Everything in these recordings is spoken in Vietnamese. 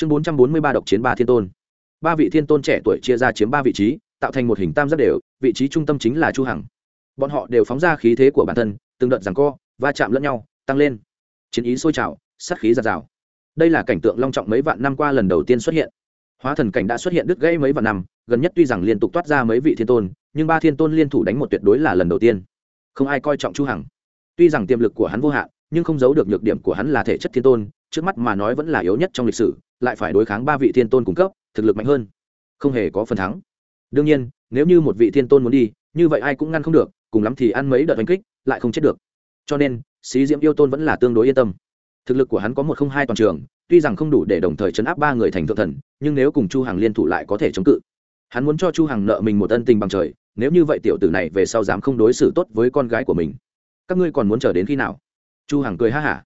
chương bốn trăm bốn mươi ba độc chiến ba thiên tôn. Ba vị thiên tôn trẻ tuổi chia ra chiếm ba vị trí, tạo thành một hình tam giác đều, vị trí trung tâm chính là chu hằng. Bọn họ đều phóng ra khí thế của bản thân, từng đợt giằng co, va chạm lẫn nhau, tăng lên. Chiến ý sôi trào, sát khí giạt rào. Đây là cảnh tượng long trọng mấy vạn năm qua lần đầu tiên xuất hiện. Hóa thần cảnh đã xuất hiện đứt gãy mấy vạn năm, gần nhất tuy rằng liên tục toát ra mấy vị thiên tôn, nhưng ba thiên tôn liên thủ đánh một tuyệt đối là lần đầu tiên. Không ai coi trọng chu hằng. Tuy rằng tiềm lực của hắn vô hạn, nhưng không giấu được nhược điểm của hắn là thể chất thiên tôn, trước mắt mà nói vẫn là yếu nhất trong lịch sử lại phải đối kháng ba vị thiên tôn cung cấp, thực lực mạnh hơn. Không hề có phần thắng. Đương nhiên, nếu như một vị thiên tôn muốn đi, như vậy ai cũng ngăn không được, cùng lắm thì ăn mấy đợt đánh kích, lại không chết được. Cho nên, xí diễm yêu tôn vẫn là tương đối yên tâm. Thực lực của hắn có một không hai toàn trường, tuy rằng không đủ để đồng thời chấn áp ba người thành thượng thần, nhưng nếu cùng chu hằng liên thủ lại có thể chống cự. Hắn muốn cho chu hằng nợ mình một ân tình bằng trời, nếu như vậy tiểu tử này về sau dám không đối xử tốt với con gái của mình. Các ngươi còn muốn chờ đến khi nào? Chu hằng cười ha hả.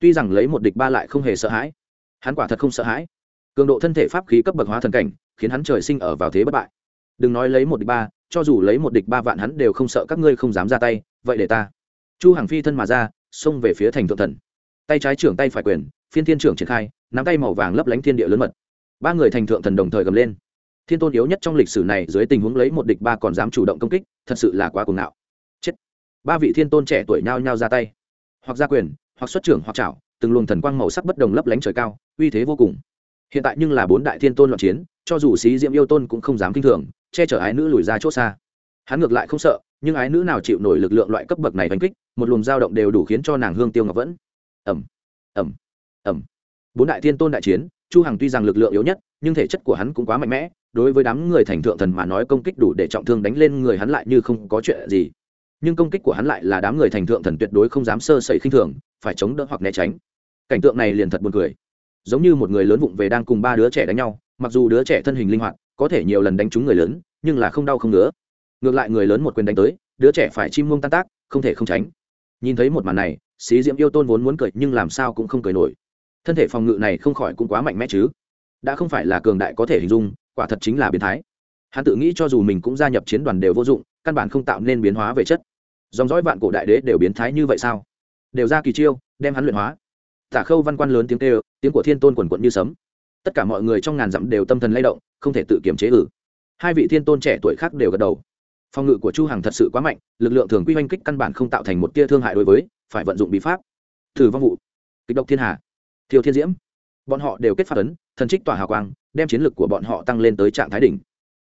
Tuy rằng lấy một địch ba lại không hề sợ hãi hắn quả thật không sợ hãi. Cường độ thân thể pháp khí cấp bậc hóa thần cảnh, khiến hắn trời sinh ở vào thế bất bại. Đừng nói lấy một địch ba, cho dù lấy một địch ba vạn hắn đều không sợ các ngươi không dám ra tay, vậy để ta. Chu hằng phi thân mà ra, xông về phía thành thượng thần. Tay trái trưởng tay phải quyền, phiên thiên trưởng triển khai, nắm tay màu vàng lấp lánh thiên địa lớn mật. Ba người thành thượng thần đồng thời gầm lên. Thiên tôn yếu nhất trong lịch sử này, dưới tình huống lấy một địch ba còn dám chủ động công kích, thật sự là quá cuồng ngạo. Chết. Ba vị thiên tôn trẻ tuổi nhao nhao ra tay. Hoặc ra quyền, hoặc xuất trưởng hoặc chảo từng luồng thần quang màu sắc bất đồng lấp lánh trời cao uy thế vô cùng. Hiện tại nhưng là bốn đại thiên tôn loạn chiến, cho dù xí diễm yêu tôn cũng không dám kinh thường, che chở ái nữ lùi ra chỗ xa. Hắn ngược lại không sợ, nhưng ái nữ nào chịu nổi lực lượng loại cấp bậc này đánh kích, một luồng dao động đều đủ khiến cho nàng hương tiêu ngọc vẫn. Ẩm ẩm ẩm bốn đại thiên tôn đại chiến, chu hằng tuy rằng lực lượng yếu nhất, nhưng thể chất của hắn cũng quá mạnh mẽ, đối với đám người thành thượng thần mà nói công kích đủ để trọng thương đánh lên người hắn lại như không có chuyện gì. Nhưng công kích của hắn lại là đám người thành thượng thần tuyệt đối không dám sơ sẩy khinh thường, phải chống đỡ hoặc né tránh. Cảnh tượng này liền thật buồn cười giống như một người lớn vụng về đang cùng ba đứa trẻ đánh nhau, mặc dù đứa trẻ thân hình linh hoạt, có thể nhiều lần đánh trúng người lớn, nhưng là không đau không ngứa. Ngược lại người lớn một quyền đánh tới, đứa trẻ phải chim mông tan tác, không thể không tránh. Nhìn thấy một màn này, xí diễm yêu tôn vốn muốn cười, nhưng làm sao cũng không cười nổi. Thân thể phòng ngự này không khỏi cũng quá mạnh mẽ chứ. Đã không phải là cường đại có thể hình dung, quả thật chính là biến thái. Hắn tự nghĩ cho dù mình cũng gia nhập chiến đoàn đều vô dụng, căn bản không tạo nên biến hóa về chất. Dòng dõi vạn cổ đại đế đều biến thái như vậy sao? Đều ra kỳ chiêu, đem hắn luyện hóa tả khâu văn quan lớn tiếng kêu, tiếng của thiên tôn quần quận như sấm. Tất cả mọi người trong ngàn dặm đều tâm thần lay động, không thể tự kiềm chế ử. Hai vị thiên tôn trẻ tuổi khác đều gật đầu. Phòng ngự của chu hằng thật sự quá mạnh, lực lượng thường quy hoanh kích căn bản không tạo thành một tia thương hại đối với, phải vận dụng bí pháp. Thử vong vụ. Kịch độc thiên hà thiêu thiên diễm. Bọn họ đều kết phát ấn, thần trích tỏa hào quang, đem chiến lực của bọn họ tăng lên tới trạng thái đỉnh.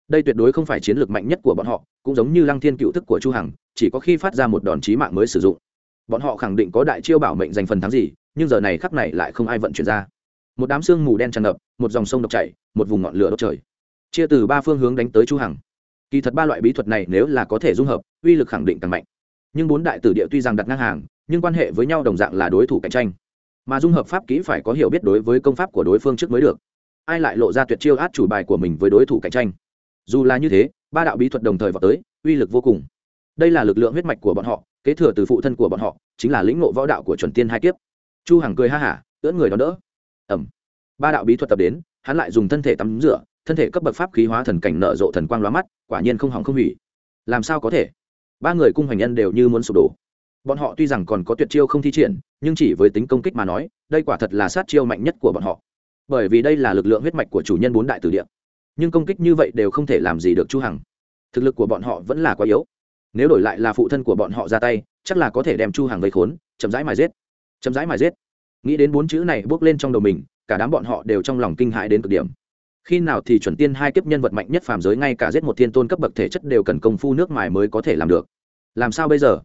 Đây tuyệt đối không phải chiến lược mạnh nhất của bọn họ, cũng giống như lăng thiên cựu thức của chu hằng, chỉ có khi phát ra một đòn chí mạng mới sử dụng. Bọn họ khẳng định có đại chiêu bảo mệnh giành phần thắng gì nhưng giờ này khắc này lại không ai vận chuyển ra. Một đám sương mù đen tràn ngập, một dòng sông độc chảy, một vùng ngọn lửa đốt trời. Chia từ ba phương hướng đánh tới chu hằng. Kỳ thật ba loại bí thuật này nếu là có thể dung hợp, uy lực khẳng định càng mạnh. Nhưng bốn đại tử địa tuy rằng đặt ngang hàng, nhưng quan hệ với nhau đồng dạng là đối thủ cạnh tranh. Mà dung hợp pháp kỹ phải có hiểu biết đối với công pháp của đối phương trước mới được. Ai lại lộ ra tuyệt chiêu át chủ bài của mình với đối thủ cạnh tranh? Dù là như thế, ba đạo bí thuật đồng thời vào tới, uy lực vô cùng. Đây là lực lượng huyết mạch của bọn họ, kế thừa từ phụ thân của bọn họ, chính là lĩnh ngộ võ đạo của chuẩn tiên hai kiếp chu hằng cười ha hả, ưỡn người đón đỡ. Ẩm. Ba đạo bí thuật tập đến, hắn lại dùng thân thể tắm rửa, thân thể cấp bậc pháp khí hóa thần cảnh nở rộ thần quang lóa mắt, quả nhiên không hỏng không hủy. Làm sao có thể? Ba người cung hoành nhân đều như muốn sụp đổ. Bọn họ tuy rằng còn có tuyệt chiêu không thi triển, nhưng chỉ với tính công kích mà nói, đây quả thật là sát chiêu mạnh nhất của bọn họ. Bởi vì đây là lực lượng huyết mạch của chủ nhân bốn đại tử địa. Nhưng công kích như vậy đều không thể làm gì được chu hằng. Thực lực của bọn họ vẫn là quá yếu. Nếu đổi lại là phụ thân của bọn họ ra tay, chắc là có thể đem chu hằng vây khốn, chậm rãi mài giết chấm rãi mài giết. Nghĩ đến bốn chữ này bước lên trong đầu mình, cả đám bọn họ đều trong lòng kinh hãi đến cực điểm. Khi nào thì chuẩn tiên hai kiếp nhân vật mạnh nhất phàm giới ngay cả giết một thiên tôn cấp bậc thể chất đều cần công phu nước mài mới có thể làm được. Làm sao bây giờ?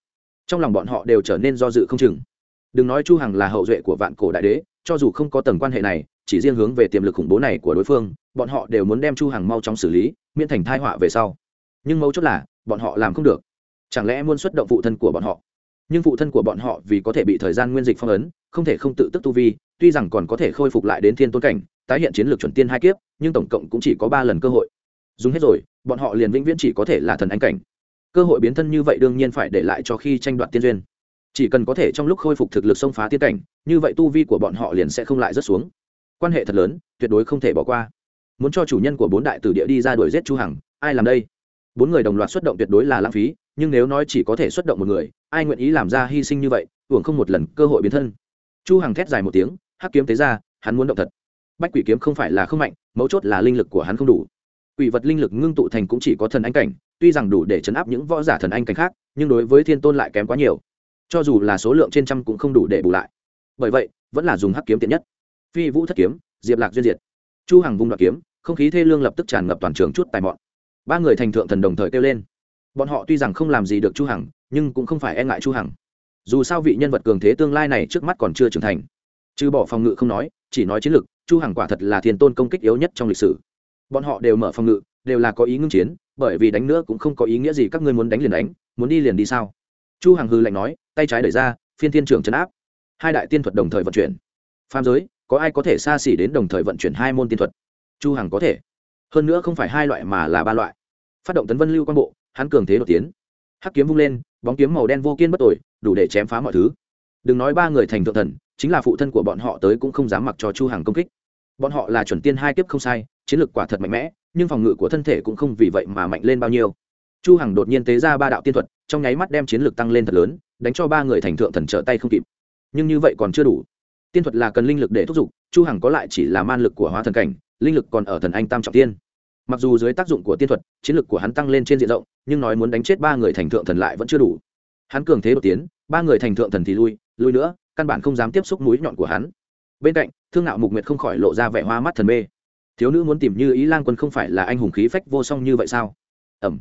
Trong lòng bọn họ đều trở nên do dự không chừng. Đừng nói chu hằng là hậu duệ của vạn cổ đại đế, cho dù không có tầng quan hệ này, chỉ riêng hướng về tiềm lực khủng bố này của đối phương, bọn họ đều muốn đem chu hằng mau chóng xử lý, miễn thành tai họa về sau. Nhưng mấu chốt là, bọn họ làm không được. Chẳng lẽ muốn xuất động phụ thân của bọn họ? Nhưng phụ thân của bọn họ vì có thể bị thời gian nguyên dịch phong ấn, không thể không tự tức tu vi, tuy rằng còn có thể khôi phục lại đến thiên tôn cảnh, tái hiện chiến lược chuẩn tiên hai kiếp, nhưng tổng cộng cũng chỉ có ba lần cơ hội. Dùng hết rồi, bọn họ liền vĩnh viễn chỉ có thể là thần anh cảnh. Cơ hội biến thân như vậy đương nhiên phải để lại cho khi tranh đoạt tiên duyên. Chỉ cần có thể trong lúc khôi phục thực lực xông phá tiên cảnh, như vậy tu vi của bọn họ liền sẽ không lại rớt xuống. Quan hệ thật lớn, tuyệt đối không thể bỏ qua. Muốn cho chủ nhân của bốn đại tử địa đi ra đuổi giết chu hằng, ai làm đây? Bốn người đồng loạt xuất động tuyệt đối là lãng phí, nhưng nếu nói chỉ có thể xuất động một người ai nguyện ý làm ra hy sinh như vậy, hưởng không một lần cơ hội biến thân. Chu hằng thét dài một tiếng, hắc kiếm tế ra, hắn muốn động thật. Bách quỷ kiếm không phải là không mạnh, mấu chốt là linh lực của hắn không đủ. Quỷ vật linh lực ngưng tụ thành cũng chỉ có thần anh cảnh, tuy rằng đủ để chấn áp những võ giả thần anh cảnh khác, nhưng đối với thiên tôn lại kém quá nhiều. Cho dù là số lượng trên trăm cũng không đủ để bù lại. Bởi vậy, vẫn là dùng hắc kiếm tiện nhất. Phi vũ thất kiếm, diệp lạc duyên diệt. Chu hằng vung đoạt kiếm, không khí thê lương lập tức tràn ngập toàn trường chút tài mọn. Ba người thành thượng thần đồng thời kêu lên. Bọn họ tuy rằng không làm gì được chu hằng nhưng cũng không phải e ngại chu hằng. Dù sao vị nhân vật cường thế tương lai này trước mắt còn chưa trưởng thành. Trừ bỏ phòng ngự không nói, chỉ nói chiến lược chu hằng quả thật là thiên tôn công kích yếu nhất trong lịch sử. Bọn họ đều mở phòng ngự, đều là có ý ngưng chiến, bởi vì đánh nữa cũng không có ý nghĩa gì các ngươi muốn đánh liền đánh, muốn đi liền đi sao? Chu hằng hư lạnh nói, tay trái đẩy ra, phiên thiên trưởng chấn áp. Hai đại tiên thuật đồng thời vận chuyển. Phàm giới, có ai có thể xa xỉ đến đồng thời vận chuyển hai môn tiên thuật? Chu hằng có thể. Hơn nữa không phải hai loại mà là ba loại. Phát động tấn vân lưu quan bộ, hắn cường thế đột tiến. Hắc kiếm vung lên bóng kiếm màu đen vô kiên bất tội, đủ để chém phá mọi thứ. Đừng nói ba người thành thượng thần, chính là phụ thân của bọn họ tới cũng không dám mặc cho chu hằng công kích. Bọn họ là chuẩn tiên hai kiếp không sai, chiến lược quả thật mạnh mẽ, nhưng phòng ngự của thân thể cũng không vì vậy mà mạnh lên bao nhiêu. Chu hằng đột nhiên tế ra ba đạo tiên thuật, trong nháy mắt đem chiến lược tăng lên thật lớn, đánh cho ba người thành thượng thần trở tay không kịp. Nhưng như vậy còn chưa đủ. Tiên thuật là cần linh lực để thúc giục, chu hằng có lại chỉ là man lực của hóa thần cảnh, linh lực còn ở thần anh tam trọng tiên mặc dù dưới tác dụng của tiên thuật, chiến lược của hắn tăng lên trên diện rộng, nhưng nói muốn đánh chết ba người thành thượng thần lại vẫn chưa đủ. Hắn cường thế đột tiến, ba người thành thượng thần thì lui lui nữa, căn bản không dám tiếp xúc mũi nhọn của hắn. Bên cạnh, thương nạo mục nguyệt không khỏi lộ ra vẻ hoa mắt thần mê. Thiếu nữ muốn tìm như ý lang quân không phải là anh hùng khí phách vô song như vậy sao? Ẩm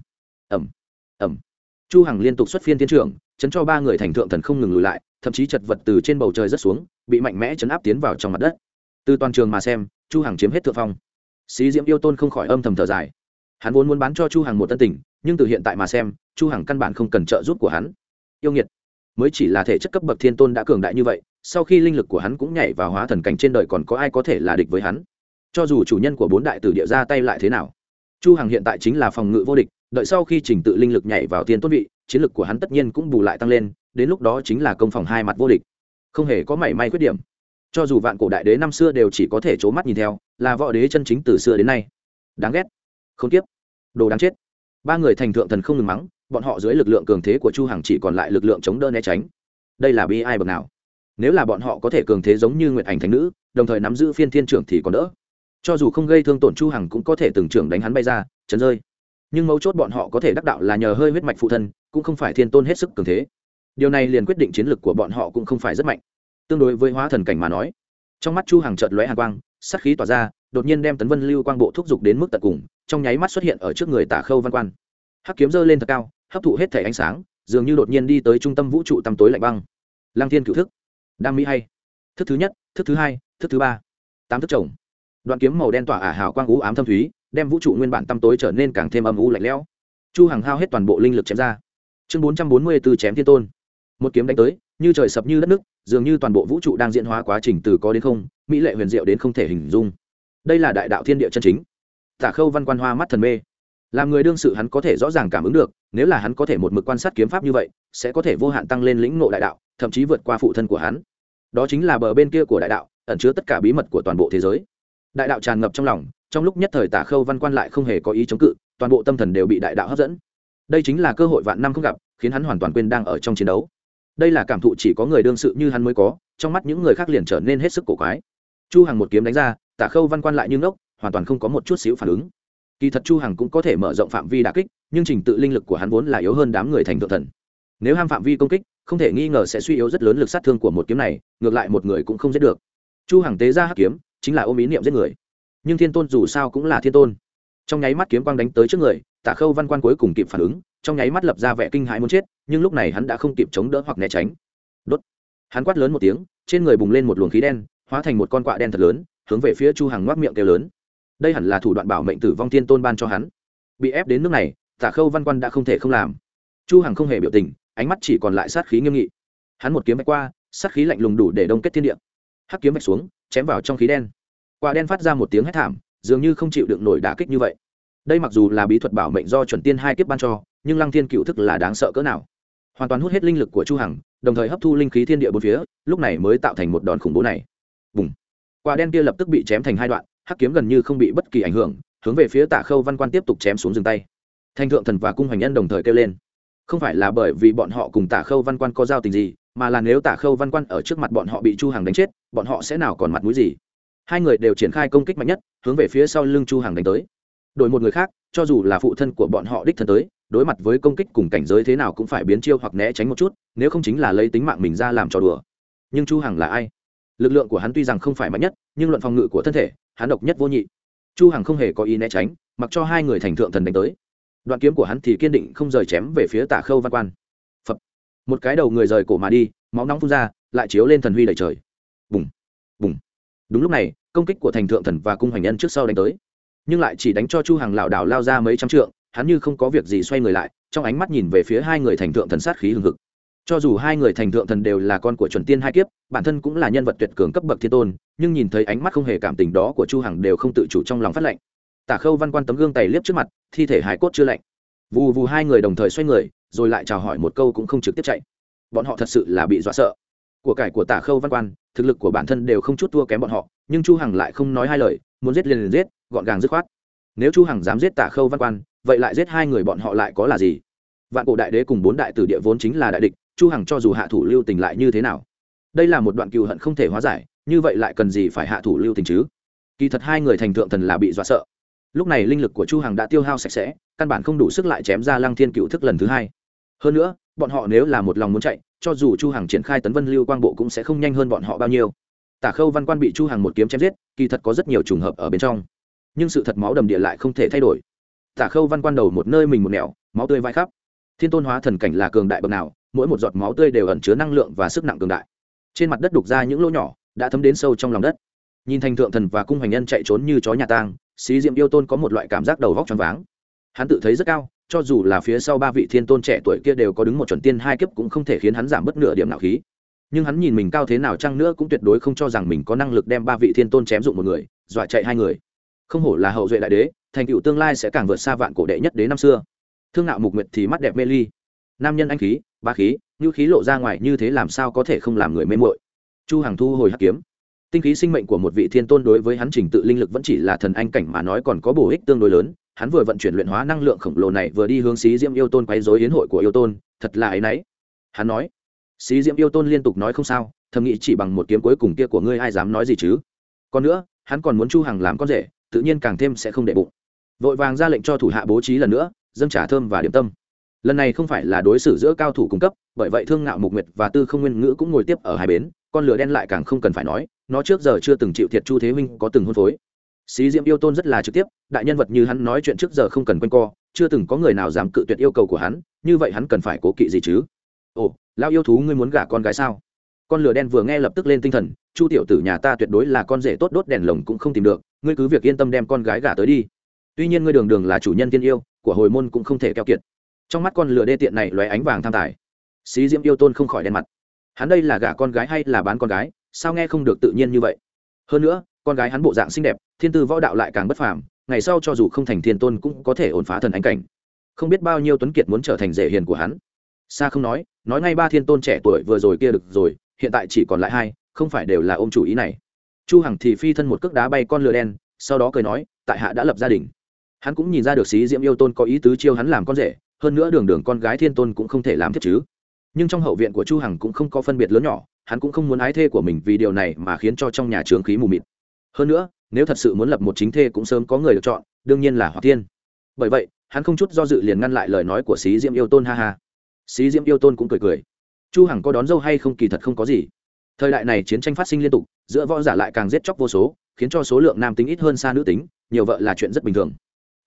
ẩm ẩm chu hằng liên tục xuất phiên tiến trưởng, chấn cho ba người thành thượng thần không ngừng lùi lại, thậm chí chật vật từ trên bầu trời rất xuống, bị mạnh mẽ chấn áp tiến vào trong mặt đất. Từ toàn trường mà xem, chu hằng chiếm hết thượng phong xí diễm yêu tôn không khỏi âm thầm thở dài. Hắn vốn muốn bán cho chu hằng một tân tình, nhưng từ hiện tại mà xem, chu hằng căn bản không cần trợ giúp của hắn. Yêu nghiệt. Mới chỉ là thể chất cấp bậc thiên tôn đã cường đại như vậy, sau khi linh lực của hắn cũng nhảy vào hóa thần cảnh trên đời còn có ai có thể là địch với hắn? Cho dù chủ nhân của bốn đại tử địa ra tay lại thế nào, chu hằng hiện tại chính là phòng ngự vô địch, đợi sau khi trình tự linh lực nhảy vào thiên tôn vị, chiến lực của hắn tất nhiên cũng bù lại tăng lên, đến lúc đó chính là công phòng hai mặt vô địch. Không hề có mảy may khuyết điểm cho dù vạn cổ đại đế năm xưa đều chỉ có thể c mắt nhìn theo, là võ đế chân chính từ xưa đến nay. Đáng ghét. Không tiếp đồ đáng chết. Ba người thành thượng thần không ngừng mắng, bọn họ dưới lực lượng cường thế của chu hằng chỉ còn lại lực lượng chống đỡ né tránh. Đây là bi ai bậc nào? Nếu là bọn họ có thể cường thế giống như nguyệt ảnh Thánh nữ, đồng thời nắm giữ phiên thiên trưởng thì còn đỡ. Cho dù không gây thương tổn chu hằng cũng có thể từng trưởng đánh hắn bay ra chấn rơi. Nhưng mấu chốt bọn họ có thể đắc đạo là nhờ hơi huyết mạch phụ thân, cũng không phải thiên tôn hết sức cường thế. Điều này liền quyết định chiến lực của bọn họ cũng không phải rất mạnh tương đối với hóa thần cảnh mà nói. Trong mắt chu hàng chợt lóe hàng quang, sát khí tỏa ra, đột nhiên đem tấn vân lưu quang bộ thúc giục đến mức tận cùng, trong nháy mắt xuất hiện ở trước người tả khâu văn quan. Hắc kiếm dơ lên thật cao, hấp thụ hết thể ánh sáng, dường như đột nhiên đi tới trung tâm vũ trụ tăm tối lạnh băng. Lang thiên cựu thức, đam mỹ hay. Thức thứ nhất, thức thứ hai, thức thứ ba. Tám thức chồng. Đoạn kiếm màu đen tỏa ả hào quang ú ám thâm thúy, đem vũ trụ nguyên bản tăm tối trở nên càng thêm âm u lạnh lẽo. Chu hàng hao hết toàn bộ linh lực chém ra. Chương bốn trăm bốn mươi b ố chém thiên tôn. Một kiếm đánh tới, như trời sập như đất nước dường như toàn bộ vũ trụ đang diễn hóa quá trình từ có đến không, mỹ lệ huyền diệu đến không thể hình dung. Đây là đại đạo thiên địa chân chính. Tả khâu văn quan hoa mắt thần mê. Làm người đương sự hắn có thể rõ ràng cảm ứng được, nếu là hắn có thể một mực quan sát kiếm pháp như vậy, sẽ có thể vô hạn tăng lên lĩnh ngộ đại đạo, thậm chí vượt qua phụ thân của hắn. Đó chính là bờ bên kia của đại đạo, ẩn chứa tất cả bí mật của toàn bộ thế giới. Đại đạo tràn ngập trong lòng, trong lúc nhất thời tả khâu văn quan lại không hề có ý chống cự, toàn bộ tâm thần đều bị đại đạo hấp dẫn. Đây chính là cơ hội vạn năm không gặp, khiến hắn hoàn toàn quên đang ở trong chiến đấu đây là cảm thụ chỉ có người đương sự như hắn mới có, trong mắt những người khác liền trở nên hết sức cổ quái. Chu hằng một kiếm đánh ra tả khâu văn quan lại như ngốc, hoàn toàn không có một chút xíu phản ứng. Kỳ thật chu hằng cũng có thể mở rộng phạm vi đả kích, nhưng trình tự linh lực của hắn vốn là yếu hơn đám người thành thượng thần. Nếu ham phạm vi công kích, không thể nghi ngờ sẽ suy yếu rất lớn lực sát thương của một kiếm này, ngược lại một người cũng không giết được. Chu hằng tế ra hắc kiếm, chính là ôm ý niệm giết người. Nhưng thiên tôn dù sao cũng là thiên tôn. Trong nháy mắt kiếm quang đánh tới trước người tả khâu văn quan cuối cùng kịp phản ứng, trong nháy mắt lập ra vẻ kinh hãi muốn chết nhưng lúc này hắn đã không kịp chống đỡ hoặc né tránh. Đốt. Hắn quát lớn một tiếng, trên người bùng lên một luồng khí đen, hóa thành một con quạ đen thật lớn, hướng về phía chu hằng ngoác miệng kêu lớn. Đây hẳn là thủ đoạn bảo mệnh tử vong thiên tôn ban cho hắn. Bị ép đến nước này, tả khâu văn quan đã không thể không làm. Chu hằng không hề biểu tình, ánh mắt chỉ còn lại sát khí nghiêm nghị. Hắn một kiếm vạch qua, sát khí lạnh lùng đủ để đông kết thiên địa. Hắc kiếm vạch xuống, chém vào trong khí đen. Quả đen phát ra một tiếng hét thảm, dường như không chịu đựng nổi đả kích như vậy. Đây mặc dù là bí thuật bảo mệnh do chuẩn tiên hai kiếp ban cho, nhưng lăng thiên cựu thức là đáng sợ cỡ nào hoàn toàn hút hết linh lực của chu hằng, đồng thời hấp thu linh khí thiên địa bốn phía, lúc này mới tạo thành một đòn khủng bố này. Bùng. Quả đen kia lập tức bị chém thành hai đoạn, hắc kiếm gần như không bị bất kỳ ảnh hưởng, hướng về phía tả khâu văn quan tiếp tục chém xuống dừng tay. Thanh thượng thần và cung hoành nhân đồng thời kêu lên. Không phải là bởi vì bọn họ cùng tả khâu văn quan có giao tình gì, mà là nếu tả khâu văn quan ở trước mặt bọn họ bị chu hằng đánh chết, bọn họ sẽ nào còn mặt mũi gì? Hai người đều triển khai công kích mạnh nhất, hướng về phía sau lưng chu hằng đánh tới. Đổi một người khác, cho dù là phụ thân của bọn họ đích thân tới đối mặt với công kích cùng cảnh giới thế nào cũng phải biến chiêu hoặc né tránh một chút, nếu không chính là lấy tính mạng mình ra làm trò đùa. Nhưng chu hằng là ai? Lực lượng của hắn tuy rằng không phải mạnh nhất, nhưng luận phòng ngự của thân thể, hắn độc nhất vô nhị. Chu hằng không hề có ý né tránh, mặc cho hai người thành thượng thần đánh tới. Đoạn kiếm của hắn thì kiên định không rời chém về phía tả khâu văn quan. Phập. một cái đầu người rời cổ mà đi, máu nóng phun ra, lại chiếu lên thần huy đầy trời. Bùng. Bùng. Đúng lúc này, công kích của thành thượng thần và cung hoành nhân trước sau đánh tới. Nhưng lại chỉ đánh cho chu hằng lảo đảo lao ra mấy trăm trượng hắn như không có việc gì xoay người lại, trong ánh mắt nhìn về phía hai người thành thượng thần sát khí hừng hực. Cho dù hai người thành thượng thần đều là con của chuẩn tiên hai kiếp, bản thân cũng là nhân vật tuyệt cường cấp bậc thiên tôn, nhưng nhìn thấy ánh mắt không hề cảm tình đó của chu hằng đều không tự chủ trong lòng phát lệnh. Tả khâu văn quan tấm gương tay liếc trước mặt, thi thể hải cốt chưa lạnh. Vù vù hai người đồng thời xoay người, rồi lại chào hỏi một câu cũng không trực tiếp chạy. Bọn họ thật sự là bị dọa sợ. Của cải của tả khâu văn quan, thực lực của bản thân đều không chút thua kém bọn họ, nhưng chu hằng lại không nói hai lời, muốn giết liền liền giết, gọn gàng dứt khoát nếu chu hằng dám giết tả khâu văn quan, vậy lại giết hai người bọn họ lại có là gì? Vạn cổ đại đế cùng bốn đại tử địa vốn chính là đại địch, chu hằng cho dù hạ thủ lưu tình lại như thế nào? Đây là một đoạn cừu hận không thể hóa giải, như vậy lại cần gì phải hạ thủ lưu tình chứ? Kỳ thật hai người thành thượng thần là bị dọa sợ. Lúc này linh lực của chu hằng đã tiêu hao sạch sẽ, căn bản không đủ sức lại chém ra lăng thiên cựu thức lần thứ hai. Hơn nữa, bọn họ nếu là một lòng muốn chạy, cho dù chu hằng triển khai tấn vân lưu quang bộ cũng sẽ không nhanh hơn bọn họ bao nhiêu. Tả khâu văn quan bị chu hằng một kiếm chém giết, kỳ thật có rất nhiều trùng hợp ở bên trong nhưng sự thật máu đầm địa lại không thể thay đổi. Tả khâu văn quan đầu một nơi mình một nẻo, máu tươi vai khắp. Thiên tôn hóa thần cảnh là cường đại bậc nào, mỗi một giọt máu tươi đều ẩn chứa năng lượng và sức nặng cường đại. Trên mặt đất đục ra những lỗ nhỏ, đã thấm đến sâu trong lòng đất. Nhìn thành thượng thần và cung hoành nhân chạy trốn như chó nhà tang, xí diệm yêu tôn có một loại cảm giác đầu vóc choáng váng. Hắn tự thấy rất cao, cho dù là phía sau ba vị thiên tôn trẻ tuổi kia đều có đứng một chuẩn tiên hai kiếp cũng không thể khiến hắn giảm bất nửa điểm nào khí. Nhưng hắn nhìn mình cao thế nào chăng nữa cũng tuyệt đối không cho rằng mình có năng lực đem ba vị thiên tôn chém dụng một người, dọa chạy hai người không hổ là hậu duệ đại đế, thành tựu tương lai sẽ càng vượt xa vạn cổ đệ nhất đế năm xưa. Thương nạo mục nguyệt thì mắt đẹp mê ly. Nam nhân anh khí, ba khí như khí lộ ra ngoài như thế làm sao có thể không làm người mê mội chu hằng thu hồi hắc kiếm. Tinh khí sinh mệnh của một vị thiên tôn đối với hắn trình tự linh lực vẫn chỉ là thần anh cảnh mà nói còn có bổ ích tương đối lớn. Hắn vừa vận chuyển luyện hóa năng lượng khổng lồ này vừa đi hướng xí diễm yêu tôn quấy rối hiến hội của yêu tôn, thật là ấy nấy hắn nói, xí diễm yêu tôn liên tục nói không sao, thầm nghĩ chỉ bằng một kiếm cuối cùng kia của ngươi ai dám nói gì chứ? Còn nữa, hắn còn muốn chu hằng làm con rể tự nhiên càng thêm sẽ không để bụng. Vội vàng ra lệnh cho thủ hạ bố trí lần nữa, dâng trả thơm và điểm tâm. Lần này không phải là đối xử giữa cao thủ cung cấp, bởi vậy thương ngạo mục nguyệt và tư không nguyên ngữ cũng ngồi tiếp ở hai bến. con lửa đen lại càng không cần phải nói, nó trước giờ chưa từng chịu thiệt chu thế huynh có từng hôn phối. Xí diễm yêu tôn rất là trực tiếp, đại nhân vật như hắn nói chuyện trước giờ không cần quanh co, chưa từng có người nào dám cự tuyệt yêu cầu của hắn, như vậy hắn cần phải cố kỵ gì chứ? Ồ lao yêu thú ngươi muốn gả con gái sao? Con lửa đen vừa nghe lập tức lên tinh thần, chu tiểu tử nhà ta tuyệt đối là con rể tốt, đốt đèn lồng cũng không tìm được ngươi cứ việc yên tâm đem con gái gả tới đi. Tuy nhiên ngươi đường đường là chủ nhân tiên yêu, của hồi môn cũng không thể keo kiệt. Trong mắt con lửa đê tiện này lóe ánh vàng tham tài. Xí diễm yêu tôn không khỏi đen mặt. Hắn đây là gả con gái hay là bán con gái, sao nghe không được tự nhiên như vậy? Hơn nữa, con gái hắn bộ dạng xinh đẹp, thiên tư võ đạo lại càng bất phàm, ngày sau cho dù không thành thiên tôn cũng có thể ổn phá thần ánh cảnh. Không biết bao nhiêu tuấn kiệt muốn trở thành rể hiền của hắn. Xa không nói nói ngay ba thiên tôn trẻ tuổi vừa rồi kia được rồi, hiện tại chỉ còn lại hai, không phải đều là ôm chủ ý này chu hằng thì phi thân một cước đá bay con lừa đen, sau đó cười nói, tại hạ đã lập gia đình. Hắn cũng nhìn ra được xí diễm yêu tôn có ý tứ chiêu hắn làm con rể, hơn nữa đường đường con gái thiên tôn cũng không thể làm thiết chứ. Nhưng trong hậu viện của chu hằng cũng không có phân biệt lớn nhỏ, hắn cũng không muốn ái thê của mình vì điều này mà khiến cho trong nhà trường khí mù mịt. Hơn nữa, nếu thật sự muốn lập một chính thê cũng sớm có người được chọn, đương nhiên là hoa tiên bởi vậy, hắn không chút do dự liền ngăn lại lời nói của xí diễm yêu tôn, ha ha. Xí diễm yêu tôn cũng cười cười. Chu hằng có đón dâu hay không kỳ thật không có gì thời đại này chiến tranh phát sinh liên tục, giữa võ giả lại càng giết chóc vô số, khiến cho số lượng nam tính ít hơn xa nữ tính, nhiều vợ là chuyện rất bình thường.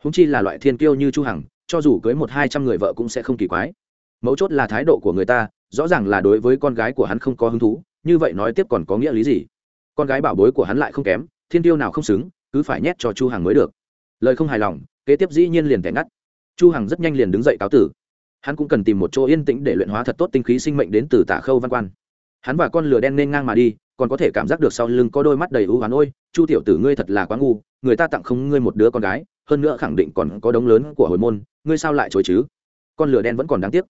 Húng chi là loại thiên kiêu như chu hằng, cho dù cưới một hai trăm người vợ cũng sẽ không kỳ quái. Mấu chốt là thái độ của người ta, rõ ràng là đối với con gái của hắn không có hứng thú, như vậy nói tiếp còn có nghĩa lý gì? Con gái bảo bối của hắn lại không kém, thiên tiêu nào không xứng, cứ phải nhét cho chu hằng mới được. Lời không hài lòng, kế tiếp dĩ nhiên liền kẻ ngắt. Chu hằng rất nhanh liền đứng dậy cáo tử. Hắn cũng cần tìm một chỗ yên tĩnh để luyện hóa thật tốt tinh khí sinh mệnh đến từ tả khâu văn quan hắn và con lửa đen nên ngang mà đi, còn có thể cảm giác được sau lưng có đôi mắt đầy ưu hoán, ôi, chu tiểu tử ngươi thật là quá ngu, người ta tặng không ngươi một đứa con gái, hơn nữa khẳng định còn có đống lớn của hồi môn, ngươi sao lại chối chứ? Con lửa đen vẫn còn đáng tiếc.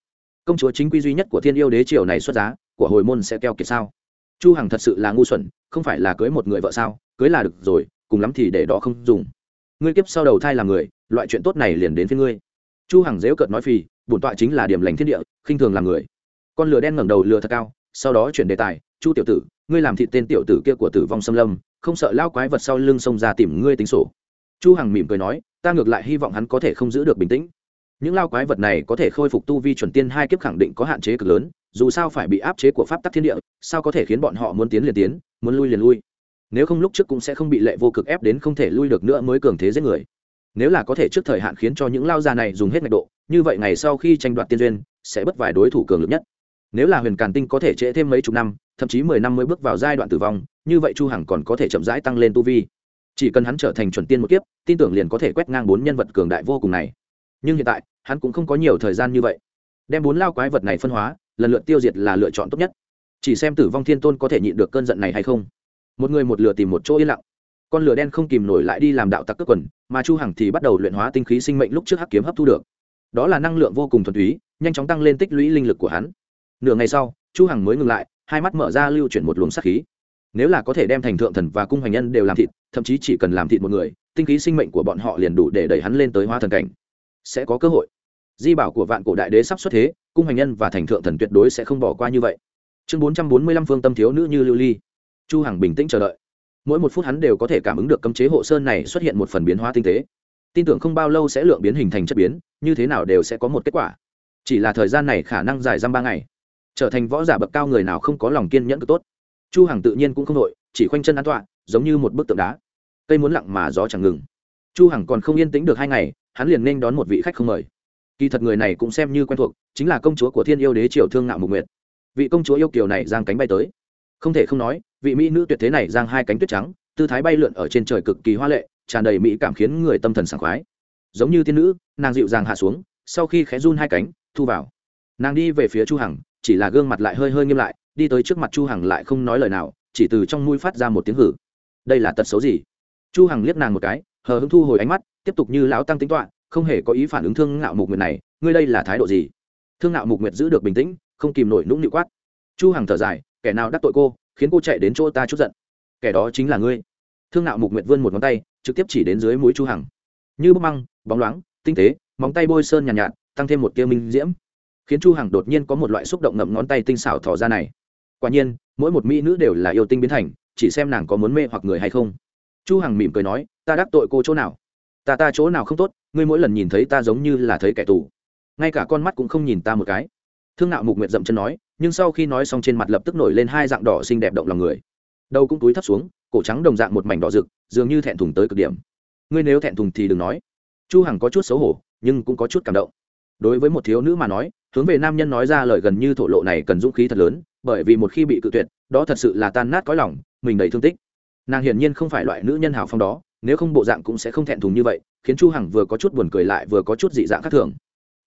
Công chúa chính quy duy nhất của thiên yêu đế triều này xuất giá, của hồi môn sẽ keo kiệt sao? Chu hằng thật sự là ngu xuẩn, không phải là cưới một người vợ sao? Cưới là được rồi, cùng lắm thì để đó không dùng. Ngươi kiếp sau đầu thai làm người, loại chuyện tốt này liền đến với ngươi. Chu hằng dễu cợt nói phì, bổn tọa chính là điểm lành thiên địa, khinh thường làm người. Con lửa đen ngẩng đầu lừa thật cao sau đó chuyển đề tài, chu tiểu tử, ngươi làm thị tên tiểu tử kia của tử vong xâm lâm, không sợ lao quái vật sau lưng xông ra tìm ngươi tính sổ. Chu hằng mỉm cười nói, ta ngược lại hy vọng hắn có thể không giữ được bình tĩnh. Những lao quái vật này có thể khôi phục tu vi chuẩn tiên hai kiếp khẳng định có hạn chế cực lớn, dù sao phải bị áp chế của pháp tắc thiên địa, sao có thể khiến bọn họ muốn tiến liền tiến, muốn lui liền lui. Nếu không lúc trước cũng sẽ không bị lệ vô cực ép đến không thể lui được nữa mới cường thế giết người. Nếu là có thể trước thời hạn khiến cho những lao già này dùng hết ngạch độ, như vậy ngày sau khi tranh đoạt tiên duyên, sẽ bất vài đối thủ cường lực nhất nếu là huyền càn tinh có thể trễ thêm mấy chục năm, thậm chí mười năm mới bước vào giai đoạn tử vong, như vậy chu hằng còn có thể chậm rãi tăng lên tu vi. Chỉ cần hắn trở thành chuẩn tiên một kiếp, tin tưởng liền có thể quét ngang bốn nhân vật cường đại vô cùng này. Nhưng hiện tại, hắn cũng không có nhiều thời gian như vậy. Đem bốn lao quái vật này phân hóa, lần lượt tiêu diệt là lựa chọn tốt nhất. Chỉ xem tử vong thiên tôn có thể nhịn được cơn giận này hay không. Một người một lửa tìm một chỗ yên lặng. Con lửa đen không kìm nổi lại đi làm đạo tặc cướp quần, mà chu hằng thì bắt đầu luyện hóa tinh khí sinh mệnh lúc trước hắc kiếm hấp thu được. Đó là năng lượng vô cùng thuần túy, nhanh chóng tăng lên tích lũy linh lực của hắn nửa ngày sau, chu hằng mới ngừng lại, hai mắt mở ra lưu chuyển một luồng sát khí. Nếu là có thể đem thành thượng thần và cung hoành nhân đều làm thịt, thậm chí chỉ cần làm thịt một người, tinh khí sinh mệnh của bọn họ liền đủ để đẩy hắn lên tới hóa thần cảnh. Sẽ có cơ hội. Di bảo của vạn cổ đại đế sắp xuất thế, cung hoành nhân và thành thượng thần tuyệt đối sẽ không bỏ qua như vậy. Chương bốn trăm bốn mươi lăm phương tâm thiếu nữ như lưu ly. Chu hằng bình tĩnh chờ đợi. Mỗi một phút hắn đều có thể cảm ứng được cấm chế hộ sơn này xuất hiện một phần biến hóa tinh tế. Tin tưởng không bao lâu sẽ lượng biến hình thành chất biến, như thế nào đều sẽ có một kết quả. Chỉ là thời gian này khả năng dài dăm ba ngày trở thành võ giả bậc cao người nào không có lòng kiên nhẫn cực tốt. Chu hằng tự nhiên cũng không đội chỉ khoanh chân an tọa, giống như một bức tượng đá. Cây muốn lặng mà gió chẳng ngừng. Chu hằng còn không yên tĩnh được hai ngày, hắn liền nên đón một vị khách không mời. Kỳ thật người này cũng xem như quen thuộc, chính là công chúa của thiên yêu đế triều thương ngạo mục nguyệt. Vị công chúa yêu kiều này giang cánh bay tới. Không thể không nói, vị mỹ nữ tuyệt thế này giang hai cánh tuyết trắng, tư thái bay lượn ở trên trời cực kỳ hoa lệ, tràn đầy mỹ cảm khiến người tâm thần sảng khoái. Giống như tiên nữ, nàng dịu dàng hạ xuống, sau khi khẽ run hai cánh, thu vào. Nàng đi về phía chu hằng chỉ là gương mặt lại hơi hơi nghiêm lại đi tới trước mặt chu hằng lại không nói lời nào chỉ từ trong mũi phát ra một tiếng hử. Đây là tật xấu gì? Chu hằng liếc nàng một cái hờ hững thu hồi ánh mắt tiếp tục như lão tăng tính toán không hề có ý phản ứng thương ngạo mục nguyệt này ngươi đây là thái độ gì? Thương ngạo mục nguyệt giữ được bình tĩnh không kìm nổi nũng nịu quát. Chu hằng thở dài kẻ nào đắc tội cô khiến cô chạy đến chỗ ta chút giận. Kẻ đó chính là ngươi. Thương ngạo mục nguyệt vươn một ngón tay trực tiếp chỉ đến dưới mũi chu hằng. Như bông măng bóng loáng tinh tế móng tay bôi sơn nhàn nhạt, nhạt tăng thêm một tia minh diễm khiến chu hằng đột nhiên có một loại xúc động ngậm ngón tay tinh xảo thò ra này. Quả nhiên, mỗi một mỹ nữ đều là yêu tinh biến thành, chỉ xem nàng có muốn mê hoặc người hay không. Chu hằng mỉm cười nói, ta đắc tội cô chỗ nào? Ta ta chỗ nào không tốt? Ngươi mỗi lần nhìn thấy ta giống như là thấy kẻ tù. Ngay cả con mắt cũng không nhìn ta một cái. Thương nạo mục nguyện dậm chân nói, nhưng sau khi nói xong trên mặt lập tức nổi lên hai dạng đỏ xinh đẹp động lòng người. Đầu cũng túi thấp xuống, cổ trắng đồng dạng một mảnh đỏ rực, dường như thẹn thùng tới cực điểm. Ngươi nếu thẹn thùng thì đừng nói. Chu hằng có chút xấu hổ, nhưng cũng có chút cảm động. Đối với một thiếu nữ mà nói hướng về nam nhân nói ra lời gần như thổ lộ này cần dũng khí thật lớn bởi vì một khi bị cự tuyệt đó thật sự là tan nát cõi lòng mình đầy thương tích. Nàng hiển nhiên không phải loại nữ nhân hào phong đó nếu không bộ dạng cũng sẽ không thẹn thùng như vậy khiến chu hằng vừa có chút buồn cười lại vừa có chút dị dạng khác thường.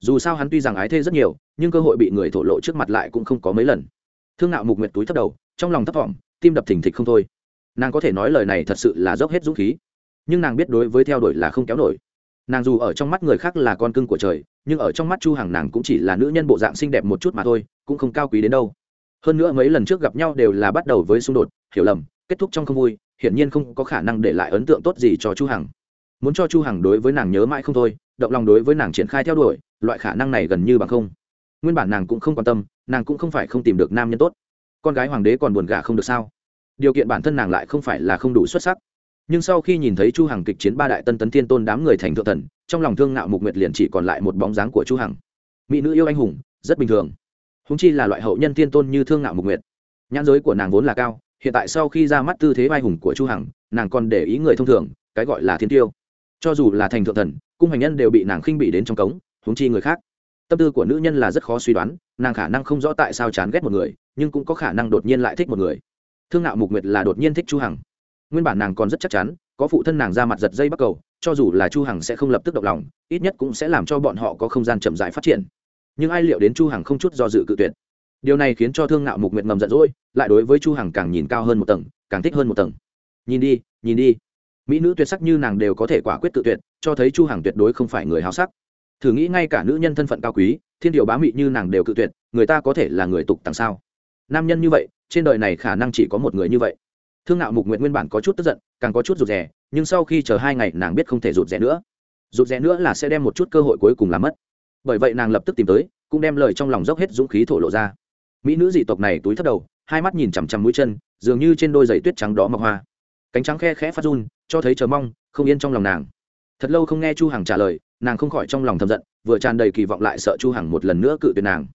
Dù sao hắn tuy rằng ái thê rất nhiều nhưng cơ hội bị người thổ lộ trước mặt lại cũng không có mấy lần. Thương nạo mục nguyệt túi thấp đầu trong lòng thấp vọng, tim đập thình thịch không thôi. Nàng có thể nói lời này thật sự là dốc hết dũng khí. Nhưng nàng biết đối với theo đuổi là không kéo nổi nàng dù ở trong mắt người khác là con cưng của trời, nhưng ở trong mắt chu hằng nàng cũng chỉ là nữ nhân bộ dạng xinh đẹp một chút mà thôi, cũng không cao quý đến đâu. Hơn nữa mấy lần trước gặp nhau đều là bắt đầu với xung đột, hiểu lầm, kết thúc trong không vui, hiển nhiên không có khả năng để lại ấn tượng tốt gì cho chu hằng. Muốn cho chu hằng đối với nàng nhớ mãi không thôi, động lòng đối với nàng triển khai theo đuổi, loại khả năng này gần như bằng không. Nguyên bản nàng cũng không quan tâm, nàng cũng không phải không tìm được nam nhân tốt. Con gái hoàng đế còn buồn gả không được sao? Điều kiện bản thân nàng lại không phải là không đủ xuất sắc nhưng sau khi nhìn thấy chu hằng kịch chiến ba đại tân tấn thiên tôn đám người thành thượng thần, trong lòng thương ngạo mục nguyệt liền chỉ còn lại một bóng dáng của chu hằng. Mỹ nữ yêu anh hùng, rất bình thường. Húng chi là loại hậu nhân thiên tôn như thương ngạo mục nguyệt. Nhãn giới của nàng vốn là cao, hiện tại sau khi ra mắt tư thế vai hùng của chu hằng, nàng còn để ý người thông thường, cái gọi là thiên tiêu. Cho dù là thành thượng thần, cung hành nhân đều bị nàng khinh bị đến trong cống húng chi người khác. Tâm tư của nữ nhân là rất khó suy đoán, nàng khả năng không rõ tại sao chán ghét một người, nhưng cũng có khả năng đột nhiên lại thích một người. Thương nạo mục nguyệt là đột nhiên thích chu hằng nguyên bản nàng còn rất chắc chắn, có phụ thân nàng ra mặt giật dây bắt cầu, cho dù là chu hằng sẽ không lập tức động lòng, ít nhất cũng sẽ làm cho bọn họ có không gian chậm rãi phát triển. Nhưng ai liệu đến chu hằng không chút do dự cự tuyệt. Điều này khiến cho thương ngạo mục nguyệt ngầm giận dỗi, lại đối với chu hằng càng nhìn cao hơn một tầng, càng thích hơn một tầng. Nhìn đi nhìn đi. Mỹ nữ tuyệt sắc như nàng đều có thể quả quyết tự tuyệt, cho thấy chu hằng tuyệt đối không phải người háo sắc. Thử nghĩ ngay cả nữ nhân thân phận cao quý, thiên điều bá mị như nàng đều cự tuyệt, người ta có thể là người tục tằng sao? Nam nhân như vậy, trên đời này khả năng chỉ có một người như vậy thương nạo mục nguyện nguyên bản có chút tức giận, càng có chút rụt rè, nhưng sau khi chờ hai ngày nàng biết không thể rụt rè nữa. Rụt rè nữa là sẽ đem một chút cơ hội cuối cùng làm mất. Bởi vậy nàng lập tức tìm tới, cũng đem lời trong lòng dốc hết dũng khí thổ lộ ra. Mỹ nữ dị tộc này túi thấp đầu, hai mắt nhìn chằm chằm mũi chân, dường như trên đôi giày tuyết trắng đó mọc hoa. Cánh trắng khe khẽ phát run, cho thấy chờ mong, không yên trong lòng nàng. Thật lâu không nghe chu hằng trả lời, nàng không khỏi trong lòng thầm giận, vừa tràn đầy kỳ vọng lại sợ chu hằng một lần nữa cự tuyệt nàng.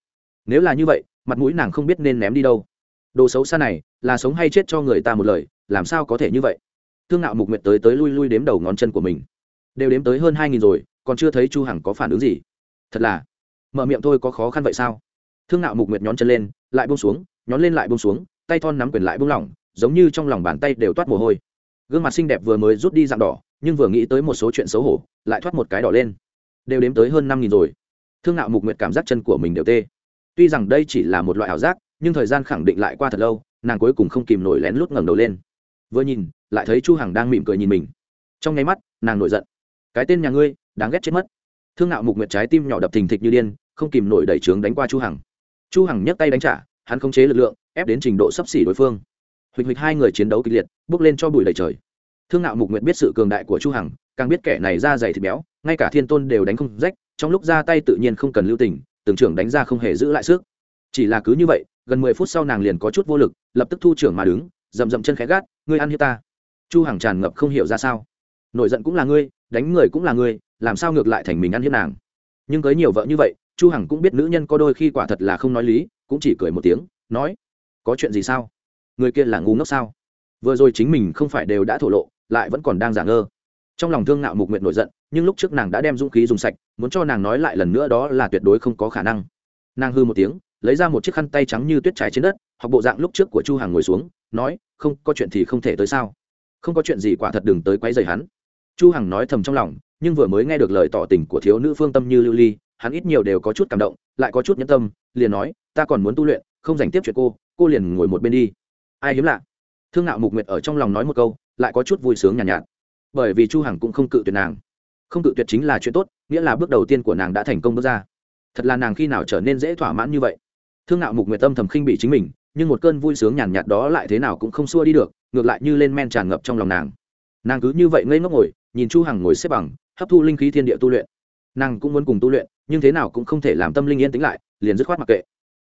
Nếu là như vậy, mặt mũi nàng không biết nên ném đi đâu đồ xấu xa này, là sống hay chết cho người ta một lời, làm sao có thể như vậy? Thương nạo mục nguyệt tới tới lui lui đếm đầu ngón chân của mình. Đều đếm tới hơn hai nghìn rồi, còn chưa thấy chu hằng có phản ứng gì. Thật là, mở miệng thôi có khó khăn vậy sao? Thương nạo mục nguyệt nhón chân lên, lại buông xuống, nhón lên lại buông xuống, tay thon nắm quyền lại buông lỏng, giống như trong lòng bàn tay đều toát mồ hôi. Gương mặt xinh đẹp vừa mới rút đi dạng đỏ, nhưng vừa nghĩ tới một số chuyện xấu hổ, lại thoát một cái đỏ lên. Đều đếm tới hơn năm nghìn rồi. Thương nạo mục nguyệt cảm giác chân của mình đều tê. Tuy rằng đây chỉ là một loại ảo giác nhưng thời gian khẳng định lại qua thật lâu, nàng cuối cùng không kìm nổi lén lút ngẩng đầu lên. Vừa nhìn, lại thấy chu hằng đang mỉm cười nhìn mình. Trong nháy mắt, nàng nổi giận. Cái tên nhà ngươi, đáng ghét chết mất. Thương nạo mục nguyệt trái tim nhỏ đập thình thịch như điên, không kìm nổi đẩy trướng đánh qua chu hằng. Chu hằng nhấc tay đánh trả, hắn không chế lực lượng, ép đến trình độ sấp xỉ đối phương. Huỳnh huỳnh hai người chiến đấu kịch liệt, bước lên cho bụi đầy trời. Thương nạo mục nguyệt biết sự cường đại của chu hằng, càng biết kẻ này ra dày thịt béo, ngay cả thiên tôn đều đánh không rách, trong lúc ra tay tự nhiên không cần lưu tình, từng trưởng đánh ra không hề giữ lại sức. Chỉ là cứ như vậy gần mười phút sau nàng liền có chút vô lực, lập tức thu trưởng mà đứng, dậm dậm chân khẽ gắt, ngươi ăn hiếp ta. Chu hằng tràn ngập không hiểu ra sao. Nổi giận cũng là ngươi, đánh người cũng là ngươi, làm sao ngược lại thành mình ăn hiếp nàng? Nhưng cưới nhiều vợ như vậy, chu hằng cũng biết nữ nhân có đôi khi quả thật là không nói lý, cũng chỉ cười một tiếng, nói, có chuyện gì sao? Người kia là ngu ngốc sao? Vừa rồi chính mình không phải đều đã thổ lộ, lại vẫn còn đang giả ngơ. Trong lòng thương nạo mục nguyện nổi giận, nhưng lúc trước nàng đã đem dũng khí dùng sạch, muốn cho nàng nói lại lần nữa đó là tuyệt đối không có khả năng. Nàng hư một tiếng lấy ra một chiếc khăn tay trắng như tuyết trái trên đất hoặc bộ dạng lúc trước của chu Hằng ngồi xuống nói không có chuyện thì không thể tới sao? Không có chuyện gì quả thật đừng tới quấy rầy hắn. Chu hằng nói thầm trong lòng nhưng vừa mới nghe được lời tỏ tình của thiếu nữ phương tâm như lưu ly hắn ít nhiều đều có chút cảm động lại có chút nhẫn tâm liền nói ta còn muốn tu luyện không dành tiếp chuyện cô cô liền ngồi một bên đi. Ai hiếm lạ. Thương nạo mục nguyệt ở trong lòng nói một câu lại có chút vui sướng nhàn nhạt, nhạt bởi vì chu hằng cũng không cự tuyệt nàng. Không cự tuyệt chính là chuyện tốt nghĩa là bước đầu tiên của nàng đã thành công bước ra. Thật là nàng khi nào trở nên dễ thỏa mãn như vậy? Thương nạo mục nguyệt tâm thầm khinh bị chính mình, nhưng một cơn vui sướng nhàn nhạt đó lại thế nào cũng không xua đi được, ngược lại như lên men tràn ngập trong lòng nàng. Nàng cứ như vậy ngây ngốc ngồi, nhìn chu hằng ngồi xếp bằng, hấp thu linh khí thiên địa tu luyện. Nàng cũng muốn cùng tu luyện, nhưng thế nào cũng không thể làm tâm linh yên tĩnh lại, liền dứt khoát mặc kệ.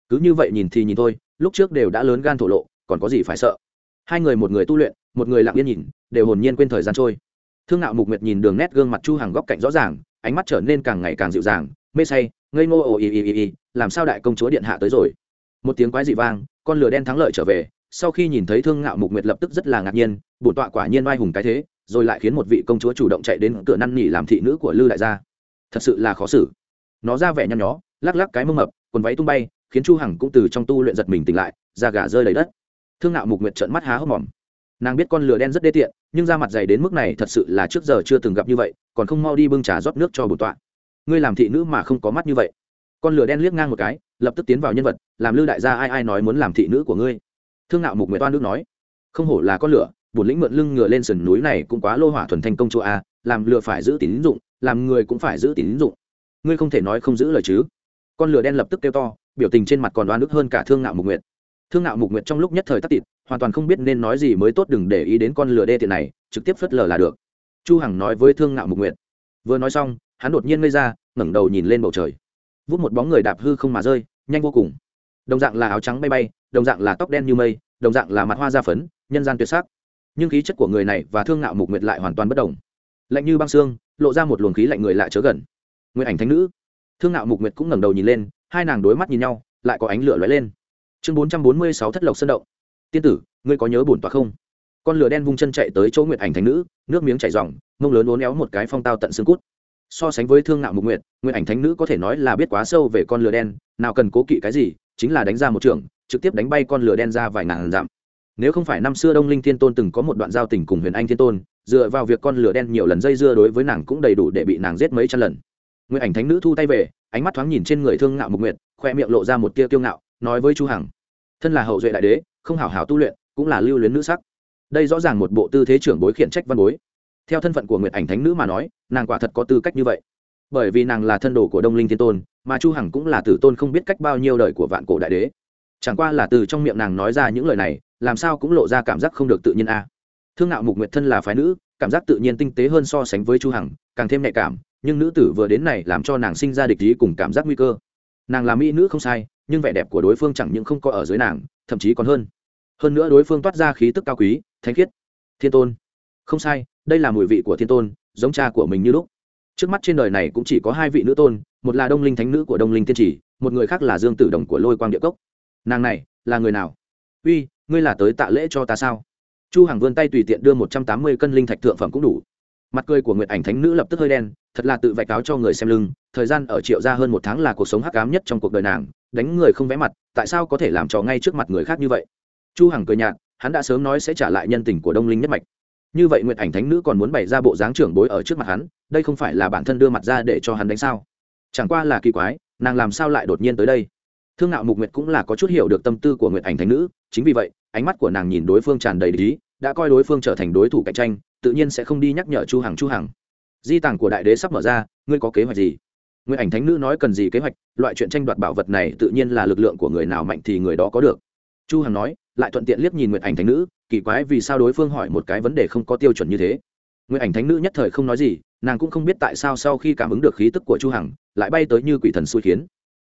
Cứ như vậy nhìn thì nhìn thôi, lúc trước đều đã lớn gan thổ lộ, còn có gì phải sợ? Hai người một người tu luyện, một người lặng yên nhìn, đều hồn nhiên quên thời gian trôi. Thương nạo mục nguyệt nhìn đường nét gương mặt chu hàng góc cạnh rõ ràng, ánh mắt trở nên càng ngày càng dịu dàng, mê say ngây ngô, ồ, ì ì ì ì, làm sao đại công chúa điện hạ tới rồi? Một tiếng quái dị vang, con lửa đen thắng lợi trở về, sau khi nhìn thấy thương ngạo mục nguyệt lập tức rất là ngạc nhiên, bổn tọa quả nhiên oai hùng cái thế, rồi lại khiến một vị công chúa chủ động chạy đến cửa năn nỉ làm thị nữ của lư đại gia. Thật sự là khó xử. Nó ra vẻ nhăn nhó, lắc lắc cái mông mập, quần váy tung bay, khiến chu hằng cũng từ trong tu luyện giật mình tỉnh lại, da gà rơi lấy đất. Thương ngạo mục nguyệt trợn mắt há hốc mồm. Nàng biết con lửa đen rất đê tiện, nhưng da mặt dày đến mức này thật sự là trước giờ chưa từng gặp như vậy, còn không mau đi bưng trà rót nước cho bổn tọa ngươi làm thị nữ mà không có mắt như vậy. Con lửa đen liếc ngang một cái, lập tức tiến vào nhân vật, làm lư đại gia ai ai nói muốn làm thị nữ của ngươi. Thương ngạo mục nguyệt toan nước nói, không hổ là con lửa, bổn lĩnh mượn lưng ngựa lên sườn núi này cũng quá lô hỏa thuần thành công chúa a làm lừa phải giữ tín dụng, làm người cũng phải giữ tín dụng. Ngươi không thể nói không giữ lời chứ. Con lửa đen lập tức kêu to, biểu tình trên mặt còn đoan nước hơn cả thương ngạo mục nguyệt. Thương ngạo mục nguyệt trong lúc nhất thời tắt tịt, hoàn toàn không biết nên nói gì mới tốt đừng để ý đến con lửa đê tiện này, trực tiếp phớt lờ là được. Chu hằng nói với thương ngạo mục nguyệt. Vừa nói xong hắn đột nhiên ngây ra, ngẩng đầu nhìn lên bầu trời. Vút một bóng người đạp hư không mà rơi, nhanh vô cùng. Đồng dạng là áo trắng bay bay, đồng dạng là tóc đen như mây, đồng dạng là mặt hoa da phấn, nhân gian tuyệt sắc. Nhưng khí chất của người này và thương ngạo mục nguyệt lại hoàn toàn bất đồng. Lạnh như băng xương, lộ ra một luồng khí lạnh người lạ chớ gần. Nguyện ảnh thánh nữ. Thương ngạo mục nguyệt cũng ngẩng đầu nhìn lên, hai nàng đối mắt nhìn nhau, lại có ánh lửa lóe lên. Chương bốn trăm bốn mươi sáu thất lộc sân động. Tiên tử, ngươi có nhớ bổn tọa không? Con lửa đen vung chân chạy tới chỗ nguyệt ảnh thánh nữ, nước miếng chảy ròng, mông lớn uốn éo một cái phong tao tận xương cút so sánh với thương ngạo mục nguyệt nguyệt ảnh thánh nữ có thể nói là biết quá sâu về con lửa đen, nào cần cố kỵ cái gì, chính là đánh ra một trường trực tiếp đánh bay con lửa đen ra vài ngàn dặm. Nếu không phải năm xưa đông linh thiên tôn từng có một đoạn giao tình cùng huyền anh thiên tôn, dựa vào việc con lửa đen nhiều lần dây dưa đối với nàng cũng đầy đủ để bị nàng giết mấy trăm lần. Nguyện ảnh thánh nữ thu tay về, ánh mắt thoáng nhìn trên người thương ngạo mục nguyệt, khoe miệng lộ ra một tia kiêu ngạo, nói với chu hằng, thân là hậu duệ đại đế, không hảo hảo tu luyện, cũng là lưu luyến nữ sắc. Đây rõ ràng một bộ tư thế trưởng bối khiển trách văn bối theo thân phận của nguyệt ảnh thánh nữ mà nói, nàng quả thật có tư cách như vậy. Bởi vì nàng là thân đồ của đông linh thiên tôn, mà chu hằng cũng là tử tôn không biết cách bao nhiêu đời của vạn cổ đại đế. Chẳng qua là từ trong miệng nàng nói ra những lời này, làm sao cũng lộ ra cảm giác không được tự nhiên a. Thương ngạo mục nguyệt thân là phái nữ, cảm giác tự nhiên tinh tế hơn so sánh với chu hằng, càng thêm nhạy cảm, nhưng nữ tử vừa đến này làm cho nàng sinh ra địch ý cùng cảm giác nguy cơ. Nàng là mỹ nữ không sai, nhưng vẻ đẹp của đối phương chẳng những không có ở dưới nàng, thậm chí còn hơn. Hơn nữa đối phương toát ra khí tức cao quý, thánh khiết. Thiên tôn không sai, đây là mùi vị của thiên tôn, giống cha của mình như lúc. Trước mắt trên đời này cũng chỉ có hai vị nữ tôn, một là đông linh thánh nữ của đông linh tiên trì một người khác là dương tử đồng của lôi quang địa cốc. Nàng này, là người nào? Uy, ngươi là tới tạ lễ cho ta sao? Chu hằng vươn tay tùy tiện đưa một trăm tám mươi cân linh thạch thượng phẩm cũng đủ. Mặt cười của nguyệt ảnh thánh nữ lập tức hơi đen, thật là tự vạch cáo cho người xem lưng, thời gian ở triệu ra hơn một tháng là cuộc sống hắc ám nhất trong cuộc đời nàng, đánh người không vẽ mặt, tại sao có thể làm trò ngay trước mặt người khác như vậy? Chu hằng cười nhạt, hắn đã sớm nói sẽ trả lại nhân tình của đông linh nhất mạch như vậy nguyệt ảnh thánh nữ còn muốn bày ra bộ dáng trưởng bối ở trước mặt hắn, đây không phải là bản thân đưa mặt ra để cho hắn đánh sao? Chẳng qua là kỳ quái, nàng làm sao lại đột nhiên tới đây? Thương nạo mục nguyệt cũng là có chút hiểu được tâm tư của nguyệt ảnh thánh nữ, chính vì vậy, ánh mắt của nàng nhìn đối phương tràn đầy lý, đã coi đối phương trở thành đối thủ cạnh tranh, tự nhiên sẽ không đi nhắc nhở chu hằng chu hằng. Di tàng của đại đế sắp mở ra, ngươi có kế hoạch gì? Nguyệt ảnh thánh nữ nói cần gì kế hoạch, loại chuyện tranh đoạt bảo vật này tự nhiên là lực lượng của người nào mạnh thì người đó có được. Chu hằng nói, lại thuận tiện liếc nhìn nguyệt ảnh thánh nữ kỳ quái vì sao đối phương hỏi một cái vấn đề không có tiêu chuẩn như thế. Nguyệt ảnh thánh nữ nhất thời không nói gì, nàng cũng không biết tại sao sau khi cảm ứng được khí tức của chu hằng, lại bay tới như quỷ thần xui khiến.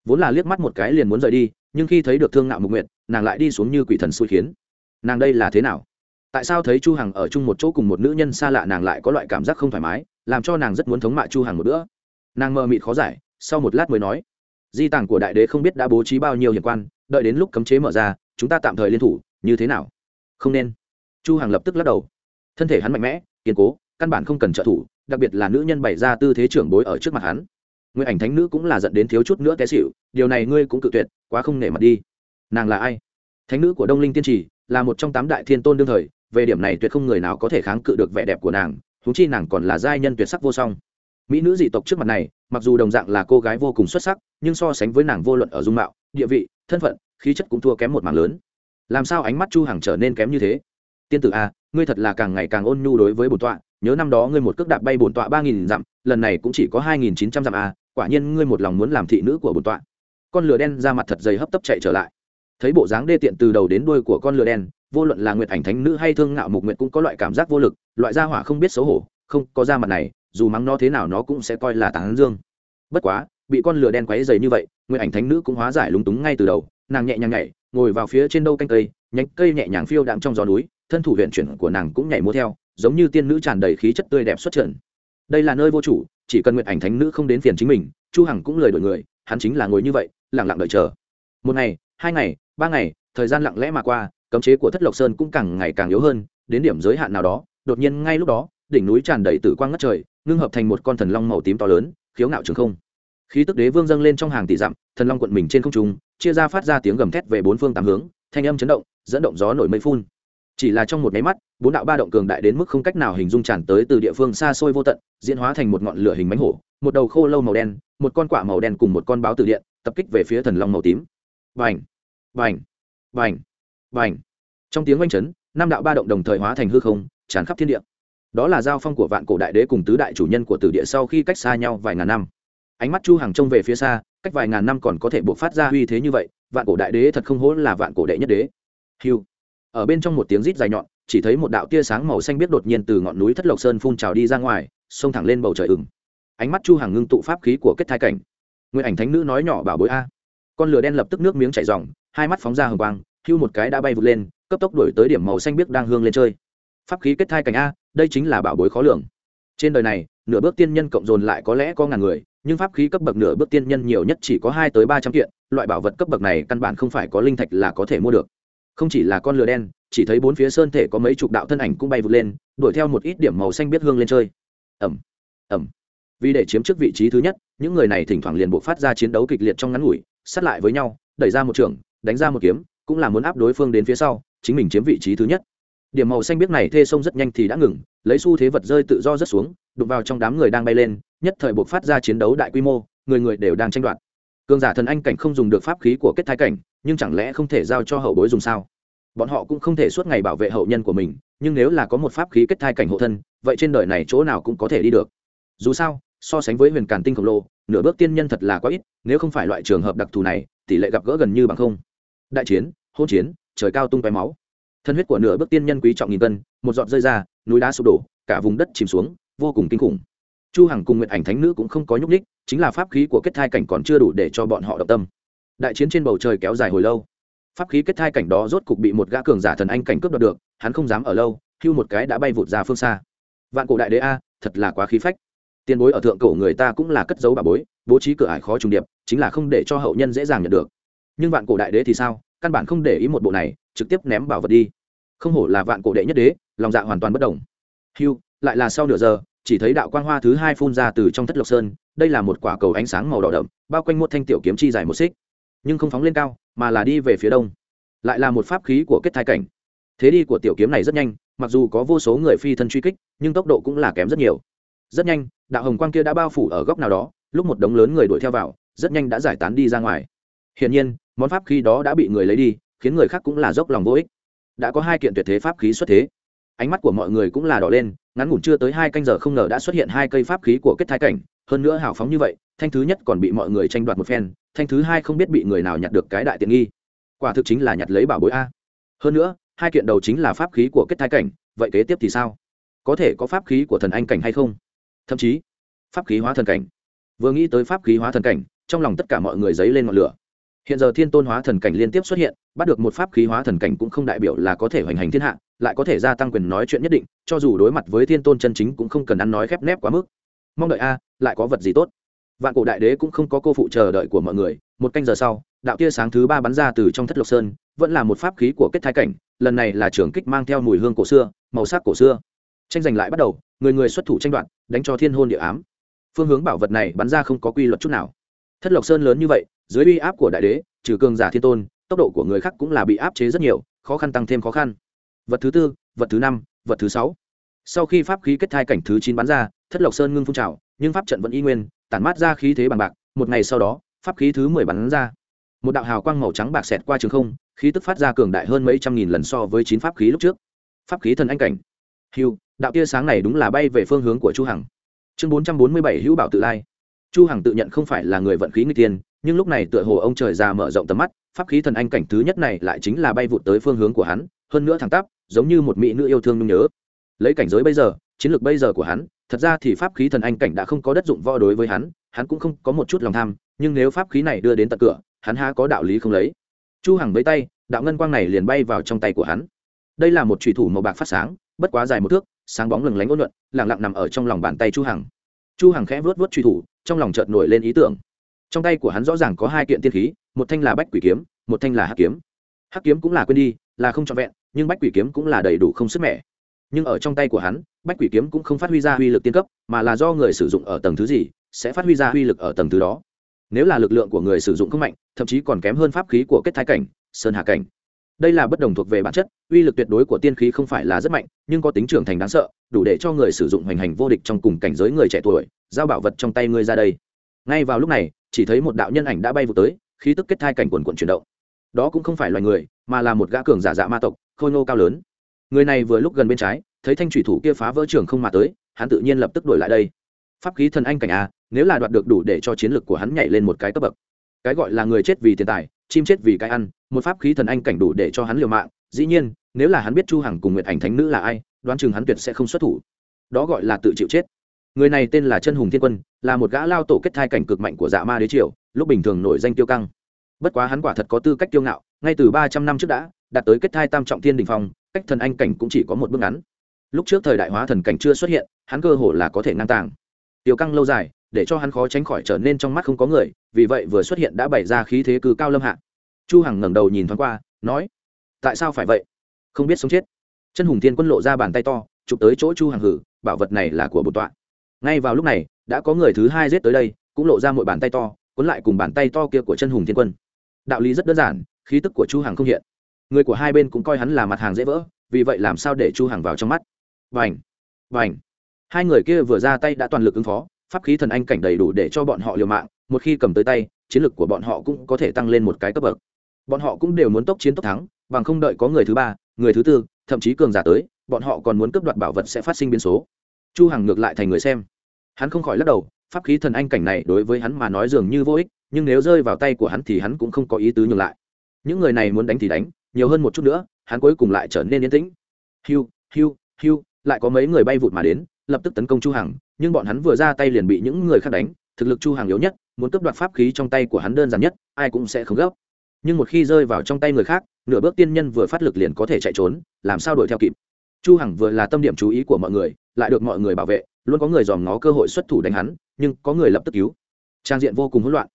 Vốn là liếc mắt một cái liền muốn rời đi, nhưng khi thấy được thương ngạo mục nguyệt, nàng lại đi xuống như quỷ thần xui khiến. Nàng đây là thế nào? Tại sao thấy chu hằng ở chung một chỗ cùng một nữ nhân xa lạ nàng lại có loại cảm giác không thoải mái, làm cho nàng rất muốn thống mạ chu hằng một bữa? Nàng mơ mịt khó giải, sau một lát mới nói, di tàng của đại đế không biết đã bố trí bao nhiêu hiểm quan, đợi đến lúc cấm chế mở ra, chúng ta tạm thời liên thủ, như thế nào? Không nên. Chu hằng lập tức lắc đầu. Thân thể hắn mạnh mẽ, kiên cố, căn bản không cần trợ thủ, đặc biệt là nữ nhân bày ra tư thế trưởng bối ở trước mặt hắn. Người ảnh thánh nữ cũng là giận đến thiếu chút nữa té xỉu, điều này ngươi cũng cự tuyệt, quá không nể mặt đi. Nàng là ai? Thánh nữ của đông linh tiên trì, là một trong tám đại thiên tôn đương thời, về điểm này tuyệt không người nào có thể kháng cự được vẻ đẹp của nàng thú chi nàng còn là giai nhân tuyệt sắc vô song. Mỹ nữ dị tộc trước mặt này, mặc dù đồng dạng là cô gái vô cùng xuất sắc, nhưng so sánh với nàng vô luận ở dung mạo, địa vị, thân phận, khí chất cũng thua kém một mảng lớn làm sao ánh mắt chu hằng trở nên kém như thế? Tiên tử a ngươi thật là càng ngày càng ôn nhu đối với bổn tọa, nhớ năm đó ngươi một cước đạp bay bổn tọa ba nghìn dặm, lần này cũng chỉ có hai nghìn chín trăm dặm a quả nhiên ngươi một lòng muốn làm thị nữ của bổn tọa. Con lửa đen ra mặt thật dày hấp tấp chạy trở lại. Thấy bộ dáng đê tiện từ đầu đến đuôi của con lửa đen, vô luận là nguyệt ảnh thánh nữ hay thương ngạo mục nguyệt cũng có loại cảm giác vô lực, loại gia hỏa không biết xấu hổ, không có da mặt này, dù mắng nó thế nào nó cũng sẽ coi là tán dương. Bất quá, bị con lửa đen quấy dày như vậy, nguyệt ảnh thánh nữ cũng hóa giải lúng túng ngay từ đầu, nàng nhẹ nhàng nhảy ngồi vào phía trên đâu canh cây, nhánh cây nhẹ nhàng phiêu đạm trong gió núi, thân thủ huyện chuyển của nàng cũng nhảy múa theo, giống như tiên nữ tràn đầy khí chất tươi đẹp xuất trận đây là nơi vô chủ, chỉ cần nguyện ảnh thánh nữ không đến phiền chính mình, chu hằng cũng lời đổi người, hắn chính là ngồi như vậy, lặng lặng đợi chờ. Một ngày, hai ngày, ba ngày, thời gian lặng lẽ mà qua, cấm chế của thất lộc sơn cũng càng ngày càng yếu hơn, đến điểm giới hạn nào đó, đột nhiên ngay lúc đó, đỉnh núi tràn đầy tử quang ngất trời, ngưng hợp thành một con thần long màu tím to lớn, khiếu ngạo trường không. Khí tức đế vương dâng lên trong hàng tỷ dặm, thần long quận mình trên không trung chia ra phát ra tiếng gầm thét về bốn phương tám hướng, thanh âm chấn động, dẫn động gió nổi mây phun. Chỉ là trong một máy mắt, bốn đạo ba động cường đại đến mức không cách nào hình dung tràn tới từ địa phương xa xôi vô tận, diễn hóa thành một ngọn lửa hình mánh hổ, một đầu khô lâu màu đen, một con quạ màu đen cùng một con báo từ điện, tập kích về phía thần long màu tím. Vành vành vành vành trong tiếng oanh chấn, năm đạo ba động đồng thời hóa thành hư không, tràn khắp thiên địa. Đó là giao phong của vạn cổ đại đế cùng tứ đại chủ nhân của tử địa sau khi cách xa nhau vài ngàn năm. Ánh mắt chu hàng trông về phía xa cách vài ngàn năm còn có thể buộc phát ra uy thế như vậy, vạn cổ đại đế thật không hố là vạn cổ đệ nhất đế. Hiu ở bên trong một tiếng rít dài nhọn, chỉ thấy một đạo tia sáng màu xanh biết đột nhiên từ ngọn núi thất lộc sơn phun trào đi ra ngoài, xông thẳng lên bầu trời ửng. Ánh mắt chu hàng ngưng tụ pháp khí của kết thai cảnh. Nguyên ảnh thánh nữ nói nhỏ bảo bối a. Con lửa đen lập tức nước miếng chảy ròng, hai mắt phóng ra hồng quang, hưu một cái đã bay vụt lên, cấp tốc đổi tới điểm màu xanh biếc đang hương lên chơi. Pháp khí kết thai cảnh a, đây chính là bảo bối khó lường. Trên đời này, nửa bước tiên nhân cộng dồn lại có lẽ có ngàn người nhưng pháp khí cấp bậc nửa bước tiên nhân nhiều nhất chỉ có hai tới ba trăm kiện, loại bảo vật cấp bậc này căn bản không phải có linh thạch là có thể mua được. Không chỉ là con lửa đen, chỉ thấy bốn phía sơn thể có mấy chục đạo thân ảnh cũng bay vụt lên, đuổi theo một ít điểm màu xanh biết hương lên chơi. Ẩm ẩm vì để chiếm trước vị trí thứ nhất, những người này thỉnh thoảng liền buộc phát ra chiến đấu kịch liệt trong ngắn ngủi, sát lại với nhau, đẩy ra một trường, đánh ra một kiếm, cũng là muốn áp đối phương đến phía sau, chính mình chiếm vị trí thứ nhất. Điểm màu xanh biết này thê sông rất nhanh thì đã ngừng, lấy xu thế vật rơi tự do rất xuống đục vào trong đám người đang bay lên, nhất thời buộc phát ra chiến đấu đại quy mô, người người đều đang tranh đoạt. Cường giả thần anh cảnh không dùng được pháp khí của kết thái cảnh, nhưng chẳng lẽ không thể giao cho hậu bối dùng sao? Bọn họ cũng không thể suốt ngày bảo vệ hậu nhân của mình, nhưng nếu là có một pháp khí kết thai cảnh hộ thân, vậy trên đời này chỗ nào cũng có thể đi được. Dù sao, so sánh với huyền càn tinh khổng lồ, nửa bước tiên nhân thật là quá ít, nếu không phải loại trường hợp đặc thù này, tỷ lệ gặp gỡ gần như bằng không. Đại chiến hôn chiến, trời cao tung tóe máu. Thân huyết của nửa bước tiên nhân quý trọng nghìn cân, một giọt rơi ra, núi đá sụp đổ, cả vùng đất chìm xuống vô cùng kinh khủng. Chu hằng cùng nguyện ảnh thánh nữ cũng không có nhúc ních chính là pháp khí của kết thai cảnh còn chưa đủ để cho bọn họ động tâm. Đại chiến trên bầu trời kéo dài hồi lâu. Pháp khí kết thai cảnh đó rốt cục bị một gã cường giả thần anh cảnh cướp đoạt được, hắn không dám ở lâu, hưu một cái đã bay vụt ra phương xa. Vạn cổ đại đế a, thật là quá khí phách. Tiền bối ở thượng cổ người ta cũng là cất giấu bà bối, bố trí cửa ải khó trùng điệp, chính là không để cho hậu nhân dễ dàng nhận được. Nhưng vạn cổ đại đế thì sao? Căn bản không để ý một bộ này, trực tiếp ném bảo vật đi. Không hổ là vạn cổ đệ nhất đế, lòng dạ hoàn toàn bất đồng hưu, lại là sau nửa giờ chỉ thấy đạo quang hoa thứ hai phun ra từ trong thất lộc sơn, đây là một quả cầu ánh sáng màu đỏ đậm, bao quanh một thanh tiểu kiếm chi dài một xích. Nhưng không phóng lên cao, mà là đi về phía đông. Lại là một pháp khí của kết thai cảnh. Thế đi của tiểu kiếm này rất nhanh, mặc dù có vô số người phi thân truy kích, nhưng tốc độ cũng là kém rất nhiều. Rất nhanh, đạo hồng quang kia đã bao phủ ở góc nào đó, lúc một đống lớn người đuổi theo vào, rất nhanh đã giải tán đi ra ngoài. Hiển nhiên, món pháp khí đó đã bị người lấy đi, khiến người khác cũng là dốc lòng vô ích. Đã có hai kiện tuyệt thế pháp khí xuất thế ánh mắt của mọi người cũng là đỏ lên, ngắn ngủn chưa tới hai canh giờ không ngờ đã xuất hiện hai cây pháp khí của kết thái cảnh. Hơn nữa hào phóng như vậy, thanh thứ nhất còn bị mọi người tranh đoạt một phen, thanh thứ hai không biết bị người nào nhặt được cái đại tiện nghi. Quả thực chính là nhặt lấy bảo bối a. Hơn nữa, hai kiện đầu chính là pháp khí của kết thái cảnh, vậy kế tiếp thì sao? Có thể có pháp khí của thần anh cảnh hay không? Thậm chí, pháp khí hóa thần cảnh. Vừa nghĩ tới pháp khí hóa thần cảnh, trong lòng tất cả mọi người dấy lên ngọn lửa. Hiện giờ thiên tôn hóa thần cảnh liên tiếp xuất hiện, bắt được một pháp khí hóa thần cảnh cũng không đại biểu là có thể hoành hành thiên hạ lại có thể gia tăng quyền nói chuyện nhất định, cho dù đối mặt với thiên tôn chân chính cũng không cần ăn nói khép nép quá mức. Mong đợi a, lại có vật gì tốt? Vạn cổ đại đế cũng không có cô phụ chờ đợi của mọi người, một canh giờ sau, đạo tia sáng thứ ba bắn ra từ trong thất lộc sơn, vẫn là một pháp khí của kết thái cảnh, lần này là trường kích mang theo mùi hương cổ xưa, màu sắc cổ xưa. Tranh giành lại bắt đầu, người người xuất thủ tranh đoạt, đánh cho thiên hôn địa ám. Phương hướng bảo vật này bắn ra không có quy luật chút nào. Thất lộc sơn lớn như vậy, dưới uy áp của đại đế, trừ cường giả thiên tôn, tốc độ của người khác cũng là bị áp chế rất nhiều, khó khăn tăng thêm khó khăn vật thứ tư, vật thứ năm, vật thứ sáu. Sau khi pháp khí kết thai cảnh thứ chín bắn ra, thất lộc sơn ngưng phun trào, nhưng pháp trận vẫn y nguyên, tản mát ra khí thế bằng bạc, một ngày sau đó, pháp khí thứ mười bắn ra. Một đạo hào quang màu trắng bạc xẹt qua trường không, khí tức phát ra cường đại hơn mấy trăm nghìn lần so với chín pháp khí lúc trước. Pháp khí thần anh cảnh. Hiu đạo tia sáng này đúng là bay về phương hướng của chu hằng. Chương bốn trăm bốn mươi bảy, hữu bảo tự lai. Chu hằng tự nhận không phải là người vận khí người tiên nhưng lúc này tựa hồ ông trời già mở rộng tầm mắt, pháp khí thần anh cảnh thứ nhất này lại chính là bay vụt tới phương hướng của hắn hơn nữa thẳng tắp, giống như một mỹ nữ yêu thương nhung nhớ. Lấy cảnh giới bây giờ, chiến lược bây giờ của hắn, thật ra thì pháp khí thần anh cảnh đã không có đất dụng võ đối với hắn hắn cũng không có một chút lòng tham, nhưng nếu pháp khí này đưa đến tận cửa, hắn há có đạo lý không lấy. Chu hằng với tay, đạo ngân quang này liền bay vào trong tay của hắn. Đây là một trùy thủ màu bạc phát sáng, bất quá dài một thước, sáng bóng lừng lánh ôn nhuận, lặng lặng nằm ở trong lòng bàn tay chu hằng. Chu hằng khẽ vuốt vuốt truy thủ, trong lòng chợt nổi lên ý tưởng. Trong tay của hắn rõ ràng có hai kiện tiên khí, một thanh là bách quỷ kiếm, một thanh là hắc kiếm. Hắc kiếm cũng là quên đi, là không trọn vẹn nhưng bách quỷ kiếm cũng là đầy đủ không sức mẻ. Nhưng ở trong tay của hắn, bách quỷ kiếm cũng không phát huy ra uy lực tiên cấp, mà là do người sử dụng ở tầng thứ gì, sẽ phát huy ra uy lực ở tầng thứ đó. Nếu là lực lượng của người sử dụng không mạnh, thậm chí còn kém hơn pháp khí của kết thái cảnh, sơn hạ cảnh. Đây là bất đồng thuộc về bản chất, uy lực tuyệt đối của tiên khí không phải là rất mạnh, nhưng có tính trưởng thành đáng sợ, đủ để cho người sử dụng hoành hành vô địch trong cùng cảnh giới người trẻ tuổi, giao bảo vật trong tay ngươi ra đây. Ngay vào lúc này, chỉ thấy một đạo nhân ảnh đã bay vụ tới, khí tức kết thai cảnh quần quận chuyển động. Đó cũng không phải loài người, mà là một gã cường giả dạ ma tộc khôi ngô cao lớn. Người này vừa lúc gần bên trái, thấy thanh thủy thủ kia phá vỡ trường không mà tới, hắn tự nhiên lập tức đổi lại đây. Pháp khí thần anh cảnh a, nếu là đoạt được đủ để cho chiến lược của hắn nhảy lên một cái cấp bậc. Cái gọi là người chết vì tiền tài, chim chết vì cái ăn, một pháp khí thần anh cảnh đủ để cho hắn liều mạng. Dĩ nhiên, nếu là hắn biết chu hằng cùng nguyệt ảnh thánh nữ là ai, đoán chừng hắn tuyệt sẽ không xuất thủ. Đó gọi là tự chịu chết. Người này tên là chân hùng thiên quân, là một gã lao tổ kết thai cảnh cực mạnh của dạ ma đế triều, lúc bình thường nổi danh tiêu căng. Bất quá hắn quả thật có tư cách tiêu ngạo, ngay từ ba trăm năm trước đã đạt tới kết thai tam trọng thiên đình phong, cách thần anh cảnh cũng chỉ có một bước ngắn. Lúc trước thời đại hóa thần cảnh chưa xuất hiện, hắn cơ hồ là có thể ngang tàng. Tiêu căng lâu dài, để cho hắn khó tránh khỏi trở nên trong mắt không có người, vì vậy vừa xuất hiện đã bày ra khí thế cư cao lâm hạ. Chu hằng ngẩng đầu nhìn thoáng qua, nói, tại sao phải vậy? Không biết sống chết. Chân hùng thiên quân lộ ra bàn tay to, chụp tới chỗ chu hằng hử, bảo vật này là của bổn tọa. Ngay vào lúc này, đã có người thứ hai giết tới đây, cũng lộ ra một bàn tay to, cuốn lại cùng bàn tay to kia của chân hùng thiên quân. Đạo lý rất đơn giản, khí tức của chu hằng không hiện người của hai bên cũng coi hắn là mặt hàng dễ vỡ, vì vậy làm sao để chu hằng vào trong mắt? Vành vành. Hai người kia vừa ra tay đã toàn lực ứng phó, pháp khí thần anh cảnh đầy đủ để cho bọn họ liều mạng, một khi cầm tới tay, chiến lực của bọn họ cũng có thể tăng lên một cái cấp bậc. Bọn họ cũng đều muốn tốc chiến tốc thắng, bằng không đợi có người thứ ba, người thứ tư, thậm chí cường giả tới, bọn họ còn muốn cướp đoạt bảo vật sẽ phát sinh biến số. Chu hằng ngược lại thành người xem. Hắn không khỏi lắc đầu, pháp khí thần anh cảnh này đối với hắn mà nói dường như vô ích, nhưng nếu rơi vào tay của hắn thì hắn cũng không có ý tứ nhường lại. Những người này muốn đánh thì đánh nhiều hơn một chút nữa, hắn cuối cùng lại trở nên yên tĩnh. Hiu hiu hiu, lại có mấy người bay vụt mà đến, lập tức tấn công chu hằng, nhưng bọn hắn vừa ra tay liền bị những người khác đánh, thực lực chu hằng yếu nhất, muốn cướp đoạt pháp khí trong tay của hắn đơn giản nhất, ai cũng sẽ không gấp. Nhưng một khi rơi vào trong tay người khác, nửa bước tiên nhân vừa phát lực liền có thể chạy trốn, làm sao đuổi theo kịp. Chu hằng vừa là tâm điểm chú ý của mọi người, lại được mọi người bảo vệ, luôn có người dòm ngó cơ hội xuất thủ đánh hắn, nhưng có người lập tức cứu. Trang diện vô cùng hỗn loạn.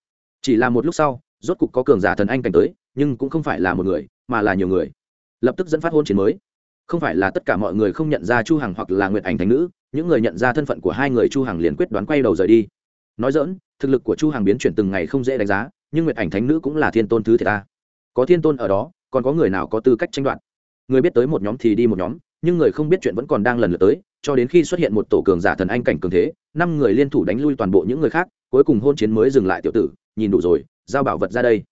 Chỉ là một lúc sau, rốt cục có cường giả thần anh cảnh tới nhưng cũng không phải là một người, mà là nhiều người. Lập tức dẫn phát hôn chiến mới. Không phải là tất cả mọi người không nhận ra chu hằng hoặc là nguyệt ảnh thánh nữ, những người nhận ra thân phận của hai người chu hằng liền quyết đoán quay đầu rời đi. Nói dỡn thực lực của chu hằng biến chuyển từng ngày không dễ đánh giá, nhưng nguyệt ảnh thánh nữ cũng là thiên tôn thứ thiệt ta. Có thiên tôn ở đó, còn có người nào có tư cách tranh đoạt? Người biết tới một nhóm thì đi một nhóm, nhưng người không biết chuyện vẫn còn đang lần lượt tới, cho đến khi xuất hiện một tổ cường giả thần anh cảnh cường thế, năm người liên thủ đánh lui toàn bộ những người khác, cuối cùng hôn chiến mới dừng lại tiểu tử, nhìn đủ rồi, giao bảo vật ra đây.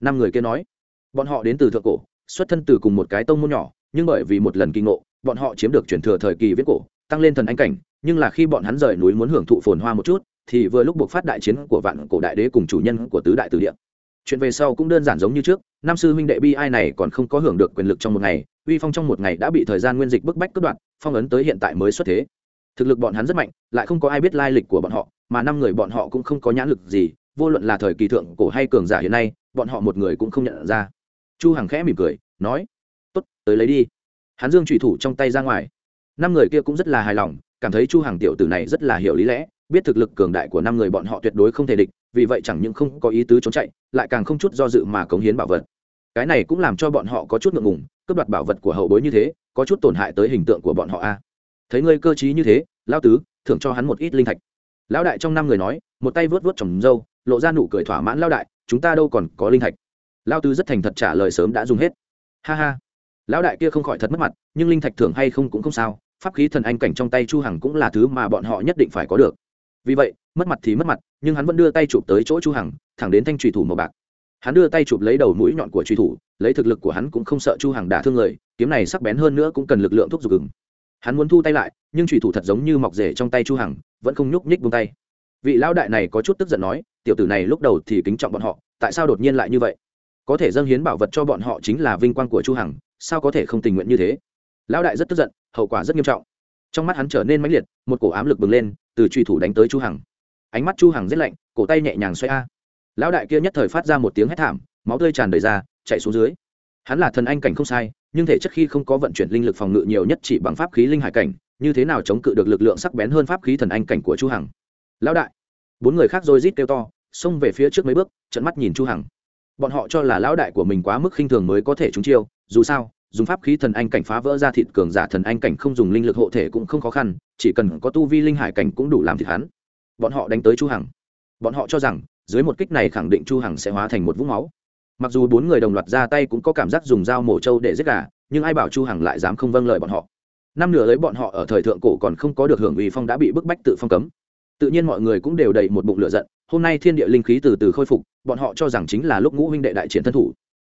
Năm người kia nói bọn họ đến từ thượng cổ, xuất thân từ cùng một cái tông môn nhỏ, nhưng bởi vì một lần kinh ngộ, bọn họ chiếm được truyền thừa thời kỳ viết cổ, tăng lên thần anh cảnh, nhưng là khi bọn hắn rời núi muốn hưởng thụ phồn hoa một chút, thì vừa lúc buộc phát đại chiến của vạn cổ đại đế cùng chủ nhân của tứ đại tử địa. Chuyện về sau cũng đơn giản giống như trước nam sư huynh đệ bi ai này còn không có hưởng được quyền lực trong một ngày, uy phong trong một ngày đã bị thời gian nguyên dịch bức bách cướp đoạt phong ấn tới hiện tại mới xuất thế. Thực lực bọn hắn rất mạnh, lại không có ai biết lai lịch của bọn họ, mà năm người bọn họ cũng không có nhãn lực gì, vô luận là thời kỳ thượng cổ hay cường giả hiện nay, bọn họ một người cũng không nhận ra chu hằng khẽ mỉm cười, nói, tốt, tới lấy đi. Hắn dương trùy thủ trong tay ra ngoài. Năm người kia cũng rất là hài lòng, cảm thấy chu hằng tiểu tử này rất là hiểu lý lẽ, biết thực lực cường đại của năm người bọn họ tuyệt đối không thể địch, vì vậy chẳng những không có ý tứ trốn chạy, lại càng không chút do dự mà cống hiến bảo vật. Cái này cũng làm cho bọn họ có chút ngượng ngùng, cướp đoạt bảo vật của hậu bối như thế, có chút tổn hại tới hình tượng của bọn họ a. Thấy ngươi cơ trí như thế lao tứ, thưởng cho hắn một ít linh thạch. Lão đại trong năm người nói, một tay vớt vớt trồng dâu, lộ ra nụ cười thỏa mãn lao đại, chúng ta đâu còn có linh thạch? Lao tứ rất thành thật trả lời sớm đã dùng hết. Ha ha. Lão đại kia không khỏi thật mất mặt, nhưng linh thạch thưởng hay không cũng không sao, pháp khí thần anh cảnh trong tay chu hằng cũng là thứ mà bọn họ nhất định phải có được. Vì vậy, mất mặt thì mất mặt, nhưng hắn vẫn đưa tay chụp tới chỗ chu hằng, thẳng đến thanh trùy thủ màu bạc. Hắn đưa tay chụp lấy đầu mũi nhọn của truy thủ, lấy thực lực của hắn cũng không sợ chu hằng đả thương người, kiếm này sắc bén hơn nữa cũng cần lực lượng thúc giục gừng hắn muốn thu tay lại, nhưng truy thủ thật giống như mọc rể trong tay chu hằng, vẫn không nhúc nhích buông tay. Vị lão đại này có chút tức giận nói, tiểu tử này lúc đầu thì kính trọng bọn họ, tại sao đột nhiên lại như vậy? Có thể dâng hiến bảo vật cho bọn họ chính là vinh quang của chu hằng, sao có thể không tình nguyện như thế? Lão đại rất tức giận, hậu quả rất nghiêm trọng. Trong mắt hắn trở nên mãnh liệt, một cổ ám lực bừng lên, từ truy thủ đánh tới chu hằng. Ánh mắt chu hằng rất lạnh, cổ tay nhẹ nhàng xoay a. Lão đại kia nhất thời phát ra một tiếng hét thảm, máu tươi tràn đầy ra chạy xuống dưới. Hắn là thần anh cảnh không sai, nhưng thể chất khi không có vận chuyển linh lực phòng ngự nhiều nhất chỉ bằng pháp khí linh hải cảnh, như thế nào chống cự được lực lượng sắc bén hơn pháp khí thần anh cảnh của chu hằng? Lão đại. Bốn người khác rồi rít kêu to, xông về phía trước mấy bước trận mắt nhìn chu hằng bọn họ cho là lão đại của mình quá mức khinh thường mới có thể trúng chiêu, dù sao, dùng pháp khí thần anh cảnh phá vỡ ra thịt cường giả thần anh cảnh không dùng linh lực hộ thể cũng không khó khăn, chỉ cần có tu vi linh hải cảnh cũng đủ làm thịt hắn. Bọn họ đánh tới chu hằng. Bọn họ cho rằng, dưới một kích này khẳng định chu hằng sẽ hóa thành một vũng máu. Mặc dù bốn người đồng loạt ra tay cũng có cảm giác dùng dao mổ trâu để giết gà, nhưng ai bảo chu hằng lại dám không vâng lời bọn họ. Năm nửa lấy bọn họ ở thời thượng cổ còn không có được hưởng uy phong đã bị bức bách tự phong cấm tự nhiên mọi người cũng đều đầy một bụng lửa giận, hôm nay thiên địa linh khí từ từ khôi phục, bọn họ cho rằng chính là lúc ngũ huynh đệ đại chiến thân thủ.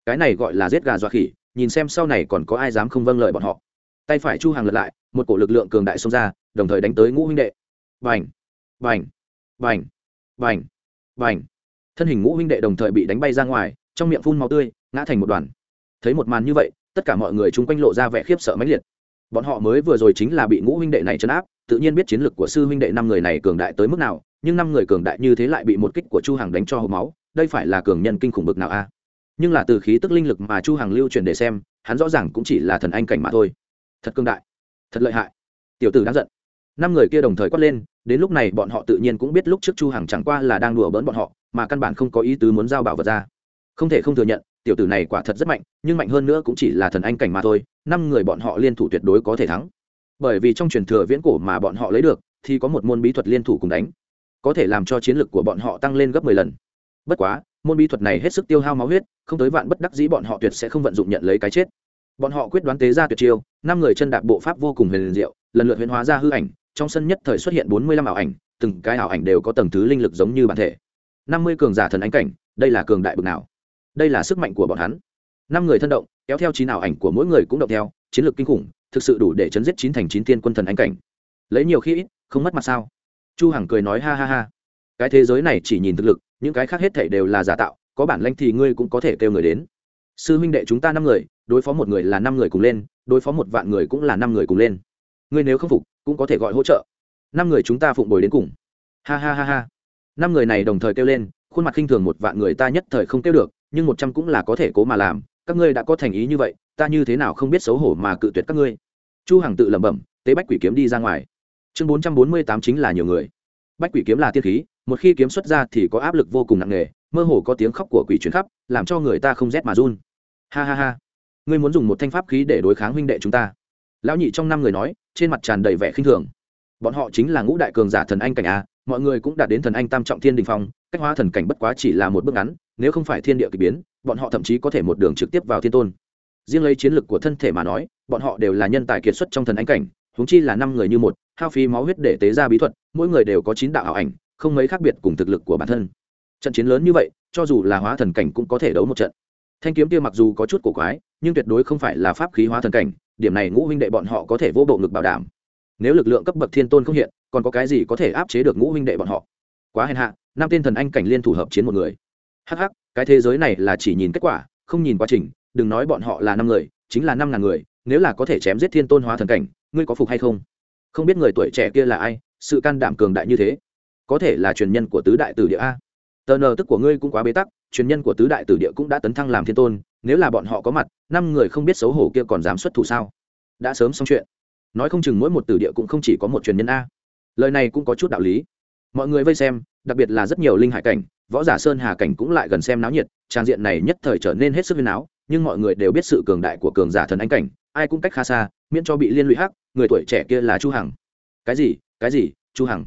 Cái này gọi là giết gà dọa khỉ, nhìn xem sau này còn có ai dám không vâng lời bọn họ. Tay phải chu hàng lật lại, một cổ lực lượng cường đại xông ra, đồng thời đánh tới ngũ huynh đệ. Vành vành vành vành vành thân hình ngũ huynh đệ đồng thời bị đánh bay ra ngoài, trong miệng phun màu tươi, ngã thành một đoàn. Thấy một màn như vậy, tất cả mọi người chung quanh lộ ra vẻ khiếp sợ mãnh liệt. Bọn họ mới vừa rồi chính là bị ngũ huynh đệ này chấn áp tự nhiên biết chiến lược của sư huynh đệ năm người này cường đại tới mức nào, nhưng năm người cường đại như thế lại bị một kích của chu hằng đánh cho hộp máu, đây phải là cường nhân kinh khủng bực nào a? Nhưng là từ khí tức linh lực mà chu hằng lưu truyền để xem, hắn rõ ràng cũng chỉ là thần anh cảnh mà thôi. Thật cường đại, thật lợi hại. Tiểu tử đang giận. Năm người kia đồng thời quát lên, đến lúc này bọn họ tự nhiên cũng biết lúc trước chu hằng chẳng qua là đang đùa bỡn bọn họ, mà căn bản không có ý tứ muốn giao bảo vật ra. Không thể không thừa nhận, tiểu tử này quả thật rất mạnh, nhưng mạnh hơn nữa cũng chỉ là thần anh cảnh mà thôi, năm người bọn họ liên thủ tuyệt đối có thể thắng bởi vì trong truyền thừa viễn cổ mà bọn họ lấy được, thì có một môn bí thuật liên thủ cùng đánh, có thể làm cho chiến lược của bọn họ tăng lên gấp 10 lần. Bất quá, môn bí thuật này hết sức tiêu hao máu huyết, không tới vạn bất đắc dĩ bọn họ tuyệt sẽ không vận dụng nhận lấy cái chết. Bọn họ quyết đoán tế ra tuyệt chiêu, năm người chân đạp bộ pháp vô cùng huyền diệu, lần lượt huyền hóa ra hư ảnh, trong sân nhất thời xuất hiện bốn mươi lăm ảo ảnh, từng cái ảo ảnh đều có tầng thứ linh lực giống như bản thể. Năm mươi cường giả thần ánh cảnh, đây là cường đại bực nào? Đây là sức mạnh của bọn hắn. Năm người thân động, kéo theo chín ảo ảnh của mỗi người cũng động theo, chiến lược kinh khủng thực sự đủ để chấn giết chín thành chín tiên quân thần ánh cảnh. Lấy nhiều khi ít, không mất mặt sao? Chu hằng cười nói ha ha ha. Cái thế giới này chỉ nhìn thực lực, những cái khác hết thảy đều là giả tạo, có bản lãnh thì ngươi cũng có thể kêu người đến. Sư huynh đệ chúng ta năm người, đối phó một người là năm người cùng lên, đối phó một vạn người cũng là năm người cùng lên. Ngươi nếu không phục, cũng có thể gọi hỗ trợ. Năm người chúng ta phụng bồi đến cùng. Ha ha ha ha. Năm người này đồng thời kêu lên, khuôn mặt khinh thường một vạn người ta nhất thời không kêu được, nhưng một trăm cũng là có thể cố mà làm, các ngươi đã có thành ý như vậy ta như thế nào không biết xấu hổ mà cự tuyệt các ngươi? Chu hằng tự lẩm bẩm, tế bách quỷ kiếm đi ra ngoài. Chương bốn trăm bốn mươi tám chính là nhiều người. Bách quỷ kiếm là tiên khí, một khi kiếm xuất ra thì có áp lực vô cùng nặng nề, mơ hồ có tiếng khóc của quỷ chuyển khắp, làm cho người ta không rét mà run. Ha ha ha. Ngươi muốn dùng một thanh pháp khí để đối kháng huynh đệ chúng ta. Lão nhị trong năm người nói, trên mặt tràn đầy vẻ khinh thường. Bọn họ chính là ngũ đại cường giả thần anh cảnh a, mọi người cũng đạt đến thần anh tam trọng thiên đình phong, cách hóa thần cảnh bất quá chỉ là một bước ngắn, nếu không phải thiên địa kỳ biến, bọn họ thậm chí có thể một đường trực tiếp vào thiên tôn riêng lấy chiến lược của thân thể mà nói, bọn họ đều là nhân tài kiệt xuất trong thần anh cảnh, huống chi là năm người như một, hao phí máu huyết để tế ra bí thuật, mỗi người đều có chín đạo ảo ảnh, không mấy khác biệt cùng thực lực của bản thân. Trận chiến lớn như vậy, cho dù là hóa thần cảnh cũng có thể đấu một trận. Thanh kiếm kia mặc dù có chút cổ quái, nhưng tuyệt đối không phải là pháp khí hóa thần cảnh, điểm này ngũ huynh đệ bọn họ có thể vô bộ ngực bảo đảm. Nếu lực lượng cấp bậc thiên tôn không hiện, còn có cái gì có thể áp chế được ngũ huynh đệ bọn họ? Quá hèn hạ, năm tên thần anh cảnh liên thủ hợp chiến một người. Hắc hắc, cái thế giới này là chỉ nhìn kết quả, không nhìn quá trình đừng nói bọn họ là năm người, chính là năm ngàn người, nếu là có thể chém giết thiên tôn hóa thần cảnh, ngươi có phục hay không? Không biết người tuổi trẻ kia là ai, sự can đảm cường đại như thế. Có thể là truyền nhân của tứ đại tử địa a. Tờ nờ tức của ngươi cũng quá bế tắc, truyền nhân của tứ đại tử địa cũng đã tấn thăng làm thiên tôn, nếu là bọn họ có mặt, năm người không biết xấu hổ kia còn dám xuất thủ sao? Đã sớm xong chuyện. Nói không chừng mỗi một tử địa cũng không chỉ có một truyền nhân a. Lời này cũng có chút đạo lý. Mọi người vây xem, đặc biệt là rất nhiều linh hải cảnh, võ giả sơn hà cảnh cũng lại gần xem náo nhiệt, trang diện này nhất thời trở nên hết sức viên áo nhưng mọi người đều biết sự cường đại của cường giả thần anh cảnh, ai cũng cách khá xa, miễn cho bị liên lụy hắc, người tuổi trẻ kia là chu hằng. Cái gì? Cái gì? Chu hằng.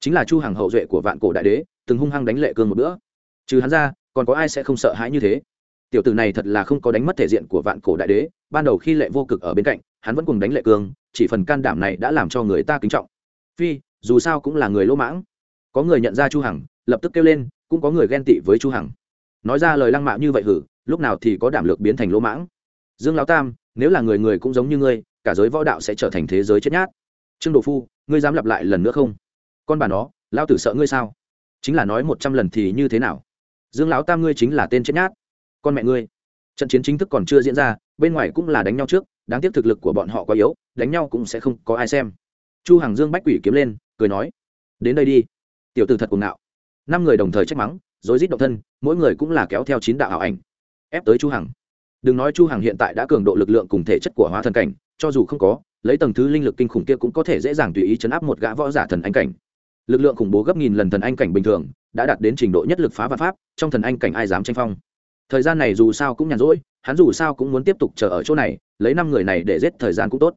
Chính là chu hằng hậu duệ của vạn cổ đại đế, từng hung hăng đánh lệ cương một bữa. Trừ hắn ra, còn có ai sẽ không sợ hãi như thế? Tiểu tử này thật là không có đánh mất thể diện của vạn cổ đại đế, ban đầu khi lệ vô cực ở bên cạnh, hắn vẫn cùng đánh lệ cương, chỉ phần can đảm này đã làm cho người ta kính trọng. Phi, dù sao cũng là người lỗ mãng. Có người nhận ra chu hằng, lập tức kêu lên, cũng có người ghen tị với chu hằng. Nói ra lời lăng mạ như vậy hử? Lúc nào thì có đảm lược biến thành lỗ mãng. Dương lão tam, nếu là người người cũng giống như ngươi, cả giới võ đạo sẽ trở thành thế giới chết nhát. Trương đồ phu, ngươi dám lặp lại lần nữa không? Con bà nó lao tử sợ ngươi sao? Chính là nói một trăm lần thì như thế nào? Dương lão tam ngươi chính là tên chết nhát. Con mẹ ngươi. Trận chiến chính thức còn chưa diễn ra, bên ngoài cũng là đánh nhau trước, đáng tiếc thực lực của bọn họ quá yếu, đánh nhau cũng sẽ không có ai xem. Chu hằng dương bách quỷ kiếm lên, cười nói, đến đây đi. Tiểu tử thật cuồng nạo năm người đồng thời trách mắng, rối rít động thân, mỗi người cũng là kéo theo chín đạo ảo ảnh ép tới chu hằng. Đừng nói chu hằng hiện tại đã cường độ lực lượng cùng thể chất của hóa thần cảnh, cho dù không có, lấy tầng thứ linh lực kinh khủng kia cũng có thể dễ dàng tùy ý chấn áp một gã võ giả thần anh cảnh. Lực lượng khủng bố gấp nghìn lần thần anh cảnh bình thường, đã đạt đến trình độ nhất lực phá vạn pháp, trong thần anh cảnh ai dám tranh phong? Thời gian này dù sao cũng nhàn rỗi, hắn dù sao cũng muốn tiếp tục chờ ở chỗ này, lấy năm người này để giết thời gian cũng tốt.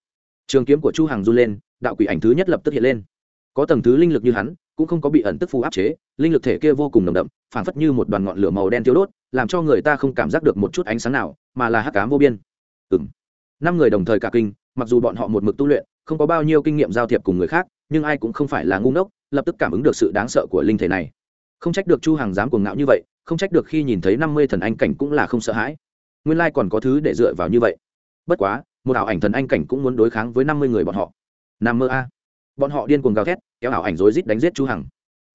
Trường kiếm của chu hằng du lên, đạo quỷ ảnh thứ nhất lập tức hiện lên có tầng thứ linh lực như hắn, cũng không có bị ẩn tức phù áp chế, linh lực thể kia vô cùng nồng đậm, phảng phất như một đoàn ngọn lửa màu đen tiêu đốt, làm cho người ta không cảm giác được một chút ánh sáng nào, mà là hắc ám vô biên. Ừng năm người đồng thời cả kinh, mặc dù bọn họ một mực tu luyện, không có bao nhiêu kinh nghiệm giao thiệp cùng người khác, nhưng ai cũng không phải là ngu ngốc, lập tức cảm ứng được sự đáng sợ của linh thể này. Không trách được chu hàng dám cuồng ngạo như vậy, không trách được khi nhìn thấy năm mươi thần anh cảnh cũng là không sợ hãi. Nguyên lai còn có thứ để dựa vào như vậy. Bất quá, một ảo ảnh thần anh cảnh cũng muốn đối kháng với năm mươi người bọn họ. Nằm mơ a bọn họ điên cuồng gào thét, kéo ảo ảnh rối rít đánh giết chu hằng.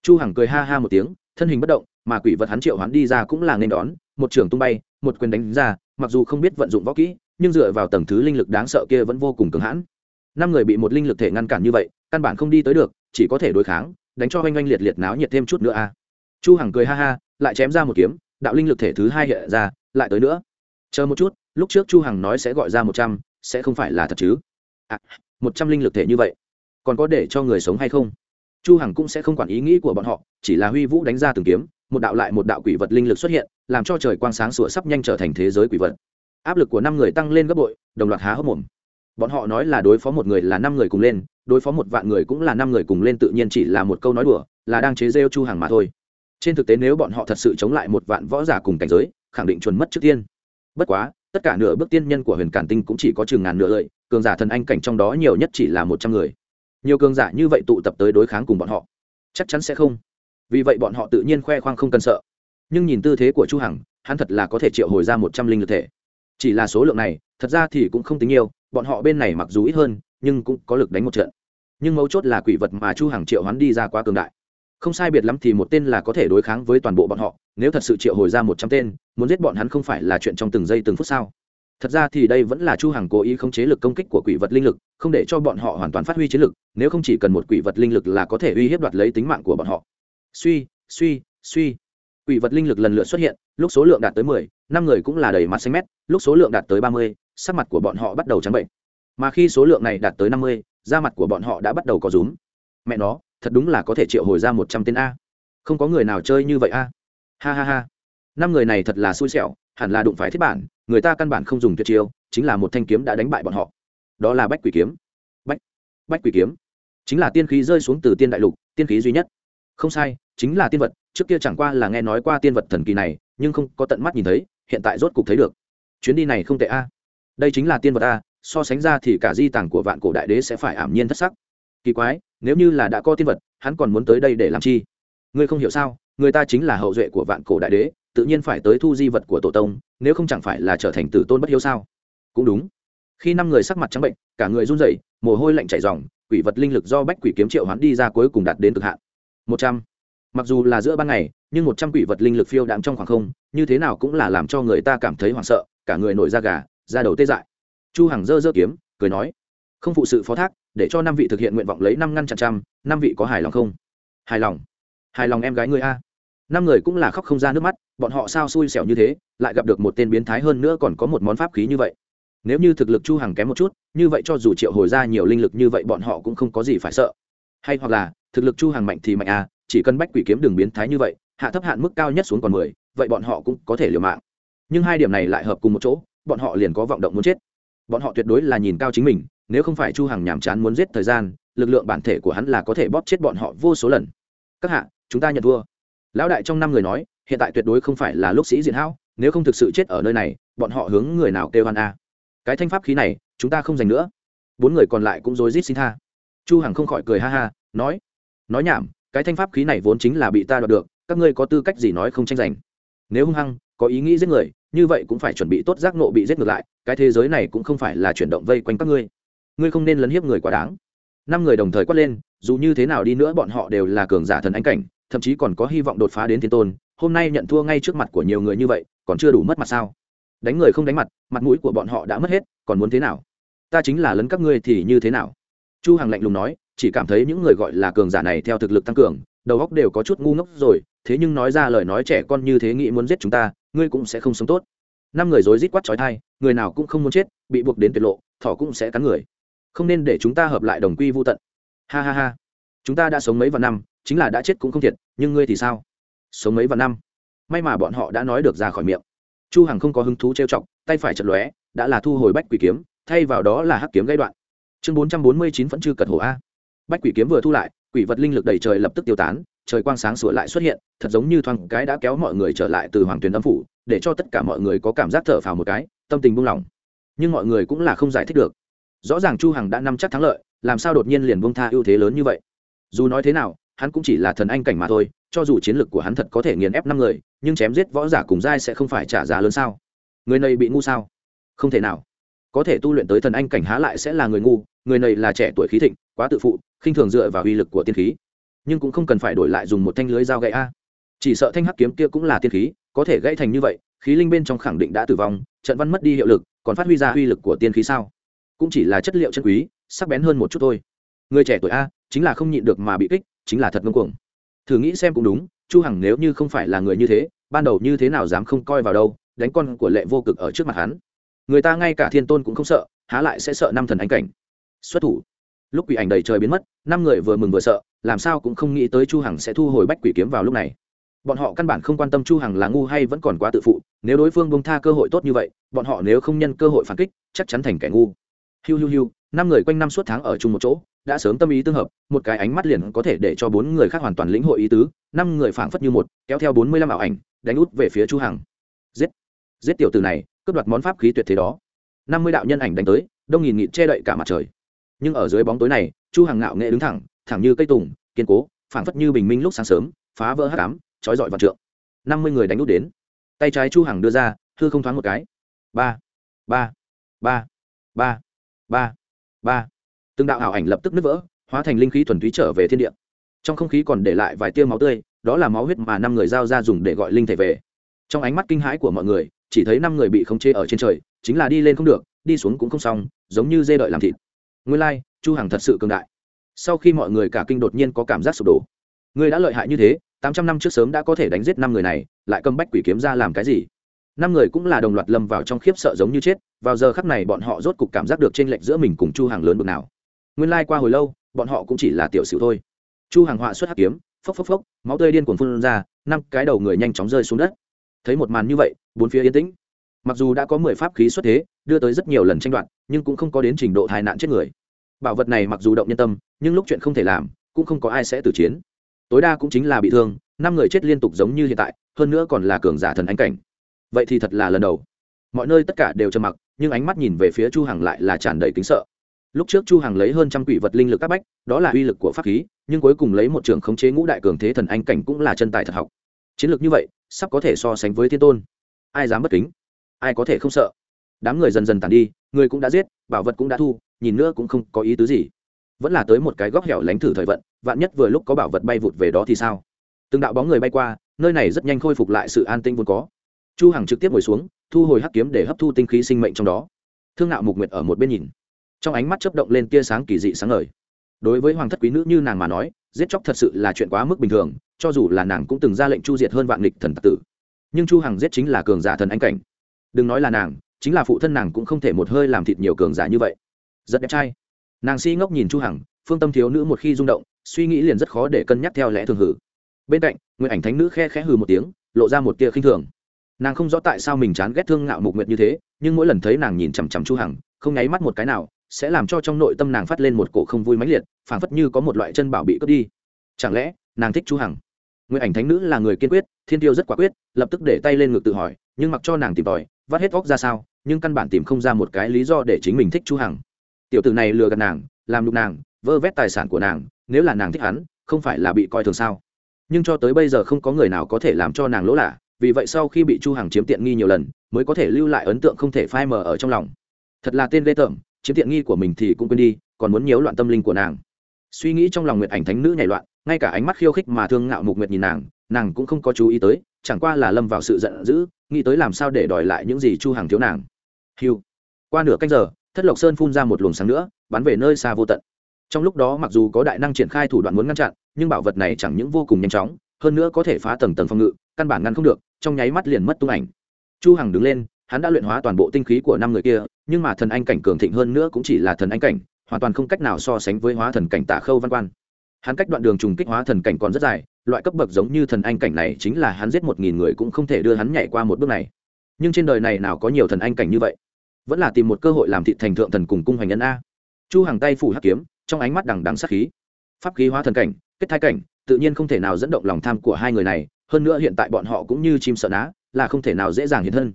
Chu hằng cười ha ha một tiếng, thân hình bất động, mà quỷ vật hắn triệu hắn đi ra cũng là nên đón, một trường tung bay, một quyền đánh ra, mặc dù không biết vận dụng võ kỹ, nhưng dựa vào tầng thứ linh lực đáng sợ kia vẫn vô cùng cứng hãn. Năm người bị một linh lực thể ngăn cản như vậy, căn bản không đi tới được, chỉ có thể đối kháng, đánh cho oanh oanh liệt liệt náo nhiệt thêm chút nữa a. Chu hằng cười ha ha, lại chém ra một kiếm, đạo linh lực thể thứ hai hiện ra, lại tới nữa. Chờ một chút, lúc trước chu hằng nói sẽ gọi ra một trăm, sẽ không phải là thật chứ? À một trăm linh lực thể như vậy còn có để cho người sống hay không? Chu hằng cũng sẽ không quản ý nghĩ của bọn họ, chỉ là huy vũ đánh ra từng kiếm, một đạo lại một đạo quỷ vật linh lực xuất hiện, làm cho trời quang sáng sủa sắp nhanh trở thành thế giới quỷ vật. Áp lực của năm người tăng lên gấp bội, đồng loạt há hốc mồm. Bọn họ nói là đối phó một người là năm người cùng lên, đối phó một vạn người cũng là năm người cùng lên tự nhiên chỉ là một câu nói đùa, là đang chế rêu chu hàng mà thôi. Trên thực tế nếu bọn họ thật sự chống lại một vạn võ giả cùng cảnh giới, khẳng định chuẩn mất trước tiên. Bất quá, tất cả nửa bước tiên nhân của huyền cản tinh cũng chỉ có chừng ngàn nửa lợi, cường giả thần anh cảnh trong đó nhiều nhất chỉ là một trăm người nhiều cường giả như vậy tụ tập tới đối kháng cùng bọn họ. Chắc chắn sẽ không. Vì vậy bọn họ tự nhiên khoe khoang không cần sợ. Nhưng nhìn tư thế của chu hằng, hắn thật là có thể triệu hồi ra một trăm linh lực thể. Chỉ là số lượng này, thật ra thì cũng không tính nhiều, bọn họ bên này mặc dù ít hơn, nhưng cũng có lực đánh một trận. Nhưng mấu chốt là quỷ vật mà chu hằng triệu hắn đi ra quá cường đại. Không sai biệt lắm thì một tên là có thể đối kháng với toàn bộ bọn họ, nếu thật sự triệu hồi ra một trăm tên, muốn giết bọn hắn không phải là chuyện trong từng giây từng phút sao? Thật ra thì đây vẫn là chu hằng cố ý không chế lực công kích của quỷ vật linh lực, không để cho bọn họ hoàn toàn phát huy chiến lực, nếu không chỉ cần một quỷ vật linh lực là có thể uy hiếp đoạt lấy tính mạng của bọn họ. Suy suy suy. Quỷ vật linh lực lần lượt xuất hiện, lúc số lượng đạt tới mười, năm người cũng là đầy mặt xanh mét, lúc số lượng đạt tới ba mươi, sắc mặt của bọn họ bắt đầu trắng bệnh. Mà khi số lượng này đạt tới năm mươi, da mặt của bọn họ đã bắt đầu có rúm. Mẹ nó, thật đúng là có thể triệu hồi ra một trăm tên a. Không có người nào chơi như vậy a. Ha ha ha. Năm người này thật là xui xẻo, hẳn là đụng phải thiết bản người ta căn bản không dùng tuyệt chiêu, chính là một thanh kiếm đã đánh bại bọn họ. Đó là bách quỷ kiếm. Bách bách quỷ kiếm. Chính là tiên khí rơi xuống từ tiên đại lục, tiên khí duy nhất. Không sai, chính là tiên vật, trước kia chẳng qua là nghe nói qua tiên vật thần kỳ này, nhưng không có tận mắt nhìn thấy, hiện tại rốt cục thấy được. Chuyến đi này không tệ a. Đây chính là tiên vật a, so sánh ra thì cả di tàng của vạn cổ đại đế sẽ phải ảm nhiên thất sắc. Kỳ quái, nếu như là đã có tiên vật, hắn còn muốn tới đây để làm chi? Ngươi không hiểu sao, người ta chính là hậu duệ của vạn cổ đại đế tự nhiên phải tới thu di vật của tổ tông, nếu không chẳng phải là trở thành tử tôn bất hiếu sao? Cũng đúng. Khi năm người sắc mặt trắng bệnh, cả người run rẩy, mồ hôi lạnh chảy ròng, quỷ vật linh lực do bách quỷ kiếm triệu hoán đi ra cuối cùng đạt đến cực hạn. Một trăm. Mặc dù là giữa ban ngày, nhưng một trăm quỷ vật linh lực phiêu đạm trong khoảng không, như thế nào cũng là làm cho người ta cảm thấy hoảng sợ, cả người nổi da gà, da đầu tê dại. Chu hằng dơ dơ kiếm, cười nói, không phụ sự phó thác, để cho năm vị thực hiện nguyện vọng lấy năm ngăn chặn trăm, năm vị có hài lòng không? Hài lòng. Hài lòng em gái người a năm người cũng là khóc không ra nước mắt bọn họ sao xui xẻo như thế lại gặp được một tên biến thái hơn nữa còn có một món pháp khí như vậy. Nếu như thực lực chu hằng kém một chút như vậy cho dù triệu hồi ra nhiều linh lực như vậy bọn họ cũng không có gì phải sợ. Hay hoặc là thực lực chu hằng mạnh thì mạnh à chỉ cần bách quỷ kiếm đường biến thái như vậy hạ thấp hạn mức cao nhất xuống còn 10, vậy bọn họ cũng có thể liều mạng. Nhưng hai điểm này lại hợp cùng một chỗ bọn họ liền có vọng động muốn chết. Bọn họ tuyệt đối là nhìn cao chính mình nếu không phải chu hằng nhảm chán muốn giết thời gian lực lượng bản thể của hắn là có thể bóp chết bọn họ vô số lần. Các hạ chúng ta nhận thua lão đại trong năm người nói, hiện tại tuyệt đối không phải là lúc sĩ diện hão, nếu không thực sự chết ở nơi này, bọn họ hướng người nào kêu hoan a? Cái thanh pháp khí này, chúng ta không giành nữa. Bốn người còn lại cũng rối rít xin tha. Chu hằng không khỏi cười ha ha, nói nói nhảm, cái thanh pháp khí này vốn chính là bị ta đoạt được, các ngươi có tư cách gì nói không tranh giành? Nếu hung hăng, có ý nghĩ giết người, như vậy cũng phải chuẩn bị tốt giác nộ bị giết ngược lại, cái thế giới này cũng không phải là chuyển động vây quanh các ngươi. Ngươi không nên lấn hiếp người quá đáng. Năm người đồng thời quát lên, dù như thế nào đi nữa bọn họ đều là cường giả thần ánh cảnh thậm chí còn có hy vọng đột phá đến thiên tôn, hôm nay nhận thua ngay trước mặt của nhiều người như vậy, còn chưa đủ mất mặt sao? Đánh người không đánh mặt mặt mũi của bọn họ đã mất hết, còn muốn thế nào? Ta chính là lấn các ngươi thì như thế nào? Chu hằng lạnh lùng nói, chỉ cảm thấy những người gọi là cường giả này theo thực lực tăng cường, đầu óc đều có chút ngu ngốc rồi, thế nhưng nói ra lời nói trẻ con như thế nghĩ muốn giết chúng ta, ngươi cũng sẽ không sống tốt. Năm người rối rít quát trói thai người nào cũng không muốn chết, bị buộc đến tuyệt lộ, thỏ cũng sẽ cắn người. Không nên để chúng ta hợp lại đồng quy vô tận. Ha ha ha. Chúng ta đã sống mấy vạn năm chính là đã chết cũng không thiệt, nhưng ngươi thì sao? Sống mấy vạn năm. May mà bọn họ đã nói được ra khỏi miệng. Chu hằng không có hứng thú trêu chọc, tay phải chật lóe, đã là thu hồi bách quỷ kiếm, thay vào đó là hắc kiếm gây đoạn. Chương 449 vẫn chưa cật hổ a. Bách quỷ kiếm vừa thu lại, quỷ vật linh lực đầy trời lập tức tiêu tán, trời quang sáng sủa lại xuất hiện, thật giống như thoáng cái đã kéo mọi người trở lại từ hoàng tuyền âm phủ, để cho tất cả mọi người có cảm giác thở phào một cái, tâm tình buông lỏng. Nhưng mọi người cũng là không giải thích được. Rõ ràng chu hằng đã nắm chắc thắng lợi, làm sao đột nhiên liền buông tha ưu thế lớn như vậy? Dù nói thế nào hắn cũng chỉ là thần anh cảnh mà thôi, cho dù chiến lược của hắn thật có thể nghiền ép năm người, nhưng chém giết võ giả cùng giai sẽ không phải trả giá lớn sao? Người này bị ngu sao? Không thể nào. Có thể tu luyện tới thần anh cảnh há lại sẽ là người ngu, người này là trẻ tuổi khí thịnh, quá tự phụ, khinh thường dựa vào uy lực của tiên khí. Nhưng cũng không cần phải đổi lại dùng một thanh lưới dao gãy a. Chỉ sợ thanh hắc kiếm kia cũng là tiên khí, có thể gãy thành như vậy, khí linh bên trong khẳng định đã tử vong, trận văn mất đi hiệu lực, còn phát huy ra uy lực của tiên khí sao? Cũng chỉ là chất liệu chân quý, sắc bén hơn một chút thôi. Người trẻ tuổi a, chính là không nhịn được mà bị kích chính là thật ngông cuồng. Thử nghĩ xem cũng đúng, chu hằng nếu như không phải là người như thế, ban đầu như thế nào dám không coi vào đâu, đánh con của lệ vô cực ở trước mặt hắn. Người ta ngay cả thiên tôn cũng không sợ, há lại sẽ sợ năm thần ánh cảnh. Xuất thủ. Lúc quỷ ảnh đầy trời biến mất, năm người vừa mừng vừa sợ, làm sao cũng không nghĩ tới chu hằng sẽ thu hồi bách quỷ kiếm vào lúc này. Bọn họ căn bản không quan tâm chu hằng là ngu hay vẫn còn quá tự phụ, nếu đối phương bông tha cơ hội tốt như vậy, bọn họ nếu không nhân cơ hội phản kích, chắc chắn thành kẻ ngu hiu hiu hiu, năm người quanh năm suốt tháng ở chung một chỗ, đã sớm tâm ý tương hợp, một cái ánh mắt liền có thể để cho bốn người khác hoàn toàn lĩnh hội ý tứ, năm người phảng phất như một, kéo theo bốn mươi lăm ảo ảnh, đánh út về phía chu hằng. Giết giết tiểu tử này, cướp đoạt món pháp khí tuyệt thế đó. Năm mươi đạo nhân ảnh đánh tới, đông nghìn nghịt che đậy cả mặt trời. Nhưng ở dưới bóng tối này, chu hằng ngạo nghệ đứng thẳng thẳng như cây tùng, kiên cố, phảng phất như bình minh lúc sáng sớm, phá vỡ hắc ám chói dọi vạn trượng. Năm mươi người đánh út đến. Tay trái chu hằng đưa ra, hư không thoáng một cái. Ba ba ba ba ba. Ba. Từng đạo ảo ảnh lập tức nứt vỡ, hóa thành linh khí thuần túy trở về thiên địa. Trong không khí còn để lại vài tia máu tươi, đó là máu huyết mà năm người giao ra dùng để gọi linh thể về. Trong ánh mắt kinh hãi của mọi người, chỉ thấy năm người bị khống chế ở trên trời, chính là đi lên không được, đi xuống cũng không xong, giống như dê đợi làm thịt. Nguyên lai, chu hằng thật sự cường đại. Sau khi mọi người cả kinh đột nhiên có cảm giác sụp đổ. Ngươi đã lợi hại như thế, tám trăm năm trước sớm đã có thể đánh giết năm người này, lại cầm bách quỷ kiếm ra làm cái gì? Năm người cũng là đồng loạt lâm vào trong khiếp sợ giống như chết, vào giờ khắc này bọn họ rốt cục cảm giác được trên lệnh giữa mình cùng chu hàng lớn bực nào. Nguyên lai、like、qua hồi lâu, bọn họ cũng chỉ là tiểu sử thôi. Chu hàng họa xuất hắc kiếm, phốc phốc phốc, máu tươi điên cuồng phun ra, năm cái đầu người nhanh chóng rơi xuống đất. Thấy một màn như vậy, bốn phía yên tĩnh. Mặc dù đã có mười pháp khí xuất thế, đưa tới rất nhiều lần tranh đoạt, nhưng cũng không có đến trình độ tai nạn chết người. Bảo vật này mặc dù động nhân tâm, nhưng lúc chuyện không thể làm, cũng không có ai sẽ tử chiến. Tối đa cũng chính là bị thương, năm người chết liên tục giống như hiện tại, hơn nữa còn là cường giả thần ánh cảnh vậy thì thật là lần đầu. Mọi nơi tất cả đều trầm mặc, nhưng ánh mắt nhìn về phía chu hằng lại là tràn đầy kính sợ. Lúc trước chu hằng lấy hơn trăm quỷ vật linh lực các bách, đó là uy lực của pháp khí, nhưng cuối cùng lấy một trường khống chế ngũ đại cường thế thần anh cảnh cũng là chân tài thật học. Chiến lược như vậy, sắp có thể so sánh với thiên tôn. Ai dám bất kính? Ai có thể không sợ? Đám người dần dần tàn đi, người cũng đã giết, bảo vật cũng đã thu, nhìn nữa cũng không có ý tứ gì. Vẫn là tới một cái góc hẻo lánh thử thời vận, vạn nhất vừa lúc có bảo vật bay vụt về đó thì sao? Từng đạo bóng người bay qua, nơi này rất nhanh khôi phục lại sự an tinh vốn có chu hằng trực tiếp ngồi xuống, thu hồi hắc kiếm để hấp thu tinh khí sinh mệnh trong đó. Thương nạo mục nguyệt ở một bên nhìn. Trong ánh mắt chớp động lên tia sáng kỳ dị sáng ngời. Đối với hoàng thất quý nữ như nàng mà nói, giết chóc thật sự là chuyện quá mức bình thường, cho dù là nàng cũng từng ra lệnh chu diệt hơn vạn địch thần tặc tử. Nhưng chu hằng giết chính là cường giả thần anh cảnh. Đừng nói là nàng, chính là phụ thân nàng cũng không thể một hơi làm thịt nhiều cường giả như vậy. Rất đẹp trai. Nàng si ngốc nhìn chu hằng, phương tâm thiếu nữ một khi rung động, suy nghĩ liền rất khó để cân nhắc theo lẽ thường hử. Bên cạnh nguyện ảnh thánh nữ khe khẽ hừ một tiếng, lộ ra một tia khinh thường nàng không rõ tại sao mình chán ghét thương ngạo mục nguyệt như thế, nhưng mỗi lần thấy nàng nhìn chằm chằm chu hằng, không nháy mắt một cái nào, sẽ làm cho trong nội tâm nàng phát lên một cổ không vui mãnh liệt, phảng phất như có một loại chân bảo bị cướp đi. Chẳng lẽ, nàng thích chu hằng? Nguyện ảnh thánh nữ là người kiên quyết, thiên tiêu rất quả quyết, lập tức để tay lên ngực tự hỏi, nhưng mặc cho nàng tìm tòi, vắt hết óc ra sao, nhưng căn bản tìm không ra một cái lý do để chính mình thích chu hằng. Tiểu tử này lừa gạt nàng, làm nhục nàng, vơ vét tài sản của nàng, nếu là nàng thích hắn, không phải là bị coi thường sao? Nhưng cho tới bây giờ không có người nào có thể làm cho nàng lỗ lạ vì vậy sau khi bị chu hằng chiếm tiện nghi nhiều lần, mới có thể lưu lại ấn tượng không thể phai mờ ở trong lòng. Thật là tên lê tởm, chiếm tiện nghi của mình thì cũng quên đi, còn muốn nhiễu loạn tâm linh của nàng. Suy nghĩ trong lòng nguyệt ảnh thánh nữ nhảy loạn, ngay cả ánh mắt khiêu khích mà thương ngạo mục nguyệt nhìn nàng nàng cũng không có chú ý tới, chẳng qua là lâm vào sự giận dữ, nghĩ tới làm sao để đòi lại những gì chu Hằng thiếu nàng. Hiu qua nửa canh giờ, thất lộc sơn phun ra một luồng sáng nữa, bắn về nơi xa vô tận. Trong lúc đó mặc dù có đại năng triển khai thủ đoạn muốn ngăn chặn, nhưng bảo vật này chẳng những vô cùng nhanh chóng, hơn nữa có thể phá tầng tầng phòng ngự căn bản ngăn không được, trong nháy mắt liền mất tung ảnh. Chu hằng đứng lên, hắn đã luyện hóa toàn bộ tinh khí của năm người kia, nhưng mà thần anh cảnh cường thịnh hơn nữa cũng chỉ là thần anh cảnh, hoàn toàn không cách nào so sánh với hóa thần cảnh tả khâu văn quan. Hắn cách đoạn đường trùng kích hóa thần cảnh còn rất dài, loại cấp bậc giống như thần anh cảnh này chính là hắn giết một nghìn người cũng không thể đưa hắn nhảy qua một bước này. Nhưng trên đời này nào có nhiều thần anh cảnh như vậy? Vẫn là tìm một cơ hội làm thị thành thượng thần cùng cung hoành nhân a. Chu hàng tay phủ hắc kiếm, trong ánh mắt đằng đằng sát khí. Pháp khí hóa thần cảnh, kết thai cảnh, tự nhiên không thể nào dẫn động lòng tham của hai người này hơn nữa hiện tại bọn họ cũng như chim sợ ná, là không thể nào dễ dàng hiện thân.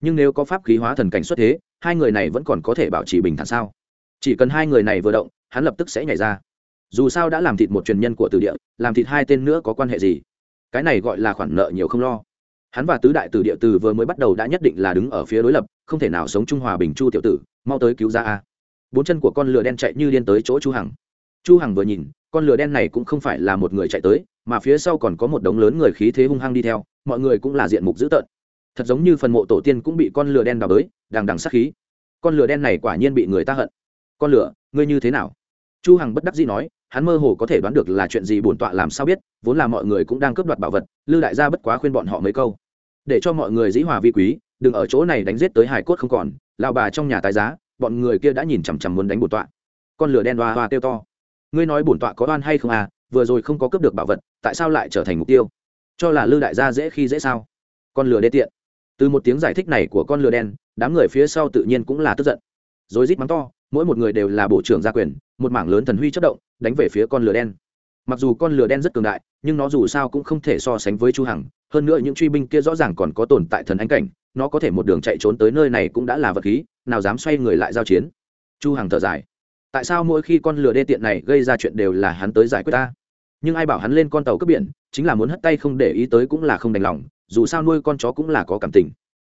Nhưng nếu có pháp khí hóa thần cảnh xuất thế, hai người này vẫn còn có thể bảo trì bình thản sao? Chỉ cần hai người này vừa động, hắn lập tức sẽ nhảy ra. Dù sao đã làm thịt một truyền nhân của từ địa, làm thịt hai tên nữa có quan hệ gì? Cái này gọi là khoản nợ nhiều không lo. Hắn và tứ đại từ địa từ vừa mới bắt đầu đã nhất định là đứng ở phía đối lập, không thể nào sống trung hòa bình chu tiểu tử, mau tới cứu ra a. Bốn chân của con lửa đen chạy như điên tới chỗ chu hằng. Chu hằng vừa nhìn con lửa đen này cũng không phải là một người chạy tới, mà phía sau còn có một đống lớn người khí thế hung hăng đi theo, mọi người cũng là diện mục dữ tợn. Thật giống như phần mộ tổ tiên cũng bị con lửa đen đào tới đằng đằng sát khí. Con lửa đen này quả nhiên bị người ta hận. Con lửa, ngươi như thế nào? Chu hằng bất đắc dĩ nói, hắn mơ hồ có thể đoán được là chuyện gì bổn tọa làm sao biết, vốn là mọi người cũng đang cướp đoạt bảo vật, lư đại gia bất quá khuyên bọn họ mấy câu. Để cho mọi người dĩ hòa vi quý, đừng ở chỗ này đánh giết tới hải cốt không còn lao bà trong nhà tái giá, bọn người kia đã nhìn chằm chằm muốn đánh bổn tọa. Con lửa đen hoa hoa tiêu to ngươi nói bổn tọa có oan hay không à vừa rồi không có cướp được bảo vật, tại sao lại trở thành mục tiêu? Cho là lư đại gia dễ khi dễ sao? Con lừa đê tiện. Từ một tiếng giải thích này của con lừa đen, đám người phía sau tự nhiên cũng là tức giận. Rồi rít mắng to, mỗi một người đều là bộ trưởng gia quyền, một mảng lớn thần huy chất động, đánh về phía con lừa đen. Mặc dù con lừa đen rất cường đại, nhưng nó dù sao cũng không thể so sánh với chu hằng, hơn nữa những truy binh kia rõ ràng còn có tồn tại thần ánh cảnh, nó có thể một đường chạy trốn tới nơi này cũng đã là vật khí, nào dám xoay người lại giao chiến. Chu hằng thở dài tại sao mỗi khi con lừa đê tiện này gây ra chuyện đều là hắn tới giải quyết ta? Nhưng ai bảo hắn lên con tàu cướp biển, chính là muốn hất tay không để ý tới cũng là không đành lòng, dù sao nuôi con chó cũng là có cảm tình.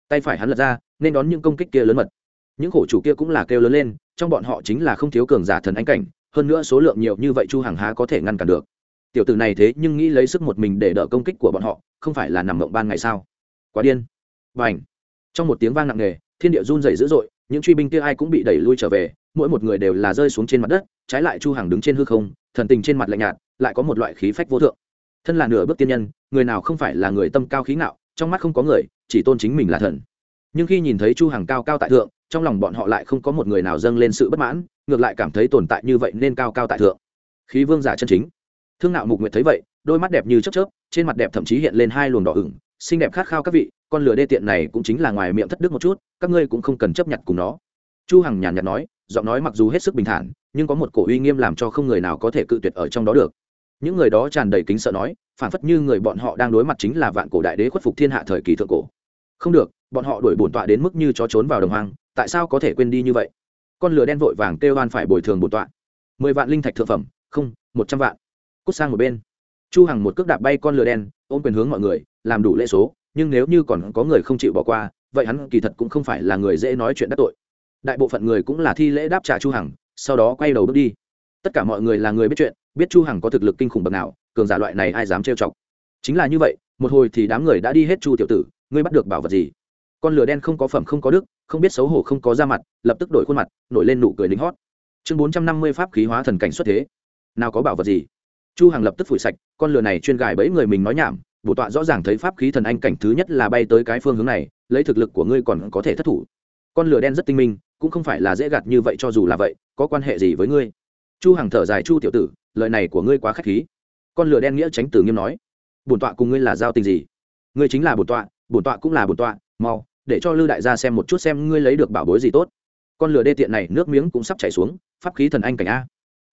Tay phải hắn lật ra, nên đón những công kích kia lớn mật. Những khổ chủ kia cũng là kêu lớn lên, trong bọn họ chính là không thiếu cường giả thần ánh cảnh, hơn nữa số lượng nhiều như vậy chu hàng há có thể ngăn cản được. Tiểu tử này thế nhưng nghĩ lấy sức một mình để đỡ công kích của bọn họ, không phải là nằm mộng ban ngày sao? Quá điên. Và ảnh trong một tiếng vang nặng nề, thiên địa run dày dữ dội, những truy binh kia ai cũng bị đẩy lui trở về mỗi một người đều là rơi xuống trên mặt đất, trái lại chu Hằng đứng trên hư không, thần tình trên mặt lạnh nhạt, lại có một loại khí phách vô thượng. Thân là nửa bước tiên nhân, người nào không phải là người tâm cao khí ngạo, trong mắt không có người, chỉ tôn chính mình là thần. Nhưng khi nhìn thấy chu hằng cao cao tại thượng, trong lòng bọn họ lại không có một người nào dâng lên sự bất mãn, ngược lại cảm thấy tồn tại như vậy nên cao cao tại thượng. Khí vương giả chân chính. Thương nạo mục nguyệt thấy vậy, đôi mắt đẹp như chớp chớp, trên mặt đẹp thậm chí hiện lên hai luồng đỏ ửng, xinh đẹp khát khao các vị, con lửa đê tiện này cũng chính là ngoài miệng thất đức một chút, các ngươi cũng không cần chấp nhận cùng nó. Chu hằng nhàn nhạt nói giọng nói mặc dù hết sức bình thản, nhưng có một cổ uy nghiêm làm cho không người nào có thể cự tuyệt ở trong đó được. Những người đó tràn đầy kính sợ nói, phản phất như người bọn họ đang đối mặt chính là vạn cổ đại đế khuất phục thiên hạ thời kỳ thượng cổ. Không được, bọn họ đuổi bổn tọa đến mức như chó trốn vào đồng hoang, tại sao có thể quên đi như vậy? Con lửa đen vội vàng kêu oan phải bồi thường bổn tọa. Mười vạn linh thạch thượng phẩm, không, một trăm vạn. Cút sang một bên. Chu hằng một cước đạp bay con lửa đen, ôm quyền hướng mọi người, làm đủ lễ số, nhưng nếu như còn có người không chịu bỏ qua, vậy hắn kỳ thật cũng không phải là người dễ nói chuyện đắc tội đại bộ phận người cũng là thi lễ đáp trả chu hằng, sau đó quay đầu bước đi. Tất cả mọi người là người biết chuyện, biết chu hằng có thực lực kinh khủng bậc nào, cường giả loại này ai dám trêu chọc. Chính là như vậy, một hồi thì đám người đã đi hết chu tiểu tử, ngươi bắt được bảo vật gì? Con lửa đen không có phẩm không có đức, không biết xấu hổ không có da mặt, lập tức đổi khuôn mặt, nổi lên nụ cười lính hót. Chương bốn trăm năm mươi pháp khí hóa thần cảnh xuất thế. Nào có bảo vật gì? Chu hằng lập tức phủi sạch, con lửa này chuyên gài bẫy người mình nói nhảm, bổ tọa rõ ràng thấy pháp khí thần anh cảnh thứ nhất là bay tới cái phương hướng này, lấy thực lực của ngươi còn có thể thất thủ. Con lửa đen rất tinh minh cũng không phải là dễ gạt như vậy cho dù là vậy, có quan hệ gì với ngươi? Chu hằng thở dài, chu tiểu tử, lời này của ngươi quá khách khí. Con lửa đen nghĩa tránh tử nghiêm nói, bổn tọa cùng ngươi là giao tình gì? Ngươi chính là bổn tọa bổn tọa cũng là bổn tọa, mau, để cho lư đại gia xem một chút xem ngươi lấy được bảo bối gì tốt. Con lửa đê tiện này nước miếng cũng sắp chảy xuống, pháp khí thần anh cảnh a.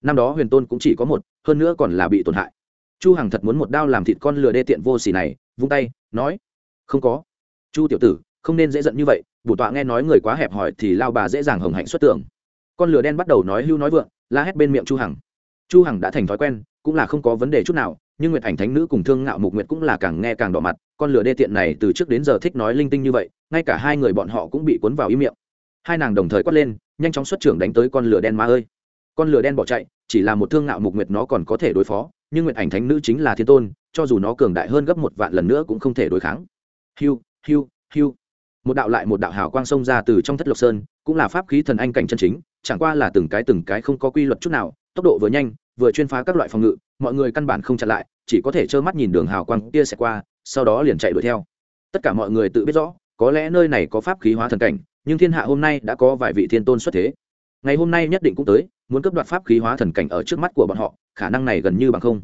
Năm đó huyền tôn cũng chỉ có một, hơn nữa còn là bị tổn hại. Chu hằng thật muốn một đao làm thịt con lừa đê tiện vô sỉ này, vung tay, nói, không có. Chu tiểu tử, không nên dễ giận như vậy bổ tọa nghe nói người quá hẹp hòi thì lao bà dễ dàng hồng hạnh xuất tưởng. Con lửa đen bắt đầu nói hưu nói vượng, la hét bên miệng chu hằng. Chu hằng đã thành thói quen, cũng là không có vấn đề chút nào, nhưng nguyệt ảnh thánh nữ cùng thương ngạo mục nguyệt cũng là càng nghe càng đỏ mặt, con lửa đê tiện này từ trước đến giờ thích nói linh tinh như vậy, ngay cả hai người bọn họ cũng bị cuốn vào im miệng. Hai nàng đồng thời quát lên, nhanh chóng xuất trưởng đánh tới con lửa đen ma ơi. Con lửa đen bỏ chạy, chỉ là một thương ngạo mục nguyệt nó còn có thể đối phó, nhưng nguyệt ảnh thánh nữ chính là thiên tôn, cho dù nó cường đại hơn gấp một vạn lần nữa cũng không thể đối kháng. Hiu hiu hiu một đạo lại một đạo hào quang xông ra từ trong thất lộc sơn, cũng là pháp khí thần anh cảnh chân chính, chẳng qua là từng cái từng cái không có quy luật chút nào, tốc độ vừa nhanh, vừa chuyên phá các loại phòng ngự, mọi người căn bản không chặn lại, chỉ có thể trơ mắt nhìn đường hào quang kia sẽ qua, sau đó liền chạy đuổi theo. Tất cả mọi người tự biết rõ, có lẽ nơi này có pháp khí hóa thần cảnh, nhưng thiên hạ hôm nay đã có vài vị thiên tôn xuất thế. Ngày hôm nay nhất định cũng tới, muốn cấp đoạt pháp khí hóa thần cảnh ở trước mắt của bọn họ, khả năng này gần như bằng không.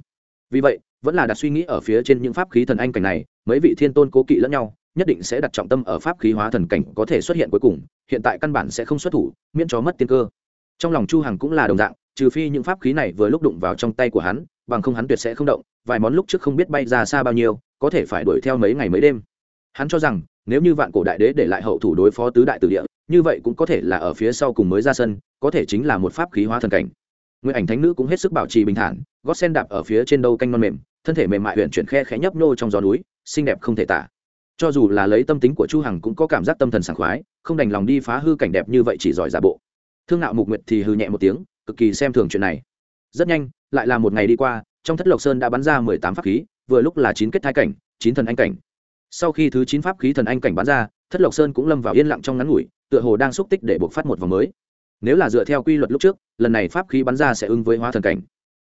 Vì vậy, vẫn là đặt suy nghĩ ở phía trên những pháp khí thần anh cảnh này, mấy vị thiên tôn cố kỵ lẫn nhau nhất định sẽ đặt trọng tâm ở pháp khí hóa thần cảnh có thể xuất hiện cuối cùng, hiện tại căn bản sẽ không xuất thủ, miễn cho mất tiên cơ. Trong lòng chu hằng cũng là đồng dạng, trừ phi những pháp khí này vừa lúc đụng vào trong tay của hắn, bằng không hắn tuyệt sẽ không động, vài món lúc trước không biết bay ra xa bao nhiêu, có thể phải đuổi theo mấy ngày mấy đêm. Hắn cho rằng, nếu như vạn cổ đại đế để lại hậu thủ đối phó tứ đại tử địa, như vậy cũng có thể là ở phía sau cùng mới ra sân, có thể chính là một pháp khí hóa thần cảnh. Người ảnh thánh nữ cũng hết sức bảo trì bình thản, gót sen đạp ở phía trên đâu canh non mềm, thân thể mềm mại huyện chuyển khe khẽ nhấp nô trong gió núi, xinh đẹp không thể tả cho dù là lấy tâm tính của chu hằng cũng có cảm giác tâm thần sảng khoái, không đành lòng đi phá hư cảnh đẹp như vậy chỉ giỏi giả bộ. Thương nạo mục nguyệt thì hư nhẹ một tiếng, cực kỳ xem thường chuyện này. Rất nhanh, lại là một ngày đi qua, trong thất lộc sơn đã bắn ra mười tám pháp khí, vừa lúc là chín kết thai cảnh, chín thần anh cảnh. Sau khi thứ chín pháp khí thần anh cảnh bắn ra, thất lộc sơn cũng lâm vào yên lặng trong ngắn ngủi, tựa hồ đang xúc tích để buộc phát một vòng mới. Nếu là dựa theo quy luật lúc trước, lần này pháp khí bắn ra sẽ ứng với hóa thần cảnh.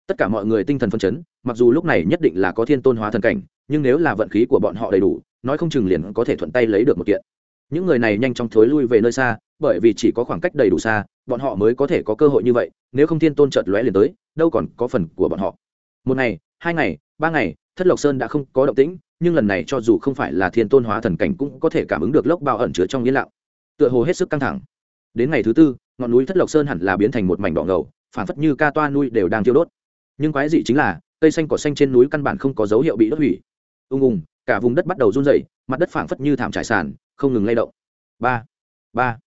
Tất cả mọi người tinh thần phân chấn, mặc dù lúc này nhất định là có thiên tôn hóa thần cảnh nhưng nếu là vận khí của bọn họ đầy đủ, nói không chừng liền có thể thuận tay lấy được một kiện. Những người này nhanh chóng thối lui về nơi xa, bởi vì chỉ có khoảng cách đầy đủ xa, bọn họ mới có thể có cơ hội như vậy, nếu không thiên tôn chợt lóe liền tới, đâu còn có phần của bọn họ. Một ngày, hai ngày, ba ngày, thất lộc sơn đã không có động tĩnh, nhưng lần này cho dù không phải là thiên tôn hóa thần cảnh cũng có thể cảm ứng được lốc bao ẩn chứa trong yên lặng. Tựa hồ hết sức căng thẳng. Đến ngày thứ tư, ngọn núi thất lộc sơn hẳn là biến thành một mảnh đỏ ngầu, phản phất như ca toa nuôi đều đang thiêu đốt. Nhưng quái dị chính là, cây xanh cỏ xanh trên núi căn bản không có dấu hiệu bị đốt hủy ùng ùng, cả vùng đất bắt đầu run rẩy, mặt đất phảng phất như thảm trải sàn, không ngừng lay động. Ba ba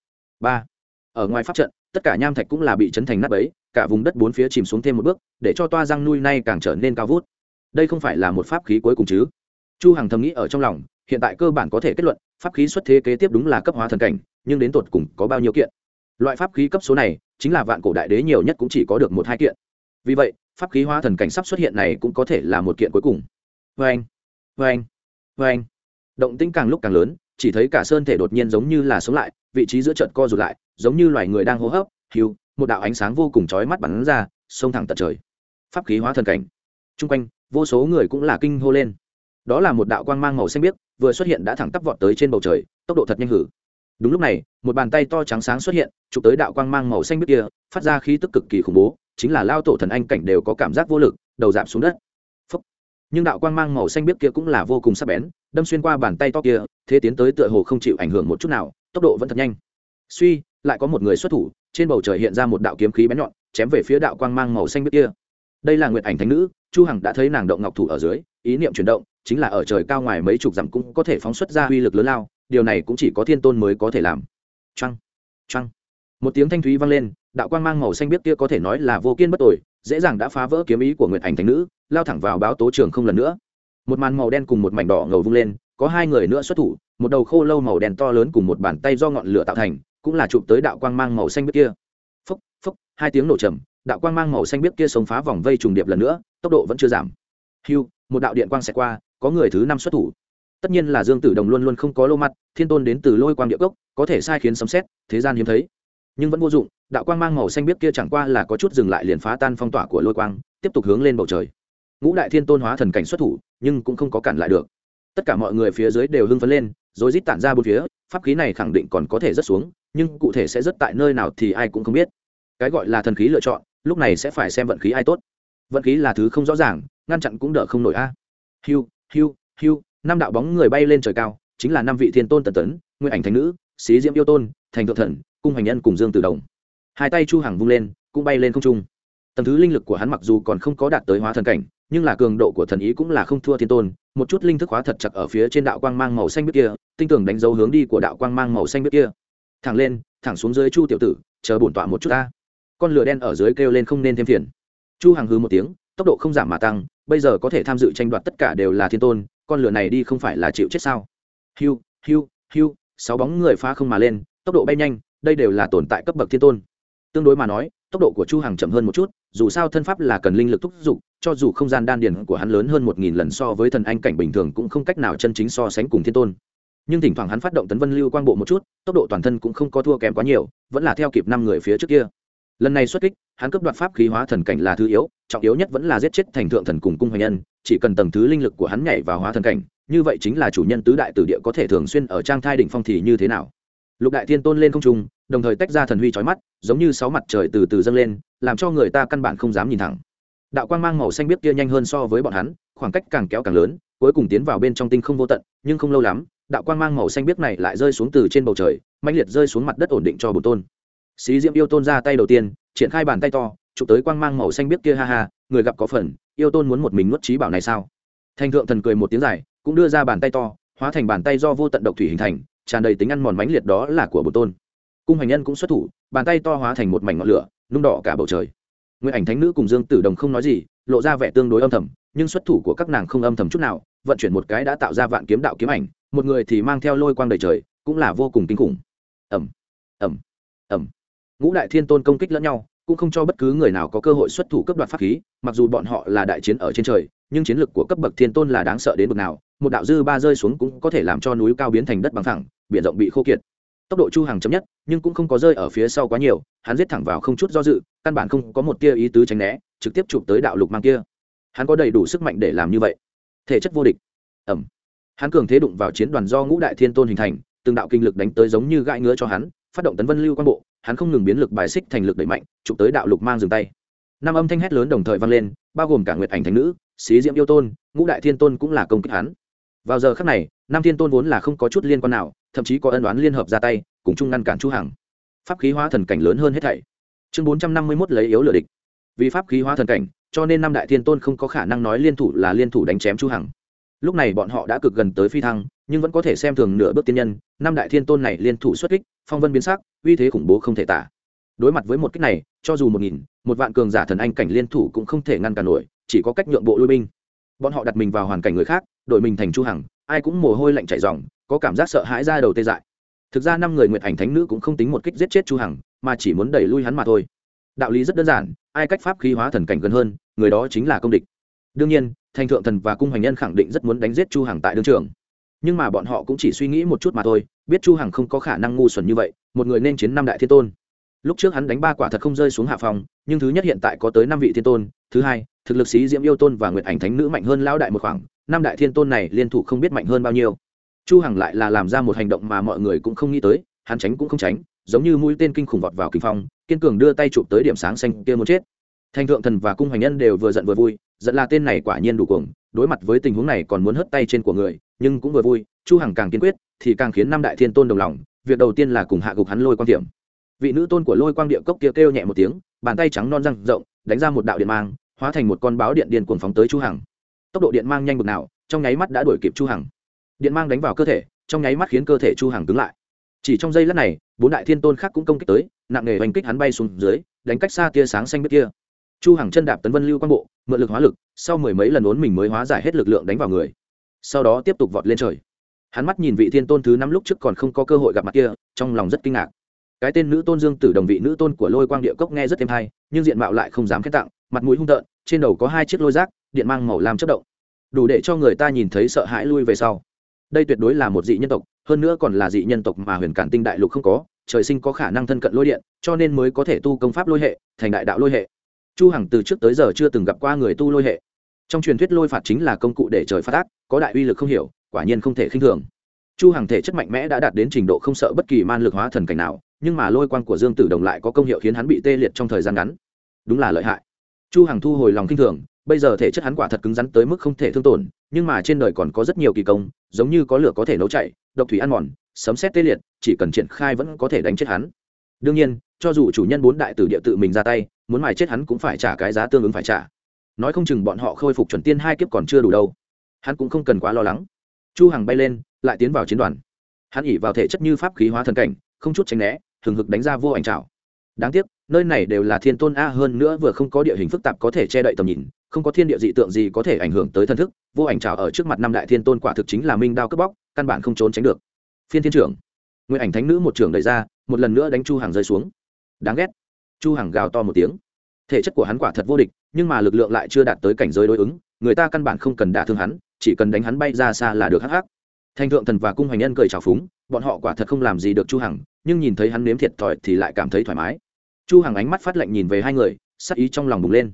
ba. Ở ngoài pháp trận, tất cả nham thạch cũng là bị chấn thành nát ấy cả vùng đất bốn phía chìm xuống thêm một bước, để cho toa răng nuôi nay càng trở nên cao vút. Đây không phải là một pháp khí cuối cùng chứ? Chu hằng thầm nghĩ ở trong lòng, hiện tại cơ bản có thể kết luận, pháp khí xuất thế kế tiếp đúng là cấp hóa thần cảnh, nhưng đến tột cùng có bao nhiêu kiện? Loại pháp khí cấp số này, chính là vạn cổ đại đế nhiều nhất cũng chỉ có được một hai kiện. Vì vậy, pháp khí hóa thần cảnh sắp xuất hiện này cũng có thể là một kiện cuối cùng. Với anh vê anh vê anh. Động tĩnh càng lúc càng lớn, chỉ thấy cả sơn thể đột nhiên giống như là sống lại, vị trí giữa trận co rụt lại, giống như loài người đang hô hấp hiu một đạo ánh sáng vô cùng chói mắt bắn ra, xông thẳng tận trời. Pháp khí hóa thần cảnh. Chung quanh, vô số người cũng là kinh hô lên. Đó là một đạo quang mang màu xanh biếc, vừa xuất hiện đã thẳng tắp vọt tới trên bầu trời, tốc độ thật nhanh hử. Đúng lúc này, một bàn tay to trắng sáng xuất hiện, chụp tới đạo quang mang màu xanh biếc kia, phát ra khí tức cực kỳ khủng bố, chính là lao tổ thần anh cảnh đều có cảm giác vô lực, đầu giảm xuống đất nhưng đạo quang mang màu xanh biết kia cũng là vô cùng sắc bén, đâm xuyên qua bàn tay to kia, thế tiến tới tựa hồ không chịu ảnh hưởng một chút nào, tốc độ vẫn thật nhanh. Suy, lại có một người xuất thủ, trên bầu trời hiện ra một đạo kiếm khí bén nhọn, chém về phía đạo quang mang màu xanh biết kia. Đây là nguyệt ảnh thánh nữ, chu hằng đã thấy nàng động ngọc thủ ở dưới, ý niệm chuyển động, chính là ở trời cao ngoài mấy chục dặm cũng có thể phóng xuất ra uy lực lớn lao, điều này cũng chỉ có thiên tôn mới có thể làm. Trăng trăng một tiếng thanh thúy vang lên, đạo quang mang màu xanh biết kia có thể nói là vô kiên bất tội dễ dàng đã phá vỡ kiếm ý của nguyệt ảnh thánh nữ, lao thẳng vào báo tố trường không lần nữa. Một màn màu đen cùng một mảnh đỏ ngầu vung lên, có hai người nữa xuất thủ, một đầu khô lâu màu đen to lớn cùng một bàn tay do ngọn lửa tạo thành, cũng là chụp tới đạo quang mang màu xanh biết kia. Phốc phốc, hai tiếng nổ trầm đạo quang mang màu xanh biết kia sống phá vòng vây trùng điệp lần nữa, tốc độ vẫn chưa giảm. Hưu, một đạo điện quang xẹt qua, có người thứ năm xuất thủ. Tất nhiên là dương tử đồng luôn luôn không có lô mặt, thiên tôn đến từ lôi quang địa cốc, có thể sai khiến sấm xét thế gian hiếm thấy nhưng vẫn vô dụng, đạo quang mang màu xanh biết kia chẳng qua là có chút dừng lại liền phá tan phong tỏa của lôi quang, tiếp tục hướng lên bầu trời. Ngũ đại thiên tôn hóa thần cảnh xuất thủ, nhưng cũng không có cản lại được. Tất cả mọi người phía dưới đều hưng phấn lên, rồi rít tản ra bốn phía, pháp khí này khẳng định còn có thể rất xuống, nhưng cụ thể sẽ rớt tại nơi nào thì ai cũng không biết. Cái gọi là thần khí lựa chọn, lúc này sẽ phải xem vận khí ai tốt. Vận khí là thứ không rõ ràng, ngăn chặn cũng đỡ không nổi a. Hiu hiu hiu năm đạo bóng người bay lên trời cao, chính là năm vị thiên tôn tần tấn, nguyên ảnh thánh nữ, xí diễm yêu tôn, thành thượng thần cung hoành nhân cùng dương tử đồng. Hai tay chu hằng vung lên, cũng bay lên không trung. Tầng thứ linh lực của hắn mặc dù còn không có đạt tới hóa thần cảnh, nhưng là cường độ của thần ý cũng là không thua thiên tôn. Một chút linh thức hóa thật chặt ở phía trên đạo quang mang màu xanh biết kia, tinh tưởng đánh dấu hướng đi của đạo quang mang màu xanh biết kia. Thẳng lên, thẳng xuống dưới chu tiểu tử, chờ bổn tọa một chút ta. Con lửa đen ở dưới kêu lên không nên thêm phiền. Chu hằng hừ một tiếng, tốc độ không giảm mà tăng, bây giờ có thể tham dự tranh đoạt tất cả đều là thiên tôn, con lửa này đi không phải là chịu chết sao? Hiu hiu hiu, sáu bóng người phá không mà lên, tốc độ bay nhanh đây đều là tồn tại cấp bậc thiên tôn. Tương đối mà nói, tốc độ của chu hằng chậm hơn một chút, dù sao thân pháp là cần linh lực thúc giục cho dù không gian đan điền của hắn lớn hơn một nghìn lần so với thần anh cảnh bình thường cũng không cách nào chân chính so sánh cùng thiên tôn. Nhưng thỉnh thoảng hắn phát động tấn vân lưu quang bộ một chút, tốc độ toàn thân cũng không có thua kém quá nhiều, vẫn là theo kịp năm người phía trước kia. Lần này xuất kích, hắn cấp đoạt pháp khí hóa thần cảnh là thứ yếu, trọng yếu nhất vẫn là giết chết thành thượng thần cùng cung hoành nhân, chỉ cần tầng thứ linh lực của hắn nhảy vào hóa thần cảnh, như vậy chính là chủ nhân tứ đại tử địa có thể thường xuyên ở trang thai đỉnh phong thì như thế nào. Lục đại thiên tôn lên không trung đồng thời tách ra thần huy trói mắt, giống như sáu mặt trời từ từ dâng lên, làm cho người ta căn bản không dám nhìn thẳng. Đạo quang mang màu xanh biết kia nhanh hơn so với bọn hắn, khoảng cách càng kéo càng lớn, cuối cùng tiến vào bên trong tinh không vô tận, nhưng không lâu lắm, đạo quang mang màu xanh biết này lại rơi xuống từ trên bầu trời mạnh liệt rơi xuống mặt đất ổn định cho bồn tôn. Xí diễm yêu tôn ra tay đầu tiên, triển khai bàn tay to, chụp tới quang mang màu xanh biết kia ha ha, người gặp có phần, yêu tôn muốn một mình nuốt trí bảo này sao? Thanh thượng thần cười một tiếng dài, cũng đưa ra bàn tay to, hóa thành bàn tay do vô tận độc thủy hình thành, tràn đầy tính ăn mòn mãnh liệt đó là của bồn tôn cung hành nhân cũng xuất thủ, bàn tay to hóa thành một mảnh ngọn lửa, nung đỏ cả bầu trời. Nguyên ảnh thánh nữ cùng dương tử đồng không nói gì, lộ ra vẻ tương đối âm thầm, nhưng xuất thủ của các nàng không âm thầm chút nào, vận chuyển một cái đã tạo ra vạn kiếm đạo kiếm ảnh, một người thì mang theo lôi quang đầy trời, cũng là vô cùng kinh khủng. Ẩm ẩm ẩm ngũ đại thiên tôn công kích lẫn nhau, cũng không cho bất cứ người nào có cơ hội xuất thủ cấp đoạt pháp khí, mặc dù bọn họ là đại chiến ở trên trời, nhưng chiến lực của cấp bậc thiên tôn là đáng sợ đến bậc nào, một đạo dư ba rơi xuống cũng có thể làm cho núi cao biến thành đất bằng thẳng biển rộng bị khô kiệt tốc độ chu hàng chấm nhất, nhưng cũng không có rơi ở phía sau quá nhiều, hắn giết thẳng vào không chút do dự, căn bản không có một tia ý tứ tránh né, trực tiếp chụp tới đạo lục mang kia. Hắn có đầy đủ sức mạnh để làm như vậy. Thể chất vô địch. Ẩm hắn cường thế đụng vào chiến đoàn do ngũ đại thiên tôn hình thành, từng đạo kinh lực đánh tới giống như gãi ngứa cho hắn, phát động tấn vân lưu quan bộ, hắn không ngừng biến lực bài xích thành lực đẩy mạnh, chụp tới đạo lục mang dừng tay. Năm âm thanh hét lớn đồng thời vang lên, bao gồm cả nguyệt ảnh thành nữ, xí diễm yêu tôn, ngũ đại thiên tôn cũng là công kích hắn. Vào giờ khắc này năm thiên tôn vốn là không có chút liên quan nào thậm chí có ân đoán liên hợp ra tay, cùng chung ngăn cản chu hằng. Pháp khí hóa thần cảnh lớn hơn hết thảy. Chương 451 lấy yếu lừa địch. Vì pháp khí hóa thần cảnh, cho nên năm đại thiên tôn không có khả năng nói liên thủ là liên thủ đánh chém chu hằng. Lúc này bọn họ đã cực gần tới phi thăng, nhưng vẫn có thể xem thường nửa bước tiên nhân, năm đại thiên tôn này liên thủ xuất kích, phong vân biến sắc, uy thế khủng bố không thể tả. Đối mặt với một kích này, cho dù một nghìn, một vạn cường giả thần anh cảnh liên thủ cũng không thể ngăn cản nổi, chỉ có cách nhượng bộ lui binh. Bọn họ đặt mình vào hoàn cảnh người khác đội mình thành chu hằng, ai cũng mồ hôi lạnh chảy ròng có cảm giác sợ hãi ra đầu tê dại. Thực ra năm người nguyệt ảnh thánh nữ cũng không tính một kích giết chết chu hằng, mà chỉ muốn đẩy lui hắn mà thôi. Đạo lý rất đơn giản, ai cách pháp khí hóa thần cảnh gần hơn, người đó chính là công địch. Đương nhiên, thành thượng thần và cung hoành nhân khẳng định rất muốn đánh giết chu hằng tại đương trường. Nhưng mà bọn họ cũng chỉ suy nghĩ một chút mà thôi, biết chu hằng không có khả năng ngu xuẩn như vậy, một người nên chiến năm đại thiên tôn. Lúc trước hắn đánh ba quả thật không rơi xuống hạ phòng, nhưng thứ nhất hiện tại có tới năm vị thiên tôn, thứ hai, thực lực sĩ diễm yêu tôn và nguyệt ảnh thánh nữ mạnh hơn lão đại một khoảng, năm đại thiên tôn này liên thủ không biết mạnh hơn bao nhiêu chu hằng lại là làm ra một hành động mà mọi người cũng không nghĩ tới hắn tránh cũng không tránh giống như mũi tên kinh khủng vọt vào kinh phong kiên cường đưa tay chụp tới điểm sáng xanh kia muốn chết. Thành thượng thần và cung hoành nhân đều vừa giận vừa vui giận là tên này quả nhiên đủ cuồng đối mặt với tình huống này còn muốn hất tay trên của người nhưng cũng vừa vui chu hằng càng kiên quyết thì càng khiến năm đại thiên tôn đồng lòng việc đầu tiên là cùng hạ gục hắn lôi quan điểm. Vị nữ tôn của lôi quang địa cốc kia kêu, nhẹ một tiếng bàn tay trắng non răng rộng đánh ra một đạo điện mang hóa thành một con báo điện điên cuồng phóng tới chu hằng. Tốc độ điện mang nhanh bực nào trong nháy mắt đã đuổi kịp chu hằng điện mang đánh vào cơ thể, trong nháy mắt khiến cơ thể chu hằng cứng lại. Chỉ trong giây lát này, bốn đại thiên tôn khác cũng công kích tới, nặng nề hành kích hắn bay xuống dưới, đánh cách xa tia sáng xanh biết kia. Chu hằng chân đạp tấn vân lưu quang bộ, mượn lực hóa lực, sau mười mấy lần uốn mình mới hóa giải hết lực lượng đánh vào người. Sau đó tiếp tục vọt lên trời. Hắn mắt nhìn vị thiên tôn thứ năm lúc trước còn không có cơ hội gặp mặt kia, trong lòng rất kinh ngạc. Cái tên nữ tôn dương tử đồng vị nữ tôn của lôi quang địa cốc nghe rất thêm hay, nhưng diện mạo lại không dám khen tặng, mặt mũi hung tợn, trên đầu có hai chiếc lôi rác, điện mang màu lam chất động. Đủ để cho người ta nhìn thấy sợ hãi lui về sau đây tuyệt đối là một dị nhân tộc, hơn nữa còn là dị nhân tộc mà huyền cản tinh đại lục không có, trời sinh có khả năng thân cận lôi điện, cho nên mới có thể tu công pháp lôi hệ, thành đại đạo lôi hệ. Chu hằng từ trước tới giờ chưa từng gặp qua người tu lôi hệ. Trong truyền thuyết lôi phạt chính là công cụ để trời phát ác, có đại uy lực không hiểu, quả nhiên không thể khinh thường. Chu hằng thể chất mạnh mẽ đã đạt đến trình độ không sợ bất kỳ man lực hóa thần cảnh nào, nhưng mà lôi quang của dương tử đồng lại có công hiệu khiến hắn bị tê liệt trong thời gian ngắn. Đúng là lợi hại. Chu hằng thu hồi lòng kinh thường bây giờ thể chất hắn quả thật cứng rắn tới mức không thể thương tổn, nhưng mà trên đời còn có rất nhiều kỳ công, giống như có lửa có thể nấu chảy, độc thủy ăn mòn, sấm xét tê liệt, chỉ cần triển khai vẫn có thể đánh chết hắn. Đương nhiên, cho dù chủ nhân bốn đại tử địa tự mình ra tay, muốn mài chết hắn cũng phải trả cái giá tương ứng phải trả. Nói không chừng bọn họ khôi phục chuẩn tiên hai kiếp còn chưa đủ đâu. Hắn cũng không cần quá lo lắng. Chu hằng bay lên, lại tiến vào chiến đoàn. Hắn ỉ vào thể chất như pháp khí hóa thần cảnh, không chút tránh né thường hực đánh ra vô ảnh trào đáng tiếc, nơi này đều là thiên tôn a hơn nữa vừa không có địa hình phức tạp có thể che đậy tầm nhìn không có thiên địa dị tượng gì có thể ảnh hưởng tới thân thức, vô ảnh trào ở trước mặt năm đại thiên tôn quả thực chính là minh đao cướp bóc, căn bản không trốn tránh được. Phiên thiên trưởng nguyên ảnh thánh nữ một trưởng đẩy ra, một lần nữa đánh chu hàng rơi xuống. Đáng ghét. Chu hàng gào to một tiếng. Thể chất của hắn quả thật vô địch, nhưng mà lực lượng lại chưa đạt tới cảnh giới đối ứng, người ta căn bản không cần đả thương hắn, chỉ cần đánh hắn bay ra xa là được hắc hắc. Thanh thượng thần và cung hoành nhân cười trào phúng, bọn họ quả thật không làm gì được chu hằng, nhưng nhìn thấy hắn nếm thiệt thòi thì lại cảm thấy thoải mái. Chu hằng ánh mắt phát lạnh nhìn về hai người, sắc ý trong lòng bùng lên.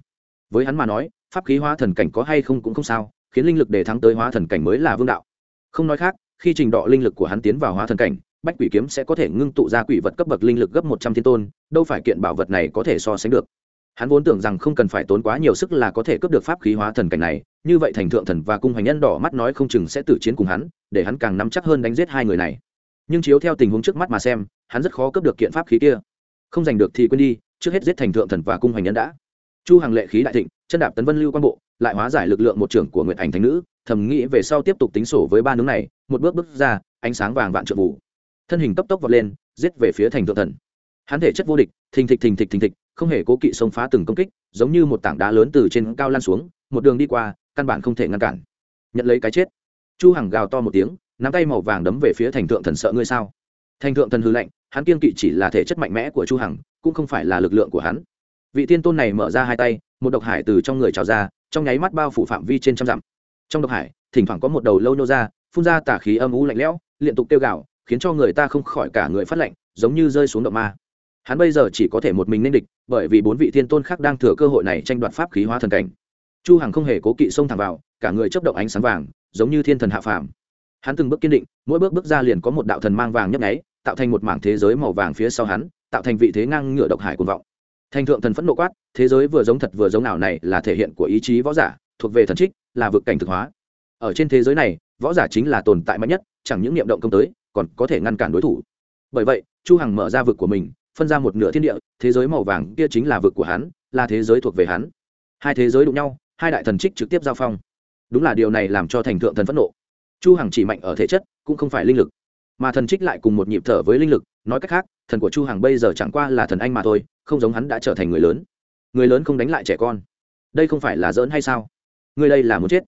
Với hắn mà nói pháp khí hóa thần cảnh có hay không cũng không sao, khiến linh lực để thắng tới hóa thần cảnh mới là vương đạo. Không nói khác, khi trình độ linh lực của hắn tiến vào hóa thần cảnh, bách quỷ kiếm sẽ có thể ngưng tụ ra quỷ vật cấp bậc linh lực gấp một trăm thiên tôn, đâu phải kiện bảo vật này có thể so sánh được. Hắn vốn tưởng rằng không cần phải tốn quá nhiều sức là có thể cướp được pháp khí hóa thần cảnh này, như vậy thành thượng thần và cung hành nhân đỏ mắt nói không chừng sẽ tử chiến cùng hắn, để hắn càng nắm chắc hơn đánh giết hai người này. Nhưng chiếu theo tình huống trước mắt mà xem, hắn rất khó cướp được kiện pháp khí kia. Không giành được thì quên đi, trước hết giết thành thượng thần và cung hành nhân đã. Chu hàng lệ khí đại thịnh chân đạp tấn vân lưu quan bộ, lại hóa giải lực lượng một trưởng của nguyệt ảnh thánh nữ, thầm nghĩ về sau tiếp tục tính sổ với ba nướng này, một bước bước ra, ánh sáng vàng vạn trợ vụ. Thân hình cấp tốc vọt lên, giết về phía thành thượng thần. Hắn thể chất vô địch, thình thịch thình thịch thình thịch, không hề cố kỵ xông phá từng công kích, giống như một tảng đá lớn từ trên cao lan xuống, một đường đi qua, căn bản không thể ngăn cản. Nhận lấy cái chết. Chu hằng gào to một tiếng, nắm tay màu vàng đấm về phía thành thượng thần sợ ngươi sao? Thành thượng thần hư lệnh hắn kiên kỵ chỉ là thể chất mạnh mẽ của chu hằng, cũng không phải là lực lượng của hắn. Vị tiên tôn này mở ra hai tay một độc hải từ trong người trào ra, trong nháy mắt bao phủ phạm vi trên trăm dặm. Trong độc hải, thỉnh thoảng có một đầu lâu nô ra, phun ra tả khí âm u lạnh lẽo, liên tục tiêu gạo khiến cho người ta không khỏi cả người phát lạnh, giống như rơi xuống động ma. Hắn bây giờ chỉ có thể một mình nên địch, bởi vì bốn vị thiên tôn khác đang thừa cơ hội này tranh đoạt pháp khí hóa thần cảnh. Chu hằng không hề cố kỵ xông thẳng vào, cả người chấp động ánh sáng vàng, giống như thiên thần hạ phàm. Hắn từng bước kiên định, mỗi bước bước ra liền có một đạo thần mang vàng nhấp nháy, tạo thành một mảng thế giới màu vàng phía sau hắn, tạo thành vị thế ngang ngửa độc hải cuồng vọng thành thượng thần phẫn nộ quát, thế giới vừa giống thật vừa giống nào này là thể hiện của ý chí võ giả, thuộc về thần trích, là vực cảnh thực hóa. Ở trên thế giới này, võ giả chính là tồn tại mạnh nhất, chẳng những niệm động công tới, còn có thể ngăn cản đối thủ. Bởi vậy, chu hằng mở ra vực của mình, phân ra một nửa thiên địa, thế giới màu vàng kia chính là vực của hắn, là thế giới thuộc về hắn. Hai thế giới đụng nhau, hai đại thần trích trực tiếp giao phong. Đúng là điều này làm cho thành thượng thần phẫn nộ. Chu hằng chỉ mạnh ở thể chất, cũng không phải linh lực. Mà thần trích lại cùng một nhịp thở với linh lực, nói cách khác, thần của chu hằng bây giờ chẳng qua là thần anh mà thôi không giống hắn đã trở thành người lớn. Người lớn không đánh lại trẻ con. Đây không phải là giỡn hay sao? Người đây là muốn chết.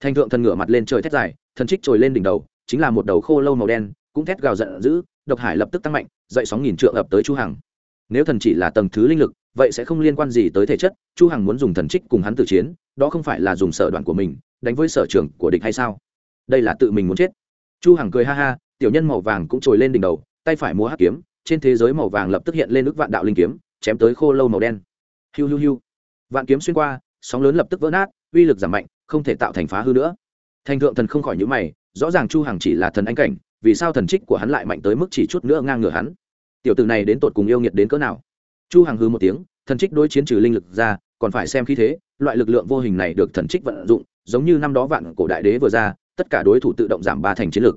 Thành thượng thần ngửa mặt lên trời thét dài, thần trích trồi lên đỉnh đầu, chính là một đầu khô lâu màu đen, cũng thét gào giận dữ, độc hải lập tức tăng mạnh, dậy sóng nghìn trượng ập tới chu hằng. Nếu thần chỉ là tầng thứ linh lực, vậy sẽ không liên quan gì tới thể chất, chu hằng muốn dùng thần trích cùng hắn tử chiến, đó không phải là dùng sở đoạn của mình, đánh với sở trường của địch hay sao? Đây là tự mình muốn chết. Chu hằng cười ha ha, tiểu nhân màu vàng cũng trồi lên đỉnh đầu, tay phải múa hắc kiếm, trên thế giới màu vàng lập tức hiện lên ức vạn đạo linh kiếm chém tới khô lâu màu đen. Hiu hiu hiu. Vạn kiếm xuyên qua, sóng lớn lập tức vỡ nát, uy lực giảm mạnh, không thể tạo thành phá hư nữa. Thành thượng thần không khỏi nhíu mày, rõ ràng chu hằng chỉ là thần anh cảnh, vì sao thần trích của hắn lại mạnh tới mức chỉ chút nữa ngang ngửa hắn? Tiểu tử này đến tột cùng yêu nghiệt đến cỡ nào? Chu hằng hư một tiếng, thần trích đối chiến trừ linh lực ra, còn phải xem khí thế, loại lực lượng vô hình này được thần trích vận dụng, giống như năm đó vạn cổ đại đế vừa ra, tất cả đối thủ tự động giảm ba thành chiến lực.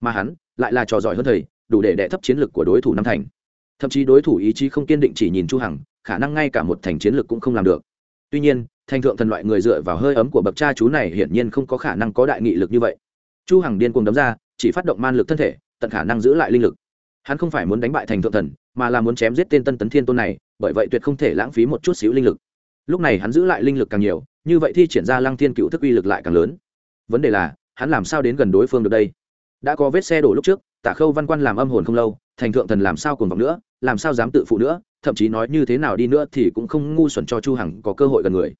Mà hắn lại là trò giỏi hơn thầy, đủ để đè thấp chiến lực của đối thủ năm thành thậm chí đối thủ ý chí không kiên định chỉ nhìn chu hằng, khả năng ngay cả một thành chiến lược cũng không làm được. Tuy nhiên, thành thượng thần loại người dựa vào hơi ấm của bậc cha chú này hiển nhiên không có khả năng có đại nghị lực như vậy. Chu hằng điên cuồng đấm ra, chỉ phát động man lực thân thể, tận khả năng giữ lại linh lực. Hắn không phải muốn đánh bại thành thượng thần, mà là muốn chém giết tên tân tấn thiên tôn này, bởi vậy tuyệt không thể lãng phí một chút xíu linh lực. Lúc này hắn giữ lại linh lực càng nhiều, như vậy thi triển ra lăng thiên cựu thức uy lực lại càng lớn. Vấn đề là, hắn làm sao đến gần đối phương được đây? Đã có vết xe đổ lúc trước, tả khâu văn quan làm âm hồn không lâu, thành thượng thần làm sao cùng vọng nữa? Làm sao dám tự phụ nữa, thậm chí nói như thế nào đi nữa thì cũng không ngu xuẩn cho chu hằng có cơ hội gần người.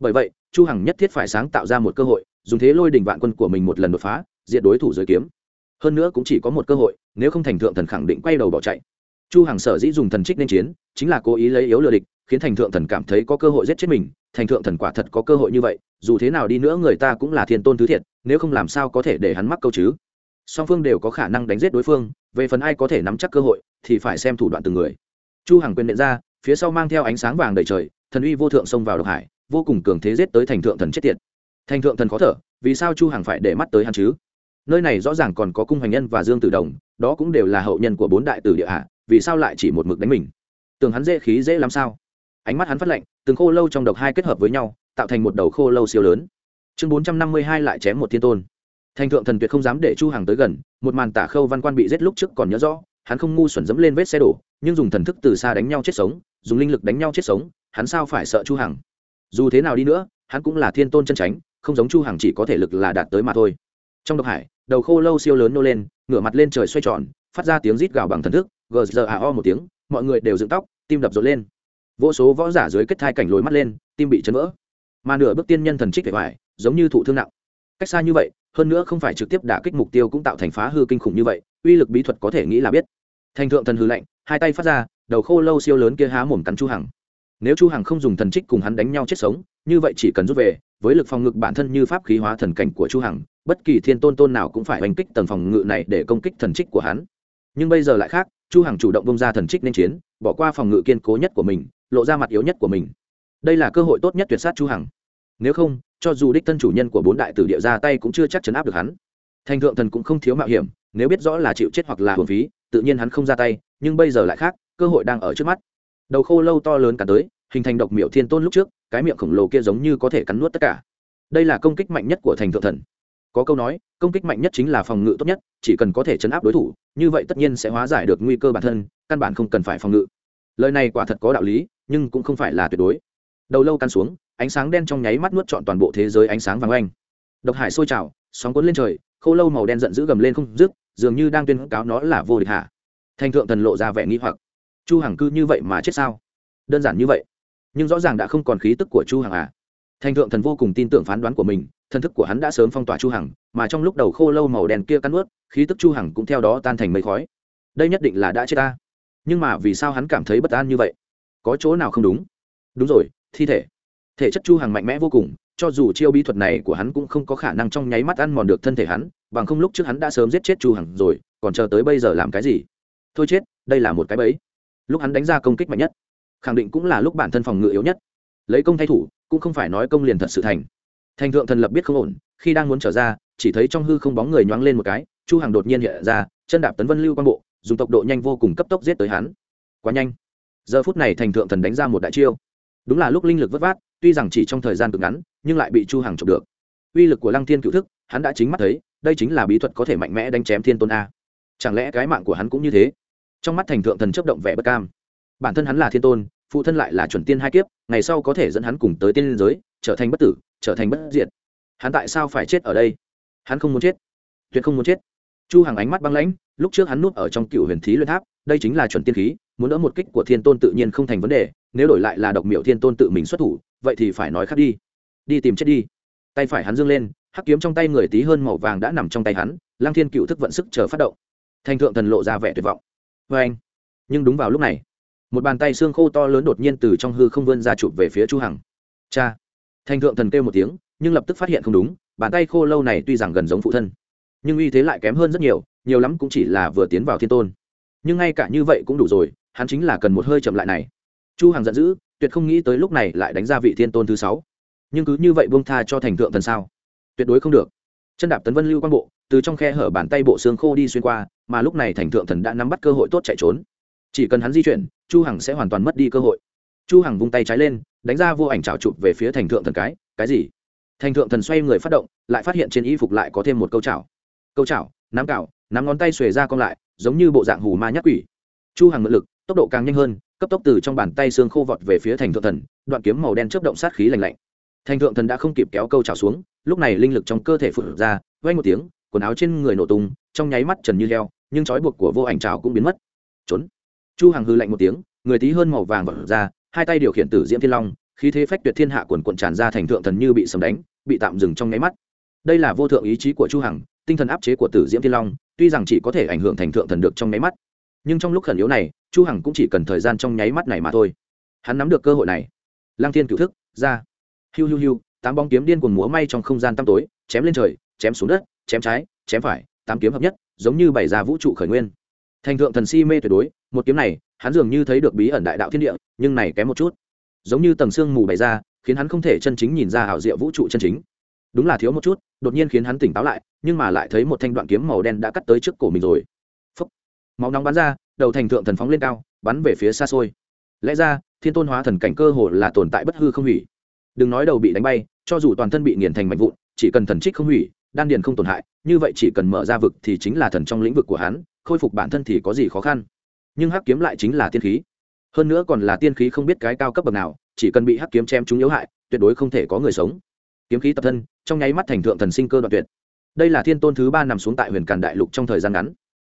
Bởi vậy, chu hằng nhất thiết phải sáng tạo ra một cơ hội, dùng thế lôi đỉnh vạn quân của mình một lần đột phá, diệt đối thủ dưới kiếm. Hơn nữa cũng chỉ có một cơ hội, nếu không thành thượng thần khẳng định quay đầu bỏ chạy. Chu hằng sở dĩ dùng thần trích nên chiến, chính là cố ý lấy yếu lừa địch, khiến thành thượng thần cảm thấy có cơ hội giết chết mình, thành thượng thần quả thật có cơ hội như vậy, dù thế nào đi nữa người ta cũng là thiên tôn thứ thiệt, nếu không làm sao có thể để hắn mắc câu chứ? Song phương đều có khả năng đánh giết đối phương, về phần ai có thể nắm chắc cơ hội thì phải xem thủ đoạn từng người. Chu hằng quyền điện ra, phía sau mang theo ánh sáng vàng đầy trời, thần uy vô thượng xông vào độc hải, vô cùng cường thế giết tới thành thượng thần chết tiệt. Thành thượng thần khó thở, vì sao chu hằng phải để mắt tới hắn chứ? Nơi này rõ ràng còn có cung hoành nhân và dương tử đồng, đó cũng đều là hậu nhân của bốn đại tử địa hạ, vì sao lại chỉ một mực đánh mình? Tưởng hắn dễ khí dễ làm sao? Ánh mắt hắn phát lạnh, từng khô lâu trong độc hai kết hợp với nhau, tạo thành một đầu khô lâu siêu lớn. Chương bốn trăm năm mươi hai lại chém một thiên tôn thành thượng thần tuyệt không dám để chu hằng tới gần, một màn tả khâu văn quan bị giết lúc trước còn nhớ rõ, hắn không ngu xuẩn dẫm lên vết xe đổ, nhưng dùng thần thức từ xa đánh nhau chết sống, dùng linh lực đánh nhau chết sống, hắn sao phải sợ chu hằng? Dù thế nào đi nữa, hắn cũng là thiên tôn chân tránh không giống chu hằng chỉ có thể lực là đạt tới mà thôi. Trong độc hải, đầu khô lâu siêu lớn nô lên, ngửa mặt lên trời xoay tròn, phát ra tiếng rít gào bằng thần thức, gờ giờ a o một tiếng, mọi người đều dựng tóc, tim đập rộn lên. Vô số võ giả dưới kết thai cảnh lồi mắt lên, tim bị chấn vỡ. Mà nửa bước tiên nhân thần trích vẻ vải, giống như thụ thương nặng cách xa như vậy, hơn nữa không phải trực tiếp đả kích mục tiêu cũng tạo thành phá hư kinh khủng như vậy, uy lực bí thuật có thể nghĩ là biết. Thành thượng thần hư lạnh, hai tay phát ra, đầu khô lâu siêu lớn kia há mồm cắn chu hằng. Nếu chu hằng không dùng thần trích cùng hắn đánh nhau chết sống, như vậy chỉ cần rút về, với lực phòng ngự bản thân như pháp khí hóa thần cảnh của chu hằng, bất kỳ thiên tôn tôn nào cũng phải hành kích tầng phòng ngự này để công kích thần trích của hắn. Nhưng bây giờ lại khác, chu hằng chủ động bung ra thần trích nên chiến, bỏ qua phòng ngự kiên cố nhất của mình, lộ ra mặt yếu nhất của mình. Đây là cơ hội tốt nhất tuyệt sát chu hằng. Nếu không cho dù đích thân chủ nhân của bốn đại tử địa ra tay cũng chưa chắc chấn áp được hắn. Thành thượng thần cũng không thiếu mạo hiểm, nếu biết rõ là chịu chết hoặc là hồn phí, tự nhiên hắn không ra tay, nhưng bây giờ lại khác, cơ hội đang ở trước mắt. Đầu khô lâu to lớn cả tới, hình thành độc miệu thiên tôn lúc trước, cái miệng khổng lồ kia giống như có thể cắn nuốt tất cả. Đây là công kích mạnh nhất của thành thượng thần. Có câu nói, công kích mạnh nhất chính là phòng ngự tốt nhất, chỉ cần có thể chấn áp đối thủ, như vậy tất nhiên sẽ hóa giải được nguy cơ bản thân, căn bản không cần phải phòng ngự. Lời này quả thật có đạo lý, nhưng cũng không phải là tuyệt đối đầu lâu căn xuống, ánh sáng đen trong nháy mắt nuốt trọn toàn bộ thế giới ánh sáng vàng oanh. Độc hải sôi trào, sóng cuốn lên trời, khô lâu màu đen giận dữ gầm lên không dứt, dường như đang tuyên cáo nó là vô địch hạ. Thành thượng thần lộ ra vẻ nghi hoặc. Chu hằng cư như vậy mà chết sao? Đơn giản như vậy. Nhưng rõ ràng đã không còn khí tức của chu hằng à. Thành thượng thần vô cùng tin tưởng phán đoán của mình, thân thức của hắn đã sớm phong tỏa chu hằng, mà trong lúc đầu khô lâu màu đen kia cắn nuốt, khí tức chu hằng cũng theo đó tan thành mây khói. Đây nhất định là đã chết ta. Nhưng mà vì sao hắn cảm thấy bất an như vậy? Có chỗ nào không đúng? Đúng rồi thi thể. Thể chất chu hằng mạnh mẽ vô cùng, cho dù chiêu bí thuật này của hắn cũng không có khả năng trong nháy mắt ăn mòn được thân thể hắn, bằng không lúc trước hắn đã sớm giết chết chu hằng rồi, còn chờ tới bây giờ làm cái gì? Thôi chết, đây là một cái bẫy. Lúc hắn đánh ra công kích mạnh nhất, khẳng định cũng là lúc bản thân phòng ngự yếu nhất. Lấy công thay thủ, cũng không phải nói công liền thật sự thành. Thành thượng thần lập biết không ổn, khi đang muốn trở ra, chỉ thấy trong hư không bóng người nhoáng lên một cái, chu hằng đột nhiên hiện ra, chân đạp tấn vân lưu quan bộ, dùng tốc độ nhanh vô cùng cấp tốc giết tới hắn. Quá nhanh. Giờ phút này thành thượng thần đánh ra một đại chiêu đúng là lúc linh lực vất vát, tuy rằng chỉ trong thời gian cực ngắn, nhưng lại bị chu hằng chụp được. Uy lực của lăng thiên cựu thức, hắn đã chính mắt thấy, đây chính là bí thuật có thể mạnh mẽ đánh chém thiên tôn a. Chẳng lẽ cái mạng của hắn cũng như thế? Trong mắt thành thượng thần chấp động vẻ bất cam. Bản thân hắn là thiên tôn, phụ thân lại là chuẩn tiên hai kiếp, ngày sau có thể dẫn hắn cùng tới tiên liên giới, trở thành bất tử, trở thành bất diệt. Hắn tại sao phải chết ở đây? Hắn không muốn chết. Tuyệt không muốn chết. Chu hằng ánh mắt băng lãnh, lúc trước hắn nuốt ở trong cựu huyền thí luyện tháp, đây chính là chuẩn tiên khí, muốn đỡ một kích của thiên tôn tự nhiên không thành vấn đề nếu đổi lại là độc miệu thiên tôn tự mình xuất thủ, vậy thì phải nói khác đi. Đi tìm chết đi. Tay phải hắn dương lên, hắc kiếm trong tay người tí hơn màu vàng đã nằm trong tay hắn lang thiên cựu thức vận sức chờ phát động. Thành thượng thần lộ ra vẻ tuyệt vọng. Vê anh, nhưng đúng vào lúc này, một bàn tay xương khô to lớn đột nhiên từ trong hư không vươn ra chụp về phía chu hằng. Cha. Thành thượng thần kêu một tiếng, nhưng lập tức phát hiện không đúng, bàn tay khô lâu này tuy rằng gần giống phụ thân, nhưng uy thế lại kém hơn rất nhiều nhiều lắm cũng chỉ là vừa tiến vào thiên tôn. Nhưng ngay cả như vậy cũng đủ rồi, hắn chính là cần một hơi chậm lại này chu hằng giận dữ, tuyệt không nghĩ tới lúc này lại đánh ra vị thiên tôn thứ sáu. Nhưng cứ như vậy buông tha cho thành thượng thần sao? Tuyệt đối không được. Chân đạp tấn vân lưu quang bộ, từ trong khe hở bàn tay bộ xương khô đi xuyên qua, mà lúc này thành thượng thần đã nắm bắt cơ hội tốt chạy trốn. Chỉ cần hắn di chuyển, chu hằng sẽ hoàn toàn mất đi cơ hội. Chu hằng vung tay trái lên, đánh ra vô ảnh trào chụp về phía thành thượng thần cái cái gì? Thành thượng thần xoay người phát động, lại phát hiện trên y phục lại có thêm một câu chảo. Câu chảo, nắm cào nắm ngón tay xuề ra cong lại, giống như bộ dạng hù ma nhát quỷ. Chu hằng ngự lực, tốc độ càng nhanh hơn cấp tốc từ trong bàn tay xương khô vọt về phía thành thượng thần, đoạn kiếm màu đen chớp động sát khí lạnh lạnh. Thành thượng thần đã không kịp kéo câu chảo xuống, lúc này linh lực trong cơ thể phụt ra vay một tiếng, quần áo trên người nổ tung, trong nháy mắt trần như leo nhưng trói buộc của vô ảnh trào cũng biến mất. Trốn. Chu hằng hư lạnh một tiếng, người tí hơn màu vàng vọt ra, hai tay điều khiển tử diễm thiên long, khí thế phách tuyệt thiên hạ quần cuộn tràn ra thành thượng thần như bị sầm đánh, bị tạm dừng trong nháy mắt. Đây là vô thượng ý chí của chu hằng, tinh thần áp chế của tử diễm thiên long, tuy rằng chỉ có thể ảnh hưởng thành thượng thần được trong nháy mắt, nhưng trong lúc khẩn yếu này chu hằng cũng chỉ cần thời gian trong nháy mắt này mà thôi. Hắn nắm được cơ hội này. Lang thiên cửu thức, ra. Hiu hiu hiu, tám bóng kiếm điên cuồng múa may trong không gian tăm tối, chém lên trời, chém xuống đất, chém trái, chém phải, tám kiếm hợp nhất, giống như bảy ra vũ trụ khởi nguyên. Thành thượng thần si mê tuyệt đối, một kiếm này, hắn dường như thấy được bí ẩn đại đạo thiên địa, nhưng này kém một chút. Giống như tầng xương mù bày ra, khiến hắn không thể chân chính nhìn ra ảo diệu vũ trụ chân chính. Đúng là thiếu một chút, đột nhiên khiến hắn tỉnh táo lại, nhưng mà lại thấy một thanh đoạn kiếm màu đen đã cắt tới trước cổ mình rồi. Phúc. máu nóng bắn ra đầu thành thượng thần phóng lên cao, bắn về phía xa xôi. Lẽ ra, thiên tôn hóa thần cảnh cơ hồ là tồn tại bất hư không hủy. Đừng nói đầu bị đánh bay, cho dù toàn thân bị nghiền thành mạnh vụn, chỉ cần thần trích không hủy, đan điền không tổn hại, như vậy chỉ cần mở ra vực thì chính là thần trong lĩnh vực của hắn, khôi phục bản thân thì có gì khó khăn. Nhưng hắc kiếm lại chính là tiên khí. Hơn nữa còn là tiên khí không biết cái cao cấp bậc nào, chỉ cần bị hắc kiếm chém chúng yếu hại, tuyệt đối không thể có người sống. Kiếm khí tập thân, trong nháy mắt thành thượng thần sinh cơ đoạn tuyệt. Đây là thiên tôn thứ ba nằm xuống tại huyền càn đại lục trong thời gian ngắn.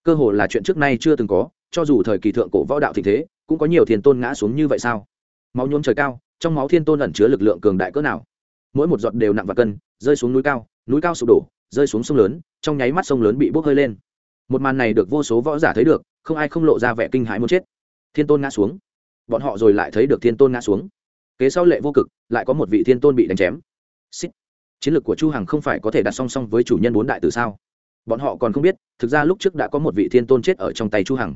Cơ hồ là chuyện trước nay chưa từng có cho dù thời kỳ thượng cổ võ đạo thịnh thế, cũng có nhiều thiên tôn ngã xuống như vậy sao? Máu nhuốm trời cao, trong máu thiên tôn ẩn chứa lực lượng cường đại cỡ nào? Mỗi một giọt đều nặng và cân, rơi xuống núi cao núi cao sụp đổ, rơi xuống sông lớn, trong nháy mắt sông lớn bị bốc hơi lên. Một màn này được vô số võ giả thấy được, không ai không lộ ra vẻ kinh hãi muốn chết. Thiên tôn ngã xuống. Bọn họ rồi lại thấy được thiên tôn ngã xuống. Kế sau lệ vô cực, lại có một vị thiên tôn bị đánh chém. Xích. chiến lược của chu hằng không phải có thể đặt song song với chủ nhân bốn đại tử sao? Bọn họ còn không biết, thực ra lúc trước đã có một vị thiên tôn chết ở trong tay chu hằng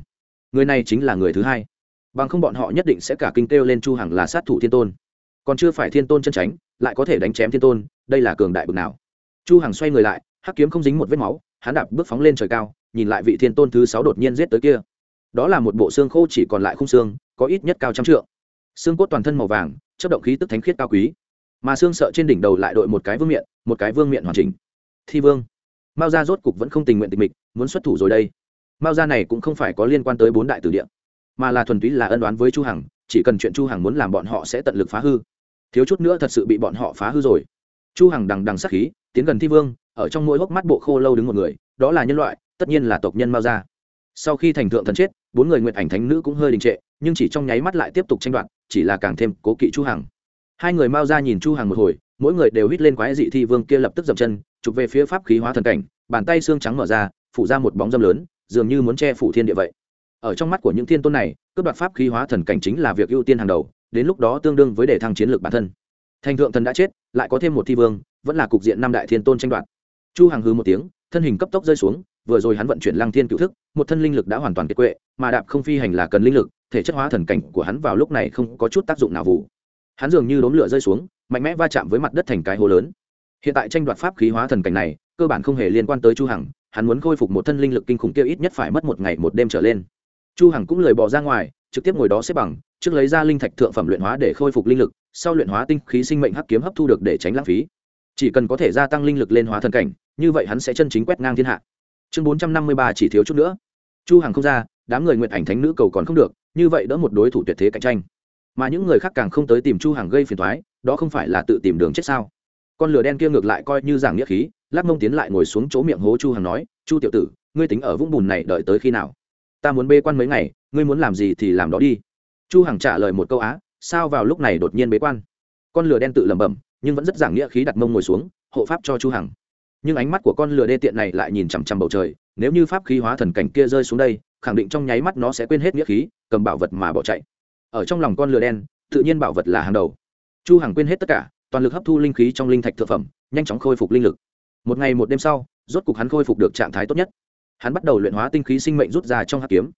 người này chính là người thứ hai. Bằng không bọn họ nhất định sẽ cả kinh kêu lên chu hằng là sát thủ thiên tôn. Còn chưa phải thiên tôn chân tránh lại có thể đánh chém thiên tôn, đây là cường đại bực nào. Chu hằng xoay người lại, hắc kiếm không dính một vết máu, hắn đạp bước phóng lên trời cao, nhìn lại vị thiên tôn thứ sáu đột nhiên giết tới kia. Đó là một bộ xương khô chỉ còn lại khung xương, có ít nhất cao trăm trượng. Xương cốt toàn thân màu vàng chất động khí tức thánh khiết cao quý. Mà xương sợ trên đỉnh đầu lại đội một cái vương miện, một cái vương miện hoàn chỉnh. Thi vương. Mao gia rốt cục vẫn không tình nguyện tịch mịch, muốn xuất thủ rồi đây mao gia này cũng không phải có liên quan tới bốn đại tử địa, mà là thuần túy là ân đoán với chu hằng, chỉ cần chuyện chu hằng muốn làm bọn họ sẽ tận lực phá hư. Thiếu chút nữa thật sự bị bọn họ phá hư rồi. Chu hằng đằng đằng sắc khí, tiến gần thi vương, ở trong mỗi hốc mắt bộ khô lâu đứng một người, đó là nhân loại, tất nhiên là tộc nhân mao gia. Sau khi thành thượng thần chết, bốn người nguyện ảnh thánh nữ cũng hơi đình trệ, nhưng chỉ trong nháy mắt lại tiếp tục tranh đoạt, chỉ là càng thêm cố kỵ chu hằng. Hai người mao ra nhìn chu hằng một hồi, mỗi người đều hít lên quái dị thi vương kia lập tức dậm chân, chụp về phía pháp khí hóa thần cảnh, bàn tay xương trắng mở ra, phủ ra một bóng dâm lớn dường như muốn che phủ thiên địa vậy. Ở trong mắt của những thiên tôn này, cướp đoạt pháp khí hóa thần cảnh chính là việc ưu tiên hàng đầu, đến lúc đó tương đương với để thăng chiến lược bản thân. Thành thượng thần đã chết, lại có thêm một thi vương, vẫn là cục diện năm đại thiên tôn tranh đoạt. Chu hằng hư một tiếng, thân hình cấp tốc rơi xuống, vừa rồi hắn vận chuyển lăng thiên cựu thức, một thân linh lực đã hoàn toàn kiệt quệ, mà đạp không phi hành là cần linh lực, thể chất hóa thần cảnh của hắn vào lúc này không có chút tác dụng nào vụ. Hắn dường như đốm lửa rơi xuống, mạnh mẽ va chạm với mặt đất thành cái hố lớn. Hiện tại tranh đoạt pháp khí hóa thần cảnh này cơ bản không hề liên quan tới chu hằng, hắn muốn khôi phục một thân linh lực kinh khủng kia ít nhất phải mất một ngày một đêm trở lên. Chu hằng cũng lười bỏ ra ngoài, trực tiếp ngồi đó xếp bằng, trước lấy ra linh thạch thượng phẩm luyện hóa để khôi phục linh lực, sau luyện hóa tinh khí sinh mệnh hắc kiếm hấp thu được để tránh lãng phí. Chỉ cần có thể gia tăng linh lực lên hóa thần cảnh, như vậy hắn sẽ chân chính quét ngang thiên hạ. Chương bốn trăm năm mươi ba chỉ thiếu chút nữa. Chu hằng không ra, đám người nguyện ảnh thánh nữ cầu còn không được, như vậy đỡ một đối thủ tuyệt thế cạnh tranh. Mà những người khác càng không tới tìm chu hằng gây phiền toái, đó không phải là tự tìm đường chết sao? Con lửa đen kia ngược lại coi như giảng nghĩa khí lắc mông tiến lại ngồi xuống chỗ miệng hố chu hằng nói, chu tiểu tử, ngươi tính ở vũng bùn này đợi tới khi nào? Ta muốn bê quan mấy ngày, ngươi muốn làm gì thì làm đó đi. Chu hằng trả lời một câu á, sao vào lúc này đột nhiên bế quan? Con lửa đen tự lẩm bẩm, nhưng vẫn rất giảng nghĩa khí đặt mông ngồi xuống, hộ pháp cho chu hằng. Nhưng ánh mắt của con lửa đê tiện này lại nhìn chằm chằm bầu trời, nếu như pháp khí hóa thần cảnh kia rơi xuống đây, khẳng định trong nháy mắt nó sẽ quên hết nghĩa khí, cầm bảo vật mà bỏ chạy. Ở trong lòng con lửa đen, tự nhiên bảo vật là hàng đầu. Chu hằng quên hết tất cả, toàn lực hấp thu linh khí trong linh thạch thượng phẩm, nhanh chóng khôi phục linh lực một ngày một đêm sau, rốt cục hắn khôi phục được trạng thái tốt nhất. Hắn bắt đầu luyện hóa tinh khí sinh mệnh rút ra trong hắc kiếm.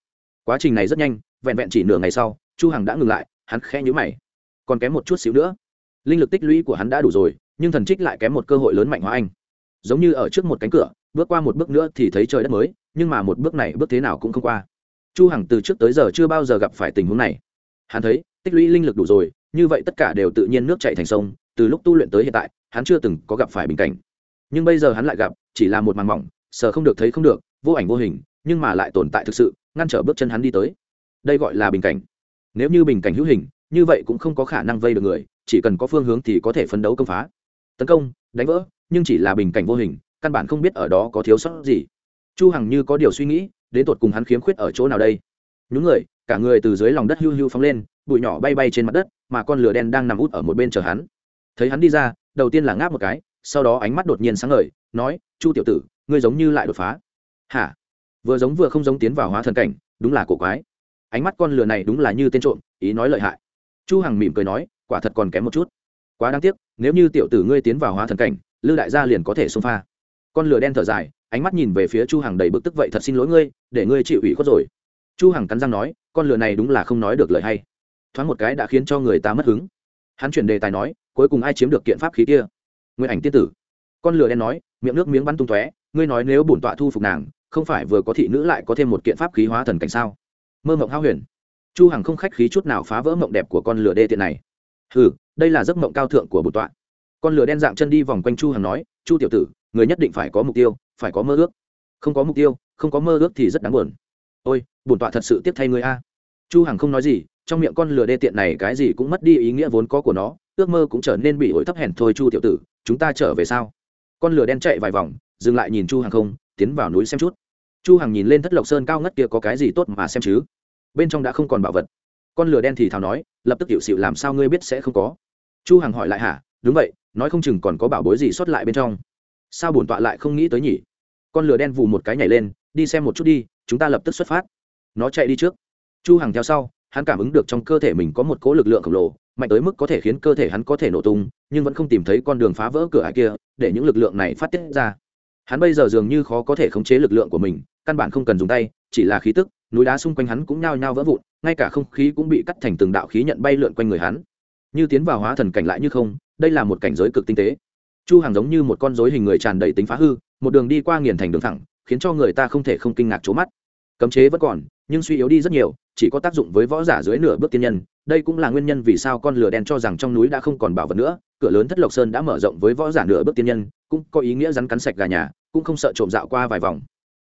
Quá trình này rất nhanh, vẹn vẹn chỉ nửa ngày sau, chu hằng đã ngừng lại, hắn khẽ nhíu mày. Còn kém một chút xíu nữa. Linh lực tích lũy của hắn đã đủ rồi, nhưng thần trích lại kém một cơ hội lớn mạnh hóa anh. Giống như ở trước một cánh cửa, bước qua một bước nữa thì thấy trời đất mới, nhưng mà một bước này bước thế nào cũng không qua. Chu hằng từ trước tới giờ chưa bao giờ gặp phải tình huống này. Hắn thấy, tích lũy linh lực đủ rồi, như vậy tất cả đều tự nhiên nước chảy thành sông, từ lúc tu luyện tới hiện tại, hắn chưa từng có gặp phải bình cảnh nhưng bây giờ hắn lại gặp, chỉ là một màn mỏng, sờ không được thấy không được, vô ảnh vô hình, nhưng mà lại tồn tại thực sự, ngăn trở bước chân hắn đi tới. Đây gọi là bình cảnh. Nếu như bình cảnh hữu hình, như vậy cũng không có khả năng vây được người, chỉ cần có phương hướng thì có thể phấn đấu công phá. Tấn công, đánh vỡ, nhưng chỉ là bình cảnh vô hình, căn bản không biết ở đó có thiếu sót gì. Chu hằng như có điều suy nghĩ, đến tột cùng hắn khiếm khuyết ở chỗ nào đây? Những người, cả người từ dưới lòng đất hưu hưu phóng lên, bụi nhỏ bay bay trên mặt đất, mà con lửa đen đang nằm út ở một bên chờ hắn. Thấy hắn đi ra, đầu tiên là ngáp một cái sau đó ánh mắt đột nhiên sáng ngời, nói, chu tiểu tử, ngươi giống như lại đột phá. Hả? Vừa giống vừa không giống tiến vào hóa thần cảnh, đúng là cổ quái. Ánh mắt con lừa này đúng là như tên trộm, ý nói lợi hại. Chu hằng mỉm cười nói, quả thật còn kém một chút. Quá đáng tiếc, nếu như tiểu tử ngươi tiến vào hóa thần cảnh, lư đại gia liền có thể xông pha. Con lừa đen thở dài, ánh mắt nhìn về phía chu hằng đầy bực tức, vậy thật xin lỗi ngươi, để ngươi chịu ủy khuất rồi. Chu hằng cắn răng nói, con lừa này đúng là không nói được lời hay. Thoáng một cái đã khiến cho người ta mất hứng. Hắn chuyển đề tài nói, cuối cùng ai chiếm được kiện pháp khí kia? Nguyên ảnh tiên tử. Con lửa đen nói, miệng nước miếng bắn tung tóe, ngươi nói nếu bổn tọa thu phục nàng, không phải vừa có thị nữ lại có thêm một kiện pháp khí hóa thần cảnh sao? Mơ mộng hao huyền. Chu hằng không khách khí chút nào phá vỡ mộng đẹp của con lửa đê tiện này. Hừ, đây là giấc mộng cao thượng của bổn tọa. Con lửa đen dạng chân đi vòng quanh chu hằng nói, chu tiểu tử, người nhất định phải có mục tiêu, phải có mơ ước. Không có mục tiêu, không có mơ ước thì rất đáng buồn. Ôi, bổn tọa thật sự tiếp thay ngươi a. Chu hằng không nói gì, trong miệng con lừa đê tiện này cái gì cũng mất đi ý nghĩa vốn có của nó, ước mơ cũng trở nên bị ổi thấp hèn thôi chu tiểu tử chúng ta trở về sao? Con lừa đen chạy vài vòng, dừng lại nhìn chu hằng không, tiến vào núi xem chút. Chu hằng nhìn lên thất lộc sơn cao ngất kia có cái gì tốt mà xem chứ? Bên trong đã không còn bảo vật. Con lừa đen thì thào nói, lập tức hiệu xịu làm sao ngươi biết sẽ không có? Chu hằng hỏi lại hả? Đúng vậy, nói không chừng còn có bảo bối gì xuất lại bên trong. Sao bổn tọa lại không nghĩ tới nhỉ? Con lừa đen vù một cái nhảy lên, đi xem một chút đi, chúng ta lập tức xuất phát. Nó chạy đi trước. Chu hằng theo sau, hắn cảm ứng được trong cơ thể mình có một cỗ lực lượng khổng lồ mạnh tới mức có thể khiến cơ thể hắn có thể nổ tung, nhưng vẫn không tìm thấy con đường phá vỡ cửa ải kia, để những lực lượng này phát tiết ra. Hắn bây giờ dường như khó có thể khống chế lực lượng của mình, căn bản không cần dùng tay, chỉ là khí tức, núi đá xung quanh hắn cũng nhao nhao vỡ vụn, ngay cả không khí cũng bị cắt thành từng đạo khí nhận bay lượn quanh người hắn. Như tiến vào hóa thần cảnh lại như không, đây là một cảnh giới cực tinh tế. Chu hàng giống như một con rối hình người tràn đầy tính phá hư, một đường đi qua nghiền thành đường thẳng, khiến cho người ta không thể không kinh ngạc trố mắt. Cấm chế vẫn còn, nhưng suy yếu đi rất nhiều chỉ có tác dụng với võ giả dưới nửa bước tiên nhân, đây cũng là nguyên nhân vì sao con lửa đen cho rằng trong núi đã không còn bảo vật nữa, cửa lớn thất lộc sơn đã mở rộng với võ giả nửa bước tiên nhân, cũng có ý nghĩa rắn cắn sạch gà nhà, cũng không sợ trộm dạo qua vài vòng.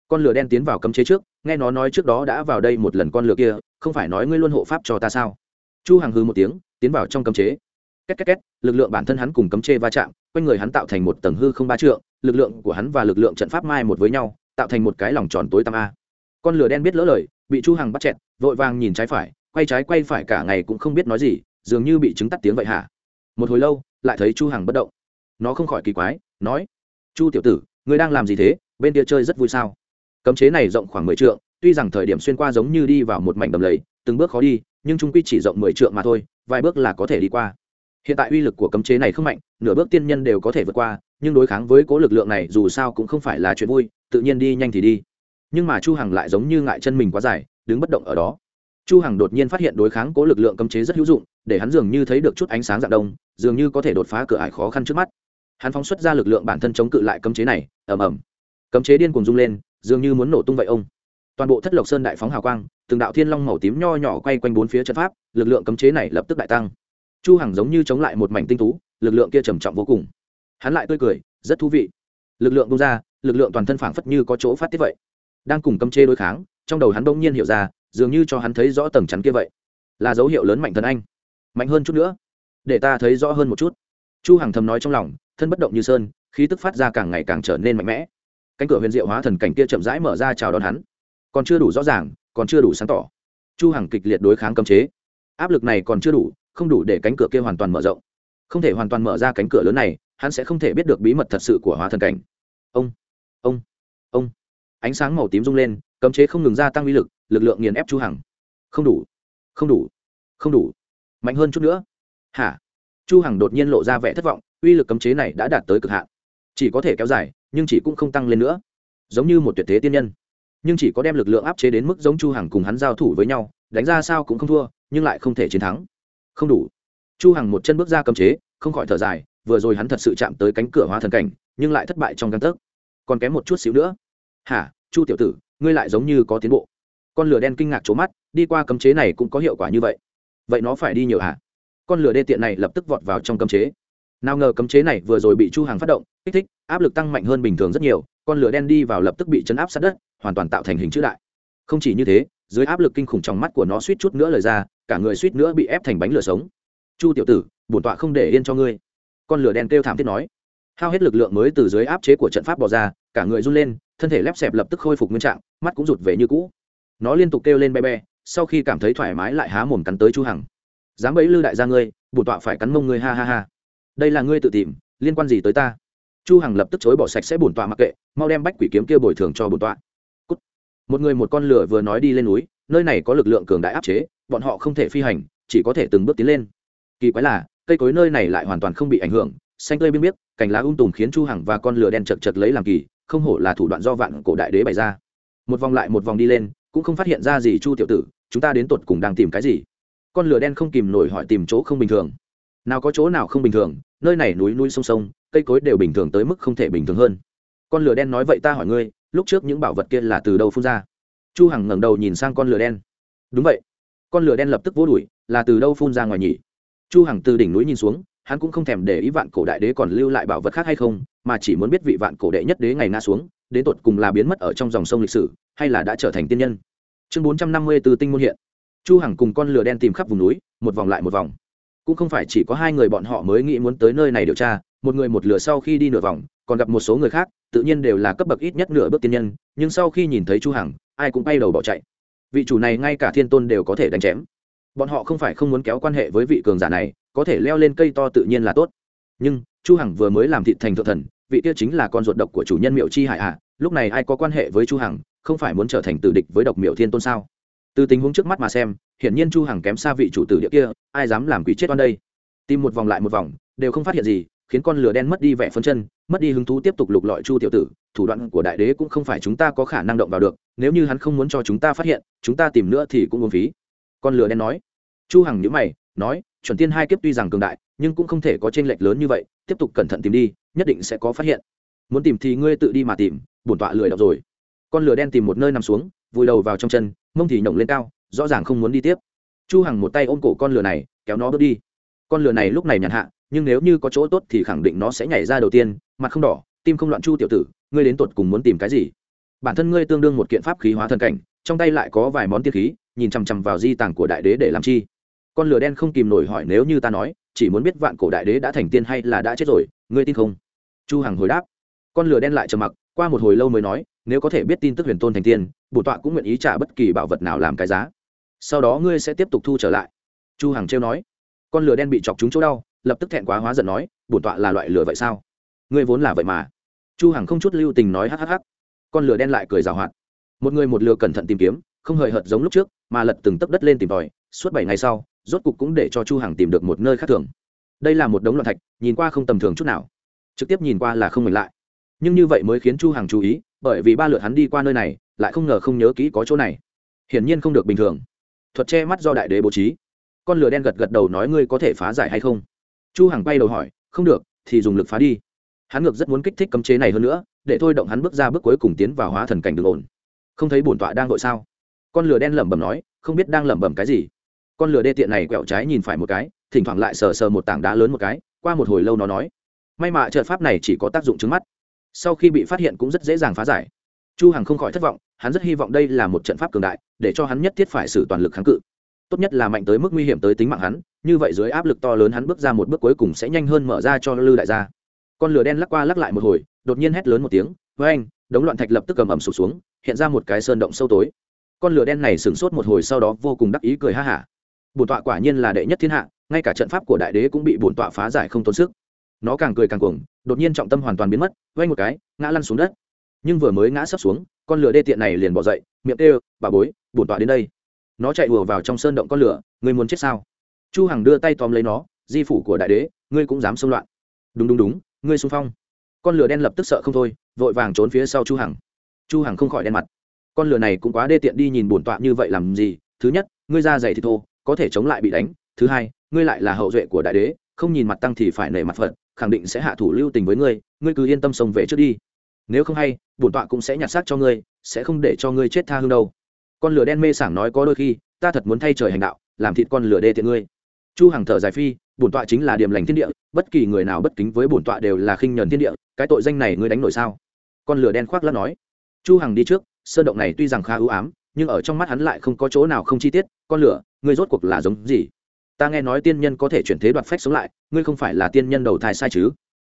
Con lửa đen tiến vào cấm chế trước, nghe nó nói trước đó đã vào đây một lần con lửa kia, không phải nói ngươi luôn hộ pháp cho ta sao? Chu hàng hư một tiếng, tiến vào trong cấm chế. Két két két, lực lượng bản thân hắn cùng cấm chế va chạm, quanh người hắn tạo thành một tầng hư không ba trượng, lực lượng của hắn và lực lượng trận pháp mai một với nhau, tạo thành một cái lòng tròn tối tăm a con lửa đen biết lỡ lời, bị chu hằng bắt chẹt, vội vàng nhìn trái phải, quay trái quay phải cả ngày cũng không biết nói gì, dường như bị chứng tắt tiếng vậy hả? Một hồi lâu, lại thấy chu hằng bất động. Nó không khỏi kỳ quái, nói, chu tiểu tử, ngươi đang làm gì thế? Bên kia chơi rất vui sao? Cấm chế này rộng khoảng mười trượng, tuy rằng thời điểm xuyên qua giống như đi vào một mảnh đầm lầy, từng bước khó đi, nhưng trung quy chỉ rộng mười trượng mà thôi, vài bước là có thể đi qua. Hiện tại uy lực của cấm chế này không mạnh, nửa bước tiên nhân đều có thể vượt qua, nhưng đối kháng với cố lực lượng này dù sao cũng không phải là chuyện vui, tự nhiên đi nhanh thì đi nhưng mà chu hằng lại giống như ngại chân mình quá dài, đứng bất động ở đó. Chu hằng đột nhiên phát hiện đối kháng cố lực lượng cấm chế rất hữu dụng, để hắn dường như thấy được chút ánh sáng dạng đông, dường như có thể đột phá cửa ải khó khăn trước mắt. Hắn phóng xuất ra lực lượng bản thân chống cự lại cấm chế này, ầm ầm. Cấm chế điên cuồng rung lên, dường như muốn nổ tung vậy ông. Toàn bộ thất lộc sơn đại phóng hào quang, từng đạo thiên long màu tím nho nhỏ quay quanh bốn phía trận pháp, lực lượng cấm chế này lập tức đại tăng. Chu hằng giống như chống lại một mảnh tinh tú lực lượng kia trầm trọng vô cùng. Hắn lại tươi cười, rất thú vị. Lực lượng bung ra, lực lượng toàn thân phảng phất như có chỗ phát tiết vậy đang cùng cấm chế đối kháng, trong đầu hắn đông nhiên hiểu ra, dường như cho hắn thấy rõ tầng chắn kia vậy. Là dấu hiệu lớn mạnh thần anh. Mạnh hơn chút nữa. Để ta thấy rõ hơn một chút. Chu hằng thầm nói trong lòng, thân bất động như sơn, khí tức phát ra càng ngày càng trở nên mạnh mẽ. Cánh cửa huyền diệu hóa thần cảnh kia chậm rãi mở ra chào đón hắn. Còn chưa đủ rõ ràng, còn chưa đủ sáng tỏ. Chu hằng kịch liệt đối kháng cấm chế. Áp lực này còn chưa đủ, không đủ để cánh cửa kia hoàn toàn mở rộng. Không thể hoàn toàn mở ra cánh cửa lớn này, hắn sẽ không thể biết được bí mật thật sự của hóa thần cảnh. Ông ông ông ánh sáng màu tím rung lên, cấm chế không ngừng gia tăng uy lực lực lượng nghiền ép chu hằng. Không đủ không đủ không đủ. Mạnh hơn chút nữa. Hả? Chu hằng đột nhiên lộ ra vẻ thất vọng, uy lực cấm chế này đã đạt tới cực hạn. Chỉ có thể kéo dài, nhưng chỉ cũng không tăng lên nữa. Giống như một tuyệt thế tiên nhân. Nhưng chỉ có đem lực lượng áp chế đến mức giống chu hằng cùng hắn giao thủ với nhau, đánh ra sao cũng không thua, nhưng lại không thể chiến thắng. Không đủ. Chu hằng một chân bước ra cấm chế, không khỏi thở dài, vừa rồi hắn thật sự chạm tới cánh cửa hóa thần cảnh, nhưng lại thất bại trong căn tấc. Còn kém một chút xíu nữa. Hả? Chu tiểu tử, ngươi lại giống như có tiến bộ. Con lửa đen kinh ngạc trố mắt, đi qua cấm chế này cũng có hiệu quả như vậy. Vậy nó phải đi nhiều hả? Con lửa đê tiện này lập tức vọt vào trong cấm chế. Nào ngờ cấm chế này vừa rồi bị chu hàng phát động, kích thích, áp lực tăng mạnh hơn bình thường rất nhiều, con lửa đen đi vào lập tức bị chấn áp sát đất, hoàn toàn tạo thành hình chữ đại. Không chỉ như thế, dưới áp lực kinh khủng trong mắt của nó suýt chút nữa lời ra, cả người suýt nữa bị ép thành bánh lửa sống. Chu tiểu tử, bổn tọa không để yên cho ngươi. Con lửa đen kêu thảm thiết nói. Hao hết lực lượng mới từ dưới áp chế của trận pháp bỏ ra cả người run lên, thân thể lép xẹp lập tức khôi phục nguyên trạng, mắt cũng rụt về như cũ. Nó liên tục kêu lên be be, sau khi cảm thấy thoải mái lại há mồm cắn tới chu hằng. Dám bẫy lư đại gia ngươi, bổn tọa phải cắn mông ngươi, ha ha ha. Đây là ngươi tự tìm, liên quan gì tới ta? Chu hằng lập tức chối bỏ sạch sẽ bổn tọa mặc kệ, mau đem bách quỷ kiếm kia bồi thường cho bổn tọa. Cút. một người một con lửa vừa nói đi lên núi, nơi này có lực lượng cường đại áp chế, bọn họ không thể phi hành, chỉ có thể từng bước tiến lên. Kỳ quái là, cây cối nơi này lại hoàn toàn không bị ảnh hưởng, xanh tươi biên biết cành lá um tùm khiến chu hằng và con lửa đen chật chật lấy làm kỳ không hổ là thủ đoạn do vạn cổ đại đế bày ra. Một vòng lại một vòng đi lên, cũng không phát hiện ra gì chu tiểu tử, chúng ta đến tột cùng đang tìm cái gì? Con lửa đen không kìm nổi hỏi tìm chỗ không bình thường. Nào có chỗ nào không bình thường, nơi này núi núi sông sông, cây cối đều bình thường tới mức không thể bình thường hơn. Con lửa đen nói vậy ta hỏi ngươi, lúc trước những bảo vật kia là từ đâu phun ra? Chu hằng ngẩng đầu nhìn sang con lửa đen. Đúng vậy. Con lửa đen lập tức vô đuổi, là từ đâu phun ra ngoài nhỉ? Chu hằng từ đỉnh núi nhìn xuống, hắn cũng không thèm để ý vạn cổ đại đế còn lưu lại bảo vật khác hay không mà chỉ muốn biết vị vạn cổ đệ nhất đế ngày ngã xuống, đến tột cùng là biến mất ở trong dòng sông lịch sử, hay là đã trở thành tiên nhân. Chương bốn trăm năm mươi từ tinh môn hiện. Chu hằng cùng con lửa đen tìm khắp vùng núi, một vòng lại một vòng. Cũng không phải chỉ có hai người bọn họ mới nghĩ muốn tới nơi này điều tra, một người một lửa sau khi đi nửa vòng, còn gặp một số người khác, tự nhiên đều là cấp bậc ít nhất nửa bước tiên nhân, nhưng sau khi nhìn thấy chu hằng, ai cũng bay đầu bỏ chạy. Vị chủ này ngay cả thiên tôn đều có thể đánh chém. Bọn họ không phải không muốn kéo quan hệ với vị cường giả này, có thể leo lên cây to tự nhiên là tốt. Nhưng, chu hằng vừa mới làm thịt thành thượng thần vị kia chính là con ruột độc của chủ nhân miệu chi hải à? lúc này ai có quan hệ với chu hằng, không phải muốn trở thành tử địch với độc miệu thiên tôn sao? Từ tình huống trước mắt mà xem, hiển nhiên chu hằng kém xa vị chủ tử địa kia, ai dám làm quỷ chết oan đây? Tìm một vòng lại một vòng, đều không phát hiện gì, khiến con lửa đen mất đi vẻ phấn chân, mất đi hứng thú tiếp tục lục lọi chu tiểu tử, thủ đoạn của đại đế cũng không phải chúng ta có khả năng động vào được, nếu như hắn không muốn cho chúng ta phát hiện, chúng ta tìm nữa thì cũng uổng phí. Con lửa đen nói. Chu hằng nhíu mày, nói, chuẩn tiên hai kiếp tuy rằng cường đại, nhưng cũng không thể có chênh lệch lớn như vậy, tiếp tục cẩn thận tìm đi nhất định sẽ có phát hiện. Muốn tìm thì ngươi tự đi mà tìm, bổn tọa lười đọc rồi. Con lửa đen tìm một nơi nằm xuống, vùi đầu vào trong chân, mông thì nhổng lên cao, rõ ràng không muốn đi tiếp. Chu hằng một tay ôm cổ con lửa này, kéo nó bước đi. Con lửa này lúc này nhàn hạ, nhưng nếu như có chỗ tốt thì khẳng định nó sẽ nhảy ra đầu tiên, mặt không đỏ, tim không loạn chu tiểu tử, ngươi đến tuột cùng muốn tìm cái gì? Bản thân ngươi tương đương một kiện pháp khí hóa thần cảnh, trong tay lại có vài món tiên khí, nhìn chằm chằm vào di tàng của đại đế để làm chi? Con lửa đen không kìm nổi hỏi nếu như ta nói, chỉ muốn biết vạn cổ đại đế đã thành tiên hay là đã chết rồi, ngươi tin không? Chu hằng hồi đáp. Con lửa đen lại trầm mặc, qua một hồi lâu mới nói, nếu có thể biết tin tức huyền tôn thành tiên bổn tọa cũng nguyện ý trả bất kỳ bảo vật nào làm cái giá. Sau đó ngươi sẽ tiếp tục thu trở lại. Chu hằng trêu nói. Con lửa đen bị chọc trúng chỗ đau, lập tức thẹn quá hóa giận nói bổn tọa là loại lửa vậy sao? Ngươi vốn là vậy mà. Chu hằng không chút lưu tình nói hắc hắc hắc. Con lửa đen lại cười rào hoạt. Một người một lừa cẩn thận tìm kiếm, không hời hợt giống lúc trước, mà lật từng tấc đất lên tìm tòi, suốt bảy ngày sau, rốt cục cũng để cho chu hằng tìm được một nơi khác thường. Đây là một đống loạn thạch, nhìn qua không tầm thường chút nào trực tiếp nhìn qua là không mình lại. Nhưng như vậy mới khiến chu hằng chú ý, bởi vì ba lượt hắn đi qua nơi này, lại không ngờ không nhớ kỹ có chỗ này. Hiển nhiên không được bình thường. Thuật che mắt do đại đế bố trí. Con lửa đen gật gật đầu nói ngươi có thể phá giải hay không? Chu hằng bay đầu hỏi, không được, thì dùng lực phá đi. Hắn ngược rất muốn kích thích cấm chế này hơn nữa, để thôi động hắn bước ra bước cuối cùng tiến vào hóa thần cảnh đường ổn. Không thấy bổn tọa đang gọi sao? Con lửa đen lẩm bẩm nói, không biết đang lẩm bẩm cái gì. Con lửa đê tiện này quẹo trái nhìn phải một cái, thỉnh thoảng lại sờ sờ một tảng đá lớn một cái, qua một hồi lâu nó nói may mà trợ pháp này chỉ có tác dụng trước mắt. Sau khi bị phát hiện cũng rất dễ dàng phá giải. Chu hằng không khỏi thất vọng, hắn rất hy vọng đây là một trận pháp cường đại, để cho hắn nhất thiết phải sử toàn lực kháng cự. Tốt nhất là mạnh tới mức nguy hiểm tới tính mạng hắn, như vậy dưới áp lực to lớn hắn bước ra một bước cuối cùng sẽ nhanh hơn mở ra cho lư đại gia. Con lửa đen lắc qua lắc lại một hồi, đột nhiên hét lớn một tiếng với anh đống loạn thạch lập tức cầm ẩm sụp xuống, hiện ra một cái sơn động sâu tối. Con lửa đen này sửng sốt một hồi sau đó vô cùng đắc ý cười ha hả. Bổn tọa quả nhiên là đệ nhất thiên hạ, ngay cả trận pháp của đại đế cũng bị bổn tọa phá giải không tốn sức nó càng cười càng cuồng, đột nhiên trọng tâm hoàn toàn biến mất vay một cái, ngã lăn xuống đất. Nhưng vừa mới ngã sấp xuống, con lửa đê tiện này liền bỏ dậy, miệng kêu, bà bối, bổn tọa đến đây. Nó chạy ùa vào trong sơn động con lửa, ngươi muốn chết sao? Chu hằng đưa tay tóm lấy nó, di phủ của đại đế, ngươi cũng dám xông loạn. Đúng đúng đúng, ngươi xung phong. Con lửa đen lập tức sợ không thôi, vội vàng trốn phía sau chu hằng. Chu hằng không khỏi đen mặt. Con lửa này cũng quá đê tiện đi nhìn bổn tọa như vậy làm gì? Thứ nhất, ngươi ra dày thì thô, có thể chống lại bị đánh. Thứ hai, ngươi lại là hậu duệ của đại đế, không nhìn mặt tăng thì phải nể mặt phật khẳng định sẽ hạ thủ lưu tình với ngươi ngươi cứ yên tâm xông về trước đi. Nếu không hay, bổn tọa cũng sẽ nhặt xác cho ngươi, sẽ không để cho ngươi chết tha hương đâu. Con lửa đen mê sảng nói có đôi khi, ta thật muốn thay trời hành đạo, làm thịt con lửa đê tiện ngươi. Chu hằng thở dài phi, bổn tọa chính là điểm lành thiên địa, bất kỳ người nào bất kính với bổn tọa đều là khinh nhẫn thiên địa, cái tội danh này ngươi đánh nổi sao? Con lửa đen khoác lắc nói. Chu hằng đi trước, sơn động này tuy rằng khá ưu ám, nhưng ở trong mắt hắn lại không có chỗ nào không chi tiết, con lửa, ngươi rốt cuộc là giống gì? Ta nghe nói tiên nhân có thể chuyển thế đoạt phách sống lại, ngươi không phải là tiên nhân đầu thai sai chứ?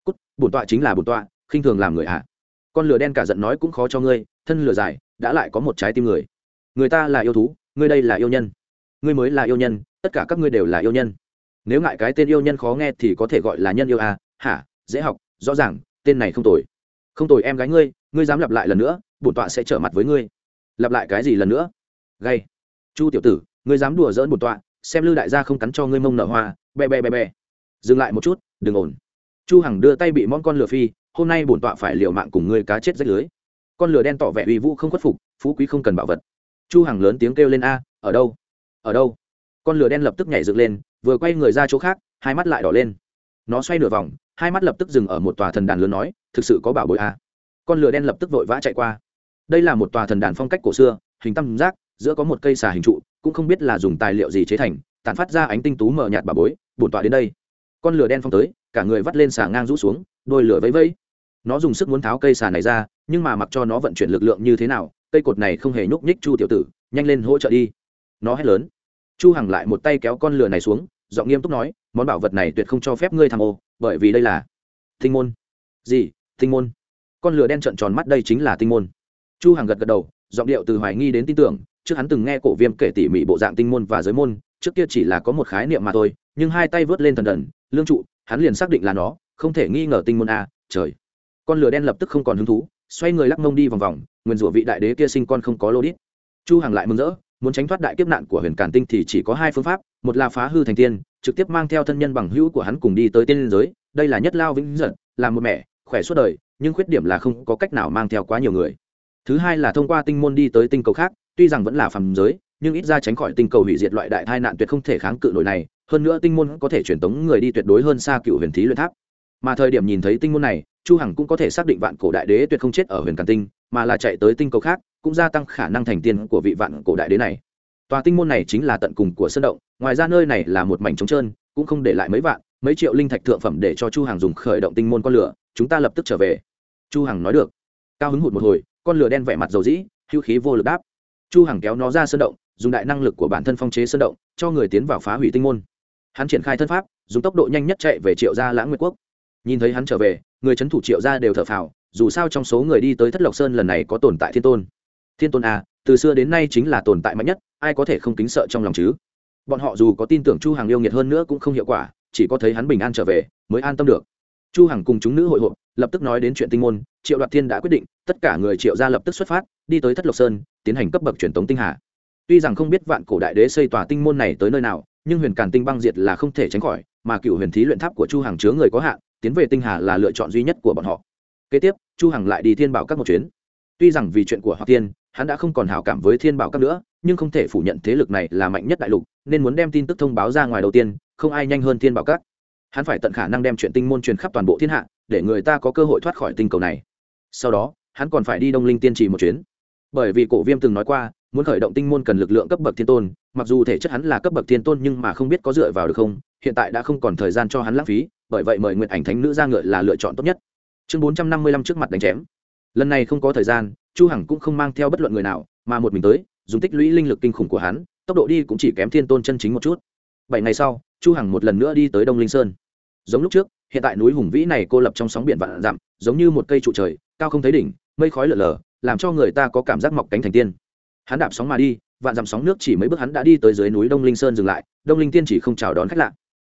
Cút, bổn tọa chính là bổn tọa, khinh thường làm người à? con lửa đen cả giận nói cũng khó cho ngươi, thân lửa dài, đã lại có một trái tim người. Người ta là yêu thú, ngươi đây là yêu nhân. Ngươi mới là yêu nhân, tất cả các ngươi đều là yêu nhân. Nếu ngại cái tên yêu nhân khó nghe thì có thể gọi là nhân yêu à? Hả, dễ học, rõ ràng, tên này không tồi. Không tồi em gái ngươi ngươi dám lặp lại lần nữa, bổn tọa sẽ trở mặt với ngươi. Lặp lại cái gì lần nữa? Gay. Chu tiểu tử, ngươi dám đùa dỡn bổn tọa xem lư đại gia không cắn cho ngươi mông nở hoa bè bè bè bè, dừng lại một chút đừng ổn chu hằng đưa tay bị món con lửa phi hôm nay bổn tọa phải liều mạng cùng ngươi cá chết rách lưới. Con lửa đen tỏ vẻ uy vũ không khuất phục phú quý không cần bảo vật. Chu hằng lớn tiếng kêu lên a ở đâu? Ở đâu? Con lửa đen lập tức nhảy dựng lên vừa quay người ra chỗ khác hai mắt lại đỏ lên. Nó xoay nửa vòng hai mắt lập tức dừng ở một tòa thần đàn lớn nói thực sự có bảo bối a. Con lửa đen lập tức vội vã chạy qua. Đây là một tòa thần đàn phong cách cổ xưa hình tam giác giữa có một cây xà hình trụ cũng không biết là dùng tài liệu gì chế thành tàn phát ra ánh tinh tú mờ nhạt bà bối, bổn tọa đến đây. Con lửa đen phong tới, cả người vắt lên xà ngang rũ xuống, đôi lửa vẫy vẫy. Nó dùng sức muốn tháo cây xà này ra, nhưng mà mặc cho nó vận chuyển lực lượng như thế nào, cây cột này không hề nhúc nhích chu tiểu tử, nhanh lên hỗ trợ đi. Nó hét lớn. Chu hằng lại một tay kéo con lửa này xuống, giọng nghiêm túc nói, món bảo vật này tuyệt không cho phép ngươi tham ô, bởi vì đây là tinh môn. Gì? Tinh môn? Con lửa đen trợn tròn mắt, đây chính là tinh môn. Chu hằng gật gật đầu, giọng điệu từ hoài nghi đến tin tưởng trước hắn từng nghe cổ viêm kể tỉ mỉ bộ dạng tinh môn và giới môn, trước kia chỉ là có một khái niệm mà thôi, nhưng hai tay vớt lên thần đần, lương trụ, hắn liền xác định là nó, không thể nghi ngờ tinh môn a, trời. Con lửa đen lập tức không còn hứng thú, xoay người lắc mông đi vòng vòng, nguyên rủa vị đại đế kia sinh con không có lô đít. Chu hằng lại mừng rỡ, muốn tránh thoát đại kiếp nạn của huyền càn tinh thì chỉ có hai phương pháp, một là phá hư thành tiên, trực tiếp mang theo thân nhân bằng hữu của hắn cùng đi tới tiên giới, đây là nhất lao vĩnh giật làm một mẹ, khỏe suốt đời, nhưng khuyết điểm là không có cách nào mang theo quá nhiều người thứ hai là thông qua tinh môn đi tới tinh cầu khác, tuy rằng vẫn là phàm giới, nhưng ít ra tránh khỏi tinh cầu hủy diệt loại đại tai nạn tuyệt không thể kháng cự nổi này, hơn nữa tinh môn có thể truyền tống người đi tuyệt đối hơn xa cựu huyền thí luyện tháp. Mà thời điểm nhìn thấy tinh môn này, chu hằng cũng có thể xác định vạn cổ đại đế tuyệt không chết ở huyền càn tinh, mà là chạy tới tinh cầu khác, cũng gia tăng khả năng thành tiên của vị vạn cổ đại đế này. Tòa tinh môn này chính là tận cùng của sơn động, ngoài ra nơi này là một mảnh trống trơn, cũng không để lại mấy vạn, mấy triệu linh thạch thượng phẩm để cho chu hằng dùng khởi động tinh môn con lửa, chúng ta lập tức trở về. Chu hằng nói được. Cao hứng hụt một hồi con lửa đen vẻ mặt dầu dĩ, hữu khí vô lực đáp. Chu hằng kéo nó ra sơn động, dùng đại năng lực của bản thân phong chế sơn động, cho người tiến vào phá hủy tinh môn. Hắn triển khai thân pháp, dùng tốc độ nhanh nhất chạy về triệu gia lãng nguyệt quốc. Nhìn thấy hắn trở về, người c thủ triệu gia đều thở phào, dù sao trong số người đi tới thất lộc sơn lần này có tồn tại thiên tôn. Thiên tôn a từ xưa đến nay chính là tồn tại mạnh nhất, ai có thể không kính sợ trong lòng chứ? Bọn họ dù có tin tưởng chu hằng yêu nghiệt hơn nữa cũng không hiệu quả, chỉ có thấy hắn bình an trở về, mới an tâm được. Chu hằng cùng chúng nữ hội họp lập tức nói đến chuyện tinh môn, triệu đoạt thiên đã quyết định, tất cả người triệu gia lập tức xuất phát, đi tới thất lộc sơn, tiến hành cấp bậc truyền tống tinh hà. Tuy rằng không biết vạn cổ đại đế xây tòa tinh môn này tới nơi nào, nhưng huyền càn tinh băng diệt là không thể tránh khỏi, mà cựu huyền thí luyện tháp của chu hằng chứa người có hạn, tiến về tinh hà là lựa chọn duy nhất của bọn họ. Kế tiếp, chu hằng lại đi thiên bảo các một chuyến. Tuy rằng vì chuyện của họ tiên, hắn đã không còn hảo cảm với thiên bảo các nữa, nhưng không thể phủ nhận thế lực này là mạnh nhất đại lục, nên muốn đem tin tức thông báo ra ngoài đầu tiên, không ai nhanh hơn thiên bảo các. Hắn phải tận khả năng đem chuyện tinh môn truyền khắp toàn bộ thiên hạ để người ta có cơ hội thoát khỏi tinh cầu này. Sau đó, hắn còn phải đi đông linh tiên trì một chuyến. Bởi vì cổ viêm từng nói qua, muốn khởi động tinh môn cần lực lượng cấp bậc thiên tôn, mặc dù thể chất hắn là cấp bậc thiên tôn nhưng mà không biết có dựa vào được không, hiện tại đã không còn thời gian cho hắn lãng phí, bởi vậy mời nguyện ảnh thánh nữ ra ngựa là lựa chọn tốt nhất. Chương bốn trăm năm mươi lăm trước mặt đánh chém. Lần này không có thời gian, chu hằng cũng không mang theo bất luận người nào, mà một mình tới, dùng tích lũy linh lực kinh khủng của hắn, tốc độ đi cũng chỉ kém thiên tôn chân chính một chút. Bảy ngày sau, chu hằng một lần nữa đi tới đông linh sơn. Giống lúc trước hiện tại núi hùng vĩ này cô lập trong sóng biển vạn dặm, giống như một cây trụ trời, cao không thấy đỉnh, mây khói lở lở, làm cho người ta có cảm giác mọc cánh thành tiên. Hắn đạp sóng mà đi, vạn dặm sóng nước chỉ mấy bước hắn đã đi tới dưới núi đông linh sơn dừng lại, đông linh tiên chỉ không chào đón khách lạ.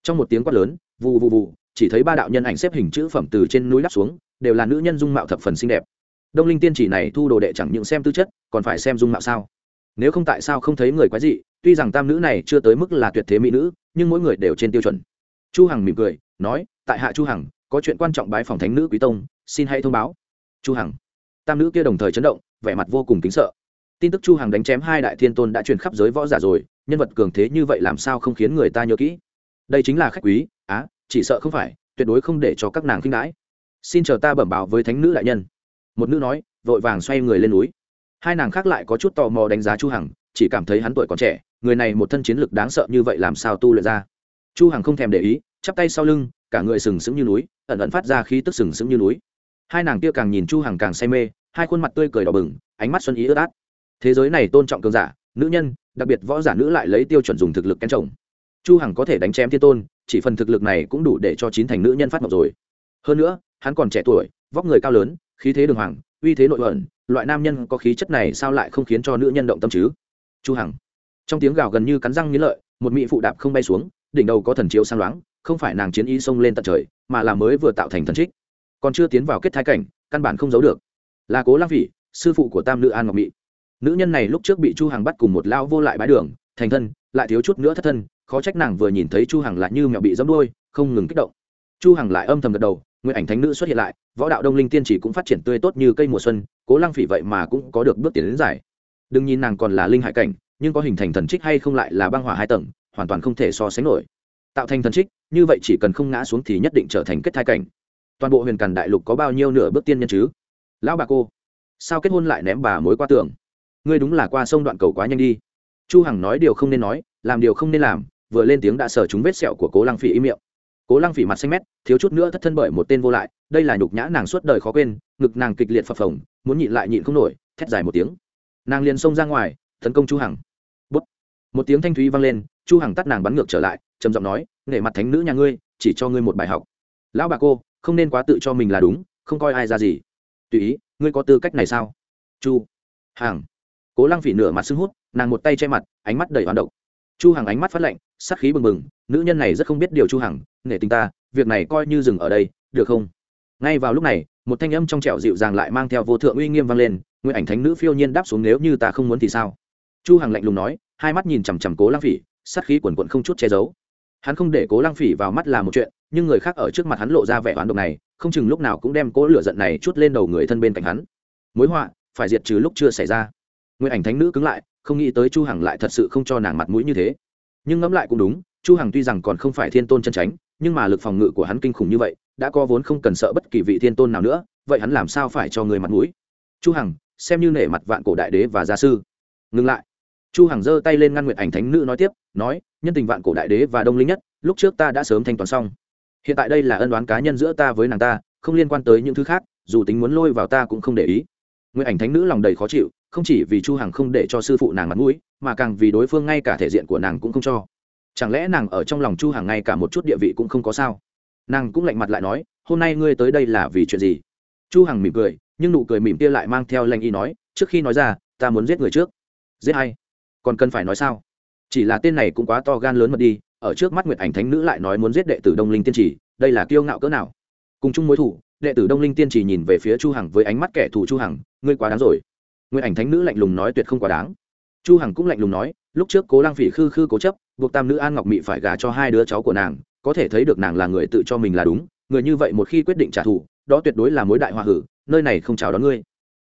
Trong một tiếng quát lớn, vù vù vù, chỉ thấy ba đạo nhân ảnh xếp hình chữ phẩm từ trên núi đắp xuống, đều là nữ nhân dung mạo thập phần xinh đẹp. Đông linh tiên chỉ này thu đồ đệ chẳng những xem tư chất, còn phải xem dung mạo sao? Nếu không tại sao không thấy người quái dị, tuy rằng tam nữ này chưa tới mức là tuyệt thế mỹ nữ, nhưng mỗi người đều trên tiêu chuẩn. Chu hằng mỉm cười, nói tại hạ chu hằng, có chuyện quan trọng bái phòng thánh nữ quý tông, xin hãy thông báo. Chu hằng. Tam nữ kia đồng thời chấn động, vẻ mặt vô cùng kính sợ. Tin tức chu hằng đánh chém hai đại thiên tôn đã truyền khắp giới võ giả rồi, nhân vật cường thế như vậy làm sao không khiến người ta nhớ kỹ? Đây chính là khách quý, á, chỉ sợ không phải, tuyệt đối không để cho các nàng kinh đãi xin chờ ta bẩm báo với thánh nữ đại nhân. Một nữ nói, vội vàng xoay người lên núi. Hai nàng khác lại có chút tò mò đánh giá chu hằng, chỉ cảm thấy hắn tuổi còn trẻ, người này một thân chiến lực đáng sợ như vậy làm sao tu luyện ra. Chu hằng không thèm để ý chắp tay sau lưng, cả người sừng sững như núi, ẩn ẩn phát ra khí tức sừng sững như núi. Hai nàng kia càng nhìn chu hằng càng say mê, hai khuôn mặt tươi cười đỏ bừng, ánh mắt xuân ý ướt át. Thế giới này tôn trọng cường giả, nữ nhân, đặc biệt võ giả nữ lại lấy tiêu chuẩn dùng thực lực kén chồng. Chu hằng có thể đánh chém thiên tôn, chỉ phần thực lực này cũng đủ để cho chín thành nữ nhân phát ngọc rồi. Hơn nữa, hắn còn trẻ tuổi, vóc người cao lớn, khí thế đường hoàng, uy thế nội ẩn, loại nam nhân có khí chất này sao lại không khiến cho nữ nhân động tâm chứ? Chu hằng. Trong tiếng gào gần như cắn răng nghiến lợi, một mỹ phụ đạp không bay xuống, đỉnh đầu có thần chiếu sang loáng không phải nàng chiến ý xông lên tận trời, mà là mới vừa tạo thành thần trích. Còn chưa tiến vào kết thái cảnh, căn bản không giấu được. Là cố lăng vị sư phụ của tam nữ an ngọc mỹ nữ nhân này lúc trước bị chu hằng bắt cùng một lao vô lại bãi đường, thành thân, lại thiếu chút nữa thất thân, khó trách nàng vừa nhìn thấy chu hằng lại như mèo bị giẫm đuôi, không ngừng kích động. Chu hằng lại âm thầm gật đầu nguyên ảnh thánh nữ xuất hiện lại, võ đạo đông linh tiên chỉ cũng phát triển tươi tốt như cây mùa xuân, cố lăng phỉ vậy mà cũng có được bước tiến đến giải. Đừng nhìn nàng còn là linh hải cảnh, nhưng có hình thành thần trích hay không lại là băng hỏa hai tầng, hoàn toàn không thể so sánh nổi tạo thành thần trích, như vậy chỉ cần không ngã xuống thì nhất định trở thành kết thai cảnh. Toàn bộ huyền càn đại lục có bao nhiêu nửa bước tiên nhân chứ? Lão bà cô, sao kết hôn lại ném bà mối qua tường? Ngươi đúng là qua sông đoạn cầu quá nhanh đi. Chu hằng nói điều không nên nói, làm điều không nên làm, vừa lên tiếng đã sờ trúng vết sẹo của cố lăng phỉ im miệng. Cố lăng phỉ mặt xanh mét, thiếu chút nữa thất thân bởi một tên vô lại, đây là nhục nhã nàng suốt đời khó quên, ngực nàng kịch liệt phập phồng, muốn nhịn lại nhịn không nổi, thét dài một tiếng. Nàng liền xông ra ngoài, tấn công chu hằng. Bút. một tiếng thanh thúy vang lên, chu hằng tắt nàng bắn ngược trở lại trầm giọng nói nghệ mặt thánh nữ nhà ngươi, chỉ cho ngươi một bài học. Lão bà cô, không nên quá tự cho mình là đúng, không coi ai ra gì. Tùy ý, ngươi có tư cách này sao? Chu hằng. Cố lăng phỉ nửa mặt sưng hút, nàng một tay che mặt, ánh mắt đầy hoán độc. Chu hằng ánh mắt phát lạnh sát khí bừng bừng, nữ nhân này rất không biết điều chu hằng, nể tình ta, việc này coi như dừng ở đây, được không? Ngay vào lúc này, một thanh âm trong trẻo dịu dàng lại mang theo vô thượng uy nghiêm vang lên, nguyên ảnh thánh nữ phiêu nhiên đáp xuống, nếu như ta không muốn thì sao? Chu hằng lạnh lùng nói, hai mắt nhìn chằm chằm cố lăng phỉ sát khí quần quận không chút che giấu hắn không để cố lăng phỉ vào mắt là một chuyện, nhưng người khác ở trước mặt hắn lộ ra vẻ oán độc này, không chừng lúc nào cũng đem cố lửa giận này chút lên đầu người thân bên cạnh hắn. Mối họa, phải diệt trừ lúc chưa xảy ra. Nguyên ảnh thánh nữ cứng lại, không nghĩ tới chu hằng lại thật sự không cho nàng mặt mũi như thế. Nhưng ngẫm lại cũng đúng, chu hằng tuy rằng còn không phải thiên tôn chân tránh nhưng mà lực phòng ngự của hắn kinh khủng như vậy, đã có vốn không cần sợ bất kỳ vị thiên tôn nào nữa, vậy hắn làm sao phải cho người mặt mũi? Chu hằng, xem như nể mặt vạn cổ đại đế và gia sư. Ngừng lại chu hằng giơ tay lên ngăn nguyện ảnh thánh nữ nói tiếp, nói, nhân tình vạn cổ đại đế và đông linh nhất, lúc trước ta đã sớm thanh toán xong. Hiện tại đây là ân đoán cá nhân giữa ta với nàng ta, không liên quan tới những thứ khác, dù tính muốn lôi vào ta cũng không để ý. Nguyện ảnh thánh nữ lòng đầy khó chịu, không chỉ vì chu hằng không để cho sư phụ nàng mặt mũi, mà càng vì đối phương ngay cả thể diện của nàng cũng không cho. Chẳng lẽ nàng ở trong lòng chu hằng ngay cả một chút địa vị cũng không có sao? Nàng cũng lạnh mặt lại nói, hôm nay ngươi tới đây là vì chuyện gì? Chu hằng mỉm cười, nhưng nụ cười mỉm kia lại mang theo lanh y nói, trước khi nói ra, ta muốn giết người trước. Giết hay còn cần phải nói sao? Chỉ là tên này cũng quá to gan lớn mật đi, ở trước mắt nguyệt ảnh thánh nữ lại nói muốn giết đệ tử đông linh tiên trì, đây là kiêu ngạo cỡ nào? Cùng chung mối thủ, đệ tử đông linh tiên trì nhìn về phía chu hằng với ánh mắt kẻ thù chu hằng, ngươi quá đáng rồi. Nguyệt ảnh thánh nữ lạnh lùng nói tuyệt không quá đáng. Chu hằng cũng lạnh lùng nói, lúc trước cố lang phỉ khư khư cố chấp, buộc tam nữ an ngọc mị phải gả cho hai đứa cháu của nàng, có thể thấy được nàng là người tự cho mình là đúng, người như vậy một khi quyết định trả thù, đó tuyệt đối là mối đại hòa hử, nơi này không chào đón ngươi.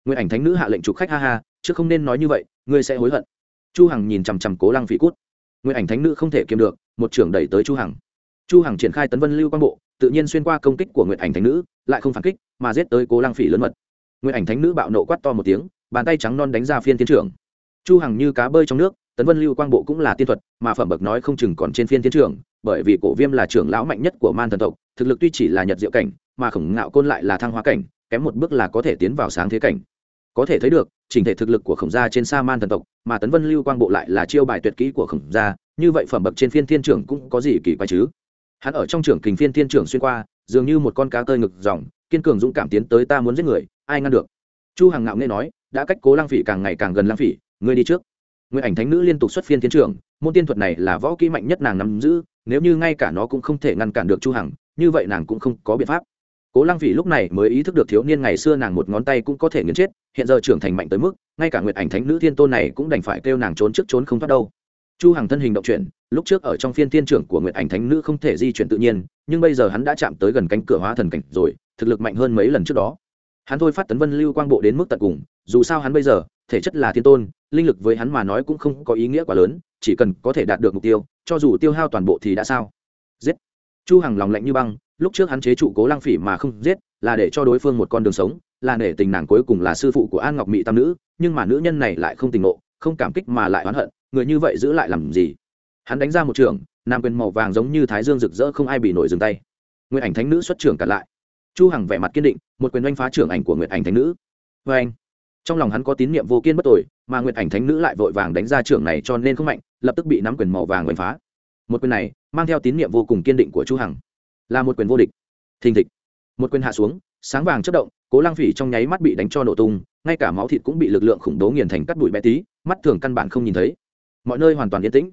Nguyệt ảnh thánh nữ hạ lệnh chụp khách ha ha, chứ không nên nói như vậy, ngươi sẽ hối hận chu hằng nhìn chằm chằm cố lăng phỉ cút. Nguyện ảnh thánh nữ không thể kiềm được, một trưởng đẩy tới chu hằng. Chu hằng triển khai tấn vân lưu quang bộ, tự nhiên xuyên qua công kích của nguyện ảnh thánh nữ, lại không phản kích, mà giết tới cố lăng phỉ lớn mật. Nguyện ảnh thánh nữ bạo nộ quát to một tiếng, bàn tay trắng non đánh ra phiên tiến trưởng. Chu hằng như cá bơi trong nước, tấn vân lưu quang bộ cũng là tiên thuật, mà phẩm bậc nói không chừng còn trên phiên tiến trưởng, bởi vì cổ viêm là trưởng lão mạnh nhất của man thần tộc, thực lực tuy chỉ là nhật diệu cảnh, mà khổng ngạo côn lại là thăng hóa cảnh, kém một bước là có thể tiến vào sáng thế cảnh. Có thể thấy được chỉnh thể thực lực của khổng gia trên sa man thần tộc mà tấn vân lưu quang bộ lại là chiêu bài tuyệt kỹ của khổng gia như vậy phẩm bậc trên phiên thiên trưởng cũng có gì kỳ quái chứ? Hắn ở trong trưởng kình phiên thiên trưởng xuyên qua dường như một con cá tơi ngực dòng kiên cường dũng cảm tiến tới ta muốn giết người ai ngăn được? Chu hằng ngạo nghe nói đã cách cố lang phỉ càng ngày càng gần lang phỉ ngươi đi trước. Nguyên ảnh thánh nữ liên tục xuất phiên thiên trưởng, môn tiên thuật này là võ kỹ mạnh nhất nàng nắm giữ, nếu như ngay cả nó cũng không thể ngăn cản được Chu Hằng, như vậy nàng cũng không có biện pháp. Cố lang Phỉ lúc này mới ý thức được thiếu niên ngày xưa nàng một ngón tay cũng có thể nghiền chết, hiện giờ trưởng thành mạnh tới mức, ngay cả Nguyệt Ảnh Thánh nữ thiên tôn này cũng đành phải kêu nàng trốn trước trốn không thoát đâu. Chu Hằng thân hình động chuyển, lúc trước ở trong phiên Thiên trưởng của Nguyệt Ảnh Thánh nữ không thể di chuyển tự nhiên, nhưng bây giờ hắn đã chạm tới gần cánh cửa hóa thần cảnh rồi, thực lực mạnh hơn mấy lần trước đó. Hắn thôi phát tấn vân lưu quang bộ đến mức tận cùng dù sao hắn bây giờ thể chất là thiên tôn linh lực với hắn mà nói cũng không có ý nghĩa quá lớn chỉ cần có thể đạt được mục tiêu cho dù tiêu hao toàn bộ thì đã sao? Giết! Chu hằng lòng lạnh như băng lúc trước hắn chế trụ cố lăng phỉ mà không giết là để cho đối phương một con đường sống là nể tình nàng cuối cùng là sư phụ của an ngọc mỹ tam nữ, nhưng mà nữ nhân này lại không tình ngộ, không cảm kích mà lại oán hận, người như vậy giữ lại làm gì? Hắn đánh ra một trường, nam quyền màu vàng giống như thái dương rực rỡ không ai bị nổi dừng tay. Nguyện ảnh thánh nữ xuất trường cả lại. Chu hằng vẻ mặt kiên định, một quyền oanh phá trưởng ảnh của nguyện ảnh thánh nữ. Với anh trong lòng hắn có tín niệm vô kiên bất tội mà nguyện ảnh thánh nữ lại vội vàng đánh ra trưởng này cho nên không mạnh, lập tức bị nắm quyền màu vàng oanh phá. Một quyền này, mang theo tín niệm vô cùng kiên định của chu hằng. Là một quyền vô địch. Thình thịch. Một quyền hạ xuống, sáng vàng chất động cố lang phỉ trong nháy mắt bị đánh cho nổ tung ngay cả máu thịt cũng bị lực lượng khủng bố nghiền thành cắt bụi bé tí mắt thường căn bản không nhìn thấy mọi nơi hoàn toàn yên tĩnh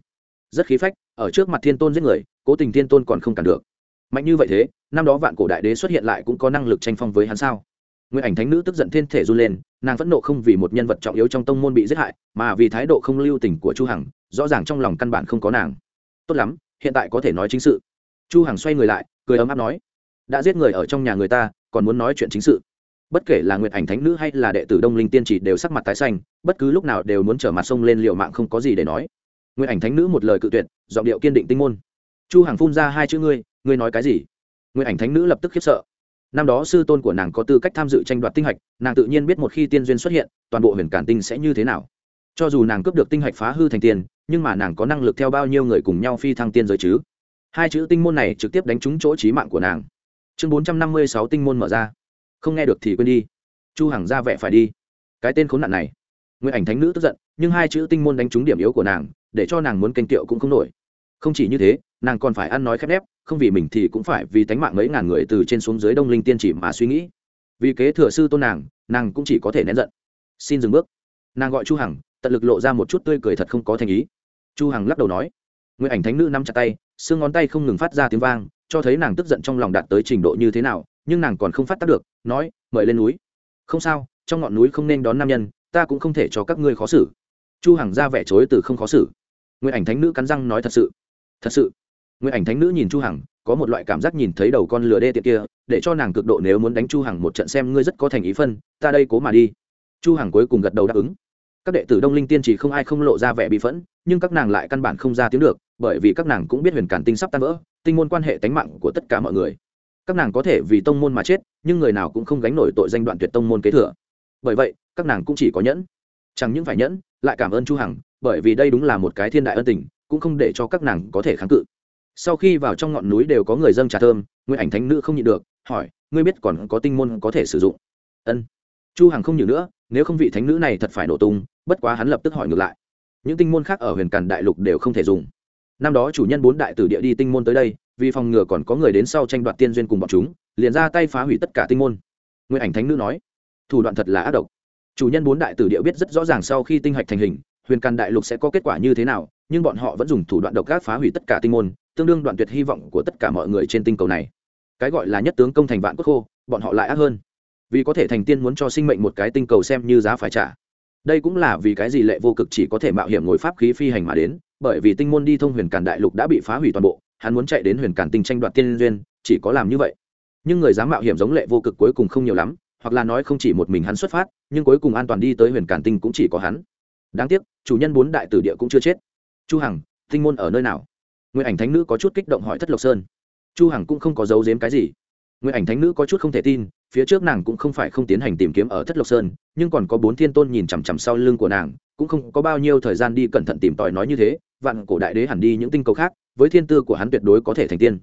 rất khí phách ở trước mặt thiên tôn giết người cố tình thiên tôn còn không cản được mạnh như vậy thế năm đó vạn cổ đại đế xuất hiện lại cũng có năng lực tranh phong với hắn sao người ảnh thánh nữ tức giận thiên thể run lên, nàng phẫn nộ không vì một nhân vật trọng yếu trong tông môn bị giết hại, mà vì thái độ không lưu tình của Chu Hằng, rõ ràng trong lòng căn bản không có nàng. Tốt lắm, hiện tại có thể nói chính sự. Chu Hằng xoay người lại, cười ấm áp nói: "Đã giết người ở trong nhà người ta, còn muốn nói chuyện chính sự." Bất kể là Nguyệt ảnh thánh nữ hay là đệ tử Đông Linh tiên chỉ đều sắc mặt tái xanh, bất cứ lúc nào đều muốn trở mặt sông lên liệu mạng không có gì để nói. Nguyệt ảnh thánh nữ một lời cự tuyệt, giọng điệu kiên định tinh môn. Chu Hằng phun ra hai chữ ngươi, ngươi nói cái gì? Nguyệt ảnh thánh nữ lập tức khiếp sợ năm đó sư tôn của nàng có tư cách tham dự tranh đoạt tinh hạch nàng tự nhiên biết một khi tiên duyên xuất hiện toàn bộ huyền cản tinh sẽ như thế nào cho dù nàng cướp được tinh hạch phá hư thành tiền nhưng mà nàng có năng lực theo bao nhiêu người cùng nhau phi thăng tiên giới chứ hai chữ tinh môn này trực tiếp đánh trúng chỗ trí mạng của nàng chương bốn trăm năm mươi sáu tinh môn mở ra không nghe được thì quên đi. Chu hằng ra vẻ phải đi. Cái tên khốn nạn này. Nguyện ảnh thánh nữ tức giận, nhưng hai chữ tinh môn đánh trúng điểm yếu của nàng, để cho nàng muốn kênh tiệu cũng không nổi. Không chỉ như thế, nàng còn phải ăn nói khép nép, không vì mình thì cũng phải vì tánh mạng mấy ngàn người từ trên xuống dưới đông linh tiên chỉ mà suy nghĩ. Vì kế thừa sư tôn nàng nàng cũng chỉ có thể nén giận. Xin dừng bước. Nàng gọi chu hằng, tận lực lộ ra một chút tươi cười thật không có thành ý. Chu hằng lắc đầu nói. Nguyện ảnh thánh nữ nắm chặt tay, xương ngón tay không ngừng phát ra tiếng vang cho thấy nàng tức giận trong lòng đạt tới trình độ như thế nào, nhưng nàng còn không phát tác được, nói, mời lên núi. Không sao, trong ngọn núi không nên đón nam nhân, ta cũng không thể cho các ngươi khó xử. Chu hằng ra vẻ chối từ không khó xử. Nguyện ảnh thánh nữ cắn răng nói thật sự. Thật sự. Nguyện ảnh thánh nữ nhìn chu hằng, có một loại cảm giác nhìn thấy đầu con lừa đê tiện kia, để cho nàng cực độ nếu muốn đánh chu hằng một trận xem ngươi rất có thành ý phân, ta đây cố mà đi. Chu hằng cuối cùng gật đầu đáp ứng các đệ tử đông linh tiên chỉ không ai không lộ ra vẻ bị phẫn, nhưng các nàng lại căn bản không ra tiếng được, bởi vì các nàng cũng biết huyền cản tinh sắp tan vỡ, tinh môn quan hệ tánh mạng của tất cả mọi người. Các nàng có thể vì tông môn mà chết, nhưng người nào cũng không gánh nổi tội danh đoạn tuyệt tông môn kế thừa. Bởi vậy, các nàng cũng chỉ có nhẫn. Chẳng những phải nhẫn, lại cảm ơn chu hằng, bởi vì đây đúng là một cái thiên đại ân tình, cũng không để cho các nàng có thể kháng cự. Sau khi vào trong ngọn núi đều có người dâng trà thơm nguyên ảnh thánh nữ không nhịn được, hỏi, ngươi biết còn có tinh môn có thể sử dụng? Ân. Chu hằng không nhiều nữa, nếu không vị thánh nữ này thật phải nổ tung bất quá hắn lập tức hỏi ngược lại. Những tinh môn khác ở huyền càn đại lục đều không thể dùng. Năm đó chủ nhân bốn đại tử địa đi tinh môn tới đây, vì phòng ngừa còn có người đến sau tranh đoạt tiên duyên cùng bọn chúng, liền ra tay phá hủy tất cả tinh môn. Nguyên ảnh thánh nữ nói, thủ đoạn thật là ác độc. Chủ nhân bốn đại tử địa biết rất rõ ràng sau khi tinh hạch thành hình, huyền càn đại lục sẽ có kết quả như thế nào, nhưng bọn họ vẫn dùng thủ đoạn độc ác phá hủy tất cả tinh môn, tương đương đoạn tuyệt hy vọng của tất cả mọi người trên tinh cầu này. Cái gọi là nhất tướng công thành vạn quốc khô, bọn họ lại ác hơn. Vì có thể thành tiên muốn cho sinh mệnh một cái tinh cầu xem như giá phải trả đây cũng là vì cái gì lệ vô cực chỉ có thể mạo hiểm ngồi pháp khí phi hành mà đến, bởi vì tinh môn đi thông huyền càn đại lục đã bị phá hủy toàn bộ, hắn muốn chạy đến huyền càn tinh tranh đoạt tiên duyên, chỉ có làm như vậy. Nhưng người dám mạo hiểm giống lệ vô cực cuối cùng không nhiều lắm, hoặc là nói không chỉ một mình hắn xuất phát, nhưng cuối cùng an toàn đi tới huyền càn tinh cũng chỉ có hắn. Đáng tiếc, chủ nhân bốn đại tử địa cũng chưa chết. Chu hằng, tinh môn ở nơi nào? Nguyên ảnh thánh nữ có chút kích động hỏi thất lộc sơn. Chu hằng cũng không có giấu giếm cái gì. Nguyệt ảnh thánh nữ có chút không thể tin, phía trước nàng cũng không phải không tiến hành tìm kiếm ở thất lộc sơn, nhưng còn có bốn thiên tôn nhìn chằm chằm sau lưng của nàng, cũng không có bao nhiêu thời gian đi cẩn thận tìm tòi nói như thế, vạn cổ đại đế hẳn đi những tinh cầu khác, với thiên tư của hắn tuyệt đối có thể thành tiên.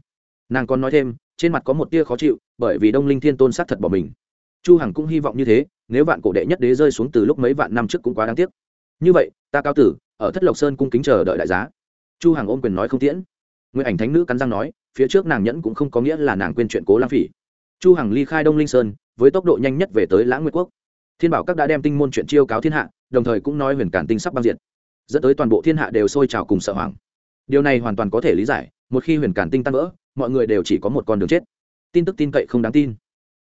Nàng còn nói thêm, trên mặt có một tia khó chịu, bởi vì đông linh thiên tôn sát thật bỏ mình. Chu hằng cũng hy vọng như thế, nếu vạn cổ đệ nhất đế rơi xuống từ lúc mấy vạn năm trước cũng quá đáng tiếc. Như vậy, ta cao tử, ở thất lộc sơn cung kính chờ đợi đại giá. Chu hằng ôm quyền nói không tiễn. Nguyên ảnh thánh nữ cắn răng nói phía trước nàng nhẫn cũng không có nghĩa là nàng quên chuyện cố lang phỉ. Chu hằng ly khai đông linh sơn, với tốc độ nhanh nhất về tới lãng nguyệt quốc. Thiên bảo các đã đem tinh môn chuyện chiêu cáo thiên hạ, đồng thời cũng nói huyền cản tinh sắp băng diệt. Dẫn tới toàn bộ thiên hạ đều sôi trào cùng sợ hoảng. Điều này hoàn toàn có thể lý giải, một khi huyền cản tinh tan vỡ, mọi người đều chỉ có một con đường chết. Tin tức tin cậy không đáng tin.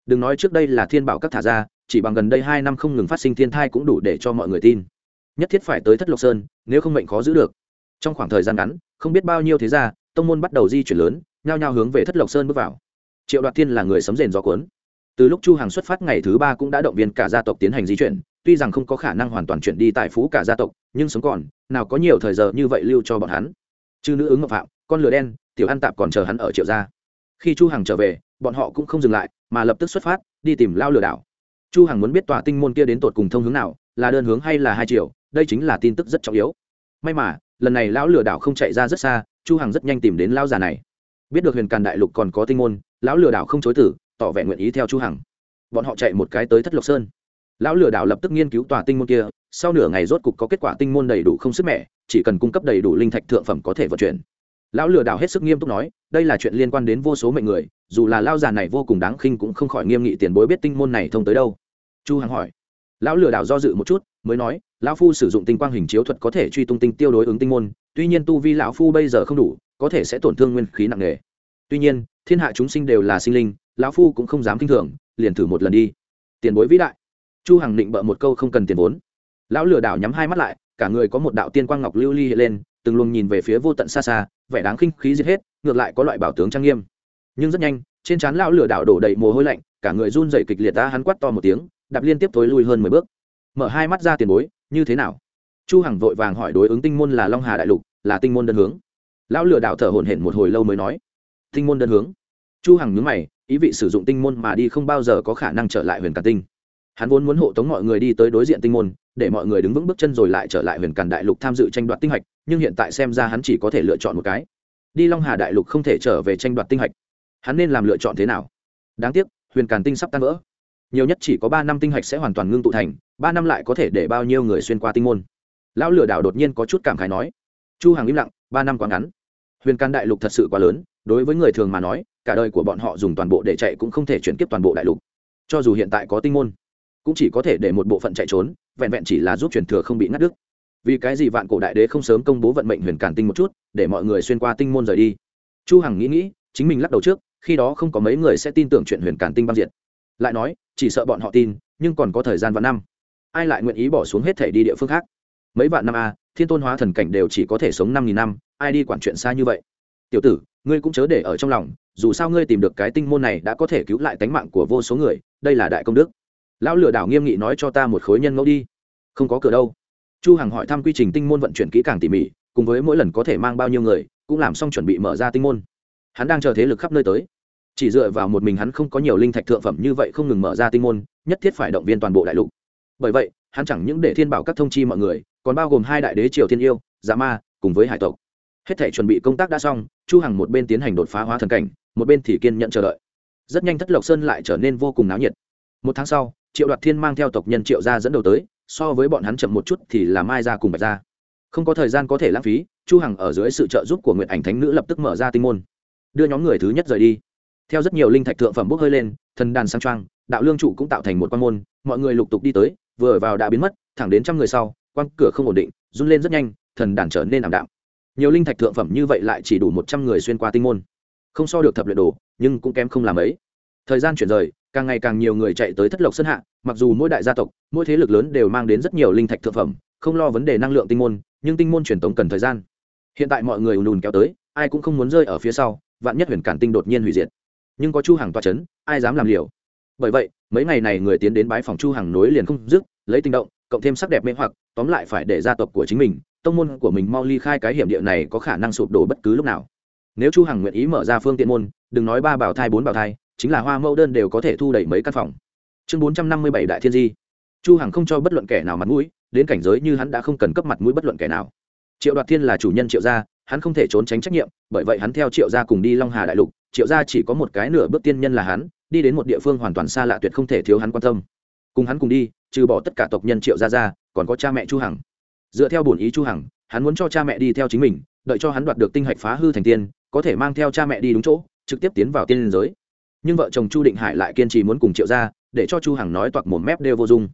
Đừng nói trước đây là thiên bảo các thả ra, chỉ bằng gần đây hai năm không ngừng phát sinh thiên thai cũng đủ để cho mọi người tin. Nhất thiết phải tới thất lộc sơn, nếu không mệnh khó giữ được. Trong khoảng thời gian ngắn, không biết bao nhiêu thế gia, tông môn bắt đầu di chuyển lớn nhao nhao hướng về thất lộc sơn bước vào. Triệu đoạt thiên là người sấm rền gió cuốn. Từ lúc chu hàng xuất phát ngày thứ ba cũng đã động viên cả gia tộc tiến hành di chuyển, tuy rằng không có khả năng hoàn toàn chuyển đi tài phú cả gia tộc, nhưng sống còn, nào có nhiều thời giờ như vậy lưu cho bọn hắn. Chư nữ ứng ngọc phạm, con lửa đen, tiểu ăn tạp còn chờ hắn ở triệu gia. Khi chu hằng trở về, bọn họ cũng không dừng lại, mà lập tức xuất phát, đi tìm lao lừa đảo. Chu hằng muốn biết tòa tinh môn kia đến tột cùng thông hướng nào, là đơn hướng hay là hai chiều, đây chính là tin tức rất trọng yếu. May mà, lần này lão lừa đảo không chạy ra rất xa, chu hằng rất nhanh tìm đến lao già này biết được huyền càn đại lục còn có tinh môn, lão lừa đảo không chối tử tỏ vẻ nguyện ý theo chu hằng. Bọn họ chạy một cái tới thất lộc sơn. Lão lừa đảo lập tức nghiên cứu tòa tinh môn kia, sau nửa ngày rốt cục có kết quả tinh môn đầy đủ không sức mẻ, chỉ cần cung cấp đầy đủ linh thạch thượng phẩm có thể vận chuyển. Lão lừa đảo hết sức nghiêm túc nói, đây là chuyện liên quan đến vô số mệnh người, dù là lao già này vô cùng đáng khinh cũng không khỏi nghiêm nghị tiền bối biết tinh môn này thông tới đâu. Chu hằng hỏi. Lão lừa đảo do dự một chút, mới nói, lão phu sử dụng tinh quang hình chiếu thuật có thể truy tung tinh tiêu đối ứng tinh môn, tuy nhiên tu vi lão phu bây giờ không đủ có thể sẽ tổn thương nguyên khí nặng nề. Tuy nhiên, thiên hạ chúng sinh đều là sinh linh, lão phu cũng không dám kinh thường, liền thử một lần đi. Tiền bối vĩ đại. Chu hằng định bợ một câu không cần tiền vốn. Lão lừa đảo nhắm hai mắt lại, cả người có một đạo tiên quang ngọc lưu ly hiện lên, từng luồng nhìn về phía vô tận xa xa, vẻ đáng khinh khí giết hết, ngược lại có loại bảo tướng trang nghiêm. Nhưng rất nhanh, trên trán lão lừa đảo đổ đầy mồ hôi lạnh, cả người run rẩy kịch liệt ta hắn quát to một tiếng, đạp liên tiếp thối lui hơn mười bước. Mở hai mắt ra tiền bối, như thế nào? Chu hằng vội vàng hỏi đối ứng tinh môn là long hà đại lục, là tinh môn đơn hướng lão lừa đảo thở hổn hển một hồi lâu mới nói. Tinh môn đơn hướng. Chu hằng nhướng mày, ý vị sử dụng tinh môn mà đi không bao giờ có khả năng trở lại huyền càn tinh. Hắn vốn muốn hộ tống mọi người đi tới đối diện tinh môn, để mọi người đứng vững bước chân rồi lại trở lại huyền càn đại lục tham dự tranh đoạt tinh hạch, nhưng hiện tại xem ra hắn chỉ có thể lựa chọn một cái. Đi long hà đại lục không thể trở về tranh đoạt tinh hạch. Hắn nên làm lựa chọn thế nào? Đáng tiếc, huyền càn tinh sắp tan vỡ. Nhiều nhất chỉ có ba năm tinh hạch sẽ hoàn toàn ngưng tụ thành, ba năm lại có thể để bao nhiêu người xuyên qua tinh môn? Lão lừa đảo đột nhiên có chút cảm khái nói. Chu hằng im lặng ba năm quá ngắn. Huyền can đại lục thật sự quá lớn đối với người thường mà nói cả đời của bọn họ dùng toàn bộ để chạy cũng không thể chuyển tiếp toàn bộ đại lục. Cho dù hiện tại có tinh môn cũng chỉ có thể để một bộ phận chạy trốn vẹn vẹn chỉ là giúp truyền thừa không bị ngắt đứt. Vì cái gì vạn cổ đại đế không sớm công bố vận mệnh huyền càn tinh một chút để mọi người xuyên qua tinh môn rời đi? Chu hằng nghĩ nghĩ chính mình lắc đầu trước khi đó không có mấy người sẽ tin tưởng chuyện huyền càn tinh băng diệt. Lại nói chỉ sợ bọn họ tin nhưng còn có thời gian vạn năm. Ai lại nguyện ý bỏ xuống hết thể đi địa phương khác? Mấy vạn năm a à, thiên tôn hóa thần cảnh đều chỉ có thể sống năm nghìn năm ai đi quản chuyện xa như vậy? Tiểu tử, ngươi cũng chớ để ở trong lòng, dù sao ngươi tìm được cái tinh môn này đã có thể cứu lại tánh mạng của vô số người, đây là đại công đức. Lão lừa đảo nghiêm nghị nói cho ta một khối nhân ngẫu đi. Không có cửa đâu. Chu hằng hỏi thăm quy trình tinh môn vận chuyển kỹ càng tỉ mỉ, cùng với mỗi lần có thể mang bao nhiêu người, cũng làm xong chuẩn bị mở ra tinh môn. Hắn đang chờ thế lực khắp nơi tới. Chỉ dựa vào một mình hắn không có nhiều linh thạch thượng phẩm như vậy không ngừng mở ra tinh môn, nhất thiết phải động viên toàn bộ đại lục. Bởi vậy, hắn chẳng những để thiên bảo các thông chi mọi người, còn bao gồm hai đại đế triều thiên yêu giả ma, cùng với hải tộc hết thể chuẩn bị công tác đã xong, chu hằng một bên tiến hành đột phá hóa thần cảnh, một bên thì kiên nhận chờ đợi. Rất nhanh thất lộc sơn lại trở nên vô cùng náo nhiệt. Một tháng sau, triệu đoạt thiên mang theo tộc nhân triệu gia dẫn đầu tới, so với bọn hắn chậm một chút thì là mai ra cùng bạch ra không có thời gian có thể lãng phí, chu hằng ở dưới sự trợ giúp của nguyện ảnh thánh nữ lập tức mở ra tinh môn, đưa nhóm người thứ nhất rời đi. Theo rất nhiều linh thạch thượng phẩm bốc hơi lên, thần đàn sang trang đạo lương trụ cũng tạo thành một quan môn, mọi người lục tục đi tới, vừa vào đã biến mất, thẳng đến trăm người sau quan cửa không ổn định, run lên rất nhanh, thần đàn trở nên ảm đạm nhiều linh thạch thượng phẩm như vậy lại chỉ đủ một trăm người xuyên qua tinh môn. Không so được thập luyện đồ, nhưng cũng kém không làm ấy. Thời gian chuyển rời, càng ngày càng nhiều người chạy tới thất lộc sơn hạ, mặc dù mỗi đại gia tộc, mỗi thế lực lớn đều mang đến rất nhiều linh thạch thượng phẩm, không lo vấn đề năng lượng tinh môn, nhưng tinh môn truyền tống cần thời gian. Hiện tại mọi người ùn ùn kéo tới, ai cũng không muốn rơi ở phía sau, vạn nhất huyền cản tinh đột nhiên hủy diệt. Nhưng có chu hàng toa c h ấ n ai dám làm liều? Bởi vậy, mấy ngày này người tiến đến bái phòng chu hàng nối liền không dứt, lấy tinh động, cộng thêm sắc đẹp mê hoặc, tóm lại phải để gia tộc của chính mình tông môn của mình mau ly khai cái hiểm địa này có khả năng sụp đổ bất cứ lúc nào. Nếu chu hằng nguyện ý mở ra phương tiện môn, đừng nói ba bảo thai, bốn bảo thai, chính là hoa mẫu đơn đều có thể thu đầy mấy căn phòng. Chương bốn trăm năm mươi bảy đại thiên di. Chu hằng không cho bất luận kẻ nào mặt mũi, đến cảnh giới như hắn đã không cần cấp mặt mũi bất luận kẻ nào. Triệu đoạt thiên là chủ nhân triệu gia, hắn không thể trốn tránh trách nhiệm, bởi vậy hắn theo triệu gia cùng đi long hà đại lục, triệu gia chỉ có một cái nửa bước tiên nhân là hắn, đi đến một địa phương hoàn toàn xa lạ tuyệt không thể thiếu hắn quan tâm. Cùng hắn cùng đi, trừ bỏ tất cả tộc nhân triệu gia ra, còn có cha mẹ chu hằng dựa theo bổn ý chu hằng, hắn muốn cho cha mẹ đi theo chính mình, đợi cho hắn đoạt được tinh hạch phá hư thành tiên, có thể mang theo cha mẹ đi đúng chỗ, trực tiếp tiến vào tiên liên giới. Nhưng vợ chồng chu định hải lại kiên trì muốn cùng triệu gia, để cho chu hằng nói toạc một mép đều vô dụng.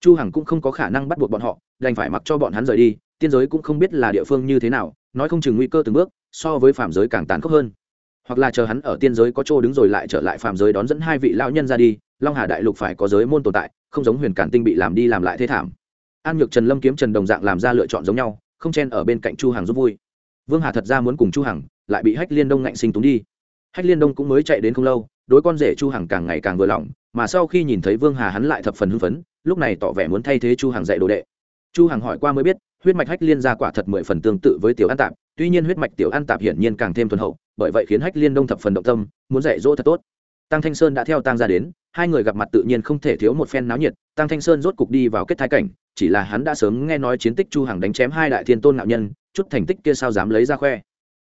Chu hằng cũng không có khả năng bắt buộc bọn họ, đành phải mặc cho bọn hắn rời đi, tiên giới cũng không biết là địa phương như thế nào, nói không chừng nguy cơ từng bước, so với phạm giới càng tàn khốc hơn. Hoặc là chờ hắn ở tiên giới có chỗ đứng rồi lại trở lại phạm giới đón dẫn hai vị lão nhân ra đi, long hà đại lục phải có giới môn tồn tại, không giống huyền cản tinh bị làm đi làm lại thế thảm an nhược trần lâm kiếm trần đồng dạng làm ra lựa chọn giống nhau, không chen ở bên cạnh chu hằng giúp vui. Vương hà thật ra muốn cùng chu hằng, lại bị hách liên đông ngạnh sinh túng đi. Hách liên đông cũng mới chạy đến không lâu, đối con rể chu hằng càng ngày càng vừa lòng, mà sau khi nhìn thấy vương hà hắn lại thập phần hưng phấn, lúc này tỏ vẻ muốn thay thế chu hằng dạy đồ đệ. Chu hằng hỏi qua mới biết, huyết mạch hách liên ra quả thật mười phần tương tự với tiểu an tạp, tuy nhiên huyết mạch tiểu an tạp hiển nhiên càng thêm thuần hậu, bởi vậy khiến hách liên đông thập phần động tâm, muốn dạy dỗ thật tốt. Tăng thanh sơn đã theo tăng ra đến, hai người gặp mặt tự nhiên không thể thiếu một phen náo nhiệt tăng thanh sơn rốt cục đi vào kết thái cảnh chỉ là hắn đã sớm nghe nói chiến tích chu hằng đánh chém hai đại thiên tôn nạo nhân, chút thành tích kia sao dám lấy ra khoe?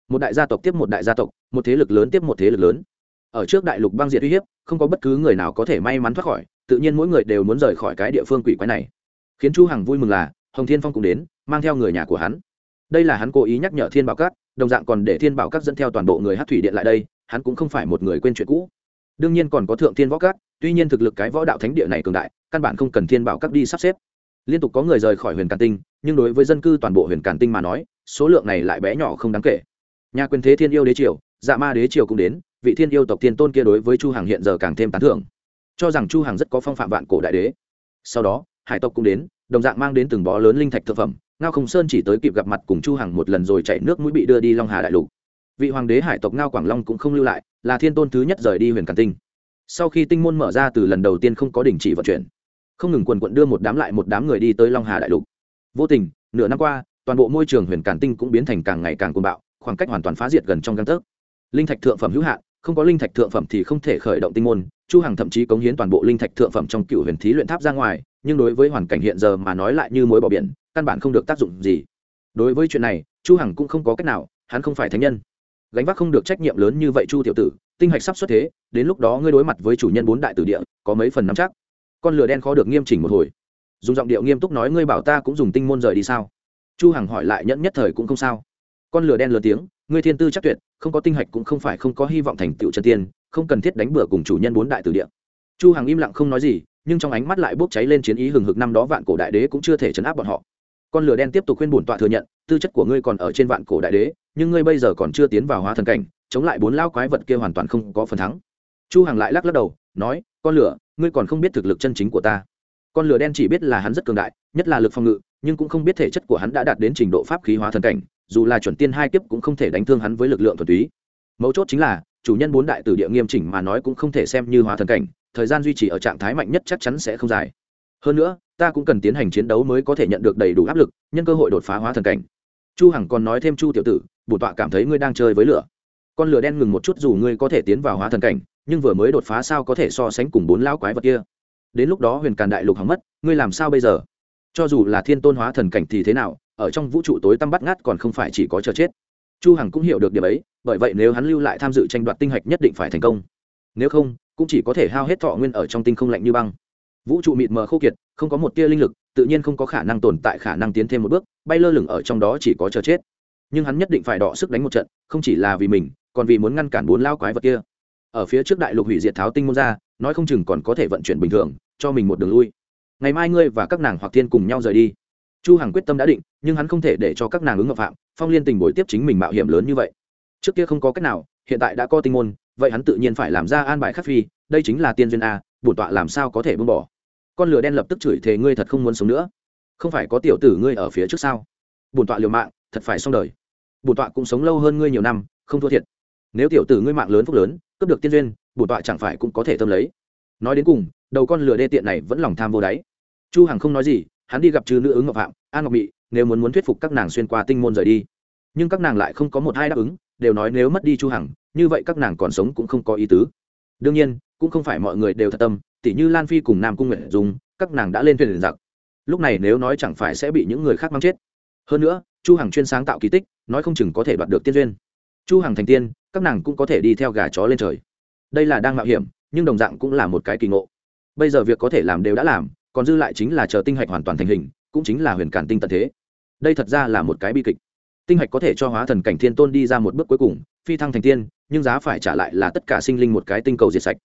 Một đại gia tộc tiếp một đại gia tộc, một thế lực lớn tiếp một thế lực lớn. Ở trước đại lục băng diệt uy hiếp, không có bất cứ người nào có thể may mắn thoát khỏi, tự nhiên mỗi người đều muốn rời khỏi cái địa phương quỷ quái này. Khiến chu hằng vui mừng là, hồng thiên phong cũng đến, mang theo người nhà của hắn. Đây là hắn cố ý nhắc nhở thiên bảo các, đồng dạng còn để thiên bảo các dẫn theo toàn bộ người hát thủy điện lại đây, hắn cũng không phải một người quên chuyện cũ. Đương nhiên còn có thượng thiên võ các, tuy nhiên thực lực cái võ đạo thánh địa này cường đại, căn bản không cần thiên bảo các đi sắp xếp liên tục có người rời khỏi huyền càn tinh, nhưng đối với dân cư toàn bộ huyền càn tinh mà nói, số lượng này lại bé nhỏ không đáng kể. Nhà quyền thế thiên yêu đế triều dạ ma đế triều cũng đến, vị thiên yêu tộc thiên tôn kia đối với chu hằng hiện giờ càng thêm tán thưởng. Cho rằng chu hằng rất có phong phạm vạn cổ đại đế. Sau đó, hải tộc cũng đến, đồng dạng mang đến từng bó lớn linh thạch thực phẩm, ngao không sơn chỉ tới kịp gặp mặt cùng chu hằng một lần rồi chạy nước mũi bị đưa đi long hà đại lục. Vị hoàng đế hải tộc ngao quảng long cũng không lưu lại, là thiên tôn thứ nhất rời đi huyền càn tinh. Sau khi tinh môn mở ra từ lần đầu tiên không có đình chỉ vận chuyển không ngừng quần quận đưa một đám lại một đám người đi tới long hà đại lục. Vô tình, nửa năm qua, toàn bộ môi trường huyền càn tinh cũng biến thành càng ngày càng côn bạo, khoảng cách hoàn toàn phá diệt gần trong găng tấc. Linh thạch thượng phẩm hữu hạn, không có linh thạch thượng phẩm thì không thể khởi động tinh môn, chu hằng thậm chí cống hiến toàn bộ linh thạch thượng phẩm trong cựu huyền thí luyện tháp ra ngoài, nhưng đối với hoàn cảnh hiện giờ mà nói lại như mối bỏ biển, căn bản không được tác dụng gì. Đối với chuyện này, chu hằng cũng không có cách nào, hắn không phải thánh nhân. Gánh vác không được trách nhiệm lớn như vậy chu tiểu tử, tinh hạch sắp xuất thế, đến lúc đó ngươi đối mặt với chủ nhân bốn đại tử địa, có mấy phần nắm chắc? Con lửa đen khó được nghiêm chỉnh một hồi. Dùng giọng điệu nghiêm túc nói, ngươi bảo ta cũng dùng tinh môn rời đi sao? Chu hằng hỏi lại nhẫn nhất thời cũng không sao. Con lửa đen lớn tiếng, ngươi thiên tư chắc tuyệt, không có tinh hạch cũng không phải không có hy vọng thành tựu chân tiên, không cần thiết đánh bừa cùng chủ nhân bốn đại tử địa. Chu hằng im lặng không nói gì, nhưng trong ánh mắt lại bốc cháy lên chiến ý hừng hực năm đó vạn cổ đại đế cũng chưa thể chấn áp bọn họ. Con lửa đen tiếp tục khuyên bổn tọa thừa nhận, tư chất của ngươi còn ở trên vạn cổ đại đế, nhưng ngươi bây giờ còn chưa tiến vào hóa thần cảnh, chống lại bốn lao quái vật kia hoàn toàn không có phần thắng. Chu hằng lại lắc lắc đầu, nói, con lửa ngươi còn không biết thực lực chân chính của ta. Con lửa đen chỉ biết là hắn rất cường đại, nhất là lực phòng ngự, nhưng cũng không biết thể chất của hắn đã đạt đến trình độ pháp khí hóa thần cảnh, dù là chuẩn tiên hai kiếp cũng không thể đánh thương hắn với lực lượng thuần túy. Mấu chốt chính là, chủ nhân bốn đại tử địa nghiêm chỉnh mà nói cũng không thể xem như hóa thần cảnh, thời gian duy trì ở trạng thái mạnh nhất chắc chắn sẽ không dài. Hơn nữa, ta cũng cần tiến hành chiến đấu mới có thể nhận được đầy đủ áp lực, nhân cơ hội đột phá hóa thần cảnh. Chu hằng còn nói thêm chu tiểu tử bổn tọa cảm thấy ngươi đang chơi với lửa. Con lửa đen ngừng một chút dù ngươi có thể tiến vào hóa thần cảnh nhưng vừa mới đột phá sao có thể so sánh cùng bốn lão quái vật kia? Đến lúc đó huyền càn đại lục hỏng mất, ngươi làm sao bây giờ? Cho dù là thiên tôn hóa thần cảnh thì thế nào, ở trong vũ trụ tối tăm bắt ngắt còn không phải chỉ có chờ chết. Chu hằng cũng hiểu được điểm ấy, bởi vậy nếu hắn lưu lại tham dự tranh đoạt tinh hạch nhất định phải thành công. Nếu không, cũng chỉ có thể hao hết thọ nguyên ở trong tinh không lạnh như băng. Vũ trụ mịt mờ khô kiệt, không có một tia linh lực, tự nhiên không có khả năng tồn tại khả năng tiến thêm một bước, bay lơ lửng ở trong đó chỉ có chờ chết. Nhưng hắn nhất định phải đọ sức đánh một trận, không chỉ là vì mình, còn vì muốn ngăn cản bốn lao quái vật kia ở phía trước đại lục hủy diệt tháo tinh môn ra, nói không chừng còn có thể vận chuyển bình thường, cho mình một đường lui. Ngày mai ngươi và các nàng hoặc thiên cùng nhau rời đi. Chu hằng quyết tâm đã định, nhưng hắn không thể để cho các nàng ứng ngọc phạm, phong liên tình bồi tiếp chính mình mạo hiểm lớn như vậy. Trước kia không có cách nào, hiện tại đã có tinh môn, vậy hắn tự nhiên phải làm ra an bài khắc phi, đây chính là tiên duyên a, bổn tọa làm sao có thể buông bỏ? Con lửa đen lập tức chửi thề ngươi thật không muốn sống nữa. Không phải có tiểu tử ngươi ở phía trước sao? Bổn tọa liều mạng, thật phải xong đời. Bổn tọa cũng sống lâu hơn ngươi nhiều năm, không thua thiệt. Nếu tiểu tử ngươi mạng lớn phúc lớn cướp được tiên duyên, bổn tọa chẳng phải cũng có thể tâm lấy. Nói đến cùng, đầu con lửa đê tiện này vẫn lòng tham vô đáy. Chu hằng không nói gì, hắn đi gặp trừ nữ ứng ngọc phạm, an ngọc mị, nếu muốn muốn thuyết phục các nàng xuyên qua tinh môn rời đi. Nhưng các nàng lại không có một hai đáp ứng, đều nói nếu mất đi chu hằng, như vậy các nàng còn sống cũng không có ý tứ. Đương nhiên, cũng không phải mọi người đều thật tâm tỷ như lan phi cùng nam cung nguyện dùng các nàng đã lên thuyền giặc. Lúc này nếu nói chẳng phải sẽ bị những người khác mang chết. Hơn nữa, chu hằng chuyên sáng tạo kỳ tích, nói không chừng có thể đoạt được tiên duyên chu hằng thành tiên, các nàng cũng có thể đi theo gà chó lên trời. Đây là đang mạo hiểm, nhưng đồng dạng cũng là một cái kỳ ngộ. Bây giờ việc có thể làm đều đã làm, còn dư lại chính là chờ tinh hạch hoàn toàn thành hình, cũng chính là huyền cản tinh tận thế. Đây thật ra là một cái bi kịch. Tinh hạch có thể cho hóa thần cảnh thiên tôn đi ra một bước cuối cùng, phi thăng thành tiên, nhưng giá phải trả lại là tất cả sinh linh một cái tinh cầu diệt sạch.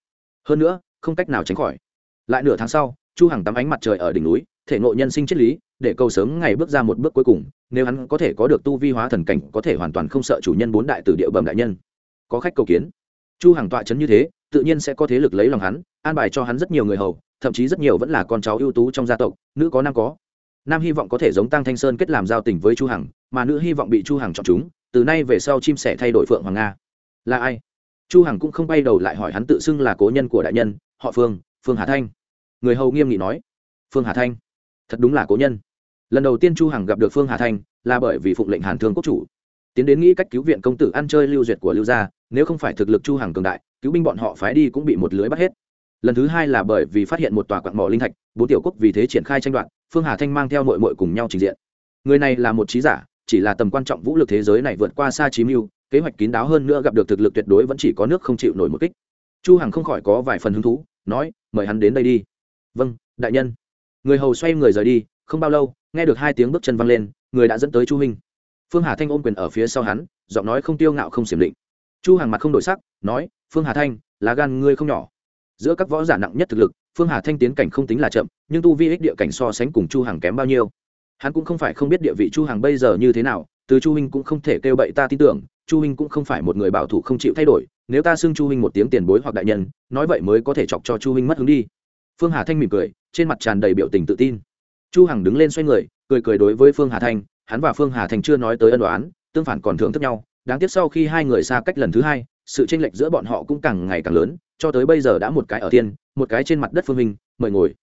Hơn nữa, không cách nào tránh khỏi. Lại nửa tháng sau, chu hằng tắm ánh mặt trời ở đỉnh núi thể ngộ nhân sinh triết lý, để cầu sớm ngày bước ra một bước cuối cùng, nếu hắn có thể có được tu vi hóa thần cảnh, có thể hoàn toàn không sợ chủ nhân bốn đại tử địa bẩm đại nhân. Có khách cầu kiến. Chu hằng tọa chấn như thế, tự nhiên sẽ có thế lực lấy lòng hắn, an bài cho hắn rất nhiều người hầu, thậm chí rất nhiều vẫn là con cháu ưu tú trong gia tộc, nữ có nam có. Nam hy vọng có thể giống tăng thanh sơn kết làm giao tình với chu hằng, mà nữ hy vọng bị chu hằng chọn chúng, từ nay về sau chim sẻ thay đổi phượng hoàng nga. Là ai? Chu hằng cũng không bay đầu lại hỏi hắn tự xưng là cố nhân của đại nhân, họ phương phương hà thanh. Người hầu nghiêm nghị nói. Phương hà thanh thật đúng là cố nhân. Lần đầu tiên chu hằng gặp được phương hà thanh là bởi vì phụng lệnh hàn thương quốc chủ. Tiến đến nghĩ cách cứu viện công tử ăn chơi lưu duyệt của lưu gia, nếu không phải thực lực chu hằng cường đại, cứu binh bọn họ phái đi cũng bị một lưới bắt hết. Lần thứ hai là bởi vì phát hiện một tòa quặng mỏ linh thạch, bốn tiểu quốc vì thế triển khai tranh đoạt, phương hà thanh mang theo nội mội cùng nhau trình diện. Người này là một trí giả, chỉ là tầm quan trọng vũ lực thế giới này vượt qua xa chí mưu, kế hoạch kín đáo hơn nữa gặp được thực lực tuyệt đối vẫn chỉ có nước không chịu nổi một kích. Chu hằng không khỏi có vài phần hứng thú, nói, mời hắn đến đây đi. Vâng đại nhân người hầu xoay người rời đi, không bao lâu, nghe được hai tiếng bước chân văng lên, người đã dẫn tới chu huynh phương hà thanh ôm quyền ở phía sau hắn, giọng nói không tiêu ngạo không xiểm định. Chu hàng mặt không đổi sắc, nói, phương hà thanh, lá gan ngươi không nhỏ. Giữa các võ giả nặng nhất thực lực, phương hà thanh tiến cảnh không tính là chậm, nhưng tu vi ích địa cảnh so sánh cùng chu hàng kém bao nhiêu. Hắn cũng không phải không biết địa vị chu hàng bây giờ như thế nào, từ chu huynh cũng không thể kêu bậy ta tin tưởng, chu huynh cũng không phải một người bảo thủ không chịu thay đổi, nếu ta xưng chu huynh một tiếng tiền bối hoặc đại nhân, nói vậy mới có thể chọc cho chu huynh mất hứng đi phương hà thanh mỉm cười, trên mặt tràn đầy biểu tình tự tin. Chu hằng đứng lên xoay người, cười cười đối với phương hà thanh, hắn và phương hà thanh chưa nói tới ân đoán tương phản còn thưởng thức nhau. Đáng tiếc sau khi hai người xa cách lần thứ hai, sự tranh lệch giữa bọn họ cũng càng ngày càng lớn, cho tới bây giờ đã một cái ở thiên một cái trên mặt đất phương huynh, mời ngồi.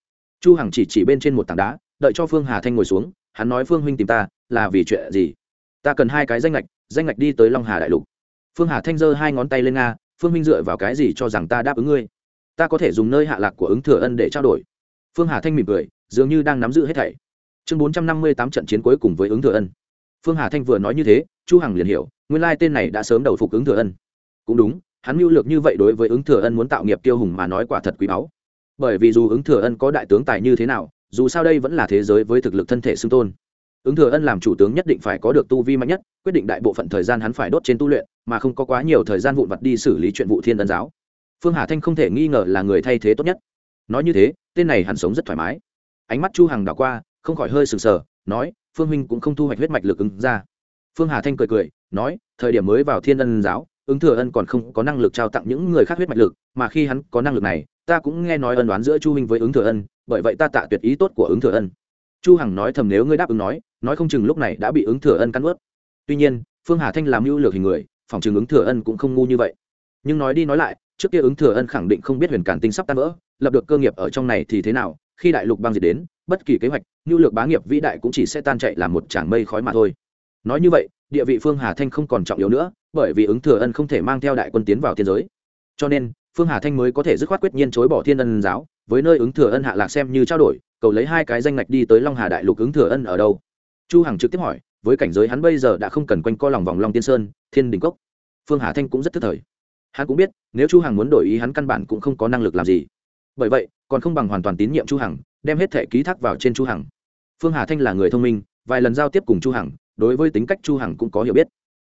Chu hằng chỉ chỉ bên trên một tảng đá, đợi cho phương hà thanh ngồi xuống, hắn nói, phương huynh tìm ta, là vì chuyện gì? Ta cần hai cái danh lệch danh lệch đi tới long hà đại lục. Phương hà thanh giơ hai ngón tay lên nga, phương huynh dựa vào cái gì cho rằng ta đáp ứng ngươi? Ta có thể dùng nơi hạ lạc của ứng thừa ân để trao đổi. Phương hà thanh mỉm cười, dường như đang nắm giữ hết thảy. Chương bốn trăm năm mươi tám trận chiến cuối cùng với ứng thừa ân. Phương hà thanh vừa nói như thế, chu hằng liền hiểu, nguyên lai tên này đã sớm đầu phục ứng thừa ân. Cũng đúng, hắn mưu lược như vậy đối với ứng thừa ân muốn tạo nghiệp tiêu hùng mà nói quả thật quý báu. Bởi vì dù ứng thừa ân có đại tướng tài như thế nào, dù sao đây vẫn là thế giới với thực lực thân thể xưng tôn. Ứng thừa ân làm chủ tướng nhất định phải có được tu vi mạnh nhất, quyết định đại bộ phận thời gian hắn phải đốt trên tu luyện, mà không có quá nhiều thời gian vụn vặt đi xử lý chuyện vụ thiên ân giáo phương hà thanh không thể nghi ngờ là người thay thế tốt nhất. Nói như thế, tên này hẳn sống rất thoải mái. Ánh mắt chu hằng đảo qua, không khỏi hơi sừng sờ, nói, phương huynh cũng không thu hoạch huyết mạch lực ứng ra. Phương hà thanh cười cười, nói, thời điểm mới vào thiên ân giáo, ứng thừa ân còn không có năng lực trao tặng những người khác huyết mạch lực, mà khi hắn có năng lực này, ta cũng nghe nói ân đoán giữa chu huynh với ứng thừa ân, bởi vậy ta tạ tuyệt ý tốt của ứng thừa ân. Chu hằng nói thầm nếu ngươi đáp ứng nói nói không chừng lúc này đã bị ứng thừa ân cắn ướt tuy nhiên, phương hà thanh làm mưu lược hình người, phòng chừng ứng thừa ân cũng không ngu như vậy. Nhưng nói đi nói lại trước kia ứng thừa ân khẳng định không biết huyền cản tinh sắp tan vỡ, lập được cơ nghiệp ở trong này thì thế nào, khi đại lục băng diệt đến, bất kỳ kế hoạch nhu lược bá nghiệp vĩ đại cũng chỉ sẽ tan chạy làm một tràng mây khói mà thôi. Nói như vậy, địa vị phương hà thanh không còn trọng yếu nữa, bởi vì ứng thừa ân không thể mang theo đại quân tiến vào thiên giới. Cho nên, phương hà thanh mới có thể dứt khoát quyết nhiên chối bỏ thiên ân giáo, với nơi ứng thừa ân hạ lạc xem như trao đổi, cầu lấy hai cái danh ngạch đi tới long hà đại lục ứng thừa ân ở đâu. Chu hằng trực tiếp hỏi, với cảnh giới hắn bây giờ đã không cần quanh co lòng vòng long tiên sơn, thiên đình cốc. Phương hà thanh cũng rất thức thời hắn cũng biết, nếu chu hằng muốn đổi ý hắn căn bản cũng không có năng lực làm gì. Bởi vậy, còn không bằng hoàn toàn tín nhiệm chu hằng, đem hết thể ký thác vào trên chu hằng. Phương hà thanh là người thông minh, vài lần giao tiếp cùng chu hằng, đối với tính cách chu hằng cũng có hiểu biết.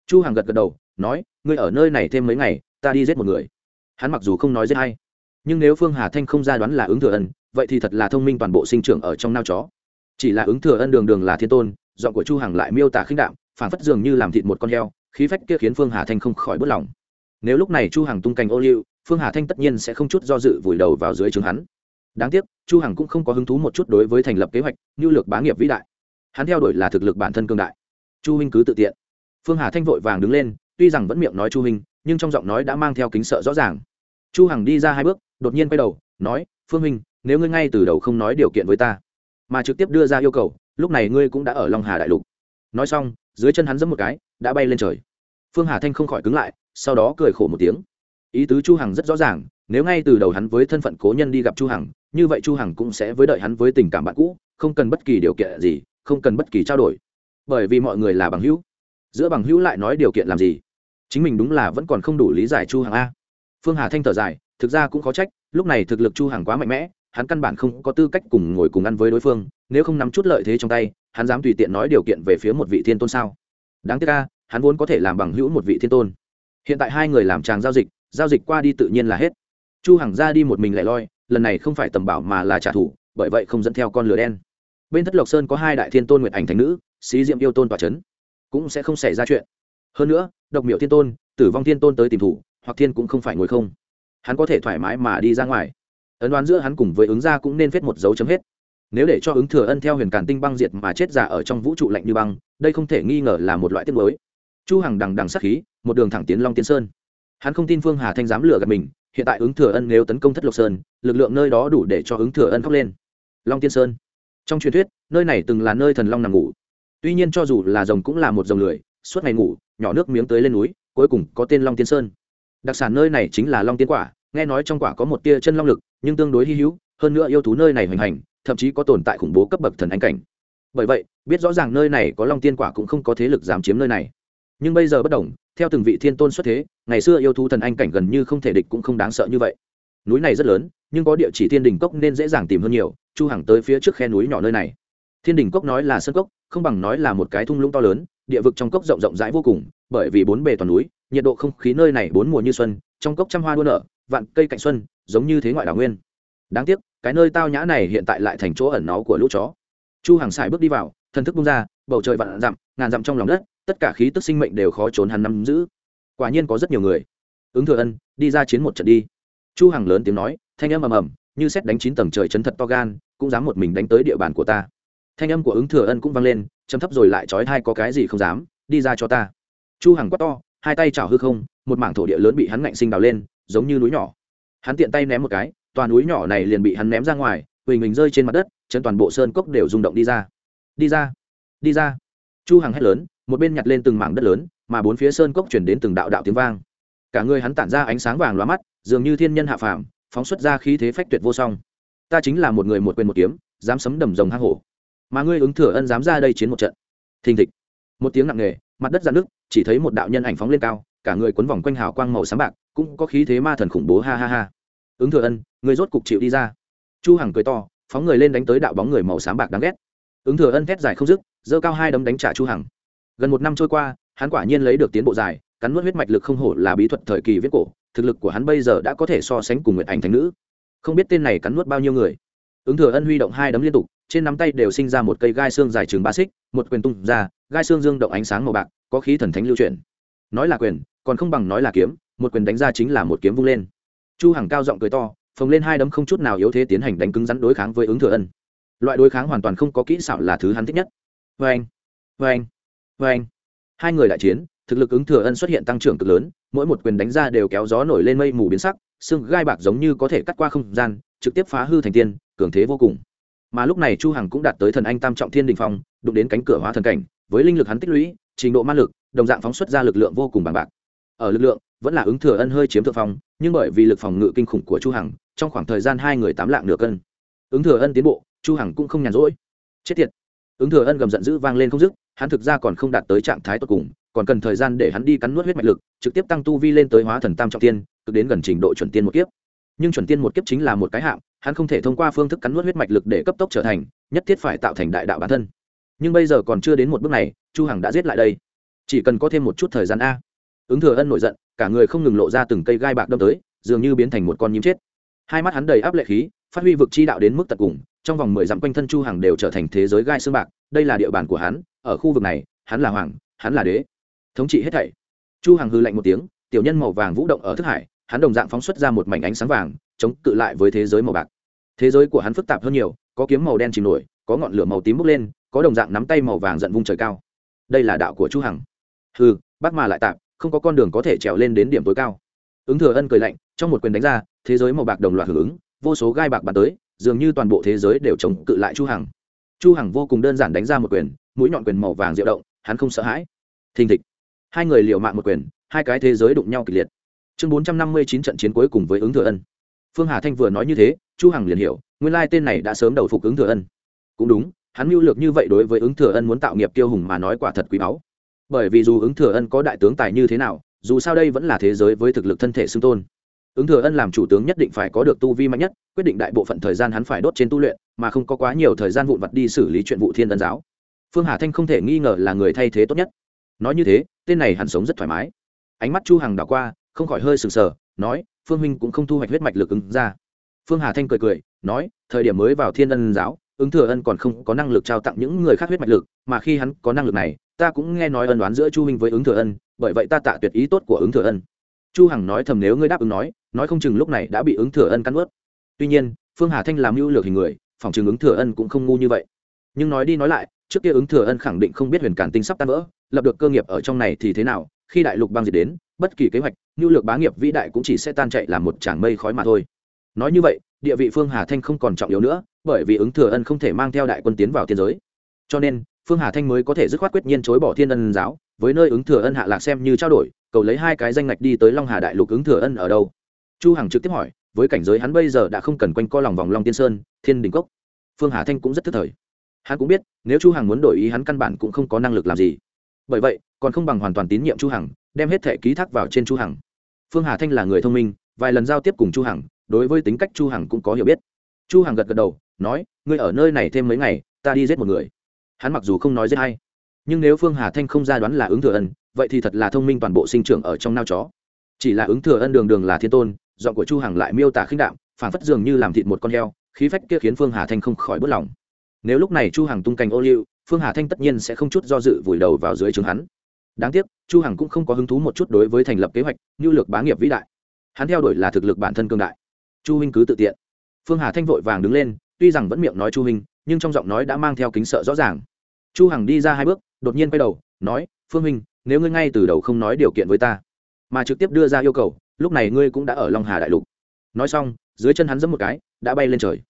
Chu hằng gật gật đầu, nói, ngươi ở nơi này thêm mấy ngày, ta đi giết một người. Hắn mặc dù không nói giết hay nhưng nếu phương hà thanh không ra đoán là ứng thừa ân, vậy thì thật là thông minh toàn bộ sinh trưởng ở trong nao chó. Chỉ là ứng thừa ân đường đường là thiên tôn, giọng của chu hằng lại miêu tả khinh đạm phản phất dường như làm thịt một con heo, khí phách kia khiến phương hà thanh không khỏi bất lòng nếu lúc này chu hằng tung cành ô liu, phương hà thanh tất nhiên sẽ không chút do dự vùi đầu vào dưới trướng hắn. Đáng tiếc, chu hằng cũng không có hứng thú một chút đối với thành lập kế hoạch, như lược bá nghiệp vĩ đại. Hắn theo đuổi là thực lực bản thân cương đại. Chu huynh cứ tự tiện. Phương hà thanh vội vàng đứng lên, tuy rằng vẫn miệng nói chu huynh, nhưng trong giọng nói đã mang theo kính sợ rõ ràng. Chu hằng đi ra hai bước, đột nhiên quay đầu, nói, phương huynh, nếu ngươi ngay từ đầu không nói điều kiện với ta, mà trực tiếp đưa ra yêu cầu, lúc này ngươi cũng đã ở long hà đại lục. Nói xong, dưới chân hắn giẫm một cái, đã bay lên trời phương hà thanh không khỏi cứng lại, sau đó cười khổ một tiếng. Ý tứ chu hằng rất rõ ràng, nếu ngay từ đầu hắn với thân phận cố nhân đi gặp chu hằng, như vậy chu hằng cũng sẽ với đợi hắn với tình cảm bạn cũ, không cần bất kỳ điều kiện gì, không cần bất kỳ trao đổi. Bởi vì mọi người là bằng hữu. Giữa bằng hữu lại nói điều kiện làm gì? Chính mình đúng là vẫn còn không đủ lý giải chu hằng a. Phương hà thanh thở dài, thực ra cũng khó trách, lúc này thực lực chu hằng quá mạnh mẽ, hắn căn bản không có tư cách cùng ngồi cùng ăn với đối phương, nếu không nắm chút lợi thế trong tay, hắn dám tùy tiện nói điều kiện về phía một vị thiên tôn sao? Đáng tiếc a hắn vốn có thể làm bằng hữu một vị thiên tôn. Hiện tại hai người làm tràng giao dịch giao dịch qua đi tự nhiên là hết. Chu hằng ra đi một mình lẻ loi, lần này không phải tầm bảo mà là trả thù, bởi vậy không dẫn theo con lửa đen. Bên thất lộc sơn có hai đại thiên tôn nguyệt ảnh thành nữ, xí diệm yêu tôn tòa chấn cũng sẽ không xảy ra chuyện. Hơn nữa, độc miểu thiên tôn, tử vong thiên tôn tới tìm thủ hoặc thiên cũng không phải ngồi không. Hắn có thể thoải mái mà đi ra ngoài. Ấn đoán giữa hắn cùng với ứng gia cũng nên phết một dấu chấm hết. Nếu để cho ứng thừa ân theo huyền càn tinh băng diệt mà chết giả ở trong vũ trụ lạnh như băng, đây không thể nghi ngờ là một loại tiết mới chu hằng đằng đằng sát khí, một đường thẳng tiến long tiên sơn. Hắn không tin phương hà thanh dám lừa gạt mình, hiện tại ứng thừa ân nếu tấn công thất lộc sơn, lực lượng nơi đó đủ để cho ứng thừa ân khóc lên. Long tiên sơn. Trong truyền thuyết, nơi này từng là nơi thần long nằm ngủ. Tuy nhiên cho dù là rồng cũng là một rồng lười, suốt ngày ngủ, nhỏ nước miếng tới lên núi, cuối cùng có tên long tiên sơn. Đặc sản nơi này chính là long tiên quả, nghe nói trong quả có một tia chân long lực, nhưng tương đối hy hữu, hơn nữa yêu thú nơi này hoành hành, thậm chí có tồn tại khủng bố cấp bậc thần anh cảnh. Bởi vậy, biết rõ ràng nơi này có long tiên quả cũng không có thế lực dám chiếm nơi này nhưng bây giờ bất đồng, theo từng vị thiên tôn xuất thế, ngày xưa yêu thú thần anh cảnh gần như không thể địch cũng không đáng sợ như vậy. Núi này rất lớn, nhưng có địa chỉ thiên đình cốc nên dễ dàng tìm hơn nhiều, chu hằng tới phía trước khe núi nhỏ nơi này. Thiên đình cốc nói là sân cốc, không bằng nói là một cái thung lũng to lớn, địa vực trong cốc rộng rộng rãi vô cùng, bởi vì bốn bề toàn núi, nhiệt độ không khí nơi này bốn mùa như xuân, trong cốc trăm hoa đua nở, vạn cây cạnh xuân, giống như thế ngoại đảo nguyên. Đáng tiếc, cái nơi tao nhã này hiện tại lại thành chỗ ẩn náu của lũ chó. Chu hàng xài bước đi vào, thần thức bung ra, bầu trời vạn dặm, ngàn dặm trong lòng đất tất cả khí tức sinh mệnh đều khó trốn hắn nắm giữ. Quả nhiên có rất nhiều người. Ứng thừa ân, đi ra chiến một trận đi. Chu hằng lớn tiếng nói, thanh âm ầm ầm, như xét đánh chín tầng trời chấn thật to gan, cũng dám một mình đánh tới địa bàn của ta. Thanh âm của ứng thừa ân cũng vang lên chấm thấp rồi lại trói hai có cái gì không dám, đi ra cho ta. Chu hằng quát to, hai tay chảo hư không, một mảng thổ địa lớn bị hắn ngạnh sinh đào lên, giống như núi nhỏ. Hắn tiện tay ném một cái toàn núi nhỏ này liền bị hắn ném ra ngoài, huỳnh mình rơi trên mặt đất, chân toàn bộ sơn cốc đều rung động đi ra. Đi ra đi ra chu hằng hét lớn, một bên nhặt lên từng mảng đất lớn, mà bốn phía sơn cốc chuyển đến từng đạo đạo tiếng vang. Cả người hắn tản ra ánh sáng vàng lóa mắt, dường như thiên nhân hạ phàm, phóng xuất ra khí thế phách tuyệt vô song. Ta chính là một người một quyền một kiếm, dám sấm đầm rồng hang hổ. Mà ngươi ứng thừa ân dám ra đây chiến một trận. Thình thịch. Một tiếng nặng nề, mặt đất dạn nước chỉ thấy một đạo nhân ảnh phóng lên cao, cả người quấn vòng quanh hào quang màu sáng bạc, cũng có khí thế ma thần khủng bố ha ha ha. Ứng thừa ân người rốt cục chịu đi ra. Chu hằng cười to, phóng người lên đánh tới đạo bóng người màu sáng bạc đáng ghét ứng thừa ân thét dài không dứt, giơ cao hai đấm đánh trả chu hằng. Gần một năm trôi qua, hắn quả nhiên lấy được tiến bộ dài, cắn nuốt huyết mạch lực không hổ là bí thuật thời kỳ viết cổ, thực lực của hắn bây giờ đã có thể so sánh cùng nguyệt ảnh Thánh nữ. Không biết tên này cắn nuốt bao nhiêu người. Ứng thừa ân huy động hai đấm liên tục, trên nắm tay đều sinh ra một cây gai xương dài chừng ba xích, một quyền tung ra, gai xương dương động ánh sáng màu bạc, có khí thần thánh lưu chuyển. Nói là quyền, còn không bằng nói là kiếm, một quyền đánh ra chính là một kiếm vung lên. Chu hằng cao giọng cười to, phồng lên hai đấm không chút nào yếu thế tiến hành đánh cứng rắn đối kháng với ứng thừa ân loại đối kháng hoàn toàn không có kỹ xảo là thứ hắn thích nhất. Vê anh vê anh vê anh. Hai người đại chiến, thực lực ứng thừa ân xuất hiện tăng trưởng cực lớn, mỗi một quyền đánh ra đều kéo gió nổi lên mây mù biến sắc, xương gai bạc giống như có thể cắt qua không gian, trực tiếp phá hư thành tiên, cường thế vô cùng. Mà lúc này chu hằng cũng đạt tới thần anh tam trọng thiên đình phong, đụng đến cánh cửa hóa thần cảnh, với linh lực hắn tích lũy, trình độ ma lực, đồng dạng phóng xuất ra lực lượng vô cùng bằng bạc. Ở lực lượng, vẫn là ứng thừa ân hơi chiếm thượng phong, nhưng bởi vì lực phòng ngự kinh khủng của chu hằng, trong khoảng thời gian hai người tám lạng nửa cân. Ứng thừa ân tiến bộ chu hằng cũng không nhàn rỗi. Chết tiệt. Ứng thừa ân gầm giận dữ vang lên không dứt, hắn thực ra còn không đạt tới trạng thái tốt cùng, còn cần thời gian để hắn đi cắn nuốt huyết mạch lực, trực tiếp tăng tu vi lên tới hóa thần tam trọng tiên, cực đến gần trình độ chuẩn tiên một kiếp. Nhưng chuẩn tiên một kiếp chính là một cái hạng, hắn không thể thông qua phương thức cắn nuốt huyết mạch lực để cấp tốc trở thành, nhất thiết phải tạo thành đại đạo bản thân. Nhưng bây giờ còn chưa đến một bước này, chu hằng đã giết lại đây. Chỉ cần có thêm một chút thời gian a. Ứng thừa ân nổi giận, cả người không ngừng lộ ra từng cây gai bạc đâm tới, dường như biến thành một con nhím chết. Hai mắt hắn đầy áp lệ khí, phát huy vực chi đạo đến mức tận cùng trong vòng mười dặm quanh thân chu hằng đều trở thành thế giới gai xương bạc, đây là địa bàn của hắn, ở khu vực này, hắn là hoàng, hắn là đế. Thống trị hết thảy. Chu hằng hư lạnh một tiếng, tiểu nhân màu vàng vũ động ở thức hải, hắn đồng dạng phóng xuất ra một mảnh ánh sáng vàng, chống cự lại với thế giới màu bạc. Thế giới của hắn phức tạp hơn nhiều, có kiếm màu đen chìm nổi, có ngọn lửa màu tím bốc lên, có đồng dạng nắm tay màu vàng giận vung trời cao. Đây là đạo của chu hằng. Hừ, bác mà lại tạm không có con đường có thể trèo lên đến điểm tối cao. Ứng thừa ân cười lạnh, trong một quyền đánh ra, thế giới màu bạc đồng loạt hưởng ứng, vô số gai bạc bắn tới dường như toàn bộ thế giới đều chống cự lại chu hằng. Chu hằng vô cùng đơn giản đánh ra một quyền, mũi nhọn quyền màu vàng diệu động, hắn không sợ hãi. Thình thịch. Hai người liều mạng một quyền, hai cái thế giới đụng nhau kịch liệt. Chương 459 trận chiến cuối cùng với ứng thừa ân. Phương hà thanh vừa nói như thế, chu hằng liền hiểu, nguyên lai tên này đã sớm đầu phục ứng thừa ân. Cũng đúng, hắn mưu lược như vậy đối với ứng thừa ân muốn tạo nghiệp tiêu hùng mà nói quả thật quý báu. Bởi vì dù ứng thừa ân có đại tướng tài như thế nào, dù sao đây vẫn là thế giới với thực lực thân thể xưng tôn ứng thừa ân làm chủ tướng nhất định phải có được tu vi mạnh nhất, quyết định đại bộ phận thời gian hắn phải đốt trên tu luyện, mà không có quá nhiều thời gian vụn vặt đi xử lý chuyện vụ thiên ân giáo. Phương hà thanh không thể nghi ngờ là người thay thế tốt nhất. Nói như thế, tên này hẳn sống rất thoải mái. Ánh mắt chu hằng đảo qua, không khỏi hơi sừng sờ, nói, phương huynh cũng không thu hoạch huyết mạch lực ứng ra. Phương hà thanh cười cười, nói, thời điểm mới vào thiên ân giáo, ứng thừa ân còn không có năng lực trao tặng những người khác huyết mạch lực, mà khi hắn có năng lực này, ta cũng nghe nói ân đoán giữa chu huynh với ứng thừa ân, bởi vậy ta tạ tuyệt ý tốt của ứng thừa ân chu hằng nói thầm nếu ngươi đáp ứng nói nói không chừng lúc này đã bị ứng thừa ân cắn ướt tuy nhiên, phương hà thanh làm mưu lược hình người, phòng chừng ứng thừa ân cũng không ngu như vậy. Nhưng nói đi nói lại, trước kia ứng thừa ân khẳng định không biết huyền cản tinh sắp tan vỡ, lập được cơ nghiệp ở trong này thì thế nào, khi đại lục băng diệt đến, bất kỳ kế hoạch nhu lược bá nghiệp vĩ đại cũng chỉ sẽ tan chạy làm một tràng mây khói mà thôi. Nói như vậy, địa vị phương hà thanh không còn trọng yếu nữa, bởi vì ứng thừa ân không thể mang theo đại quân tiến vào thiên giới. Cho nên, phương hà thanh mới có thể dứt khoát quyết nhiên chối bỏ thiên ân giáo, với nơi ứng thừa ân hạ lạc xem như trao đổi cầu lấy hai cái danh ngạch đi tới long hà đại lục ứng thừa ân ở đâu? Chu hằng trực tiếp hỏi, với cảnh giới hắn bây giờ đã không cần quanh co lòng vòng long tiên sơn, thiên đình cốc. Phương hà thanh cũng rất thức thời. Hắn cũng biết, nếu chu hằng muốn đổi ý hắn căn bản cũng không có năng lực làm gì. Bởi vậy, còn không bằng hoàn toàn tín nhiệm chu hằng, đem hết thể ký thác vào trên chu hằng. Phương hà thanh là người thông minh, vài lần giao tiếp cùng chu hằng, đối với tính cách chu hằng cũng có hiểu biết. Chu hằng gật gật đầu, nói, ngươi ở nơi này thêm mấy ngày, ta đi giết một người. Hắn mặc dù không nói giết hay, nhưng nếu phương hà thanh không ra đoán là ứng thừa ân vậy thì thật là thông minh toàn bộ sinh trưởng ở trong nao chó. Chỉ là ứng thừa ân đường đường là thiên tôn, giọng của chu hằng lại miêu tả khinh đạm phản phất dường như làm thịt một con heo, khí phách kia khiến phương hà thanh không khỏi bất lòng. Nếu lúc này chu hằng tung cành ô liu, phương hà thanh tất nhiên sẽ không chút do dự vùi đầu vào dưới trướng hắn. Đáng tiếc, chu hằng cũng không có hứng thú một chút đối với thành lập kế hoạch, như lược bá nghiệp vĩ đại. Hắn theo đuổi là thực lực bản thân cương đại. Chu huynh cứ tự tiện. Phương hà thanh vội vàng đứng lên, tuy rằng vẫn miệng nói chu huynh, nhưng trong giọng nói đã mang theo kính sợ rõ ràng. Chu hằng đi ra hai bước, đột nhiên quay đầu, nói, phương huynh nếu ngươi ngay từ đầu không nói điều kiện với ta, mà trực tiếp đưa ra yêu cầu, lúc này ngươi cũng đã ở long hà đại lục. Nói xong, dưới chân hắn giẫm một cái, đã bay lên trời.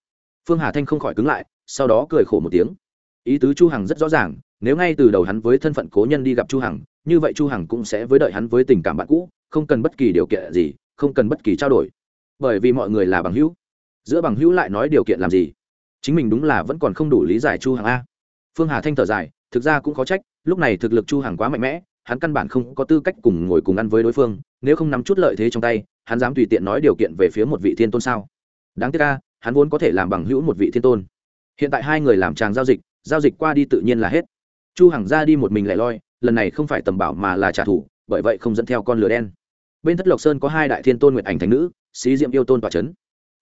Phương hà thanh không khỏi cứng lại, sau đó cười khổ một tiếng. Ý tứ chu hằng rất rõ ràng, nếu ngay từ đầu hắn với thân phận cố nhân đi gặp chu hằng, như vậy chu hằng cũng sẽ với đợi hắn với tình cảm bạn cũ, không cần bất kỳ điều kiện gì, không cần bất kỳ trao đổi. Bởi vì mọi người là bằng hữu, giữa bằng hữu lại nói điều kiện làm gì? Chính mình đúng là vẫn còn không đủ lý giải chu hằng a. Phương hà thanh thở dài, thực ra cũng khó trách, lúc này thực lực chu hằng quá mạnh mẽ hắn căn bản không có tư cách cùng ngồi cùng ăn với đối phương, nếu không nắm chút lợi thế trong tay, hắn dám tùy tiện nói điều kiện về phía một vị thiên tôn sao? Đáng tiếc ca hắn vốn có thể làm bằng hữu một vị thiên tôn. Hiện tại hai người làm tràng giao dịch giao dịch qua đi tự nhiên là hết. Chu hằng ra đi một mình lẻ loi, lần này không phải tầm bảo mà là trả thù, bởi vậy không dẫn theo con lửa đen. Bên thất lộc sơn có hai đại thiên tôn nguyện ảnh thành nữ, xí diệm yêu tôn tòa chấn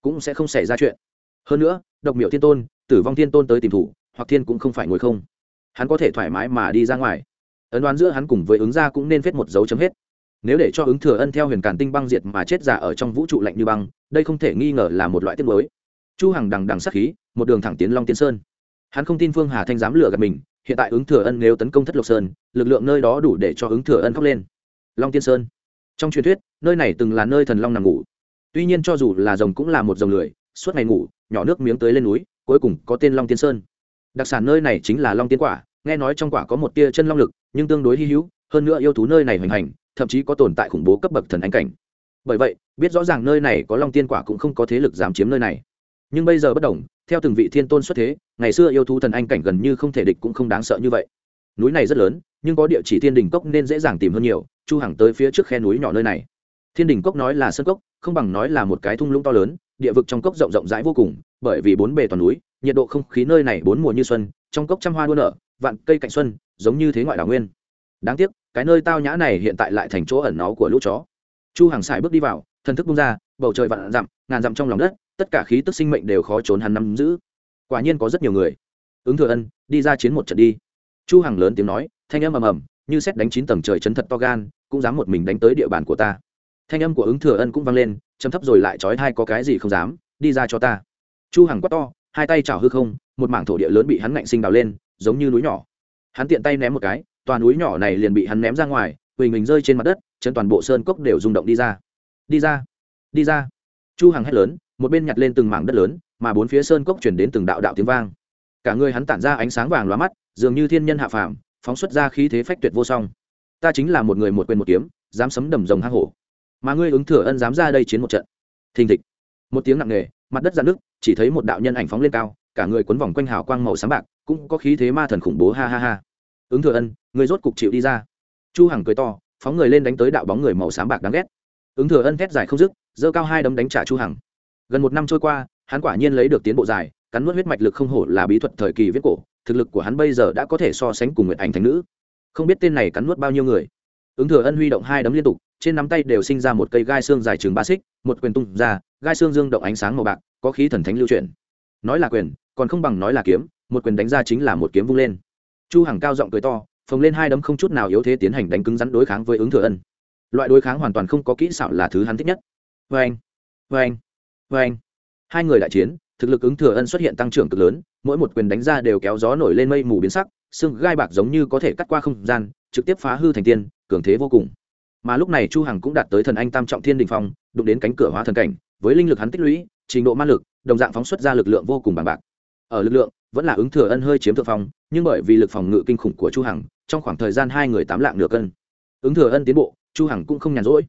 cũng sẽ không xảy ra chuyện. Hơn nữa, độc miểu thiên tôn, tử vong thiên tôn tới tìm thủ, hoặc thiên cũng không phải ngồi không. Hắn có thể thoải mái mà đi ra ngoài ấn đoán giữa hắn cùng với ứng gia cũng nên phết một dấu chấm hết. Nếu để cho ứng thừa ân theo huyền càn tinh băng diệt mà chết giả ở trong vũ trụ lạnh như băng, đây không thể nghi ngờ là một loại tiết mới chu hằng đằng đằng sát khí, một đường thẳng tiến long tiên sơn. Hắn không tin phương hà thanh dám lừa gạt mình, hiện tại ứng thừa ân nếu tấn công thất lộc sơn, lực lượng nơi đó đủ để cho ứng thừa ân khóc lên. Long tiên sơn. Trong truyền thuyết, nơi này từng là nơi thần long nằm ngủ. Tuy nhiên cho dù là rồng cũng là một rồng lười, suốt ngày ngủ, nhỏ nước miếng tới lên núi, cuối cùng có tên long tiên sơn. Đặc sản nơi này chính là long tiên quả, nghe nói trong quả có một tia chân long lực nhưng tương đối hy hữu, hơn nữa yêu thú nơi này hoành hành, thậm chí có tồn tại khủng bố cấp bậc thần ánh cảnh. Bởi vậy, biết rõ ràng nơi này có long tiên quả cũng không có thế lực dám chiếm nơi này. Nhưng bây giờ bất đồng, theo từng vị thiên tôn xuất thế, ngày xưa yêu thú thần anh cảnh gần như không thể địch cũng không đáng sợ như vậy. Núi này rất lớn, nhưng có địa chỉ thiên đình cốc nên dễ dàng tìm hơn nhiều, chu hằng tới phía trước khe núi nhỏ nơi này. Thiên đình cốc nói là sân cốc, không bằng nói là một cái thung lũng to lớn, địa vực trong cốc rộng rộng rãi vô cùng, bởi vì bốn bề toàn núi, nhiệt độ không khí nơi này bốn mùa như xuân, trong cốc trăm hoa đua nở, vạn cây cạnh xuân giống như thế ngoại đảo nguyên. Đáng tiếc, cái nơi tao nhã này hiện tại lại thành chỗ ẩn náu của lũ chó. Chu hàng xài bước đi vào, thần thức bung ra, bầu trời vạn dặm, ngàn dặm trong lòng đất, tất cả khí tức sinh mệnh đều khó trốn hắn nắm giữ. Quả nhiên có rất nhiều người. Ứng thừa ân, đi ra chiến một trận đi. Chu hằng lớn tiếng nói, thanh âm ầm ầm, như xét đánh chín tầng trời chấn thật to gan, cũng dám một mình đánh tới địa bàn của ta. Thanh âm của ứng thừa ân cũng vang lên chấm thấp rồi lại trói hai có cái gì không dám, đi ra cho ta. Chu hằng quát to, hai tay chảo hư không, một mảng thổ địa lớn bị hắn ngạnh sinh đào lên, giống như núi nhỏ hắn tiện tay ném một cái toàn núi nhỏ này liền bị hắn ném ra ngoài huỳnh mình rơi trên mặt đất, chân toàn bộ sơn cốc đều rung động đi ra. Đi ra đi ra. Chu hằng hét lớn, một bên nhặt lên từng mảng đất lớn, mà bốn phía sơn cốc chuyển đến từng đạo đạo tiếng vang. Cả người hắn tản ra ánh sáng vàng lóa mắt, dường như thiên nhân hạ phàm, phóng xuất ra khí thế phách tuyệt vô song. Ta chính là một người một quyền một kiếm, dám sấm đầm rồng hang hổ. Mà ngươi ứng thừa ân dám ra đây chiến một trận. Thình thịch. Một tiếng nặng nề, mặt đất dạn nước chỉ thấy một đạo nhân ảnh phóng lên cao cả người quấn vòng quanh hào quang màu sáng bạc, cũng có khí thế ma thần khủng bố, ha ha ha. Ứng thừa ân, người rốt cục chịu đi ra. Chu hằng cười to, phóng người lên đánh tới đạo bóng người màu sáng bạc đáng ghét. Ứng thừa ân thét dài không dứt, giơ cao hai đấm đánh trả chu hằng. Gần một năm trôi qua, hắn quả nhiên lấy được tiến bộ dài, cắn nuốt huyết mạch lực không hổ là bí thuật thời kỳ viết cổ, thực lực của hắn bây giờ đã có thể so sánh cùng nguyệt ảnh thành nữ. Không biết tên này cắn nuốt bao nhiêu người. Ứng thừa ân huy động hai đấm liên tục, trên nắm tay đều sinh ra một cây gai xương dài chừng ba xích, một quyền tung ra, gai xương dương động ánh sáng màu bạc, có khí thần thánh lưu chuyển. Nói là quyền còn không bằng nói là kiếm, một quyền đánh ra chính là một kiếm vung lên. Chu hằng cao giọng cười to, phồng lên hai đấm không chút nào yếu thế tiến hành đánh cứng rắn đối kháng với ứng thừa ân. Loại đối kháng hoàn toàn không có kỹ xảo là thứ hắn thích nhất. Vê anh vê anh vê anh hai người đại chiến, thực lực ứng thừa ân xuất hiện tăng trưởng cực lớn, mỗi một quyền đánh ra đều kéo gió nổi lên mây mù biến sắc, xương gai bạc giống như có thể cắt qua không gian, trực tiếp phá hư thành tiên, cường thế vô cùng. Mà lúc này chu hằng cũng đạt tới thần anh tam trọng thiên đình phong, đụng đến cánh cửa hóa thần cảnh, với linh lực hắn tích lũy, trình độ ma lực, đồng dạng phóng xuất ra lực lượng vô cùng bằng bạc ở lực lượng, vẫn là ứng thừa ân hơi chiếm thượng phong, nhưng bởi vì lực phòng ngự kinh khủng của chu hằng, trong khoảng thời gian hai người tám lạng nửa cân. Ứng thừa ân tiến bộ, chu hằng cũng không nhàn rỗi.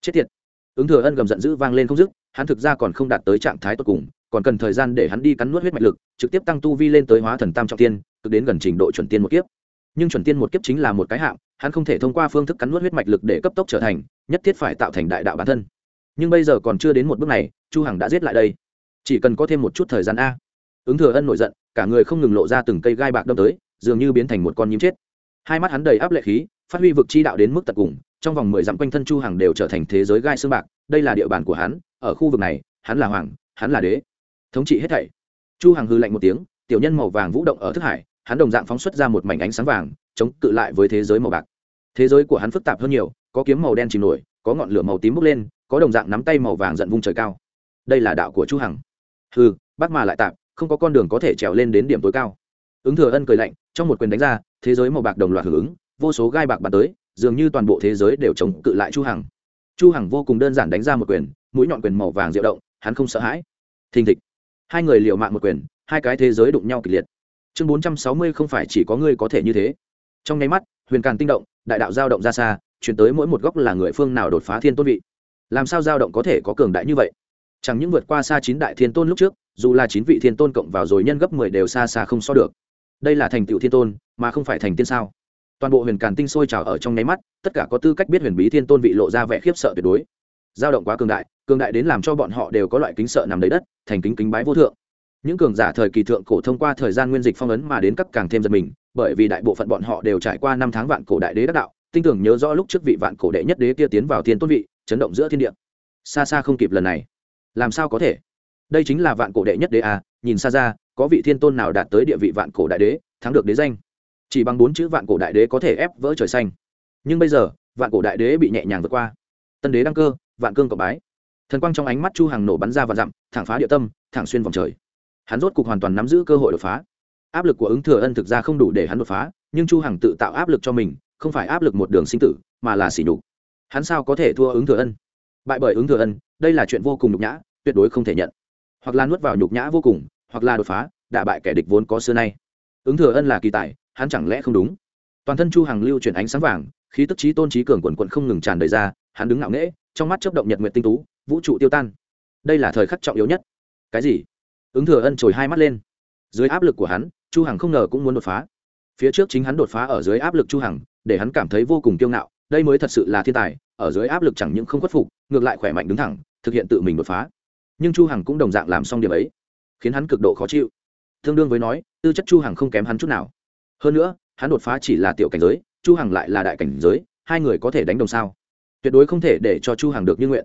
Chết tiệt. Ứng thừa ân gầm giận dữ vang lên không dứt, hắn thực ra còn không đạt tới trạng thái tốt cùng, còn cần thời gian để hắn đi cắn nuốt huyết mạch lực, trực tiếp tăng tu vi lên tới hóa thần tam trọng tiên, cực đến gần trình độ chuẩn tiên một kiếp. Nhưng chuẩn tiên một kiếp chính là một cái hạng, hắn không thể thông qua phương thức cắn nuốt huyết mạch lực để cấp tốc trở thành, nhất thiết phải tạo thành đại đạo bản thân. Nhưng bây giờ còn chưa đến một bước này, chu hằng đã giết lại đây. Chỉ cần có thêm một chút thời gian a ứng thừa ân nổi giận, cả người không ngừng lộ ra từng cây gai bạc đâm tới, dường như biến thành một con nhím chết. Hai mắt hắn đầy áp lệ khí, phát huy vực chi đạo đến mức tận cùng, trong vòng mười dặm quanh thân chu hằng đều trở thành thế giới gai xương bạc, đây là địa bàn của hắn, ở khu vực này, hắn là hoàng, hắn là đế. Thống trị hết thảy. Chu hằng hư lạnh một tiếng, tiểu nhân màu vàng vũ động ở thức hải, hắn đồng dạng phóng xuất ra một mảnh ánh sáng vàng, chống cự lại với thế giới màu bạc. Thế giới của hắn phức tạp hơn nhiều, có kiếm màu đen chìm nổi, có ngọn lửa màu tím bốc lên, có đồng dạng nắm tay màu vàng giận vung trời cao. Đây là đạo của chu hằng. Hừ, bác mà lại tạm không có con đường có thể trèo lên đến điểm tối cao. Ứng thừa ân cười lạnh, trong một quyền đánh ra, thế giới màu bạc đồng loạt hưởng ứng, vô số gai bạc bắn tới, dường như toàn bộ thế giới đều chống cự lại chu hằng. Chu hằng vô cùng đơn giản đánh ra một quyền, mũi nhọn quyền màu vàng diệu động, hắn không sợ hãi. Thình thịch. Hai người liều mạng một quyền, hai cái thế giới đụng nhau kịch liệt. Chương 460 không phải chỉ có ngươi có thể như thế. Trong nháy mắt, huyền càn tinh động, đại đạo giao động ra xa, chuyển tới mỗi một góc là người phương nào đột phá thiên tôn vị? Làm sao giao động có thể có cường đại như vậy? Chẳng những vượt qua xa chín đại thiên tôn lúc trước dù là chín vị thiên tôn cộng vào rồi nhân gấp mười đều xa xa không so được. Đây là thành tựu thiên tôn, mà không phải thành tiên sao? Toàn bộ huyền càn tinh sôi trào ở trong nháy mắt, tất cả có tư cách biết huyền bí thiên tôn vị lộ ra vẻ khiếp sợ tuyệt đối. Dao động quá cường đại cường đại đến làm cho bọn họ đều có loại kính sợ nằm đầy đất, thành kính kính bái vô thượng. Những cường giả thời kỳ thượng cổ thông qua thời gian nguyên dịch phong ấn mà đến các càng thêm giật mình, bởi vì đại bộ phận bọn họ đều trải qua năm tháng vạn cổ đại đế đắc đạo, tinh tưởng nhớ rõ lúc trước vị vạn cổ đệ nhất đế kia tiến vào thiên tôn vị, chấn động giữa thiên địa. Xa xa không kịp lần này. Làm sao có thể? Đây chính là vạn cổ đệ nhất đế à nhìn xa ra, có vị thiên tôn nào đạt tới địa vị vạn cổ đại đế, thắng được đế danh? Chỉ bằng bốn chữ vạn cổ đại đế có thể ép vỡ trời xanh. Nhưng bây giờ, vạn cổ đại đế bị nhẹ nhàng vượt qua. Tân đế đăng cơ, vạn cương cộng bái. Thần quang trong ánh mắt chu hàng nổ bắn ra và dặm, thẳng phá địa tâm, thẳng xuyên vòng trời. Hắn rốt cục hoàn toàn nắm giữ cơ hội đột phá. Áp lực của ứng thừa ân thực ra không đủ để hắn đột phá, nhưng chu hằng tự tạo áp lực cho mình, không phải áp lực một đường sinh tử, mà là xỉ nhục. Hắn sao có thể thua ứng thừa ân? Bại bởi ứng thừa ân, đây là chuyện vô cùng nhục nhã, tuyệt đối không thể nhận hoặc là nuốt vào nhục nhã vô cùng, hoặc là đột phá, đả bại kẻ địch vốn có xưa nay. Ứng thừa ân là kỳ tài, hắn chẳng lẽ không đúng? Toàn thân chu hằng lưu chuyển ánh sáng vàng, khí tức trí tôn trí cường quần quận không ngừng tràn đầy ra, hắn đứng ngạo nghễ, trong mắt chớp động nhật nguyện tinh tú, vũ trụ tiêu tan. Đây là thời khắc trọng yếu nhất. Cái gì? Ứng thừa ân trồi hai mắt lên. Dưới áp lực của hắn, chu hằng không ngờ cũng muốn đột phá. Phía trước chính hắn đột phá ở dưới áp lực chu hằng, để hắn cảm thấy vô cùng kiêu ngạo, đây mới thật sự là thiên tài, ở dưới áp lực chẳng những không khuất phục, ngược lại khỏe mạnh đứng thẳng, thực hiện tự mình đột phá nhưng chu hằng cũng đồng dạng làm xong điểm ấy, khiến hắn cực độ khó chịu. Tương đương với nói, tư chất chu hằng không kém hắn chút nào. Hơn nữa, hắn đột phá chỉ là tiểu cảnh giới, chu hằng lại là đại cảnh giới, hai người có thể đánh đồng sao? Tuyệt đối không thể để cho chu hằng được như nguyện.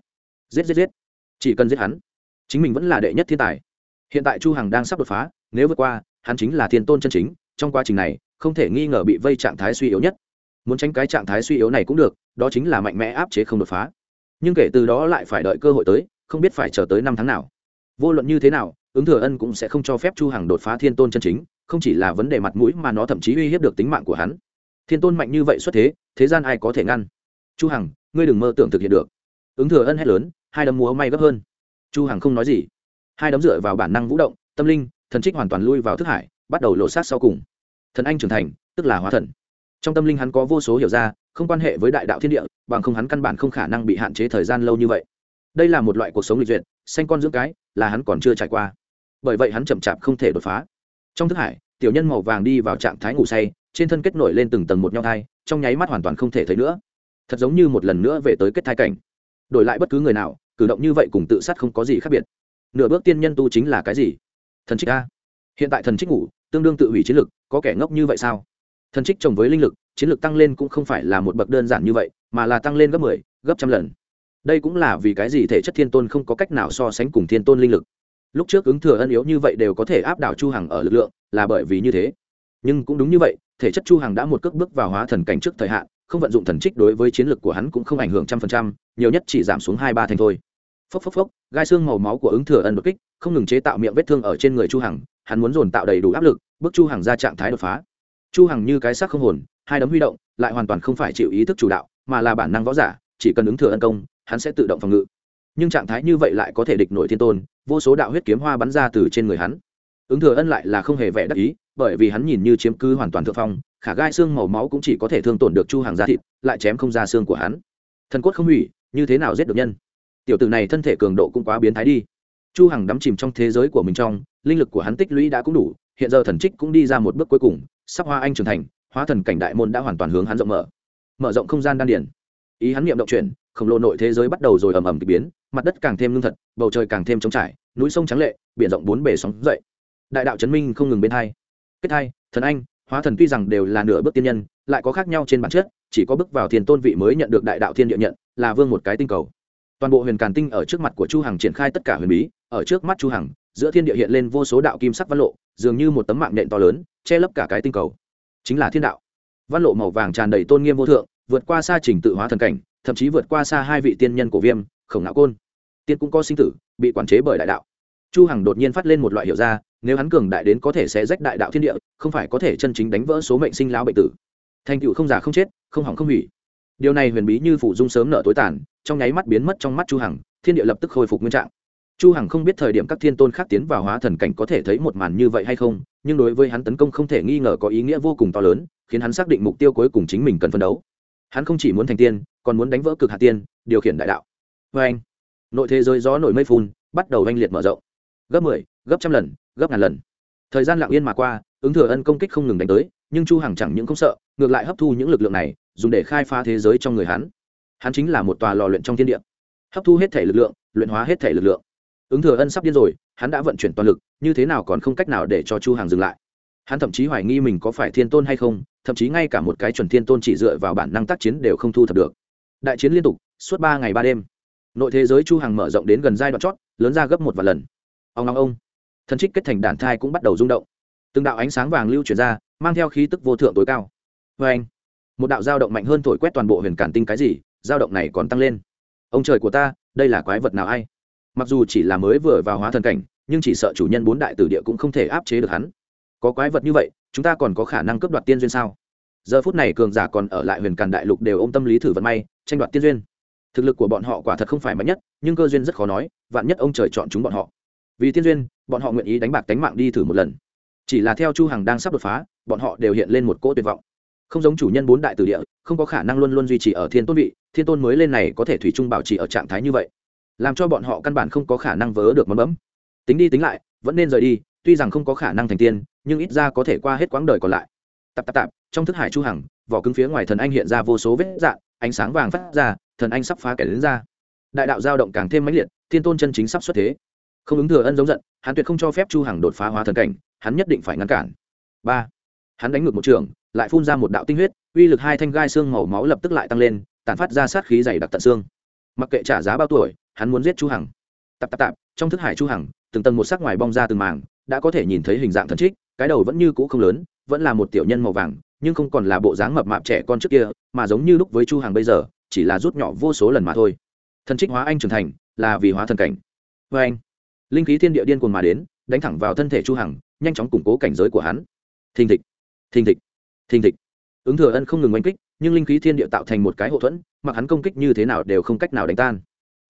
Giết giết giết. Chỉ cần giết hắn, chính mình vẫn là đệ nhất thiên tài. Hiện tại chu hằng đang sắp đột phá, nếu vượt qua, hắn chính là thiên tôn chân chính, trong quá trình này, không thể nghi ngờ bị vây trạng thái suy yếu nhất. Muốn tránh cái trạng thái suy yếu này cũng được, đó chính là mạnh mẽ áp chế không đột phá. Nhưng kể từ đó lại phải đợi cơ hội tới không biết phải chờ tới năm tháng nào. Vô luận như thế nào, ứng thừa ân cũng sẽ không cho phép chu hằng đột phá thiên tôn chân chính, không chỉ là vấn đề mặt mũi mà nó thậm chí uy hiếp được tính mạng của hắn. Thiên tôn mạnh như vậy xuất thế thế gian ai có thể ngăn? Chu hằng, ngươi đừng mơ tưởng thực hiện được. Ứng thừa ân hét lớn, hai đấm múa may gấp hơn. Chu hằng không nói gì. Hai đấm dựa vào bản năng vũ động, tâm linh, thần trích hoàn toàn lui vào thức hải, bắt đầu lộ sát sau cùng. Thần anh trưởng thành, tức là hóa thần. Trong tâm linh hắn có vô số hiểu ra, không quan hệ với đại đạo thiên địa, bằng không hắn căn bản không khả năng bị hạn chế thời gian lâu như vậy đây là một loại cuộc sống lịch duyệt xanh con dưỡng cái là hắn còn chưa trải qua. Bởi vậy hắn chậm chạp không thể đột phá. Trong thức hải tiểu nhân màu vàng đi vào trạng thái ngủ say trên thân kết nổi lên từng tầng một nhau thai trong nháy mắt hoàn toàn không thể thấy nữa. Thật giống như một lần nữa về tới kết thai cảnh. Đổi lại bất cứ người nào cử động như vậy cùng tự sát không có gì khác biệt. Nửa bước tiên nhân tu chính là cái gì? Thần trích a. Hiện tại thần trích ngủ tương đương tự hủy chiến lực có kẻ ngốc như vậy sao? Thần trích trồng với linh lực chiến lực tăng lên cũng không phải là một bậc đơn giản như vậy mà là tăng lên gấp mười 10, gấp trăm lần đây cũng là vì cái gì thể chất thiên tôn không có cách nào so sánh cùng thiên tôn linh lực. Lúc trước ứng thừa ân yếu như vậy đều có thể áp đảo chu hằng ở lực lượng, là bởi vì như thế. Nhưng cũng đúng như vậy, thể chất chu hằng đã một cước bước vào hóa thần cảnh trước thời hạn, không vận dụng thần trích đối với chiến lực của hắn cũng không ảnh hưởng trăm phần trăm, nhiều nhất chỉ giảm xuống hai ba thành thôi. Phốc phốc phốc, gai xương màu máu của ứng thừa ân đột kích, không ngừng chế tạo miệng vết thương ở trên người chu hằng, hắn muốn dồn tạo đầy đủ áp lực, bước chu hằng ra trạng thái đột phá. Chu hằng như cái xác không hồn, hai đấm huy động, lại hoàn toàn không phải chịu ý thức chủ đạo, mà là bản năng võ giả, chỉ cần ứng thừa ân công hắn sẽ tự động phòng ngự. Nhưng trạng thái như vậy lại có thể địch nổi thiên tôn, vô số đạo huyết kiếm hoa bắn ra từ trên người hắn. Ứng thừa ân lại là không hề vẻ đắc ý, bởi vì hắn nhìn như chiếm cứ hoàn toàn thượng phong, khả gai xương màu máu cũng chỉ có thể thương tổn được chu hàng da thịt, lại chém không ra xương của hắn. Thần cốt không hủy, như thế nào giết được nhân? Tiểu tử này thân thể cường độ cũng quá biến thái đi. Chu hằng đắm chìm trong thế giới của mình trong, linh lực của hắn tích lũy đã cũng đủ, hiện giờ thần trích cũng đi ra một bước cuối cùng, sắp hoa anh trưởng thành, hóa thần cảnh đại môn đã hoàn toàn hướng hắn rộng mở. Mở rộng không gian đan điển ý hắn niệm động chuyển khổng lồ nội thế giới bắt đầu rồi ầm ầm k biến, mặt đất càng thêm lương thật, bầu trời càng thêm trống trải, núi sông trắng lệ, biển rộng bốn bể sóng dậy. Đại đạo chấn minh không ngừng bên hai. Kết hai, thần anh, hóa thần tuy rằng đều là nửa bước tiên nhân, lại có khác nhau trên bản chất, chỉ có bước vào thiên tôn vị mới nhận được đại đạo thiên địa nhận, là vương một cái tinh cầu. Toàn bộ huyền càn tinh ở trước mặt của chu hằng triển khai tất cả huyền bí, ở trước mắt chu hằng, giữa thiên địa hiện lên vô số đạo kim sắc văn lộ, dường như một tấm mạng nện to lớn, che lấp cả cái tinh cầu. Chính là thiên đạo. Văn lộ màu vàng tràn đầy tôn nghiêm vô thượng, vượt qua xa trình tự hóa thần cảnh thậm chí vượt qua xa hai vị tiên nhân cổ viêm, khổng ngạo côn. Tiên cũng có sinh tử, bị quản chế bởi đại đạo. Chu hằng đột nhiên phát lên một loại hiểu ra, nếu hắn cường đại đến có thể sẽ rách đại đạo thiên địa, không phải có thể chân chính đánh vỡ số mệnh sinh lão bệnh tử. Thành tựu không già không chết, không hỏng không hủy. Điều này huyền bí như phủ dung sớm nở tối tàn, trong nháy mắt biến mất trong mắt chu hằng, thiên địa lập tức khôi phục nguyên trạng. Chu hằng không biết thời điểm các thiên tôn khác tiến vào hóa thần cảnh có thể thấy một màn như vậy hay không, nhưng đối với hắn tấn công không thể nghi ngờ có ý nghĩa vô cùng to lớn, khiến hắn xác định mục tiêu cuối cùng chính mình cần phân đấu hắn không chỉ muốn thành tiên còn muốn đánh vỡ cực hạ tiên điều khiển đại đạo. Vê anh nội thế giới gió nổi mây phun bắt đầu oanh liệt mở rộng. Gấp mười 10, gấp trăm lần gấp ngàn lần. Thời gian lặng yên mà qua ứng thừa ân công kích không ngừng đánh tới nhưng chu hằng chẳng những không sợ ngược lại hấp thu những lực lượng này dùng để khai phá thế giới trong người hắn. Hắn chính là một tòa lò luyện trong thiên địa. Hấp thu hết thể lực lượng luyện hóa hết thể lực lượng. Ứng thừa ân sắp điên rồi hắn đã vận chuyển toàn lực như thế nào còn không cách nào để cho chu Hằng dừng lại hắn thậm chí hoài nghi mình có phải thiên tôn hay không, thậm chí ngay cả một cái chuẩn thiên tôn chỉ dựa vào bản năng tác chiến đều không thu thập được. Đại chiến liên tục, suốt ba ngày ba đêm. Nội thế giới chu hàng mở rộng đến gần giai đoạn chót, lớn ra gấp một vài lần. Ông long ông. Thần trích kết thành đàn thai cũng bắt đầu rung động. Từng đạo ánh sáng vàng lưu chuyển ra, mang theo khí tức vô thượng tối cao. Vê anh, một đạo dao động mạnh hơn thổi quét toàn bộ huyền cản tinh cái gì, dao động này còn tăng lên. Ông trời của ta, đây là quái vật nào ai? Mặc dù chỉ là mới vừa vào hóa thần cảnh, nhưng chỉ sợ chủ nhân bốn đại tử địa cũng không thể áp chế được hắn có quái vật như vậy, chúng ta còn có khả năng cướp đoạt tiên duyên sao? Giờ phút này cường giả còn ở lại huyền càn đại lục đều ôm tâm lý thử vận may, tranh đoạt tiên duyên. Thực lực của bọn họ quả thật không phải mạnh nhất, nhưng cơ duyên rất khó nói, vạn nhất ông trời chọn chúng bọn họ. Vì tiên duyên, bọn họ nguyện ý đánh bạc tánh mạng đi thử một lần. Chỉ là theo chu hằng đang sắp đột phá, bọn họ đều hiện lên một cỗ tuyệt vọng. Không giống chủ nhân bốn đại tử địa, không có khả năng luôn luôn duy trì ở thiên tôn vị, thiên tôn mới lên này có thể thủy chung bảo trì ở trạng thái như vậy. Làm cho bọn họ căn bản không có khả năng vớ được mấm mấm tính đi tính lại, vẫn nên rời đi, tuy rằng không có khả năng thành tiên nhưng ít ra có thể qua hết quãng đời còn lại. Tạp tạp tạp, trong thức hải chu hằng, vỏ cứng phía ngoài thần anh hiện ra vô số vết dạn ánh sáng vàng phát ra, thần anh sắp phá kẻ đến ra. Đại đạo dao động càng thêm mãnh liệt, thiên tôn chân chính sắp xuất thế. Không ứng thừa ân giống giận, hắn tuyệt không cho phép chu hằng đột phá hóa thần cảnh, hắn nhất định phải ngăn cản. Ba, hắn đánh ngược một trường, lại phun ra một đạo tinh huyết, uy lực hai thanh gai xương màu máu lập tức lại tăng lên, tản phát ra sát khí dày đặc tận xương. Mặc kệ trả giá bao tuổi, hắn muốn giết chu hằng. Tạp tạp tạp, trong thức hải chu hằng, từng tầng một sắc ngoài bong ra từng màng đã có thể nhìn thấy hình dạng thần trích, cái đầu vẫn như cũ không lớn, vẫn là một tiểu nhân màu vàng, nhưng không còn là bộ dáng mập mạp trẻ con trước kia, mà giống như lúc với chu hằng bây giờ, chỉ là rút nhỏ vô số lần mà thôi. Thần trích hóa anh trưởng thành, là vì hóa thần cảnh. Vê anh, linh khí thiên địa điên cuồng mà đến, đánh thẳng vào thân thể chu hằng, nhanh chóng củng cố cảnh giới của hắn. Thình thịch thình thịch thình thịch. Ứng thừa ân không ngừng oanh kích, nhưng linh khí thiên địa tạo thành một cái hậu thuẫn, mặc hắn công kích như thế nào đều không cách nào đánh tan.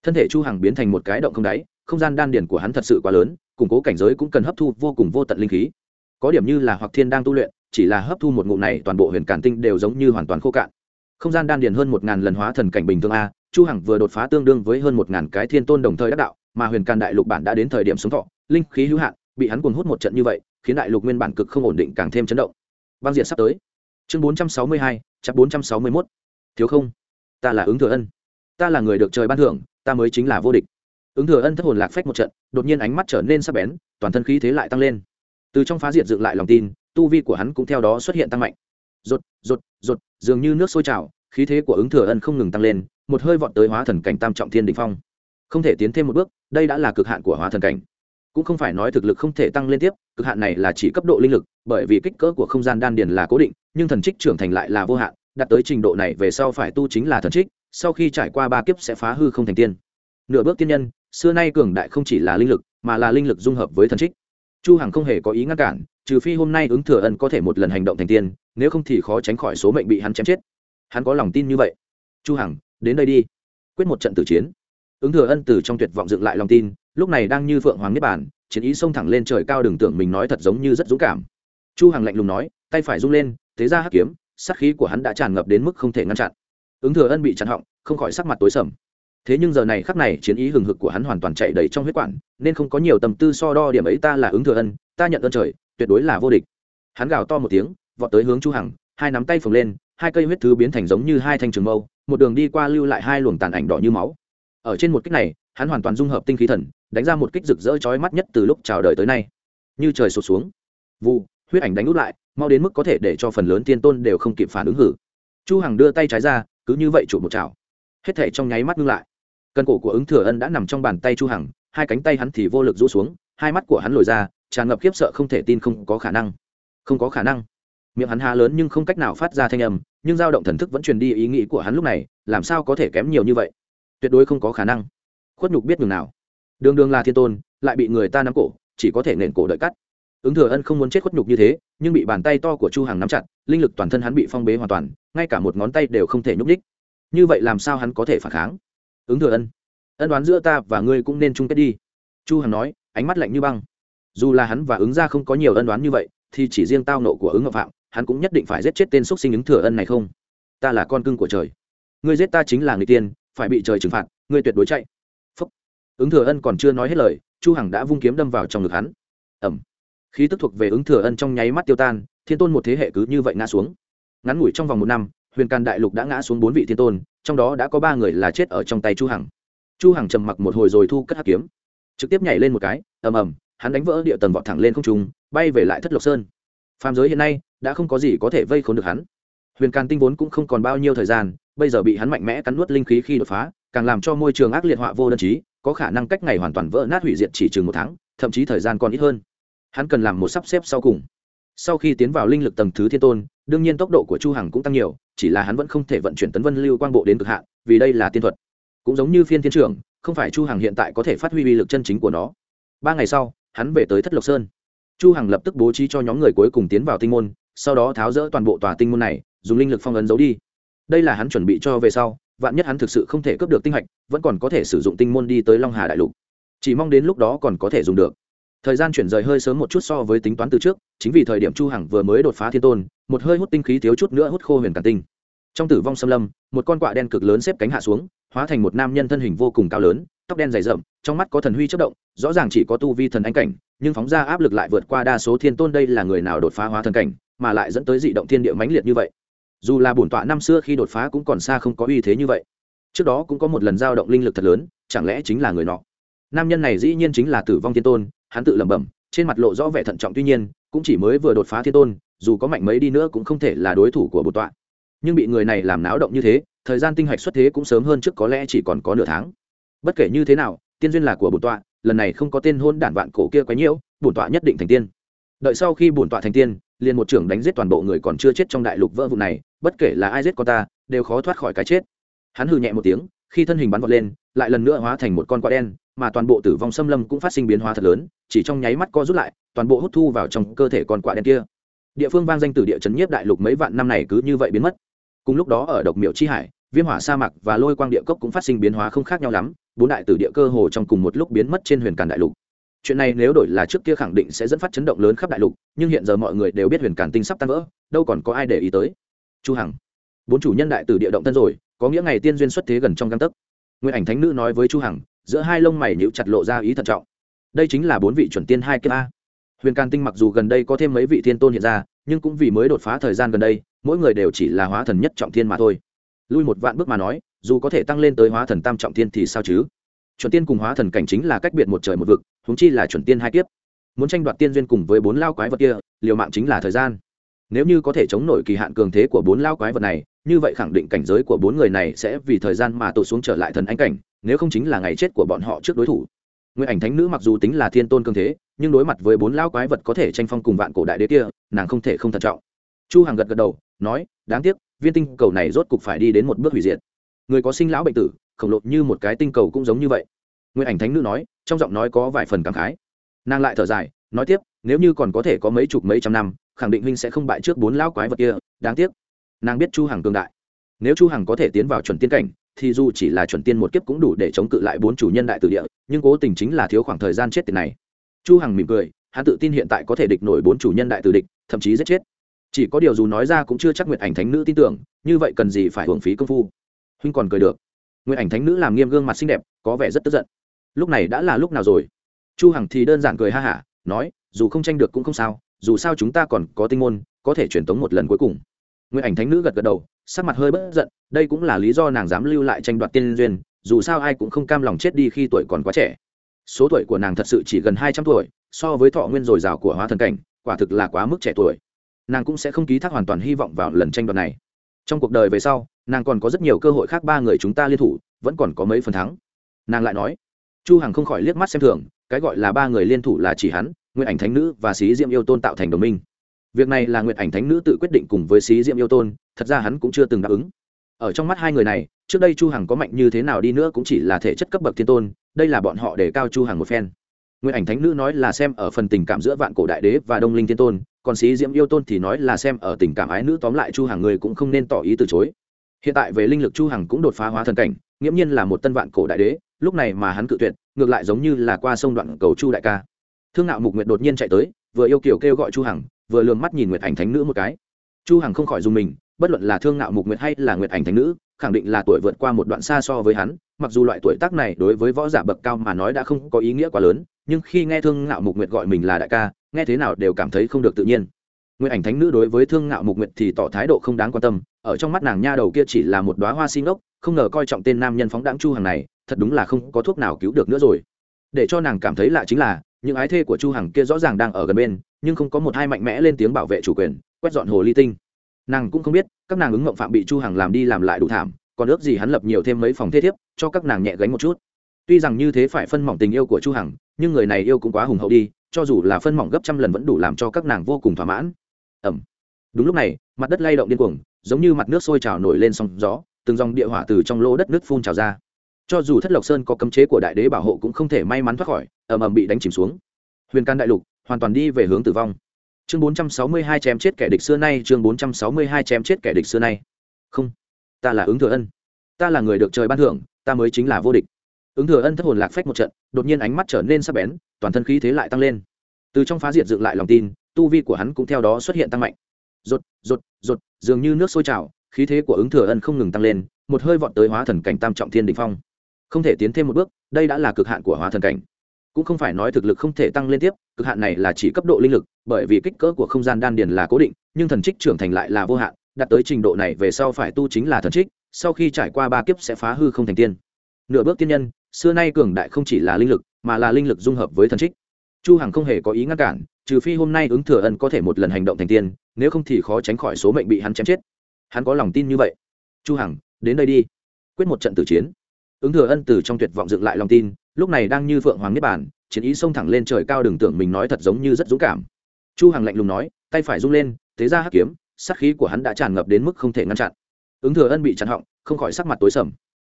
Thân thể chu hằng biến thành một cái động không đáy không gian đan điển của hắn thật sự quá lớn củng cố cảnh giới cũng cần hấp thu vô cùng vô tận linh khí. Có điểm như là hoặc thiên đang tu luyện chỉ là hấp thu một ngụm này toàn bộ huyền cản tinh đều giống như hoàn toàn khô cạn. Không gian đan điển hơn một ngàn lần hóa thần cảnh bình thường a chu hằng vừa đột phá tương đương với hơn một ngàn cái thiên tôn đồng thời đắc đạo mà huyền càn đại lục bản đã đến thời điểm sống thọ linh khí hữu hạn bị hắn cuồng hút một trận như vậy khiến đại lục nguyên bản cực không ổn định càng thêm chấn động. Băng diện sắp tới. Chương 462, chắc 461. thiếu không? Ta là ứng thừa ân. Ta là người được trời ban thưởng ta mới chính là vô địch ứng thừa ân thất hồn lạc phách một trận, đột nhiên ánh mắt trở nên sắc bén, toàn thân khí thế lại tăng lên. Từ trong phá diệt dựng lại lòng tin, tu vi của hắn cũng theo đó xuất hiện tăng mạnh. Rột rột rột dường như nước sôi trào, khí thế của ứng thừa ân không ngừng tăng lên, một hơi vọt tới hóa thần cảnh tam trọng thiên đình phong. Không thể tiến thêm một bước, đây đã là cực hạn của hóa thần cảnh. Cũng không phải nói thực lực không thể tăng lên tiếp, cực hạn này là chỉ cấp độ linh lực, bởi vì kích cỡ của không gian đan điền là cố định, nhưng thần trích trưởng thành lại là vô hạn, đạt tới trình độ này về sau phải tu chính là thần trích, sau khi trải qua ba kiếp sẽ phá hư không thành tiên. Nửa bước tiên nhân xưa nay cường đại không chỉ là linh lực, mà là linh lực dung hợp với thần trích. Chu hằng không hề có ý ngăn cản, trừ phi hôm nay ứng thừa ân có thể một lần hành động thành tiên, nếu không thì khó tránh khỏi số mệnh bị hắn chém chết. Hắn có lòng tin như vậy. Chu hằng, đến đây đi. Quyết một trận tử chiến. Ứng thừa ân từ trong tuyệt vọng dựng lại lòng tin, lúc này đang như phượng hoàng niết bàn, chiến ý xông thẳng lên trời cao đừng tưởng mình nói thật giống như rất dũng cảm. Chu hằng lạnh lùng nói, tay phải rung lên, thế ra hắc kiếm, sát khí của hắn đã tràn ngập đến mức không thể ngăn chặn. Ứng thừa ân bị chặn họng, không khỏi sắc mặt tối sầm thế nhưng giờ này khắc này, chiến ý hừng hực của hắn hoàn toàn chạy đầy trong huyết quản, nên không có nhiều tâm tư so đo điểm ấy ta là ứng thừa ân, ta nhận ơn trời, tuyệt đối là vô địch. Hắn gào to một tiếng, vọt tới hướng chu hằng, hai nắm tay phồng lên, hai cây huyết thứ biến thành giống như hai thanh trường mâu, một đường đi qua lưu lại hai luồng tàn ảnh đỏ như máu. Ở trên một kích này, hắn hoàn toàn dung hợp tinh khí thần, đánh ra một kích rực rỡ chói mắt nhất từ lúc chào đời tới nay. Như trời sụt xuống. Vụ huyết ảnh đánh út lại, mau đến mức có thể để cho phần lớn tiên tôn đều không kịp phản ứng hử. Chu hằng đưa tay trái ra, cứ như vậy chụp một chảo. Hết thể trong nháy mắt ngưng lại cân cổ của ứng thừa ân đã nằm trong bàn tay chu hằng, hai cánh tay hắn thì vô lực rũ xuống, hai mắt của hắn lồi ra, tràn ngập khiếp sợ không thể tin không có khả năng. Không có khả năng. Miệng hắn há lớn nhưng không cách nào phát ra thanh âm, nhưng dao động thần thức vẫn truyền đi ý nghĩ của hắn lúc này, làm sao có thể kém nhiều như vậy? Tuyệt đối không có khả năng. Khuất nhục biết đường nào. Đường đường là thiên tôn, lại bị người ta nắm cổ, chỉ có thể nền cổ đợi cắt. Ứng thừa ân không muốn chết khuất nhục như thế, nhưng bị bàn tay to của chu hằng nắm chặt, linh lực toàn thân hắn bị phong bế hoàn toàn, ngay cả một ngón tay đều không thể nhúc nhích. Như vậy làm sao hắn có thể phản kháng? Ứng thừa ân. Ân đoán giữa ta và ngươi cũng nên chung kết đi. Chu hằng nói, ánh mắt lạnh như băng. Dù là hắn và ứng ra không có nhiều ân đoán như vậy, thì chỉ riêng tao nộ của ứng ngọc phạm, hắn cũng nhất định phải giết chết tên xúc sinh ứng thừa ân này không? Ta là con cưng của trời. Ngươi giết ta chính là người tiên, phải bị trời trừng phạt, ngươi tuyệt đối chạy. Phúc. ứng thừa ân còn chưa nói hết lời, chu hằng đã vung kiếm đâm vào trong ngực hắn. Ẩm. Khí tức thuộc về ứng thừa ân trong nháy mắt tiêu tan, thiên tôn một thế hệ cứ như vậy ngã xuống. Ngắn ngủi trong vòng một năm huyền can đại lục đã ngã xuống bốn vị thiên tôn, trong đó đã có ba người là chết ở trong tay chu hằng. Chu hằng trầm mặc một hồi rồi thu cất hắc kiếm. Trực tiếp nhảy lên một cái, ầm ầm, hắn đánh vỡ địa tầng vọt thẳng lên không trung, bay về lại thất lộc sơn. Phàm giới hiện nay, đã không có gì có thể vây khốn được hắn. Huyền can tinh vốn cũng không còn bao nhiêu thời gian, bây giờ bị hắn mạnh mẽ cắn nuốt linh khí khi đột phá, càng làm cho môi trường ác liệt họa vô đơn chí, có khả năng cách ngày hoàn toàn vỡ nát hủy diệt chỉ chừng một tháng, thậm chí thời gian còn ít hơn. Hắn cần làm một sắp xếp sau cùng sau khi tiến vào linh lực tầng thứ thiên tôn, đương nhiên tốc độ của chu hằng cũng tăng nhiều, chỉ là hắn vẫn không thể vận chuyển tấn vân lưu quang bộ đến cực hạn, vì đây là tiên thuật. Cũng giống như phiên thiên trưởng, không phải chu hằng hiện tại có thể phát huy uy lực chân chính của nó. Ba ngày sau, hắn về tới thất lộc sơn. Chu hằng lập tức bố trí cho nhóm người cuối cùng tiến vào tinh môn, sau đó tháo rỡ toàn bộ tòa tinh môn này, dùng linh lực phong ấn giấu đi. Đây là hắn chuẩn bị cho về sau, vạn nhất hắn thực sự không thể cướp được tinh hạch, vẫn còn có thể sử dụng tinh môn đi tới long hà đại lục. Chỉ mong đến lúc đó còn có thể dùng được thời gian chuyển rời hơi sớm một chút so với tính toán từ trước, chính vì thời điểm chu hằng vừa mới đột phá thiên tôn, một hơi hút tinh khí thiếu chút nữa hút khô huyền cản tinh. Trong tử vong xâm lâm, một con quạ đen cực lớn xếp cánh hạ xuống, hóa thành một nam nhân thân hình vô cùng cao lớn, tóc đen dày rậm, trong mắt có thần huy chất động, rõ ràng chỉ có tu vi thần ánh cảnh, nhưng phóng ra áp lực lại vượt qua đa số thiên tôn đây là người nào đột phá hóa thần cảnh, mà lại dẫn tới dị động thiên địa mãnh liệt như vậy. Dù là bổn tọa năm xưa khi đột phá cũng còn xa không có uy thế như vậy. Trước đó cũng có một lần giao động linh lực thật lớn, chẳng lẽ chính là người nọ? Nam nhân này dĩ nhiên chính là tử vong thiên tôn hắn tự lẩm bẩm, trên mặt lộ rõ vẻ thận trọng, tuy nhiên, cũng chỉ mới vừa đột phá thiên tôn, dù có mạnh mấy đi nữa cũng không thể là đối thủ của bổn tọa. Nhưng bị người này làm náo động như thế, thời gian tinh hạch xuất thế cũng sớm hơn trước có lẽ chỉ còn có nửa tháng. Bất kể như thế nào, tiên duyên là của bổn tọa, lần này không có tên hôn đản vạn cổ kia quấy nhiễu bổn tọa nhất định thành tiên. Đợi sau khi bổn tọa thành tiên, liền một trưởng đánh giết toàn bộ người còn chưa chết trong đại lục vỡ vụ này, bất kể là ai giết con ta, đều khó thoát khỏi cái chết. Hắn hừ nhẹ một tiếng, khi thân hình bắn vọt lên, lại lần nữa hóa thành một con quạ đen mà toàn bộ tử vong xâm lâm cũng phát sinh biến hóa thật lớn, chỉ trong nháy mắt co rút lại, toàn bộ hút thu vào trong cơ thể con quạ đen kia. Địa phương vang danh từ địa chấn nhiếp đại lục mấy vạn năm này cứ như vậy biến mất. Cùng lúc đó ở độc miệu chi hải, viêm hỏa sa mạc và lôi quang địa cốc cũng phát sinh biến hóa không khác nhau lắm, bốn đại tử địa cơ hồ trong cùng một lúc biến mất trên huyền càn đại lục. Chuyện này nếu đổi là trước kia khẳng định sẽ dẫn phát chấn động lớn khắp đại lục, nhưng hiện giờ mọi người đều biết huyền càn tinh sắp tan vỡ, đâu còn có ai để ý tới. Chu hằng, bốn chủ nhân đại tử địa động thân rồi, có nghĩa ngày tiên duyên xuất thế gần trong căn tấc. Nguyên ảnh thánh nữ nói với chu hằng giữa hai lông mày nhíu chặt lộ ra ý thận trọng. Đây chính là bốn vị chuẩn tiên hai kiếp a. Huyền càn tinh mặc dù gần đây có thêm mấy vị thiên tôn hiện ra, nhưng cũng vì mới đột phá thời gian gần đây, mỗi người đều chỉ là hóa thần nhất trọng thiên mà thôi. Lui một vạn bước mà nói, dù có thể tăng lên tới hóa thần tam trọng thiên thì sao chứ? Chuẩn tiên cùng hóa thần cảnh chính là cách biệt một trời một vực húng chi là chuẩn tiên hai kiếp. Muốn tranh đoạt tiên duyên cùng với bốn lao quái vật kia, liều mạng chính là thời gian. Nếu như có thể chống nổi kỳ hạn cường thế của bốn lao quái vật này, như vậy khẳng định cảnh giới của bốn người này sẽ vì thời gian mà tụt xuống trở lại thần anh cảnh nếu không chính là ngày chết của bọn họ trước đối thủ. Nguyên ảnh thánh nữ mặc dù tính là thiên tôn cường thế, nhưng đối mặt với bốn lão quái vật có thể tranh phong cùng vạn cổ đại đế kia, nàng không thể không thận trọng. Chu Hằng gật gật đầu, nói, đáng tiếc, viên tinh cầu này rốt cục phải đi đến một bước hủy diệt. Người có sinh lão bệnh tử, khổng lồ như một cái tinh cầu cũng giống như vậy. Nguyên ảnh thánh nữ nói, trong giọng nói có vài phần cảm khái. Nàng lại thở dài, nói tiếp, nếu như còn có thể có mấy chục mấy trăm năm, khẳng định huynh sẽ không bại trước bốn lão quái vật kia, đáng tiếc. Nàng biết chu hằng cường đại. Nếu chu hằng có thể tiến vào chuẩn tiên cảnh thì dù chỉ là chuẩn tiên một kiếp cũng đủ để chống cự lại bốn chủ nhân đại tử địa, nhưng cố tình chính là thiếu khoảng thời gian chết tiền này. Chu hằng mỉm cười, hắn tự tin hiện tại có thể địch nổi bốn chủ nhân đại tử địch, thậm chí giết chết. Chỉ có điều dù nói ra cũng chưa chắc nguyệt ảnh thánh nữ tin tưởng, như vậy cần gì phải hưởng phí công phu. Huynh còn cười được. Nguyệt ảnh thánh nữ làm nghiêm gương mặt xinh đẹp, có vẻ rất tức giận. Lúc này đã là lúc nào rồi? Chu hằng thì đơn giản cười ha hả, nói, dù không tranh được cũng không sao, dù sao chúng ta còn có tinh môn, có thể truyền tống một lần cuối cùng. Nguyệt ảnh thánh nữ gật gật đầu sắc mặt hơi bất giận, đây cũng là lý do nàng dám lưu lại tranh đoạt tiên duyên, dù sao ai cũng không cam lòng chết đi khi tuổi còn quá trẻ. Số tuổi của nàng thật sự chỉ gần hai trăm tuổi, so với thọ nguyên dồi dào của hóa thần cảnh, quả thực là quá mức trẻ tuổi. Nàng cũng sẽ không ký thác hoàn toàn hy vọng vào lần tranh đoạt này. Trong cuộc đời về sau, nàng còn có rất nhiều cơ hội khác ba người chúng ta liên thủ, vẫn còn có mấy phần thắng. Nàng lại nói, chu hằng không khỏi liếc mắt xem thường, cái gọi là ba người liên thủ là chỉ hắn nguyện ảnh thánh nữ và xí diệm yêu tôn tạo thành đồng minh việc này là nguyện ảnh thánh nữ tự quyết định cùng với xí diệm yêu tôn, thật ra hắn cũng chưa từng đáp ứng. Ở trong mắt hai người này, trước đây chu hằng có mạnh như thế nào đi nữa cũng chỉ là thể chất cấp bậc thiên tôn, đây là bọn họ để cao chu hằng một phen. Nguyện ảnh thánh nữ nói là xem ở phần tình cảm giữa vạn cổ đại đế và đông linh thiên tôn, còn xí diễm yêu tôn thì nói là xem ở tình cảm ái nữ tóm lại chu hằng người cũng không nên tỏ ý từ chối. Hiện tại về linh lực chu hằng cũng đột phá hóa thần cảnh, nghiễm nhiên là một tân vạn cổ đại đế, lúc này mà hắn cự tuyệt, ngược lại giống như là qua sông đoạn cầu chu đại ca. Thương nạo mục nguyệt đột nhiên chạy tới, vừa yêu kiều kêu gọi chu hằng vừa lườm mắt nhìn nguyệt ảnh thánh nữ một cái. Chu hằng không khỏi dùng mình, bất luận là thương Ngạo mục nguyệt hay là nguyệt ảnh thánh nữ, khẳng định là tuổi vượt qua một đoạn xa so với hắn, mặc dù loại tuổi tác này đối với võ giả bậc cao mà nói đã không có ý nghĩa quá lớn, nhưng khi nghe thương Ngạo mục nguyệt gọi mình là đại ca, nghe thế nào đều cảm thấy không được tự nhiên. Nguyệt ảnh thánh nữ đối với thương ngạo mục nguyệt thì tỏ thái độ không đáng quan tâm, ở trong mắt nàng nha đầu kia chỉ là một đóa hoa xin ốc không ngờ coi trọng tên nam nhân phóng đáng chu hàng này, thật đúng là không có thuốc nào cứu được nữa rồi. Để cho nàng cảm thấy lạ chính là những ái thê của chu hằng kia rõ ràng đang ở gần bên, nhưng không có một hai mạnh mẽ lên tiếng bảo vệ chủ quyền, quét dọn hồ ly tinh. Nàng cũng không biết, các nàng ứng mộng phạm bị chu hằng làm đi làm lại đủ thảm, còn ước gì hắn lập nhiều thêm mấy phòng thế thiếp, cho các nàng nhẹ gánh một chút. Tuy rằng như thế phải phân mỏng tình yêu của chu hằng, nhưng người này yêu cũng quá hùng hậu đi, cho dù là phân mỏng gấp trăm lần vẫn đủ làm cho các nàng vô cùng thỏa mãn. Ẩm. Đúng lúc này, mặt đất lay động điên cuồng, giống như mặt nước sôi trào nổi lên sóng gió, từng dòng địa hỏa từ trong lô đất nước phun trào ra cho dù thất lộc sơn có cấm chế của đại đế bảo hộ cũng không thể may mắn thoát khỏi, ầm ầm bị đánh chìm xuống. Huyền can đại lục hoàn toàn đi về hướng tử vong. Chương 462 chém chết kẻ địch xưa nay, chương 462 chém chết kẻ địch xưa nay. Không, ta là ứng thừa ân. Ta là người được trời ban thưởng, ta mới chính là vô địch. Ứng thừa ân thất hồn lạc phách một trận, đột nhiên ánh mắt trở nên sắc bén, toàn thân khí thế lại tăng lên. Từ trong phá diệt dựng lại lòng tin, tu vi của hắn cũng theo đó xuất hiện tăng mạnh. Rột rột rột dường như nước sôi trào, khí thế của ứng thừa ân không ngừng tăng lên, một hơi vọt tới hóa thần cảnh tam trọng thiên đình phong không thể tiến thêm một bước, đây đã là cực hạn của hóa thần cảnh. Cũng không phải nói thực lực không thể tăng lên tiếp, cực hạn này là chỉ cấp độ linh lực, bởi vì kích cỡ của không gian đan điền là cố định, nhưng thần trích trưởng thành lại là vô hạn, đạt tới trình độ này về sau phải tu chính là thần trích, sau khi trải qua ba kiếp sẽ phá hư không thành tiên. Nửa bước tiên nhân, xưa nay cường đại không chỉ là linh lực, mà là linh lực dung hợp với thần trích. Chu hằng không hề có ý ngăn cản, trừ phi hôm nay ứng thừa ân có thể một lần hành động thành tiên, nếu không thì khó tránh khỏi số mệnh bị hắn chém chết. Hắn có lòng tin như vậy. Chu hằng, đến đây đi. Quyết một trận tử chiến ứng thừa ân từ trong tuyệt vọng dựng lại lòng tin, lúc này đang như phượng hoàng niết bàn, chiến ý xông thẳng lên trời cao đừng tưởng mình nói thật giống như rất dũng cảm. Chu hằng lạnh lùng nói, tay phải rung lên, thế ra hắc kiếm, sát khí của hắn đã tràn ngập đến mức không thể ngăn chặn. Ứng thừa ân bị chặn họng, không khỏi sắc mặt tối sầm.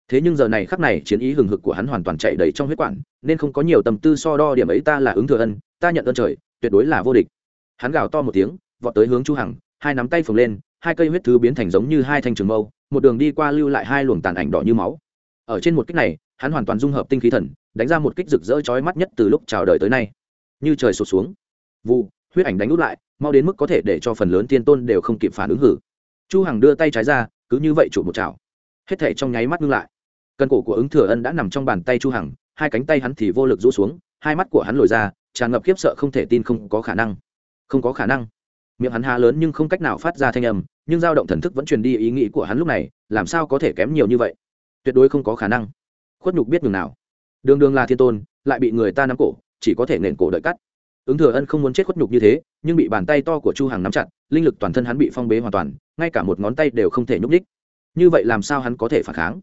Thế nhưng giờ này khắc này, chiến ý hừng hực của hắn hoàn toàn chạy đầy trong huyết quản, nên không có nhiều tầm tư so đo điểm ấy ta là ứng thừa ân, ta nhận ơn trời, tuyệt đối là vô địch. Hắn gào to một tiếng, vọt tới hướng chu hằng, hai nắm tay phồng lên, hai cây huyết thứ biến thành giống như hai thanh trường mâu, một đường đi qua lưu lại hai luồng tàn ảnh đỏ như máu ở trên một kích này, hắn hoàn toàn dung hợp tinh khí thần, đánh ra một kích rực rỡ chói mắt nhất từ lúc chào đời tới nay. Như trời sụt xuống. Vụ, huyết ảnh đánh út lại, mau đến mức có thể để cho phần lớn tiên tôn đều không kịp phản ứng hử. Chu hằng đưa tay trái ra, cứ như vậy chụp một chảo. Hết thể trong nháy mắt ngưng lại. Cân cổ của ứng thừa ân đã nằm trong bàn tay chu hằng, hai cánh tay hắn thì vô lực rũ xuống, hai mắt của hắn lồi ra, tràn ngập khiếp sợ không thể tin không có khả năng. Không có khả năng. Miệng hắn há lớn nhưng không cách nào phát ra thanh âm, nhưng dao động thần thức vẫn truyền đi ý nghĩ của hắn lúc này, làm sao có thể kém nhiều như vậy? Tuyệt đối không có khả năng. Khuất nhục biết nhường nào. Đường đường là thiên tôn, lại bị người ta nắm cổ, chỉ có thể nện cổ đợi cắt. Ứng thừa ân không muốn chết khuất nhục như thế, nhưng bị bàn tay to của chu hằng nắm chặt, linh lực toàn thân hắn bị phong bế hoàn toàn, ngay cả một ngón tay đều không thể nhúc nhích. Như vậy làm sao hắn có thể phản kháng?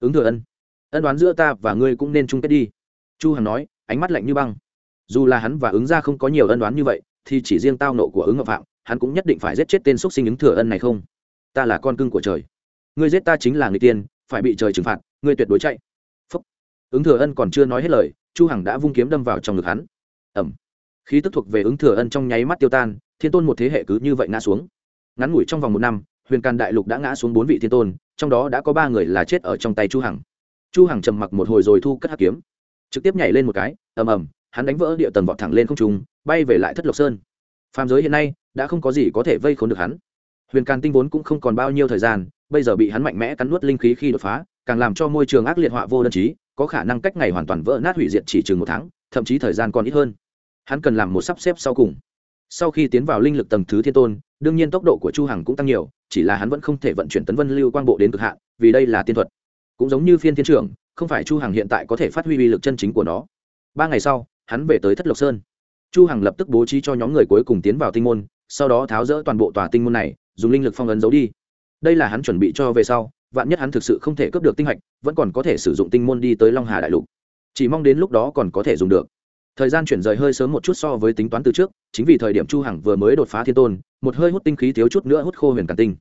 Ứng thừa ân ân đoán giữa ta và ngươi cũng nên chung kết đi. Chu hằng nói, ánh mắt lạnh như băng. Dù là hắn và ứng ra không có nhiều ân đoán như vậy, thì chỉ riêng tao nộ của ứng ngọc phạm, hắn cũng nhất định phải giết chết tên xúc sinh ứng thừa ân này không? Ta là con cưng của trời. Ngươi giết ta chính là người tiên phải bị trời trừng phạt, ngươi tuyệt đối chạy. Phúc. ứng thừa ân còn chưa nói hết lời, chu hằng đã vung kiếm đâm vào trong ngực hắn. Ẩm. Khí tức thuộc về ứng thừa ân trong nháy mắt tiêu tan, thiên tôn một thế hệ cứ như vậy ngã xuống. Ngắn ngủi trong vòng một năm, huyền càn đại lục đã ngã xuống bốn vị thiên tôn, trong đó đã có ba người là chết ở trong tay chu hằng. Chu hằng trầm mặc một hồi rồi thu cất hắc kiếm. Trực tiếp nhảy lên một cái, ầm ầm, hắn đánh vỡ địa tầng vọt thẳng lên không trung, bay về lại thất lộc sơn. Phàm giới hiện nay, đã không có gì có thể vây khốn được hắn. Huyền càn tinh vốn cũng không còn bao nhiêu thời gian bây giờ bị hắn mạnh mẽ cắn nuốt linh khí khi đột phá, càng làm cho môi trường ác liệt họa vô đơn chí, có khả năng cách ngày hoàn toàn vỡ nát hủy diệt chỉ chừng một tháng, thậm chí thời gian còn ít hơn. Hắn cần làm một sắp xếp sau cùng. Sau khi tiến vào linh lực tầng thứ thiên tôn, đương nhiên tốc độ của chu hằng cũng tăng nhiều, chỉ là hắn vẫn không thể vận chuyển tấn vân lưu quang bộ đến cực hạn, vì đây là tiên thuật. Cũng giống như phiên thiên trưởng, không phải chu hằng hiện tại có thể phát huy uy lực chân chính của nó. Ba ngày sau, hắn về tới thất lộc sơn. Chu hằng lập tức bố trí cho nhóm người cuối cùng tiến vào tinh môn, sau đó tháo rỡ toàn bộ tòa tinh môn này, dùng linh lực phong ấn giấu đi đây là hắn chuẩn bị cho về sau, vạn nhất hắn thực sự không thể cướp được tinh hạch, vẫn còn có thể sử dụng tinh môn đi tới long hà đại lục. Chỉ mong đến lúc đó còn có thể dùng được. Thời gian chuyển rời hơi sớm một chút so với tính toán từ trước, chính vì thời điểm chu hằng vừa mới đột phá thiên tôn, một hơi hút tinh khí thiếu chút nữa hút khô huyền cản tinh.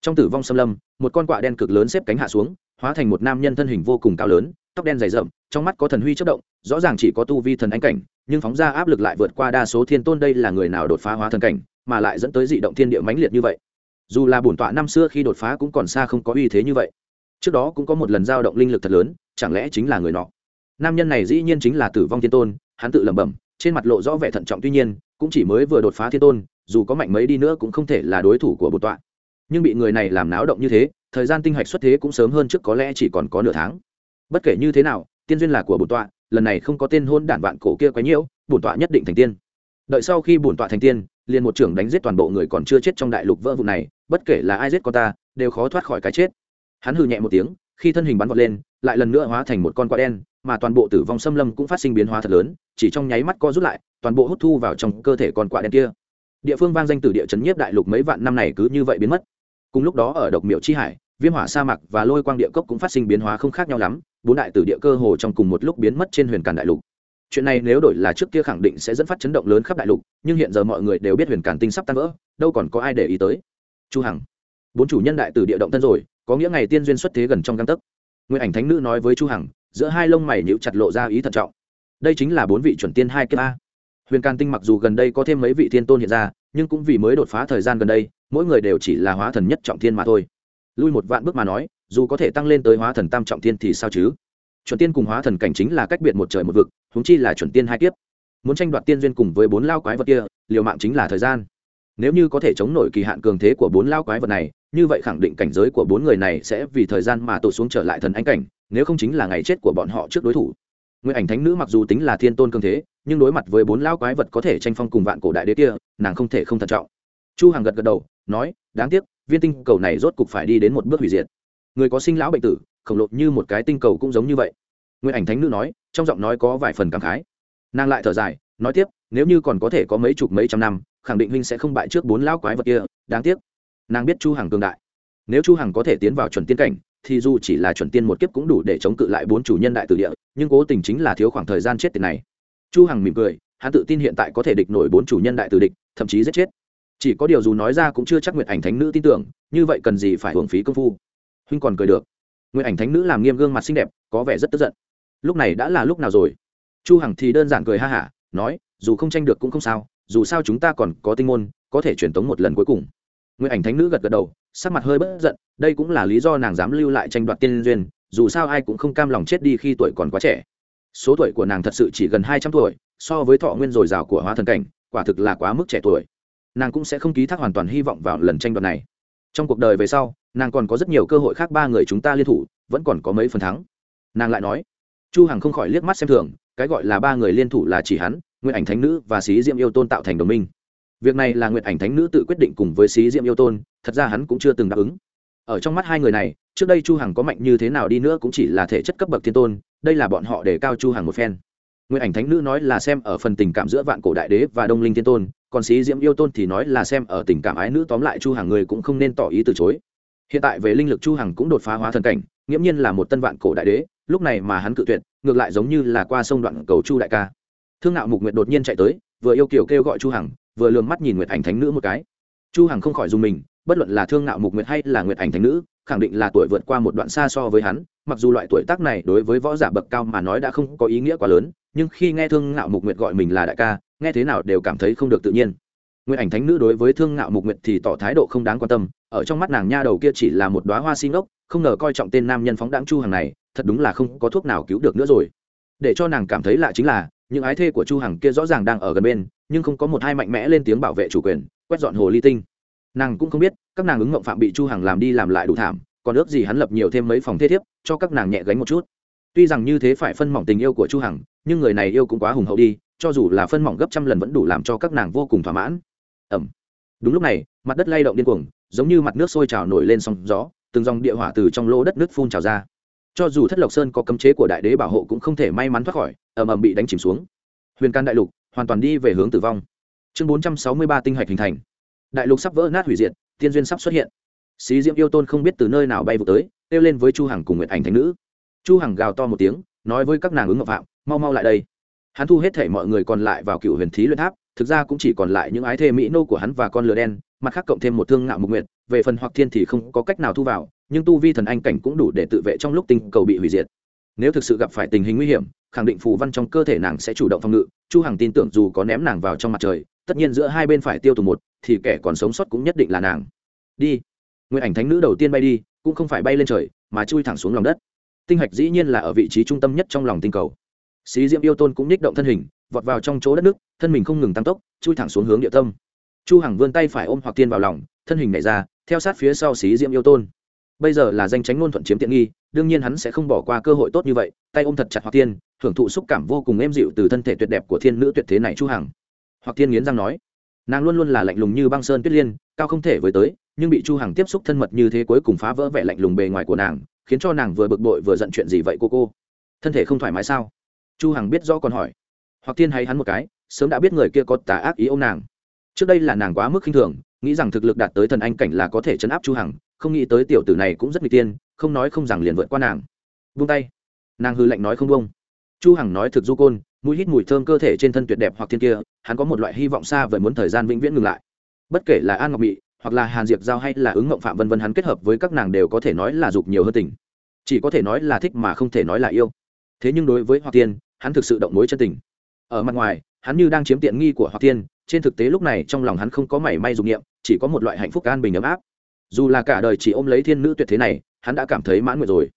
Trong tử vong xâm lâm, một con quạ đen cực lớn xếp cánh hạ xuống, hóa thành một nam nhân thân hình vô cùng cao lớn, tóc đen dày rậm, trong mắt có thần huy chất động, rõ ràng chỉ có tu vi thần ánh cảnh, nhưng phóng ra áp lực lại vượt qua đa số thiên tôn đây là người nào đột phá hóa thần cảnh, mà lại dẫn tới dị động thiên địa mãnh liệt như vậy dù là bổn tọa năm xưa khi đột phá cũng còn xa không có uy thế như vậy. Trước đó cũng có một lần giao động linh lực thật lớn, chẳng lẽ chính là người nọ? Nam nhân này dĩ nhiên chính là tử vong thiên tôn, hắn tự lẩm bẩm, trên mặt lộ rõ vẻ thận trọng tuy nhiên, cũng chỉ mới vừa đột phá thiên tôn, dù có mạnh mấy đi nữa cũng không thể là đối thủ của bổn tọa. Nhưng bị người này làm náo động như thế, thời gian tinh hạch xuất thế cũng sớm hơn trước có lẽ chỉ còn có nửa tháng. Bất kể như thế nào, tiên duyên là của bổn tọa, lần này không có tên hôn đản vạn cổ kia quấy nhiễu bổn tọa nhất định thành tiên đợi sau khi bổn tọa thành tiên, liền một trưởng đánh giết toàn bộ người còn chưa chết trong đại lục vỡ vụ này, bất kể là ai giết con ta, đều khó thoát khỏi cái chết. Hắn hừ nhẹ một tiếng, khi thân hình bắn vọt lên, lại lần nữa hóa thành một con quạ đen, mà toàn bộ tử vong xâm lâm cũng phát sinh biến hóa thật lớn, chỉ trong nháy mắt co rút lại, toàn bộ hút thu vào trong cơ thể con quạ đen kia. Địa phương vang danh từ địa chấn nhiếp đại lục mấy vạn năm này cứ như vậy biến mất. Cùng lúc đó ở độc miệu chi hải, viêm hỏa sa mạc và lôi quang địa cốc cũng phát sinh biến hóa không khác nhau lắm, bốn đại tử địa cơ hồ trong cùng một lúc biến mất trên huyền càn đại lục chuyện này nếu đổi là trước kia khẳng định sẽ dẫn phát chấn động lớn khắp đại lục, nhưng hiện giờ mọi người đều biết huyền càn tinh sắp tan vỡ, đâu còn có ai để ý tới. Chu hằng, bốn chủ nhân đại tử địa động thân rồi, có nghĩa ngày tiên duyên xuất thế gần trong căn tấc. Nguyên ảnh thánh nữ nói với chu hằng, giữa hai lông mày nhíu chặt lộ ra ý thận trọng. Đây chính là bốn vị chuẩn tiên hai kiếp a. Huyền càn tinh mặc dù gần đây có thêm mấy vị thiên tôn hiện ra, nhưng cũng vì mới đột phá thời gian gần đây, mỗi người đều chỉ là hóa thần nhất trọng thiên mà thôi. Lui một vạn bước mà nói, dù có thể tăng lên tới hóa thần tam trọng thiên thì sao chứ? Chuẩn tiên cùng hóa thần cảnh chính là cách biệt một trời một vực huống chi là chuẩn tiên hai kiếp. Muốn tranh đoạt tiên duyên cùng với bốn lao quái vật kia, liều mạng chính là thời gian. Nếu như có thể chống nổi kỳ hạn cường thế của bốn lao quái vật này, như vậy khẳng định cảnh giới của bốn người này sẽ vì thời gian mà tụt xuống trở lại thần ánh cảnh, nếu không chính là ngày chết của bọn họ trước đối thủ. Nguyên ảnh thánh nữ mặc dù tính là thiên tôn cường thế, nhưng đối mặt với bốn lao quái vật có thể tranh phong cùng vạn cổ đại đế kia, nàng không thể không thận trọng. Chu hằng gật gật đầu, nói, đáng tiếc, viên tinh cầu này rốt cục phải đi đến một bước hủy diệt. Người có sinh lão bệnh tử, khổng lồ như một cái tinh cầu cũng giống như vậy. Nguyễn ảnh thánh nữ nói, trong giọng nói có vài phần cảm khái. Nàng lại thở dài, nói tiếp, nếu như còn có thể có mấy chục mấy trăm năm, khẳng định huynh sẽ không bại trước bốn lão quái vật kia, đáng tiếc. Nàng biết chu hằng cường đại. Nếu chu hằng có thể tiến vào chuẩn tiên cảnh, thì dù chỉ là chuẩn tiên một kiếp cũng đủ để chống cự lại bốn chủ nhân đại tử địa, nhưng cố tình chính là thiếu khoảng thời gian chết tiền này. Chu hằng mỉm cười, hắn tự tin hiện tại có thể địch nổi bốn chủ nhân đại tử địch, thậm chí giết chết. Chỉ có điều dù nói ra cũng chưa chắc nguyện ảnh thánh nữ tin tưởng, như vậy cần gì phải hưởng phí công phu. Huynh còn cười được. Nguyện ảnh thánh nữ làm nghiêm gương mặt xinh đẹp, có vẻ rất tức giận lúc này đã là lúc nào rồi? Chu hằng thì đơn giản cười ha hả, nói, dù không tranh được cũng không sao, dù sao chúng ta còn có tinh môn, có thể truyền tống một lần cuối cùng. Nguyện ảnh thánh nữ gật gật đầu, sắc mặt hơi bất giận, đây cũng là lý do nàng dám lưu lại tranh đoạt tiên duyên, dù sao ai cũng không cam lòng chết đi khi tuổi còn quá trẻ. Số tuổi của nàng thật sự chỉ gần hai trăm tuổi, so với thọ nguyên dồi dào của hóa thần cảnh, quả thực là quá mức trẻ tuổi. Nàng cũng sẽ không ký thác hoàn toàn hy vọng vào lần tranh đoạt này. Trong cuộc đời về sau, nàng còn có rất nhiều cơ hội khác ba người chúng ta liên thủ, vẫn còn có mấy phần thắng. Nàng lại nói chu hằng không khỏi liếc mắt xem thường, cái gọi là ba người liên thủ là chỉ hắn nguyện ảnh thánh nữ và xí diệm yêu tôn tạo thành đồng minh. Việc này là nguyện ảnh thánh nữ tự quyết định cùng với xí diệm yêu tôn, thật ra hắn cũng chưa từng đáp ứng. Ở trong mắt hai người này, trước đây chu hằng có mạnh như thế nào đi nữa cũng chỉ là thể chất cấp bậc thiên tôn, đây là bọn họ để cao chu hằng một phen. Nguyện ảnh thánh nữ nói là xem ở phần tình cảm giữa vạn cổ đại đế và đông linh thiên tôn, còn xí diễm yêu tôn thì nói là xem ở tình cảm ái nữ tóm lại chu hằng người cũng không nên tỏ ý từ chối. Hiện tại về linh lực chu hằng cũng đột phá hóa thần cảnh, nghiễm nhiên là một tân vạn cổ đại đế lúc này mà hắn cự tuyệt, ngược lại giống như là qua sông đoạn cầu chu đại ca. Thương nạo mục nguyệt đột nhiên chạy tới, vừa yêu kiều kêu gọi chu hằng, vừa lườm mắt nhìn nguyệt ảnh thánh nữ một cái. Chu hằng không khỏi dùng mình, bất luận là thương nạo mục nguyệt hay là nguyệt ảnh thánh nữ, khẳng định là tuổi vượt qua một đoạn xa so với hắn, mặc dù loại tuổi tác này đối với võ giả bậc cao mà nói đã không có ý nghĩa quá lớn, nhưng khi nghe thương nạo mục nguyệt gọi mình là đại ca, nghe thế nào đều cảm thấy không được tự nhiên nguyện ảnh thánh nữ đối với thương ngạo mục nguyệt thì tỏ thái độ không đáng quan tâm, ở trong mắt nàng nha đầu kia chỉ là một đoá hoa xin ốc không ngờ coi trọng tên nam nhân phóng đáng chu hàng này, thật đúng là không có thuốc nào cứu được nữa rồi. Để cho nàng cảm thấy lạ chính là, những ái thê của chu hằng kia rõ ràng đang ở gần bên, nhưng không có một hai mạnh mẽ lên tiếng bảo vệ chủ quyền, quét dọn hồ ly tinh. Nàng cũng không biết, các nàng ứng ngộng phạm bị chu hằng làm đi làm lại đủ thảm, còn ước gì hắn lập nhiều thêm mấy phòng thế thiếp, cho các nàng nhẹ gánh một chút. Tuy rằng như thế phải phân mỏng tình yêu của chu hằng, nhưng người này yêu cũng quá hùng hậu đi, cho dù là phân mỏng gấp trăm lần vẫn đủ làm cho các nàng vô cùng thỏa mãn ẩm. Đúng lúc này, mặt đất lay động điên cuồng, giống như mặt nước sôi trào nổi lên sóng gió, từng dòng địa hỏa từ trong lỗ đất nước phun trào ra. Cho dù thất lộc sơn có cấm chế của đại đế bảo hộ cũng không thể may mắn thoát khỏi, ầm ầm bị đánh chìm xuống. Huyền can đại lục hoàn toàn đi về hướng tử vong. Chương bốn trăm sáu mươi ba tinh hạch hình thành. Đại lục sắp vỡ nát hủy diệt, tiên duyên sắp xuất hiện. Xí diễm yêu tôn không biết từ nơi nào bay vụ tới, kêu lên với chu hằng cùng nguyệt ảnh thánh nữ. Chu hằng gào to một tiếng, nói với các nàng ứng ngọc phạm, mau mau lại đây. Hắn thu hết thể mọi người còn lại vào cựu huyền thí luyện tháp thực ra cũng chỉ còn lại những ái thê mỹ nô của hắn và con lửa đen, mặt khác cộng thêm một thương ngạo mục nguyệt, về phần hoặc thiên thì không có cách nào thu vào, nhưng tu vi thần anh cảnh cũng đủ để tự vệ trong lúc tinh cầu bị hủy diệt. Nếu thực sự gặp phải tình hình nguy hiểm, khẳng định phù văn trong cơ thể nàng sẽ chủ động phòng ngự, chu hằng tin tưởng dù có ném nàng vào trong mặt trời, tất nhiên giữa hai bên phải tiêu tù một, thì kẻ còn sống sót cũng nhất định là nàng. Đi. Nguyên ảnh thánh nữ đầu tiên bay đi, cũng không phải bay lên trời, mà chui thẳng xuống lòng đất. Tinh hạch dĩ nhiên là ở vị trí trung tâm nhất trong lòng tinh cầu. Xí diễm yêu tôn cũng nhích động thân hình vọt vào trong chỗ đất nước, thân mình không ngừng tăng tốc, chui thẳng xuống hướng địa tâm. Chu hằng vươn tay phải ôm hoặc tiên vào lòng, thân hình nhảy ra, theo sát phía sau xí diễm yêu tôn. Bây giờ là danh tránh ngôn thuận chiếm tiện nghi, đương nhiên hắn sẽ không bỏ qua cơ hội tốt như vậy, tay ôm thật chặt hoặc tiên, thưởng thụ xúc cảm vô cùng êm dịu từ thân thể tuyệt đẹp của thiên nữ tuyệt thế này chu hằng. Hoặc tiên nghiến răng nói, nàng luôn luôn là lạnh lùng như băng sơn tuyết liên, cao không thể với tới, nhưng bị chu hằng tiếp xúc thân mật như thế cuối cùng phá vỡ vẻ lạnh lùng bề ngoài của nàng, khiến cho nàng vừa bực bội vừa giận chuyện gì vậy cô cô? Thân thể không thoải mái sao? Chu hằng biết rõ còn hỏi hoặc Thiên hay hắn một cái, sớm đã biết người kia có tà ác ý ô nàng. Trước đây là nàng quá mức khinh thường, nghĩ rằng thực lực đạt tới thần anh cảnh là có thể chấn áp chu hằng, không nghĩ tới tiểu tử này cũng rất nguy tiên, không nói không rằng liền vượt qua nàng. Buông tay. Nàng hư lạnh nói không buông. Chu hằng nói thực du côn, mũi hít mùi thơm cơ thể trên thân tuyệt đẹp hoặc thiên kia, hắn có một loại hy vọng xa vời muốn thời gian vĩnh viễn ngừng lại. Bất kể là an ngọc mị, hoặc là hàn diệp giao hay là ứng ngộng phạm vân vân hắn kết hợp với các nàng đều có thể nói là dục nhiều hơn tình. Chỉ có thể nói là thích mà không thể nói là yêu. Thế nhưng đối với hoặc tiên, hắn thực sự động mối chân tình ở mặt ngoài, hắn như đang chiếm tiện nghi của hoặc tiên trên thực tế lúc này trong lòng hắn không có mảy may dục nghiệm chỉ có một loại hạnh phúc an bình ấm áp. Dù là cả đời chỉ ôm lấy thiên nữ tuyệt thế này, hắn đã cảm thấy mãn nguyện rồi.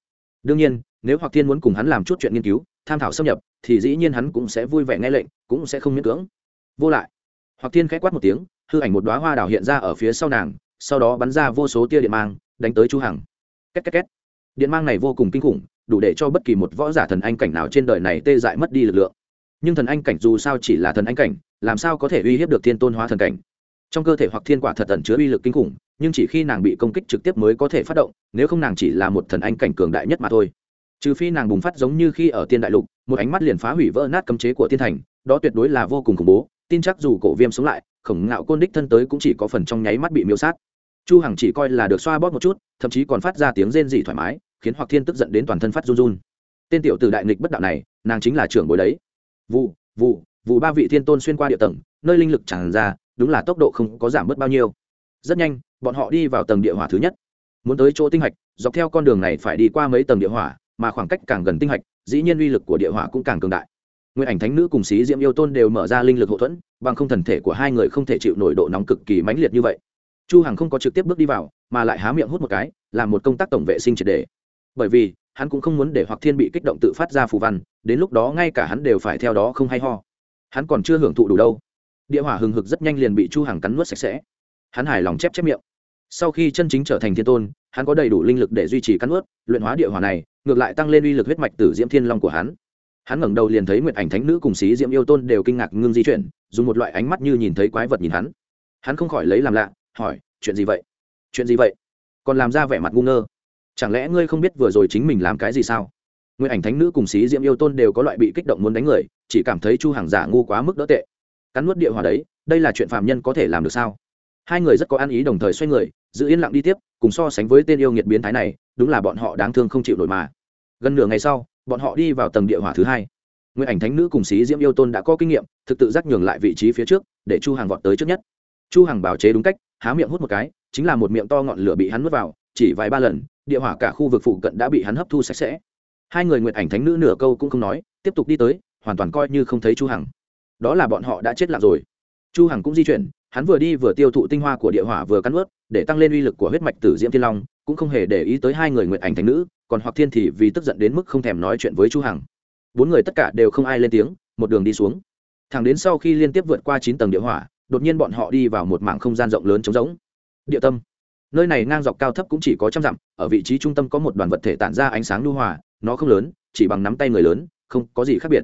Đương nhiên, nếu hoặc thiên muốn cùng hắn làm chút chuyện nghiên cứu, tham thảo xâm nhập, thì dĩ nhiên hắn cũng sẽ vui vẻ nghe lệnh, cũng sẽ không miễn cưỡng. Vô lại hoặc thiên khẽ quát một tiếng, hư ảnh một đoá hoa đào hiện ra ở phía sau nàng, sau đó bắn ra vô số tia điện mang, đánh tới chu hằng. Két két két. Điện mang này vô cùng kinh khủng, đủ để cho bất kỳ một võ giả thần anh cảnh nào trên đời này tê dại mất đi lực lượng nhưng thần anh cảnh dù sao chỉ là thần anh cảnh, làm sao có thể uy hiếp được thiên tôn hóa thần cảnh? Trong cơ thể hoặc thiên quả thật tẩn chứa uy lực kinh khủng, nhưng chỉ khi nàng bị công kích trực tiếp mới có thể phát động, nếu không nàng chỉ là một thần anh cảnh cường đại nhất mà thôi. Trừ phi nàng bùng phát giống như khi ở tiên đại lục, một ánh mắt liền phá hủy vỡ nát cấm chế của tiên thành, đó tuyệt đối là vô cùng khủng bố, tin chắc dù cổ viêm sống lại, khổng ngạo côn đích thân tới cũng chỉ có phần trong nháy mắt bị miêu sát. Chu hằng chỉ coi là được xoa bóp một chút, thậm chí còn phát ra tiếng rên rỉ thoải mái, khiến hoặc thiên tức giận đến toàn thân phát run run. Tên tiểu từ đại nghịch bất đạo này, nàng chính là trưởng bối đấy vụ vụ vụ ba vị thiên tôn xuyên qua địa tầng, nơi linh lực tràn ra, đúng là tốc độ không có giảm bớt bao nhiêu. Rất nhanh, bọn họ đi vào tầng địa hỏa thứ nhất. Muốn tới chỗ tinh hạch, dọc theo con đường này phải đi qua mấy tầng địa hỏa, mà khoảng cách càng gần tinh hạch, dĩ nhiên uy lực của địa hỏa cũng càng cường đại. Nguyên ảnh thánh nữ cùng xí diễm yêu tôn đều mở ra linh lực hậu thuẫn, bằng không thần thể của hai người không thể chịu nổi độ nóng cực kỳ mãnh liệt như vậy. Chu hằng không có trực tiếp bước đi vào, mà lại há miệng hút một cái, làm một công tác tổng vệ sinh triệt đề bởi vì, hắn cũng không muốn để hoặc thiên bị kích động tự phát ra phù văn đến lúc đó ngay cả hắn đều phải theo đó không hay ho. Hắn còn chưa hưởng thụ đủ đâu. Địa hỏa hừng hực rất nhanh liền bị chu hằng cắn nuốt sạch sẽ. Hắn hài lòng chép chép miệng. Sau khi chân chính trở thành thiên tôn, hắn có đầy đủ linh lực để duy trì cắn nuốt, luyện hóa địa hỏa này, ngược lại tăng lên uy lực huyết mạch tử diễm thiên long của hắn. Hắn ngẩng đầu liền thấy nguyệt ảnh thánh nữ cùng xí diễm yêu tôn đều kinh ngạc ngưng di chuyển, dùng một loại ánh mắt như nhìn thấy quái vật nhìn hắn. Hắn không khỏi lấy làm lạ, hỏi, chuyện gì vậy? Chuyện gì vậy? Còn làm ra vẻ mặt ngu ngơ. Chẳng lẽ ngươi không biết vừa rồi chính mình làm cái gì sao? Nguyệt ảnh thánh nữ cùng xí diễm yêu tôn đều có loại bị kích động muốn đánh người, chỉ cảm thấy chu hàng giả ngu quá mức đỡ tệ. Cắn nuốt địa hỏa đấy, đây là chuyện phạm nhân có thể làm được sao? Hai người rất có ăn ý đồng thời xoay người, giữ yên lặng đi tiếp, cùng so sánh với tên yêu nghiệt biến thái này, đúng là bọn họ đáng thương không chịu nổi mà. Gần nửa ngày sau, bọn họ đi vào tầng địa hỏa thứ hai. Nguyên ảnh thánh nữ cùng sĩ diễm yêu tôn đã có kinh nghiệm, thực tự giác nhường lại vị trí phía trước, để chu hàng vọt tới trước nhất. Chu hàng bảo chế đúng cách, há miệng hút một cái, chính là một miệng to ngọn lửa bị hắn nuốt vào, chỉ vài ba lần, địa hỏa cả khu vực phụ cận đã bị hắn hấp thu sạch sẽ hai người nguyện ảnh thánh nữ nửa câu cũng không nói, tiếp tục đi tới, hoàn toàn coi như không thấy chu hằng. Đó là bọn họ đã chết lặng rồi. Chu hằng cũng di chuyển, hắn vừa đi vừa tiêu thụ tinh hoa của địa hỏa vừa cắn ướt để tăng lên uy lực của huyết mạch tử diễm thiên long, cũng không hề để ý tới hai người nguyện ảnh thánh nữ, còn hoặc thiên thì vì tức giận đến mức không thèm nói chuyện với chu hằng. Bốn người tất cả đều không ai lên tiếng, một đường đi xuống. Thẳng đến sau khi liên tiếp vượt qua chín tầng địa hỏa, đột nhiên bọn họ đi vào một mảng không gian rộng lớn trống rỗng. Địa tâm. Nơi này ngang dọc cao thấp cũng chỉ có trăm dặm, ở vị trí trung tâm có một đoàn vật thể tản ra ánh sáng lưu hòa nó không lớn, chỉ bằng nắm tay người lớn, không có gì khác biệt.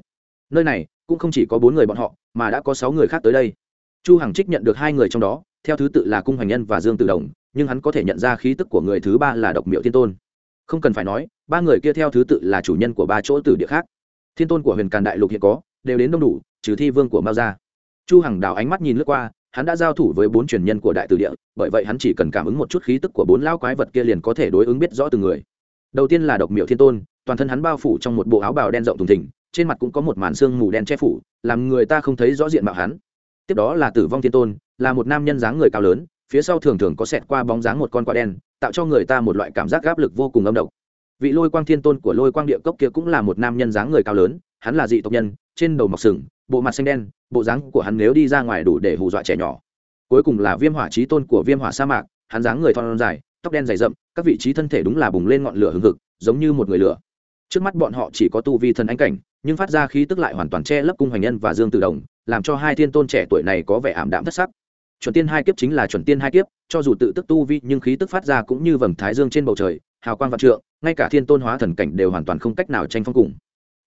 Nơi này cũng không chỉ có bốn người bọn họ, mà đã có sáu người khác tới đây. Chu hằng trích nhận được hai người trong đó, theo thứ tự là cung hoành nhân và dương tử đồng, nhưng hắn có thể nhận ra khí tức của người thứ ba là độc miệu thiên tôn. Không cần phải nói, ba người kia theo thứ tự là chủ nhân của ba chỗ tử địa khác. Thiên tôn của huyền càn đại lục hiện có, đều đến đông đủ, trừ thi vương của mao gia. Chu hằng đào ánh mắt nhìn lướt qua, hắn đã giao thủ với bốn truyền nhân của đại tử địa, bởi vậy hắn chỉ cần cảm ứng một chút khí tức của bốn lao quái vật kia liền có thể đối ứng biết rõ từng người. Đầu tiên là độc miệu thiên tôn toàn thân hắn bao phủ trong một bộ áo bào đen rộng thùng thình, trên mặt cũng có một màn xương mù đen che phủ, làm người ta không thấy rõ diện mạo hắn. Tiếp đó là tử vong thiên tôn, là một nam nhân dáng người cao lớn, phía sau thường thường có xẹt qua bóng dáng một con quạ đen, tạo cho người ta một loại cảm giác áp lực vô cùng âm độc. Vị lôi quang thiên tôn của lôi quang địa cốc kia cũng là một nam nhân dáng người cao lớn, hắn là dị tộc nhân, trên đầu mọc sừng, bộ mặt xanh đen, bộ dáng của hắn nếu đi ra ngoài đủ để hù dọa trẻ nhỏ. Cuối cùng là viêm hỏa trí tôn của viêm hỏa sa mạc, hắn dáng người thon dài, tóc đen dày rậm, các vị trí thân thể đúng là bùng lên ngọn lửa hừng hực, giống như một người lửa trước mắt bọn họ chỉ có tu vi thần anh cảnh, nhưng phát ra khí tức lại hoàn toàn che lấp cung hoành nhân và dương tự đồng, làm cho hai thiên tôn trẻ tuổi này có vẻ ảm đạm thất sắc. Chuẩn tiên hai kiếp chính là chuẩn tiên hai kiếp, cho dù tự tức tu vi nhưng khí tức phát ra cũng như vầng thái dương trên bầu trời, hào quang vạn trượng, ngay cả thiên tôn hóa thần cảnh đều hoàn toàn không cách nào tranh phong cùng.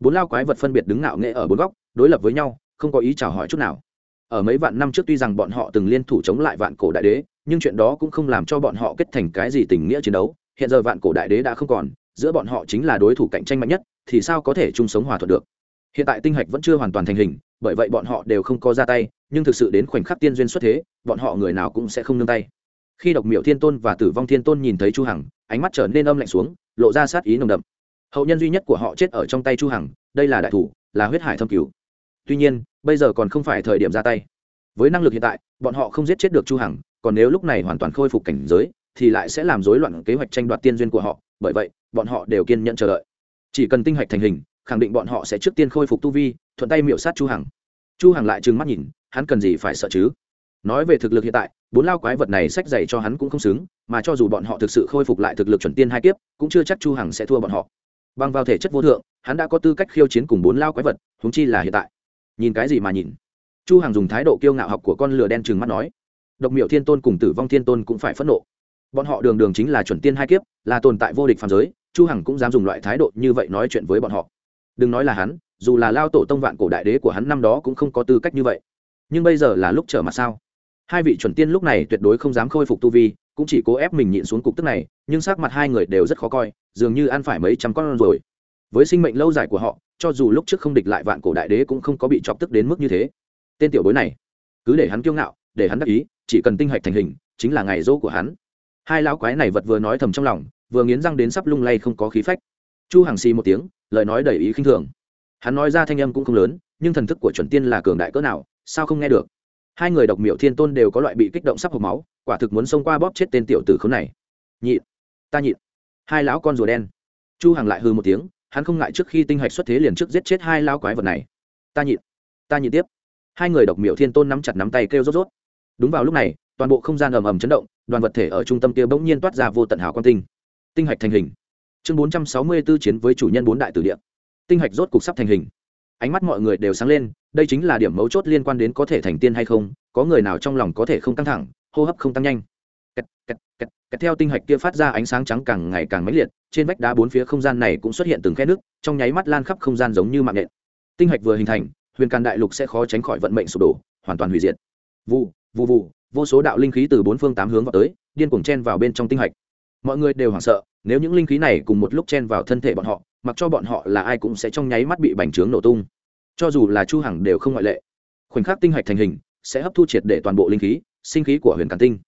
Bốn lao quái vật phân biệt đứng ngạo nghệ ở bốn góc, đối lập với nhau, không có ý chào hỏi chút nào. Ở mấy vạn năm trước tuy rằng bọn họ từng liên thủ chống lại vạn cổ đại đế, nhưng chuyện đó cũng không làm cho bọn họ kết thành cái gì tình nghĩa chiến đấu, hiện giờ vạn cổ đại đế đã không còn giữa bọn họ chính là đối thủ cạnh tranh mạnh nhất, thì sao có thể chung sống hòa thuận được? Hiện tại tinh hạch vẫn chưa hoàn toàn thành hình, bởi vậy bọn họ đều không có ra tay, nhưng thực sự đến khoảnh khắc tiên duyên xuất thế, bọn họ người nào cũng sẽ không nương tay. Khi độc miệu thiên tôn và tử vong thiên tôn nhìn thấy chu hằng, ánh mắt trở nên âm lạnh xuống, lộ ra sát ý nồng đậm. Hậu nhân duy nhất của họ chết ở trong tay chu hằng, đây là đại thủ, là huyết hải thâm cứu tuy nhiên, bây giờ còn không phải thời điểm ra tay. Với năng lực hiện tại, bọn họ không giết chết được chu hằng, còn nếu lúc này hoàn toàn khôi phục cảnh giới thì lại sẽ làm rối loạn kế hoạch tranh đoạt tiên duyên của họ, bởi vậy, bọn họ đều kiên nhẫn chờ đợi. Chỉ cần tinh hạch thành hình, khẳng định bọn họ sẽ trước tiên khôi phục tu vi, thuận tay miểu sát chu hằng. Chu hằng lại trừng mắt nhìn, hắn cần gì phải sợ chứ? Nói về thực lực hiện tại, bốn lao quái vật này sách dày cho hắn cũng không xứng, mà cho dù bọn họ thực sự khôi phục lại thực lực chuẩn tiên hai kiếp, cũng chưa chắc chu hằng sẽ thua bọn họ. Bằng vào thể chất vô thượng, hắn đã có tư cách khiêu chiến cùng bốn lao quái vật, huống chi là hiện tại. Nhìn cái gì mà nhìn? Chu hằng dùng thái độ kiêu ngạo học của con lừa đen trừng mắt nói. Độc miệu thiên tôn cùng tử vong thiên tôn cũng phải phẫn nộ bọn họ đường đường chính là chuẩn tiên hai kiếp, là tồn tại vô địch phàm giới, chu hằng cũng dám dùng loại thái độ như vậy nói chuyện với bọn họ. Đừng nói là hắn, dù là lao tổ tông vạn cổ đại đế của hắn năm đó cũng không có tư cách như vậy. Nhưng bây giờ là lúc trở mặt sao? Hai vị chuẩn tiên lúc này tuyệt đối không dám khôi phục tu vi, cũng chỉ cố ép mình nhịn xuống cục tức này, nhưng sắc mặt hai người đều rất khó coi, dường như ăn phải mấy trăm con rồi. Với sinh mệnh lâu dài của họ, cho dù lúc trước không địch lại vạn cổ đại đế cũng không có bị chọc tức đến mức như thế. Tên tiểu bối này, cứ để hắn kiêu ngạo, để hắn đắc ý, chỉ cần tinh hạch thành hình, chính là ngày dỗ của hắn hai lão quái này vật vừa nói thầm trong lòng, vừa nghiến răng đến sắp lung lay không có khí phách. Chu hàng xì một tiếng, lời nói đầy ý khinh thường. Hắn nói ra thanh âm cũng không lớn, nhưng thần thức của chuẩn tiên là cường đại cỡ nào, sao không nghe được? Hai người độc miệu thiên tôn đều có loại bị kích động sắp hộp máu, quả thực muốn xông qua bóp chết tên tiểu tử khốn này. Nhịn, ta nhịn. Hai lão con rùa đen. Chu hằng lại hư một tiếng, hắn không ngại trước khi tinh hạch xuất thế liền trước giết chết hai lão quái vật này. Ta nhịn ta nhịn tiếp. Hai người độc miệu thiên tôn nắm chặt nắm tay kêu rốt rốt. Đúng vào lúc này toàn bộ không gian ầm ầm chấn động đoàn vật thể ở trung tâm kia bỗng nhiên toát ra vô tận hào quang tinh. Tinh hạch thành hình. Chương bốn trăm sáu mươi 464 chiến với chủ nhân bốn đại tử địa. Tinh hạch rốt cục sắp thành hình. Ánh mắt mọi người đều sáng lên đây chính là điểm mấu chốt liên quan đến có thể thành tiên hay không có người nào trong lòng có thể không căng thẳng hô hấp không tăng nhanh. Kẹt, kẹt, kẹt, kẹt theo tinh hạch kia phát ra ánh sáng trắng càng ngày càng mãnh liệt trên vách đá bốn phía không gian này cũng xuất hiện từng khe nước trong nháy mắt lan khắp không gian giống như mạng nện tinh hạch vừa hình thành huyền càn đại lục sẽ khó tránh khỏi vận mệnh sụp đổ hoàn toàn hủy diệt. Vụ vụ vụ vô số đạo linh khí từ bốn phương tám hướng vào tới, điên cuồng chen vào bên trong tinh hạch. Mọi người đều hoảng sợ, nếu những linh khí này cùng một lúc chen vào thân thể bọn họ, mặc cho bọn họ là ai cũng sẽ trong nháy mắt bị bành trướng nổ tung. Cho dù là chu hằng đều không ngoại lệ. Khoảnh khắc tinh hạch thành hình, sẽ hấp thu triệt để toàn bộ linh khí, sinh khí của huyền càn tinh.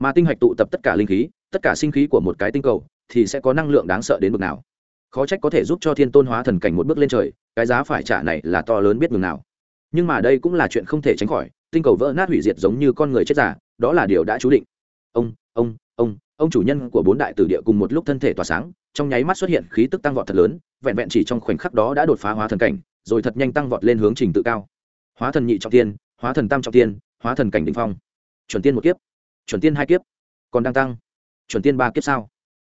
Mà tinh hạch tụ tập tất cả linh khí, tất cả sinh khí của một cái tinh cầu, thì sẽ có năng lượng đáng sợ đến mức nào. Khó trách có thể giúp cho thiên tôn hóa thần cảnh một bước lên trời, cái giá phải trả này là to lớn biết mừng nào. Nhưng mà đây cũng là chuyện không thể tránh khỏi tinh cầu vỡ nát hủy diệt giống như con người chết giả, đó là điều đã chú định. Ông ông ông ông chủ nhân của bốn đại tử địa cùng một lúc thân thể tỏa sáng, trong nháy mắt xuất hiện khí tức tăng vọt thật lớn, vẹn vẹn chỉ trong khoảnh khắc đó đã đột phá hóa thần cảnh, rồi thật nhanh tăng vọt lên hướng trình tự cao. Hóa thần nhị trọng tiên, hóa thần tam trọng tiên, hóa thần cảnh đ ỉ n h phong. Chuẩn tiên một kiếp, chuẩn tiên hai kiếp, còn đang tăng. Chuẩn tiên ba kiếp sao?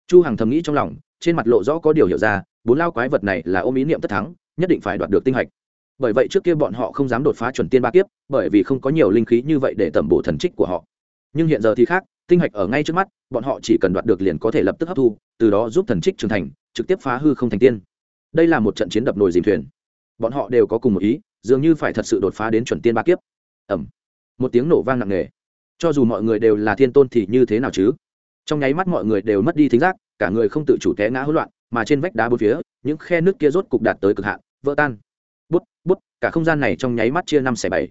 Chu hằng thầm nghĩ trong lòng, trên mặt lộ rõ có điều hiểu ra, bốn lao quái vật này là ôm ý niệm tất thắng, nhất định phải đoạt được tinh hạch bởi vậy trước kia bọn họ không dám đột phá chuẩn tiên ba kiếp, bởi vì không có nhiều linh khí như vậy để tẩm bổ thần trích của họ. Nhưng hiện giờ thì khác, tinh hạch ở ngay trước mắt, bọn họ chỉ cần đoạt được liền có thể lập tức hấp thu, từ đó giúp thần trích trưởng thành, trực tiếp phá hư không thành tiên. Đây là một trận chiến đập nồi dìm thuyền. Bọn họ đều có cùng một ý, dường như phải thật sự đột phá đến chuẩn tiên ba kiếp. Ẩm một tiếng nổ vang nặng nề. Cho dù mọi người đều là thiên tôn thì như thế nào chứ? Trong nháy mắt mọi người đều mất đi thính giác, cả người không tự chủ té ngã hỗn loạn, mà trên vách đá bốn phía, những khe nước kia rốt cục đạt tới cực hạn, vỡ tan cả không gian này trong nháy mắt chia năm xẻ bảy.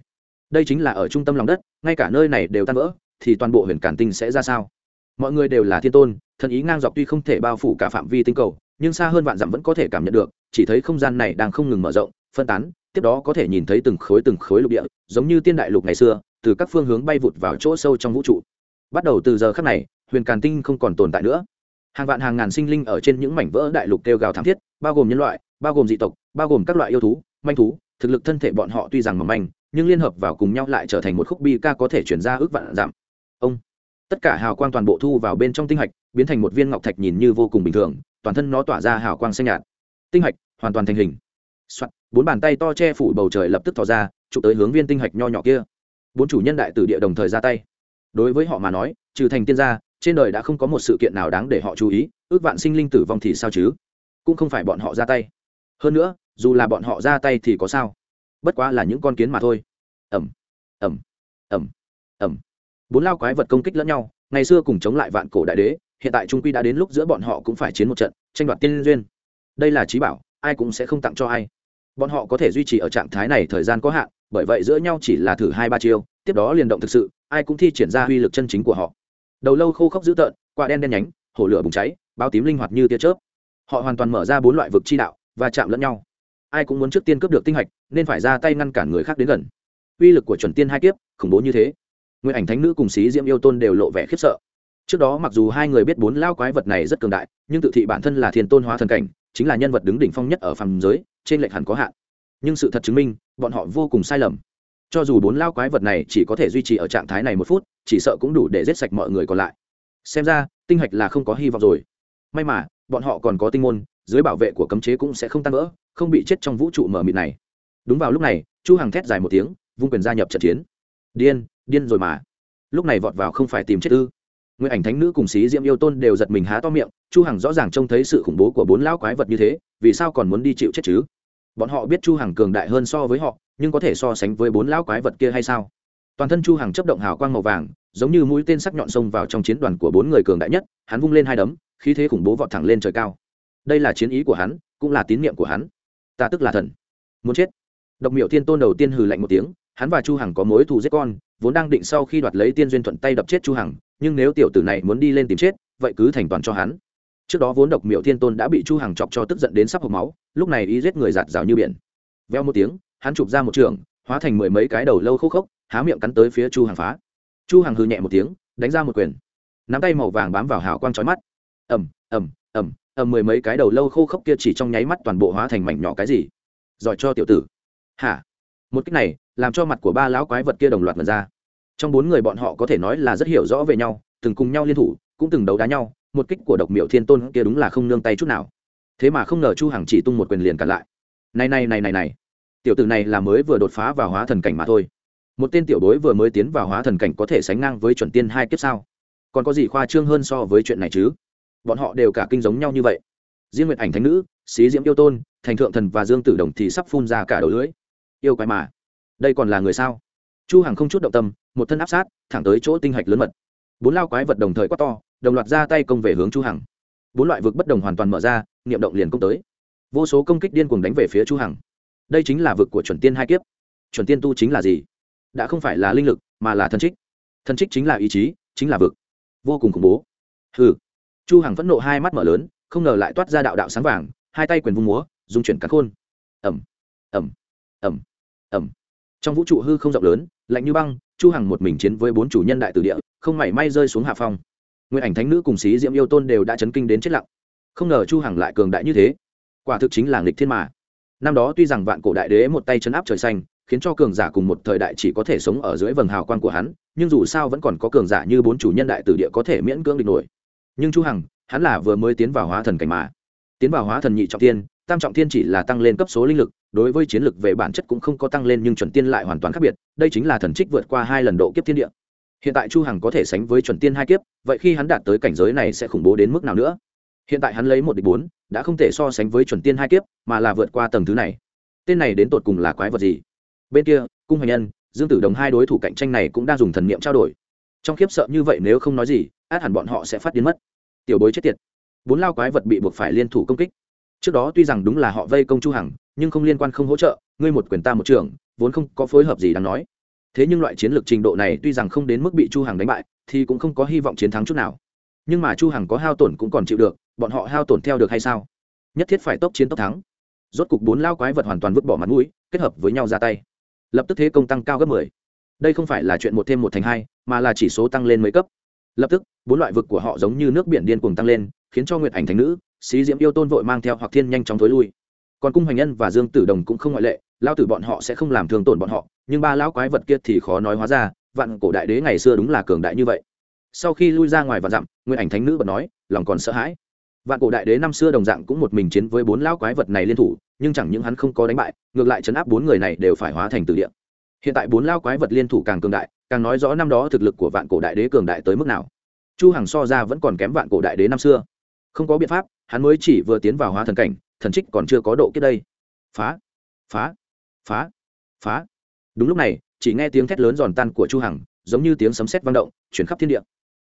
Đây chính là ở trung tâm lòng đất, ngay cả nơi này đều tan vỡ, thì toàn bộ huyền cản tinh sẽ ra sao? Mọi người đều là thiên tôn, thần ý ngang dọc tuy không thể bao phủ cả phạm vi tinh cầu, nhưng xa hơn vạn dặm vẫn có thể cảm nhận được, chỉ thấy không gian này đang không ngừng mở rộng, phân tán, tiếp đó có thể nhìn thấy từng khối từng khối lục địa, giống như tiên đại lục ngày xưa, từ các phương hướng bay vụt vào chỗ sâu trong vũ trụ. Bắt đầu từ giờ khắc này, huyền càn tinh không còn tồn tại nữa. Hàng vạn hàng ngàn sinh linh ở trên những mảnh vỡ đại lục kêu gào thảm thiết, bao gồm nhân loại, bao gồm dị tộc, bao gồm các loại yêu thú manh thú thực lực thân thể bọn họ tuy rằng mầm manh nhưng liên hợp vào cùng nhau lại trở thành một khúc bi ca có thể chuyển ra ước vạn giảm. Ông. Tất cả hào quang toàn bộ thu vào bên trong tinh hạch biến thành một viên ngọc thạch nhìn như vô cùng bình thường toàn thân nó tỏa ra hào quang xanh nhạt. Tinh hạch hoàn toàn thành hình. Soạn, bốn bàn tay to che phủ bầu trời lập tức tỏ ra chụp tới hướng viên tinh hạch nho nhỏ kia. Bốn chủ nhân đại tử địa đồng thời ra tay. Đối với họ mà nói trừ thành tiên gia trên đời đã không có một sự kiện nào đáng để họ chú ý ước vạn sinh linh tử vong thì sao chứ? Cũng không phải bọn họ ra tay. Hơn nữa dù là bọn họ ra tay thì có sao? Bất quá là những con kiến mà thôi. Ẩm ẩm ẩm ẩm bốn lao quái vật công kích lẫn nhau, ngày xưa cùng chống lại vạn cổ đại đế, hiện tại trung quy đã đến lúc giữa bọn họ cũng phải chiến một trận, tranh đoạt tiên duyên. Đây là trí bảo, ai cũng sẽ không tặng cho ai. Bọn họ có thể duy trì ở trạng thái này thời gian có hạn, bởi vậy giữa nhau chỉ là thử hai ba chiêu, tiếp đó liền động thực sự, ai cũng thi triển ra uy lực chân chính của họ. Đầu lâu khô khốc dữ tợn, quả đen đen nhánh, hổ lửa bùng cháy, bao tím linh hoạt như tia chớp. Họ hoàn toàn mở ra bốn loại vực chi đạo và chạm lẫn nhau ai cũng muốn trước tiên cướp được tinh hạch, nên phải ra tay ngăn cản người khác đến gần. Uy lực của chuẩn tiên hai kiếp, khủng bố như thế. Nguyên ảnh thánh nữ cùng xí diễm yêu tôn đều lộ vẻ khiếp sợ. Trước đó mặc dù hai người biết bốn lao quái vật này rất cường đại, nhưng tự thị bản thân là thiên tôn hóa thần cảnh, chính là nhân vật đứng đỉnh phong nhất ở phàm giới, trên lệch hẳn có hạn. Nhưng sự thật chứng minh, bọn họ vô cùng sai lầm. Cho dù bốn lao quái vật này chỉ có thể duy trì ở trạng thái này một phút, chỉ sợ cũng đủ để giết sạch mọi người còn lại. Xem ra, tinh hạch là không có hy vọng rồi. May mà, bọn họ còn có tinh môn dưới bảo vệ của cấm chế cũng sẽ không tan vỡ, không bị chết trong vũ trụ mờ mịt này. Đúng vào lúc này, chu hằng thét dài một tiếng, vung quyền gia nhập trận chiến. Điên điên rồi mà. Lúc này vọt vào không phải tìm chết ư. Nguyên ảnh thánh nữ cùng xí diễm yêu tôn đều giật mình há to miệng, chu hằng rõ ràng trông thấy sự khủng bố của bốn lão quái vật như thế, vì sao còn muốn đi chịu chết chứ? Bọn họ biết chu hằng cường đại hơn so với họ, nhưng có thể so sánh với bốn lão quái vật kia hay sao? Toàn thân chu hằng chấp động hào quang màu vàng, giống như mũi tên sắc nhọn xông vào trong chiến đoàn của bốn người cường đại nhất, hắn vung lên hai đấm, khí thế khủng bố vọt thẳng lên trời cao đây là chiến ý của hắn, cũng là tín nhiệm của hắn. Ta tức là thần. Muốn chết. Độc miệu thiên tôn đầu tiên hừ lạnh một tiếng, hắn và chu hằng có mối thù giết con, vốn đang định sau khi đoạt lấy tiên duyên thuận tay đập chết chu hằng, nhưng nếu tiểu tử này muốn đi lên tìm chết, vậy cứ thành toàn cho hắn. Trước đó vốn độc miệu thiên tôn đã bị chu hằng chọc cho tức giận đến sắp hộc máu, lúc này ý giết người giạt rào như biển. Veo một tiếng, hắn chụp ra một trường, hóa thành mười mấy cái đầu lâu khô khốc, há miệng cắn tới phía chu hằng phá. Chu hằng hừ nhẹ một tiếng, đánh ra một quyền. Nắm tay màu vàng bám vào hào quang chói mắt. Ầm ầm ầm ầm mười mấy cái đầu lâu khô khốc kia chỉ trong nháy mắt toàn bộ hóa thành mảnh nhỏ cái gì? Giỏi cho tiểu tử. Hả? Một cách này, làm cho mặt của ba lão quái vật kia đồng loạt mật ra. Trong bốn người bọn họ có thể nói là rất hiểu rõ về nhau, từng cùng nhau liên thủ, cũng từng đấu đá nhau, một kích của độc miệu thiên tôn kia đúng là không nương tay chút nào. Thế mà không ngờ chu hằng chỉ tung một quyền liền cản lại. Này này này này này. Tiểu tử này là mới vừa đột phá vào hóa thần cảnh mà thôi. Một tên tiểu bối vừa mới tiến vào hóa thần cảnh có thể sánh ngang với chuẩn tiên hai kiếp sao? Còn có gì khoa trương hơn so với chuyện này chứ? Bọn họ đều cả kinh giống nhau như vậy. Riêng nguyệt ảnh thánh nữ, xí diễm yêu tôn, thành thượng thần và dương tử đồng thì sắp phun ra cả đầu lưỡi. Yêu quái mà, đây còn là người sao? Chu hằng không chút động tâm, một thân áp sát, thẳng tới chỗ tinh hạch lớn mật. Bốn lao quái vật đồng thời quát to, đồng loạt ra tay công về hướng chu hằng. Bốn loại vực bất đồng hoàn toàn mở ra, niệm động liền công tới. Vô số công kích điên cuồng đánh về phía chu hằng. Đây chính là vực của chuẩn tiên hai kiếp. Chuẩn tiên tu chính là gì? Đã không phải là linh lực, mà là thần trích. Thần trích chính là ý chí, chính là vực. Vô cùng khủng bố. Hừ chu hằng phẫn nộ hai mắt mở lớn không ngờ lại toát ra đạo đạo sáng vàng hai tay quyền vung múa dung chuyển cả khôn. Ầm, ầm, ầm, ầm. trong vũ trụ hư không rộng lớn lạnh như băng chu hằng một mình chiến với bốn chủ nhân đại tử địa không mảy may rơi xuống hạ phong. Nguyên ảnh thánh nữ cùng xí diễm yêu tôn đều đã chấn kinh đến chết lặng. Không ngờ chu hằng lại cường đại như thế. Quả thực chính là nghịch thiên mà. Năm đó tuy rằng vạn cổ đại đế một tay chấn áp trời xanh khiến cho cường giả cùng một thời đại chỉ có thể sống ở dưới vầng hào quang của hắn nhưng dù sao vẫn còn có cường giả như bốn chủ nhân đại tử địa có thể miễn cưỡng địch nổi nhưng chu hằng, hắn là vừa mới tiến vào hóa thần cảnh mà. Tiến vào hóa thần nhị trọng thiên, tam trọng thiên chỉ là tăng lên cấp số linh lực, đối với chiến lực về bản chất cũng không có tăng lên nhưng chuẩn tiên lại hoàn toàn khác biệt, đây chính là thần trích vượt qua hai lần độ kiếp thiên địa. Hiện tại chu hằng có thể sánh với chuẩn tiên hai kiếp, vậy khi hắn đạt tới cảnh giới này sẽ khủng bố đến mức nào nữa? Hiện tại hắn lấy một địch bốn, đã không thể so sánh với chuẩn tiên hai kiếp, mà là vượt qua tầng thứ này. Tên này đến tột cùng là quái vật gì? Bên kia, cung hoành nhân, dương tử đồng hai đối thủ cạnh tranh này cũng đang dùng thần niệm trao đổi trong khiếp sợ như vậy nếu không nói gì, át hẳn bọn họ sẽ phát điên mất. Tiểu bối chết tiệt. Bốn lao quái vật bị buộc phải liên thủ công kích. Trước đó tuy rằng đúng là họ vây công chu hằng, nhưng không liên quan không hỗ trợ, ngươi một quyền ta một trường vốn không có phối hợp gì đáng nói. Thế nhưng loại chiến lược trình độ này tuy rằng không đến mức bị chu hằng đánh bại, thì cũng không có hy vọng chiến thắng chút nào. Nhưng mà chu hằng có hao tổn cũng còn chịu được, bọn họ hao tổn theo được hay sao? Nhất thiết phải tốc chiến tốc thắng. Rốt cục bốn lao quái vật hoàn toàn vứt bỏ mặt mũi, kết hợp với nhau ra tay. Lập tức thế công tăng cao gấp 10 đây không phải là chuyện một thêm một thành hai, mà là chỉ số tăng lên mấy cấp. Lập tức, bốn loại vực của họ giống như nước biển điên cuồng tăng lên, khiến cho nguyệt ảnh thành nữ, xí diễm yêu tôn vội mang theo hoặc thiên nhanh chóng thối lui. Còn cung hoành nhân và dương tử đồng cũng không ngoại lệ lao tử bọn họ sẽ không làm thương tổn bọn họ, nhưng ba lão quái vật kia thì khó nói hóa ra, vạn cổ đại đế ngày xưa đúng là cường đại như vậy. Sau khi lui ra ngoài và dặm, nguyệt ảnh thánh nữ bật nói, lòng còn sợ hãi. Vạn cổ đại đế năm xưa đồng dạng cũng một mình chiến với bốn lão quái vật này liên thủ, nhưng chẳng những hắn không có đánh bại, ngược lại chấn áp bốn người này đều phải hóa thành từ địa hiện tại bốn lao quái vật liên thủ càng cường đại, càng nói rõ năm đó thực lực của vạn cổ đại đế cường đại tới mức nào. Chu hằng so ra vẫn còn kém vạn cổ đại đế năm xưa. Không có biện pháp, hắn mới chỉ vừa tiến vào hóa thần cảnh, thần trích còn chưa có độ kết đây. Phá phá phá phá. Đúng lúc này, chỉ nghe tiếng thét lớn giòn tan của chu hằng, giống như tiếng sấm sét vang động, chuyển khắp thiên địa.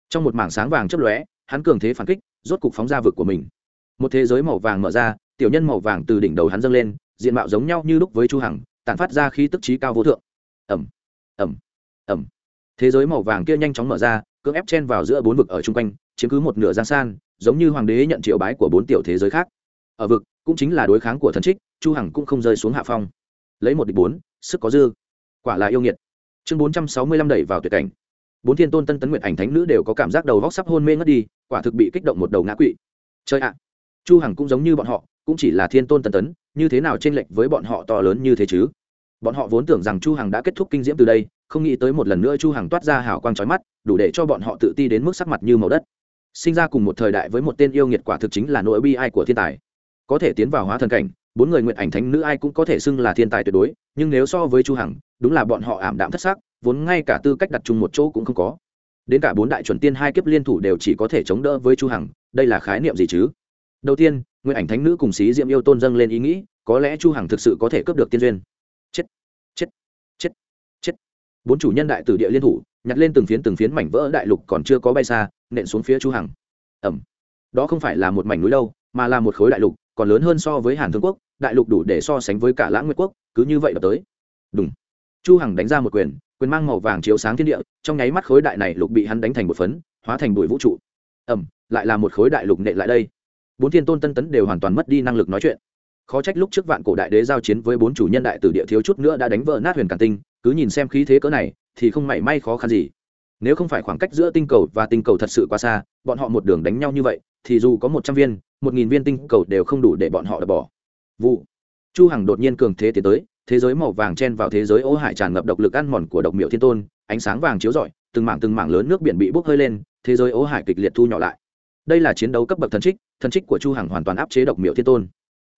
Trong một mảng sáng vàng chớp lóe, hắn cường thế phản kích, rốt cục phóng ra vực của mình. Một thế giới màu vàng mở ra, tiểu nhân màu vàng từ đỉnh đầu hắn dâng lên, diện mạo giống nhau như lúc với chu hằng, tản phát ra khí tức trí cao vô thượng ẩm ẩm ẩm. Thế giới màu vàng kia nhanh chóng mở ra, cưỡng ép chen vào giữa bốn vực ở chung quanh, chiếm cứ một nửa giang san, giống như hoàng đế nhận triệu bái của bốn tiểu thế giới khác. Ở vực, cũng chính là đối kháng của thần trích, chu hằng cũng không rơi xuống hạ phong. Lấy một địch bốn, sức có dư. Quả là yêu nghiệt. Chương bốn trăm sáu mươi lăm đẩy vào tuyệt cảnh. Bốn thiên tôn tân tấn nguyệt ảnh thánh nữ đều có cảm giác đầu vóc sắp hôn mê ngất đi, quả thực bị kích động một đầu ngã quỵ. Chơi ạ! Chu hằng cũng giống như bọn họ, cũng chỉ là thiên tôn tân tấn, như thế nào trên lệch với bọn họ to lớn như thế chứ? Bọn họ vốn tưởng rằng chu hằng đã kết thúc kinh diễm từ đây, không nghĩ tới một lần nữa chu hằng toát ra hào quang chói mắt, đủ để cho bọn họ tự ti đến mức sắc mặt như màu đất. Sinh ra cùng một thời đại với một tên yêu nghiệt quả thực chính là nỗi bi ai của thiên tài. Có thể tiến vào hóa thần cảnh, bốn người nguyện ảnh thánh nữ ai cũng có thể xưng là thiên tài tuyệt đối, nhưng nếu so với chu hằng, đúng là bọn họ ảm đạm thất sắc, vốn ngay cả tư cách đặt chung một chỗ cũng không có. Đến cả bốn đại chuẩn tiên hai kiếp liên thủ đều chỉ có thể chống đỡ với chu hằng, đây là khái niệm gì chứ? Đầu tiên, nguyện ảnh thánh nữ cùng xí diệm yêu tôn dâng lên ý nghĩ, có lẽ chu hằng thực sự có thể cướp được tiên duyên chết chết chết chết bốn chủ nhân đại tử địa liên thủ, nhặt lên từng phiến từng phiến mảnh vỡ đại lục còn chưa có bay xa, nện xuống phía chu hằng. Ẩm. Đó không phải là một mảnh núi đâu, mà là một khối đại lục, còn lớn hơn so với hàn thương quốc, đại lục đủ để so sánh với cả lãng nguyệt quốc, cứ như vậy đập tới. Đúng chu hằng đánh ra một quyền quyền mang màu vàng chiếu sáng thiên địa, trong nháy mắt khối đại này lục bị hắn đánh thành một phấn, hóa thành bụi vũ trụ. Ẩm, lại là một khối đại lục nện lại đây. Bốn thiên tôn tân tấn đều hoàn toàn mất đi năng lực nói chuyện. Khó trách lúc trước vạn cổ đại đế giao chiến với bốn chủ nhân đại tử địa thiếu chút nữa đã đánh vỡ nát huyền càn tinh cứ nhìn xem khí thế cỡ này, thì không mảy may khó khăn gì. Nếu không phải khoảng cách giữa tinh cầu và tinh cầu thật sự quá xa, bọn họ một đường đánh nhau như vậy, thì dù có một trăm viên, một nghìn viên tinh cầu đều không đủ để bọn họ đập bỏ. Vụ. Chu hằng đột nhiên cường thế tiến tới, thế giới màu vàng chen vào thế giới ô hải tràn ngập độc lực ăn mòn của độc miệu thiên tôn, ánh sáng vàng chiếu rọi, từng mảng từng mảng lớn nước biển bị bốc hơi lên, thế giới ô hải kịch liệt thu nhỏ lại. Đây là chiến đấu cấp bậc thần trích thần trích của chu hằng hoàn toàn áp chế độc miệu thiên tôn.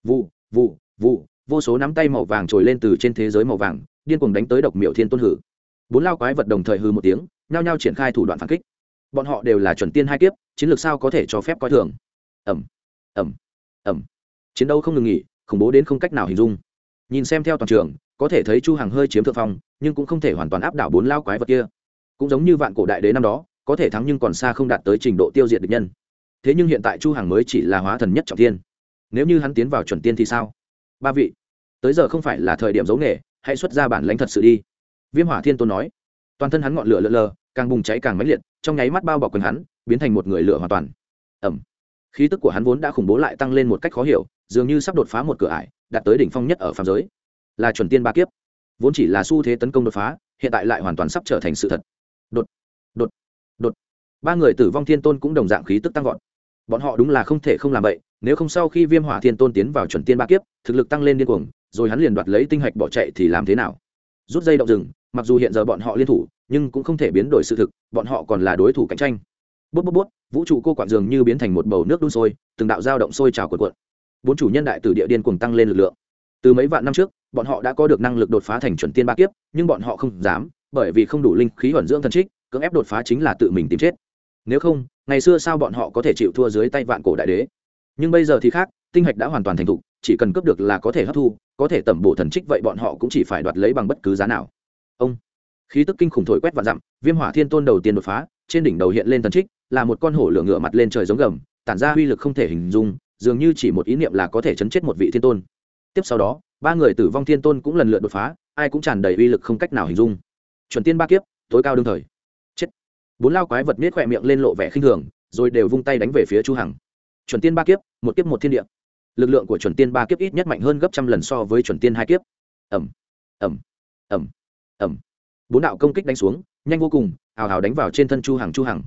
Vụ vụ vụ, vô số nắm tay màu vàng trồi lên từ trên thế giới màu vàng điên cuồng đánh tới độc miệu thiên tôn hử. Bốn lao quái vật đồng thời hư một tiếng, nhao nhao triển khai thủ đoạn phản kích. Bọn họ đều là chuẩn tiên hai kiếp, chiến lược sao có thể cho phép coi thường. Ẩm ẩm ẩm chiến đấu không ngừng nghỉ, khủng bố đến không cách nào hình dung. Nhìn xem theo toàn trường, có thể thấy chu hằng hơi chiếm thượng phong, nhưng cũng không thể hoàn toàn áp đảo bốn lao quái vật kia. Cũng giống như vạn cổ đại đế năm đó, có thể thắng nhưng còn xa không đạt tới trình độ tiêu diệt địch nhân. Thế nhưng hiện tại chu hằng mới chỉ là hóa thần nhất trọng thiên nếu như hắn tiến vào chuẩn tiên thì sao? Ba vị, tới giờ không phải là thời điểm giấu nghề hãy xuất ra bản lãnh thật sự đi. Viêm hỏa thiên tôn nói. Toàn thân hắn ngọn lửa lờ lờ, càng bùng cháy càng mãnh liệt, trong nháy mắt bao bọc quần hắn, biến thành một người lửa hoàn toàn. Ẩm khí tức của hắn vốn đã khủng bố lại tăng lên một cách khó hiểu, dường như sắp đột phá một cửa ải, đạt tới đỉnh phong nhất ở phàm giới. Là chuẩn tiên ba kiếp. Vốn chỉ là xu thế tấn công đột phá, hiện tại lại hoàn toàn sắp trở thành sự thật. Đột. Đột. Đột. Ba người tử vong thiên tôn cũng đồng dạng khí tức tăng vọt. Bọn họ đúng là không thể không làm vậy, nếu không sau khi viêm hỏa thiên tôn tiến vào chuẩn tiên ba kiếp, thực lực tăng lên điên cuồng rồi hắn liền đoạt lấy tinh hạch bỏ chạy thì làm thế nào? Rút dây động rừng, mặc dù hiện giờ bọn họ liên thủ, nhưng cũng không thể biến đổi sự thực, bọn họ còn là đối thủ cạnh tranh. Bút bút bút, vũ trụ cô quản dường như biến thành một bầu nước đun sôi, từng đạo dao động sôi trào cuộn cuộn. Bốn chủ nhân đại từ địa điên cuồng tăng lên lực lượng. Từ mấy vạn năm trước, bọn họ đã có được năng lực đột phá thành chuẩn tiên ba kiếp, nhưng bọn họ không dám, bởi vì không đủ linh khí ẩn dưỡng thần trích, cưỡng ép đột phá chính là tự mình tìm chết. Nếu không, ngày xưa sao bọn họ có thể chịu thua dưới tay vạn cổ đại đế? Nhưng bây giờ thì khác, tinh hạch đã hoàn toàn thành thục chỉ cần cướp được là có thể hấp thu, có thể tẩm bổ thần trích vậy bọn họ cũng chỉ phải đoạt lấy bằng bất cứ giá nào. Ông. Khí tức kinh khủng thổi quét và dặm, viêm hỏa thiên tôn đầu tiên đột phá, trên đỉnh đầu hiện lên thần trích, là một con hổ lửa ngựa mặt lên trời giống gầm, tản ra uy lực không thể hình dung, dường như chỉ một ý niệm là có thể chấn chết một vị thiên tôn. Tiếp sau đó, ba người tử vong thiên tôn cũng lần lượt đột phá, ai cũng tràn đầy uy lực không cách nào hình dung. Chuẩn tiên ba kiếp, tối cao đương thời. Chết. Bốn lao quái vật miết khỏe miệng lên lộ vẻ khinh thường, rồi đều vung tay đánh về phía chu hằng. Chuẩn tiên ba kiếp, một kiếp một thiên địa lực lượng của chuẩn tiên ba kiếp ít nhất mạnh hơn gấp trăm lần so với chuẩn tiên hai kiếp. Ẩm ẩm ẩm ẩm bốn đạo công kích đánh xuống, nhanh vô cùng, hào hào đánh vào trên thân chu hằng chu hằng.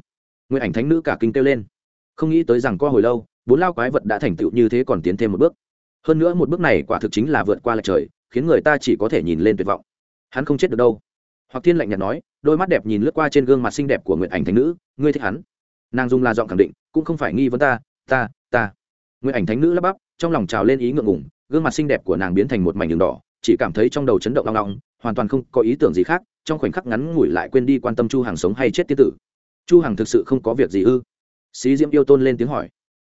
Nguyên ảnh thánh nữ cả kinh kêu lên. Không nghĩ tới rằng qua hồi lâu, bốn lao quái vật đã thành tựu như thế còn tiến thêm một bước. Hơn nữa một bước này quả thực chính là vượt qua lệch trời, khiến người ta chỉ có thể nhìn lên tuyệt vọng. Hắn không chết được đâu. Hoặc thiên lạnh nhạt nói, đôi mắt đẹp nhìn lướt qua trên gương mặt xinh đẹp của nguyện ảnh thánh nữ, ngươi thích hắn. Nàng dùng là giọng khẳng định, cũng không phải nghi vấn ta ta ta. Nguyện ảnh thánh nữ lắp bắp trong lòng trào lên ý ngượng ngùng, gương mặt xinh đẹp của nàng biến thành một mảnh đường đỏ, chỉ cảm thấy trong đầu chấn động long long, hoàn toàn không có ý tưởng gì khác, trong khoảnh khắc ngắn ngủi lại quên đi quan tâm chu hàng sống hay chết tiết tử. Chu hằng thực sự không có việc gì ư? Xí diễm yêu tôn lên tiếng hỏi.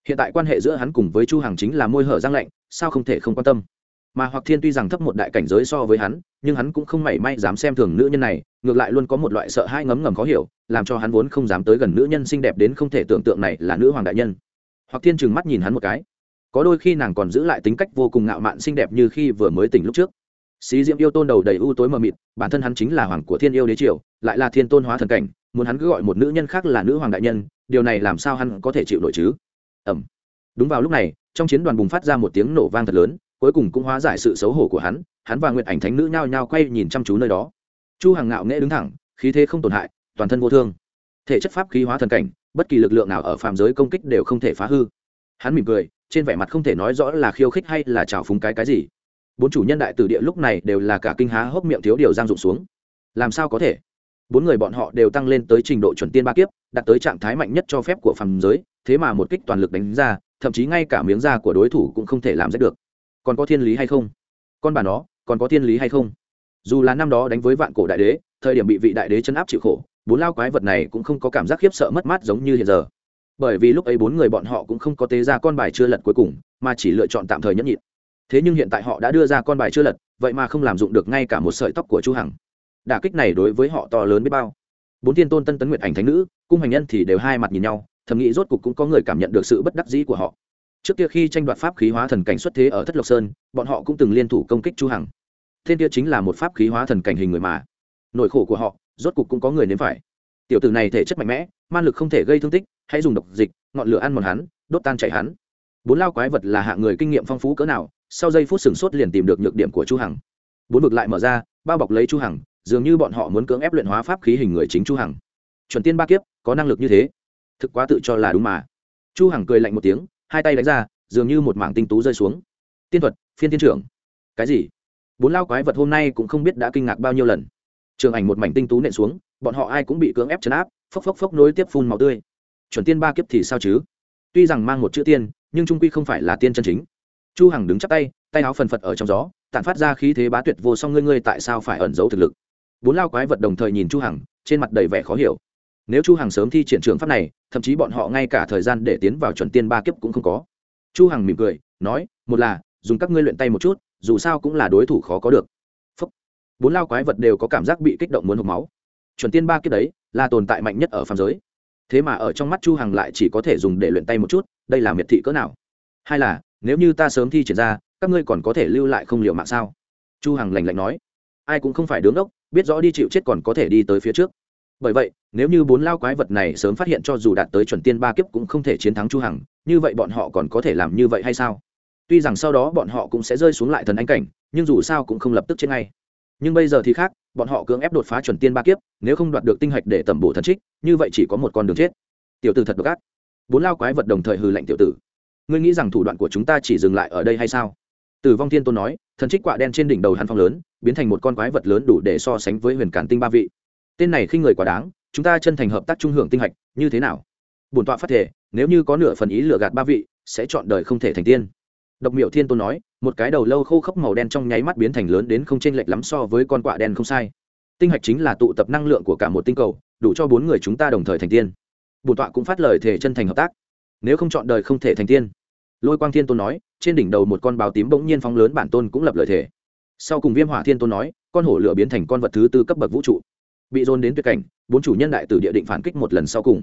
Hiện tại quan hệ giữa hắn cùng với chu hằng chính là môi hở răng lạnh, sao không thể không quan tâm? Mà hoặc thiên tuy rằng thấp một đại cảnh giới so với hắn, nhưng hắn cũng không mảy may dám xem thường nữ nhân này, ngược lại luôn có một loại sợ hai ngấm ngầm khó hiểu, làm cho hắn vốn không dám tới gần nữ nhân xinh đẹp đến không thể tưởng tượng này là nữ hoàng đại nhân. Hoặc thiên trừng mắt nhìn hắn một cái có đôi khi nàng còn giữ lại tính cách vô cùng ngạo mạn xinh đẹp như khi vừa mới tỉnh lúc trước. Xí diễm yêu tôn đầu đầy ưu tối mờ mịt, bản thân hắn chính là hoàng của thiên yêu đế triều, lại là thiên tôn hóa thần cảnh, muốn hắn cứ gọi một nữ nhân khác là nữ hoàng đại nhân, điều này làm sao hắn có thể chịu nổi chứ? Ẩm đúng vào lúc này, trong chiến đoàn bùng phát ra một tiếng nổ vang thật lớn, cuối cùng cũng hóa giải sự xấu hổ của hắn hắn và nguyệt ảnh thánh nữ nhao nhao quay nhìn chăm chú nơi đó. Chu hàng ngạo nghễ đứng thẳng, khí thế không tổn hại, toàn thân vô thương. Thể chất pháp khí hóa thần cảnh, bất kỳ lực lượng nào ở phàm giới công kích đều không thể phá hư hắn mỉm cười, trên vẻ mặt không thể nói rõ là khiêu khích hay là trào phúng cái cái gì. Bốn chủ nhân đại từ địa lúc này đều là cả kinh há hốc miệng thiếu điều giang dụng xuống. Làm sao có thể? Bốn người bọn họ đều tăng lên tới trình độ chuẩn tiên ba kiếp, đạt tới trạng thái mạnh nhất cho phép của phàm giới, thế mà một kích toàn lực đánh ra, thậm chí ngay cả miếng da của đối thủ cũng không thể làm rách được. Còn có thiên lý hay không? Con bà nó, còn có thiên lý hay không? Dù là năm đó đánh với vạn cổ đại đế, thời điểm bị vị đại đế chấn áp chịu khổ, bốn lao quái vật này cũng không có cảm giác khiếp sợ mất mát giống như hiện giờ bởi vì lúc ấy bốn người bọn họ cũng không có tế ra con bài chưa lật cuối cùng, mà chỉ lựa chọn tạm thời nhẫn nhịn. Thế nhưng hiện tại họ đã đưa ra con bài chưa lật, vậy mà không làm dụng được ngay cả một sợi tóc của chu hằng. Đả kích này đối với họ to lớn biết bao. Bốn tiên tôn tân tấn nguyện ảnh thánh nữ, cung hành nhân thì đều hai mặt nhìn nhau, thầm nghĩ rốt cục cũng có người cảm nhận được sự bất đắc dĩ của họ. Trước kia khi tranh đoạt pháp khí hóa thần cảnh xuất thế ở thất lộc sơn, bọn họ cũng từng liên thủ công kích chu hằng. Thiên kia chính là một pháp khí hóa thần cảnh hình người mà. Nỗi khổ của họ, rốt cục cũng có người nếm phải. Tiểu tử này thể chất mạnh mẽ, man lực không thể gây thương tích hãy dùng độc dịch, ngọn lửa ăn mòn hắn, đốt tan chảy hắn. Bốn lao quái vật là hạng người kinh nghiệm phong phú cỡ nào, sau giây phút sừng sốt liền tìm được nhược điểm của chu hằng. Bốn vực lại mở ra, bao bọc lấy chu hằng, dường như bọn họ muốn cưỡng ép luyện hóa pháp khí hình người chính chu hằng. Chuẩn tiên ba kiếp, có năng lực như thế. Thực quá tự cho là đúng mà. Chu hằng cười lạnh một tiếng, hai tay đánh ra, dường như một mảng tinh tú rơi xuống. Tiên thuật, phiên tiên trưởng. Cái gì? Bốn lao quái vật hôm nay cũng không biết đã kinh ngạc bao nhiêu lần. Trường ảnh một mảnh tinh tú nện xuống, bọn họ ai cũng bị cưỡng ép chấn áp, phốc phốc phốc nối tiếp phun màu tươi chuẩn tiên ba kiếp thì sao chứ? Tuy rằng mang một chữ tiên, nhưng trung quy không phải là tiên chân chính. Chu hằng đứng chắp tay tay áo phần phật ở trong gió, tản phát ra khí thế bá tuyệt vô song ngươi ngươi tại sao phải ẩn giấu thực lực? Bốn lao quái vật đồng thời nhìn chu hằng, trên mặt đầy vẻ khó hiểu. Nếu chu hằng sớm thi triển trường pháp này, thậm chí bọn họ ngay cả thời gian để tiến vào chuẩn tiên ba kiếp cũng không có. Chu hằng mỉm cười, nói, một là, dùng các ngươi luyện tay một chút, dù sao cũng là đối thủ khó có được. Phúc. bốn lao quái vật đều có cảm giác bị kích động muốn hộc máu. Chuẩn tiên ba kiếp đấy, là tồn tại mạnh nhất ở phàm giới thế mà ở trong mắt chu hằng lại chỉ có thể dùng để luyện tay một chút, đây là miệt thị cỡ nào? Hay là, nếu như ta sớm thi triển ra, các ngươi còn có thể lưu lại không liệu mạng sao? Chu hằng lạnh lạnh nói. Ai cũng không phải đứng đốc, biết rõ đi chịu chết còn có thể đi tới phía trước. Bởi vậy, nếu như bốn lao quái vật này sớm phát hiện cho dù đạt tới chuẩn tiên ba kiếp cũng không thể chiến thắng chu hằng, như vậy bọn họ còn có thể làm như vậy hay sao? Tuy rằng sau đó bọn họ cũng sẽ rơi xuống lại thần anh cảnh, nhưng dù sao cũng không lập tức chết ngay nhưng bây giờ thì khác, bọn họ cưỡng ép đột phá chuẩn tiên ba kiếp, nếu không đoạt được tinh hạch để tẩm bổ thần trích, như vậy chỉ có một con đường chết. Tiểu tử thật độc ác. Bốn lao quái vật đồng thời hừ lạnh tiểu tử. Ngươi nghĩ rằng thủ đoạn của chúng ta chỉ dừng lại ở đây hay sao? Tử vong thiên tôn nói, thần trích quạ đen trên đỉnh đầu hắn phong lớn, biến thành một con quái vật lớn đủ để so sánh với huyền cản tinh ba vị. Tên này khi người quá đáng, chúng ta chân thành hợp tác trung hưởng tinh hạch, như thế nào? Bổn tọa phát thể nếu như có nửa phần ý lừa gạt ba vị, sẽ chọn đời không thể thành tiên độc miệu thiên tôn nói, một cái đầu lâu khô khốc màu đen trong nháy mắt biến thành lớn đến không chênh lệch lắm so với con quạ đen không sai. Tinh hạch chính là tụ tập năng lượng của cả một tinh cầu, đủ cho bốn người chúng ta đồng thời thành tiên. Bổn tọa cũng phát lời thể chân thành hợp tác. Nếu không chọn đời không thể thành tiên. Lôi quang thiên tôn nói, trên đỉnh đầu một con báo tím bỗng nhiên phóng lớn bản tôn cũng lập lời thể sau cùng viêm hỏa thiên tôn nói, con hổ lửa biến thành con vật thứ tư cấp bậc vũ trụ. Bị dồn đến tuyệt cảnh, bốn chủ nhân đại tử địa định phản kích một lần sau cùng.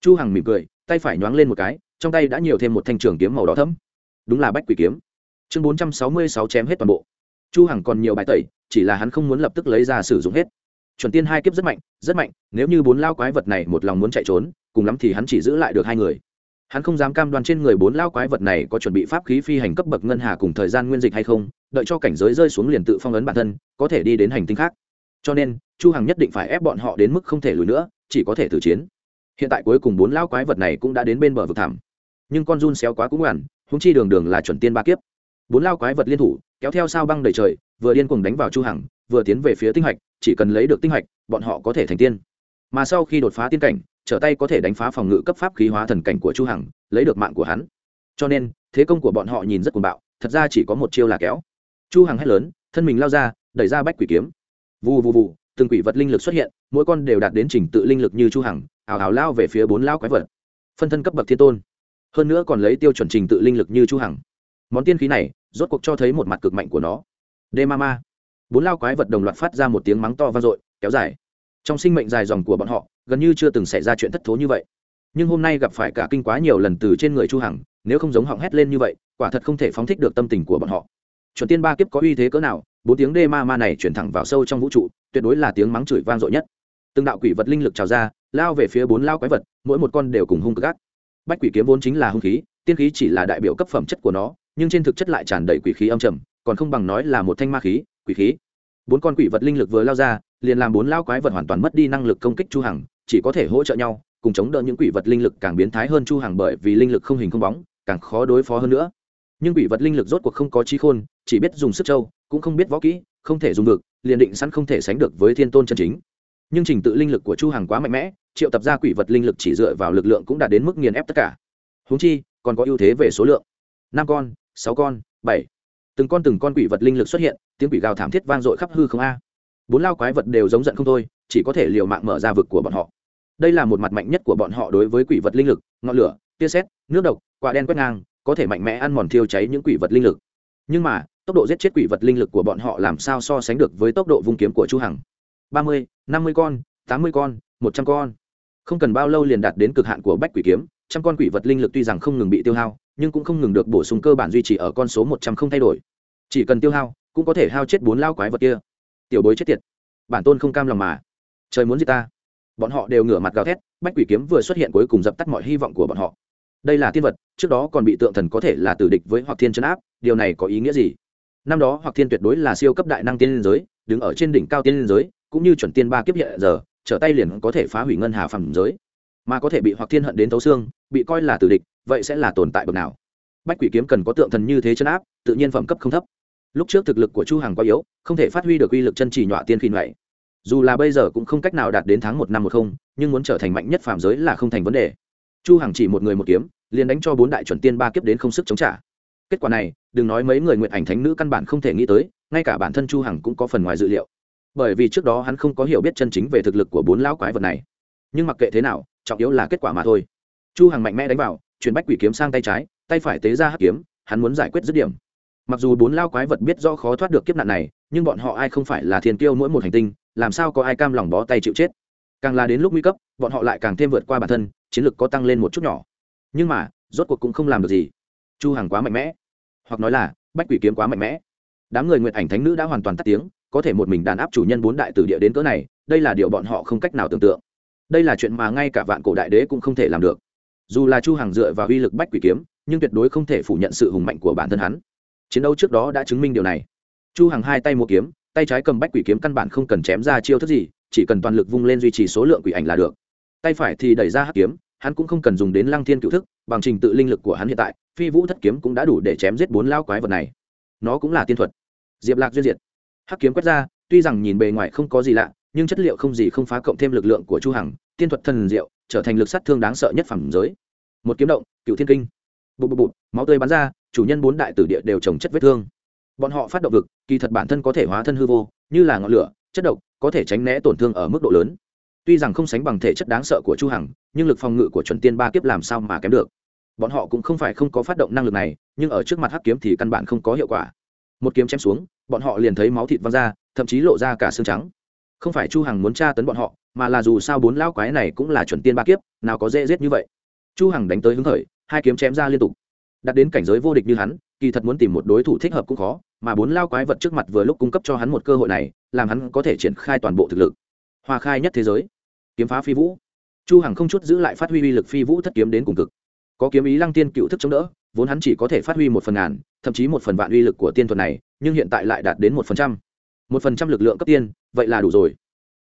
Chu hằng mỉm cười, tay phải nhoáng lên một cái, trong tay đã nhiều thêm một thanh trường kiếm màu đỏ thẫm đúng là bách quỷ kiếm. Chương 466 chém hết toàn bộ. Chu hằng còn nhiều bài tẩy, chỉ là hắn không muốn lập tức lấy ra sử dụng hết. Chuẩn tiên hai kiếp rất mạnh rất mạnh, nếu như bốn lao quái vật này một lòng muốn chạy trốn, cùng lắm thì hắn chỉ giữ lại được hai người. Hắn không dám cam đoan trên người bốn lao quái vật này có chuẩn bị pháp khí phi hành cấp bậc ngân hà cùng thời gian nguyên dịch hay không, đợi cho cảnh giới rơi xuống liền tự phong ấn bản thân, có thể đi đến hành tinh khác. Cho nên, chu hằng nhất định phải ép bọn họ đến mức không thể lùi nữa, chỉ có thể thử chiến. Hiện tại cuối cùng bốn lao quái vật này cũng đã đến bên bờ vực thẳm. Nhưng con run xéo quá cũng ngoản húng chi đường đường là chuẩn tiên ba kiếp. Bốn lao quái vật liên thủ, kéo theo sao băng đầy trời, vừa điên cuồng đánh vào chu hằng, vừa tiến về phía tinh hạch, chỉ cần lấy được tinh hạch, bọn họ có thể thành tiên. Mà sau khi đột phá tiên cảnh, trở tay có thể đánh phá phòng ngự cấp pháp khí hóa thần cảnh của chu hằng, lấy được mạng của hắn. Cho nên, thế công của bọn họ nhìn rất cuồng bạo, thật ra chỉ có một chiêu là kéo. Chu hằng hét lớn, thân mình lao ra, đẩy ra bách quỷ kiếm. Vù vù vù, từng quỷ vật linh lực xuất hiện, mỗi con đều đạt đến trình tự linh lực như chu hằng ảo ảo lao về phía bốn lao quái vật. Phân thân cấp bậc thiên tôn hơn nữa còn lấy tiêu chuẩn trình tự linh lực như chu hằng. Món tiên khí này, rốt cuộc cho thấy một mặt cực mạnh của nó. Đê ma ma. Bốn lao quái vật đồng loạt phát ra một tiếng mắng to vang dội, kéo dài. Trong sinh mệnh dài dòng của bọn họ, gần như chưa từng xảy ra chuyện thất thố như vậy. Nhưng hôm nay gặp phải cả kinh quá nhiều lần từ trên người chu hằng, nếu không giống họng hét lên như vậy, quả thật không thể phóng thích được tâm tình của bọn họ. Chuẩn tiên ba kiếp có uy thế cỡ nào, bốn tiếng đê ma ma này chuyển thẳng vào sâu trong vũ trụ, tuyệt đối là tiếng mắng chửi vang dội nhất. Từng đạo quỷ vật linh lực trào ra, lao về phía bốn lao quái vật, mỗi một con đều cùng hung cực ác bách quỷ kiếm vốn chính là hung khí, tiên khí chỉ là đại biểu cấp phẩm chất của nó, nhưng trên thực chất lại tràn đầy quỷ khí âm trầm, còn không bằng nói là một thanh ma khí, quỷ khí. Bốn con quỷ vật linh lực vừa lao ra, liền làm bốn lao quái vật hoàn toàn mất đi năng lực công kích chu hằng, chỉ có thể hỗ trợ nhau, cùng chống đỡ những quỷ vật linh lực càng biến thái hơn chu hằng bởi vì linh lực không hình không bóng, càng khó đối phó hơn nữa. Nhưng quỷ vật linh lực rốt cuộc không có trí khôn, chỉ biết dùng sức châu cũng không biết võ kỹ, không thể dùng được, liền định sẵn không thể sánh được với thiên tôn chân chính nhưng trình tự linh lực của chu hằng quá mạnh mẽ, triệu tập ra quỷ vật linh lực chỉ dựa vào lực lượng cũng đã đến mức nghiền ép tất cả. Huống chi, còn có ưu thế về số lượng. Năm con, sáu con, bảy. Từng con từng con quỷ vật linh lực xuất hiện, tiếng quỷ gào thảm thiết vang dội khắp hư không a. Bốn lao quái vật đều giống giận không thôi, chỉ có thể liều mạng mở ra vực của bọn họ. Đây là một mặt mạnh nhất của bọn họ đối với quỷ vật linh lực, ngọn lửa, tia sét, nước độc, quả đen quét ngang, có thể mạnh mẽ ăn mòn thiêu cháy những quỷ vật linh lực. Nhưng mà, tốc độ giết chết quỷ vật linh lực của bọn họ làm sao so sánh được với tốc độ vung kiếm của chu hằng? Ba mươi, năm mươi con, tám mươi con, một trăm con. Không cần bao lâu liền đạt đến cực hạn của bách quỷ kiếm, trăm con quỷ vật linh lực tuy rằng không ngừng bị tiêu hao, nhưng cũng không ngừng được bổ sung cơ bản duy trì ở con số một trăm không thay đổi. Chỉ cần tiêu hao, cũng có thể hao chết bốn lao quái vật kia. Tiểu bối chết tiệt. Bản tôn không cam lòng mà. Trời muốn gì ta. Bọn họ đều ngửa mặt gào thét, bách quỷ kiếm vừa xuất hiện cuối cùng dập tắt mọi hy vọng của bọn họ. Đây là tiên vật, trước đó còn bị tượng thần có thể là tử địch với hoặc thiên chấn áp, điều này có ý nghĩa gì? Năm đó hoặc thiên tuyệt đối là siêu cấp đại năng tiên liên giới, đứng ở trên đỉnh cao tiên liên giới cũng như chuẩn tiên ba kiếp hiện giờ, trở tay liền có thể phá hủy ngân hà phàm giới. Mà có thể bị hoặc thiên hận đến thấu xương, bị coi là tử địch, vậy sẽ là tồn tại bậc nào? Bách quỷ kiếm cần có tượng thần như thế chân áp, tự nhiên phẩm cấp không thấp. Lúc trước thực lực của chu hằng quá yếu, không thể phát huy được uy lực chân chỉ nhọa tiên khi vậy. Dù là bây giờ cũng không cách nào đạt đến tháng một năm một không, nhưng muốn trở thành mạnh nhất phàm giới là không thành vấn đề. Chu hằng chỉ một người một kiếm, liền đánh cho bốn đại chuẩn tiên ba kiếp đến không sức chống trả. Kết quả này, đừng nói mấy người nguyện ảnh thánh nữ căn bản không thể nghĩ tới, ngay cả bản thân chu hằng cũng có phần ngoài dự liệu bởi vì trước đó hắn không có hiểu biết chân chính về thực lực của bốn lão quái vật này. Nhưng mặc kệ thế nào, trọng yếu là kết quả mà thôi. Chu hằng mạnh mẽ đánh vào, chuyển bách quỷ kiếm sang tay trái, tay phải tế ra hắc kiếm, hắn muốn giải quyết dứt điểm. Mặc dù bốn lao quái vật biết do khó thoát được kiếp nạn này, nhưng bọn họ ai không phải là thiên kiêu mỗi một hành tinh, làm sao có ai cam lòng bó tay chịu chết? Càng là đến lúc nguy cấp, bọn họ lại càng thêm vượt qua bản thân, chiến lược có tăng lên một chút nhỏ. Nhưng mà, rốt cuộc cũng không làm được gì. Chu hằng quá mạnh mẽ. Hoặc nói là, bách quỷ kiếm quá mạnh mẽ. Đám người nguyện ảnh thánh nữ đã hoàn toàn tắt tiếng có thể một mình đàn áp chủ nhân bốn đại tử địa đến cỡ này, đây là điều bọn họ không cách nào tưởng tượng. Đây là chuyện mà ngay cả vạn cổ đại đế cũng không thể làm được. Dù là chu hằng dựa vào uy lực bách quỷ kiếm, nhưng tuyệt đối không thể phủ nhận sự hùng mạnh của bản thân hắn. Chiến đấu trước đó đã chứng minh điều này. Chu hằng hai tay mua kiếm, tay trái cầm bách quỷ kiếm căn bản không cần chém ra chiêu thức gì, chỉ cần toàn lực vung lên duy trì số lượng quỷ ảnh là được. Tay phải thì đẩy ra hắc kiếm, hắn cũng không cần dùng đến lăng thiên cựu thức, bằng trình tự linh lực của hắn hiện tại, phi vũ thất kiếm cũng đã đủ để chém giết bốn lao quái vật này. Nó cũng là tiên thuật. Diệp lạc duyên diệt hắc kiếm quét ra, tuy rằng nhìn bề ngoài không có gì lạ, nhưng chất liệu không gì không phá cộng thêm lực lượng của chu hằng, tiên thuật thần diệu, trở thành lực sát thương đáng sợ nhất phẩm giới. Một kiếm động, cựu thiên kinh. Bụt bụt bụt máu tươi bắn ra, chủ nhân bốn đại tử địa đều trồng chất vết thương. Bọn họ phát động vực, kỳ thật bản thân có thể hóa thân hư vô, như là ngọn lửa, chất độc, có thể tránh né tổn thương ở mức độ lớn. Tuy rằng không sánh bằng thể chất đáng sợ của chu hằng, nhưng lực phòng ngự của chuẩn tiên ba kiếp làm sao mà kém được. Bọn họ cũng không phải không có phát động năng lực này, nhưng ở trước mặt hắc kiếm thì căn bản không có hiệu quả một kiếm chém xuống, bọn họ liền thấy máu thịt văng ra, thậm chí lộ ra cả xương trắng. Không phải chu hằng muốn tra tấn bọn họ, mà là dù sao bốn lao quái này cũng là chuẩn tiên ba kiếp, nào có dễ giết như vậy. Chu hằng đánh tới hứng khởi, hai kiếm chém ra liên tục. Đặt đến cảnh giới vô địch như hắn, kỳ thật muốn tìm một đối thủ thích hợp cũng khó, mà bốn lao quái vật trước mặt vừa lúc cung cấp cho hắn một cơ hội này, làm hắn có thể triển khai toàn bộ thực lực. Hoa khai nhất thế giới. Kiếm phá phi vũ. Chu hằng không chút giữ lại phát huy uy lực phi vũ thất kiếm đến cùng cực. Có kiếm ý lăng tiên cựu thức chống đỡ vốn hắn chỉ có thể phát huy một phần ngàn, thậm chí một phần vạn uy lực của tiên thuật này, nhưng hiện tại lại đạt đến một phần trăm. Một phần trăm lực lượng cấp tiên, vậy là đủ rồi.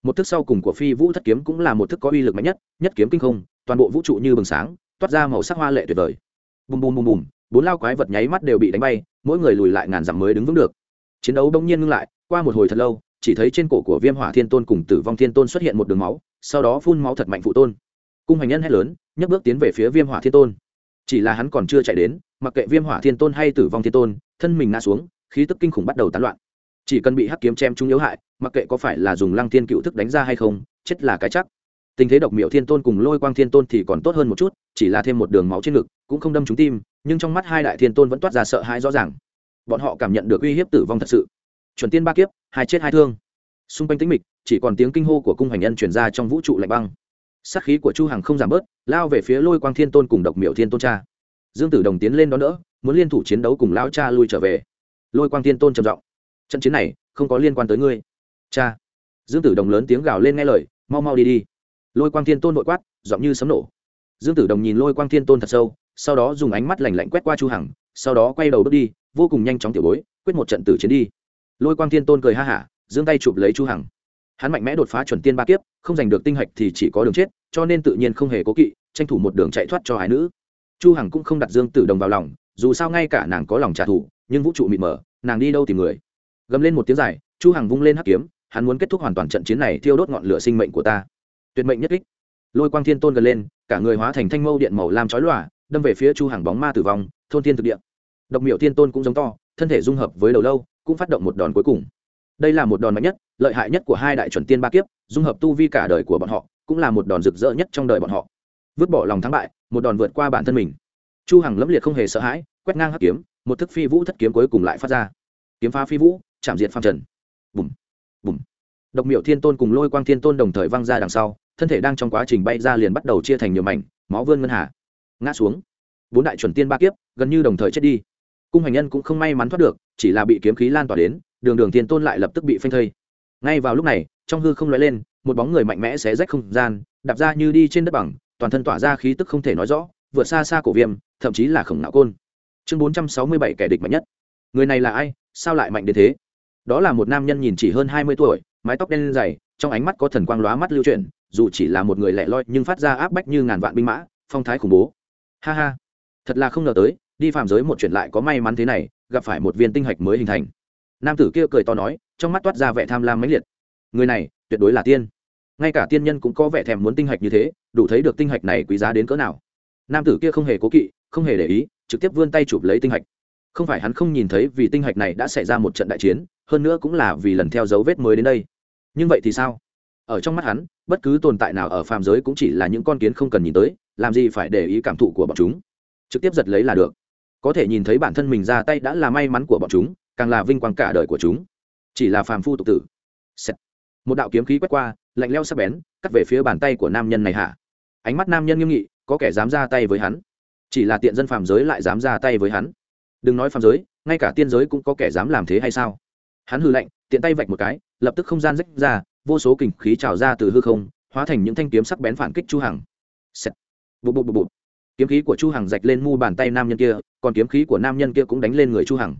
Một thức sau cùng của phi vũ thất kiếm cũng là một thức có uy lực mạnh nhất nhất kiếm kinh không, toàn bộ vũ trụ như bừng sáng, toát ra màu sắc hoa lệ tuyệt vời. Bùm bùm bùm bùm, bốn lao quái vật nháy mắt đều bị đánh bay, mỗi người lùi lại ngàn dặm mới đứng vững được. Chiến đấu đông nhiên ngưng lại, qua một hồi thật lâu, chỉ thấy trên cổ của viêm hỏa thiên tôn cùng tử vong thiên tôn xuất hiện một đường máu, sau đó phun máu thật mạnh phụ tôn. Cung hành nhân hét lớn, nhấc bước tiến về phía viêm hỏa thiên tôn chỉ là hắn còn chưa chạy đến, mặc kệ viêm hỏa thiên tôn hay tử vong thiên tôn, thân mình ngã xuống, khí tức kinh khủng bắt đầu tán loạn. Chỉ cần bị hắc kiếm chém trúng yếu hại, mặc kệ có phải là dùng lăng thiên cựu thức đánh ra hay không, chết là cái chắc. Tình thế độc miệu thiên tôn cùng lôi quang thiên tôn thì còn tốt hơn một chút, chỉ là thêm một đường máu trên ngực, cũng không đâm trúng tim, nhưng trong mắt hai đại thiên tôn vẫn toát ra sợ hãi rõ ràng. Bọn họ cảm nhận được uy hiếp tử vong thật sự. Chuẩn tiên ba kiếp, hai chết hai thương. Xung quanh tĩnh mịch, chỉ còn tiếng kinh hô của cung hành nhân truyền ra trong vũ trụ lạnh băng sát khí của chu hằng không giảm bớt, lao về phía lôi quang thiên tôn cùng độc miểu thiên tôn cha. Dương tử đồng tiến lên đó nữa muốn liên thủ chiến đấu cùng lão cha lui trở về. Lôi quang thiên tôn trầm giọng, trận chiến này không có liên quan tới ngươi. Cha. Dương tử đồng lớn tiếng gào lên nghe lời, mau mau đi đi. Lôi quang thiên tôn nội quát, giọng như sấm nổ. Dương tử đồng nhìn lôi quang thiên tôn thật sâu, sau đó dùng ánh mắt lạnh lạnh quét qua chu hằng, sau đó quay đầu bước đi, vô cùng nhanh chóng tiểu bối, quyết một trận tử chiến đi. Lôi quang thiên tôn cười ha hả, giương tay chụp lấy chu hằng hắn mạnh mẽ đột phá chuẩn tiên ba kiếp, không giành được tinh hạch thì chỉ có đường chết, cho nên tự nhiên không hề cố kỵ, tranh thủ một đường chạy thoát cho hải nữ. Chu hằng cũng không đặt dương tử đồng vào lòng, dù sao ngay cả nàng có lòng trả thù, nhưng vũ trụ mịt mờ, nàng đi đâu tìm người? Gầm lên một tiếng dài, chu hằng vung lên hắc kiếm, hắn muốn kết thúc hoàn toàn trận chiến này thiêu đốt ngọn lửa sinh mệnh của ta. Tuyệt mệnh nhất kích. Lôi quang thiên tôn gần lên, cả người hóa thành thanh mâu điện màu lam chói lòa, đâm về phía chu hằng bóng ma tử vong, thôn thiên thực địa. Độc miểu thiên tôn cũng giống to, thân thể dung hợp với đầu lâu, cũng phát động một đòn cuối cùng đây là một đòn mạnh nhất, lợi hại nhất của hai đại chuẩn tiên ba kiếp, dung hợp tu vi cả đời của bọn họ, cũng là một đòn rực rỡ nhất trong đời bọn họ. Vứt bỏ lòng thắng bại, một đòn vượt qua bản thân mình. Chu hằng lẫm liệt không hề sợ hãi, quét ngang hắc kiếm, một thức phi vũ thất kiếm cuối cùng lại phát ra. Kiếm phá phi vũ, chạm diệt phàm trần. Bùm bùm. Độc miểu thiên tôn cùng lôi quang thiên tôn đồng thời văng ra đằng sau, thân thể đang trong quá trình bay ra liền bắt đầu chia thành nhiều mảnh, máu vươn ngân hà. Ngã xuống. Bốn đại chuẩn tiên ba kiếp, gần như đồng thời chết đi. Cung hành nhân cũng không may mắn thoát được, chỉ là bị kiếm khí lan tỏa đến đường đường thiên tôn lại lập tức bị phanh thây. Ngay vào lúc này, trong hư không lóe lên, một bóng người mạnh mẽ xé rách không gian, đạp ra như đi trên đất bằng, toàn thân tỏa ra khí tức không thể nói rõ, vượt xa xa cổ viêm, thậm chí là khổng não côn. Chương bốn trăm sáu mươi bảy kẻ địch mạnh nhất. Người này là ai? Sao lại mạnh đến thế? Đó là một nam nhân nhìn chỉ hơn hai mươi tuổi, mái tóc đen dày, trong ánh mắt có thần quang lóa mắt lưu chuyển, dù chỉ là một người lẻ loi nhưng phát ra áp bách như ngàn vạn binh mã, phong thái khủng bố. Ha ha. Thật là không ngờ tới, đi phạm giới một chuyện lại có may mắn thế này, gặp phải một viên tinh hạch mới hình thành nam tử kia cười to nói, trong mắt toát ra vẻ tham lam mãnh liệt. Người này, tuyệt đối là tiên. Ngay cả tiên nhân cũng có vẻ thèm muốn tinh hạch như thế, đủ thấy được tinh hạch này quý giá đến cỡ nào. Nam tử kia không hề cố kỵ, không hề để ý, trực tiếp vươn tay chụp lấy tinh hạch. Không phải hắn không nhìn thấy vì tinh hạch này đã xảy ra một trận đại chiến, hơn nữa cũng là vì lần theo dấu vết mới đến đây. Nhưng vậy thì sao? Ở trong mắt hắn, bất cứ tồn tại nào ở phàm giới cũng chỉ là những con kiến không cần nhìn tới, làm gì phải để ý cảm thụ của bọn chúng. Trực tiếp giật lấy là được. Có thể nhìn thấy bản thân mình ra tay đã là may mắn của bọn chúng càng là vinh quang cả đời của chúng. Chỉ là phàm phu tục tử. Xét. một đạo kiếm khí quét qua, lạnh leo sắc bén, cắt về phía bàn tay của nam nhân này hạ ánh mắt nam nhân nghiêm nghị, có kẻ dám ra tay với hắn. Chỉ là tiện dân phàm giới lại dám ra tay với hắn. Đừng nói phàm giới, ngay cả tiên giới cũng có kẻ dám làm thế hay sao? Hắn hư lạnh, tiện tay vạch một cái, lập tức không gian rách ra, vô số kình khí trào ra từ hư không, hóa thành những thanh kiếm sắc bén phản kích chu hằng. Xét. bụt kiếm khí của chu hằng rạch lên mu bàn tay nam nhân kia, còn kiếm khí của nam nhân kia cũng đánh lên người chu hằng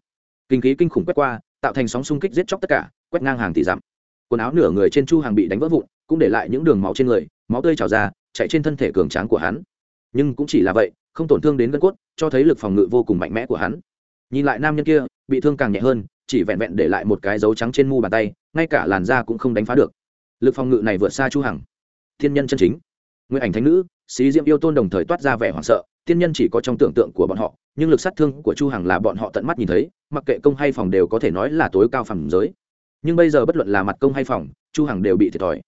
kinh khí kinh khủng quét qua, tạo thành sóng xung kích giết chóc tất cả, quét ngang hàng tỷ dặm. Quần áo nửa người trên chu hàng bị đánh vỡ vụn, cũng để lại những đường máu trên người, máu tươi trào ra, chạy trên thân thể cường tráng của hắn. Nhưng cũng chỉ là vậy, không tổn thương đến gân cốt, cho thấy lực phòng ngự vô cùng mạnh mẽ của hắn. Nhìn lại nam nhân kia, bị thương càng nhẹ hơn, chỉ vẹn vẹn để lại một cái dấu trắng trên mu bàn tay, ngay cả làn da cũng không đánh phá được. Lực phòng ngự này vượt xa chu hằng thiên nhân chân chính. Nguyên ảnh thánh nữ, xí diễm yêu tôn đồng thời toát ra vẻ hoảng sợ tiên nhân chỉ có trong tưởng tượng của bọn họ, nhưng lực sát thương của chu hằng là bọn họ tận mắt nhìn thấy, mặc kệ công hay phòng đều có thể nói là tối cao phẩm giới. Nhưng bây giờ bất luận là mặt công hay phòng, chu hằng đều bị thiệt thòi.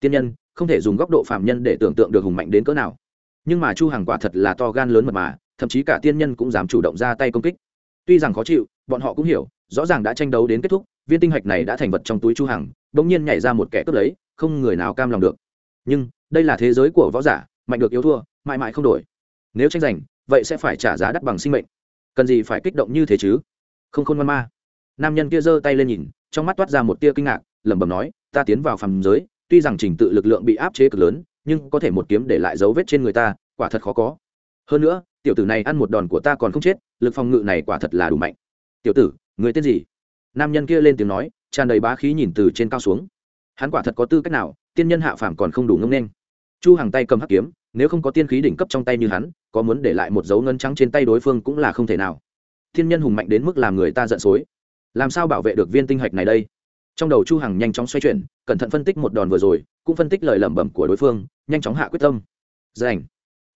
Tiên nhân, không thể dùng góc độ phạm nhân để tưởng tượng được hùng mạnh đến cỡ nào. Nhưng mà chu hằng quả thật là to gan lớn mật mà, thậm chí cả tiên nhân cũng dám chủ động ra tay công kích. Tuy rằng khó chịu, bọn họ cũng hiểu, rõ ràng đã tranh đấu đến kết thúc, viên tinh hạch này đã thành vật trong túi chu hằng, bỗng nhiên nhảy ra một kẻ cướp lấy, không người nào cam lòng được. Nhưng, đây là thế giới của võ giả, mạnh được yếu thua, mãi mãi không đổi nếu tranh giành, vậy sẽ phải trả giá đắt bằng sinh mệnh. Cần gì phải kích động như thế chứ? Không khôn ngoan ma. Nam nhân kia giơ tay lên nhìn, trong mắt toát ra một tia kinh ngạc, lẩm bẩm nói, ta tiến vào phàm giới, tuy rằng trình tự lực lượng bị áp chế cực lớn, nhưng có thể một kiếm để lại dấu vết trên người ta, quả thật khó có. Hơn nữa, tiểu tử này ăn một đòn của ta còn không chết, lực phòng ngự này quả thật là đủ mạnh. Tiểu tử, người tên gì? Nam nhân kia lên tiếng nói, tràn đầy bá khí nhìn từ trên cao xuống. Hắn quả thật có tư cách nào, tiên nhân hạ phàm còn không đủ ngông nên chu hàng tay cầm hắc kiếm, nếu không có tiên khí đỉnh cấp trong tay như hắn có muốn để lại một dấu ngân trắng trên tay đối phương cũng là không thể nào. Thiên nhân hùng mạnh đến mức làm người ta giận xối làm sao bảo vệ được viên tinh hạch này đây? Trong đầu chu hằng nhanh chóng xoay chuyển, cẩn thận phân tích một đòn vừa rồi, cũng phân tích lời lẩm bẩm của đối phương, nhanh chóng hạ quyết tâm. Giành.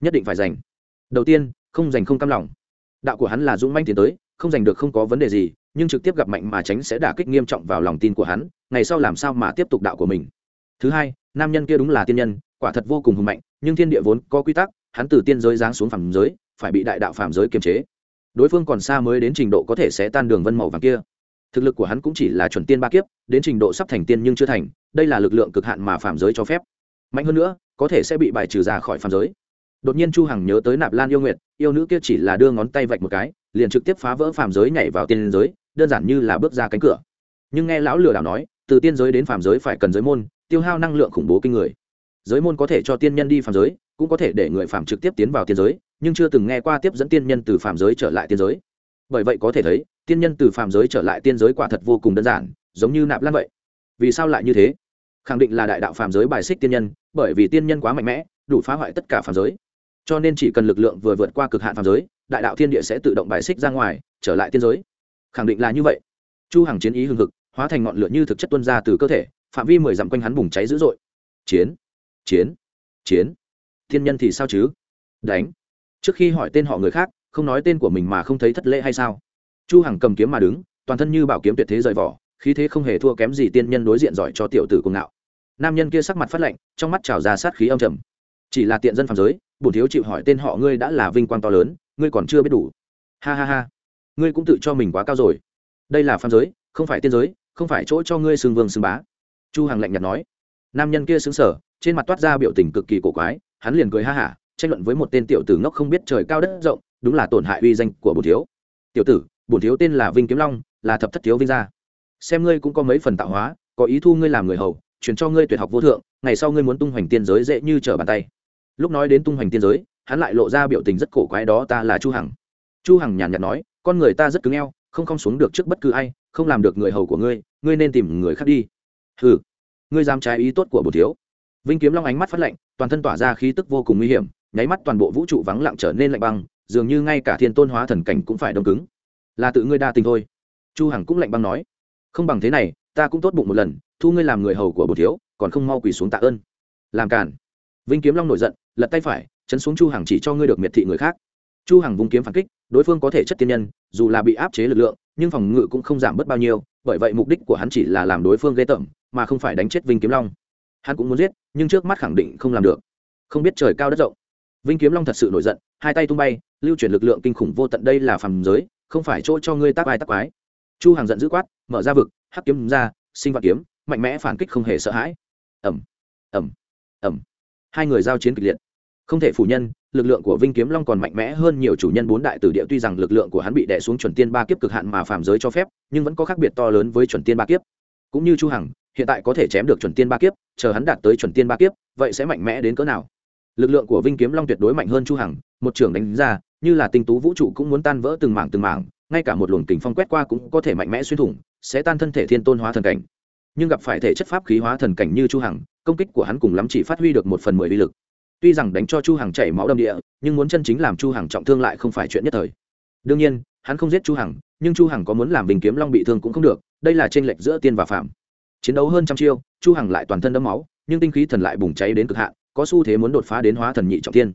Nhất định phải giành. Đầu tiên, không giành không cam lòng. Đạo của hắn là dũng manh tiến tới, không giành được không có vấn đề gì, nhưng trực tiếp gặp mạnh mà tránh sẽ đả kích nghiêm trọng vào lòng tin của hắn, ngày sau làm sao mà tiếp tục đạo của mình? Thứ hai, nam nhân kia đúng là tiên nhân, quả thật vô cùng hùng mạnh, nhưng thiên địa vốn có quy tắc hắn từ tiên giới giáng xuống phàm giới, phải bị đại đạo phàm giới kiềm chế. Đối phương còn xa mới đến trình độ có thể sẽ tan đường vân màu vàng kia. Thực lực của hắn cũng chỉ là chuẩn tiên ba kiếp, đến trình độ sắp thành tiên nhưng chưa thành, đây là lực lượng cực hạn mà phàm giới cho phép. Mạnh hơn nữa, có thể sẽ bị bài trừ ra khỏi phàm giới. Đột nhiên chu hằng nhớ tới nạp lan yêu nguyệt, yêu nữ kia chỉ là đưa ngón tay vạch một cái, liền trực tiếp phá vỡ phàm giới nhảy vào tiên giới, đơn giản như là bước ra cánh cửa. Nhưng nghe lão lừa đảo nói, từ tiên giới đến phàm giới phải cần giới môn, tiêu hao năng lượng khủng bố kinh người giới môn có thể cho tiên nhân đi phàm giới, cũng có thể để người phàm trực tiếp tiến vào tiên giới, nhưng chưa từng nghe qua tiếp dẫn tiên nhân từ phàm giới trở lại tiên giới. Bởi vậy có thể thấy, tiên nhân từ phàm giới trở lại tiên giới quả thật vô cùng đơn giản, giống như nạp lan vậy. Vì sao lại như thế? Khẳng định là đại đạo phàm giới bài xích tiên nhân, bởi vì tiên nhân quá mạnh mẽ, đủ phá hoại tất cả phàm giới. Cho nên chỉ cần lực lượng vừa vượt qua cực hạn phàm giới, đại đạo thiên địa sẽ tự động bài xích ra ngoài, trở lại tiên giới. Khẳng định là như vậy. Chu hằng chiến ý hưng hực, hóa thành ngọn lửa như thực chất tuôn ra từ cơ thể, phạm vi mười dặm quanh hắn bùng cháy dữ dội. Chiến chiến chiến. Thiên nhân thì sao chứ? Đánh. Trước khi hỏi tên họ người khác, không nói tên của mình mà không thấy thất lễ hay sao? Chu hằng cầm kiếm mà đứng, toàn thân như bảo kiếm tuyệt thế rời vỏ, khí thế không hề thua kém gì tiên nhân đối diện giỏi cho tiểu tử cùng ngạo. nam nhân kia sắc mặt phát lạnh, trong mắt trào ra sát khí âm trầm. Chỉ là tiện dân phàm giới, bổn thiếu chịu hỏi tên họ ngươi đã là vinh quang to lớn, ngươi còn chưa biết đủ. Ha ha ha. Ngươi cũng tự cho mình quá cao rồi. Đây là phàm giới, không phải tiên giới, không phải chỗ cho ngươi sừng vương sừng bá. Chu hằng lạnh nhạt nói. Nam nhân kia xứng sở trên mặt toát ra biểu tình cực kỳ cổ quái, hắn liền cười ha hả, tranh luận với một tên tiểu tử ngốc không biết trời cao đất rộng, đúng là tổn hại uy danh của bổn thiếu. Tiểu tử, bổn thiếu tên là vinh kiếm long, là thập thất thiếu vinh gia. Xem ngươi cũng có mấy phần tạo hóa, có ý thu ngươi làm người hầu, truyền cho ngươi tuyệt học vô thượng, ngày sau ngươi muốn tung hoành tiên giới dễ như trở bàn tay. Lúc nói đến tung hoành tiên giới, hắn lại lộ ra biểu tình rất cổ quái đó ta là chu hằng. Chu hằng nhàn nhạt nói, con người ta rất cứng eo, không không xuống được trước bất cứ ai, không làm được người hầu của ngươi ngươi nên tìm người khác đi. Hừ, ngươi dám trái ý tốt của bổn thiếu vinh kiếm long ánh mắt phát lạnh, toàn thân tỏa ra khí tức vô cùng nguy hiểm, nháy mắt toàn bộ vũ trụ vắng lặng trở nên lạnh băng, dường như ngay cả thiên tôn hóa thần cảnh cũng phải đông cứng. Là tự ngươi đa tình thôi. Chu hằng cũng lạnh băng nói. Không bằng thế này, ta cũng tốt bụng một lần, thu ngươi làm người hầu của bổn thiếu, còn không mau quỳ xuống tạ ơn. Làm cản vinh kiếm long nổi giận, lật tay phải, chấn xuống chu hằng chỉ cho ngươi được miệt thị người khác. Chu hằng vung kiếm phản kích, đối phương có thể chất tiên nhân, dù là bị áp chế lực lượng, nhưng phòng ngự cũng không giảm bớt bao nhiêu, bởi vậy mục đích của hắn chỉ là làm đối phương ghê tởm, mà không phải đánh chết vinh kiếm long hắn cũng muốn giết, nhưng trước mắt khẳng định không làm được. Không biết trời cao đất rộng. Vinh kiếm long thật sự nổi giận, hai tay tung bay, lưu chuyển lực lượng kinh khủng vô tận đây là phàm giới, không phải chỗ cho ngươi tác ai tác quái. Chu hàng giận dữ quát, mở ra vực, hắc kiếm ra, sinh vạn kiếm, mạnh mẽ phản kích không hề sợ hãi. Ẩm ẩm ẩm hai người giao chiến kịch liệt. Không thể phủ nhân, lực lượng của vinh kiếm long còn mạnh mẽ hơn nhiều chủ nhân bốn đại tử địa, tuy rằng lực lượng của hắn bị đè xuống chuẩn tiên ba kiếp cực hạn mà phàm giới cho phép, nhưng vẫn có khác biệt to lớn với chuẩn tiên ba kiếp. Cũng như chu hằng hiện tại có thể chém được chuẩn tiên ba kiếp, chờ hắn đạt tới chuẩn tiên ba kiếp, vậy sẽ mạnh mẽ đến cỡ nào? Lực lượng của vinh kiếm long tuyệt đối mạnh hơn chu hằng, một trường đánh ra, như là tinh tú vũ trụ cũng muốn tan vỡ từng mảng từng mảng, ngay cả một luồng kình phong quét qua cũng có thể mạnh mẽ xuyên thủng, sẽ tan thân thể thiên tôn hóa thần cảnh. Nhưng gặp phải thể chất pháp khí hóa thần cảnh như chu hằng, công kích của hắn cùng lắm chỉ phát huy được một phần mười uy lực. Tuy rằng đánh cho chu hằng chảy máu đầm địa, nhưng muốn chân chính làm chu hằng trọng thương lại không phải chuyện nhất thời. Đương nhiên, hắn không giết chu hằng, nhưng chu hằng có muốn làm bình kiếm long bị thương cũng không được, đây là trên lệch giữa tiên và phạm chiến đấu hơn trăm chiêu, chu hằng lại toàn thân đẫm máu, nhưng tinh khí thần lại bùng cháy đến cực hạn, có xu thế muốn đột phá đến hóa thần nhị trọng tiên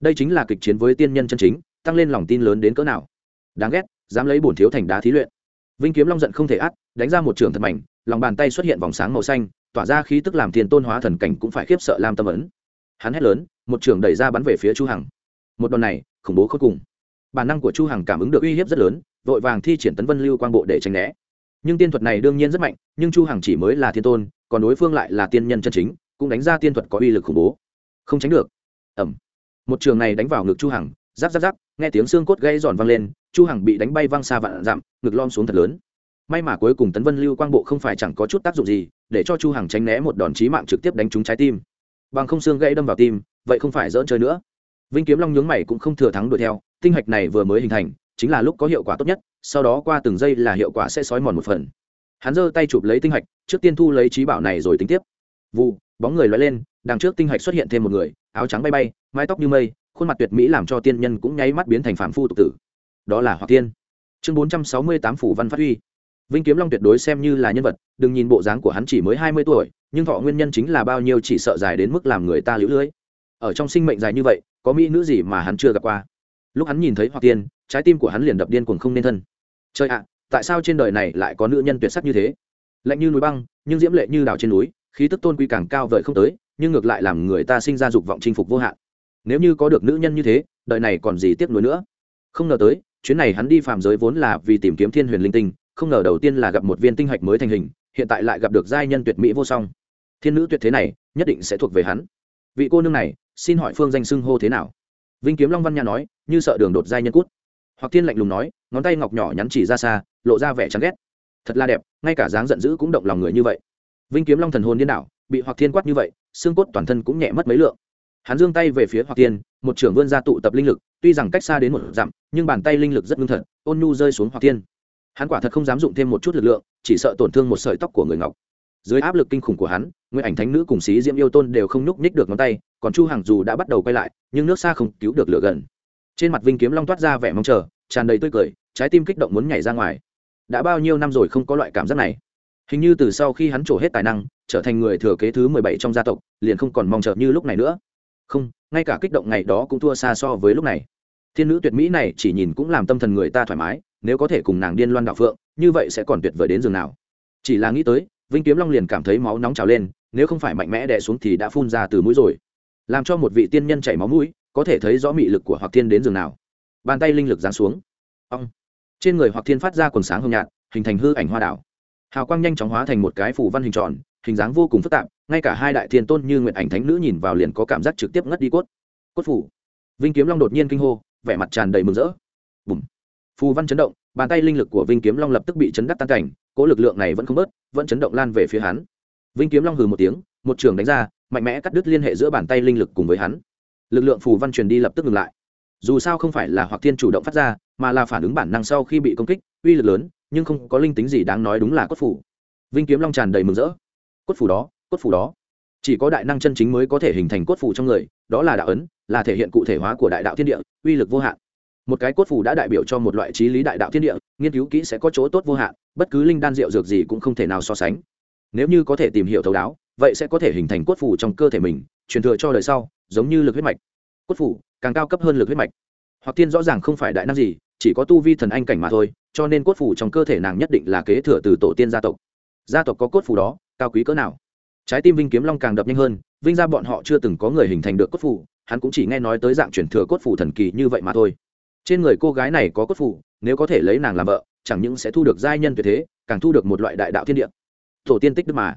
đây chính là kịch chiến với tiên nhân chân chính, tăng lên lòng tin lớn đến cỡ nào. Đáng ghét, dám lấy bổn thiếu thành đá thí luyện. Vinh kiếm long giận không thể át, đánh ra một trường thật mạnh lòng bàn tay xuất hiện vòng sáng màu xanh, tỏa ra khí tức làm tiền tôn hóa thần cảnh cũng phải khiếp sợ lam tâm ấn. Hắn hét lớn, một trường đẩy ra bắn về phía chu hằng. Một đòn này, khủng bố khôn cùng. Bản năng của chu hằng cảm ứng được uy hiếp rất lớn, vội vàng thi triển tấn vân lưu quang bộ để tránh né nhưng tiên thuật này đương nhiên rất mạnh, nhưng chu hằng chỉ mới là thiên tôn, còn đối phương lại là tiên nhân chân chính, cũng đánh ra tiên thuật có uy lực khủng bố. Không tránh được. Ẩm một trường này đánh vào ngực chu hằng giáp giáp giáp nghe tiếng xương cốt gãy giòn vang lên, chu hằng bị đánh bay văng xa vạn dặm, ngực lom xuống thật lớn. May mà cuối cùng tấn vân lưu quang bộ không phải chẳng có chút tác dụng gì, để cho chu hằng tránh né một đòn chí mạng trực tiếp đánh trúng trái tim. Bằng không xương gãy đâm vào tim, vậy không phải dỡn chơi nữa. Vinh kiếm long nhướng mày cũng không thừa thắng đuổi theo, tinh hạch này vừa mới hình thành, chính là lúc có hiệu quả tốt nhất sau đó qua từng giây là hiệu quả sẽ sói mòn một phần. Hắn giơ tay chụp lấy tinh hạch, trước tiên thu lấy trí bảo này rồi tính tiếp. Vụ bóng người loay lên, đằng trước tinh hạch xuất hiện thêm một người, áo trắng bay bay, mái tóc như mây, khuôn mặt tuyệt mỹ làm cho tiên nhân cũng nháy mắt biến thành phàm phu tục tử. Đó là hoặc tiên. Chương bốn trăm sáu mươi tám phủ văn phát huy. Vinh kiếm long tuyệt đối xem như là nhân vật, đừng nhìn bộ dáng của hắn chỉ mới hai mươi tuổi, nhưng thọ nguyên nhân chính là bao nhiêu chỉ sợ dài đến mức làm người ta lũ lưỡi ở trong sinh mệnh dài như vậy, có mỹ nữ gì mà hắn chưa gặp qua? Lúc hắn nhìn thấy hoặc tiên, trái tim của hắn liền đập điên cuồng không nên thân trời ạ, tại sao trên đời này lại có nữ nhân tuyệt sắc như thế? Lạnh như núi băng, nhưng diễm lệ như đào trên núi, khí tức tôn quý càng cao vời không tới, nhưng ngược lại làm người ta sinh ra dục vọng chinh phục vô hạn. Nếu như có được nữ nhân như thế, đời này còn gì tiếc nuối nữa? Không ngờ tới, chuyến này hắn đi phàm giới vốn là vì tìm kiếm thiên huyền linh tinh, không ngờ đầu tiên là gặp một viên tinh hạch mới thành hình, hiện tại lại gặp được giai nhân tuyệt mỹ vô song. Thiên nữ tuyệt thế này, nhất định sẽ thuộc về hắn. Vị cô nương này, xin hỏi phương danh xưng hô thế nào? Vinh kiếm long văn nha nói, như sợ đường đột giai nhân cút hoặc thiên lạnh lùng nói, ngón tay ngọc nhỏ nhắn chỉ ra xa, lộ ra vẻ chán ghét. Thật là đẹp, ngay cả dáng giận dữ cũng động lòng người như vậy. Vinh kiếm long thần hồn điên đảo, bị hoặc thiên quát như vậy, xương cốt toàn thân cũng nhẹ mất mấy lượng. Hắn giương tay về phía hoặc thiên, một trưởng vươn ra tụ tập linh lực, tuy rằng cách xa đến một dặm, nhưng bàn tay linh lực rất ngưng thật ôn nhu rơi xuống hoặc thiên. Hắn quả thật không dám dụng thêm một chút lực lượng, chỉ sợ tổn thương một sợi tóc của người ngọc. Dưới áp lực kinh khủng của hắn, nguyên ảnh thánh nữ cùng xí diễm yêu tôn đều không nhúc nhích được ngón tay, còn chu hằng dù đã bắt đầu quay lại, nhưng nước xa không cứu được lửa gần trên mặt vinh kiếm long toát ra vẻ mong chờ, tràn đầy tươi cười, trái tim kích động muốn nhảy ra ngoài. Đã bao nhiêu năm rồi không có loại cảm giác này. Hình như từ sau khi hắn trổ hết tài năng, trở thành người thừa kế thứ mười bảy trong gia tộc, liền không còn mong chờ như lúc này nữa. Không, ngay cả kích động ngày đó cũng thua xa so với lúc này. Thiên nữ tuyệt mỹ này chỉ nhìn cũng làm tâm thần người ta thoải mái, nếu có thể cùng nàng điên loan đạo phượng, như vậy sẽ còn tuyệt vời đến giường nào. Chỉ là nghĩ tới, vinh kiếm long liền cảm thấy máu nóng trào lên, nếu không phải mạnh mẽ đè xuống thì đã phun ra từ mũi rồi. Làm cho một vị tiên nhân chảy máu mũi có thể thấy rõ mị lực của hoặc thiên đến giường nào. Bàn tay linh lực giáng xuống. Ông trên người hoặc thiên phát ra quần sáng hồng nhạt, hình thành hư ảnh hoa đảo. Hào quang nhanh chóng hóa thành một cái phủ văn hình tròn, hình dáng vô cùng phức tạp, ngay cả hai đại thiên tôn như nguyện ảnh thánh nữ nhìn vào liền có cảm giác trực tiếp ngất đi cốt. Cốt phủ. Vinh kiếm long đột nhiên kinh hô, vẻ mặt tràn đầy mừng rỡ. Bùm. Phù văn chấn động, bàn tay linh lực của vinh kiếm long lập tức bị chấn đắc tan cảnh, cỗ lực lượng này vẫn không bớt, vẫn chấn động lan về phía hắn. Vinh kiếm long hừ một tiếng, một trường đánh ra, mạnh mẽ cắt đứt liên hệ giữa bàn tay linh lực cùng với hắn lực lượng phù văn truyền đi lập tức ngừng lại. Dù sao không phải là hoặc thiên chủ động phát ra, mà là phản ứng bản năng sau khi bị công kích, uy lực lớn, nhưng không có linh tính gì đáng nói đúng là cốt phủ. Vinh kiếm long tràn đầy mừng rỡ. Cốt phủ đó, cốt phủ đó. Chỉ có đại năng chân chính mới có thể hình thành cốt phủ trong người, đó là đạo ấn, là thể hiện cụ thể hóa của đại đạo thiên địa, uy lực vô hạn. Một cái cốt phủ đã đại biểu cho một loại trí lý đại đạo thiên địa, nghiên cứu kỹ sẽ có chỗ tốt vô hạn, bất cứ linh đan rượu dược gì cũng không thể nào so sánh. Nếu như có thể tìm hiểu thấu đáo, vậy sẽ có thể hình thành cốt phủ trong cơ thể mình, truyền thừa cho đời sau giống như lực huyết mạch. Cốt phủ, càng cao cấp hơn lực huyết mạch. Hoặc tiên rõ ràng không phải đại năng gì, chỉ có tu vi thần anh cảnh mà thôi, cho nên cốt phủ trong cơ thể nàng nhất định là kế thừa từ tổ tiên gia tộc. Gia tộc có cốt phủ đó, cao quý cỡ nào? Trái tim vinh kiếm long càng đập nhanh hơn, vinh ra bọn họ chưa từng có người hình thành được cốt phủ, hắn cũng chỉ nghe nói tới dạng chuyển thừa cốt phủ thần kỳ như vậy mà thôi. Trên người cô gái này có cốt phủ, nếu có thể lấy nàng làm vợ, chẳng những sẽ thu được giai nhân tuyệt thế, càng thu được một loại đại đạo thiên địa. Tổ tiên tích đức mà.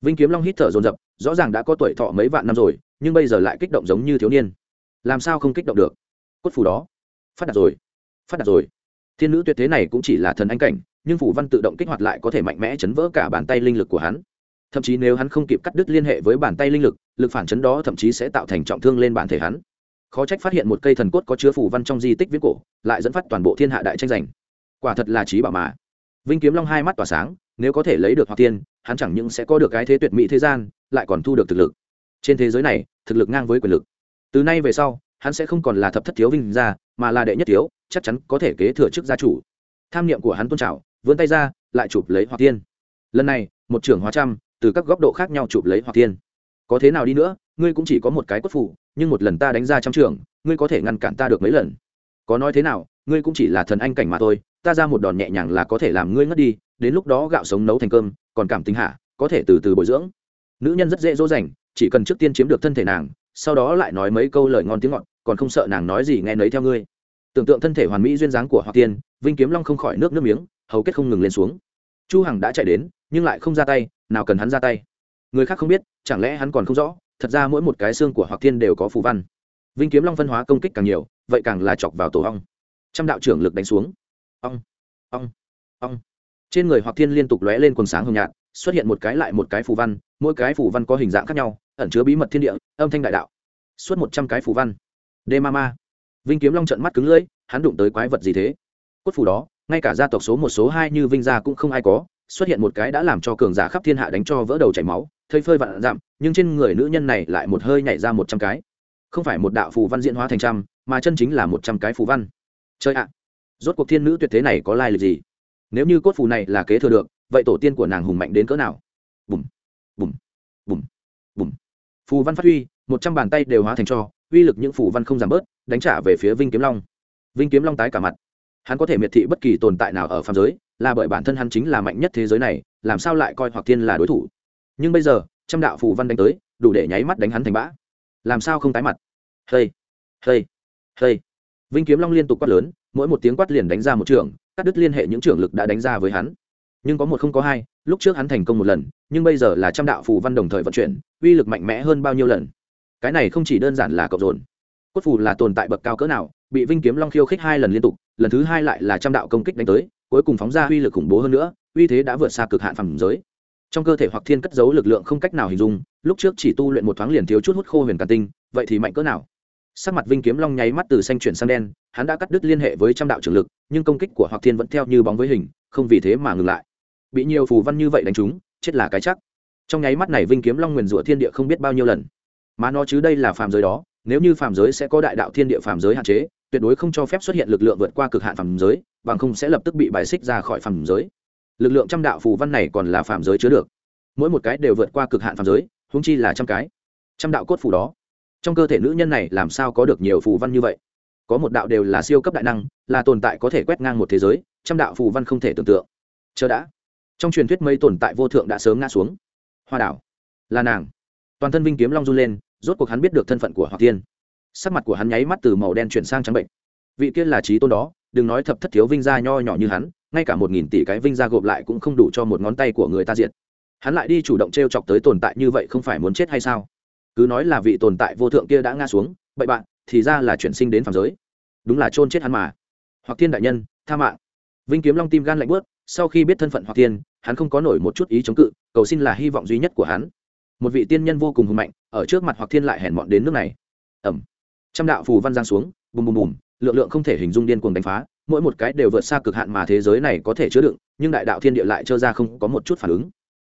Vinh kiếm long hít thở dồn dập, rõ ràng đã có tuổi thọ mấy vạn năm rồi nhưng bây giờ lại kích động giống như thiếu niên. Làm sao không kích động được? Cốt phủ đó. Phát đạt rồi. Phát đạt rồi. Thiên nữ tuyệt thế này cũng chỉ là thần anh cảnh, nhưng phủ văn tự động kích hoạt lại có thể mạnh mẽ chấn vỡ cả bàn tay linh lực của hắn. Thậm chí nếu hắn không kịp cắt đứt liên hệ với bàn tay linh lực lực phản chấn đó thậm chí sẽ tạo thành trọng thương lên bản thể hắn. Khó trách phát hiện một cây thần cốt có chứa phủ văn trong di tích viết cổ, lại dẫn phát toàn bộ thiên hạ đại tranh giành. Quả thật là trí bảo mà. Vinh kiếm long hai mắt tỏa sáng, nếu có thể lấy được hoặc tiên, hắn chẳng những sẽ có được cái thế tuyệt mỹ thế gian, lại còn thu được thực lực trên thế giới này, thực lực ngang với quyền lực. Từ nay về sau, hắn sẽ không còn là thập thất thiếu vinh gia, mà là đệ nhất thiếu, chắc chắn có thể kế thừa chức gia chủ. Tham niệm của hắn tôn trào vươn tay ra, lại chụp lấy hoặc tiên. Lần này, một trưởng hóa trăm, từ các góc độ khác nhau chụp lấy hoặc tiên. Có thế nào đi nữa, ngươi cũng chỉ có một cái quất phủ nhưng một lần ta đánh ra trăm trường ngươi có thể ngăn cản ta được mấy lần? Có nói thế nào, ngươi cũng chỉ là thần anh cảnh mà thôi, ta ra một đòn nhẹ nhàng là có thể làm ngươi ngất đi, đến lúc đó gạo sống nấu thành cơm, còn cảm tính hạ, có thể từ từ bồi dưỡng. Nữ nhân rất dễ dỗ dành chỉ cần trước tiên chiếm được thân thể nàng, sau đó lại nói mấy câu lời ngon tiếng ngọt, còn không sợ nàng nói gì nghe nấy theo ngươi. Tưởng tượng thân thể hoàn mỹ duyên dáng của hoặc tiên, vinh kiếm long không khỏi nước nước miếng, hầu kết không ngừng lên xuống. Chu hằng đã chạy đến, nhưng lại không ra tay, nào cần hắn ra tay. Người khác không biết, chẳng lẽ hắn còn không rõ, thật ra mỗi một cái xương của hoặc tiên đều có phù văn. Vinh kiếm long phân hóa công kích càng nhiều, vậy càng là chọc vào tổ ong. Trăm đạo trưởng lực đánh xuống. Ong ong ong. Trên người hoặc thiên liên tục lóe lên quần sáng hồng nhạt, xuất hiện một cái lại một cái phù văn, mỗi cái phù văn có hình dạng khác nhau ẩn chứa bí mật thiên địa, âm thanh đại đạo. Suốt một trăm cái phù văn. Đê ma ma. Vinh kiếm long trận mắt cứng lưỡi, hắn đụng tới quái vật gì thế? Cốt phù đó, ngay cả gia tộc số một, số hai như vinh gia cũng không ai có, xuất hiện một cái đã làm cho cường giả khắp thiên hạ đánh cho vỡ đầu chảy máu, thây phơi vạn dặm, nhưng trên người nữ nhân này lại một hơi nhảy ra một trăm cái. Không phải một đạo phù văn diễn hóa thành trăm, mà chân chính là một trăm cái phù văn. Chơi ạ! Rốt cuộc thiên nữ tuyệt thế này có lai lịch gì? Nếu như cốt phù này là kế thừa được, vậy tổ tiên của nàng hùng mạnh đến cỡ nào? Bùm! Bùm! Bùm! Bùm! Phù văn phát huy, một trăm bàn tay đều hóa thành cho, uy lực những phù văn không giảm bớt, đánh trả về phía vinh kiếm long. Vinh kiếm long tái cả mặt. Hắn có thể miệt thị bất kỳ tồn tại nào ở phạm giới, là bởi bản thân hắn chính là mạnh nhất thế giới này, làm sao lại coi hoặc Thiên là đối thủ? Nhưng bây giờ, trăm đạo phù văn đánh tới, đủ để nháy mắt đánh hắn thành bã. Làm sao không tái mặt? Hây hây hây. Vinh kiếm long liên tục quát lớn, mỗi một tiếng quát liền đánh ra một trường, cắt đứt liên hệ những trưởng lực đã đánh ra với hắn. Nhưng có một không có hai lúc trước hắn thành công một lần, nhưng bây giờ là trăm đạo phù văn đồng thời vận chuyển, uy lực mạnh mẽ hơn bao nhiêu lần? Cái này không chỉ đơn giản là cộng dồn. Cốt phù là tồn tại bậc cao cỡ nào, bị vinh kiếm long khiêu khích hai lần liên tục, lần thứ hai lại là trăm đạo công kích đánh tới, cuối cùng phóng ra uy lực khủng bố hơn nữa, uy thế đã vượt xa cực hạn phẳng giới. Trong cơ thể hoặc thiên cất giấu lực lượng không cách nào hình dung, lúc trước chỉ tu luyện một thoáng liền thiếu chút hút khô huyền càn tinh, vậy thì mạnh cỡ nào? Sắc mặt vinh kiếm long nháy mắt từ xanh chuyển sang đen, hắn đã cắt đứt liên hệ với trăm đạo trưởng lực, nhưng công kích của hoặc thiên vẫn theo như bóng với hình, không vì thế mà ngừng lại bị nhiều phù văn như vậy đánh trúng, chết là cái chắc. Trong nháy mắt này vinh kiếm long nguyền rủa thiên địa không biết bao nhiêu lần. Mà nó chứ đây là phàm giới đó, nếu như phàm giới sẽ có đại đạo thiên địa phàm giới hạn chế, tuyệt đối không cho phép xuất hiện lực lượng vượt qua cực hạn phàm giới, bằng không sẽ lập tức bị bài xích ra khỏi phàm giới. Lực lượng trăm đạo phù văn này còn là phàm giới chứa được. Mỗi một cái đều vượt qua cực hạn phàm giới húng chi là trăm cái. Trăm đạo cốt phù đó. Trong cơ thể nữ nhân này làm sao có được nhiều phù văn như vậy? Có một đạo đều là siêu cấp đại năng, là tồn tại có thể quét ngang một thế giới, trăm đạo phù văn không thể tưởng tượng. Chờ đã trong truyền thuyết mây tồn tại vô thượng đã sớm ngã xuống. Hoa đảo. Là nàng. Toàn thân vinh kiếm long run lên, rốt cuộc hắn biết được thân phận của hoặc tiên. Sắc mặt của hắn nháy mắt từ màu đen chuyển sang trắng bệnh. Vị kia là trí tôn đó, đừng nói thập thất thiếu vinh gia nho nhỏ như hắn, ngay cả một nghìn tỷ cái vinh gia gộp lại cũng không đủ cho một ngón tay của người ta diệt. Hắn lại đi chủ động t r e o chọc tới tồn tại như vậy không phải muốn chết hay sao? Cứ nói là vị tồn tại vô thượng kia đã ngã xuống, bậy bạn, thì ra là chuyển sinh đến phàm giới. Đúng là chôn chết hắn mà. Hoặc thiên đại nhân, tha mạng vinh kiếm long tim gan lạnh bớt sau khi biết thân phận hoặc tiên hắn không có nổi một chút ý chống cự, cầu xin là hy vọng duy nhất của hắn. Một vị tiên nhân vô cùng hùng mạnh, ở trước mặt hoặc thiên lại hèn mọn đến nước này. Ẩm trăm đạo phù văn giang xuống, bùm bùm bùm, lượng lượng không thể hình dung điên cuồng đánh phá, mỗi một cái đều vượt xa cực hạn mà thế giới này có thể chứa đựng, nhưng đại đạo thiên địa lại trơ ra không có một chút phản ứng.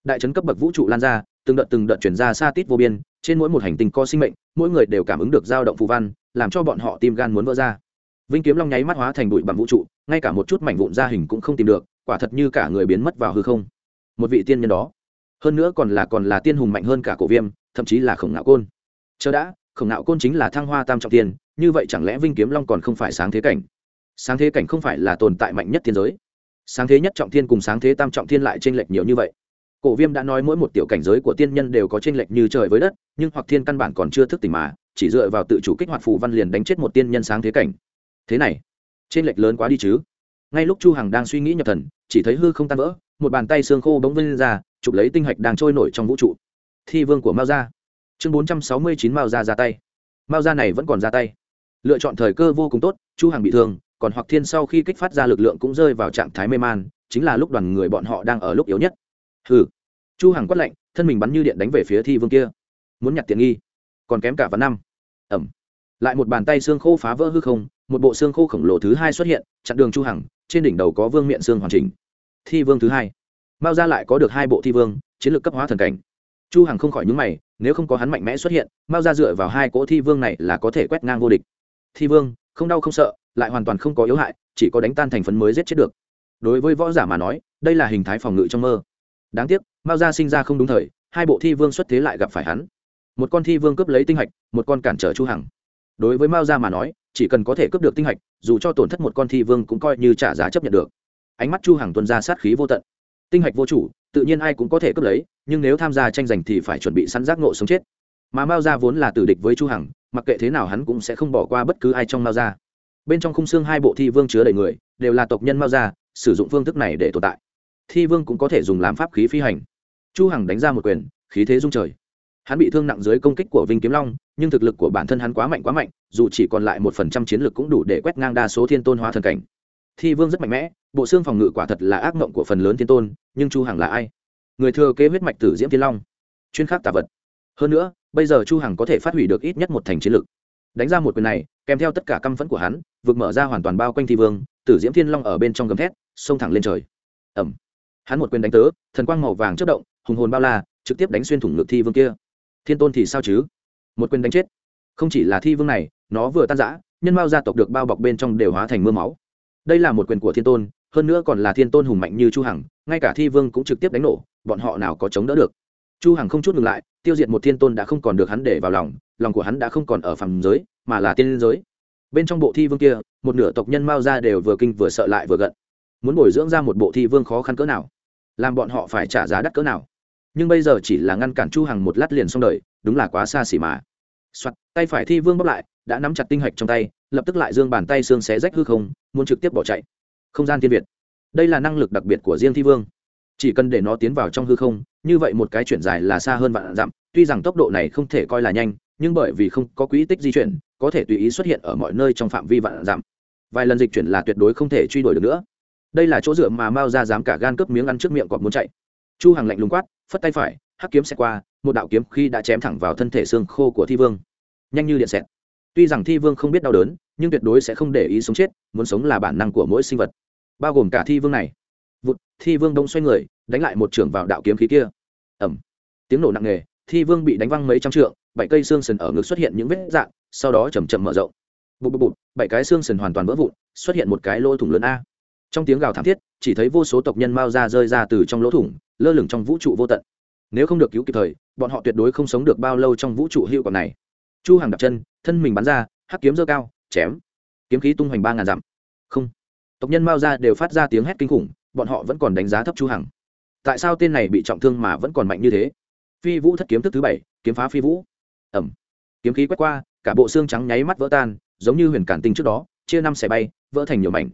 Đại chấn cấp bậc vũ trụ lan ra, từng đợt từng đợt chuyển ra xa tít vô biên, trên mỗi một hành tinh có sinh mệnh, mỗi người đều cảm ứng được dao động phù văn, làm cho bọn họ tim gan muốn vỡ ra. Vinh kiếm long nháy mắt hóa thành bụi bằng vũ trụ ngay cả một chút mảnh vụn ra hình cũng không tìm được, quả thật như cả người biến mất vào hư không. Một vị tiên nhân đó, hơn nữa còn là còn là tiên hùng mạnh hơn cả cổ viêm, thậm chí là khổng ngạo côn. Chờ đã, khổng ngạo côn chính là thăng hoa tam trọng tiên, như vậy chẳng lẽ vinh kiếm long còn không phải sáng thế cảnh? Sáng thế cảnh không phải là tồn tại mạnh nhất thiên giới. Sáng thế nhất trọng thiên cùng sáng thế tam trọng thiên lại t r ê n lệch nhiều như vậy. Cổ viêm đã nói mỗi một tiểu cảnh giới của tiên nhân đều có t r ê n lệch như trời với đất, nhưng hoặc thiên căn bản còn chưa thức tỉnh mà, chỉ dựa vào tự chủ kích hoạt phù văn liền đánh chết một tiên nhân sáng thế cảnh. Thế này trên lệch lớn quá đi chứ. Ngay lúc chu hằng đang suy nghĩ nhập thần, chỉ thấy hư không tan vỡ, một bàn tay xương khô bỗng vươn ra, chụp lấy tinh hạch đang trôi nổi trong vũ trụ. Thi vương của mao gia. Chương 469 mao gia ra tay. Mao gia này vẫn còn ra tay. Lựa chọn thời cơ vô cùng tốt, chu hằng bị thương, còn hoặc thiên sau khi kích phát ra lực lượng cũng rơi vào trạng thái mê man, chính là lúc đoàn người bọn họ đang ở lúc yếu nhất. Hừ. Chu hằng quát lạnh, thân mình bắn như điện đánh về phía thi vương kia. Muốn nhặt tiện nghi, còn kém cả vạn năm. Ẩm. Lại một bàn tay xương khô phá vỡ hư không một bộ xương khô khổng lồ thứ hai xuất hiện, chặn đường chu hằng, trên đỉnh đầu có vương miện xương hoàn chỉnh. Thi vương thứ hai. Mao ra lại có được hai bộ thi vương, chiến lược cấp hóa thần cảnh. Chu hằng không khỏi nhúng mày, nếu không có hắn mạnh mẽ xuất hiện, mao ra dựa vào hai cỗ thi vương này là có thể quét ngang vô địch. Thi vương, không đau không sợ, lại hoàn toàn không có yếu hại, chỉ có đánh tan thành phấn mới giết chết được. Đối với võ giả mà nói, đây là hình thái phòng ngự trong mơ. Đáng tiếc, mao gia sinh ra không đúng thời, hai bộ thi vương xuất thế lại gặp phải hắn. Một con thi vương cướp lấy tinh hạch, một con cản trở chu hằng. Đối với mao gia mà nói chỉ cần có thể cướp được tinh hạch, dù cho tổn thất một con thi vương cũng coi như trả giá chấp nhận được. Ánh mắt chu hằng tuân ra sát khí vô tận. Tinh hạch vô chủ, tự nhiên ai cũng có thể cướp lấy, nhưng nếu tham gia tranh giành thì phải chuẩn bị sẵn giác ngộ sống chết. Mà mao gia vốn là tử địch với chu hằng, mặc kệ thế nào hắn cũng sẽ không bỏ qua bất cứ ai trong mao gia. Bên trong khung xương hai bộ thi vương chứa đầy người, đều là tộc nhân mao gia, sử dụng phương thức này để tồn tại. Thi vương cũng có thể dùng làm pháp khí phi hành. Chu hằng đánh ra một quyền, khí thế rung trời hắn bị thương nặng dưới công kích của vinh kiếm long, nhưng thực lực của bản thân hắn quá mạnh quá mạnh, dù chỉ còn lại một phần trăm chiến lực cũng đủ để quét ngang đa số thiên tôn hóa thần cảnh. Thi vương rất mạnh mẽ, bộ xương phòng ngự quả thật là ác mộng của phần lớn thiên tôn, nhưng chu hằng là ai? Người thừa kế huyết mạch tử diễm thiên long, chuyên khắc tà vật. Hơn nữa, bây giờ chu hằng có thể phát huy được ít nhất một thành chiến lực. Đánh ra một quyền này, kèm theo tất cả căm phẫn của hắn vượt mở ra hoàn toàn bao quanh thi vương, tử diễm thiên long ở bên trong gầm thét, xông thẳng lên trời. Ẩm hắn một quyền đánh tớ thần quang màu vàng chất động, hùng hồn bao la, trực tiếp đánh xuyên thủng ngực thi vương kia thiên tôn thì sao chứ? Một quyền đánh chết. Không chỉ là thi vương này, nó vừa tan rã, nhân mao gia tộc được bao bọc bên trong đều hóa thành mưa máu. Đây là một quyền của thiên tôn, hơn nữa còn là thiên tôn hùng mạnh như chu hằng, ngay cả thi vương cũng trực tiếp đánh nổ, bọn họ nào có chống đỡ được. Chu hằng không chút ngừng lại, tiêu diệt một thiên tôn đã không còn được hắn để vào lòng lòng của hắn đã không còn ở phàm giới, mà là tiên giới. Bên trong bộ thi vương kia, một nửa tộc nhân mao gia đều vừa kinh vừa sợ lại vừa gận. Muốn bồi dưỡng ra một bộ thi vương khó khăn cỡ nào? Làm bọn họ phải trả giá đắt cỡ nào? Nhưng bây giờ chỉ là ngăn cản chu hằng một lát liền xong đời đúng là quá xa xỉ mà. Soạt, tay phải thi vương bóp lại đã nắm chặt tinh hạch trong tay lập tức lại dương bàn tay xương xé rách hư không muốn trực tiếp bỏ chạy. Không gian thiên việt. Đây là năng lực đặc biệt của riêng thi vương. Chỉ cần để nó tiến vào trong hư không như vậy một cái chuyển dài là xa hơn vạn dặm tuy rằng tốc độ này không thể coi là nhanh nhưng bởi vì không có quỹ tích di chuyển có thể tùy ý xuất hiện ở mọi nơi trong phạm vi vạn dặm. Vài lần dịch chuyển là tuyệt đối không thể truy đuổi được nữa. Đây là chỗ dựa mà mao ra dám cả gan cướp miếng ăn trước miệng còn muốn chạy chu hằng lạnh lùng quát, phất tay phải, hắc kiếm sẽ qua, một đạo kiếm khi đã chém thẳng vào thân thể xương khô của thi vương. Nhanh như điện xẹt. Tuy rằng thi vương không biết đau đớn, nhưng tuyệt đối sẽ không để ý sống chết, muốn sống là bản năng của mỗi sinh vật. Bao gồm cả thi vương này. Vụt, thi vương đông xoay người, đánh lại một trưởng vào đạo kiếm khí kia. Ẩm tiếng nổ nặng nề, thi vương bị đánh văng mấy trăm trượng, bảy cây xương sần ở ngực xuất hiện những vết dạn sau đó chầm chậm mở rộng. Bụt bụt bụt bảy cái xương sần hoàn toàn vỡ vụn, xuất hiện một cái lỗ thủng lớn a. Trong tiếng gào thảm thiết chỉ thấy vô số tộc nhân mao ra rơi ra từ trong lỗ thủng, lơ lửng trong vũ trụ vô tận. Nếu không được cứu kịp thời, bọn họ tuyệt đối không sống được bao lâu trong vũ trụ hữu quả này. Chu hàng đặt chân, thân mình bắn ra, hắc kiếm dơ cao, chém. Kiếm khí tung hoành ba ngàn dặm. Không. Tộc nhân mao ra đều phát ra tiếng hét kinh khủng, bọn họ vẫn còn đánh giá thấp chu hằng. Tại sao tên này bị trọng thương mà vẫn còn mạnh như thế? Phi vũ thất kiếm thức thứ bảy, kiếm phá phi vũ. Ẩm kiếm khí quét qua, cả bộ xương trắng nháy mắt vỡ tan, giống như huyền cản tinh trước đó, chia năm xẻ bay, vỡ thành nhiều mảnh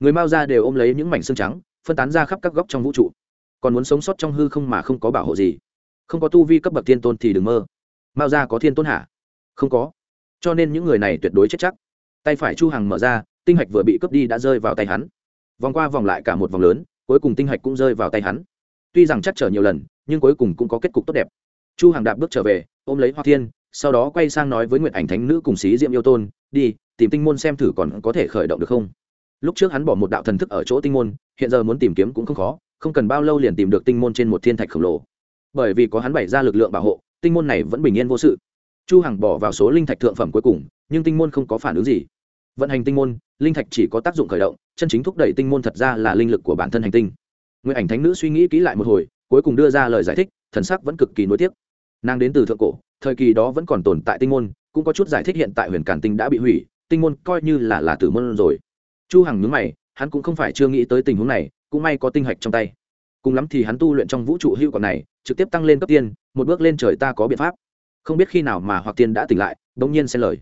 người mao ra đều ôm lấy những mảnh xương trắng, phân tán ra khắp các góc trong vũ trụ. Còn muốn sống sót trong hư không mà không có bảo hộ gì. Không có tu vi cấp bậc thiên tôn thì đừng mơ. Mao ra có thiên tôn hả? Không có. Cho nên những người này tuyệt đối chết chắc. Tay phải chu hằng mở ra, tinh hạch vừa bị cướp đi đã rơi vào tay hắn. Vòng qua vòng lại cả một vòng lớn, cuối cùng tinh hạch cũng rơi vào tay hắn. Tuy rằng chắc trở nhiều lần, nhưng cuối cùng cũng có kết cục tốt đẹp. Chu hằng đạp bước trở về, ôm lấy hoa thiên, sau đó quay sang nói với nguyện ảnh thánh nữ cùng xí diệm yêu tôn, đi, tìm tinh môn xem thử còn có thể khởi động được không? Lúc trước hắn bỏ một đạo thần thức ở chỗ tinh môn, hiện giờ muốn tìm kiếm cũng không khó, không cần bao lâu liền tìm được tinh môn trên một thiên thạch khổng lồ. Bởi vì có hắn bày ra lực lượng bảo hộ, tinh môn này vẫn bình yên vô sự. Chu hằng bỏ vào số linh thạch thượng phẩm cuối cùng, nhưng tinh môn không có phản ứng gì. Vận hành tinh môn, linh thạch chỉ có tác dụng khởi động, chân chính thúc đẩy tinh môn thật ra là linh lực của bản thân hành tinh. Nguyện ảnh thánh nữ suy nghĩ kỹ lại một hồi, cuối cùng đưa ra lời giải thích, thần sắc vẫn cực kỳ nuối tiếc. Nàng đến từ thượng cổ, thời kỳ đó vẫn còn tồn tại tinh môn, cũng có chút giải thích hiện tại huyền cản tinh đã bị hủy, tinh môn coi như là là tử môn rồi chu hằng nhướng mày, hắn cũng không phải chưa nghĩ tới tình huống này, cũng may có tinh hạch trong tay. Cùng lắm thì hắn tu luyện trong vũ trụ hữu còn này, trực tiếp tăng lên cấp tiên, một bước lên trời ta có biện pháp. Không biết khi nào mà hoặc tiên đã tỉnh lại bỗng nhiên xen lời.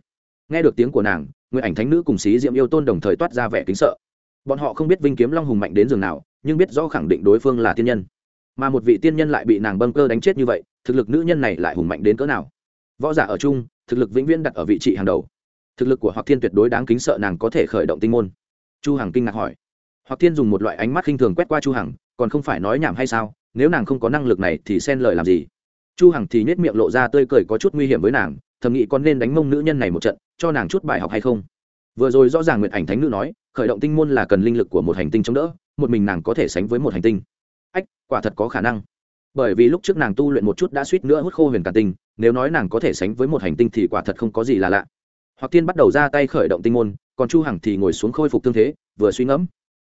Nghe được tiếng của nàng nguyện ảnh thánh nữ cùng xí diệm yêu tôn đồng thời toát ra vẻ kính sợ. Bọn họ không biết vinh kiếm long hùng mạnh đến giường nào, nhưng biết rõ khẳng định đối phương là tiên nhân. Mà một vị tiên nhân lại bị nàng bâng cơ đánh chết như vậy, thực lực nữ nhân này lại hùng mạnh đến cỡ nào? Võ giả ở chung, thực lực vĩnh viễn đặt ở vị trí hàng đầu. Thực lực của hoặc thiên tuyệt đối đáng kính sợ nàng có thể khởi động tinh môn chu hằng kinh ngạc hỏi. Hoặc thiên dùng một loại ánh mắt khinh thường quét qua chu hằng, còn không phải nói nhảm hay sao? Nếu nàng không có năng lực này thì xen lời làm gì? Chu hằng thì nhếch miệng lộ ra tươi cười có chút nguy hiểm với nàng, thầm nghĩ con nên đánh mông nữ nhân này một trận, cho nàng chút bài học hay không? Vừa rồi rõ ràng nguyện ảnh thánh nữ nói, khởi động tinh môn là cần linh lực của một hành tinh chống đỡ, một mình nàng có thể sánh với một hành tinh. Ách, quả thật có khả năng. Bởi vì lúc trước nàng tu luyện một chút đã suýt nữa hút khô huyền cả tinh, nếu nói nàng có thể sánh với một hành tinh thì quả thật không có gì là lạ. Hoặc tiên bắt đầu ra tay khởi động tinh môn còn chu hằng thì ngồi xuống khôi phục tương thế, vừa suy ngẫm.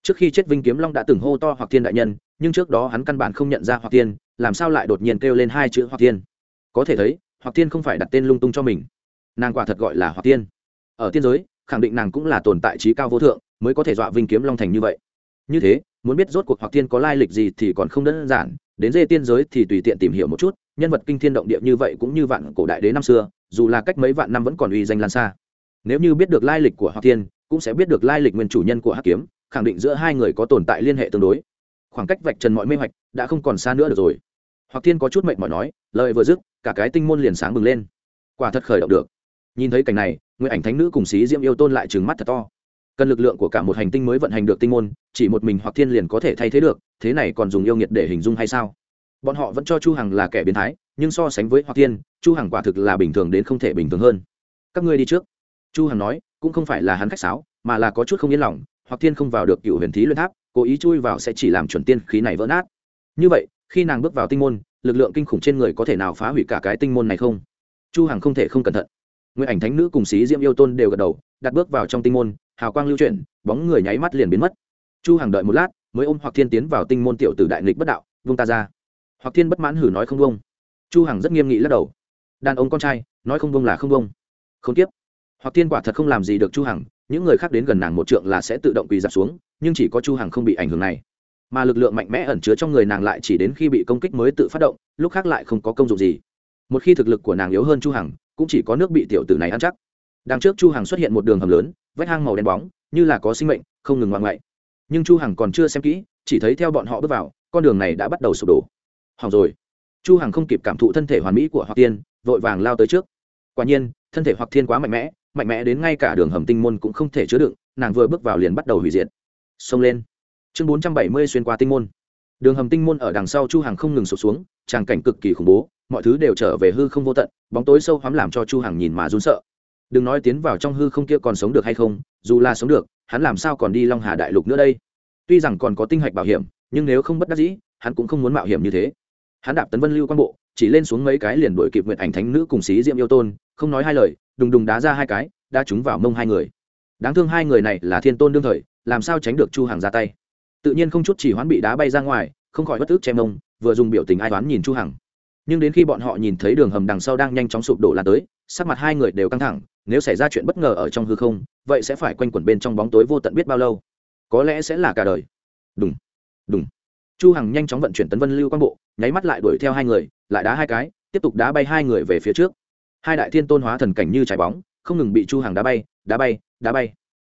Trước khi chết vinh kiếm long đã từng hô to hoặc thiên đại nhân, nhưng trước đó hắn căn bản không nhận ra hoặc thiên, làm sao lại đột nhiên kêu lên hai chữ hoặc thiên? Có thể thấy, hoặc thiên không phải đặt tên lung tung cho mình. Nàng quả thật gọi là hoặc thiên. Ở tiên giới, khẳng định nàng cũng là tồn tại trí cao vô thượng, mới có thể dọa vinh kiếm long thành như vậy. Như thế, muốn biết rốt cuộc hoặc tiên có lai lịch gì thì còn không đơn giản, đến dê tiên giới thì tùy tiện tìm hiểu một chút, nhân vật kinh thiên động địa như vậy cũng như vạn cổ đại đế năm xưa, dù là cách mấy vạn năm vẫn còn uy danh lan xa nếu như biết được lai lịch của Hoa tiên cũng sẽ biết được lai lịch nguyên chủ nhân của hắc kiếm, khẳng định giữa hai người có tồn tại liên hệ tương đối. Khoảng cách vạch trần mọi mê hoạch đã không còn xa nữa được rồi. Hoặc Thiên có chút mệnh mỏi nói, lời vừa dứt, cả cái tinh môn liền sáng bừng lên. Quả thật khởi động được. Nhìn thấy cảnh này nguyện ảnh thánh nữ cùng xí diễm yêu tôn lại trừng mắt thật to. Cần lực lượng của cả một hành tinh mới vận hành được tinh môn, chỉ một mình hoặc thiên liền có thể thay thế được, thế này còn dùng yêu nghiệt để hình dung hay sao? Bọn họ vẫn cho chu hằng là kẻ biến thái, nhưng so sánh với hoặc thiên, chu hằng quả thực là bình thường đến không thể bình thường hơn. Các ngươi đi trước chu hằng nói, cũng không phải là hắn khách sáo, mà là có chút không yên lòng hoặc thiên không vào được cựu huyền thí luyện tháp, cố ý chui vào sẽ chỉ làm chuẩn tiên khí này vỡ nát. Như vậy, khi nàng bước vào tinh môn, lực lượng kinh khủng trên người có thể nào phá hủy cả cái tinh môn này không? Chu hằng không thể không cẩn thận. Nguyện ảnh thánh nữ cùng xí diễm yêu tôn đều gật đầu, đặt bước vào trong tinh môn, hào quang lưu chuyển, bóng người nháy mắt liền biến mất. Chu hằng đợi một lát, mới ôm hoặc thiên tiến vào tinh môn tiểu tử đại nghịch bất đạo, vung ta ra. Hoặc thiên bất mãn hử nói không vung chu hằng rất nghiêm nghị lắc đầu. Đàn ông con trai, nói không vung là không vung không tiếp hoặc thiên quả thật không làm gì được chu hằng, những người khác đến gần nàng một trượng là sẽ tự động quỳ dạp xuống, nhưng chỉ có chu hằng không bị ảnh hưởng này. Mà lực lượng mạnh mẽ ẩn chứa trong người nàng lại chỉ đến khi bị công kích mới tự phát động, lúc khác lại không có công dụng gì. Một khi thực lực của nàng yếu hơn chu hằng, cũng chỉ có nước bị tiểu tử này ăn chắc. Đằng trước chu hằng xuất hiện một đường hầm lớn, vách hang màu đen bóng, như là có sinh mệnh, không ngừng ngoan ngoại. Nhưng chu hằng còn chưa xem kỹ, chỉ thấy theo bọn họ bước vào, con đường này đã bắt đầu sụp đổ. Hỏng rồi. Chu hằng không kịp cảm thụ thân thể hoàn mỹ của hoặc tiên vội vàng lao tới trước. Quả nhiên, thân thể hoặc thiên quá mạnh mẽ mạnh mẽ đến ngay cả đường hầm tinh môn cũng không thể chứa đựng, nàng vừa bước vào liền bắt đầu hủy diệt. Xông lên. Chương 470 xuyên qua tinh môn. Đường hầm tinh môn ở đằng sau chu hằng không ngừng sụp xuống, tràng cảnh cực kỳ khủng bố, mọi thứ đều trở về hư không vô tận, bóng tối sâu hoắm làm cho chu hằng nhìn mà run sợ. Đừng nói tiến vào trong hư không kia còn sống được hay không, dù là sống được, hắn làm sao còn đi long hà đại lục nữa đây? Tuy rằng còn có tinh hạch bảo hiểm, nhưng nếu không bất đắc dĩ, hắn cũng không muốn mạo hiểm như thế. Hắn đạp tấn vân lưu quan bộ, chỉ lên xuống mấy cái liền đuổi kịp nguyện ảnh thánh nữ cùng xí diệm yêu tôn, không nói hai lời đùng đùng đá ra hai cái, đá trúng vào mông hai người. Đáng thương hai người này là thiên tôn đương thời, làm sao tránh được chu hằng ra tay? Tự nhiên không chút chỉ hoán bị đá bay ra ngoài, không khỏi bất tức che mông, vừa dùng biểu tình ai toán nhìn chu hằng. Nhưng đến khi bọn họ nhìn thấy đường hầm đằng sau đang nhanh chóng sụp đổ là tới, sắc mặt hai người đều căng thẳng, nếu xảy ra chuyện bất ngờ ở trong hư không, vậy sẽ phải quanh quẩn bên trong bóng tối vô tận biết bao lâu. Có lẽ sẽ là cả đời. Đúng đúng chu hằng nhanh chóng vận chuyển tấn vân lưu quan bộ, nháy mắt lại đuổi theo hai người, lại đá hai cái, tiếp tục đá bay hai người về phía trước hai đại thiên tôn hóa thần cảnh như trái bóng, không ngừng bị chu hằng đá bay đá bay đá bay.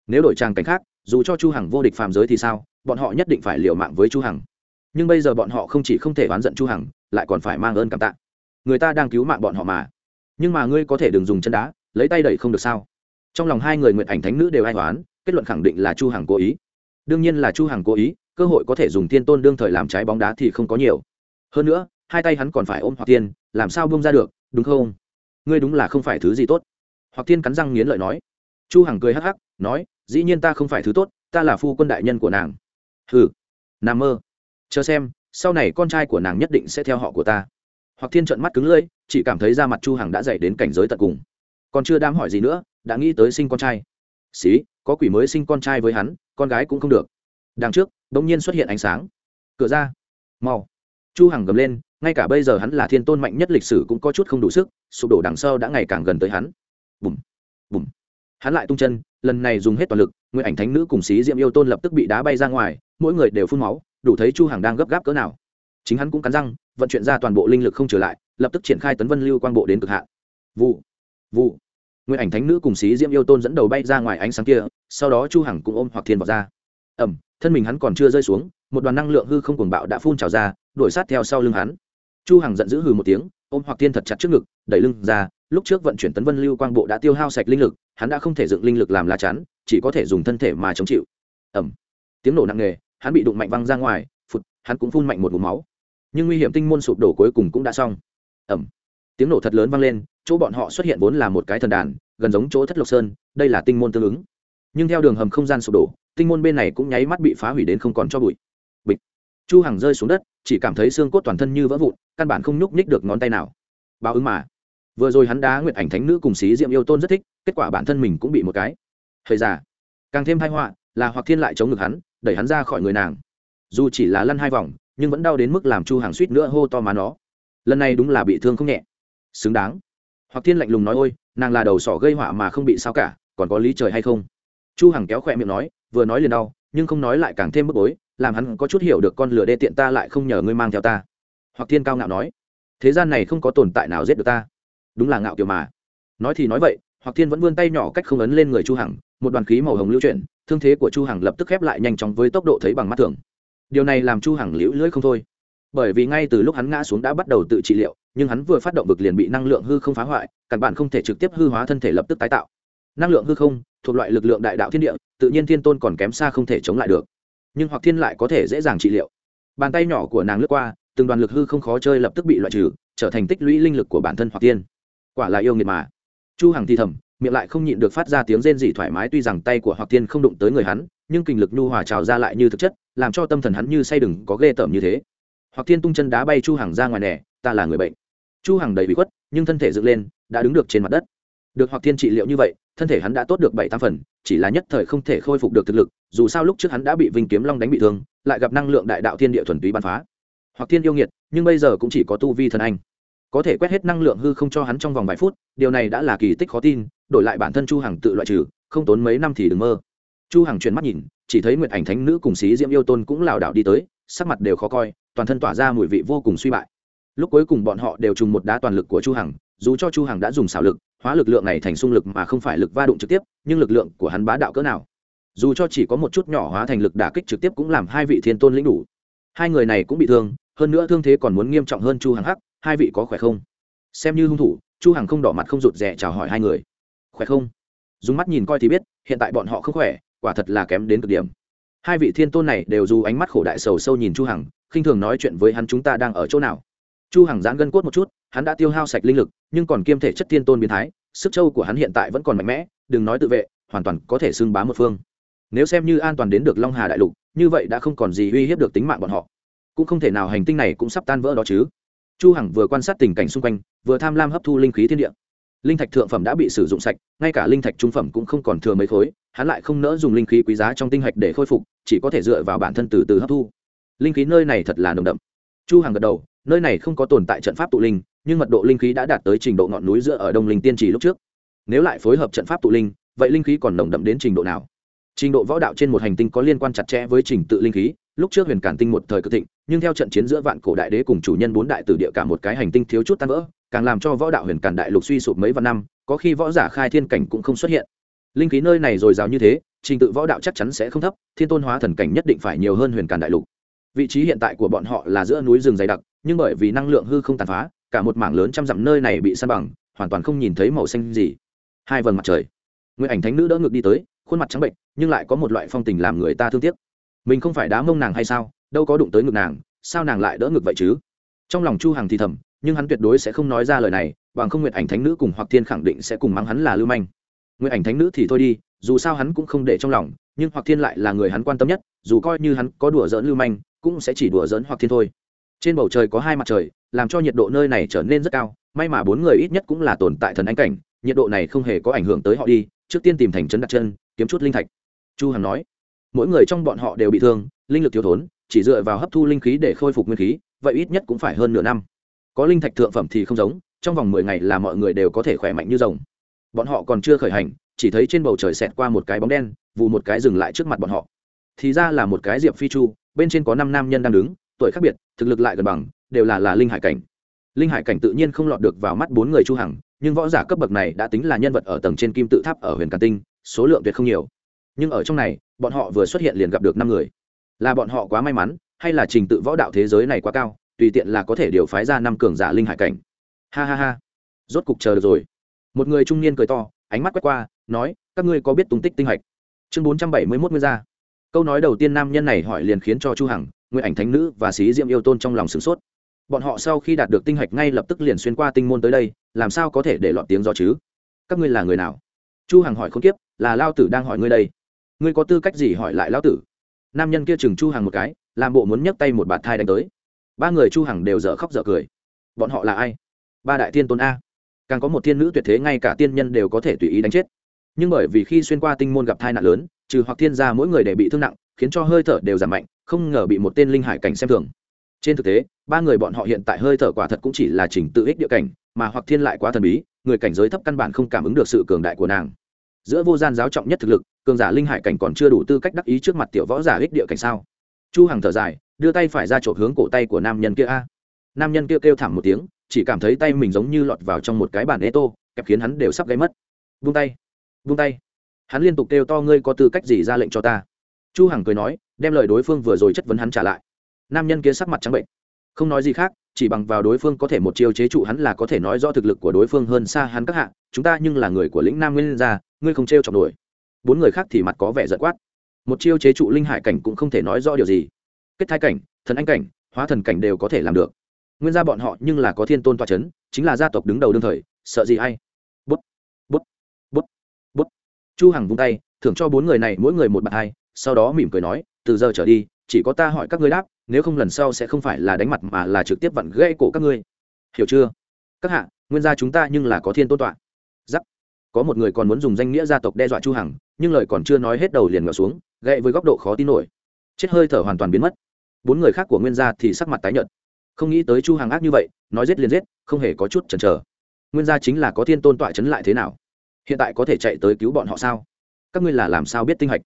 Nếu đổi trang cảnh khác, dù cho chu hằng vô địch phàm giới thì sao, bọn họ nhất định phải liều mạng với chu hằng. Nhưng bây giờ bọn họ không chỉ không thể oán giận chu hằng, lại còn phải mang ơn cảm tạ. Người ta đang cứu mạng bọn họ mà. Nhưng mà ngươi có thể đừng dùng chân đá, lấy tay đẩy không được sao? Trong lòng hai người nguyện ảnh thánh nữ đều ai toán kết luận khẳng định là chu hằng cố ý. Đương nhiên là chu hằng cố ý, cơ hội có thể dùng thiên tôn đương thời làm trái bóng đá thì không có nhiều. Hơn nữa, hai tay hắn còn phải ôm hoặc tiên, làm sao buông ra được, đúng không? Ngươi đúng là không phải thứ gì tốt. Hoặc Thiên cắn răng nghiến lợi nói. Chu hằng cười hắc hắc, nói, dĩ nhiên ta không phải thứ tốt, ta là phu quân đại nhân của nàng. Hừ nằm mơ. Chờ xem, sau này con trai của nàng nhất định sẽ theo họ của ta. Hoặc thiên trợn mắt cứng lưỡi, chỉ cảm thấy da mặt chu hằng đã dậy đến cảnh giới tận cùng. Còn chưa đám hỏi gì nữa, đã nghĩ tới sinh con trai. Xí, có quỷ mới sinh con trai với hắn, con gái cũng không được. Đằng trước bỗng nhiên xuất hiện ánh sáng. Cửa ra. Mau. Chu hằng gầm lên, ngay cả bây giờ hắn là thiên tôn mạnh nhất lịch sử cũng có chút không đủ sức sụp đổ đằng sau đã ngày càng gần tới hắn. Bùm bùm. Hắn lại tung chân, lần này dùng hết toàn lực nguyên ảnh thánh nữ cùng xí diệm yêu tôn lập tức bị đá bay ra ngoài, mỗi người đều phun máu, đủ thấy chu hằng đang gấp gáp cỡ nào. Chính hắn cũng cắn răng, vận chuyển ra toàn bộ linh lực không trở lại, lập tức triển khai tấn vân lưu quang bộ đến cực hạn. Vụ vụ. Nguyên ảnh thánh nữ cùng xí diễm yêu tôn dẫn đầu bay ra ngoài ánh sáng kia, sau đó chu hằng cũng ôm hoặc thiên vào ra. Ẩm, thân mình hắn còn chưa rơi xuống, một đoàn năng lượng hư không cuồng bạo đã phun trào ra, đuổi sát theo sau lưng hắn. Chu hằng giận dữ hừ một tiếng ôm hoặc tiên thật chặt trước ngực, đẩy lưng ra, lúc trước vận chuyển tấn vân lưu quang bộ đã tiêu hao sạch linh lực, hắn đã không thể dựng linh lực làm lá chắn, chỉ có thể dùng thân thể mà chống chịu. Ẩm tiếng nổ nặng nề, hắn bị đụng mạnh văng ra ngoài, phụt, hắn cũng phun mạnh một vùng máu. Nhưng nguy hiểm tinh môn sụp đổ cuối cùng cũng đã xong. Ẩm tiếng nổ thật lớn vang lên, chỗ bọn họ xuất hiện vốn là một cái thần đàn, gần giống chỗ thất lộc sơn, đây là tinh môn tương ứng. Nhưng theo đường hầm không gian sụp đổ, tinh môn bên này cũng nháy mắt bị phá hủy đến không còn cho bụi chu hằng rơi xuống đất, chỉ cảm thấy xương cốt toàn thân như vỡ vụn, căn bản không nhúc nhích được ngón tay nào. Báo ứng mà. Vừa rồi hắn đá nguyệt ảnh thánh nữ cùng xí diệm yêu tôn rất thích, kết quả bản thân mình cũng bị một cái. Thời già. Càng thêm thai họa là hoặc thiên lại chống ngực hắn, đẩy hắn ra khỏi người nàng. Dù chỉ là lăn hai vòng, nhưng vẫn đau đến mức làm chu hàng suýt nữa hô to má nó. Lần này đúng là bị thương không nhẹ. Xứng đáng. Hoặc thiên lạnh lùng nói, ôi, nàng là đầu sỏ gây họa mà không bị sao cả, còn có lý trời hay không? Chu hằng kéo khỏe miệng nói, vừa nói liền đau, nhưng không nói lại càng thêm bức bối làm hắn có chút hiểu được con lửa đê tiện ta lại không nhờ ngươi mang theo ta. Hoặc thiên cao ngạo nói, thế gian này không có tồn tại nào giết được ta. Đúng là ngạo kiểu mà. Nói thì nói vậy, hoặc thiên vẫn vươn tay nhỏ cách không ấn lên người chu hằng, một đoàn khí màu hồng lưu chuyển, thương thế của chu hằng lập tức khép lại nhanh chóng với tốc độ thấy bằng mắt thường. Điều này làm chu hằng liễu lưỡi không thôi. Bởi vì ngay từ lúc hắn ngã xuống đã bắt đầu tự trị liệu, nhưng hắn vừa phát động vực liền bị năng lượng hư không phá hoại, căn bản không thể trực tiếp hư hóa thân thể lập tức tái tạo. Năng lượng hư không thuộc loại lực lượng đại đạo thiên địa, tự nhiên thiên tôn còn kém xa không thể chống lại được nhưng hoặc thiên lại có thể dễ dàng trị liệu. Bàn tay nhỏ của nàng lướt qua, từng đoàn lực hư không khó chơi lập tức bị loại trừ, trở thành tích lũy linh lực của bản thân hoặc tiên quả là yêu nghiệt mà. Chu hằng thì thầm, miệng lại không nhịn được phát ra tiếng rên rỉ thoải mái, tuy rằng tay của hoặc tiên không đụng tới người hắn, nhưng kinh lực nhu hòa trào ra lại như thực chất, làm cho tâm thần hắn như say đừng có ghê tởm như thế. Hoặc tiên tung chân đá bay chu hằng ra ngoài nẻ ta là người bệnh. Chu hằng đầy bị khuất, nhưng thân thể dựng lên, đã đứng được trên mặt đất. Được hoặc tiên trị liệu như vậy thân thể hắn đã tốt được bảy tám phần, chỉ là nhất thời không thể khôi phục được thực lực, dù sao lúc trước hắn đã bị vinh kiếm long đánh bị thương, lại gặp năng lượng đại đạo thiên địa thuần túy bắn phá. Hoặc thiên yêu nghiệt, nhưng bây giờ cũng chỉ có tu vi thần anh. Có thể quét hết năng lượng hư không cho hắn trong vòng vài phút, điều này đã là kỳ tích khó tin, đổi lại bản thân chu hằng tự loại trừ, không tốn mấy năm thì đừng mơ. Chu hằng chuyển mắt nhìn, chỉ thấy nguyệt ảnh thánh nữ cùng xí diễm yêu tôn cũng lảo đảo đi tới, sắc mặt đều khó coi, toàn thân tỏa ra mùi vị vô cùng suy bại. Lúc cuối cùng bọn họ đều trùng một đá toàn lực của chu hằng dù cho chu hằng đã dùng xảo lực, hóa lực lượng này thành xung lực mà không phải lực va đụng trực tiếp, nhưng lực lượng của hắn bá đạo cỡ nào. Dù cho chỉ có một chút nhỏ hóa thành lực đả kích trực tiếp cũng làm hai vị thiên tôn lĩnh đủ. Hai người này cũng bị thương, hơn nữa thương thế còn muốn nghiêm trọng hơn chu hằng hắc, hai vị có khỏe không? Xem như hung thủ, chu hằng không đỏ mặt không rụt rè chào hỏi hai người. Khỏe không? Dùng mắt nhìn coi thì biết, hiện tại bọn họ không khỏe, quả thật là kém đến cực điểm. Hai vị thiên tôn này đều dù ánh mắt khổ đại sầu sâu nhìn chu hằng, khinh thường nói chuyện với hắn chúng ta đang ở chỗ nào. Chu hằng giãn gân cốt một chút hắn đã tiêu hao sạch linh lực, nhưng còn kiêm thể chất thiên tôn biến thái, sức châu của hắn hiện tại vẫn còn mạnh mẽ, đừng nói tự vệ, hoàn toàn có thể xưng bá một phương. Nếu xem như an toàn đến được long hà đại lục, như vậy đã không còn gì uy hiếp được tính mạng bọn họ. Cũng không thể nào hành tinh này cũng sắp tan vỡ đó chứ. Chu hằng vừa quan sát tình cảnh xung quanh, vừa tham lam hấp thu linh khí thiên địa. Linh thạch thượng phẩm đã bị sử dụng sạch, ngay cả linh thạch trung phẩm cũng không còn thừa mấy khối, hắn lại không nỡ dùng linh khí quý giá trong tinh hạch để khôi phục, chỉ có thể dựa vào bản thân từ từ hấp thu. Linh khí nơi này thật là nồng đậm. Chu hằng gật đầu, nơi này không có tồn tại trận pháp tụ linh nhưng mật độ linh khí đã đạt tới trình độ ngọn núi giữa ở đông linh tiên trì lúc trước. Nếu lại phối hợp trận pháp tụ linh, vậy linh khí còn nồng đậm đến trình độ nào? Trình độ võ đạo trên một hành tinh có liên quan chặt chẽ với trình tự linh khí, lúc trước huyền cản tinh một thời cực thịnh, nhưng theo trận chiến giữa vạn cổ đại đế cùng chủ nhân bốn đại tử địa cả một cái hành tinh thiếu chút tan vỡ, càng làm cho võ đạo huyền cản đại lục suy sụp mấy vạn năm, có khi võ giả khai thiên cảnh cũng không xuất hiện. Linh khí nơi này dồi dào như thế, trình tự võ đạo chắc chắn sẽ không thấp, thiên tôn hóa thần cảnh nhất định phải nhiều hơn huyền cản đại lục. Vị trí hiện tại của bọn họ là giữa núi rừng dày đặc, nhưng bởi vì năng lượng hư không tàn phá cả một mảng lớn trăm dặm nơi này bị san bằng, hoàn toàn không nhìn thấy màu xanh gì. Hai vầng mặt trời. Nguyện ảnh thánh nữ đỡ ngược đi tới, khuôn mặt trắng bệnh, nhưng lại có một loại phong tình làm người ta thương tiếc. Mình không phải đá mông nàng hay sao? Đâu có đụng tới ngực nàng, sao nàng lại đỡ ngực vậy chứ? Trong lòng chu hằng thì thầm, nhưng hắn tuyệt đối sẽ không nói ra lời này, bằng không nguyện ảnh thánh nữ cùng hoặc thiên khẳng định sẽ cùng mắng hắn là lưu manh. Nguyện ảnh thánh nữ thì thôi đi, dù sao hắn cũng không để trong lòng, nhưng hoặc thiên lại là người hắn quan tâm nhất, dù coi như hắn có đùa giỡn lưu manh, cũng sẽ chỉ đùa giỡn hoặc thiên thôi trên bầu trời có hai mặt trời, làm cho nhiệt độ nơi này trở nên rất cao, may mà bốn người ít nhất cũng là tồn tại thần ánh cảnh, nhiệt độ này không hề có ảnh hưởng tới họ đi, trước tiên tìm thành trấn đặt chân, kiếm chút linh thạch. Chu hằng nói, mỗi người trong bọn họ đều bị thương, linh lực thiếu thốn, chỉ dựa vào hấp thu linh khí để khôi phục nguyên khí, vậy ít nhất cũng phải hơn nửa năm. Có linh thạch thượng phẩm thì không giống, trong vòng mười ngày là mọi người đều có thể khỏe mạnh như rồng. Bọn họ còn chưa khởi hành, chỉ thấy trên bầu trời xẹt qua một cái bóng đen vụ một cái dừng lại trước mặt bọn họ. Thì ra là một cái diệp phi chu, bên trên có năm nam nhân đang đứng tuổi khác biệt, thực lực lại gần bằng, đều là là linh hải cảnh. Linh hải cảnh tự nhiên không lọt được vào mắt bốn người chu hằng, nhưng võ giả cấp bậc này đã tính là nhân vật ở tầng trên kim tự tháp ở huyền càn tinh, số lượng tuyệt không nhiều. Nhưng ở trong này, bọn họ vừa xuất hiện liền gặp được năm người. Là bọn họ quá may mắn, hay là trình tự võ đạo thế giới này quá cao, tùy tiện là có thể điều phái ra năm cường giả linh hải cảnh. Ha ha ha. Rốt cục chờ được rồi. Một người trung niên cười to, ánh mắt quét qua, nói, các ngươi có biết tung tích tinh hạch? Chương bốn trăm bảy mươi ra câu nói đầu tiên nam nhân này hỏi liền khiến cho chu hằng nguyện ảnh thánh nữ và xí diệm yêu tôn trong lòng sửng sốt. Bọn họ sau khi đạt được tinh hạch ngay lập tức liền xuyên qua tinh môn tới đây, làm sao có thể để lọt tiếng do chứ? Các ngươi là người nào? Chu hằng hỏi không tiếp là lao tử đang hỏi ngươi đây. Ngươi có tư cách gì hỏi lại lao tử? Nam nhân kia chừng chu hằng một cái, làm bộ muốn nhấc tay một bạt thai đánh tới. Ba người chu hằng đều dở khóc dở cười. Bọn họ là ai? Ba đại tiên tôn a. Càng có một thiên nữ tuyệt thế ngay cả tiên nhân đều có thể tùy ý đánh chết. Nhưng bởi vì khi xuyên qua tinh môn gặp tai nạn lớn, trừ hoặc thiên gia mỗi người đều bị thương nặng, khiến cho hơi thở đều giảm mạnh không ngờ bị một tên linh hải cảnh xem thường. Trên thực tế, ba người bọn họ hiện tại hơi thở quả thật cũng chỉ là trình tự ích địa cảnh, mà hoặc thiên lại quá thần bí, người cảnh giới thấp căn bản không cảm ứng được sự cường đại của nàng. Giữa vô gian giáo trọng nhất thực lực, cường giả linh hải cảnh còn chưa đủ tư cách đắc ý trước mặt tiểu võ giả ích địa cảnh sao? Chu hằng thở dài, đưa tay phải ra chộp hướng cổ tay của nam nhân kia a. Nam nhân kia kêu thảm một tiếng, chỉ cảm thấy tay mình giống như lọt vào trong một cái bàn ê tô kẹp khiến hắn đều sắp gáy mất. Vung tay vung tay. Hắn liên tục kêu to, ngươi có tư cách gì ra lệnh cho ta? Chu hằng cười nói đem lời đối phương vừa rồi chất vấn hắn trả lại. Nam nhân kia sắc mặt trắng bệnh. Không nói gì khác chỉ bằng vào đối phương có thể một chiêu chế trụ hắn là có thể nói rõ thực lực của đối phương hơn xa hắn các hạ chúng ta nhưng là người của lĩnh nam nguyên gia ngươi không trêu chọc nổi. Bốn người khác thì mặt có vẻ giận quát. Một chiêu chế trụ linh hải cảnh cũng không thể nói rõ điều gì. Kết thai cảnh thần anh cảnh hóa thần cảnh đều có thể làm được. Nguyên gia bọn họ nhưng là có thiên tôn toa chấn, chính là gia tộc đứng đầu đương thời sợ gì hay. Bút bút bút bút. Chu hằng vung tay thưởng cho bốn người này mỗi người một bạt hai sau đó mỉm cười nói, từ giờ trở đi, chỉ có ta hỏi các ngươi đáp, nếu không lần sau sẽ không phải là đánh mặt mà là trực tiếp vặn gãy cổ các ngươi. Hiểu chưa? Các hạ, nguyên gia chúng ta nhưng là có thiên tôn tọa. Giắc có một người còn muốn dùng danh nghĩa gia tộc đe dọa chu hằng, nhưng lời còn chưa nói hết đầu liền ngã xuống gậy với góc độ khó tin nổi. Chết hơi thở hoàn toàn biến mất. Bốn người khác của nguyên gia thì sắc mặt tái nhợt. Không nghĩ tới chu hằng ác như vậy, nói giết liền giết, không hề có chút chần chờ. Nguyên gia chính là có thiên tôn tọa chấn lại thế nào? Hiện tại có thể chạy tới cứu bọn họ sao? Các ngươi là làm sao biết tinh hạch?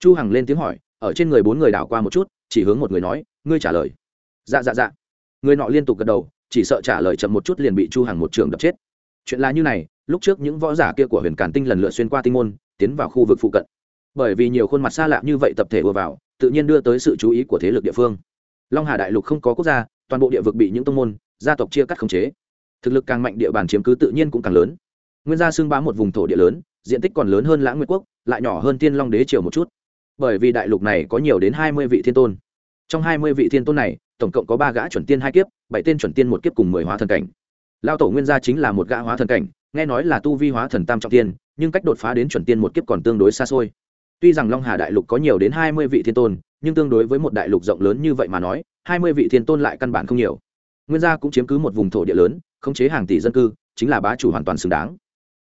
Chu hằng lên tiếng hỏi, ở trên người bốn người đảo qua một chút, chỉ hướng một người nói, ngươi trả lời. Dạ dạ dạ. Người nọ liên tục gật đầu, chỉ sợ trả lời chậm một chút liền bị chu hằng một trường đập chết. Chuyện là như này, lúc trước những võ giả kia của huyền càn tinh lần lượt xuyên qua tinh môn, tiến vào khu vực phụ cận. Bởi vì nhiều khuôn mặt xa lạ như vậy tập thể ùa vào, tự nhiên đưa tới sự chú ý của thế lực địa phương. Long hà đại lục không có quốc gia, toàn bộ địa vực bị những tông môn, gia tộc chia cắt khống chế. Thực lực càng mạnh địa bàn chiếm cứ tự nhiên cũng càng lớn. Nguyên gia xưng bá một vùng thổ địa lớn, diện tích còn lớn hơn lãng nguyệt quốc, lại nhỏ hơn tiên long đế triều một chút bởi vì đại lục này có nhiều đến hai mươi vị thiên tôn. Trong hai mươi vị thiên tôn này, tổng cộng có ba gã chuẩn tiên hai kiếp, bảy tên chuẩn tiên một kiếp cùng mười hóa thần cảnh. Lao tổ nguyên gia chính là một gã hóa thần cảnh, nghe nói là tu vi hóa thần tam trọng tiên, nhưng cách đột phá đến chuẩn tiên một kiếp còn tương đối xa xôi. Tuy rằng long hà đại lục có nhiều đến hai mươi vị thiên tôn, nhưng tương đối với một đại lục rộng lớn như vậy mà nói, hai mươi vị thiên tôn lại căn bản không nhiều. Nguyên gia cũng chiếm cứ một vùng thổ địa lớn, khống chế hàng tỷ dân cư, chính là bá chủ hoàn toàn xứng đáng.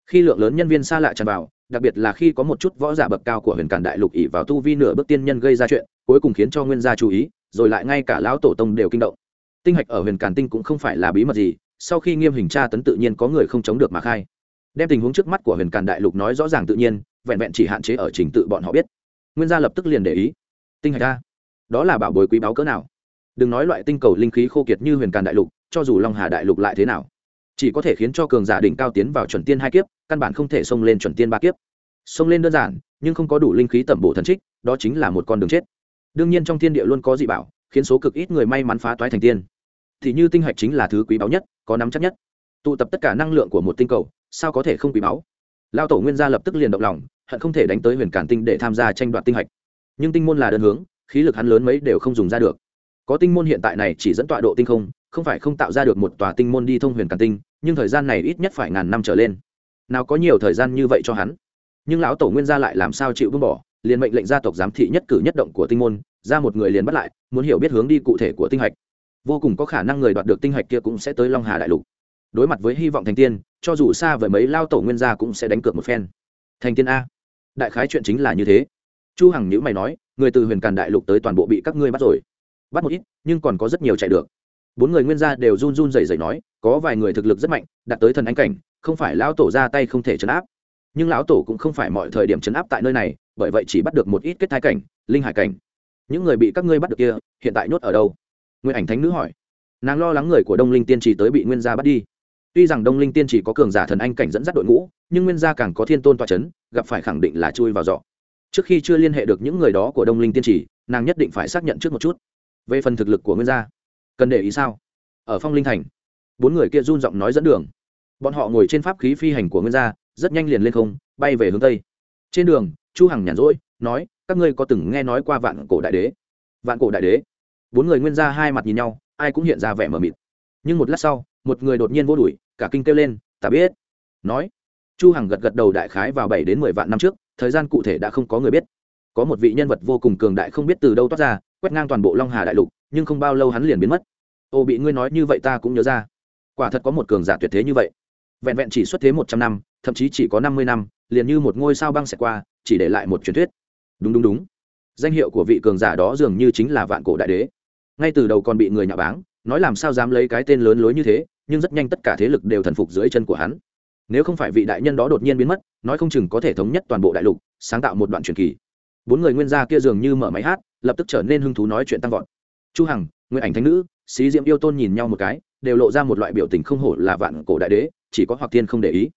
Khi lượng lớn nhân viên xa lạ tràn vào đặc biệt là khi có một chút võ giả bậc cao của huyền cản đại lục ỉ vào tu vi nửa bước tiên nhân gây ra chuyện, cuối cùng khiến cho nguyên gia chú ý, rồi lại ngay cả lão tổ tông đều kinh động. Tinh hạch ở huyền cản tinh cũng không phải là bí mật gì, sau khi nghiêm hình tra tấn tự nhiên có người không chống được mà khai. Đem tình huống trước mắt của huyền cản đại lục nói rõ ràng tự nhiên, vẹn vẹn chỉ hạn chế ở trình tự bọn họ biết. Nguyên gia lập tức liền để ý. Tinh hạch ra đó là bảo bối quý báu cỡ nào? Đừng nói loại tinh cầu linh khí khô kiệt như huyền càn đại lục, cho dù long hà đại lục lại thế nào? Chỉ có thể khiến cho cường giả đỉnh cao tiến vào chuẩn tiên hai kiếp, căn bản không thể xông lên chuẩn tiên ba kiếp. Xông lên đơn giản, nhưng không có đủ linh khí tẩm bổ thần trích, đó chính là một con đường chết. Đương nhiên trong thiên địa luôn có dị bảo, khiến số cực ít người may mắn phá toái thành tiên. Thì như tinh hạch chính là thứ quý báu nhất, có nắm chắc nhất. Tụ tập tất cả năng lượng của một tinh cầu, sao có thể không quý báu? Lao tổ nguyên gia lập tức liền động lòng, hận không thể đánh tới huyền cản tinh để tham gia tranh đoạt tinh hạch. Nhưng tinh môn là đơn hướng, khí lực hắn lớn mấy đều không dùng ra được có tinh môn hiện tại này chỉ dẫn tọa độ tinh không không phải không tạo ra được một tòa tinh môn đi thông huyền càn tinh, nhưng thời gian này ít nhất phải ngàn năm trở lên. Nào có nhiều thời gian như vậy cho hắn. Nhưng lão tổ nguyên gia lại làm sao chịu buông bỏ, liền mệnh lệnh gia tộc giám thị nhất cử nhất động của tinh môn, ra một người liền bắt lại, muốn hiểu biết hướng đi cụ thể của tinh hạch. Vô cùng có khả năng người đoạt được tinh hạch kia cũng sẽ tới long hà đại lục. Đối mặt với hy vọng thành tiên, cho dù xa với mấy lao tổ nguyên gia cũng sẽ đánh cược một phen. Thành tiên a. Đại khái chuyện chính là như thế. Chu hằng nhữ mày nói, người từ huyền càn đại lục tới toàn bộ bị các ngươi bắt rồi bắt một ít, nhưng còn có rất nhiều chạy được. Bốn người nguyên gia đều run run rẩy rẩy nói, có vài người thực lực rất mạnh, đạt tới thần anh cảnh, không phải lão tổ ra tay không thể chấn áp. Nhưng lão tổ cũng không phải mọi thời điểm chấn áp tại nơi này, bởi vậy chỉ bắt được một ít kết thai cảnh, linh hải cảnh. Những người bị các ngươi bắt được kia, hiện tại nhốt ở đâu? Nguyên ảnh thánh nữ hỏi. Nàng lo lắng người của đông linh tiên trì tới bị nguyên gia bắt đi. Tuy rằng đông linh tiên chỉ có cường giả thần anh cảnh dẫn dắt đội ngũ, nhưng nguyên gia càng có thiên tôn toa c h ấ n gặp phải khẳng định là chui vào dọ trước khi chưa liên hệ được những người đó của đông linh tiên trì, nàng nhất định phải xác nhận trước một chút về phần thực lực của nguyên gia, cần để ý sao? Ở phong linh thành, bốn người kia run giọng nói dẫn đường. Bọn họ ngồi trên pháp khí phi hành của nguyên gia, rất nhanh liền lên không, bay về hướng tây. Trên đường, chu hằng nhàn rỗi, nói, các ngươi có từng nghe nói qua vạn cổ đại đế? Vạn cổ đại đế? Bốn người nguyên gia hai mặt nhìn nhau, ai cũng hiện ra vẻ mờ mịt. Nhưng một lát sau, một người đột nhiên vô đuổi, cả kinh kêu lên, ta biết. Nói, chu hằng gật gật đầu đại khái vào bảy đến mười vạn năm trước, thời gian cụ thể đã không có người biết. Có một vị nhân vật vô cùng cường đại không biết từ đâu toát ra quét ngang toàn bộ long hà đại lục, nhưng không bao lâu hắn liền biến mất. Ô, bị ngươi nói như vậy ta cũng nhớ ra. Quả thật có một cường giả tuyệt thế như vậy. Vẹn vẹn chỉ xuất thế một trăm năm, thậm chí chỉ có năm mươi năm, liền như một ngôi sao băng xẹt qua, chỉ để lại một truyền thuyết. Đúng đúng đúng. Danh hiệu của vị cường giả đó dường như chính là vạn cổ đại đế. Ngay từ đầu còn bị người nhà báng, nói làm sao dám lấy cái tên lớn lối như thế, nhưng rất nhanh tất cả thế lực đều thần phục dưới chân của hắn. Nếu không phải vị đại nhân đó đột nhiên biến mất, nói không chừng có thể thống nhất toàn bộ đại lục, sáng tạo một đoạn truyền kỳ. Bốn người nguyên gia kia dường như mở máy hát lập tức trở nên hứng thú nói chuyện tăng vọt. Chu hằng nguyên ảnh thánh nữ, xí Diệm yêu tôn nhìn nhau một cái, đều lộ ra một loại biểu tình không hổ là vạn cổ đại đế, chỉ có hoặc tiên không để ý.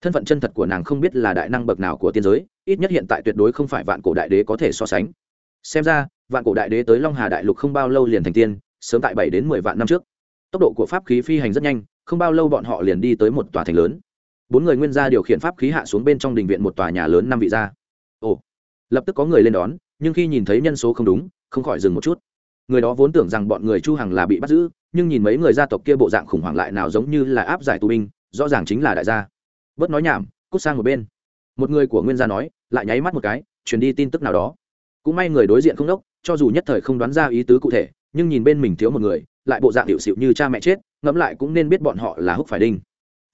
Thân phận chân thật của nàng không biết là đại năng bậc nào của tiên giới, ít nhất hiện tại tuyệt đối không phải vạn cổ đại đế có thể so sánh. Xem ra, vạn cổ đại đế tới long hà đại lục không bao lâu liền thành tiên, sớm tại bảy đến mười vạn năm trước. Tốc độ của pháp khí phi hành rất nhanh, không bao lâu bọn họ liền đi tới một tòa thành lớn. Bốn người nguyên gia điều khiển pháp khí hạ xuống bên trong đình viện một tòa nhà lớn năm vị gia. Ồ, lập tức có người lên đón nhưng khi nhìn thấy nhân số không đúng, không khỏi dừng một chút. Người đó vốn tưởng rằng bọn người chu hằng là bị bắt giữ, nhưng nhìn mấy người gia tộc kia bộ dạng khủng hoảng lại nào giống như là áp giải tù binh, rõ ràng chính là đại gia. Bớt nói nhảm, cút sang một bên. Một người của nguyên gia nói, lại nháy mắt một cái, truyền đi tin tức nào đó. Cũng may người đối diện không đốc, cho dù nhất thời không đoán ra ý tứ cụ thể, nhưng nhìn bên mình thiếu một người, lại bộ dạng hiệu xịu như cha mẹ chết, ngẫm lại cũng nên biết bọn họ là húc phải đinh.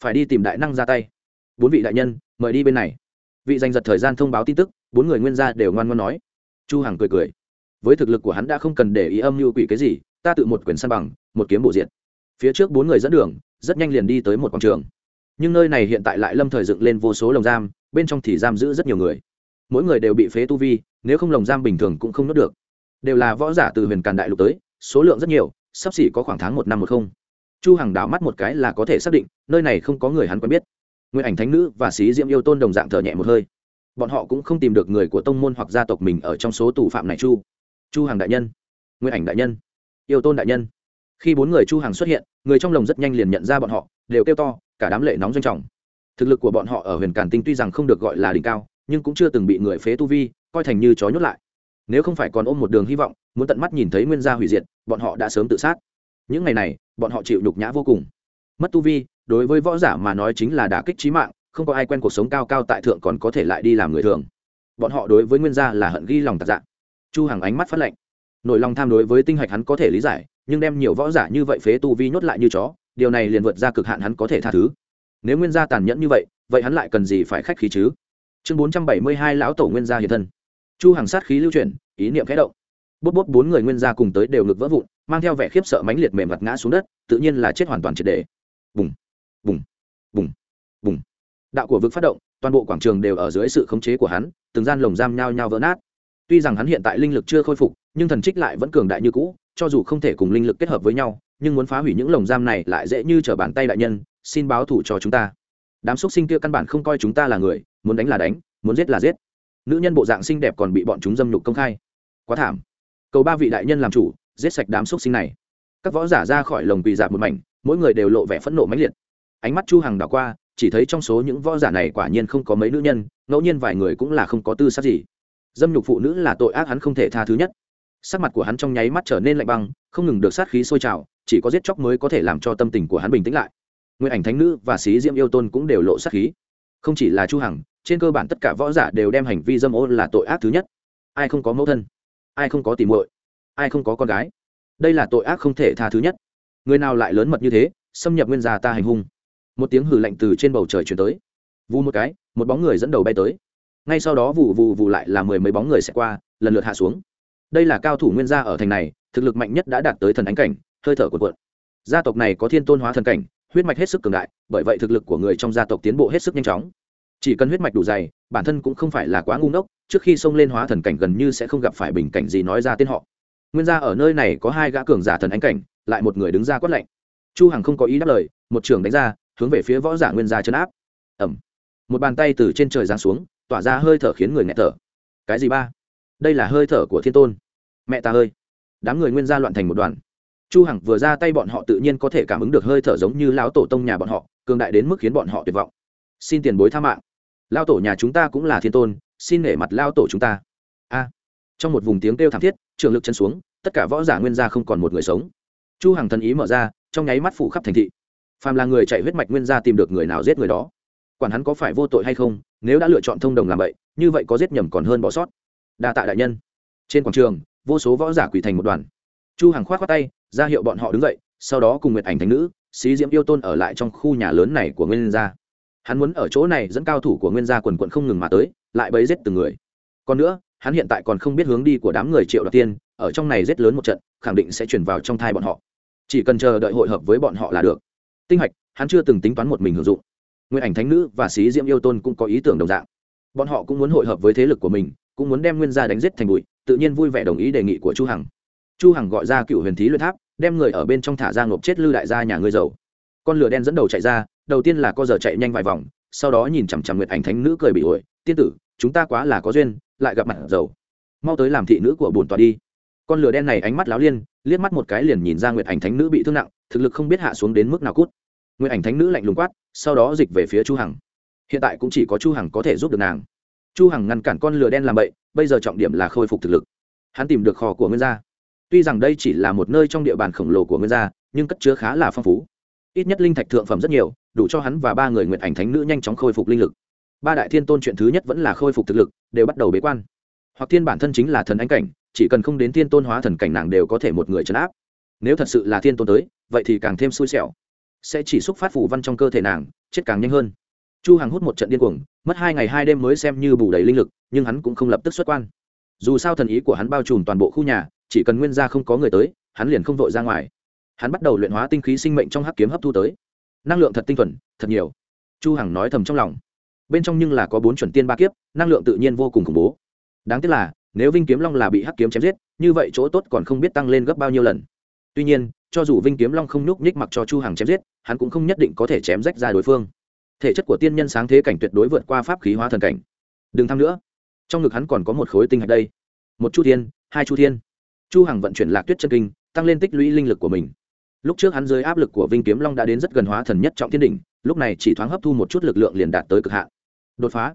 Phải đi tìm đại năng ra tay. Bốn vị đại nhân, mời đi bên này. Vị giành giật thời gian thông báo tin tức, bốn người nguyên gia đều ngoan ngoan nói chu hằng cười cười. Với thực lực của hắn đã không cần để ý âm mưu quỷ cái gì, ta tự một quyền săn bằng, một kiếm bộ diện phía trước bốn người dẫn đường, rất nhanh liền đi tới một quảng trường. Nhưng nơi này hiện tại lại lâm thời dựng lên vô số lồng giam, bên trong thì giam giữ rất nhiều người. Mỗi người đều bị phế tu vi, nếu không lồng giam bình thường cũng không nuốt được. Đều là võ giả từ huyền càn đại lục tới, số lượng rất nhiều, sắp xỉ có khoảng tháng một năm một không. Chu hằng đảo mắt một cái là có thể xác định, nơi này không có người hắn quen biết. Nguyên ảnh thánh nữ và sĩ diễm yêu tôn đồng dạng thở nhẹ một hơi bọn họ cũng không tìm được người của tông môn hoặc gia tộc mình ở trong số tù phạm này chu. Chu hàng đại nhân, nguyên ảnh đại nhân, yêu tôn đại nhân. Khi bốn người chu hàng xuất hiện, người trong lồng rất nhanh liền nhận ra bọn họ, đều kêu to, cả đám lệ nóng doanh trọng. Thực lực của bọn họ ở huyền càn tinh tuy rằng không được gọi là đỉnh cao, nhưng cũng chưa từng bị người phế tu vi, coi thành như chó nhốt lại. Nếu không phải còn ôm một đường hy vọng, muốn tận mắt nhìn thấy nguyên gia hủy diệt, bọn họ đã sớm tự sát. Những ngày này, bọn họ chịu nhục nhã vô cùng. Mất tu vi, đối với võ giả mà nói chính là đả kích trí mạng không có ai quen cuộc sống cao cao tại thượng còn có thể lại đi làm người thường. Bọn họ đối với nguyên gia là hận ghi lòng tạc dạng chu hằng ánh mắt phát lệnh nội lòng tham đối với tinh hạch hắn có thể lý giải, nhưng đem nhiều võ giả như vậy phế tu vi nhốt lại như chó, điều này liền vượt ra cực hạn hắn có thể tha thứ. Nếu nguyên gia tàn nhẫn như vậy vậy hắn lại cần gì phải khách khí chứ? Chương bốn trăm bảy mươi hai lão tổ nguyên gia hiện thân. Chu hằng sát khí lưu chuyển, ý niệm khẽ động. Bút bút bốn người nguyên gia cùng tới đều ngực vỡ vụn, mang theo vẻ khiếp sợ mãnh liệt mềm mặt ngã xuống đất, tự nhiên là chết hoàn toàn triệt để. bùng bùng bùng bùng đạo của vực phát động, toàn bộ quảng trường đều ở dưới sự khống chế của hắn, từng gian lồng giam nhao nhao vỡ nát. Tuy rằng hắn hiện tại linh lực chưa khôi phục, nhưng thần trích lại vẫn cường đại như cũ, cho dù không thể cùng linh lực kết hợp với nhau, nhưng muốn phá hủy những lồng giam này lại dễ như t r ở bàn tay đại nhân, xin báo thủ cho chúng ta. Đám x sinh kia căn bản không coi chúng ta là người, muốn đánh là đánh, muốn giết là giết. Nữ nhân bộ dạng xinh đẹp còn bị bọn chúng dâm nhục công khai. Quá thảm. Cầu ba vị đại nhân làm chủ, giết sạch đám x sinh này. Các võ giả ra khỏi lồng quỳ dạp một mảnh, mỗi người đều lộ vẻ phẫn nộ mãnh liệt. Ánh mắt chu hằng đảo qua chỉ thấy trong số những võ giả này quả nhiên không có mấy nữ nhân, ngẫu nhiên vài người cũng là không có tư sát gì. Dâm nhục phụ nữ là tội ác hắn không thể tha thứ nhất. Sắc mặt của hắn trong nháy mắt trở nên lạnh băng, không ngừng được sát khí sôi trào, chỉ có giết chóc mới có thể làm cho tâm tình của hắn bình tĩnh lại. Nguyên ảnh thánh nữ và xí diễm yêu tôn cũng đều lộ sát khí. Không chỉ là chu hằng, trên cơ bản tất cả võ giả đều đem hành vi dâm ô là tội ác thứ nhất. Ai không có mẫu thân? Ai không có tìm muội? Ai không có con gái? Đây là tội ác không thể tha thứ nhất. Người nào lại lớn mật như thế, xâm nhập nguyên gia ta hành hung? Một tiếng hử lạnh từ trên bầu trời chuyển tới. Vu một cái, một bóng người dẫn đầu bay tới. Ngay sau đó vụ vụ vụ lại là mười mấy bóng người sẽ qua, lần lượt hạ xuống. Đây là cao thủ nguyên gia ở thành này, thực lực mạnh nhất đã đạt tới thần ánh cảnh, hơi thở của quận gia tộc này có thiên tôn hóa thần cảnh, huyết mạch hết sức cường đại, bởi vậy thực lực của người trong gia tộc tiến bộ hết sức nhanh chóng. Chỉ cần huyết mạch đủ dày, bản thân cũng không phải là quá ngu ngốc, trước khi xông lên hóa thần cảnh gần như sẽ không gặp phải bình cảnh gì nói ra tên họ. Nguyên gia ở nơi này có hai gã cường giả thần ánh cảnh, lại một người đứng ra quát lạnh chu hằng không có ý đáp lời, một trường đánh ra hướng về phía võ giả nguyên gia chấn áp. Ẩm một bàn tay từ trên trời giáng xuống, tỏa ra hơi thở khiến người nghẹt thở. Cái gì ba? Đây là hơi thở của thiên tôn. Mẹ ta ơi. Đám người nguyên gia loạn thành một đoàn. Chu hằng vừa ra tay bọn họ tự nhiên có thể cảm ứng được hơi thở giống như lão tổ tông nhà bọn họ, cường đại đến mức khiến bọn họ tuyệt vọng. Xin tiền bối tha mạng. Lao tổ nhà chúng ta cũng là thiên tôn, xin nể mặt lao tổ chúng ta. A. Trong một vùng tiếng kêu thảm thiết, trường lực chân xuống, tất cả võ giả nguyên gia không còn một người sống. Chu hằng thần ý mở ra, trong nháy mắt phủ khắp thành thị phàm là người chạy huyết mạch nguyên gia tìm được người nào giết người đó, quản hắn có phải vô tội hay không, nếu đã lựa chọn thông đồng làm vậy, như vậy có giết nhầm còn hơn bỏ sót. Đa tạ đại nhân. Trên quảng trường, vô số võ giả quỳ thành một đoàn. Chu hằng khoát khoát tay, ra hiệu bọn họ đứng dậy, sau đó cùng nguyệt ảnh thánh nữ, xí diễm yêu tôn ở lại trong khu nhà lớn này của nguyên gia. Hắn muốn ở chỗ này dẫn cao thủ của nguyên gia quần quận không ngừng mà tới, lại bấy giết từng người. Còn nữa, hắn hiện tại còn không biết hướng đi của đám người triệu đầu tiên, ở trong này giết lớn một trận, khẳng định sẽ chuyển vào trong thai bọn họ. Chỉ cần chờ đợi hội hợp với bọn họ là được tinh hạch, hắn chưa từng tính toán một mình hưởng dụng. Nguyên ảnh thánh nữ và sĩ diễm yêu tôn cũng có ý tưởng đồng dạng. Bọn họ cũng muốn hội hợp với thế lực của mình, cũng muốn đem nguyên gia đánh giết thành bụi, tự nhiên vui vẻ đồng ý đề nghị của chu hằng. Chu hằng gọi ra cựu huyền thí luyện tháp, đem người ở bên trong thả ra ngộp chết lư đại gia nhà ngươi giàu. Con lửa đen dẫn đầu chạy ra, đầu tiên là co giờ chạy nhanh vài vòng, sau đó nhìn chằm chằm nguyệt ảnh thánh nữ cười bị ổi tiên tử, chúng ta quá là có duyên, lại gặp mặt giàu. Mau tới làm thị nữ của bổn tòa đi. Con lửa đen này ánh mắt láo liên, liếc mắt một cái liền nhìn ra nguyệt ảnh thánh nữ bị thương nặng thực lực không biết hạ xuống đến mức nào cút. Nguyệt ảnh thánh nữ lạnh lùng quát, sau đó dịch về phía chu hằng. Hiện tại cũng chỉ có chu hằng có thể giúp được nàng. Chu hằng ngăn cản con lừa đen làm bậy, bây giờ trọng điểm là khôi phục thực lực. Hắn tìm được kho của nguyên gia. Tuy rằng đây chỉ là một nơi trong địa bàn khổng lồ của nguyên gia, nhưng cất chứa khá là phong phú. Ít nhất linh thạch thượng phẩm rất nhiều, đủ cho hắn và ba người nguyện ảnh thánh nữ nhanh chóng khôi phục linh lực. Ba đại thiên tôn chuyện thứ nhất vẫn là khôi phục thực lực, đều bắt đầu bế quan. Hoặc thiên bản thân chính là thần ánh cảnh, chỉ cần không đến thiên tôn hóa thần cảnh nàng đều có thể một người chấn áp nếu thật sự là thiên tôn tới, vậy thì càng thêm xui xẻo. Sẽ chỉ xúc phát phủ văn trong cơ thể nàng, chết càng nhanh hơn. Chu hằng hút một trận điên cuồng, mất hai ngày hai đêm mới xem như bù đầy linh lực, nhưng hắn cũng không lập tức xuất quan. Dù sao thần ý của hắn bao trùm toàn bộ khu nhà, chỉ cần nguyên gia không có người tới, hắn liền không vội ra ngoài. Hắn bắt đầu luyện hóa tinh khí sinh mệnh trong hắc kiếm hấp thu tới. Năng lượng thật tinh thuần, thật nhiều. Chu hằng nói thầm trong lòng. Bên trong nhưng là có bốn chuẩn tiên ba kiếp, năng lượng tự nhiên vô cùng khủng bố. Đáng tiếc là, nếu vinh kiếm long là bị hắc kiếm chém giết, như vậy chỗ tốt còn không biết tăng lên gấp bao nhiêu lần tuy nhiên, cho dù vinh kiếm long không nhúc nhích mặc cho chu hằng chém giết, hắn cũng không nhất định có thể chém rách ra đối phương. Thể chất của tiên nhân sáng thế cảnh tuyệt đối vượt qua pháp khí hóa thần cảnh. Đừng tham nữa. Trong ngực hắn còn có một khối tinh hạch đây. Một chu thiên, hai chu thiên. Chu hằng vận chuyển lạc tuyết chân kinh, tăng lên tích lũy linh lực của mình. Lúc trước hắn dưới áp lực của vinh kiếm long đã đến rất gần hóa thần nhất trọng thiên đỉnh, lúc này chỉ thoáng hấp thu một chút lực lượng liền đạt tới cực hạn. Đột phá.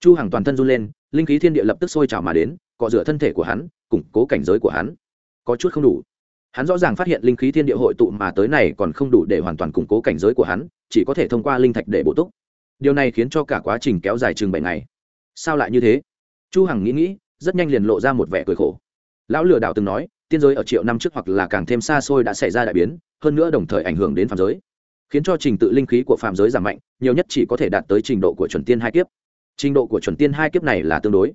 Chu hằng toàn thân run lên, linh khí thiên địa lập tức sôi trào mà đến, cọ rửa thân thể của hắn, củng cố cảnh giới của hắn. Có chút không đủ hắn rõ ràng phát hiện linh khí thiên địa hội tụ mà tới này còn không đủ để hoàn toàn củng cố cảnh giới của hắn, chỉ có thể thông qua linh thạch để bổ túc. Điều này khiến cho cả quá trình kéo dài chừng bảy ngày. Sao lại như thế? Chu hằng nghĩ nghĩ, rất nhanh liền lộ ra một vẻ cười khổ. Lão lừa đảo từng nói, tiên giới ở triệu năm trước hoặc là càng thêm xa xôi đã xảy ra đại biến, hơn nữa đồng thời ảnh hưởng đến phạm giới. Khiến cho trình tự linh khí của phạm giới giảm mạnh, nhiều nhất chỉ có thể đạt tới trình độ của chuẩn tiên hai kiếp. Trình độ của chuẩn tiên hai kiếp này là tương đối.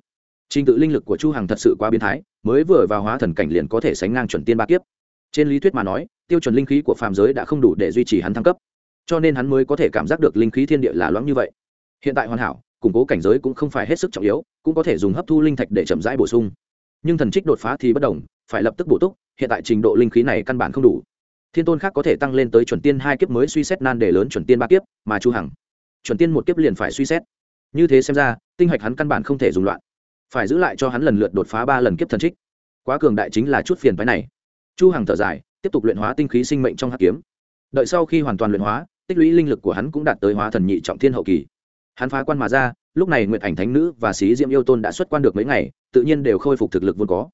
Trình tự linh lực của chu hằng thật sự quá biến thái, mới vừa vào hóa thần cảnh liền có thể sánh ngang chuẩn tiên ba kiếp trên lý thuyết mà nói, tiêu chuẩn linh khí của phạm giới đã không đủ để duy trì hắn thăng cấp. Cho nên hắn mới có thể cảm giác được linh khí thiên địa là loãng như vậy. Hiện tại hoàn hảo, củng cố cảnh giới cũng không phải hết sức trọng yếu, cũng có thể dùng hấp thu linh thạch để chậm rãi bổ sung. Nhưng thần trích đột phá thì bất đồng, phải lập tức bổ túc, hiện tại trình độ linh khí này căn bản không đủ. Thiên tôn khác có thể tăng lên tới chuẩn tiên hai kiếp mới suy xét nan đề lớn chuẩn tiên ba kiếp, mà chu hằng, chuẩn tiên một kiếp liền phải suy xét. Như thế xem ra, tinh hạch hắn căn bản không thể dùng loạn. Phải giữ lại cho hắn lần lượt đột phá ba lần kiếp thần trích. Quá cường đại chính là chút phiền phái này chu hằng thở dài, tiếp tục luyện hóa tinh khí sinh mệnh trong hắc kiếm. Đợi sau khi hoàn toàn luyện hóa, tích lũy linh lực của hắn cũng đạt tới hóa thần nhị trọng thiên hậu kỳ. Hắn phá quan mà ra, lúc này nguyệt ảnh thánh nữ và xí diễm yêu tôn đã xuất quan được mấy ngày, tự nhiên đều khôi phục thực lực vốn có.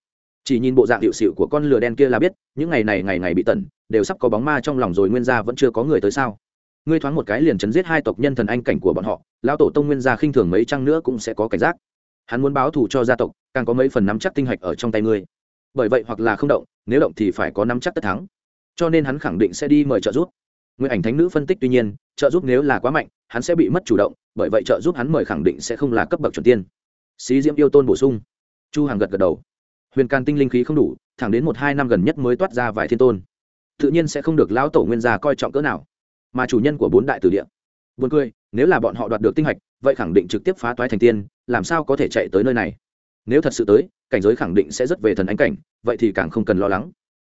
Chỉ nhìn bộ dạng hiệu sự của con lừa đen kia là biết, những ngày này ngày ngày bị tẩn đều sắp có bóng ma trong lòng rồi nguyên gia vẫn chưa có người tới sao. Ngươi thoáng một cái liền chấn giết hai tộc nhân thần anh cảnh của bọn họ, lão tổ tông nguyên gia khinh thường mấy trăng nữa cũng sẽ có cảnh giác. Hắn muốn báo thù cho gia tộc, càng có mấy phần nắm chắc tinh hạch ở trong tay ngươi. Bởi vậy hoặc là không động nếu động thì phải có nắm chắc tất thắng. Cho nên hắn khẳng định sẽ đi mời trợ giúp. Nguyên ảnh thánh nữ phân tích tuy nhiên, trợ giúp nếu là quá mạnh, hắn sẽ bị mất chủ động, bởi vậy trợ giúp hắn mời khẳng định sẽ không là cấp bậc chuẩn tiên. Xí diễm yêu tôn bổ sung. Chu hàng gật gật đầu. Huyền can tinh linh khí không đủ, thẳng đến một hai năm gần nhất mới toát ra vài thiên tôn. Tự nhiên sẽ không được lão tổ nguyên gia coi trọng cỡ nào. Mà chủ nhân của bốn đại tử địa. Buồn cười, nếu là bọn họ đoạt được tinh hạch, vậy khẳng định trực tiếp phá toái thành tiên, làm sao có thể chạy tới nơi này? Nếu thật sự tới, cảnh giới khẳng định sẽ rất về thần ánh cảnh, vậy thì càng không cần lo lắng.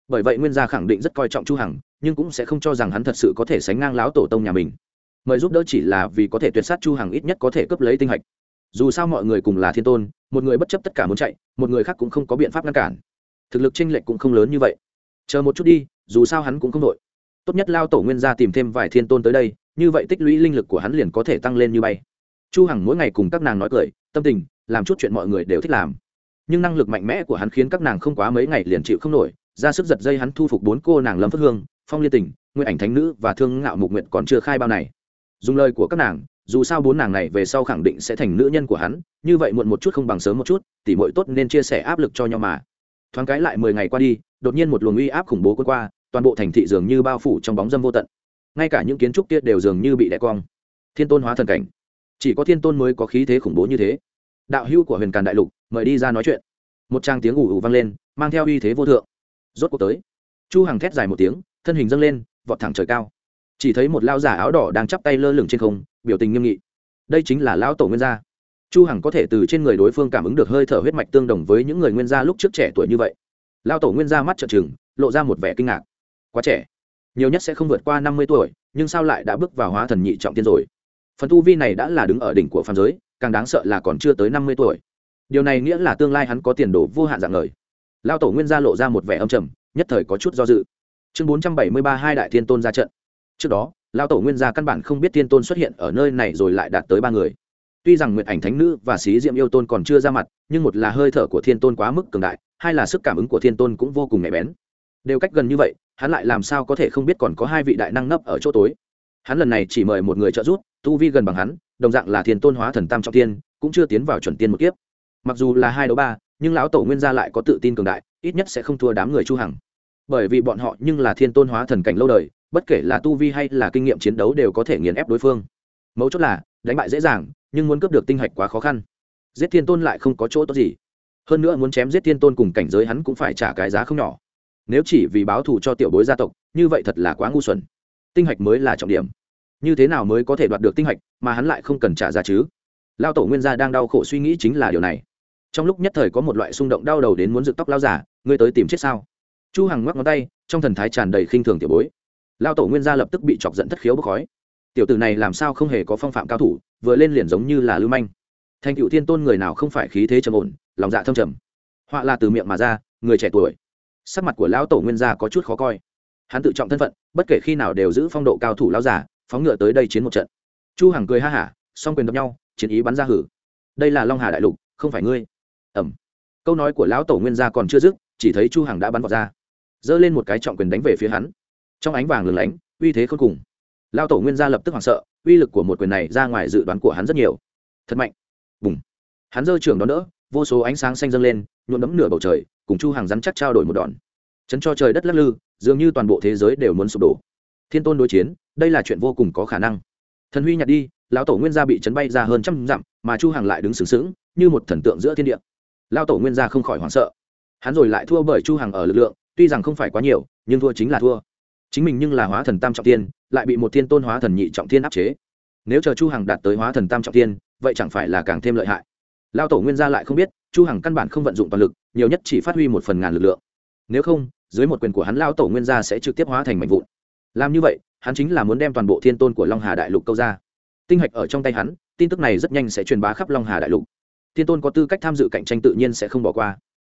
Bởi vậy nguyên gia khẳng định rất coi trọng chu hằng, nhưng cũng sẽ không cho rằng hắn thật sự có thể sánh ngang lão tổ tông nhà mình. Mời giúp đỡ chỉ là vì có thể tuyệt sát chu hằng ít nhất có thể cướp lấy tinh hạch. Dù sao mọi người cùng là thiên tôn, một người bất chấp tất cả muốn chạy, một người khác cũng không có biện pháp ngăn cản. Thực lực chênh lệch cũng không lớn như vậy. Chờ một chút đi, dù sao hắn cũng không đội tốt nhất lao tổ nguyên gia tìm thêm vài thiên tôn tới đây, như vậy tích lũy linh lực của hắn liền có thể tăng lên như bay. Chu hằng mỗi ngày cùng các nàng nói cười, tâm tình làm chút chuyện mọi người đều thích làm. Nhưng năng lực mạnh mẽ của hắn khiến các nàng không quá mấy ngày liền chịu không nổi, ra sức giật dây hắn thu phục bốn cô nàng lâm phất hương, phong liên tình nguyên ảnh thánh nữ và thương ngạo mục nguyện còn chưa khai bao này. Dùng lời của các nàng, dù sao bốn nàng này về sau khẳng định sẽ thành nữ nhân của hắn, như vậy muộn một chút không bằng sớm một chút, tỉ mội tốt nên chia sẻ áp lực cho nhau mà. Thoáng cái lại mười ngày qua đi, đột nhiên một luồng uy áp khủng bố quân qua, toàn bộ thành thị dường như bao phủ trong bóng dâm vô tận. Ngay cả những kiến trúc kia đều dường như bị đẻ cong. Thiên tôn hóa thần cảnh. Chỉ có thiên tôn mới có khí thế khủng bố như thế đạo hưu của huyền càn đại lục, mời đi ra nói chuyện. Một trang tiếng ủ ủ vang lên, mang theo uy thế vô thượng. Rốt cuộc tới, chu hằng thét dài một tiếng, thân hình dâng lên, vọt thẳng trời cao. Chỉ thấy một lao giả áo đỏ đang chắp tay lơ lửng trên không, biểu tình nghiêm nghị. Đây chính là lão tổ nguyên gia. Chu hằng có thể từ trên người đối phương cảm ứng được hơi thở huyết mạch tương đồng với những người nguyên gia lúc trước trẻ tuổi như vậy. Lao tổ nguyên gia mắt trợn trừng, lộ ra một vẻ kinh ngạc. Quá trẻ, nhiều nhất sẽ không vượt qua năm mươi tuổi, nhưng sao lại đã bước vào hóa thần nhị trọng tiên rồi? Phần tu vi này đã là đứng ở đỉnh của phàm giới, càng đáng sợ là còn chưa tới năm mươi tuổi. Điều này nghĩa là tương lai hắn có tiền đồ vô hạn dạng lời lao tổ nguyên gia lộ ra một vẻ âm trầm, nhất thời có chút do dự. Chương bốn trăm bảy mươi ba, hai đại thiên tôn ra trận. Trước đó, lao tổ nguyên gia căn bản không biết thiên tôn xuất hiện ở nơi này rồi lại đạt tới ba người. Tuy rằng nguyệt ảnh thánh nữ và xí diệm yêu tôn còn chưa ra mặt, nhưng một là hơi thở của thiên tôn quá mức cường đại, hai là sức cảm ứng của thiên tôn cũng vô cùng nhạy bén. Đều cách gần như vậy, hắn lại làm sao có thể không biết còn có hai vị đại năng nấp ở chỗ tối. Hắn lần này chỉ mời một người trợ giúp tu vi gần bằng hắn, đồng dạng là thiên tôn hóa thần tam trọng tiên cũng chưa tiến vào chuẩn tiên một kiếp. Mặc dù là hai đấu ba, nhưng lão tổ nguyên gia lại có tự tin cường đại, ít nhất sẽ không thua đám người chu hằng. Bởi vì bọn họ nhưng là thiên tôn hóa thần cảnh lâu đời, bất kể là tu vi hay là kinh nghiệm chiến đấu đều có thể nghiền ép đối phương. Mấu chốt là, đánh bại dễ dàng, nhưng muốn cướp được tinh hạch quá khó khăn. Giết thiên tôn lại không có chỗ tốt gì. Hơn nữa muốn chém giết thiên tôn cùng cảnh giới hắn cũng phải trả cái giá không nhỏ. Nếu chỉ vì báo thù cho tiểu bối gia tộc, như vậy thật là quá ngu xuẩn. Tinh hạch mới là trọng điểm như thế nào mới có thể đoạt được tinh hạch, mà hắn lại không cần trả giá chứ? Lao tổ nguyên gia đang đau khổ suy nghĩ chính là điều này. Trong lúc nhất thời có một loại xung động đau đầu đến muốn dựng tóc lao giả, ngươi tới tìm chết sao? Chu hằng ngoắc ngón tay, trong thần thái tràn đầy khinh thường tiểu bối. Lao tổ nguyên gia lập tức bị chọc giận thất khiếu bốc khói. Tiểu tử này làm sao không hề có phong phạm cao thủ, vừa lên liền giống như là lưu manh. Thành cựu thiên tôn người nào không phải khí thế trầm ổn, lòng dạ thâm trầm. Họa là từ miệng mà ra, người trẻ tuổi. Sắc mặt của lão tổ nguyên gia có chút khó coi. Hắn tự trọng thân phận, bất kể khi nào đều giữ phong độ cao thủ lao giả phóng ngựa tới đây chiến một trận. Chu hằng cười ha hả, song quyền đập nhau, chiến ý bắn ra hử. Đây là long hà đại lục, không phải ngươi. Ẩm. Câu nói của lão tổ nguyên gia còn chưa dứt, chỉ thấy chu hằng đã bắn vào ra. Giơ lên một cái trọng quyền đánh về phía hắn. Trong ánh vàng lừng lánh, uy thế khôn cùng. Lão tổ nguyên gia lập tức hoảng sợ, uy lực của một quyền này ra ngoài dự đoán của hắn rất nhiều. Thật mạnh. Bùng. Hắn giơ trường đó đỡ, vô số ánh sáng xanh dâng lên, nhuộm đẫm nửa bầu trời, cùng chu hàng rắn chắc trao đổi một đòn. Chấn cho trời đất lắc lư, dường như toàn bộ thế giới đều muốn sụp đổ thiên tôn đối chiến đây là chuyện vô cùng có khả năng. Thần huy nhặt đi lão tổ nguyên gia bị chấn bay ra hơn trăm dặm mà chu Hằng lại đứng sướng sướng như một thần tượng giữa thiên địa. Lão tổ nguyên gia không khỏi hoảng sợ. Hắn rồi lại thua bởi chu Hằng ở lực lượng tuy rằng không phải quá nhiều nhưng thua chính là thua. Chính mình nhưng là hóa thần tam trọng thiên, lại bị một thiên tôn hóa thần nhị trọng thiên áp chế. Nếu chờ chu hằng đạt tới hóa thần tam trọng thiên, vậy chẳng phải là càng thêm lợi hại. Lão tổ nguyên gia lại không biết chu hằng căn bản không vận dụng toàn lực nhiều nhất chỉ phát huy một phần ngàn lực lượng. Nếu không dưới một quyền của hắn lão tổ nguyên gia sẽ trực tiếp hóa thành mảnh vụn làm như vậy, hắn chính là muốn đem toàn bộ thiên tôn của long hà đại lục câu ra. Tinh hạch ở trong tay hắn, tin tức này rất nhanh sẽ truyền bá khắp long hà đại lục. Thiên tôn có tư cách tham dự cạnh tranh tự nhiên sẽ không bỏ qua.